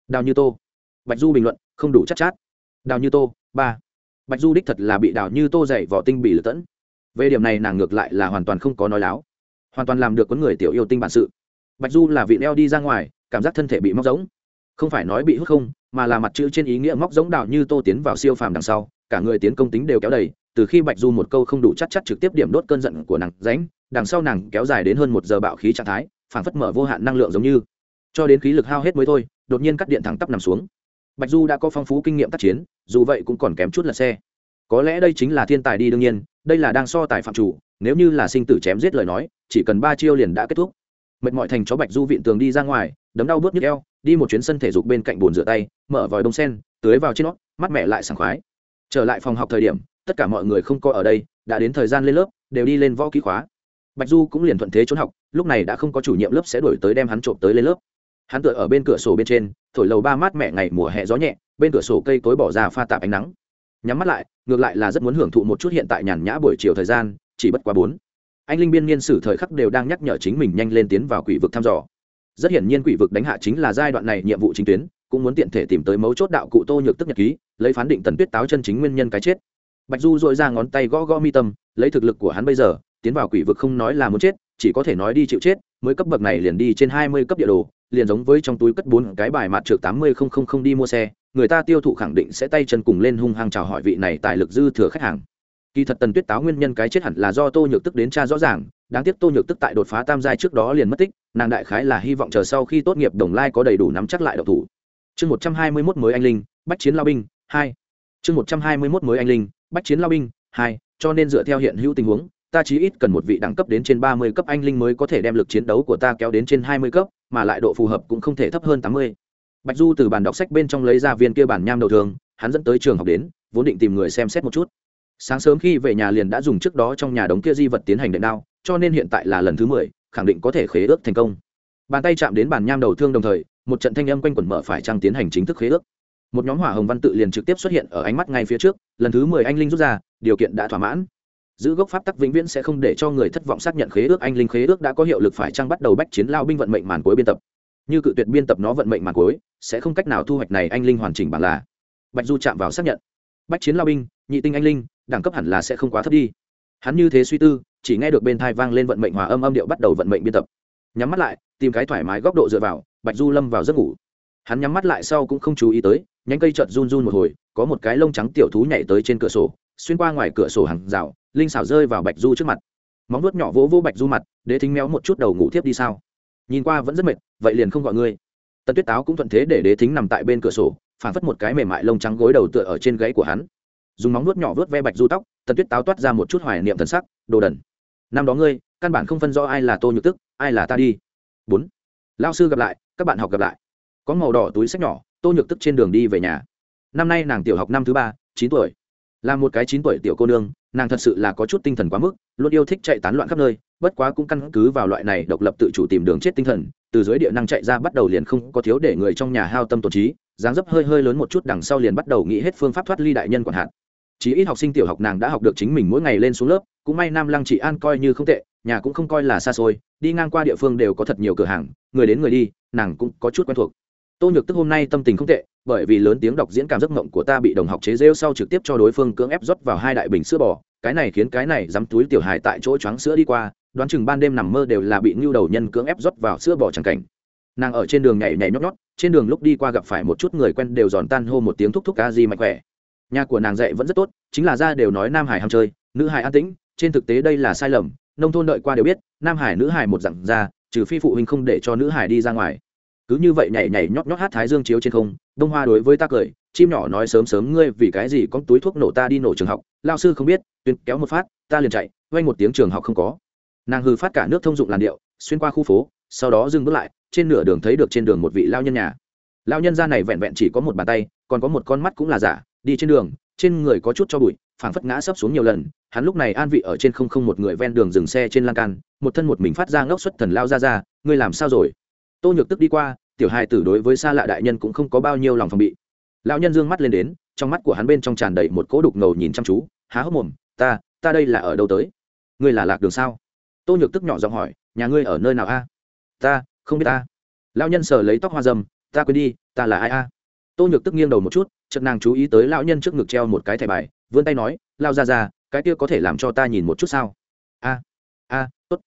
Đào như tô. Bạch du bình luận không đủ chắc chát, chát đào như tô ba. Bạch du đích thật là bị đào như tô dạy vỏ tinh bị lật tẫn. Về điểm này nàng ngược lại là hoàn toàn không có nói láo. Hoàn toàn làm được con người tiểu yêu tinh bản sự. Bạch du là vị leo đi ra ngoài cảm giác thân thể bị móc giống không phải nói bị hút không mà là mặt chữ trên ý nghĩa móc giống đạo như tô tiến vào siêu phàm đằng sau, cả người tiến công tính đều kéo đầy, từ khi bạch du một câu không đủ chắc chắc trực tiếp điểm đốt cơn giận của nàng ránh đằng sau nàng kéo dài đến hơn một giờ bạo khí trạng thái phản phất mở vô hạn năng lượng giống như. Cho đến khí lực hao hết mới thôi, đột nhiên cắt điện thẳng tắp nằm xuống. Bạch du đã có phong phú kinh nghiệm tác chiến, dù vậy cũng còn kém chút là xe. Có lẽ đây chính là thiên tài đi đương nhiên, đây là đang so tài phạm chủ, nếu như là sinh tử chém giết lời nói, chỉ cần ba chiêu liền đã kết thúc. Mệt mỏi thành chó bạch du vịn tường đi ra ngoài, đấm đau bước nhức eo, đi một chuyến sân thể dục bên cạnh bồn rửa tay mở vòi đông sen, tưới vào trên nó mắt mẹ lại sảng khoái. Trở lại phòng học thời điểm, tất cả mọi người không có ở đây, đã đến thời gian lên lớp, đều đi lên võ ký khóa. Bạch du cũng liền thuận thế trốn học, lúc này đã không có chủ nhiệm lớp sẽ đổi tới đem hắn trộm tới lên lớp. Hắn tựa ở bên cửa sổ bên trên, thổi lầu ba mát mẹ ngày mùa hè gió nhẹ, bên cửa sổ cây cối bỏ ra pha tạp ánh nắng. Nhắm mắt lại, ngược lại là rất muốn hưởng thụ một chút hiện tại nhàn nhã buổi chiều thời gian, chỉ bất quá bốn. Anh linh biên niên sử thời khắc đều đang nhắc nhở chính mình nhanh lên tiến vào quỷ vực thăm dò. Rất hiển nhiên quỷ vực đánh hạ chính là giai đoạn này nhiệm vụ chính tuyến cũng muốn tiện thể tìm tới mấu chốt đạo cụ tô nhược tức nhật ký, lấy phán định tần tuyết táo chân chính nguyên nhân cái chết. Bạch du dội ra ngón tay gõ gõ mi tâm, lấy thực lực của hắn bây giờ, tiến vào quỷ vực không nói là muốn chết, chỉ có thể nói đi chịu chết, mới cấp bậc này liền đi trên hai mươi cấp địa đồ, liền giống với trong túi cất bốn cái bài mặt trượt tám mươi không không không đi mua xe, người ta tiêu thụ khẳng định sẽ tay chân cùng lên hung hăng chào hỏi vị này tài lực dư thừa khách hàng. Kỳ thật tần tuyết táo nguyên nhân cái chết hẳn là do tô nhược tức đến cha rõ ràng, đáng tiếc tô nhược tức tại đột phá tam giai trước đó liền mất tích, nàng đại khái là hy vọng chờ sau khi tốt nghiệp đồng lai có đầy đủ nắm chắc lại độc thủ chương một trăm hai mươi mốt mới anh linh, bách chiến lao binh, hai. Chương một trăm hai mươi mốt mới anh linh, bách chiến lao binh, hai. Cho nên dựa theo hiện hữu tình huống, ta chí ít cần một vị đẳng cấp đến trên ba mươi cấp anh linh mới có thể đem lực chiến đấu của ta kéo đến trên hai mươi cấp, mà lại độ phù hợp cũng không thể thấp hơn tám mươi. Bạch du từ bàn đọc sách bên trong lấy ra viên kia bản nham đầu thường, hắn dẫn tới trường học đến, vốn định tìm người xem xét một chút. Sáng sớm khi về nhà liền đã dùng trước đó trong nhà đống kia di vật tiến hành đệm đao, cho nên hiện tại là lần thứ mười, khẳng định có thể khế ước thành công. Bàn tay chạm đến bàn nham đầu thương đồng thời một trận thanh âm quanh quẩn mở phải trang tiến hành chính thức khế ước. Một nhóm hỏa hồng văn tự liền trực tiếp xuất hiện ở ánh mắt ngay phía trước, lần thứ mười anh linh rút ra, điều kiện đã thỏa mãn. Giữ gốc pháp tắc vĩnh viễn sẽ không để cho người thất vọng xác nhận khế ước anh linh khế ước đã có hiệu lực phải trang bắt đầu bách chiến lao binh vận mệnh màn cuối biên tập. Như cự tuyệt biên tập nó vận mệnh màn cuối, sẽ không cách nào thu hoạch này anh linh hoàn chỉnh bằng là. Bạch du chạm vào xác nhận. Bách chiến lao binh, nhị tinh anh linh, đẳng cấp hẳn là sẽ không quá thấp đi. Hắn như thế suy tư, chỉ nghe được bên thai vang lên vận mệnh hòa âm âm điệu bắt đầu vận mệnh biên tập. Nhắm mắt lại, tìm cái thoải mái góc độ dựa vào bạch du lâm vào giấc ngủ. Hắn nhắm mắt lại sau cũng không chú ý tới, nhánh cây chợt run run một hồi, có một cái lông trắng tiểu thú nhảy tới trên cửa sổ, xuyên qua ngoài cửa sổ hàng rào, linh xảo rơi vào bạch du trước mặt. Móng nuốt nhỏ vỗ vỗ bạch du mặt để thính méo một chút đầu ngủ thiếp đi sao? Nhìn qua vẫn rất mệt, vậy liền không gọi ngươi. Tần tuyết táo cũng thuận thế để đế thính nằm tại bên cửa sổ, phản phất một cái mềm mại lông trắng gối đầu tựa ở trên gáy của hắn. Dùng móng nuốt nhỏ vớt ve bạch du tóc, tần tuyết táo toát ra một chút hoài niệm thần sắc, đồ đần, năm đó ngươi, căn bản không phân rõ ai là tô nhược tức, ai là ta đi. Bốn lao sư gặp lại, các bạn học gặp lại. Có màu đỏ túi sách nhỏ, tô nhược tức trên đường đi về nhà. Năm nay nàng tiểu học năm thứ ba, chín tuổi. Là một cái chín tuổi tiểu cô nương, nàng thật sự là có chút tinh thần quá mức, luôn yêu thích chạy tán loạn khắp nơi, bất quá cũng căn cứ vào loại này độc lập tự chủ tìm đường chết tinh thần, từ dưới địa năng chạy ra bắt đầu liền không có thiếu để người trong nhà hao tâm tổn trí, dáng dấp hơi hơi lớn một chút đằng sau liền bắt đầu nghĩ hết phương pháp thoát ly đại nhân quản hạn chí ít học sinh tiểu học nàng đã học được chính mình mỗi ngày lên xuống lớp cũng may nam lăng chị an coi như không tệ, nhà cũng không coi là xa xôi, đi ngang qua địa phương đều có thật nhiều cửa hàng, người đến người đi, nàng cũng có chút quen thuộc. Tô nhược tức hôm nay tâm tình không tệ, bởi vì lớn tiếng đọc diễn cảm giấc mộng của ta bị đồng học chế rêu sau trực tiếp cho đối phương cưỡng ép rót vào hai đại bình sữa bò. Cái này khiến cái này dám túi tiểu hài tại chỗ choáng sữa đi qua, đoán chừng ban đêm nằm mơ đều là bị ngưu đầu nhân cưỡng ép rót vào sữa bò chẳng cảnh. Nàng ở trên đường nhảy nhảy nhót nhót, trên đường lúc đi qua gặp phải một chút người quen đều giòn tan hô một tiếng thúc thúc ca di mạnh khỏe. Nhà của nàng dạy vẫn rất tốt, chính là ra đều nói nam hải ham chơi, nữ hải an tĩnh trên thực tế đây là sai lầm, nông thôn đợi qua đều biết, nam hải nữ hải một dặn ra, trừ phi phụ huynh không để cho nữ hải đi ra ngoài. Cứ như vậy nhảy nhảy nhót nhót hát thái dương chiếu trên không, đông hoa đối với ta cười, chim nhỏ nói sớm sớm ngươi vì cái gì có túi thuốc nổ ta đi nổ trường học, lao sư không biết, tuyến kéo một phát, ta liền chạy quanh một tiếng trường học không có. Nàng hư phát cả nước thông dụng làn điệu, xuyên qua khu phố, sau đó dừng bước lại, trên nửa đường thấy được trên đường một vị lao nhân nhà. Lao nhân ra này vẹn vẹn chỉ có một bàn tay, còn có một con mắt cũng là giả, đi trên đường, trên người có chút cho bụi phảng phất ngã sấp xuống nhiều lần, hắn lúc này an vị ở trên không không một người ven đường dừng xe trên lan can, một thân một mình phát ra ngốc xuất thần lao ra ra, ngươi làm sao rồi? Tô nhược tức đi qua, tiểu hai tử đối với xa lạ đại nhân cũng không có bao nhiêu lòng phòng bị. Lão nhân dương mắt lên đến, trong mắt của hắn bên trong tràn đầy một cỗ đục ngầu nhìn chăm chú, há hốc mồm, ta ta đây là ở đâu tới? Ngươi là lạc đường sao? Tô nhược tức nhỏ giọng hỏi, nhà ngươi ở nơi nào a? Ta, không biết ta. Lão nhân sờ lấy tóc hoa dâm, ta quên đi, ta là ai a? Tô nhược tức nghiêng đầu một chút, chợt nàng chú ý tới lão nhân trước ngực treo một cái thẻ bài vươn tay nói, lao ra ra, cái kia có thể làm cho ta nhìn một chút sao? A a, tốt.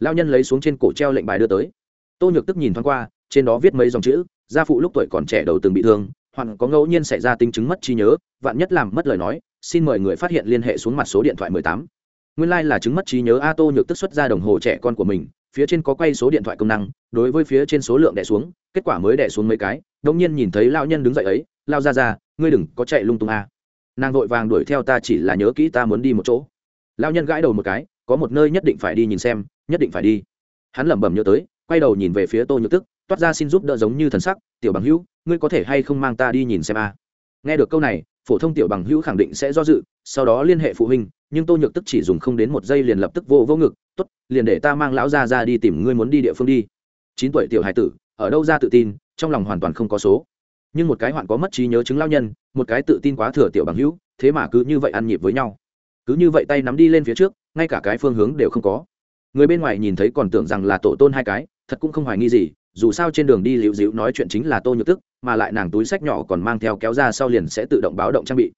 Lão nhân lấy xuống trên cổ treo lệnh bài đưa tới. Tô nhược tức nhìn thoáng qua, trên đó viết mấy dòng chữ, gia phụ lúc tuổi còn trẻ đầu từng bị thương hoặc có ngẫu nhiên xảy ra tính chứng mất trí nhớ, vạn nhất làm mất lời nói, xin mời người phát hiện liên hệ xuống mặt số điện thoại 18. nguyên lai、like、là chứng mất trí nhớ a tô nhược tức xuất ra đồng hồ trẻ con của mình, phía trên có quay số điện thoại công năng, đối với phía trên số lượng đẻ xuống, kết quả mới đẻ xuống mấy cái đông nhiên nhìn thấy lao nhân đứng dậy ấy, lao ra ra, ngươi đừng có chạy lung tung a nàng vội vàng đuổi theo ta chỉ là nhớ kỹ ta muốn đi một chỗ. Lao nhân gãi đầu một cái, có một nơi nhất định phải đi nhìn xem, nhất định phải đi. Hắn lẩm bẩm nhớ tới, quay đầu nhìn về phía tô nhược tức, toát ra xin giúp đỡ giống như thần sắc, tiểu bằng hữu, ngươi có thể hay không mang ta đi nhìn xem a? Nghe được câu này, phổ thông tiểu bằng hữu khẳng định sẽ do dự, sau đó liên hệ phụ huynh, nhưng tô nhược tức chỉ dùng không đến một giây liền lập tức vô vô ngực t ố t liền để ta mang lão ra ra đi tìm ngươi muốn đi địa phương đi. Chín tuổi tiểu hải tử, ở đâu ra tự tin, trong lòng hoàn toàn không có số nhưng một cái hoạn có mất trí nhớ chứng lao nhân, một cái tự tin quá thừa tiểu bằng hữu, thế mà cứ như vậy ăn nhịp với nhau. Cứ như vậy tay nắm đi lên phía trước, ngay cả cái phương hướng đều không có. Người bên ngoài nhìn thấy còn tưởng rằng là tổ tôn hai cái, thật cũng không hoài nghi gì, dù sao trên đường đi liễu dịu nói chuyện chính là tô nhược tức, mà lại nàng túi sách nhỏ còn mang theo kéo ra sau liền sẽ tự động báo động trang bị.